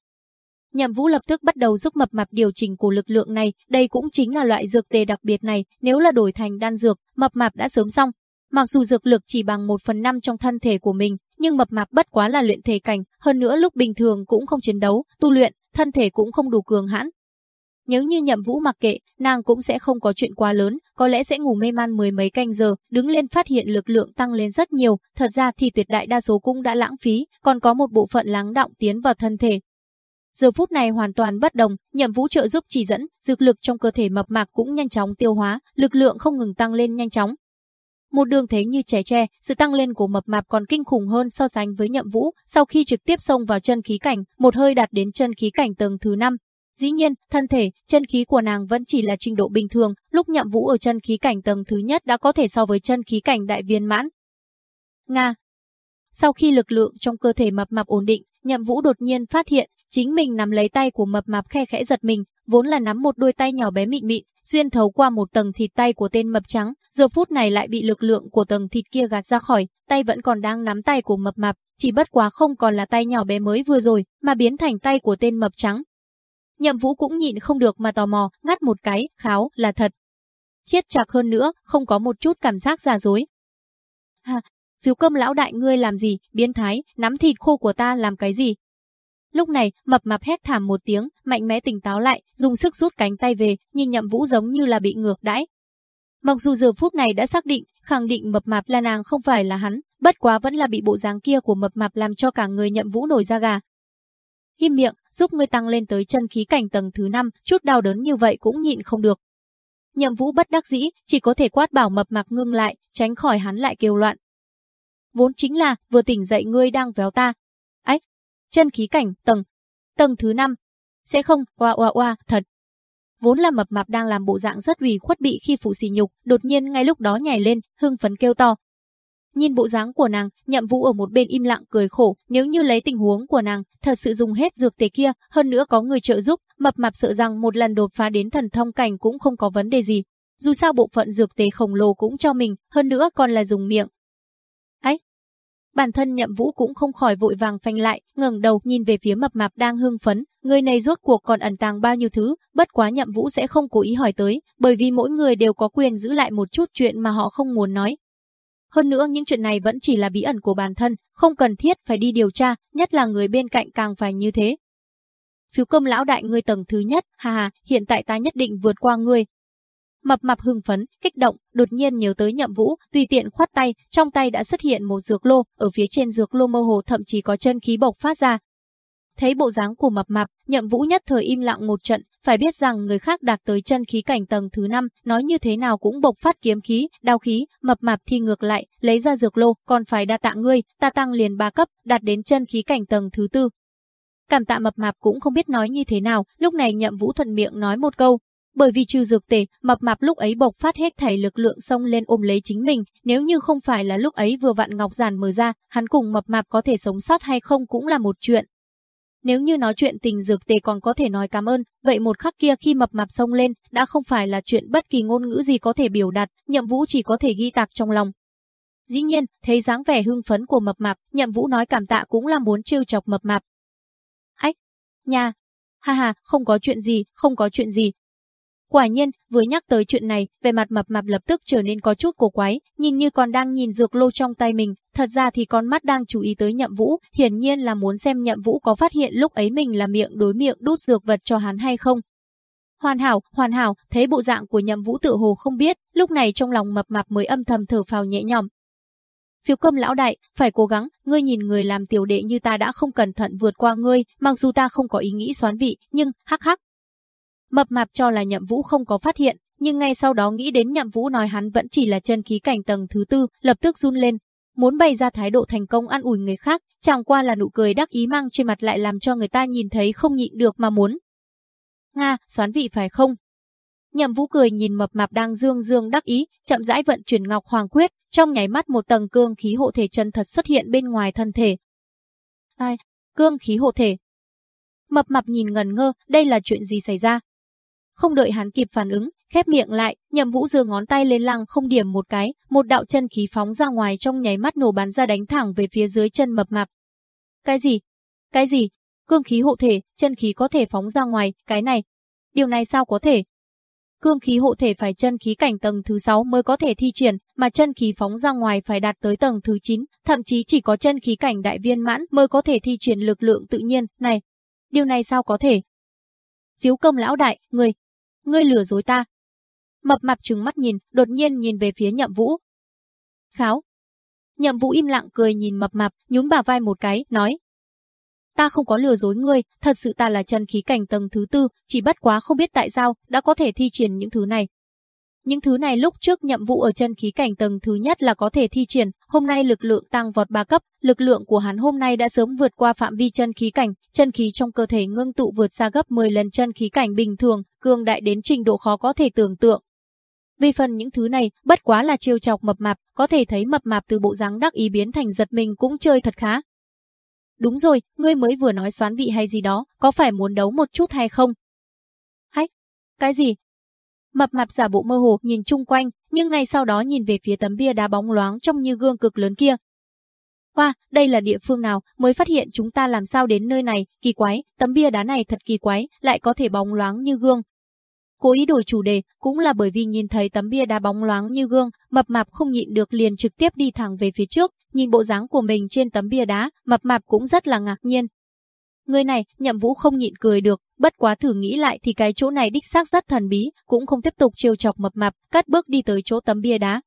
Nhậm Vũ lập tức bắt đầu giúp mập mạp điều chỉnh của lực lượng này, đây cũng chính là loại dược tề đặc biệt này, nếu là đổi thành đan dược, mập mạp đã sớm xong. Mặc dù dược lực chỉ bằng một phần năm trong thân thể của mình, nhưng mập mạp bất quá là luyện thể cảnh, hơn nữa lúc bình thường cũng không chiến đấu, tu luyện, thân thể cũng không đủ cường hãn, nếu như nhậm vũ mặc kệ, nàng cũng sẽ không có chuyện quá lớn, có lẽ sẽ ngủ mê man mười mấy canh giờ, đứng lên phát hiện lực lượng tăng lên rất nhiều, thật ra thì tuyệt đại đa số cũng đã lãng phí, còn có một bộ phận lắng động tiến vào thân thể. Giờ phút này hoàn toàn bất đồng, nhậm vũ trợ giúp chỉ dẫn, dược lực trong cơ thể mập mạp cũng nhanh chóng tiêu hóa, lực lượng không ngừng tăng lên nhanh chóng. Một đường thế như trẻ tre, sự tăng lên của mập mạp còn kinh khủng hơn so sánh với nhậm vũ, sau khi trực tiếp xông vào chân khí cảnh, một hơi đạt đến chân khí cảnh tầng thứ 5, Dĩ nhiên, thân thể, chân khí của nàng vẫn chỉ là trình độ bình thường, lúc nhậm vũ ở chân khí cảnh tầng thứ nhất đã có thể so với chân khí cảnh đại viên mãn. Nga Sau khi lực lượng trong cơ thể mập mạp ổn định, nhậm vũ đột nhiên phát hiện, chính mình nắm lấy tay của mập mạp khe khẽ giật mình, vốn là nắm một đôi tay nhỏ bé mịn mịn, xuyên thấu qua một tầng thịt tay của tên mập trắng, giờ phút này lại bị lực lượng của tầng thịt kia gạt ra khỏi, tay vẫn còn đang nắm tay của mập mạp, chỉ bất quá không còn là tay nhỏ bé mới vừa rồi, mà biến thành tay của tên mập trắng, Nhậm Vũ cũng nhịn không được mà tò mò, ngắt một cái, kháo, là thật. Chiết chặt hơn nữa, không có một chút cảm giác giả dối. Hà, phiếu cơm lão đại ngươi làm gì, biến thái, nắm thịt khô của ta làm cái gì? Lúc này, mập mạp hét thảm một tiếng, mạnh mẽ tỉnh táo lại, dùng sức rút cánh tay về, nhưng nhậm vũ giống như là bị ngược đãi. Mặc dù giờ phút này đã xác định, khẳng định mập mạp là nàng không phải là hắn, bất quá vẫn là bị bộ dáng kia của mập mạp làm cho cả người nhậm vũ nổi da gà, Im miệng, giúp ngươi tăng lên tới chân khí cảnh tầng thứ 5, chút đau đớn như vậy cũng nhịn không được. Nhậm Vũ bất đắc dĩ, chỉ có thể quát bảo mập mạp ngưng lại, tránh khỏi hắn lại kêu loạn. Vốn chính là, vừa tỉnh dậy ngươi đang véo ta. Ấy, chân khí cảnh, tầng, tầng thứ 5. Sẽ không, oa oa oa, thật. Vốn là mập mạp đang làm bộ dạng rất ủy khuất bị khi phụ sỉ nhục, đột nhiên ngay lúc đó nhảy lên, hưng phấn kêu to, Nhìn bộ dáng của nàng, nhậm vũ ở một bên im lặng cười khổ, nếu như lấy tình huống của nàng, thật sự dùng hết dược tề kia, hơn nữa có người trợ giúp, mập mạp sợ rằng một lần đột phá đến thần thông cảnh cũng không có vấn đề gì. Dù sao bộ phận dược tề khổng lồ cũng cho mình, hơn nữa còn là dùng miệng. Ấy! Bản thân nhậm vũ cũng không khỏi vội vàng phanh lại, ngẩng đầu nhìn về phía mập mạp đang hưng phấn, người này rốt cuộc còn ẩn tàng bao nhiêu thứ, bất quá nhậm vũ sẽ không cố ý hỏi tới, bởi vì mỗi người đều có quyền giữ lại một chút chuyện mà họ không muốn nói. Hơn nữa những chuyện này vẫn chỉ là bí ẩn của bản thân, không cần thiết phải đi điều tra, nhất là người bên cạnh càng phải như thế. Phiếu công lão đại ngươi tầng thứ nhất, hà hà, hiện tại ta nhất định vượt qua ngươi, Mập mập hưng phấn, kích động, đột nhiên nhớ tới nhậm vũ, tùy tiện khoát tay, trong tay đã xuất hiện một dược lô, ở phía trên dược lô mơ hồ thậm chí có chân khí bộc phát ra. Thấy bộ dáng của mập mạp, nhậm vũ nhất thời im lặng một trận, phải biết rằng người khác đạt tới chân khí cảnh tầng thứ 5, nói như thế nào cũng bộc phát kiếm khí, đao khí, mập mạp thì ngược lại, lấy ra dược lô, còn phải đa tạ ngươi, ta tăng liền ba cấp, đạt đến chân khí cảnh tầng thứ tư. Cảm tạ mập mạp cũng không biết nói như thế nào, lúc này nhậm vũ thuận miệng nói một câu, bởi vì trừ dược tề, mập mạp lúc ấy bộc phát hết thảy lực lượng xông lên ôm lấy chính mình, nếu như không phải là lúc ấy vừa vặn ngọc giản mở ra, hắn cùng mập mạp có thể sống sót hay không cũng là một chuyện. Nếu như nói chuyện tình dược tề còn có thể nói cảm ơn, vậy một khắc kia khi mập mạp sông lên, đã không phải là chuyện bất kỳ ngôn ngữ gì có thể biểu đạt, nhậm vũ chỉ có thể ghi tạc trong lòng. Dĩ nhiên, thấy dáng vẻ hưng phấn của mập mạp, nhậm vũ nói cảm tạ cũng là muốn trêu chọc mập mạp. Ách, nha, ha ha, không có chuyện gì, không có chuyện gì, Quả nhiên, vừa nhắc tới chuyện này, về mặt mập mạp lập tức trở nên có chút cổ quái, nhìn như còn đang nhìn dược lô trong tay mình, thật ra thì con mắt đang chú ý tới nhậm vũ, hiển nhiên là muốn xem nhậm vũ có phát hiện lúc ấy mình là miệng đối miệng đút dược vật cho hắn hay không. Hoàn hảo, hoàn hảo, thấy bộ dạng của nhậm vũ tự hồ không biết, lúc này trong lòng mập mạp mới âm thầm thở phào nhẹ nhõm. Phiếu cơm lão đại, phải cố gắng, ngươi nhìn người làm tiểu đệ như ta đã không cẩn thận vượt qua ngươi, mặc dù ta không có ý nghĩ xoán vị, nhưng, hắc hắc, Mập mạp cho là nhậm vũ không có phát hiện, nhưng ngay sau đó nghĩ đến nhậm vũ nói hắn vẫn chỉ là chân khí cảnh tầng thứ tư, lập tức run lên. Muốn bày ra thái độ thành công ăn ủi người khác, chẳng qua là nụ cười đắc ý mang trên mặt lại làm cho người ta nhìn thấy không nhịn được mà muốn. Nga, xoán vị phải không? Nhậm vũ cười nhìn mập mạp đang dương dương đắc ý, chậm rãi vận chuyển ngọc hoàng quyết, trong nháy mắt một tầng cương khí hộ thể chân thật xuất hiện bên ngoài thân thể. Ai? Cương khí hộ thể. Mập mạp nhìn ngần ngơ, đây là chuyện gì xảy ra? Không đợi hắn kịp phản ứng, khép miệng lại, nhậm vũ giơ ngón tay lên lăng không điểm một cái, một đạo chân khí phóng ra ngoài trong nháy mắt nổ bắn ra đánh thẳng về phía dưới chân mập mạp. Cái gì? Cái gì? Cương khí hộ thể, chân khí có thể phóng ra ngoài, cái này. Điều này sao có thể? Cương khí hộ thể phải chân khí cảnh tầng thứ 6 mới có thể thi triển, mà chân khí phóng ra ngoài phải đạt tới tầng thứ 9, thậm chí chỉ có chân khí cảnh đại viên mãn mới có thể thi triển lực lượng tự nhiên, này. Điều này sao có thể? Phiếu công lão đại, người, ngươi lừa dối ta. Mập mạp trừng mắt nhìn, đột nhiên nhìn về phía nhậm vũ. Kháo. Nhậm vũ im lặng cười nhìn mập mạp, nhún bà vai một cái, nói. Ta không có lừa dối ngươi, thật sự ta là chân khí cảnh tầng thứ tư, chỉ bất quá không biết tại sao, đã có thể thi triển những thứ này. Những thứ này lúc trước nhậm vụ ở chân khí cảnh tầng thứ nhất là có thể thi triển, hôm nay lực lượng tăng vọt ba cấp, lực lượng của hắn hôm nay đã sớm vượt qua phạm vi chân khí cảnh, chân khí trong cơ thể ngưng tụ vượt xa gấp 10 lần chân khí cảnh bình thường, cường đại đến trình độ khó có thể tưởng tượng. Vì phần những thứ này, bất quá là chiêu chọc mập mạp, có thể thấy mập mạp từ bộ dáng đắc ý biến thành giật mình cũng chơi thật khá. Đúng rồi, ngươi mới vừa nói xoán vị hay gì đó, có phải muốn đấu một chút hay không? Hách? Cái gì? Mập mạp giả bộ mơ hồ nhìn chung quanh, nhưng ngay sau đó nhìn về phía tấm bia đá bóng loáng trong như gương cực lớn kia. Hoa, đây là địa phương nào, mới phát hiện chúng ta làm sao đến nơi này, kỳ quái, tấm bia đá này thật kỳ quái, lại có thể bóng loáng như gương. Cố ý đổi chủ đề, cũng là bởi vì nhìn thấy tấm bia đá bóng loáng như gương, mập mạp không nhịn được liền trực tiếp đi thẳng về phía trước, nhìn bộ dáng của mình trên tấm bia đá, mập mạp cũng rất là ngạc nhiên, Người này, nhậm vũ không nhịn cười được, bất quá thử nghĩ lại thì cái chỗ này đích xác rất thần bí, cũng không tiếp tục trêu chọc mập mạp, cắt bước đi tới chỗ tấm bia đá.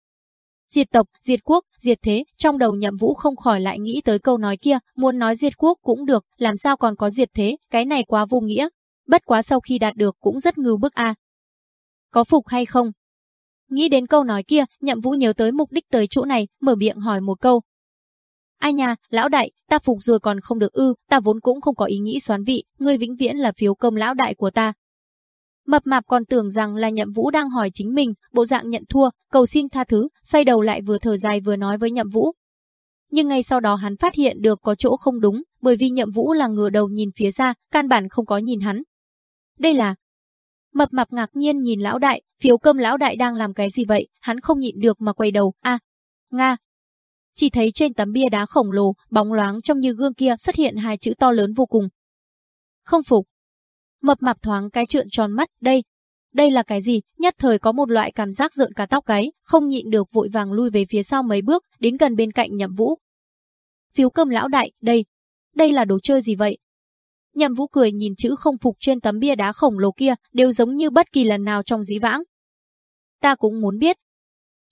Diệt tộc, diệt quốc, diệt thế, trong đầu nhậm vũ không khỏi lại nghĩ tới câu nói kia, muốn nói diệt quốc cũng được, làm sao còn có diệt thế, cái này quá vô nghĩa. Bất quá sau khi đạt được cũng rất ngưu bức a. Có phục hay không? Nghĩ đến câu nói kia, nhậm vũ nhớ tới mục đích tới chỗ này, mở miệng hỏi một câu, Ai nha, lão đại, ta phục rồi còn không được ư, ta vốn cũng không có ý nghĩ xoán vị, ngươi vĩnh viễn là phiếu công lão đại của ta. Mập mạp còn tưởng rằng là nhậm vũ đang hỏi chính mình, bộ dạng nhận thua, cầu xin tha thứ, xoay đầu lại vừa thở dài vừa nói với nhậm vũ. Nhưng ngay sau đó hắn phát hiện được có chỗ không đúng, bởi vì nhậm vũ là ngửa đầu nhìn phía ra, căn bản không có nhìn hắn. Đây là... Mập mạp ngạc nhiên nhìn lão đại, phiếu cơm lão đại đang làm cái gì vậy, hắn không nhịn được mà quay đầu, a Nga, chỉ thấy trên tấm bia đá khổng lồ, bóng loáng trong như gương kia xuất hiện hai chữ to lớn vô cùng. Không phục. Mập mạp thoáng cái trượn tròn mắt, đây, đây là cái gì? Nhất thời có một loại cảm giác rợn cả tóc gáy, không nhịn được vội vàng lui về phía sau mấy bước, đến gần bên cạnh Nhậm Vũ. Phiếu cơm lão đại, đây, đây là đồ chơi gì vậy? Nhậm Vũ cười nhìn chữ không phục trên tấm bia đá khổng lồ kia, đều giống như bất kỳ lần nào trong dĩ vãng. Ta cũng muốn biết.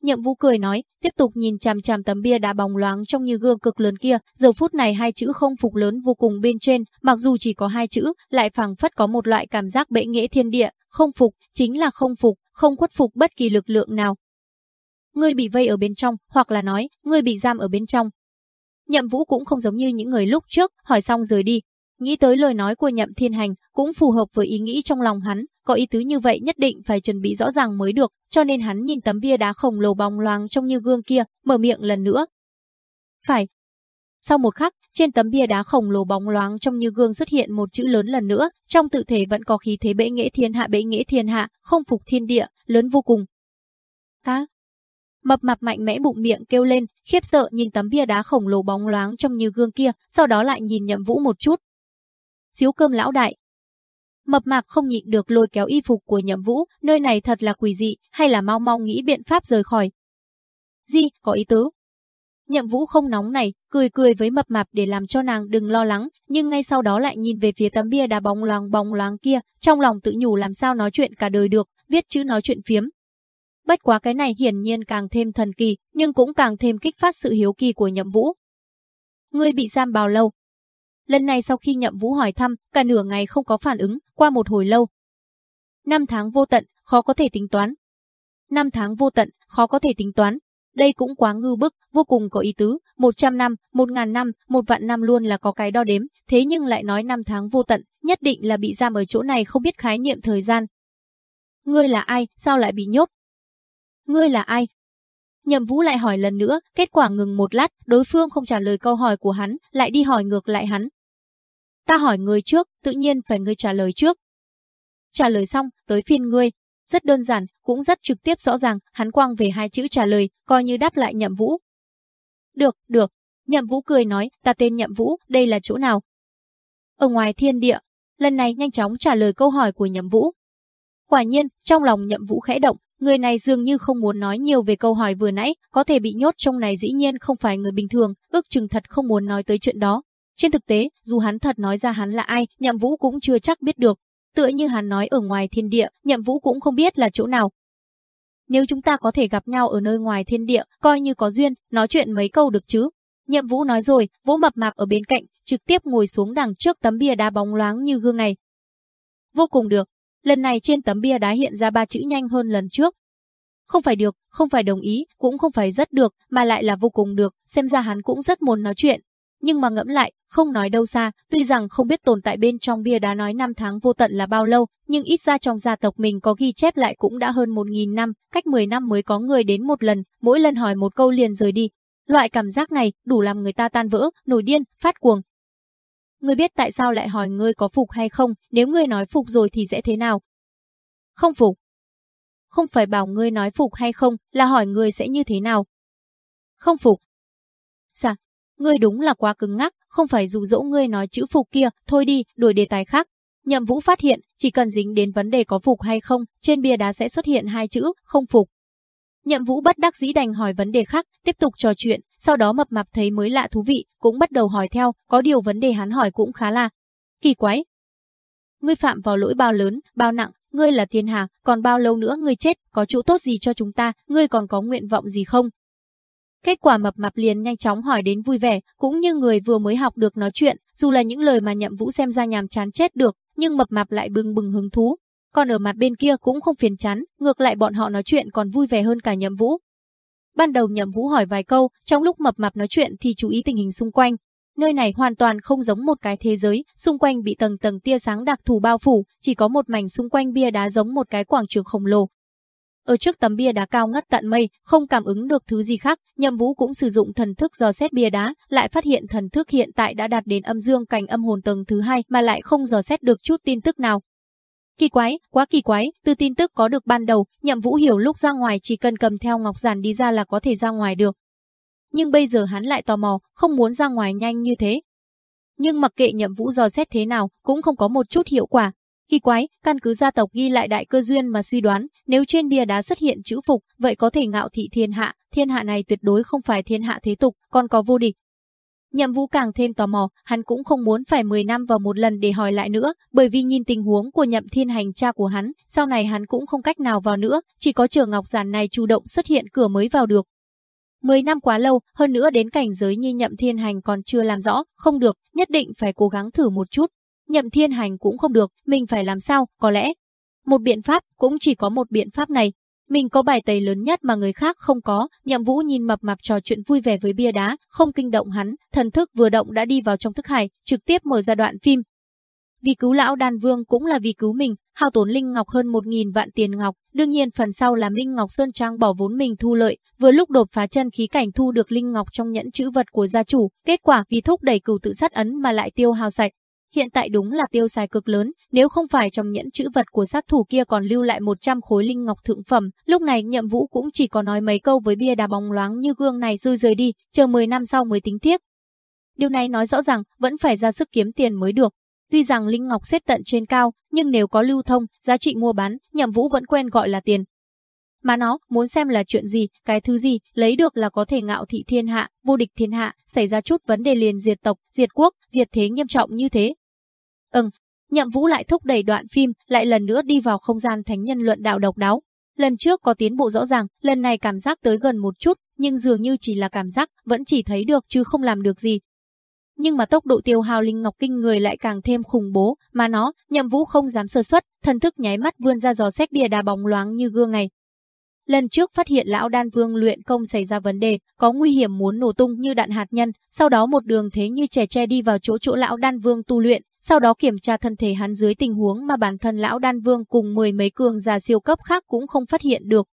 Nhậm Vũ cười nói, tiếp tục nhìn chằm chằm tấm bia đá bóng loáng trong như gương cực lớn kia, giờ phút này hai chữ không phục lớn vô cùng bên trên, mặc dù chỉ có hai chữ, lại phảng phất có một loại cảm giác bệ nghĩa thiên địa, không phục, chính là không phục, không khuất phục bất kỳ lực lượng nào. Ngươi bị vây ở bên trong, hoặc là nói, ngươi bị giam ở bên trong. Nhậm Vũ cũng không giống như những người lúc trước, hỏi xong rời đi, Nghĩ tới lời nói của nhậm thiên hành cũng phù hợp với ý nghĩ trong lòng hắn, có ý tứ như vậy nhất định phải chuẩn bị rõ ràng mới được, cho nên hắn nhìn tấm bia đá khổng lồ bóng loáng trong như gương kia, mở miệng lần nữa. Phải. Sau một khắc, trên tấm bia đá khổng lồ bóng loáng trong như gương xuất hiện một chữ lớn lần nữa, trong tự thể vẫn có khí thế bệ nghệ thiên hạ bệ nghệ thiên hạ, không phục thiên địa, lớn vô cùng. cá, Mập mạp mạnh mẽ bụng miệng kêu lên, khiếp sợ nhìn tấm bia đá khổng lồ bóng loáng trong như gương kia, sau đó lại nhìn nhậm vũ một chút, xíu cơm lão đại. Mập mạp không nhịn được lôi kéo y phục của nhậm vũ, nơi này thật là quỷ dị, hay là mau mau nghĩ biện pháp rời khỏi. Di, có ý tứ. Nhậm vũ không nóng này, cười cười với mập mạp để làm cho nàng đừng lo lắng, nhưng ngay sau đó lại nhìn về phía tấm bia đá bóng loáng bóng loáng kia, trong lòng tự nhủ làm sao nói chuyện cả đời được, viết chữ nói chuyện phiếm. Bất quá cái này hiển nhiên càng thêm thần kỳ, nhưng cũng càng thêm kích phát sự hiếu kỳ của nhậm vũ. Ngươi bị giam bao lâu? Lần này sau khi nhậm vũ hỏi thăm, cả nửa ngày không có phản ứng, qua một hồi lâu. Năm tháng vô tận, khó có thể tính toán. Năm tháng vô tận, khó có thể tính toán. Đây cũng quá ngư bức, vô cùng có ý tứ, một trăm năm, một ngàn năm, một vạn năm luôn là có cái đo đếm, thế nhưng lại nói năm tháng vô tận, nhất định là bị giam ở chỗ này không biết khái niệm thời gian. Ngươi là ai, sao lại bị nhốt? Ngươi là ai? Nhậm Vũ lại hỏi lần nữa, kết quả ngừng một lát, đối phương không trả lời câu hỏi của hắn, lại đi hỏi ngược lại hắn. Ta hỏi người trước, tự nhiên phải ngươi trả lời trước. Trả lời xong, tới phiên ngươi. Rất đơn giản, cũng rất trực tiếp rõ ràng, hắn quang về hai chữ trả lời, coi như đáp lại nhậm vũ. Được, được. Nhậm vũ cười nói, ta tên nhậm vũ, đây là chỗ nào? Ở ngoài thiên địa. Lần này nhanh chóng trả lời câu hỏi của nhậm vũ. Quả nhiên, trong lòng nhậm vũ khẽ động, người này dường như không muốn nói nhiều về câu hỏi vừa nãy, có thể bị nhốt trong này dĩ nhiên không phải người bình thường, ước chừng thật không muốn nói tới chuyện đó. Trên thực tế, dù hắn thật nói ra hắn là ai, nhậm vũ cũng chưa chắc biết được. Tựa như hắn nói ở ngoài thiên địa, nhậm vũ cũng không biết là chỗ nào. Nếu chúng ta có thể gặp nhau ở nơi ngoài thiên địa, coi như có duyên, nói chuyện mấy câu được chứ. Nhậm vũ nói rồi, vũ mập mạp ở bên cạnh, trực tiếp ngồi xuống đằng trước tấm bia đá bóng loáng như gương này. Vô cùng được. Lần này trên tấm bia đá hiện ra ba chữ nhanh hơn lần trước. Không phải được, không phải đồng ý, cũng không phải rất được, mà lại là vô cùng được, xem ra hắn cũng rất muốn nói chuyện, nhưng mà ngẫm lại, không nói đâu xa, tuy rằng không biết tồn tại bên trong bia đá nói năm tháng vô tận là bao lâu, nhưng ít ra trong gia tộc mình có ghi chép lại cũng đã hơn 1.000 năm, cách 10 năm mới có người đến một lần, mỗi lần hỏi một câu liền rời đi. Loại cảm giác này đủ làm người ta tan vỡ, nổi điên, phát cuồng. Ngươi biết tại sao lại hỏi ngươi có phục hay không, nếu ngươi nói phục rồi thì sẽ thế nào? Không phục. Không phải bảo ngươi nói phục hay không, là hỏi ngươi sẽ như thế nào? Không phục. Dạ, Ngươi đúng là quá cứng ngắc, không phải dụ dỗ ngươi nói chữ phục kia, thôi đi, đổi đề tài khác. Nhậm Vũ phát hiện, chỉ cần dính đến vấn đề có phục hay không, trên bia đá sẽ xuất hiện hai chữ, không phục. Nhậm Vũ bất đắc dĩ đành hỏi vấn đề khác, tiếp tục trò chuyện, sau đó mập mạp thấy mới lạ thú vị, cũng bắt đầu hỏi theo, có điều vấn đề hắn hỏi cũng khá là kỳ quái. Ngươi phạm vào lỗi bao lớn, bao nặng, ngươi là thiên hà, còn bao lâu nữa ngươi chết, có chỗ tốt gì cho chúng ta, ngươi còn có nguyện vọng gì không? Kết quả mập mạp liền nhanh chóng hỏi đến vui vẻ, cũng như người vừa mới học được nói chuyện, dù là những lời mà nhậm vũ xem ra nhàm chán chết được, nhưng mập mạp lại bừng bừng hứng thú. Còn ở mặt bên kia cũng không phiền chán, ngược lại bọn họ nói chuyện còn vui vẻ hơn cả nhậm vũ. Ban đầu nhậm vũ hỏi vài câu, trong lúc mập mạp nói chuyện thì chú ý tình hình xung quanh. Nơi này hoàn toàn không giống một cái thế giới, xung quanh bị tầng tầng tia sáng đặc thù bao phủ, chỉ có một mảnh xung quanh bia đá giống một cái quảng trường khổng lồ, ở trước tấm bia đá cao ngất tận mây, không cảm ứng được thứ gì khác, Nhậm Vũ cũng sử dụng thần thức dò xét bia đá, lại phát hiện thần thức hiện tại đã đạt đến âm dương cảnh âm hồn tầng thứ hai mà lại không dò xét được chút tin tức nào. Kỳ quái, quá kỳ quái, từ tin tức có được ban đầu, Nhậm Vũ hiểu lúc ra ngoài chỉ cần cầm theo ngọc giản đi ra là có thể ra ngoài được. Nhưng bây giờ hắn lại tò mò, không muốn ra ngoài nhanh như thế. Nhưng mặc kệ Nhậm Vũ dò xét thế nào, cũng không có một chút hiệu quả, Kỳ quái, căn cứ gia tộc ghi lại đại cơ duyên mà suy đoán, nếu trên bia đá xuất hiện chữ phục, vậy có thể ngạo thị thiên hạ, thiên hạ này tuyệt đối không phải thiên hạ thế tục, còn có vô địch. Nhậm Vũ càng thêm tò mò, hắn cũng không muốn phải 10 năm vào một lần để hỏi lại nữa, bởi vì nhìn tình huống của Nhậm Thiên Hành cha của hắn, sau này hắn cũng không cách nào vào nữa, chỉ có chờ Ngọc Giản này chủ động xuất hiện cửa mới vào được. 10 năm quá lâu, hơn nữa đến cảnh giới như Nhậm Thiên Hành còn chưa làm rõ, không được, nhất định phải cố gắng thử một chút. Nhậm Thiên Hành cũng không được, mình phải làm sao, có lẽ. Một biện pháp, cũng chỉ có một biện pháp này, mình có bài tẩy lớn nhất mà người khác không có, nhậm vũ nhìn mập mạp trò chuyện vui vẻ với bia đá, không kinh động hắn, thần thức vừa động đã đi vào trong thức hải, trực tiếp mở ra đoạn phim. Vì cứu lão đàn vương cũng là vì cứu mình, hao tốn linh ngọc hơn một nghìn vạn tiền ngọc, đương nhiên phần sau là Minh Ngọc Sơn Trang bỏ vốn mình thu lợi, vừa lúc đột phá chân khí cảnh thu được linh ngọc trong nhẫn chữ vật của gia chủ, kết quả vì thúc đẩy cửu tự sát ấn mà lại tiêu hao sạch, Hiện tại đúng là tiêu xài cực lớn, nếu không phải trong nhẫn chữ vật của sát thủ kia còn lưu lại 100 khối linh ngọc thượng phẩm, lúc này nhậm vũ cũng chỉ có nói mấy câu với bia đá bóng loáng như gương này rồi rời đi, chờ 10 năm sau mới tính tiếp. Điều này nói rõ ràng vẫn phải ra sức kiếm tiền mới được. Tuy rằng linh ngọc xếp tận trên cao, nhưng nếu có lưu thông, giá trị mua bán, nhậm vũ vẫn quen gọi là tiền. Mà nó, muốn xem là chuyện gì, cái thứ gì, lấy được là có thể ngạo thị thiên hạ, vô địch thiên hạ, xảy ra chút vấn đề liền diệt tộc, diệt quốc, diệt thế nghiêm trọng như thế, Ừm, Nhậm Vũ lại thúc đẩy đoạn phim, lại lần nữa đi vào không gian thánh nhân luận đạo độc đáo. Lần trước có tiến bộ rõ ràng, lần này cảm giác tới gần một chút, nhưng dường như chỉ là cảm giác, vẫn chỉ thấy được chứ không làm được gì. Nhưng mà tốc độ tiêu hao linh ngọc kinh người lại càng thêm khủng bố, mà nó, Nhậm Vũ không dám sơ suất, thần thức nháy mắt vươn ra dò xét bìa đá bóng loáng như gương ngày. Lần trước phát hiện lão đan vương luyện công xảy ra vấn đề, có nguy hiểm muốn nổ tung như đạn hạt nhân, sau đó một đường thế như trẻ tre đi vào chỗ chỗ lão đan vương tu luyện, sau đó kiểm tra thân thể hắn dưới tình huống mà bản thân lão đan vương cùng mười mấy cường giả siêu cấp khác cũng không phát hiện được.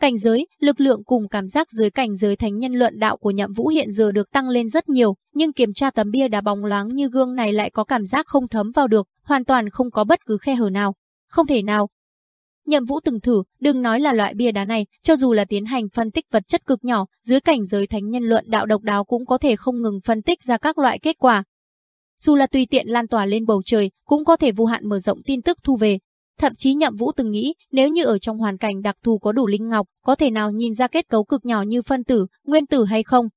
Cảnh giới, lực lượng cùng cảm giác dưới cảnh giới thánh nhân luận đạo của nhậm vũ hiện giờ được tăng lên rất nhiều, nhưng kiểm tra tấm bia đá bóng loáng như gương này lại có cảm giác không thấm vào được, hoàn toàn không có bất cứ khe hở nào. Không thể nào. Nhậm vũ từng thử, đừng nói là loại bia đá này, cho dù là tiến hành phân tích vật chất cực nhỏ, dưới cảnh giới thánh nhân luận đạo độc đáo cũng có thể không ngừng phân tích ra các loại kết quả, dù là tùy tiện lan tỏa lên bầu trời, cũng có thể vô hạn mở rộng tin tức thu về. Thậm chí Nhậm Vũ từng nghĩ, nếu như ở trong hoàn cảnh đặc thù có đủ linh ngọc, có thể nào nhìn ra kết cấu cực nhỏ như phân tử, nguyên tử hay không?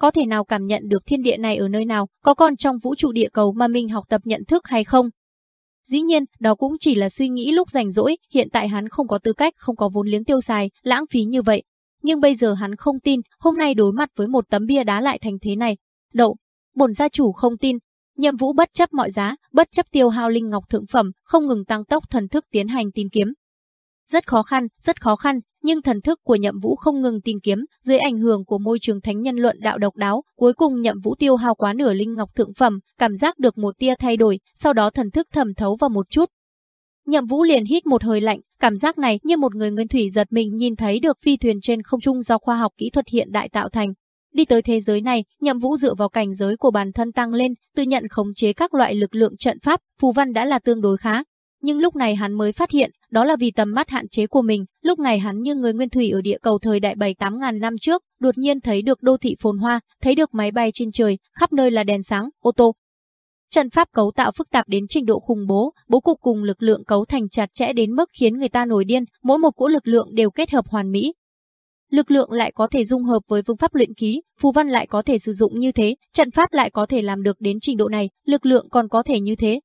Có thể nào cảm nhận được thiên địa này ở nơi nào, có còn trong vũ trụ địa cầu mà mình học tập nhận thức hay không? Dĩ nhiên, đó cũng chỉ là suy nghĩ lúc rảnh rỗi, hiện tại hắn không có tư cách, không có vốn liếng tiêu xài, lãng phí như vậy. Nhưng bây giờ hắn không tin, hôm nay đối mặt với một tấm bia đá lại thành thế này. Đậu, bổn gia chủ không tin, Nhậm Vũ bất chấp mọi giá, bất chấp tiêu hao linh ngọc thượng phẩm, không ngừng tăng tốc thần thức tiến hành tìm kiếm. Rất khó khăn, rất khó khăn, nhưng thần thức của Nhậm Vũ không ngừng tìm kiếm, dưới ảnh hưởng của môi trường thánh nhân luận đạo độc đáo, cuối cùng Nhậm Vũ tiêu hao quá nửa linh ngọc thượng phẩm, cảm giác được một tia thay đổi, sau đó thần thức thẩm thấu vào một chút. Nhậm Vũ liền hít một hơi lạnh, cảm giác này như một người nguyên thủy giật mình nhìn thấy được phi thuyền trên không trung do khoa học kỹ thuật hiện đại tạo thành, Đi tới thế giới này, Nhậm Vũ dựa vào cảnh giới của bản thân tăng lên, tự nhận khống chế các loại lực lượng trận pháp, phù văn đã là tương đối khá. Nhưng lúc này hắn mới phát hiện, đó là vì tầm mắt hạn chế của mình, lúc này hắn như người nguyên thủy ở địa cầu thời đại 7-8 ngàn năm trước, đột nhiên thấy được đô thị phồn hoa, thấy được máy bay trên trời, khắp nơi là đèn sáng, ô tô. Trận pháp cấu tạo phức tạp đến trình độ khủng bố, bố cục cùng lực lượng cấu thành chặt chẽ đến mức khiến người ta nổi điên, mỗi một cỗ lực lượng đều kết hợp hoàn mỹ, lực lượng lại có thể dung hợp với phương pháp luyện ký, phù văn lại có thể sử dụng như thế, trận pháp lại có thể làm được đến trình độ này, lực lượng còn có thể như thế.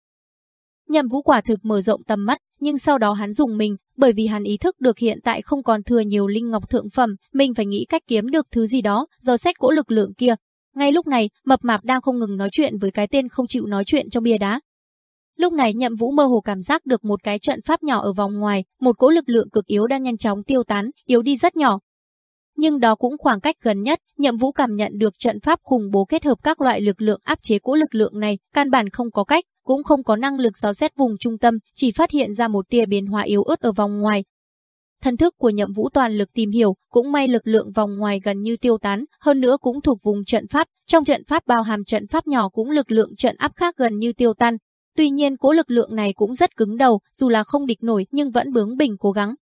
Nhậm Vũ quả thực mở rộng tầm mắt, nhưng sau đó hắn dùng mình, bởi vì hắn ý thức được hiện tại không còn thừa nhiều linh ngọc thượng phẩm, mình phải nghĩ cách kiếm được thứ gì đó, do xét cỗ lực lượng kia. Ngay lúc này, mập mạp đang không ngừng nói chuyện với cái tên không chịu nói chuyện trong bia đá. Lúc này Nhậm Vũ mơ hồ cảm giác được một cái trận pháp nhỏ ở vòng ngoài, một cỗ lực lượng cực yếu đang nhanh chóng tiêu tán, yếu đi rất nhỏ, nhưng đó cũng khoảng cách gần nhất, Nhậm Vũ cảm nhận được trận pháp khủng bố kết hợp các loại lực lượng áp chế cỗ lực lượng này, căn bản không có cách, cũng không có năng lực dò xét vùng trung tâm, chỉ phát hiện ra một tia biến hóa yếu ớt ở vòng ngoài. Thần thức của Nhậm Vũ toàn lực tìm hiểu, cũng may lực lượng vòng ngoài gần như tiêu tán, hơn nữa cũng thuộc vùng trận pháp, trong trận pháp bao hàm trận pháp nhỏ cũng lực lượng trận áp khác gần như tiêu tan. Tuy nhiên cỗ lực lượng này cũng rất cứng đầu, dù là không địch nổi nhưng vẫn bướng bỉnh cố gắng,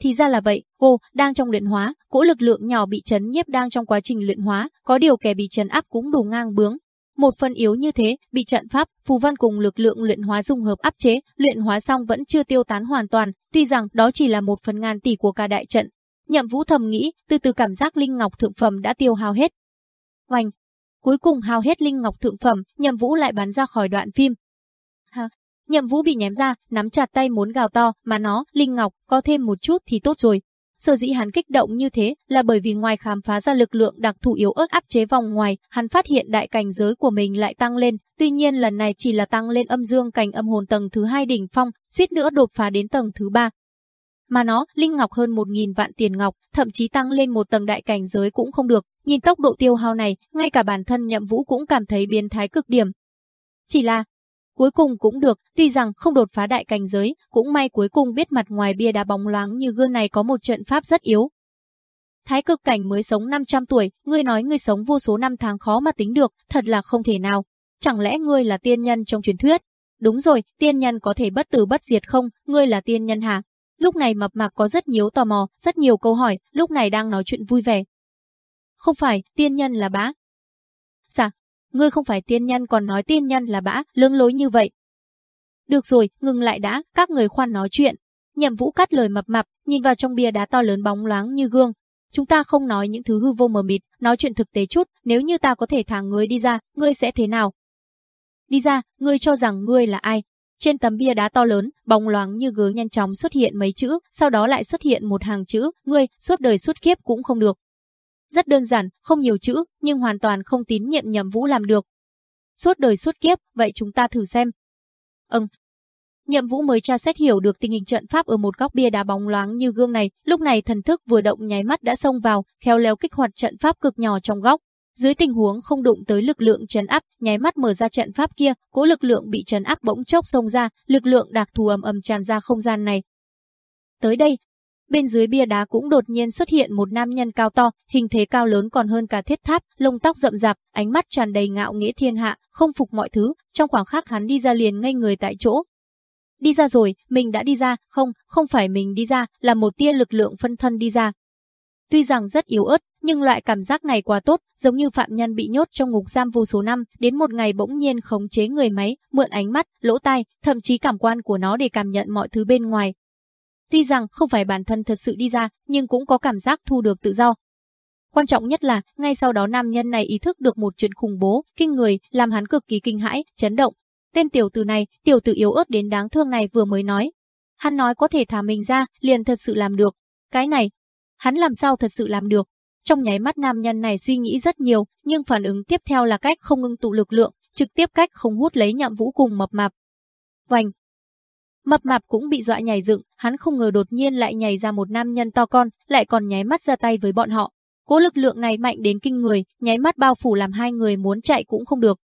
thì ra là vậy, cô, đang trong luyện hóa, cỗ lực lượng nhỏ bị chấn nhiếp đang trong quá trình luyện hóa, có điều kẻ bị chấn áp cũng đủ ngang bướng. Một phần yếu như thế, bị trận pháp, phù văn cùng lực lượng luyện hóa dung hợp áp chế, luyện hóa xong vẫn chưa tiêu tán hoàn toàn, tuy rằng đó chỉ là một phần ngàn tỷ của cả đại trận. Nhậm Vũ thầm nghĩ, từ từ cảm giác linh ngọc thượng phẩm đã tiêu hao hết. Oanh! Cuối cùng hao hết linh ngọc thượng phẩm, Nhậm Vũ lại bắn ra khỏi đoạn phim. Nhậm Vũ bị ném ra, nắm chặt tay muốn gào to, mà nó, Linh Ngọc, có thêm một chút thì tốt rồi. Sở dĩ hắn kích động như thế là bởi vì ngoài khám phá ra lực lượng đặc thù yếu ớt áp chế vòng ngoài, hắn phát hiện đại cảnh giới của mình lại tăng lên, tuy nhiên lần này chỉ là tăng lên âm dương cảnh âm hồn tầng thứ hai đỉnh phong, suýt nữa đột phá đến tầng thứ ba. Mà nó, linh ngọc hơn một nghìn vạn tiền ngọc, thậm chí tăng lên một tầng đại cảnh giới cũng không được, nhìn tốc độ tiêu hao này, ngay cả bản thân Nhậm Vũ cũng cảm thấy biến thái cực điểm. Chỉ là, Cuối cùng cũng được, tuy rằng không đột phá đại cảnh giới, cũng may cuối cùng biết mặt ngoài bia đá bóng loáng như gương này có một trận pháp rất yếu. Thái cực cảnh mới sống 500 tuổi, ngươi nói ngươi sống vô số năm tháng khó mà tính được, thật là không thể nào. Chẳng lẽ ngươi là tiên nhân trong truyền thuyết? Đúng rồi, tiên nhân có thể bất tử bất diệt không, ngươi là tiên nhân hả? Lúc này mập mạp có rất nhiều tò mò, rất nhiều câu hỏi, lúc này đang nói chuyện vui vẻ. Không phải, tiên nhân là bá. Dạ, ngươi không phải tiên nhân còn nói tiên nhân là bã, lương lối như vậy. Được rồi, ngừng lại đã, các người khoan nói chuyện. Nhậm Vũ cắt lời mập mập, nhìn vào trong bia đá to lớn bóng loáng như gương. Chúng ta không nói những thứ hư vô mờ mịt, nói chuyện thực tế chút, nếu như ta có thể thả ngươi đi ra, ngươi sẽ thế nào? Đi ra, ngươi cho rằng ngươi là ai? Trên tấm bia đá to lớn, bóng loáng như gớ nhanh chóng xuất hiện mấy chữ, sau đó lại xuất hiện một hàng chữ, ngươi, suốt đời suốt kiếp cũng không được. Rất đơn giản, không nhiều chữ, nhưng hoàn toàn không tín nhiệm nhầm vũ làm được. Suốt đời suốt kiếp, vậy chúng ta thử xem. Ừm. Nhậm vũ mới tra xét hiểu được tình hình trận pháp ở một góc bia đá bóng loáng như gương này, lúc này thần thức vừa động nháy mắt đã xông vào, khéo léo kích hoạt trận pháp cực nhỏ trong góc. Dưới tình huống không đụng tới lực lượng trấn áp, nháy mắt mở ra trận pháp kia, cỗ lực lượng bị trấn áp bỗng chốc xông ra, lực lượng đặc thù ầm ầm tràn ra không gian này. Tới đây, Bên dưới bia đá cũng đột nhiên xuất hiện một nam nhân cao to, hình thế cao lớn còn hơn cả thiết tháp, lông tóc rậm rạp, ánh mắt tràn đầy ngạo nghĩa thiên hạ, không phục mọi thứ, trong khoảng khắc hắn đi ra liền ngây người tại chỗ. Đi ra rồi, mình đã đi ra, không, không phải mình đi ra, là một tia lực lượng phân thân đi ra. Tuy rằng rất yếu ớt, nhưng loại cảm giác này quá tốt, giống như phạm nhân bị nhốt trong ngục giam vô số năm, đến một ngày bỗng nhiên khống chế người máy, mượn ánh mắt, lỗ tai, thậm chí cảm quan của nó để cảm nhận mọi thứ bên ngoài, Tuy rằng không phải bản thân thật sự đi ra, nhưng cũng có cảm giác thu được tự do. Quan trọng nhất là, ngay sau đó nam nhân này ý thức được một chuyện khủng bố, kinh người, làm hắn cực kỳ kinh hãi, chấn động. Tên tiểu tử này, tiểu tử yếu ớt đến đáng thương này vừa mới nói. Hắn nói có thể thả mình ra, liền thật sự làm được. Cái này, hắn làm sao thật sự làm được? Trong nháy mắt nam nhân này suy nghĩ rất nhiều, nhưng phản ứng tiếp theo là cách không ngưng tụ lực lượng, trực tiếp cách không hút lấy nhậm vũ cùng mập mạp. Vành, Mập mạp cũng bị dọa nhảy dựng, hắn không ngờ đột nhiên lại nhảy ra một nam nhân to con, lại còn nháy mắt ra tay với bọn họ. Cố lực lượng này mạnh đến kinh người, nháy mắt bao phủ làm hai người muốn chạy cũng không được.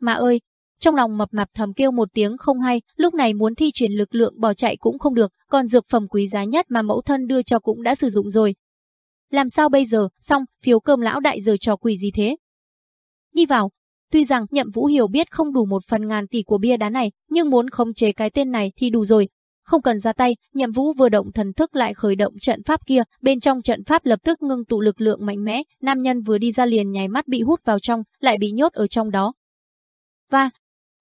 Mà ơi, trong lòng mập mạp thầm kêu một tiếng không hay, lúc này muốn thi triển lực lượng bỏ chạy cũng không được, còn dược phẩm quý giá nhất mà mẫu thân đưa cho cũng đã sử dụng rồi. Làm sao bây giờ, xong, phiếu cơm lão đại giờ trò quỷ gì thế? Đi vào, Tuy rằng Nhậm Vũ hiểu biết không đủ một phần ngàn tỷ của bia đá này, nhưng muốn khống chế cái tên này thì đủ rồi. Không cần ra tay, Nhậm Vũ vừa động thần thức lại khởi động trận pháp kia, bên trong trận pháp lập tức ngưng tụ lực lượng mạnh mẽ, nam nhân vừa đi ra liền nháy mắt bị hút vào trong, lại bị nhốt ở trong đó. Và,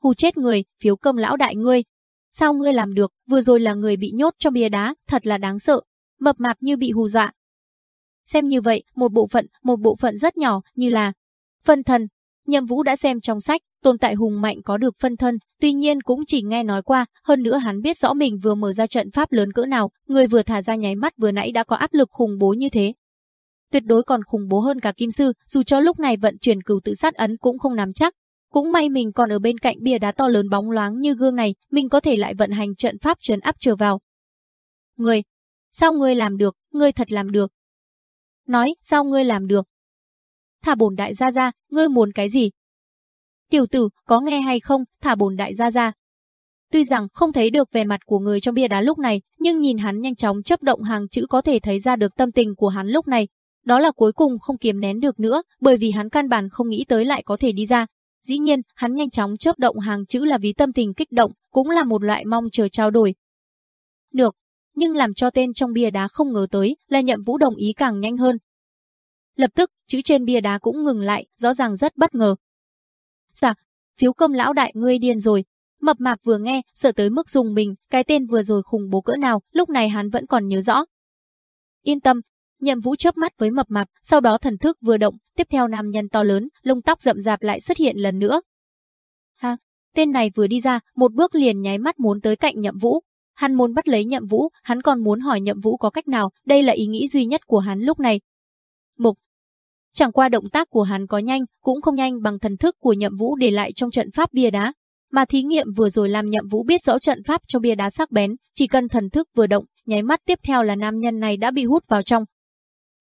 hù chết người, phiếu cơm lão đại ngươi. Sao ngươi làm được, vừa rồi là người bị nhốt trong bia đá, thật là đáng sợ. Mập mạp như bị hù dọa. Xem như vậy, một bộ phận, một bộ phận rất nhỏ, như là phân thần, Nhậm Vũ đã xem trong sách, tồn tại hùng mạnh có được phân thân, tuy nhiên cũng chỉ nghe nói qua, hơn nữa hắn biết rõ mình vừa mở ra trận pháp lớn cỡ nào, người vừa thả ra nháy mắt vừa nãy đã có áp lực khủng bố như thế. Tuyệt đối còn khủng bố hơn cả Kim Sư, dù cho lúc này vận chuyển cửu tự sát ấn cũng không nắm chắc. Cũng may mình còn ở bên cạnh bia đá to lớn bóng loáng như gương này, mình có thể lại vận hành trận pháp trấn áp trở vào. Người, sao ngươi làm được, ngươi thật làm được. Nói, sao ngươi làm được, thả bổn đại gia ra, ngươi muốn cái gì? Tiểu tử, có nghe hay không, thả bổn đại gia ra. Tuy rằng không thấy được vẻ mặt của người trong bia đá lúc này, nhưng nhìn hắn nhanh chóng chấp động hàng chữ có thể thấy ra được tâm tình của hắn lúc này. Đó là cuối cùng không kiềm nén được nữa, bởi vì hắn căn bản không nghĩ tới lại có thể đi ra. Dĩ nhiên, hắn nhanh chóng chớp động hàng chữ là vì tâm tình kích động, cũng là một loại mong chờ trao đổi. Được, nhưng làm cho tên trong bia đá không ngờ tới là nhậm vũ đồng ý càng nhanh hơn, Lập tức, chữ trên bia đá cũng ngừng lại, rõ ràng rất bất ngờ. Dạ, phiếu công lão đại ngươi điên rồi. Mập mạp vừa nghe, sợ tới mức dùng mình, cái tên vừa rồi khủng bố cỡ nào, lúc này hắn vẫn còn nhớ rõ. Yên tâm, Nhậm Vũ chớp mắt với mập mạp, sau đó thần thức vừa động, tiếp theo nam nhân to lớn, lông tóc rậm rạp lại xuất hiện lần nữa. Ha, tên này vừa đi ra, một bước liền nháy mắt muốn tới cạnh Nhậm Vũ. Hắn muốn bắt lấy Nhậm Vũ, hắn còn muốn hỏi Nhậm Vũ có cách nào, đây là ý nghĩ duy nhất của hắn lúc này. Mục Chẳng qua động tác của hắn có nhanh, cũng không nhanh bằng thần thức của Nhậm Vũ để lại trong trận pháp bia đá. Mà thí nghiệm vừa rồi làm Nhậm Vũ biết rõ trận pháp cho bia đá sắc bén, chỉ cần thần thức vừa động, nháy mắt tiếp theo là nam nhân này đã bị hút vào trong.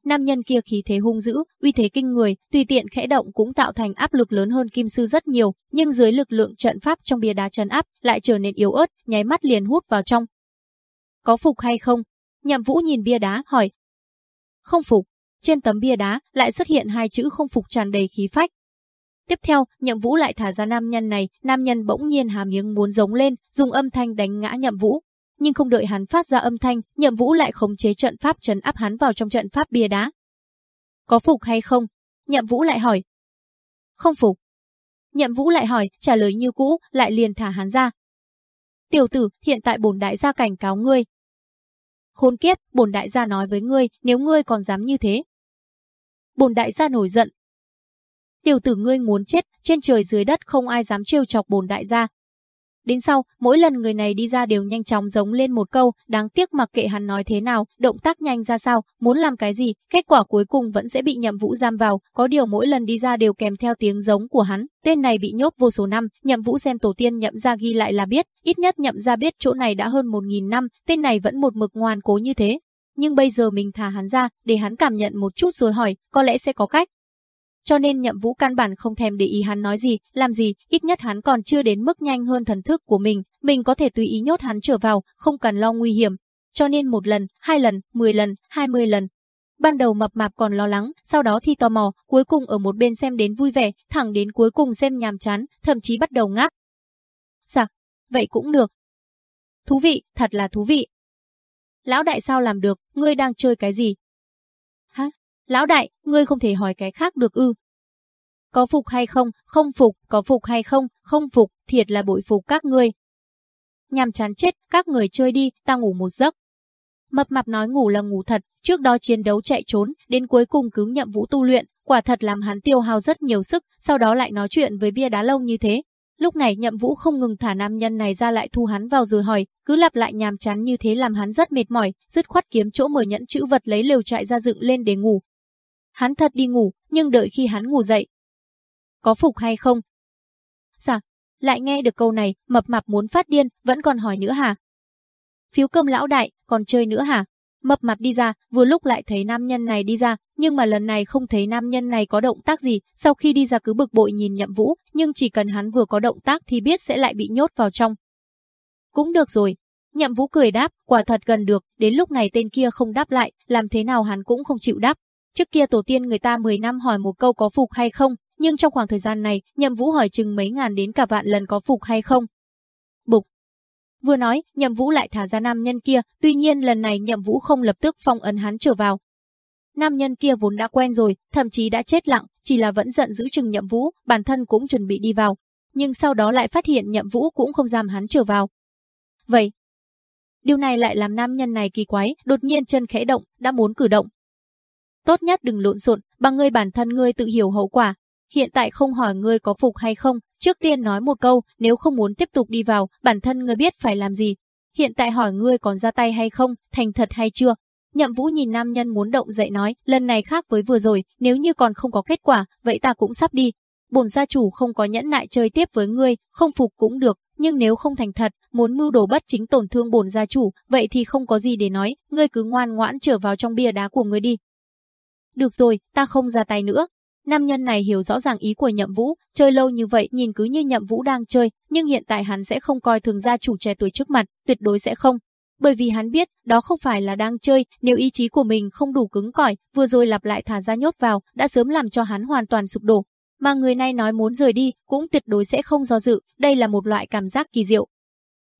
Nam nhân kia khí thế hung dữ, uy thế kinh người, tùy tiện khẽ động cũng tạo thành áp lực lớn hơn kim sư rất nhiều, nhưng dưới lực lượng trận pháp trong bia đá trấn áp lại trở nên yếu ớt, nháy mắt liền hút vào trong. Có phục hay không? Nhậm Vũ nhìn bia đá hỏi. Không phục. Trên tấm bia đá lại xuất hiện hai chữ không phục tràn đầy khí phách. Tiếp theo, Nhậm Vũ lại thả ra nam nhân này, nam nhân bỗng nhiên hàm miếng muốn giống lên, dùng âm thanh đánh ngã Nhậm Vũ, nhưng không đợi hắn phát ra âm thanh, Nhậm Vũ lại khống chế trận pháp trấn áp hắn vào trong trận pháp bia đá. Có phục hay không? Nhậm Vũ lại hỏi. Không phục. Nhậm Vũ lại hỏi, trả lời như cũ, lại liền thả hắn ra. Tiểu tử, hiện tại bổn đại gia cảnh cáo ngươi. Khốn kiếp, bổn đại gia nói với ngươi, nếu ngươi còn dám như thế. Bồn đại gia nổi giận. Tiểu tử ngươi muốn chết, trên trời dưới đất không ai dám trêu chọc bồn đại gia, Đến sau, mỗi lần người này đi ra đều nhanh chóng giống lên một câu, đáng tiếc mặc kệ hắn nói thế nào, động tác nhanh ra sao, muốn làm cái gì, kết quả cuối cùng vẫn sẽ bị nhậm vũ giam vào, có điều mỗi lần đi ra đều kèm theo tiếng giống của hắn. Tên này bị nhốt vô số năm, nhậm vũ xem tổ tiên nhậm ra ghi lại là biết, ít nhất nhậm ra biết chỗ này đã hơn một nghìn năm, tên này vẫn một mực ngoan cố như thế. Nhưng bây giờ mình thả hắn ra, để hắn cảm nhận một chút rồi hỏi, có lẽ sẽ có cách, cho nên nhậm vũ căn bản không thèm để ý hắn nói gì, làm gì, ít nhất hắn còn chưa đến mức nhanh hơn thần thức của mình, mình có thể tùy ý nhốt hắn trở vào, không cần lo nguy hiểm. Cho nên một lần, hai lần, mười lần, hai mươi lần. Ban đầu mập mạp còn lo lắng, sau đó thì tò mò, cuối cùng ở một bên xem đến vui vẻ, thẳng đến cuối cùng xem nhàm chán, thậm chí bắt đầu ngáp. Dạ, vậy cũng được. Thú vị, thật là thú vị. Lão đại sao làm được, ngươi đang chơi cái gì? Hả? Lão đại, ngươi không thể hỏi cái khác được ư. Có phục hay không, không phục, có phục hay không, không phục, thiệt là bội phục các ngươi. Nhằm chán chết, các người chơi đi, ta ngủ một giấc. Mập mạp nói ngủ là ngủ thật, trước đó chiến đấu chạy trốn, đến cuối cùng cứ nhậm vũ tu luyện, quả thật làm hắn tiêu hao rất nhiều sức, sau đó lại nói chuyện với bia đá lâu như thế. Lúc này nhậm vũ không ngừng thả nam nhân này ra lại thu hắn vào rồi hỏi, cứ lặp lại nhàm chán như thế làm hắn rất mệt mỏi, dứt khoát kiếm chỗ mở nhẫn chữ vật lấy lều trại ra dựng lên để ngủ, Hắn thật đi ngủ, nhưng đợi khi hắn ngủ dậy. Có phục hay không? Dạ, lại nghe được câu này, mập mạp muốn phát điên, vẫn còn hỏi nữa hả? Phiếu cơm lão đại, còn chơi nữa hả? Mập mạp đi ra, vừa lúc lại thấy nam nhân này đi ra, nhưng mà lần này không thấy nam nhân này có động tác gì, sau khi đi ra cứ bực bội nhìn nhậm vũ, nhưng chỉ cần hắn vừa có động tác thì biết sẽ lại bị nhốt vào trong. Cũng được rồi. Nhậm vũ cười đáp, quả thật gần được, đến lúc này tên kia không đáp lại, làm thế nào hắn cũng không chịu đáp, Trước kia tổ tiên người ta 10 năm hỏi một câu có phục hay không, nhưng trong khoảng thời gian này, Nhậm Vũ hỏi chừng mấy ngàn đến cả vạn lần có phục hay không. Vừa nói, Nhậm Vũ lại thả ra nam nhân kia, tuy nhiên lần này Nhậm Vũ không lập tức phong ấn hắn trở vào. Nam nhân kia vốn đã quen rồi, thậm chí đã chết lặng, chỉ là vẫn giận giữ chừng Nhậm Vũ, bản thân cũng chuẩn bị đi vào. Nhưng sau đó lại phát hiện Nhậm Vũ cũng không giam hắn trở vào. Vậy, Điều này lại làm nam nhân này kỳ quái, đột nhiên chân khẽ động, đã muốn cử động, Tốt nhất đừng lộn xộn, bằng ngươi bản thân ngươi tự hiểu hậu quả. Hiện tại không hỏi ngươi có phục hay không, trước tiên nói một câu, nếu không muốn tiếp tục đi vào, bản thân ngươi biết phải làm gì. Hiện tại hỏi ngươi còn ra tay hay không, thành thật hay chưa. Nhậm Vũ nhìn nam nhân muốn động dậy nói, lần này khác với vừa rồi, nếu như còn không có kết quả, vậy ta cũng sắp đi. Bổn gia chủ không có nhẫn nại chơi tiếp với ngươi, không phục cũng được, nhưng nếu không thành thật, muốn mưu đồ bất chính tổn thương bổn gia chủ, vậy thì không có gì để nói, ngươi cứ ngoan ngoãn trở vào trong bia đá của ngươi đi. Được rồi, ta không ra tay nữa. Nam nhân này hiểu rõ ràng ý của Nhậm Vũ, chơi lâu như vậy nhìn cứ như Nhậm Vũ đang chơi, nhưng hiện tại hắn sẽ không coi thường gia chủ trẻ tuổi trước mặt, tuyệt đối sẽ không. Bởi vì hắn biết, đó không phải là đang chơi, nếu ý chí của mình không đủ cứng cỏi, vừa rồi lặp lại thả ra nhốt vào, đã sớm làm cho hắn hoàn toàn sụp đổ. Mà người này nói muốn rời đi, cũng tuyệt đối sẽ không do dự, đây là một loại cảm giác kỳ diệu.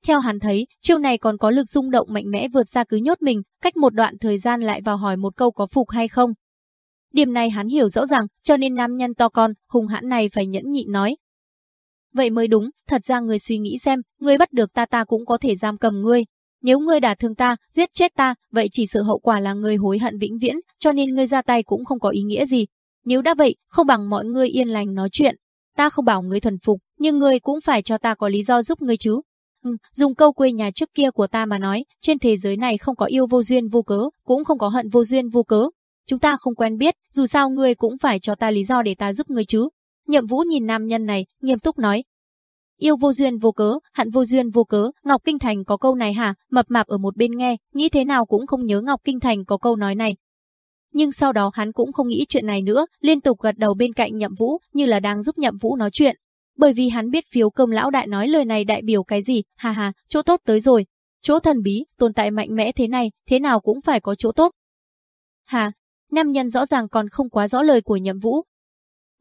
Theo hắn thấy, chiêu này còn có lực rung động mạnh mẽ vượt xa cứ nhốt mình, cách một đoạn thời gian lại vào hỏi một câu có phục hay không. Điểm này hắn hiểu rõ ràng, cho nên nam nhân to con, hùng hãn này phải nhẫn nhịn nói. vậy mới đúng, thật ra người suy nghĩ xem, người bắt được ta ta cũng có thể giam cầm ngươi. Nếu ngươi đả thương ta, giết chết ta, vậy chỉ sự hậu quả là ngươi hối hận vĩnh viễn, cho nên ngươi ra tay cũng không có ý nghĩa gì. Nếu đã vậy, không bằng mọi ngươi yên lành nói chuyện. Ta không bảo ngươi thuần phục, nhưng ngươi cũng phải cho ta có lý do giúp ngươi chứ. Ừ, dùng câu quê nhà trước kia của ta mà nói, trên thế giới này không có yêu vô duyên vô cớ, cũng không có hận vô duyên vô cớ. Chúng ta không quen biết, dù sao ngươi cũng phải cho ta lý do để ta giúp ngươi chứ. Nhậm Vũ nhìn nam nhân này, nghiêm túc nói. Yêu vô duyên vô cớ, hận vô duyên vô cớ, Ngọc Kinh Thành có câu này hả? Mập mạp ở một bên nghe, nghĩ thế nào cũng không nhớ Ngọc Kinh Thành có câu nói này. Nhưng sau đó hắn cũng không nghĩ chuyện này nữa, liên tục gật đầu bên cạnh Nhậm Vũ, như là đang giúp Nhậm Vũ nói chuyện. Bởi vì hắn biết phiếu công lão đại nói lời này đại biểu cái gì, hà hà, chỗ tốt tới rồi. Chỗ thần bí, tồn tại mạnh mẽ thế này, thế nào cũng phải có chỗ tốt. Hà, nam nhân rõ ràng còn không quá rõ lời của Nhậm Vũ,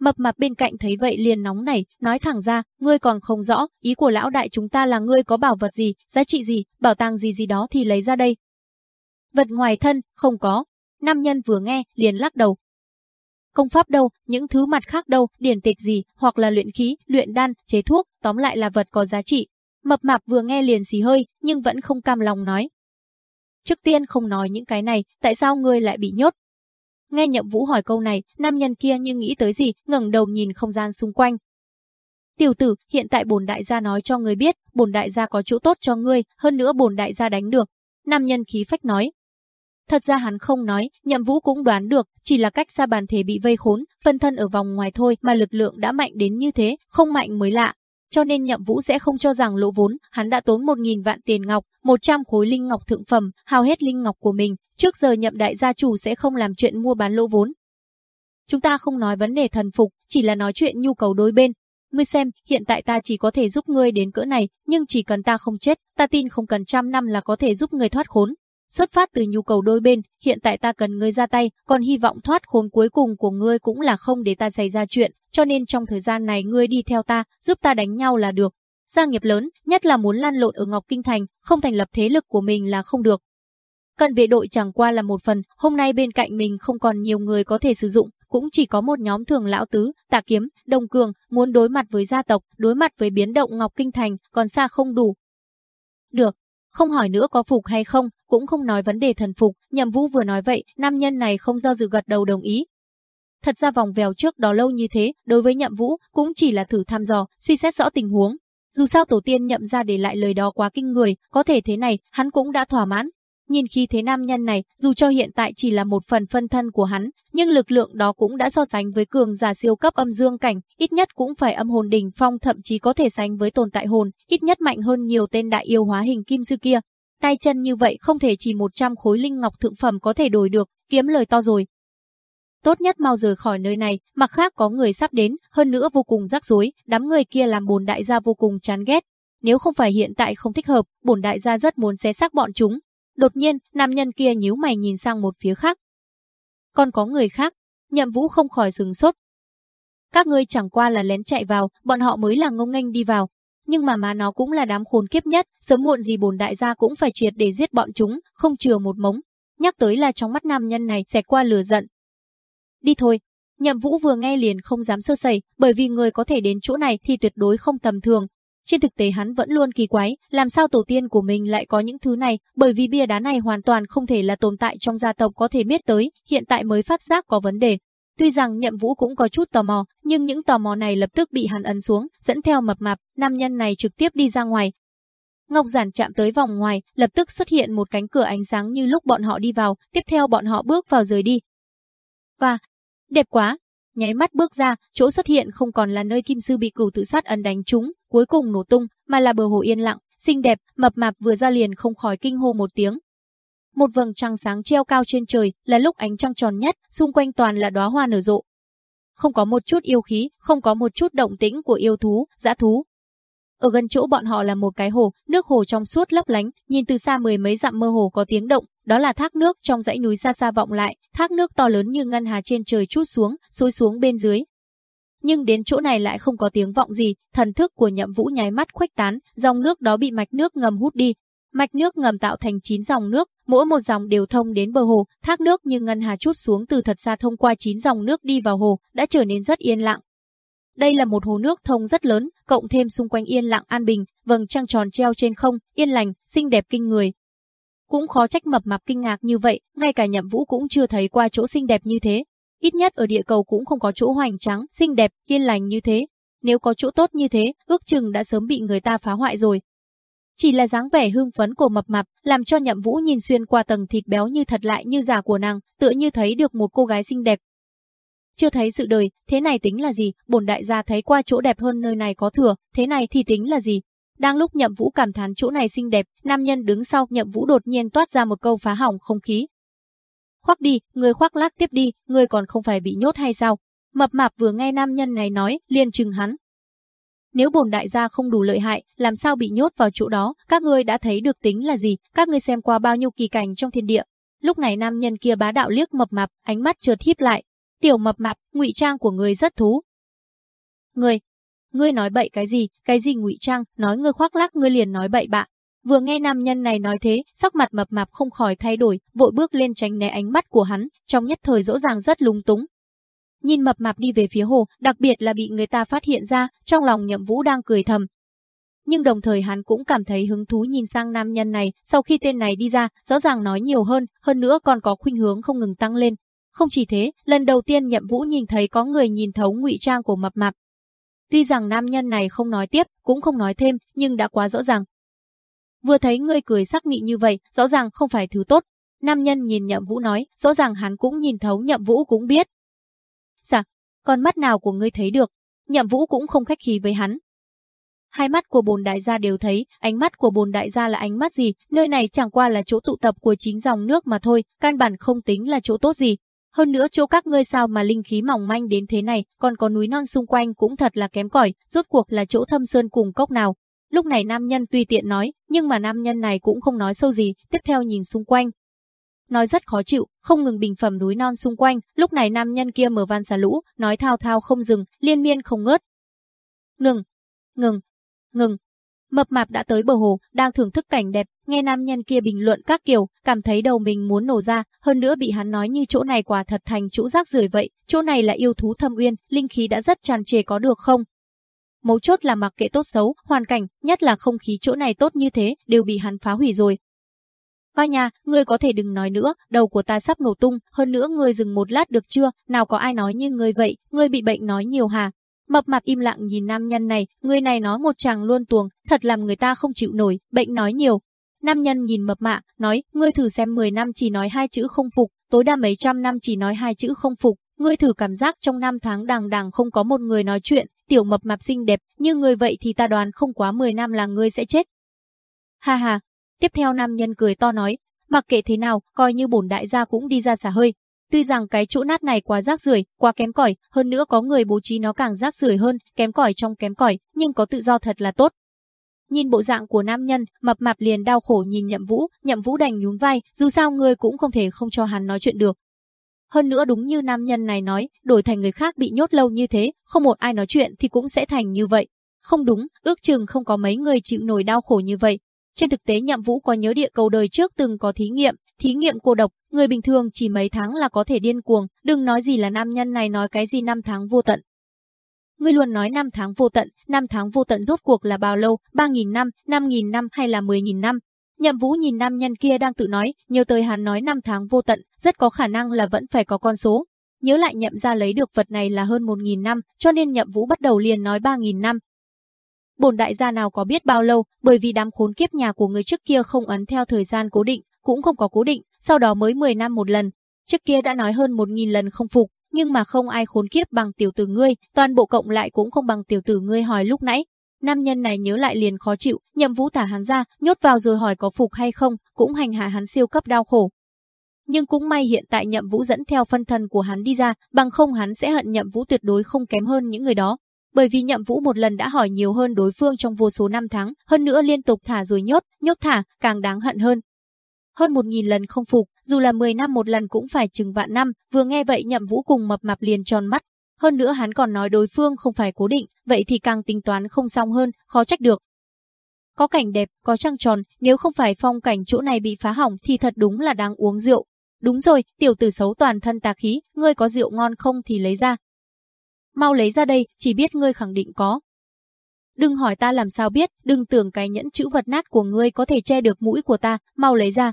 Mập mạp bên cạnh thấy vậy liền nóng nảy, nói thẳng ra, ngươi còn không rõ, ý của lão đại chúng ta là ngươi có bảo vật gì, giá trị gì, bảo tàng gì gì đó thì lấy ra đây. Vật ngoài thân, không có. Nam nhân vừa nghe, liền lắc đầu. Công pháp đâu, những thứ mặt khác đâu, điển tịch gì, hoặc là luyện khí, luyện đan, chế thuốc, tóm lại là vật có giá trị. Mập mạp vừa nghe liền xì hơi, nhưng vẫn không cam lòng nói. Trước tiên không nói những cái này, tại sao ngươi lại bị nhốt, Nghe Nhậm Vũ hỏi câu này, nam nhân kia như nghĩ tới gì, ngẩng đầu nhìn không gian xung quanh. Tiểu tử, hiện tại bổn đại gia nói cho ngươi biết, bổn đại gia có chỗ tốt cho ngươi, hơn nữa bổn đại gia đánh được. Nam nhân khí phách nói. Thật ra hắn không nói, Nhậm Vũ cũng đoán được, chỉ là cách xa bàn thể bị vây khốn, phân thân ở vòng ngoài thôi mà lực lượng đã mạnh đến như thế, không mạnh mới lạ. Cho nên Nhậm Vũ sẽ không cho rằng lỗ vốn, hắn đã tốn 1.000 vạn tiền ngọc, 100 khối linh ngọc thượng phẩm, hao hết linh ngọc của mình, Trước giờ nhậm đại gia chủ sẽ không làm chuyện mua bán lỗ vốn. Chúng ta không nói vấn đề thần phục, chỉ là nói chuyện nhu cầu đối bên. Ngươi xem, hiện tại ta chỉ có thể giúp ngươi đến cỡ này, nhưng chỉ cần ta không chết, ta tin không cần trăm năm là có thể giúp ngươi thoát khốn. Xuất phát từ nhu cầu đôi bên, hiện tại ta cần ngươi ra tay, còn hy vọng thoát khốn cuối cùng của ngươi cũng là không để ta xảy ra chuyện, cho nên trong thời gian này ngươi đi theo ta, giúp ta đánh nhau là được. Gia nghiệp lớn, nhất là muốn lan lộn ở Ngọc Kinh Thành, không thành lập thế lực của mình là không được. Cận vệ đội chẳng qua là một phần, hôm nay bên cạnh mình không còn nhiều người có thể sử dụng, cũng chỉ có một nhóm thường lão tứ, tạ kiếm, đồng cường, muốn đối mặt với gia tộc, đối mặt với biến động Ngọc Kinh Thành, còn xa không đủ. Được, không hỏi nữa có phục hay không, cũng không nói vấn đề thần phục, nhậm vũ vừa nói vậy, nam nhân này không do dự gật đầu đồng ý. Thật ra vòng vèo trước đó lâu như thế, đối với nhậm vũ, cũng chỉ là thử thăm dò, suy xét rõ tình huống. Dù sao tổ tiên nhậm ra để lại lời đó quá kinh người, có thể thế này, hắn cũng đã thỏa mãn, Nhìn khi thế nam nhân này, dù cho hiện tại chỉ là một phần phân thân của hắn, nhưng lực lượng đó cũng đã so sánh với cường giả siêu cấp âm dương cảnh, ít nhất cũng phải âm hồn đỉnh phong thậm chí có thể sánh với tồn tại hồn, ít nhất mạnh hơn nhiều tên đại yêu hóa hình kim sư kia. Tay chân như vậy không thể chỉ 100 khối linh ngọc thượng phẩm có thể đổi được, kiếm lời to rồi. Tốt nhất mau rời khỏi nơi này, mặc khác có người sắp đến, hơn nữa vô cùng rắc rối, đám người kia làm bồn đại gia vô cùng chán ghét. Nếu không phải hiện tại không thích hợp, bổn đại gia rất muốn xé xác bọn chúng, Đột nhiên, nam nhân kia nhíu mày nhìn sang một phía khác. Còn có người khác, nhậm vũ không khỏi sừng sốt. Các ngươi chẳng qua là lén chạy vào, bọn họ mới là ngông nghênh đi vào. Nhưng mà má nó cũng là đám khốn kiếp nhất, sớm muộn gì bồn đại gia cũng phải triệt để giết bọn chúng, không chừa một mống. Nhắc tới là trong mắt nam nhân này sẽ qua lửa giận. Đi thôi. Nhậm Vũ vừa nghe liền không dám sơ sẩy, bởi vì người có thể đến chỗ này thì tuyệt đối không tầm thường, trên thực tế hắn vẫn luôn kỳ quái, làm sao tổ tiên của mình lại có những thứ này, bởi vì bia đá này hoàn toàn không thể là tồn tại trong gia tộc có thể biết tới, hiện tại mới phát giác có vấn đề. Tuy rằng nhậm vũ cũng có chút tò mò, nhưng những tò mò này lập tức bị hắn ấn xuống, dẫn theo mập mạp, nam nhân này trực tiếp đi ra ngoài. Ngọc giản chạm tới vòng ngoài, lập tức xuất hiện một cánh cửa ánh sáng như lúc bọn họ đi vào, tiếp theo bọn họ bước vào rời đi. Và, đẹp quá, nháy mắt bước ra, chỗ xuất hiện không còn là nơi kim sư bị cửu tự sát ấn đánh trúng, cuối cùng nổ tung, mà là bờ hồ yên lặng, xinh đẹp, mập mạp vừa ra liền không khỏi kinh hô một tiếng. Một vầng trăng sáng treo cao trên trời, là lúc ánh trăng tròn nhất, xung quanh toàn là đóa hoa nở rộ. Không có một chút yêu khí, không có một chút động tĩnh của yêu thú, dã thú. Ở gần chỗ bọn họ là một cái hồ, nước hồ trong suốt lấp lánh, nhìn từ xa mười mấy dặm mơ hồ có tiếng động, đó là thác nước trong dãy núi xa xa vọng lại, thác nước to lớn như ngân hà trên trời chút xuống, xối xuống bên dưới. Nhưng đến chỗ này lại không có tiếng vọng gì, thần thức của nhậm vũ nháy mắt khuếch tán, dòng nước đó bị mạch nước ngầm hút đi. Mạch nước ngầm tạo thành 9 dòng nước, mỗi một dòng đều thông đến bờ hồ, thác nước như ngân hà chút xuống từ thật xa thông qua 9 dòng nước đi vào hồ, đã trở nên rất yên lặng. Đây là một hồ nước thông rất lớn, cộng thêm xung quanh yên lặng an bình, vầng trăng tròn treo trên không, yên lành, xinh đẹp kinh người. Cũng khó trách mập mạp kinh ngạc như vậy, ngay cả nhậm vũ cũng chưa thấy qua chỗ xinh đẹp như thế. Ít nhất ở địa cầu cũng không có chỗ hoành tráng, xinh đẹp, yên lành như thế. Nếu có chỗ tốt như thế, ước chừng đã sớm bị người ta phá hoại rồi. Chỉ là dáng vẻ hưng phấn của mập mạp, làm cho nhậm vũ nhìn xuyên qua tầng thịt béo như thật lại như giả của nàng, tựa như thấy được một cô gái xinh đẹp. Chưa thấy sự đời, thế này tính là gì, bổn đại gia thấy qua chỗ đẹp hơn nơi này có thừa, thế này thì tính là gì, đang lúc Nhậm Vũ cảm thán chỗ này xinh đẹp, nam nhân đứng sau Nhậm Vũ đột nhiên toát ra một câu phá hỏng không khí. Khoác đi, người khoác lác tiếp đi, người còn không phải bị nhốt hay sao? Mập mạp vừa nghe nam nhân này nói, liền chừng hắn. Nếu bổn đại gia không đủ lợi hại, làm sao bị nhốt vào chỗ đó, các ngươi đã thấy được tính là gì, các ngươi xem qua bao nhiêu kỳ cảnh trong thiên địa. Lúc này nam nhân kia bá đạo liếc mập mạp, ánh mắt chợt híp lại. Tiểu mập mạp, ngụy trang của người rất thú. Người, ngươi nói bậy cái gì, cái gì ngụy trang, nói ngươi khoác lác ngươi liền nói bậy bạ. Vừa nghe nam nhân này nói thế, sắc mặt mập mạp không khỏi thay đổi, vội bước lên tránh né ánh mắt của hắn, trong nhất thời rõ ràng rất lúng túng. Nhìn mập mạp đi về phía hồ, đặc biệt là bị người ta phát hiện ra, trong lòng nhậm vũ đang cười thầm. Nhưng đồng thời hắn cũng cảm thấy hứng thú nhìn sang nam nhân này, sau khi tên này đi ra, rõ ràng nói nhiều hơn, hơn nữa còn có khuynh hướng không ngừng tăng lên. Không chỉ thế, lần đầu tiên nhậm vũ nhìn thấy có người nhìn thấu ngụy trang của mập mạp, Tuy rằng nam nhân này không nói tiếp, cũng không nói thêm, nhưng đã quá rõ ràng. Vừa thấy ngươi cười sắc nghị như vậy, rõ ràng không phải thứ tốt. Nam nhân nhìn nhậm vũ nói, rõ ràng hắn cũng nhìn thấu nhậm vũ cũng biết. Dạ, con mắt nào của ngươi thấy được, nhậm vũ cũng không khách khí với hắn. Hai mắt của bồn đại gia đều thấy, ánh mắt của bồn đại gia là ánh mắt gì, nơi này chẳng qua là chỗ tụ tập của chính dòng nước mà thôi, căn bản không tính là chỗ tốt gì, hơn nữa chỗ các ngươi sao mà linh khí mỏng manh đến thế này, còn có núi non xung quanh cũng thật là kém cỏi, rốt cuộc là chỗ thâm sơn cùng cốc nào. Lúc này nam nhân tùy tiện nói, nhưng mà nam nhân này cũng không nói sâu gì, tiếp theo nhìn xung quanh. Nói rất khó chịu, không ngừng bình phẩm núi non xung quanh, lúc này nam nhân kia mở van xà lũ, nói thao thao không dừng, liên miên không ngớt. Ngừng, ngừng, ngừng, Mập mạp đã tới bờ hồ, đang thưởng thức cảnh đẹp, nghe nam nhân kia bình luận các kiểu, cảm thấy đầu mình muốn nổ ra, hơn nữa bị hắn nói như chỗ này quả thật thành chỗ rác rưởi vậy, chỗ này là yêu thú thâm uyên, linh khí đã rất tràn trề có được không? Mấu chốt là mặc kệ tốt xấu, hoàn cảnh, nhất là không khí chỗ này tốt như thế, đều bị hắn phá hủy rồi. Ba nhà, ngươi có thể đừng nói nữa, đầu của ta sắp nổ tung, hơn nữa ngươi dừng một lát được chưa, nào có ai nói như ngươi vậy, ngươi bị bệnh nói nhiều hà, Mập mạp im lặng nhìn nam nhân này, người này nói một chàng luôn tuồng, thật làm người ta không chịu nổi, bệnh nói nhiều. Nam nhân nhìn mập mạ, nói, ngươi thử xem 10 năm chỉ nói hai chữ không phục, tối đa mấy trăm năm chỉ nói hai chữ không phục, ngươi thử cảm giác trong năm tháng đàng đàng không có một người nói chuyện, tiểu mập mạp xinh đẹp, như người vậy thì ta đoán không quá 10 năm là ngươi sẽ chết. Ha ha, tiếp theo nam nhân cười to nói, mặc kệ thế nào, coi như bổn đại gia cũng đi ra xả hơi, Tuy rằng cái chỗ nát này quá rác rưởi, quá kém cỏi, hơn nữa có người bố trí nó càng rác rưởi hơn, kém cỏi trong kém cỏi, nhưng có tự do thật là tốt. Nhìn bộ dạng của nam nhân, mập mạp liền đau khổ nhìn Nhậm Vũ, Nhậm Vũ đành nhún vai, dù sao người cũng không thể không cho hắn nói chuyện được. Hơn nữa đúng như nam nhân này nói, đổi thành người khác bị nhốt lâu như thế, không một ai nói chuyện thì cũng sẽ thành như vậy. Không đúng, ước chừng không có mấy người chịu nổi đau khổ như vậy. Trên thực tế Nhậm Vũ có nhớ địa cầu đời trước từng có thí nghiệm, thí nghiệm cô độc, Người bình thường chỉ mấy tháng là có thể điên cuồng, đừng nói gì là nam nhân này nói cái gì năm tháng vô tận. Ngươi luôn nói năm tháng vô tận, năm tháng vô tận rốt cuộc là bao lâu, 3.000 năm, 5.000 năm hay là 10.000 năm? Nhậm Vũ nhìn nam nhân kia đang tự nói, nhiều tới hắn nói năm tháng vô tận, rất có khả năng là vẫn phải có con số. Nhớ lại nhậm ra lấy được vật này là hơn 1.000 năm, cho nên nhậm Vũ bắt đầu liền nói 3.000 năm. Bổn đại gia nào có biết bao lâu, bởi vì đám khốn kiếp nhà của người trước kia không ấn theo thời gian cố định, cũng không có cố định, sau đó mới 10 năm một lần. Trước kia đã nói hơn 1.000 lần không phục, nhưng mà không ai khốn kiếp bằng tiểu tử ngươi, toàn bộ cộng lại cũng không bằng tiểu tử ngươi hỏi lúc nãy. Nam nhân này nhớ lại liền khó chịu, nhậm vũ thả hắn ra, nhốt vào rồi hỏi có phục hay không, cũng hành hạ hắn siêu cấp đau khổ. Nhưng cũng may hiện tại nhậm vũ dẫn theo phân thân của hắn đi ra, bằng không hắn sẽ hận nhậm vũ tuyệt đối không kém hơn những người đó. Bởi vì nhậm vũ một lần đã hỏi nhiều hơn đối phương trong vô số năm tháng, hơn nữa liên tục thả rồi nhốt, nhốt thả, càng đáng hận hơn. Hơn một nghìn lần không phục, dù là 10 năm một lần cũng phải chừng vạn năm, vừa nghe vậy nhậm vũ cùng mập mạp liền tròn mắt. Hơn nữa hắn còn nói đối phương không phải cố định, vậy thì càng tính toán không xong hơn, khó trách được. Có cảnh đẹp, có trăng tròn, nếu không phải phong cảnh chỗ này bị phá hỏng thì thật đúng là đáng uống rượu. Đúng rồi, tiểu tử xấu toàn thân tà khí, ngươi có rượu ngon không thì lấy ra. Mau lấy ra đây, chỉ biết ngươi khẳng định có. Đừng hỏi ta làm sao biết, đừng tưởng cái nhẫn chữ vật nát của ngươi có thể che được mũi của ta, mau lấy ra.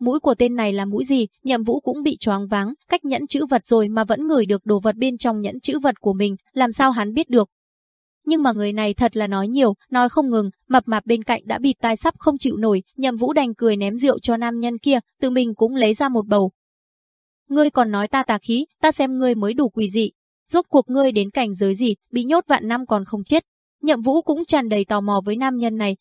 Mũi của tên này là mũi gì, nhậm vũ cũng bị choáng váng, cách nhẫn chữ vật rồi mà vẫn ngửi được đồ vật bên trong nhẫn chữ vật của mình, làm sao hắn biết được. Nhưng mà người này thật là nói nhiều, nói không ngừng, mập mạp bên cạnh đã bịt tai sắp không chịu nổi, nhậm vũ đành cười ném rượu cho nam nhân kia, tự mình cũng lấy ra một bầu. Ngươi còn nói ta tà khí, ta xem ngươi mới đủ quỷ dị. Rốt cuộc ngươi đến cảnh giới gì, bị nhốt vạn năm còn không chết. Nhậm vũ cũng tràn đầy tò mò với nam nhân này,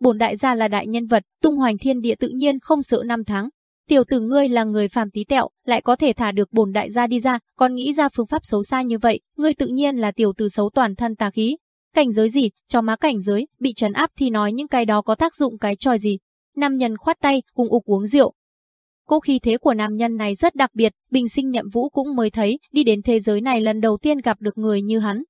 bổn đại gia là đại nhân vật, tung hoành thiên địa tự nhiên không sợ năm tháng. Tiểu tử ngươi là người phàm tí tẹo, lại có thể thả được bổn đại gia đi ra, còn nghĩ ra phương pháp xấu xa như vậy, ngươi tự nhiên là tiểu tử xấu toàn thân tà khí. Cảnh giới gì, cho má cảnh giới, bị trấn áp thì nói những cái đó có tác dụng cái tròi gì. Nam nhân khoát tay, cùng ục uống rượu. Cô khí thế của nam nhân này rất đặc biệt, bình sinh nhậm vũ cũng mới thấy, đi đến thế giới này lần đầu tiên gặp được người như hắn,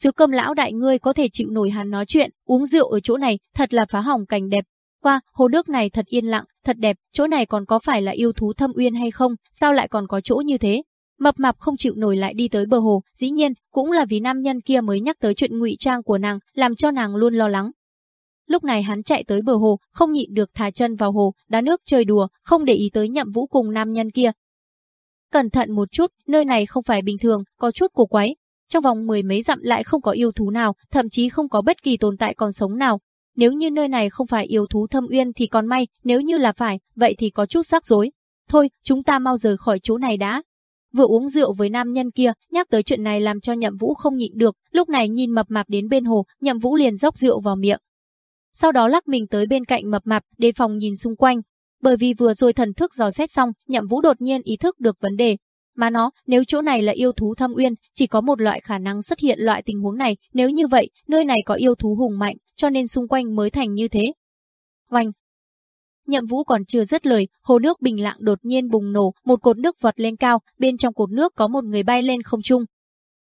Phiếu cơm lão đại ngươi có thể chịu nổi hắn nói chuyện, uống rượu ở chỗ này, thật là phá hỏng cảnh đẹp. Qua, hồ nước này thật yên lặng, thật đẹp, chỗ này còn có phải là yêu thú thâm uyên hay không, sao lại còn có chỗ như thế? Mập mạp không chịu nổi lại đi tới bờ hồ, dĩ nhiên, cũng là vì nam nhân kia mới nhắc tới chuyện ngụy trang của nàng, làm cho nàng luôn lo lắng. Lúc này hắn chạy tới bờ hồ, không nhịn được thả chân vào hồ, đá nước chơi đùa, không để ý tới nhậm vũ cùng nam nhân kia. Cẩn thận một chút, nơi này không phải bình thường, có chút cổ quái, trong vòng mười mấy dặm lại không có yêu thú nào, thậm chí không có bất kỳ tồn tại còn sống nào. Nếu như nơi này không phải yêu thú thâm uyên thì còn may, nếu như là phải, vậy thì có chút rắc rối. Thôi, chúng ta mau rời khỏi chỗ này đã. Vừa uống rượu với nam nhân kia, nhắc tới chuyện này làm cho nhậm vũ không nhịn được, lúc này nhìn mập mạp đến bên hồ, nhậm vũ liền dốc rượu vào miệng. Sau đó lắc mình tới bên cạnh mập mạp, đề phòng nhìn xung quanh. Bởi vì vừa rồi thần thức dò xét xong, nhậm vũ đột nhiên ý thức được vấn đề, mà nó, nếu chỗ này là yêu thú thâm uyên, chỉ có một loại khả năng xuất hiện loại tình huống này, nếu như vậy, nơi này có yêu thú hùng mạnh, cho nên xung quanh mới thành như thế. Oanh! Nhậm Vũ còn chưa dứt lời, hồ nước bình lặng đột nhiên bùng nổ, một cột nước vọt lên cao, bên trong cột nước có một người bay lên không trung.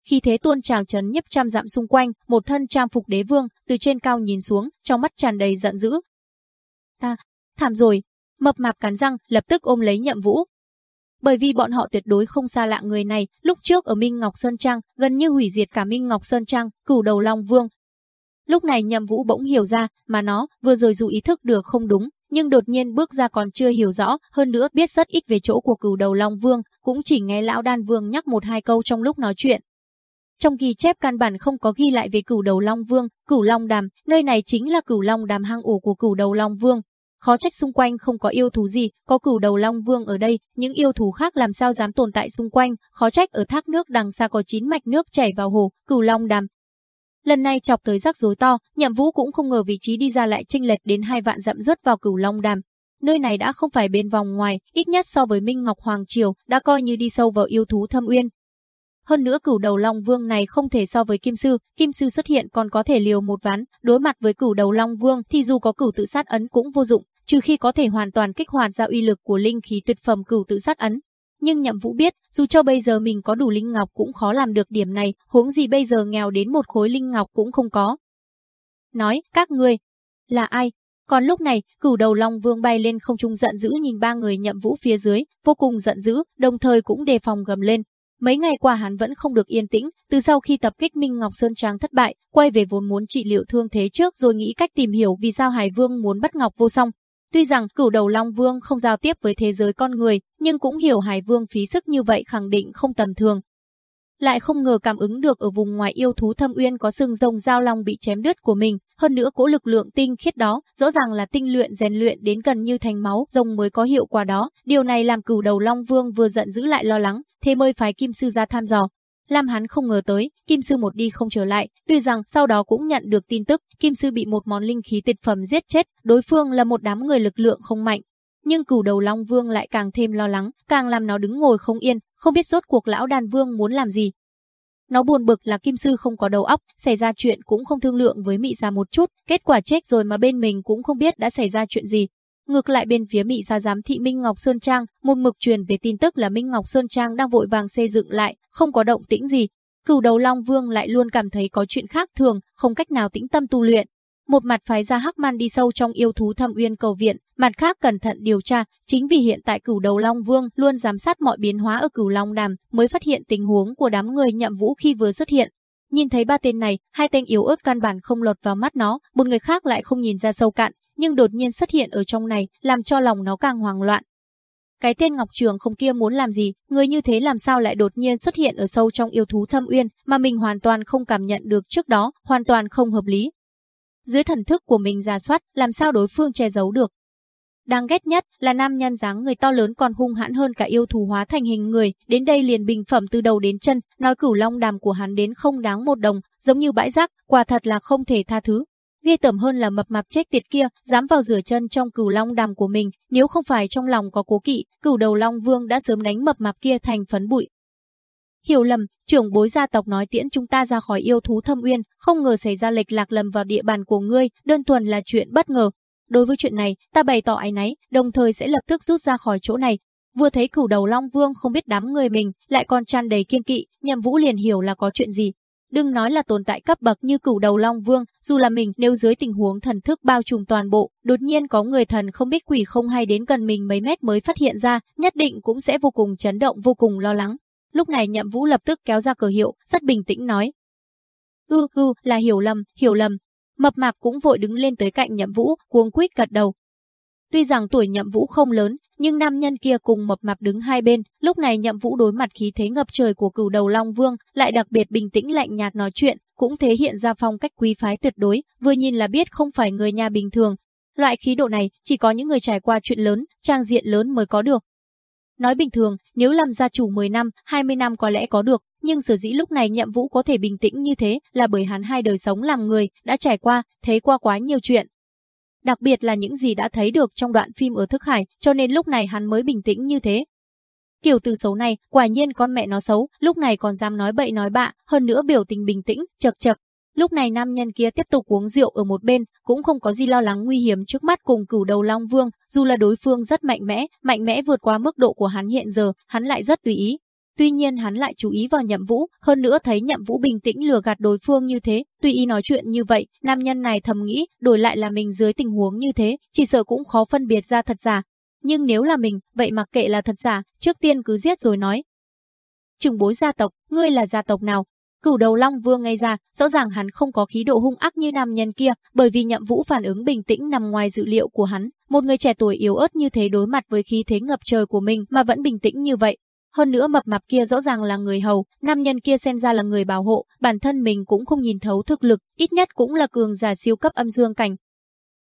Khi thế tuôn trào chấn nhấp trăm dặm xung quanh, một thân trang phục đế vương, từ trên cao nhìn xuống, trong mắt tràn đầy giận dữ. Ta, thảm rồi. Mập mạp cắn răng, lập tức ôm lấy Nhậm Vũ, bởi vì bọn họ tuyệt đối không xa lạ người này, lúc trước ở Minh Ngọc Sơn Trang, gần như hủy diệt cả Minh Ngọc Sơn Trang, cửu đầu Long Vương. Lúc này Nhậm Vũ bỗng hiểu ra, mà nó vừa rồi dù ý thức được không đúng, nhưng đột nhiên bước ra còn chưa hiểu rõ, hơn nữa biết rất ít về chỗ của cửu đầu Long Vương, cũng chỉ nghe lão đan vương nhắc một hai câu trong lúc nói chuyện. Trong ghi chép căn bản không có ghi lại về cửu đầu Long Vương, cửu Long Đàm, nơi này chính là cửu Long Đàm hang ổ của cửu đầu Long Vương. Khó trách xung quanh không có yêu thú gì, có cửu đầu long vương ở đây, những yêu thú khác làm sao dám tồn tại xung quanh, khó trách ở thác nước đằng xa có chín mạch nước chảy vào hồ, cửu long đàm. Lần này chọc tới rắc rối to, nhậm vũ cũng không ngờ vị trí đi ra lại chênh lệch đến hai vạn dặm rớt vào cửu long đàm. Nơi này đã không phải bên vòng ngoài, ít nhất so với Minh Ngọc Hoàng Triều, đã coi như đi sâu vào yêu thú thâm uyên. Hơn nữa cửu đầu Long Vương này không thể so với Kim Sư, Kim Sư xuất hiện còn có thể liều một ván, đối mặt với cửu đầu Long Vương thì dù có cửu tự sát ấn cũng vô dụng, trừ khi có thể hoàn toàn kích hoạt ra uy lực của linh khí tuyệt phẩm cửu tự sát ấn. Nhưng Nhậm Vũ biết, dù cho bây giờ mình có đủ linh ngọc cũng khó làm được điểm này, huống gì bây giờ nghèo đến một khối linh ngọc cũng không có. Nói, các ngươi, là ai? Còn lúc này, cửu đầu Long Vương bay lên không trung giận dữ nhìn ba người Nhậm Vũ phía dưới, vô cùng giận dữ, đồng thời cũng đề phòng gầm lên. Mấy ngày qua hắn vẫn không được yên tĩnh, từ sau khi tập kích Minh Ngọc Sơn Trang thất bại, quay về vốn muốn trị liệu thương thế trước rồi nghĩ cách tìm hiểu vì sao Hải Vương muốn bắt Ngọc Vô Song, Tuy rằng cửu đầu Long Vương không giao tiếp với thế giới con người, nhưng cũng hiểu Hải Vương phí sức như vậy khẳng định không tầm thường. Lại không ngờ cảm ứng được ở vùng ngoài yêu thú thâm uyên có sừng rồng giao long bị chém đứt của mình, hơn nữa cỗ lực lượng tinh khiết đó, rõ ràng là tinh luyện rèn luyện đến gần như thành máu rồng mới có hiệu quả đó. Điều này làm cửu đầu Long Vương vừa giận dữ lại lo lắng, thế mới phái Kim Sư ra tham dò, làm hắn không ngờ tới, Kim Sư một đi không trở lại, tuy rằng sau đó cũng nhận được tin tức, Kim Sư bị một món linh khí tuyệt phẩm giết chết, đối phương là một đám người lực lượng không mạnh. Nhưng cửu đầu Long Vương lại càng thêm lo lắng, càng làm nó đứng ngồi không yên, không biết rốt cuộc lão đàn vương muốn làm gì. Nó buồn bực là Kim Sư không có đầu óc, xảy ra chuyện cũng không thương lượng với Mị Gia một chút, kết quả chết rồi mà bên mình cũng không biết đã xảy ra chuyện gì, Ngược lại bên phía Mỹ gia giám thị Minh Ngọc Sơn Trang, một mực truyền về tin tức là Minh Ngọc Sơn Trang đang vội vàng xây dựng lại, không có động tĩnh gì. Cửu đầu Long Vương lại luôn cảm thấy có chuyện khác thường, không cách nào tĩnh tâm tu luyện một mặt phái ra Hắc Man đi sâu trong yêu thú thâm uyên cầu viện, mặt khác cẩn thận điều tra, chính vì hiện tại cửu đầu Long Vương luôn giám sát mọi biến hóa ở cửu Long Đàm, mới phát hiện tình huống của đám người nhậm vũ khi vừa xuất hiện. Nhìn thấy ba tên này, hai tên yếu ớt căn bản không lọt vào mắt nó, một người khác lại không nhìn ra sâu cạn, nhưng đột nhiên xuất hiện ở trong này, làm cho lòng nó càng hoang loạn. Cái tên Ngọc Trường không kia muốn làm gì, người như thế làm sao lại đột nhiên xuất hiện ở sâu trong yêu thú thâm uyên, mà mình hoàn toàn không cảm nhận được trước đó, hoàn toàn không hợp lý. Dưới thần thức của mình ra soát, làm sao đối phương che giấu được. Đáng ghét nhất là nam nhân dáng người to lớn còn hung hãn hơn cả yêu thú hóa thành hình người, đến đây liền bình phẩm từ đầu đến chân, nói cửu long đàm của hắn đến không đáng một đồng, giống như bãi rác, quả thật là không thể tha thứ. Ghê tởm hơn là mập mạp chết tiệt kia, dám vào rửa chân trong cửu long đàm của mình, nếu không phải trong lòng có cố kỵ, cửu đầu long vương đã sớm đánh mập mạp kia thành phấn bụi. Hiểu lầm, trưởng bối gia tộc nói tiễn chúng ta ra khỏi yêu thú thâm uyên, không ngờ xảy ra lệch lạc lầm vào địa bàn của ngươi, đơn thuần là chuyện bất ngờ. Đối với chuyện này, ta bày tỏ áy náy, đồng thời sẽ lập tức rút ra khỏi chỗ này. Vừa thấy cửu đầu Long Vương không biết đám người mình, lại còn tràn đầy kiên kỵ, nhầm vũ liền hiểu là có chuyện gì. Đừng nói là tồn tại cấp bậc như cửu đầu Long Vương, dù là mình nếu dưới tình huống thần thức bao trùm toàn bộ, đột nhiên có người thần không biết quỷ không hay đến gần mình mấy mét mới phát hiện ra, nhất định cũng sẽ vô cùng chấn động vô cùng lo lắng. Lúc này nhậm vũ lập tức kéo ra cờ hiệu, rất bình tĩnh nói. ư ư là hiểu lầm, hiểu lầm. Mập mạp cũng vội đứng lên tới cạnh nhậm vũ, cuống quýt gật đầu. Tuy rằng tuổi nhậm vũ không lớn, nhưng nam nhân kia cùng mập mạp đứng hai bên, lúc này nhậm vũ đối mặt khí thế ngập trời của cửu đầu Long Vương, lại đặc biệt bình tĩnh lạnh nhạt nói chuyện, cũng thể hiện ra phong cách quý phái tuyệt đối, vừa nhìn là biết không phải người nhà bình thường. Loại khí độ này chỉ có những người trải qua chuyện lớn, trang diện lớn mới có được. Nói bình thường, nếu làm gia chủ 10 năm, 20 năm có lẽ có được, nhưng sở dĩ lúc này nhậm vũ có thể bình tĩnh như thế là bởi hắn hai đời sống làm người, đã trải qua, thấy qua quá nhiều chuyện. Đặc biệt là những gì đã thấy được trong đoạn phim ở Thức Hải, cho nên lúc này hắn mới bình tĩnh như thế. Kiểu từ xấu này, quả nhiên con mẹ nó xấu, lúc này còn dám nói bậy nói bạ, hơn nữa biểu tình bình tĩnh, chật chật, Lúc này nam nhân kia tiếp tục uống rượu ở một bên, cũng không có gì lo lắng nguy hiểm trước mắt cùng cửu đầu Long Vương, dù là đối phương rất mạnh mẽ, mạnh mẽ vượt qua mức độ của hắn hiện giờ, hắn lại rất tùy ý. Tuy nhiên hắn lại chú ý vào nhậm vũ, hơn nữa thấy nhậm vũ bình tĩnh lừa gạt đối phương như thế, tùy ý nói chuyện như vậy, nam nhân này thầm nghĩ, đổi lại là mình dưới tình huống như thế, chỉ sợ cũng khó phân biệt ra thật giả. Nhưng nếu là mình, vậy mặc kệ là thật giả, trước tiên cứ giết rồi nói. Trùng bối gia tộc, ngươi là gia tộc nào, Cửu đầu Long Vương ngay ra, rõ ràng hắn không có khí độ hung ác như nam nhân kia, bởi vì nhậm vũ phản ứng bình tĩnh nằm ngoài dự liệu của hắn. Một người trẻ tuổi yếu ớt như thế đối mặt với khí thế ngập trời của mình mà vẫn bình tĩnh như vậy. Hơn nữa mập mạp kia rõ ràng là người hầu, nam nhân kia xem ra là người bảo hộ, bản thân mình cũng không nhìn thấu thực lực, ít nhất cũng là cường giả siêu cấp âm dương cảnh,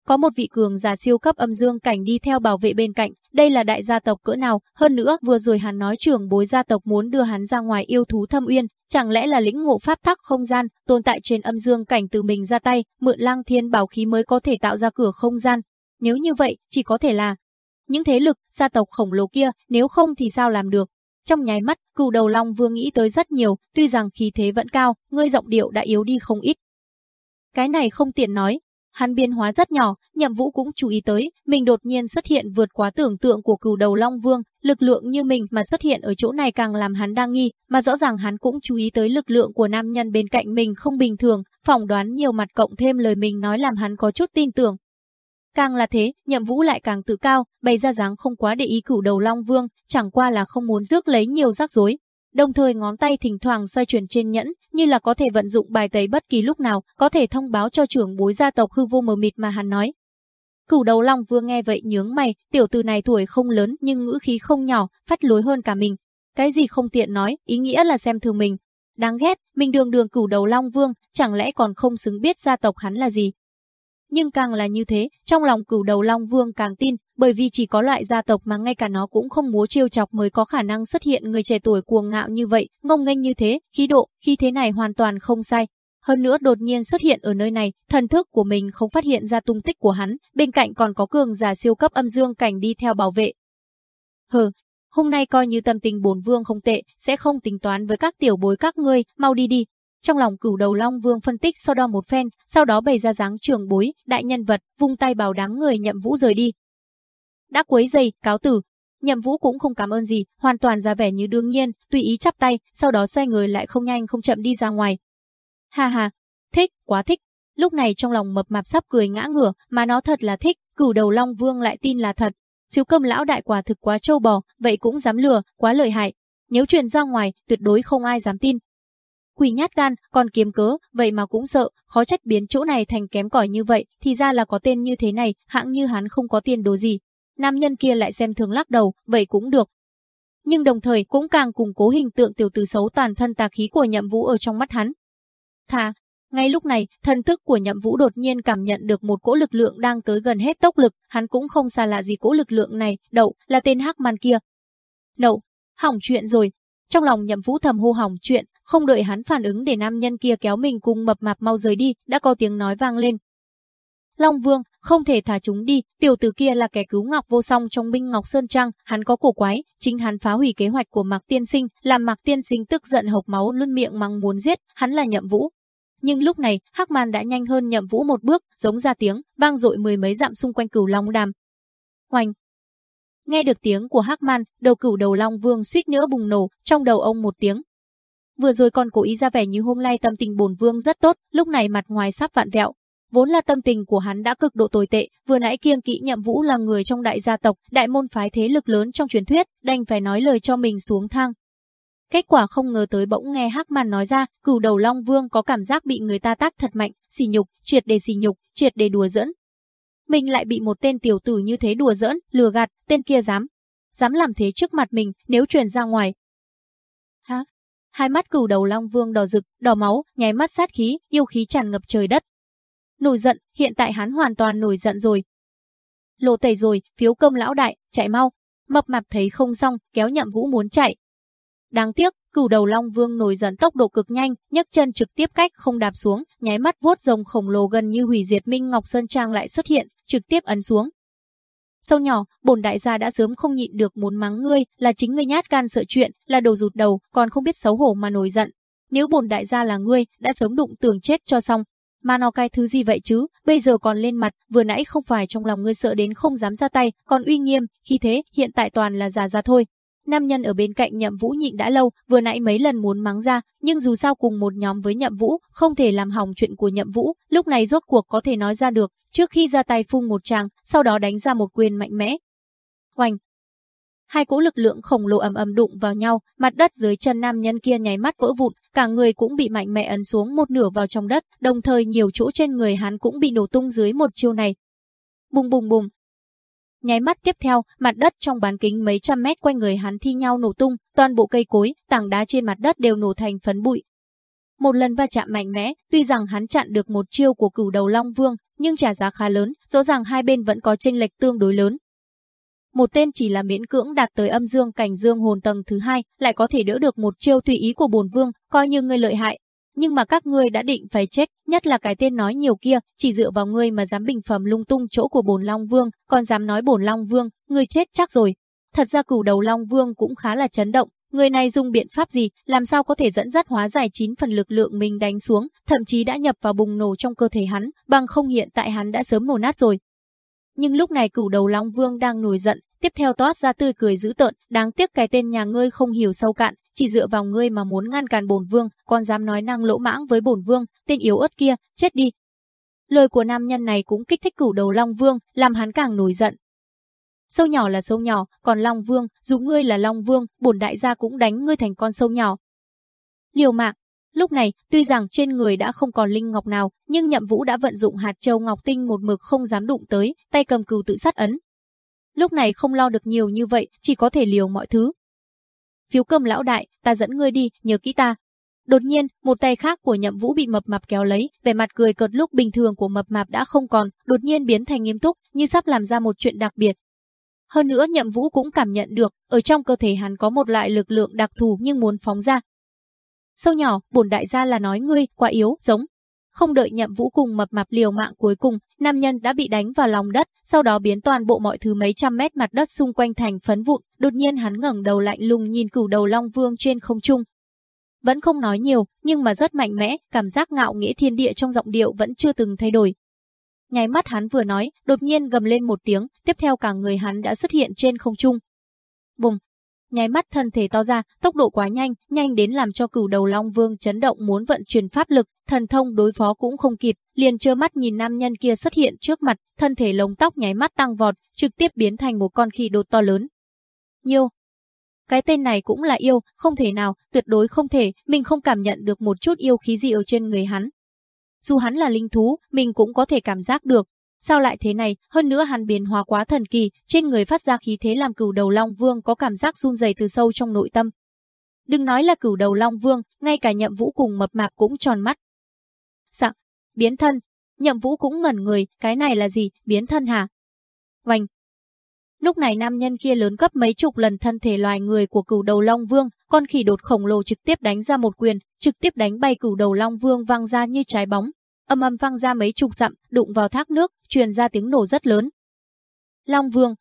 có một vị cường giả siêu cấp âm dương cảnh đi theo bảo vệ bên cạnh, đây là đại gia tộc cỡ nào, hơn nữa vừa rồi hắn nói trưởng bối gia tộc muốn đưa hắn ra ngoài yêu thú thâm uyên, chẳng lẽ là lĩnh ngộ pháp tắc không gian, tồn tại trên âm dương cảnh từ mình ra tay, mượn lang thiên bảo khí mới có thể tạo ra cửa không gian. Nếu như vậy, chỉ có thể là những thế lực, gia tộc khổng lồ kia, nếu không thì sao làm được. Trong nháy mắt, cừu đầu long vương nghĩ tới rất nhiều, tuy rằng khí thế vẫn cao, ngươi giọng điệu đã yếu đi không ít. Cái này không tiện nói, Hắn biến hóa rất nhỏ, nhậm vũ cũng chú ý tới, mình đột nhiên xuất hiện vượt quá tưởng tượng của cừu đầu Long Vương, lực lượng như mình mà xuất hiện ở chỗ này càng làm hắn đang nghi, mà rõ ràng hắn cũng chú ý tới lực lượng của nam nhân bên cạnh mình không bình thường, phỏng đoán nhiều mặt cộng thêm lời mình nói làm hắn có chút tin tưởng. Càng là thế, nhậm vũ lại càng tự cao, bày ra dáng không quá để ý cửu đầu Long Vương, chẳng qua là không muốn rước lấy nhiều rắc rối, đồng thời ngón tay thỉnh thoảng xoay chuyển trên nhẫn, như là có thể vận dụng bài tẩy bất kỳ lúc nào, có thể thông báo cho trưởng bối gia tộc hư vô mờ mịt mà hắn nói. Cửu đầu long vương nghe vậy nhướng mày, tiểu tử này tuổi không lớn nhưng ngữ khí không nhỏ, phát lối hơn cả mình. Cái gì không tiện nói, ý nghĩa là xem thường mình. Đáng ghét, mình đường đường cửu đầu long vương, chẳng lẽ còn không xứng biết gia tộc hắn là gì. Nhưng càng là như thế, trong lòng cửu đầu long vương càng tin, bởi vì chỉ có loại gia tộc mà ngay cả nó cũng không múa trêu chọc mới có khả năng xuất hiện người trẻ tuổi cuồng ngạo như vậy, ngông nghênh như thế, khí độ, khi thế này hoàn toàn không sai. Hơn nữa đột nhiên xuất hiện ở nơi này, thần thức của mình không phát hiện ra tung tích của hắn, bên cạnh còn có cường giả siêu cấp âm dương cảnh đi theo bảo vệ. Hừ, hôm nay coi như tâm tình bổn vương không tệ, sẽ không tính toán với các tiểu bối các ngươi, mau đi đi. Trong lòng cửu đầu Long Vương phân tích sau đó một phen, sau đó bày ra dáng trường bối, đại nhân vật, vung tay bảo đám người nhậm vũ rời đi, đã quấy giày, cáo tử. Nhậm Vũ cũng không cảm ơn gì, hoàn toàn ra vẻ như đương nhiên, tùy ý chắp tay, sau đó xoay người lại không nhanh không chậm đi ra ngoài. Ha ha, thích, quá thích. Lúc này trong lòng mập mạp sắp cười ngã ngửa, mà nó thật là thích, cửu đầu Long Vương lại tin là thật. Phiếu cơm lão đại quả thực quá trâu bò, vậy cũng dám lừa, quá lợi hại. Nếu truyền ra ngoài, tuyệt đối không ai dám tin. Quỷ nhát gan, còn kiếm cớ, vậy mà cũng sợ, khó trách biến chỗ này thành kém cỏi như vậy, thì ra là có tên như thế này, hạng như hắn không có tiền đồ gì. Nam nhân kia lại xem thường lắc đầu, vậy cũng được. Nhưng đồng thời cũng càng củng cố hình tượng tiểu tử xấu toàn thân tà khí của nhậm vũ ở trong mắt hắn. Thà, ngay lúc này, thần thức của nhậm vũ đột nhiên cảm nhận được một cỗ lực lượng đang tới gần hết tốc lực, hắn cũng không xa lạ gì cỗ lực lượng này, đậu, là tên hắc man kia. Đậu, hỏng chuyện rồi. Trong lòng nhậm vũ thầm hô hỏng chuyện, không đợi hắn phản ứng để nam nhân kia kéo mình cùng mập mạp mau rời đi, đã có tiếng nói vang lên. Long Vương, không thể thả chúng đi, tiểu tử kia là kẻ cứu Ngọc Vô Song trong binh Ngọc Sơn Trăng, hắn có cổ quái, chính hắn phá hủy kế hoạch của Mạc Tiên Sinh, làm Mạc Tiên Sinh tức giận hộc máu luôn miệng mắng muốn giết, hắn là Nhậm Vũ. Nhưng lúc này, Hắc Man đã nhanh hơn Nhậm Vũ một bước, giống ra tiếng, vang dội mười mấy dặm xung quanh Cửu Long Đàm. Hoành, Nghe được tiếng của Hắc Man, đầu cửu đầu Long Vương suýt nữa bùng nổ, trong đầu ông một tiếng, Vừa rồi còn cố ý ra vẻ như hôm nay tâm tình bổn vương rất tốt, lúc này mặt ngoài sắp vạn vẹo. Vốn là tâm tình của hắn đã cực độ tồi tệ, vừa nãy kiêng kỵ nhậm vũ là người trong đại gia tộc, đại môn phái thế lực lớn trong truyền thuyết, đành phải nói lời cho mình xuống thang. Kết quả không ngờ tới bỗng nghe Hắc màn nói ra, cửu đầu Long Vương có cảm giác bị người ta tác thật mạnh, xỉ nhục, triệt để xỉ nhục, triệt để đùa giỡn. Mình lại bị một tên tiểu tử như thế đùa giỡn, lừa gạt, tên kia dám. Dám làm thế trước mặt mình, nếu truyền ra ngoài, hai mắt cửu đầu long vương đỏ rực, đỏ máu, nháy mắt sát khí, yêu khí tràn ngập trời đất. Nổi giận, hiện tại hắn hoàn toàn nổi giận rồi. Lộ tẩy rồi, phiếu công lão đại, chạy mau. Mập mạp thấy không xong, kéo nhậm vũ muốn chạy. Đáng tiếc, cửu đầu long vương nổi giận tốc độ cực nhanh, nhấc chân trực tiếp cách không đạp xuống, nháy mắt vuốt rồng khổng lồ gần như hủy diệt Minh Ngọc Sơn Trang lại xuất hiện, trực tiếp ấn xuống, Sâu nhỏ, bổn đại gia đã sớm không nhịn được muốn mắng ngươi, là chính ngươi nhát gan sợ chuyện, là đầu rụt đầu, còn không biết xấu hổ mà nổi giận. Nếu bổn đại gia là ngươi, đã sớm đụng tường chết cho xong. Mà nó cái thứ gì vậy chứ, bây giờ còn lên mặt, vừa nãy không phải trong lòng ngươi sợ đến không dám ra tay, còn uy nghiêm, khi thế, hiện tại toàn là giả ra thôi. Nam nhân ở bên cạnh nhậm vũ nhịn đã lâu, vừa nãy mấy lần muốn mắng ra, nhưng dù sao cùng một nhóm với nhậm vũ, không thể làm hỏng chuyện của nhậm vũ, lúc này rốt cuộc có thể nói ra được, trước khi ra tay phung một tràng, sau đó đánh ra một quyền mạnh mẽ. Hoành! Hai cỗ lực lượng khổng lồ ầm ầm đụng vào nhau, mặt đất dưới chân nam nhân kia nháy mắt vỡ vụn, cả người cũng bị mạnh mẽ ấn xuống một nửa vào trong đất, đồng thời nhiều chỗ trên người hắn cũng bị nổ tung dưới một chiêu này. Bùng bùng bùng, Nháy mắt tiếp theo, mặt đất trong bán kính mấy trăm mét quanh người hắn thi nhau nổ tung, toàn bộ cây cối, tảng đá trên mặt đất đều nổ thành phấn bụi. Một lần va chạm mạnh mẽ, tuy rằng hắn chặn được một chiêu của cửu đầu Long Vương, nhưng trả giá khá lớn, rõ ràng hai bên vẫn có chênh lệch tương đối lớn. Một tên chỉ là miễn cưỡng đạt tới âm dương cảnh dương hồn tầng thứ hai, lại có thể đỡ được một chiêu tùy ý của bồn vương, coi như người lợi hại, nhưng mà các ngươi đã định phải chết, nhất là cái tên nói nhiều kia, chỉ dựa vào ngươi mà dám bình phẩm lung tung chỗ của bổn Long Vương, còn dám nói bổn Long Vương, ngươi chết chắc rồi. Thật ra cửu đầu Long Vương cũng khá là chấn động, người này dùng biện pháp gì, làm sao có thể dẫn dắt hóa giải chín phần lực lượng mình đánh xuống, thậm chí đã nhập vào bùng nổ trong cơ thể hắn, bằng không hiện tại hắn đã sớm mồ nát rồi. Nhưng lúc này cửu đầu Long Vương đang nổi giận, tiếp theo toát ra tươi cười dữ tợn, đáng tiếc cái tên nhà ngươi không hiểu sâu cạn, chỉ dựa vào ngươi mà muốn ngăn cản bổn vương, còn dám nói năng lỗ mãng với bổn vương, tên yếu ớt kia, chết đi. Lời của nam nhân này cũng kích thích cửu đầu Long Vương, làm hắn càng nổi giận. Sâu nhỏ là sâu nhỏ, còn Long Vương, dù ngươi là Long Vương, bổn đại gia cũng đánh ngươi thành con sâu nhỏ. Liều mạng, Lúc này, tuy rằng trên người đã không còn linh ngọc nào, nhưng Nhậm Vũ đã vận dụng hạt châu ngọc tinh một mực không dám đụng tới, tay cầm cừu tự sát ấn. Lúc này không lo được nhiều như vậy, chỉ có thể liều mọi thứ, phiếu cơm lão đại, ta dẫn ngươi đi, nhớ kỹ ta. Đột nhiên, một tay khác của nhậm vũ bị mập mạp kéo lấy, vẻ mặt cười cợt lúc bình thường của mập mạp đã không còn, đột nhiên biến thành nghiêm túc, như sắp làm ra một chuyện đặc biệt. Hơn nữa nhậm vũ cũng cảm nhận được, ở trong cơ thể hắn có một loại lực lượng đặc thù nhưng muốn phóng ra. Sâu nhỏ, bổn đại gia là nói ngươi, quá yếu, giống, không đợi nhậm vũ cùng mập mạp liều mạng cuối cùng, nam nhân đã bị đánh vào lòng đất, sau đó biến toàn bộ mọi thứ mấy trăm mét mặt đất xung quanh thành phấn vụn, đột nhiên hắn ngẩng đầu lạnh lùng nhìn cửu đầu long vương trên không trung. Vẫn không nói nhiều, nhưng mà rất mạnh mẽ, cảm giác ngạo nghĩa thiên địa trong giọng điệu vẫn chưa từng thay đổi. Nháy mắt hắn vừa nói, đột nhiên gầm lên một tiếng, tiếp theo cả người hắn đã xuất hiện trên không trung. Bùng! Nháy mắt thân thể to ra, tốc độ quá nhanh, nhanh đến làm cho cửu đầu Long Vương chấn động muốn vận chuyển pháp lực, thần thông đối phó cũng không kịp, liền trơ mắt nhìn nam nhân kia xuất hiện trước mặt, thân thể lông tóc nháy mắt tăng vọt, trực tiếp biến thành một con khỉ đột to lớn. Nhiêu, cái tên này cũng là yêu, không thể nào, tuyệt đối không thể, mình không cảm nhận được một chút yêu khí gì ở trên người hắn. Dù hắn là linh thú, mình cũng có thể cảm giác được. Sao lại thế này, hơn nữa hắn biến hóa quá thần kỳ, trên người phát ra khí thế làm cửu đầu Long Vương có cảm giác run rẩy từ sâu trong nội tâm. Đừng nói là cửu đầu Long Vương, ngay cả nhậm vũ cùng mập mạp cũng tròn mắt. Dạ, biến thân, nhậm vũ cũng ngẩn người, cái này là gì, biến thân hả? Vành, Lúc này nam nhân kia lớn gấp mấy chục lần thân thể loài người của cửu đầu Long Vương, con khỉ đột khổng lồ trực tiếp đánh ra một quyền, trực tiếp đánh bay cửu đầu Long Vương vang ra như trái bóng. Âm âm vang ra mấy chục dặm, đụng vào thác nước, truyền ra tiếng nổ rất lớn. Long Vương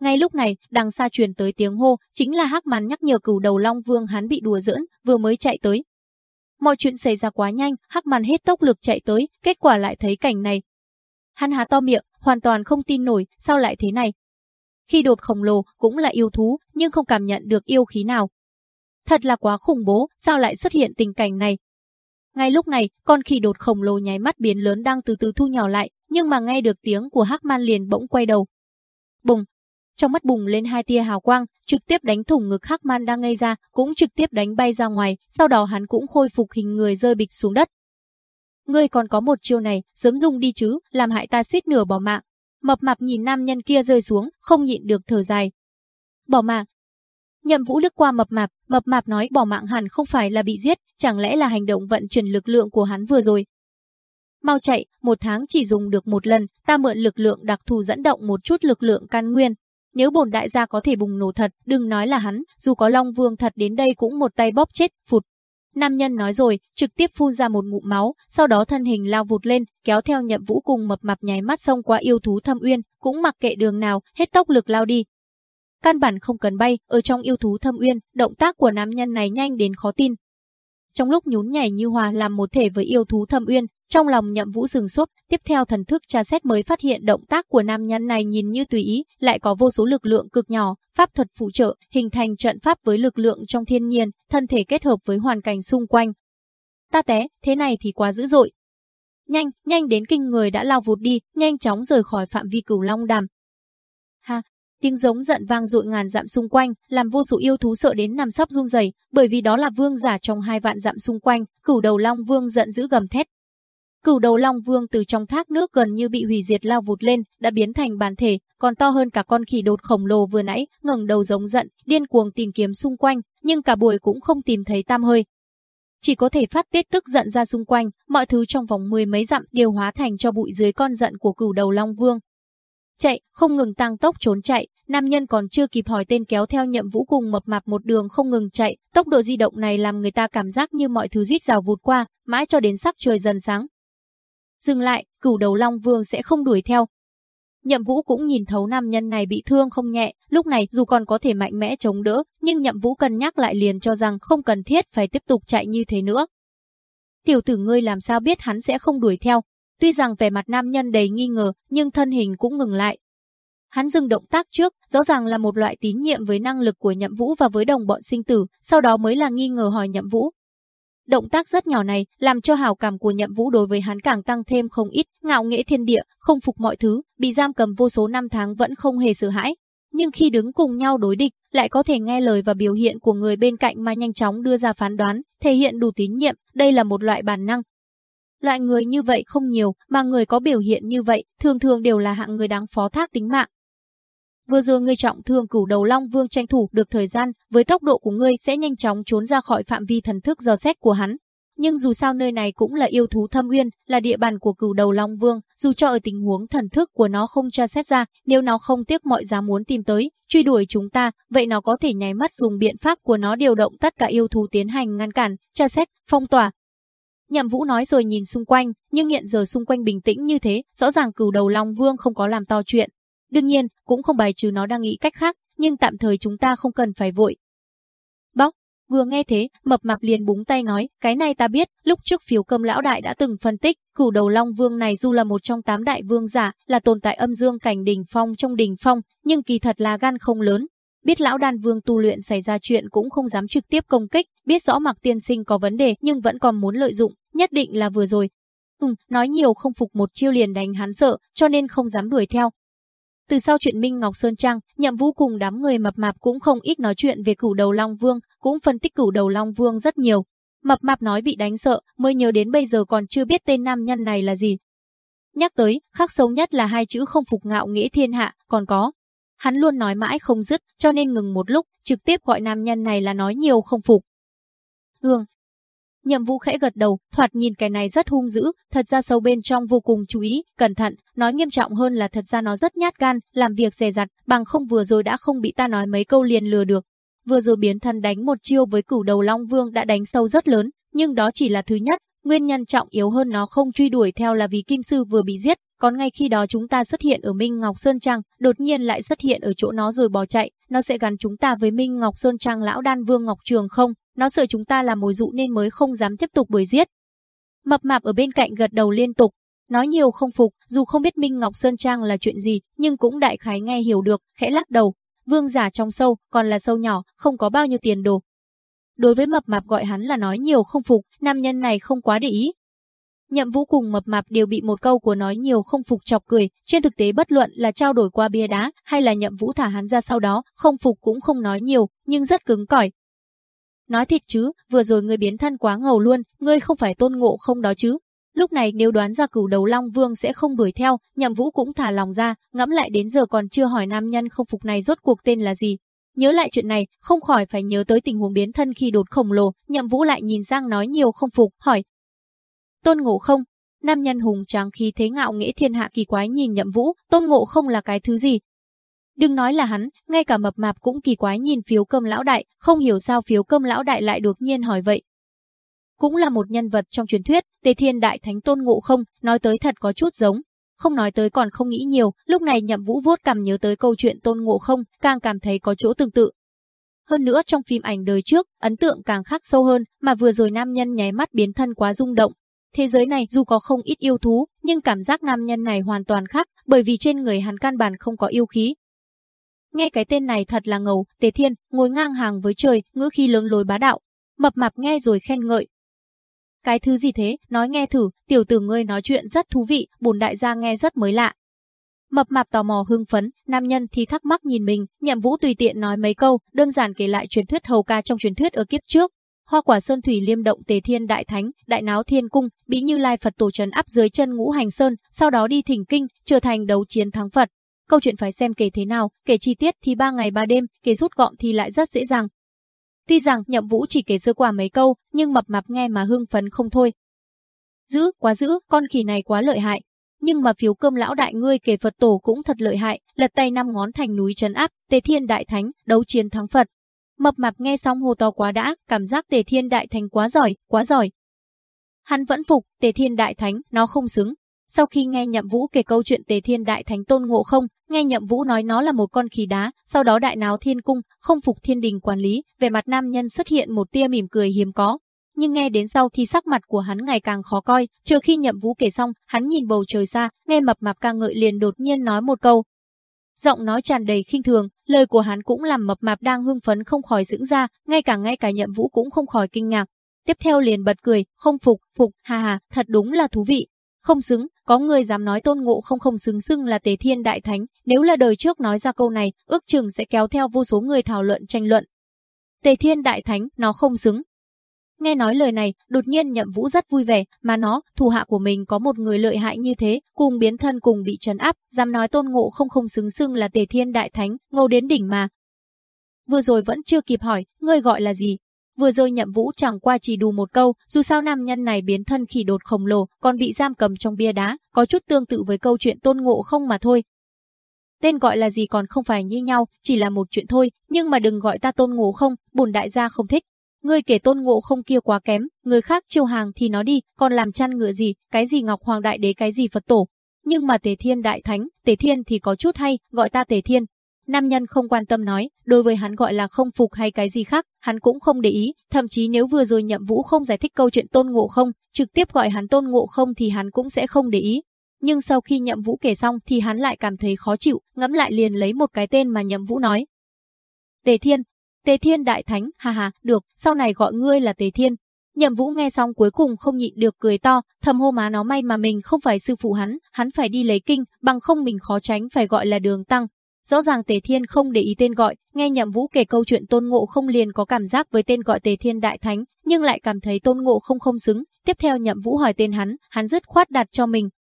Ngay lúc này, đằng xa truyền tới tiếng hô, chính là Hắc Màn nhắc nhở cửu đầu Long Vương hắn bị đùa giỡn, vừa mới chạy tới. Mọi chuyện xảy ra quá nhanh, Hắc Màn hết tốc lực chạy tới, kết quả lại thấy cảnh này. Hắn há to miệng, hoàn toàn không tin nổi, sao lại thế này, khi đột khổng lồ cũng là yêu thú, nhưng không cảm nhận được yêu khí nào. Thật là quá khủng bố, sao lại xuất hiện tình cảnh này? Ngay lúc này, con khỉ đột khổng lồ nháy mắt biến lớn đang từ từ thu nhỏ lại, nhưng mà nghe được tiếng của Hắc Man liền bỗng quay đầu. Bùng! Trong mắt bùng lên hai tia hào quang, trực tiếp đánh thủng ngực Hắc Man đang ngây ra, cũng trực tiếp đánh bay ra ngoài, sau đó hắn cũng khôi phục hình người rơi bịch xuống đất. Ngươi còn có một chiêu này, sớm dùng đi chứ, làm hại ta suýt nửa bỏ mạng, Mập mạp nhìn nam nhân kia rơi xuống, không nhịn được thở dài. Bỏ mạng. Nhậm Vũ lướt qua mập mạp, mập mạp nói bỏ mạng hẳn không phải là bị giết, chẳng lẽ là hành động vận chuyển lực lượng của hắn vừa rồi. Mau chạy, một tháng chỉ dùng được một lần, ta mượn lực lượng đặc thù dẫn động một chút lực lượng căn nguyên. Nếu bổn đại gia có thể bùng nổ thật, đừng nói là hắn, dù có Long Vương thật đến đây cũng một tay bóp chết, phụt. Nam nhân nói rồi, trực tiếp phun ra một ngụm máu, sau đó thân hình lao vụt lên, kéo theo nhậm vũ cùng mập mạp nháy mắt xông qua yêu thú thâm uyên, cũng mặc kệ đường nào, hết tốc lực lao đi. Căn bản không cần bay, ở trong yêu thú thâm uyên, động tác của nam nhân này nhanh đến khó tin. Trong lúc nhún nhảy như hòa làm một thể với yêu thú thâm uyên, trong lòng nhậm vũ sừng sốt, tiếp theo thần thức tra xét mới phát hiện động tác của nam nhân này nhìn như tùy ý, lại có vô số lực lượng cực nhỏ, pháp thuật phụ trợ, hình thành trận pháp với lực lượng trong thiên nhiên, thân thể kết hợp với hoàn cảnh xung quanh. Ta té, thế này thì quá dữ dội. Nhanh, nhanh đến kinh người đã lao vụt đi, nhanh chóng rời khỏi phạm vi cửu long đàm. Ha, tiếng giống giận vang dội ngàn dặm xung quanh, làm vô số yêu thú sợ đến nằm sắp run rẩy, bởi vì đó là vương giả trong hai vạn dặm xung quanh, cửu đầu long vương giận dữ gầm thét, Cửu đầu Long Vương từ trong thác nước gần như bị hủy diệt lao vụt lên, đã biến thành bản thể, còn to hơn cả con khỉ đột khổng lồ vừa nãy, ngẩng đầu giống giận, điên cuồng tìm kiếm xung quanh, nhưng cả buổi cũng không tìm thấy tam hơi. Chỉ có thể phát tiết tức giận ra xung quanh, mọi thứ trong vòng mười mấy dặm đều hóa thành cho bụi dưới con giận của cửu đầu Long Vương. Chạy, không ngừng tăng tốc trốn chạy, nam nhân còn chưa kịp hỏi tên kéo theo nhậm vũ cùng mập mạp một đường không ngừng chạy, tốc độ di động này làm người ta cảm giác như mọi thứ rít rào vụt qua, mãi cho đến sắc trời dần sáng, Dừng lại, cửu đầu Long Vương sẽ không đuổi theo. Nhậm Vũ cũng nhìn thấu nam nhân này bị thương không nhẹ, lúc này dù còn có thể mạnh mẽ chống đỡ, nhưng Nhậm Vũ cân nhắc lại liền cho rằng không cần thiết phải tiếp tục chạy như thế nữa. Tiểu tử ngươi làm sao biết hắn sẽ không đuổi theo? Tuy rằng vẻ mặt nam nhân đầy nghi ngờ, nhưng thân hình cũng ngừng lại. Hắn dừng động tác trước, rõ ràng là một loại tín nhiệm với năng lực của Nhậm Vũ và với đồng bọn sinh tử, sau đó mới là nghi ngờ hỏi Nhậm Vũ, Động tác rất nhỏ này làm cho hào cảm của nhậm vũ đối với hắn càng tăng thêm không ít, ngạo nghễ thiên địa, không phục mọi thứ, bị giam cầm vô số năm tháng vẫn không hề sợ hãi. Nhưng khi đứng cùng nhau đối địch, lại có thể nghe lời và biểu hiện của người bên cạnh mà nhanh chóng đưa ra phán đoán, thể hiện đủ tín nhiệm, đây là một loại bản năng. Loại người như vậy không nhiều, mà người có biểu hiện như vậy, thường thường đều là hạng người đáng phó thác tính mạng. Vừa rồi ngươi trọng thương cửu đầu Long Vương tranh thủ được thời gian, với tốc độ của ngươi sẽ nhanh chóng trốn ra khỏi phạm vi thần thức dò xét của hắn. Nhưng dù sao nơi này cũng là yêu thú thâm uyên, là địa bàn của cửu đầu Long Vương, dù cho ở tình huống thần thức của nó không tra xét ra, nếu nó không tiếc mọi giá muốn tìm tới, truy đuổi chúng ta, vậy nó có thể nháy mắt dùng biện pháp của nó điều động tất cả yêu thú tiến hành ngăn cản, tra xét, phong tỏa, Nhậm Vũ nói rồi nhìn xung quanh, nhưng hiện giờ xung quanh bình tĩnh như thế, rõ ràng cửu đầu Long Vương không có làm to chuyện, Đương nhiên, cũng không bài trừ nó đang nghĩ cách khác, nhưng tạm thời chúng ta không cần phải vội. Bóc, vừa nghe thế, mập mạp liền búng tay nói, cái này ta biết, lúc trước phiếu cơm lão đại đã từng phân tích, cửu đầu long vương này dù là một trong tám đại vương giả, là tồn tại âm dương cảnh đỉnh phong trong đỉnh phong, nhưng kỳ thật là gan không lớn. Biết lão đan vương tu luyện xảy ra chuyện cũng không dám trực tiếp công kích, biết rõ mặc tiên sinh có vấn đề nhưng vẫn còn muốn lợi dụng, nhất định là vừa rồi. Ừ, nói nhiều không phục một chiêu liền đánh hắn sợ, cho nên không dám đuổi theo. Từ sau chuyện Minh Ngọc Sơn Trang, nhậm vũ cùng đám người mập mạp cũng không ít nói chuyện về cửu đầu Long Vương, cũng phân tích cửu đầu Long Vương rất nhiều. Mập mạp nói bị đánh sợ, mới nhớ đến bây giờ còn chưa biết tên nam nhân này là gì. Nhắc tới, khắc sâu nhất là hai chữ không phục ngạo nghĩa thiên hạ, còn có. Hắn luôn nói mãi không dứt, cho nên ngừng một lúc, trực tiếp gọi nam nhân này là nói nhiều không phục. Hương. Nhậm vũ khẽ gật đầu, thoạt nhìn cái này rất hung dữ, thật ra sâu bên trong vô cùng chú ý, cẩn thận, nói nghiêm trọng hơn là thật ra nó rất nhát gan, làm việc dè dặt, bằng không vừa rồi đã không bị ta nói mấy câu liền lừa được. Vừa rồi biến thân đánh một chiêu với cửu đầu Long Vương đã đánh sâu rất lớn, nhưng đó chỉ là thứ nhất, Nguyên nhân trọng yếu hơn nó không truy đuổi theo là vì Kim Sư vừa bị giết, còn ngay khi đó chúng ta xuất hiện ở Minh Ngọc Sơn Trang, đột nhiên lại xuất hiện ở chỗ nó rồi bỏ chạy, nó sẽ gắn chúng ta với Minh Ngọc Sơn Trang lão đan vương Ngọc Trường không, nó sợ chúng ta là mồi dụ nên mới không dám tiếp tục đuổi giết. Mập mạp ở bên cạnh gật đầu liên tục, nói nhiều không phục, dù không biết Minh Ngọc Sơn Trang là chuyện gì, nhưng cũng đại khái nghe hiểu được, khẽ lắc đầu. Vương giả trong sâu, còn là sâu nhỏ, không có bao nhiêu tiền đồ, Đối với mập mạp gọi hắn là nói nhiều không phục, nam nhân này không quá để ý. Nhậm vũ cùng mập mạp đều bị một câu của nói nhiều không phục chọc cười, trên thực tế bất luận là trao đổi qua bia đá hay là nhậm vũ thả hắn ra sau đó, không phục cũng không nói nhiều, nhưng rất cứng cỏi. Nói thiệt chứ, vừa rồi người biến thân quá ngầu luôn, ngươi không phải tôn ngộ không đó chứ. Lúc này nếu đoán ra cửu đầu Long Vương sẽ không đuổi theo, nhậm vũ cũng thả lòng ra, ngẫm lại đến giờ còn chưa hỏi nam nhân không phục này rốt cuộc tên là gì, Nhớ lại chuyện này, không khỏi phải nhớ tới tình huống biến thân khi đột khổng lồ, nhậm vũ lại nhìn sang nói nhiều không phục, hỏi. Tôn ngộ không? Nam nhân hùng tráng khí thế ngạo nghĩa thiên hạ kỳ quái nhìn nhậm vũ, tôn ngộ không là cái thứ gì? Đừng nói là hắn, ngay cả mập mạp cũng kỳ quái nhìn phiếu cơm lão đại, không hiểu sao phiếu cơm lão đại lại đột nhiên hỏi vậy. Cũng là một nhân vật trong truyền thuyết, Tề Thiên Đại Thánh Tôn Ngộ Không, nói tới thật có chút giống, không nói tới còn không nghĩ nhiều, lúc này nhậm vũ vuốt cầm nhớ tới câu chuyện tôn ngộ không, càng cảm thấy có chỗ tương tự. Hơn nữa trong phim ảnh đời trước, ấn tượng càng khác sâu hơn, mà vừa rồi nam nhân nháy mắt biến thân quá rung động. Thế giới này dù có không ít yêu thú, nhưng cảm giác nam nhân này hoàn toàn khác, bởi vì trên người hắn căn bản không có yêu khí. Nghe cái tên này thật là ngầu, Tề Thiên, ngồi ngang hàng với trời, ngữ khi lớn lối bá đạo. Mập mạp nghe rồi khen ngợi, cái thứ gì thế, nói nghe thử, tiểu tử ngươi nói chuyện rất thú vị, bồn đại gia nghe rất mới lạ. Mập mạp tò mò hưng phấn, nam nhân thì thắc mắc nhìn mình, nhậm vũ tùy tiện nói mấy câu, đơn giản kể lại truyền thuyết hầu ca trong truyền thuyết ở kiếp trước. Hoa quả sơn thủy liêm động tề thiên đại thánh, đại náo thiên cung, bị như lai Phật tổ trấn áp dưới chân ngũ hành sơn, sau đó đi thỉnh kinh, trở thành đấu chiến thắng Phật. Câu chuyện phải xem kể thế nào, kể chi tiết thì ba ngày ba đêm, kể rút gọn thì lại rất dễ dàng, Tuy rằng nhậm vũ chỉ kể sơ qua mấy câu, nhưng mập mạp nghe mà hưng phấn không thôi. Giữ, quá giữ, con khỉ này quá lợi hại. Nhưng mà phiếu cơm lão đại ngươi kể Phật tổ cũng thật lợi hại, lật tay năm ngón thành núi trấn áp, tề thiên đại thánh, đấu chiến thắng Phật. Mập mạp nghe xong hồ to quá đã, cảm giác tề thiên đại thánh quá giỏi, quá giỏi. Hắn vẫn phục, tề thiên đại thánh, nó không xứng. Sau khi nghe Nhậm Vũ kể câu chuyện Tề Thiên Đại Thánh Tôn Ngộ Không, nghe Nhậm Vũ nói nó là một con khí đá, sau đó đại náo thiên cung, không phục thiên đình quản lý, về mặt nam nhân xuất hiện một tia mỉm cười hiếm có. Nhưng nghe đến sau thì sắc mặt của hắn ngày càng khó coi, chờ khi Nhậm Vũ kể xong, hắn nhìn bầu trời xa, nghe mập mạp ca ngợi liền đột nhiên nói một câu. Giọng nói tràn đầy khinh thường, lời của hắn cũng làm mập mạp đang hưng phấn không khỏi dưỡng ra, ngay cả ngay cả Nhậm Vũ cũng không khỏi kinh ngạc. Tiếp theo liền bật cười, không phục, phục, ha ha, thật đúng là thú vị, không xứng, có người dám nói tôn ngộ không không xứng xưng là tề thiên đại thánh, nếu là đời trước nói ra câu này, ước chừng sẽ kéo theo vô số người thảo luận tranh luận. Tề thiên đại thánh, nó không xứng. Nghe nói lời này, đột nhiên nhậm vũ rất vui vẻ, mà nó, thủ hạ của mình có một người lợi hại như thế, cùng biến thân cùng bị trấn áp, dám nói tôn ngộ không không xứng xưng là tề thiên đại thánh, ngô đến đỉnh mà. Vừa rồi vẫn chưa kịp hỏi, ngươi gọi là gì, Vừa rồi nhậm vũ chẳng qua chỉ đù một câu, dù sao nam nhân này biến thân khỉ đột khổng lồ, còn bị giam cầm trong bia đá, có chút tương tự với câu chuyện tôn ngộ không mà thôi. Tên gọi là gì còn không phải như nhau, chỉ là một chuyện thôi, nhưng mà đừng gọi ta tôn ngộ không, bùn đại gia không thích. Ngươi kể tôn ngộ không kia quá kém, người khác chiêu hàng thì nó đi, còn làm chăn ngựa gì, cái gì ngọc hoàng đại đế cái gì Phật tổ. Nhưng mà tề thiên đại thánh, tề thiên thì có chút hay, gọi ta tề thiên, Nam nhân không quan tâm nói, đối với hắn gọi là không phục hay cái gì khác, hắn cũng không để ý, thậm chí nếu vừa rồi nhậm vũ không giải thích câu chuyện tôn ngộ không, trực tiếp gọi hắn tôn ngộ không thì hắn cũng sẽ không để ý. Nhưng sau khi nhậm vũ kể xong thì hắn lại cảm thấy khó chịu, ngẫm lại liền lấy một cái tên mà nhậm vũ nói. Tề Thiên, Tề Thiên Đại Thánh, ha ha, được, sau này gọi ngươi là Tề Thiên. Nhậm Vũ nghe xong cuối cùng không nhịn được cười to, thầm hô má nó may mà mình không phải sư phụ hắn, hắn phải đi lấy kinh, bằng không mình khó tránh phải gọi là đường tăng. Rõ ràng Tề Thiên không để ý tên gọi, nghe Nhậm Vũ kể câu chuyện Tôn Ngộ không liền có cảm giác với tên gọi Tề Thiên Đại Thánh, nhưng lại cảm thấy Tôn Ngộ không không xứng. Tiếp theo Nhậm Vũ hỏi tên hắn, hắn dứt khoát đặt cho mình.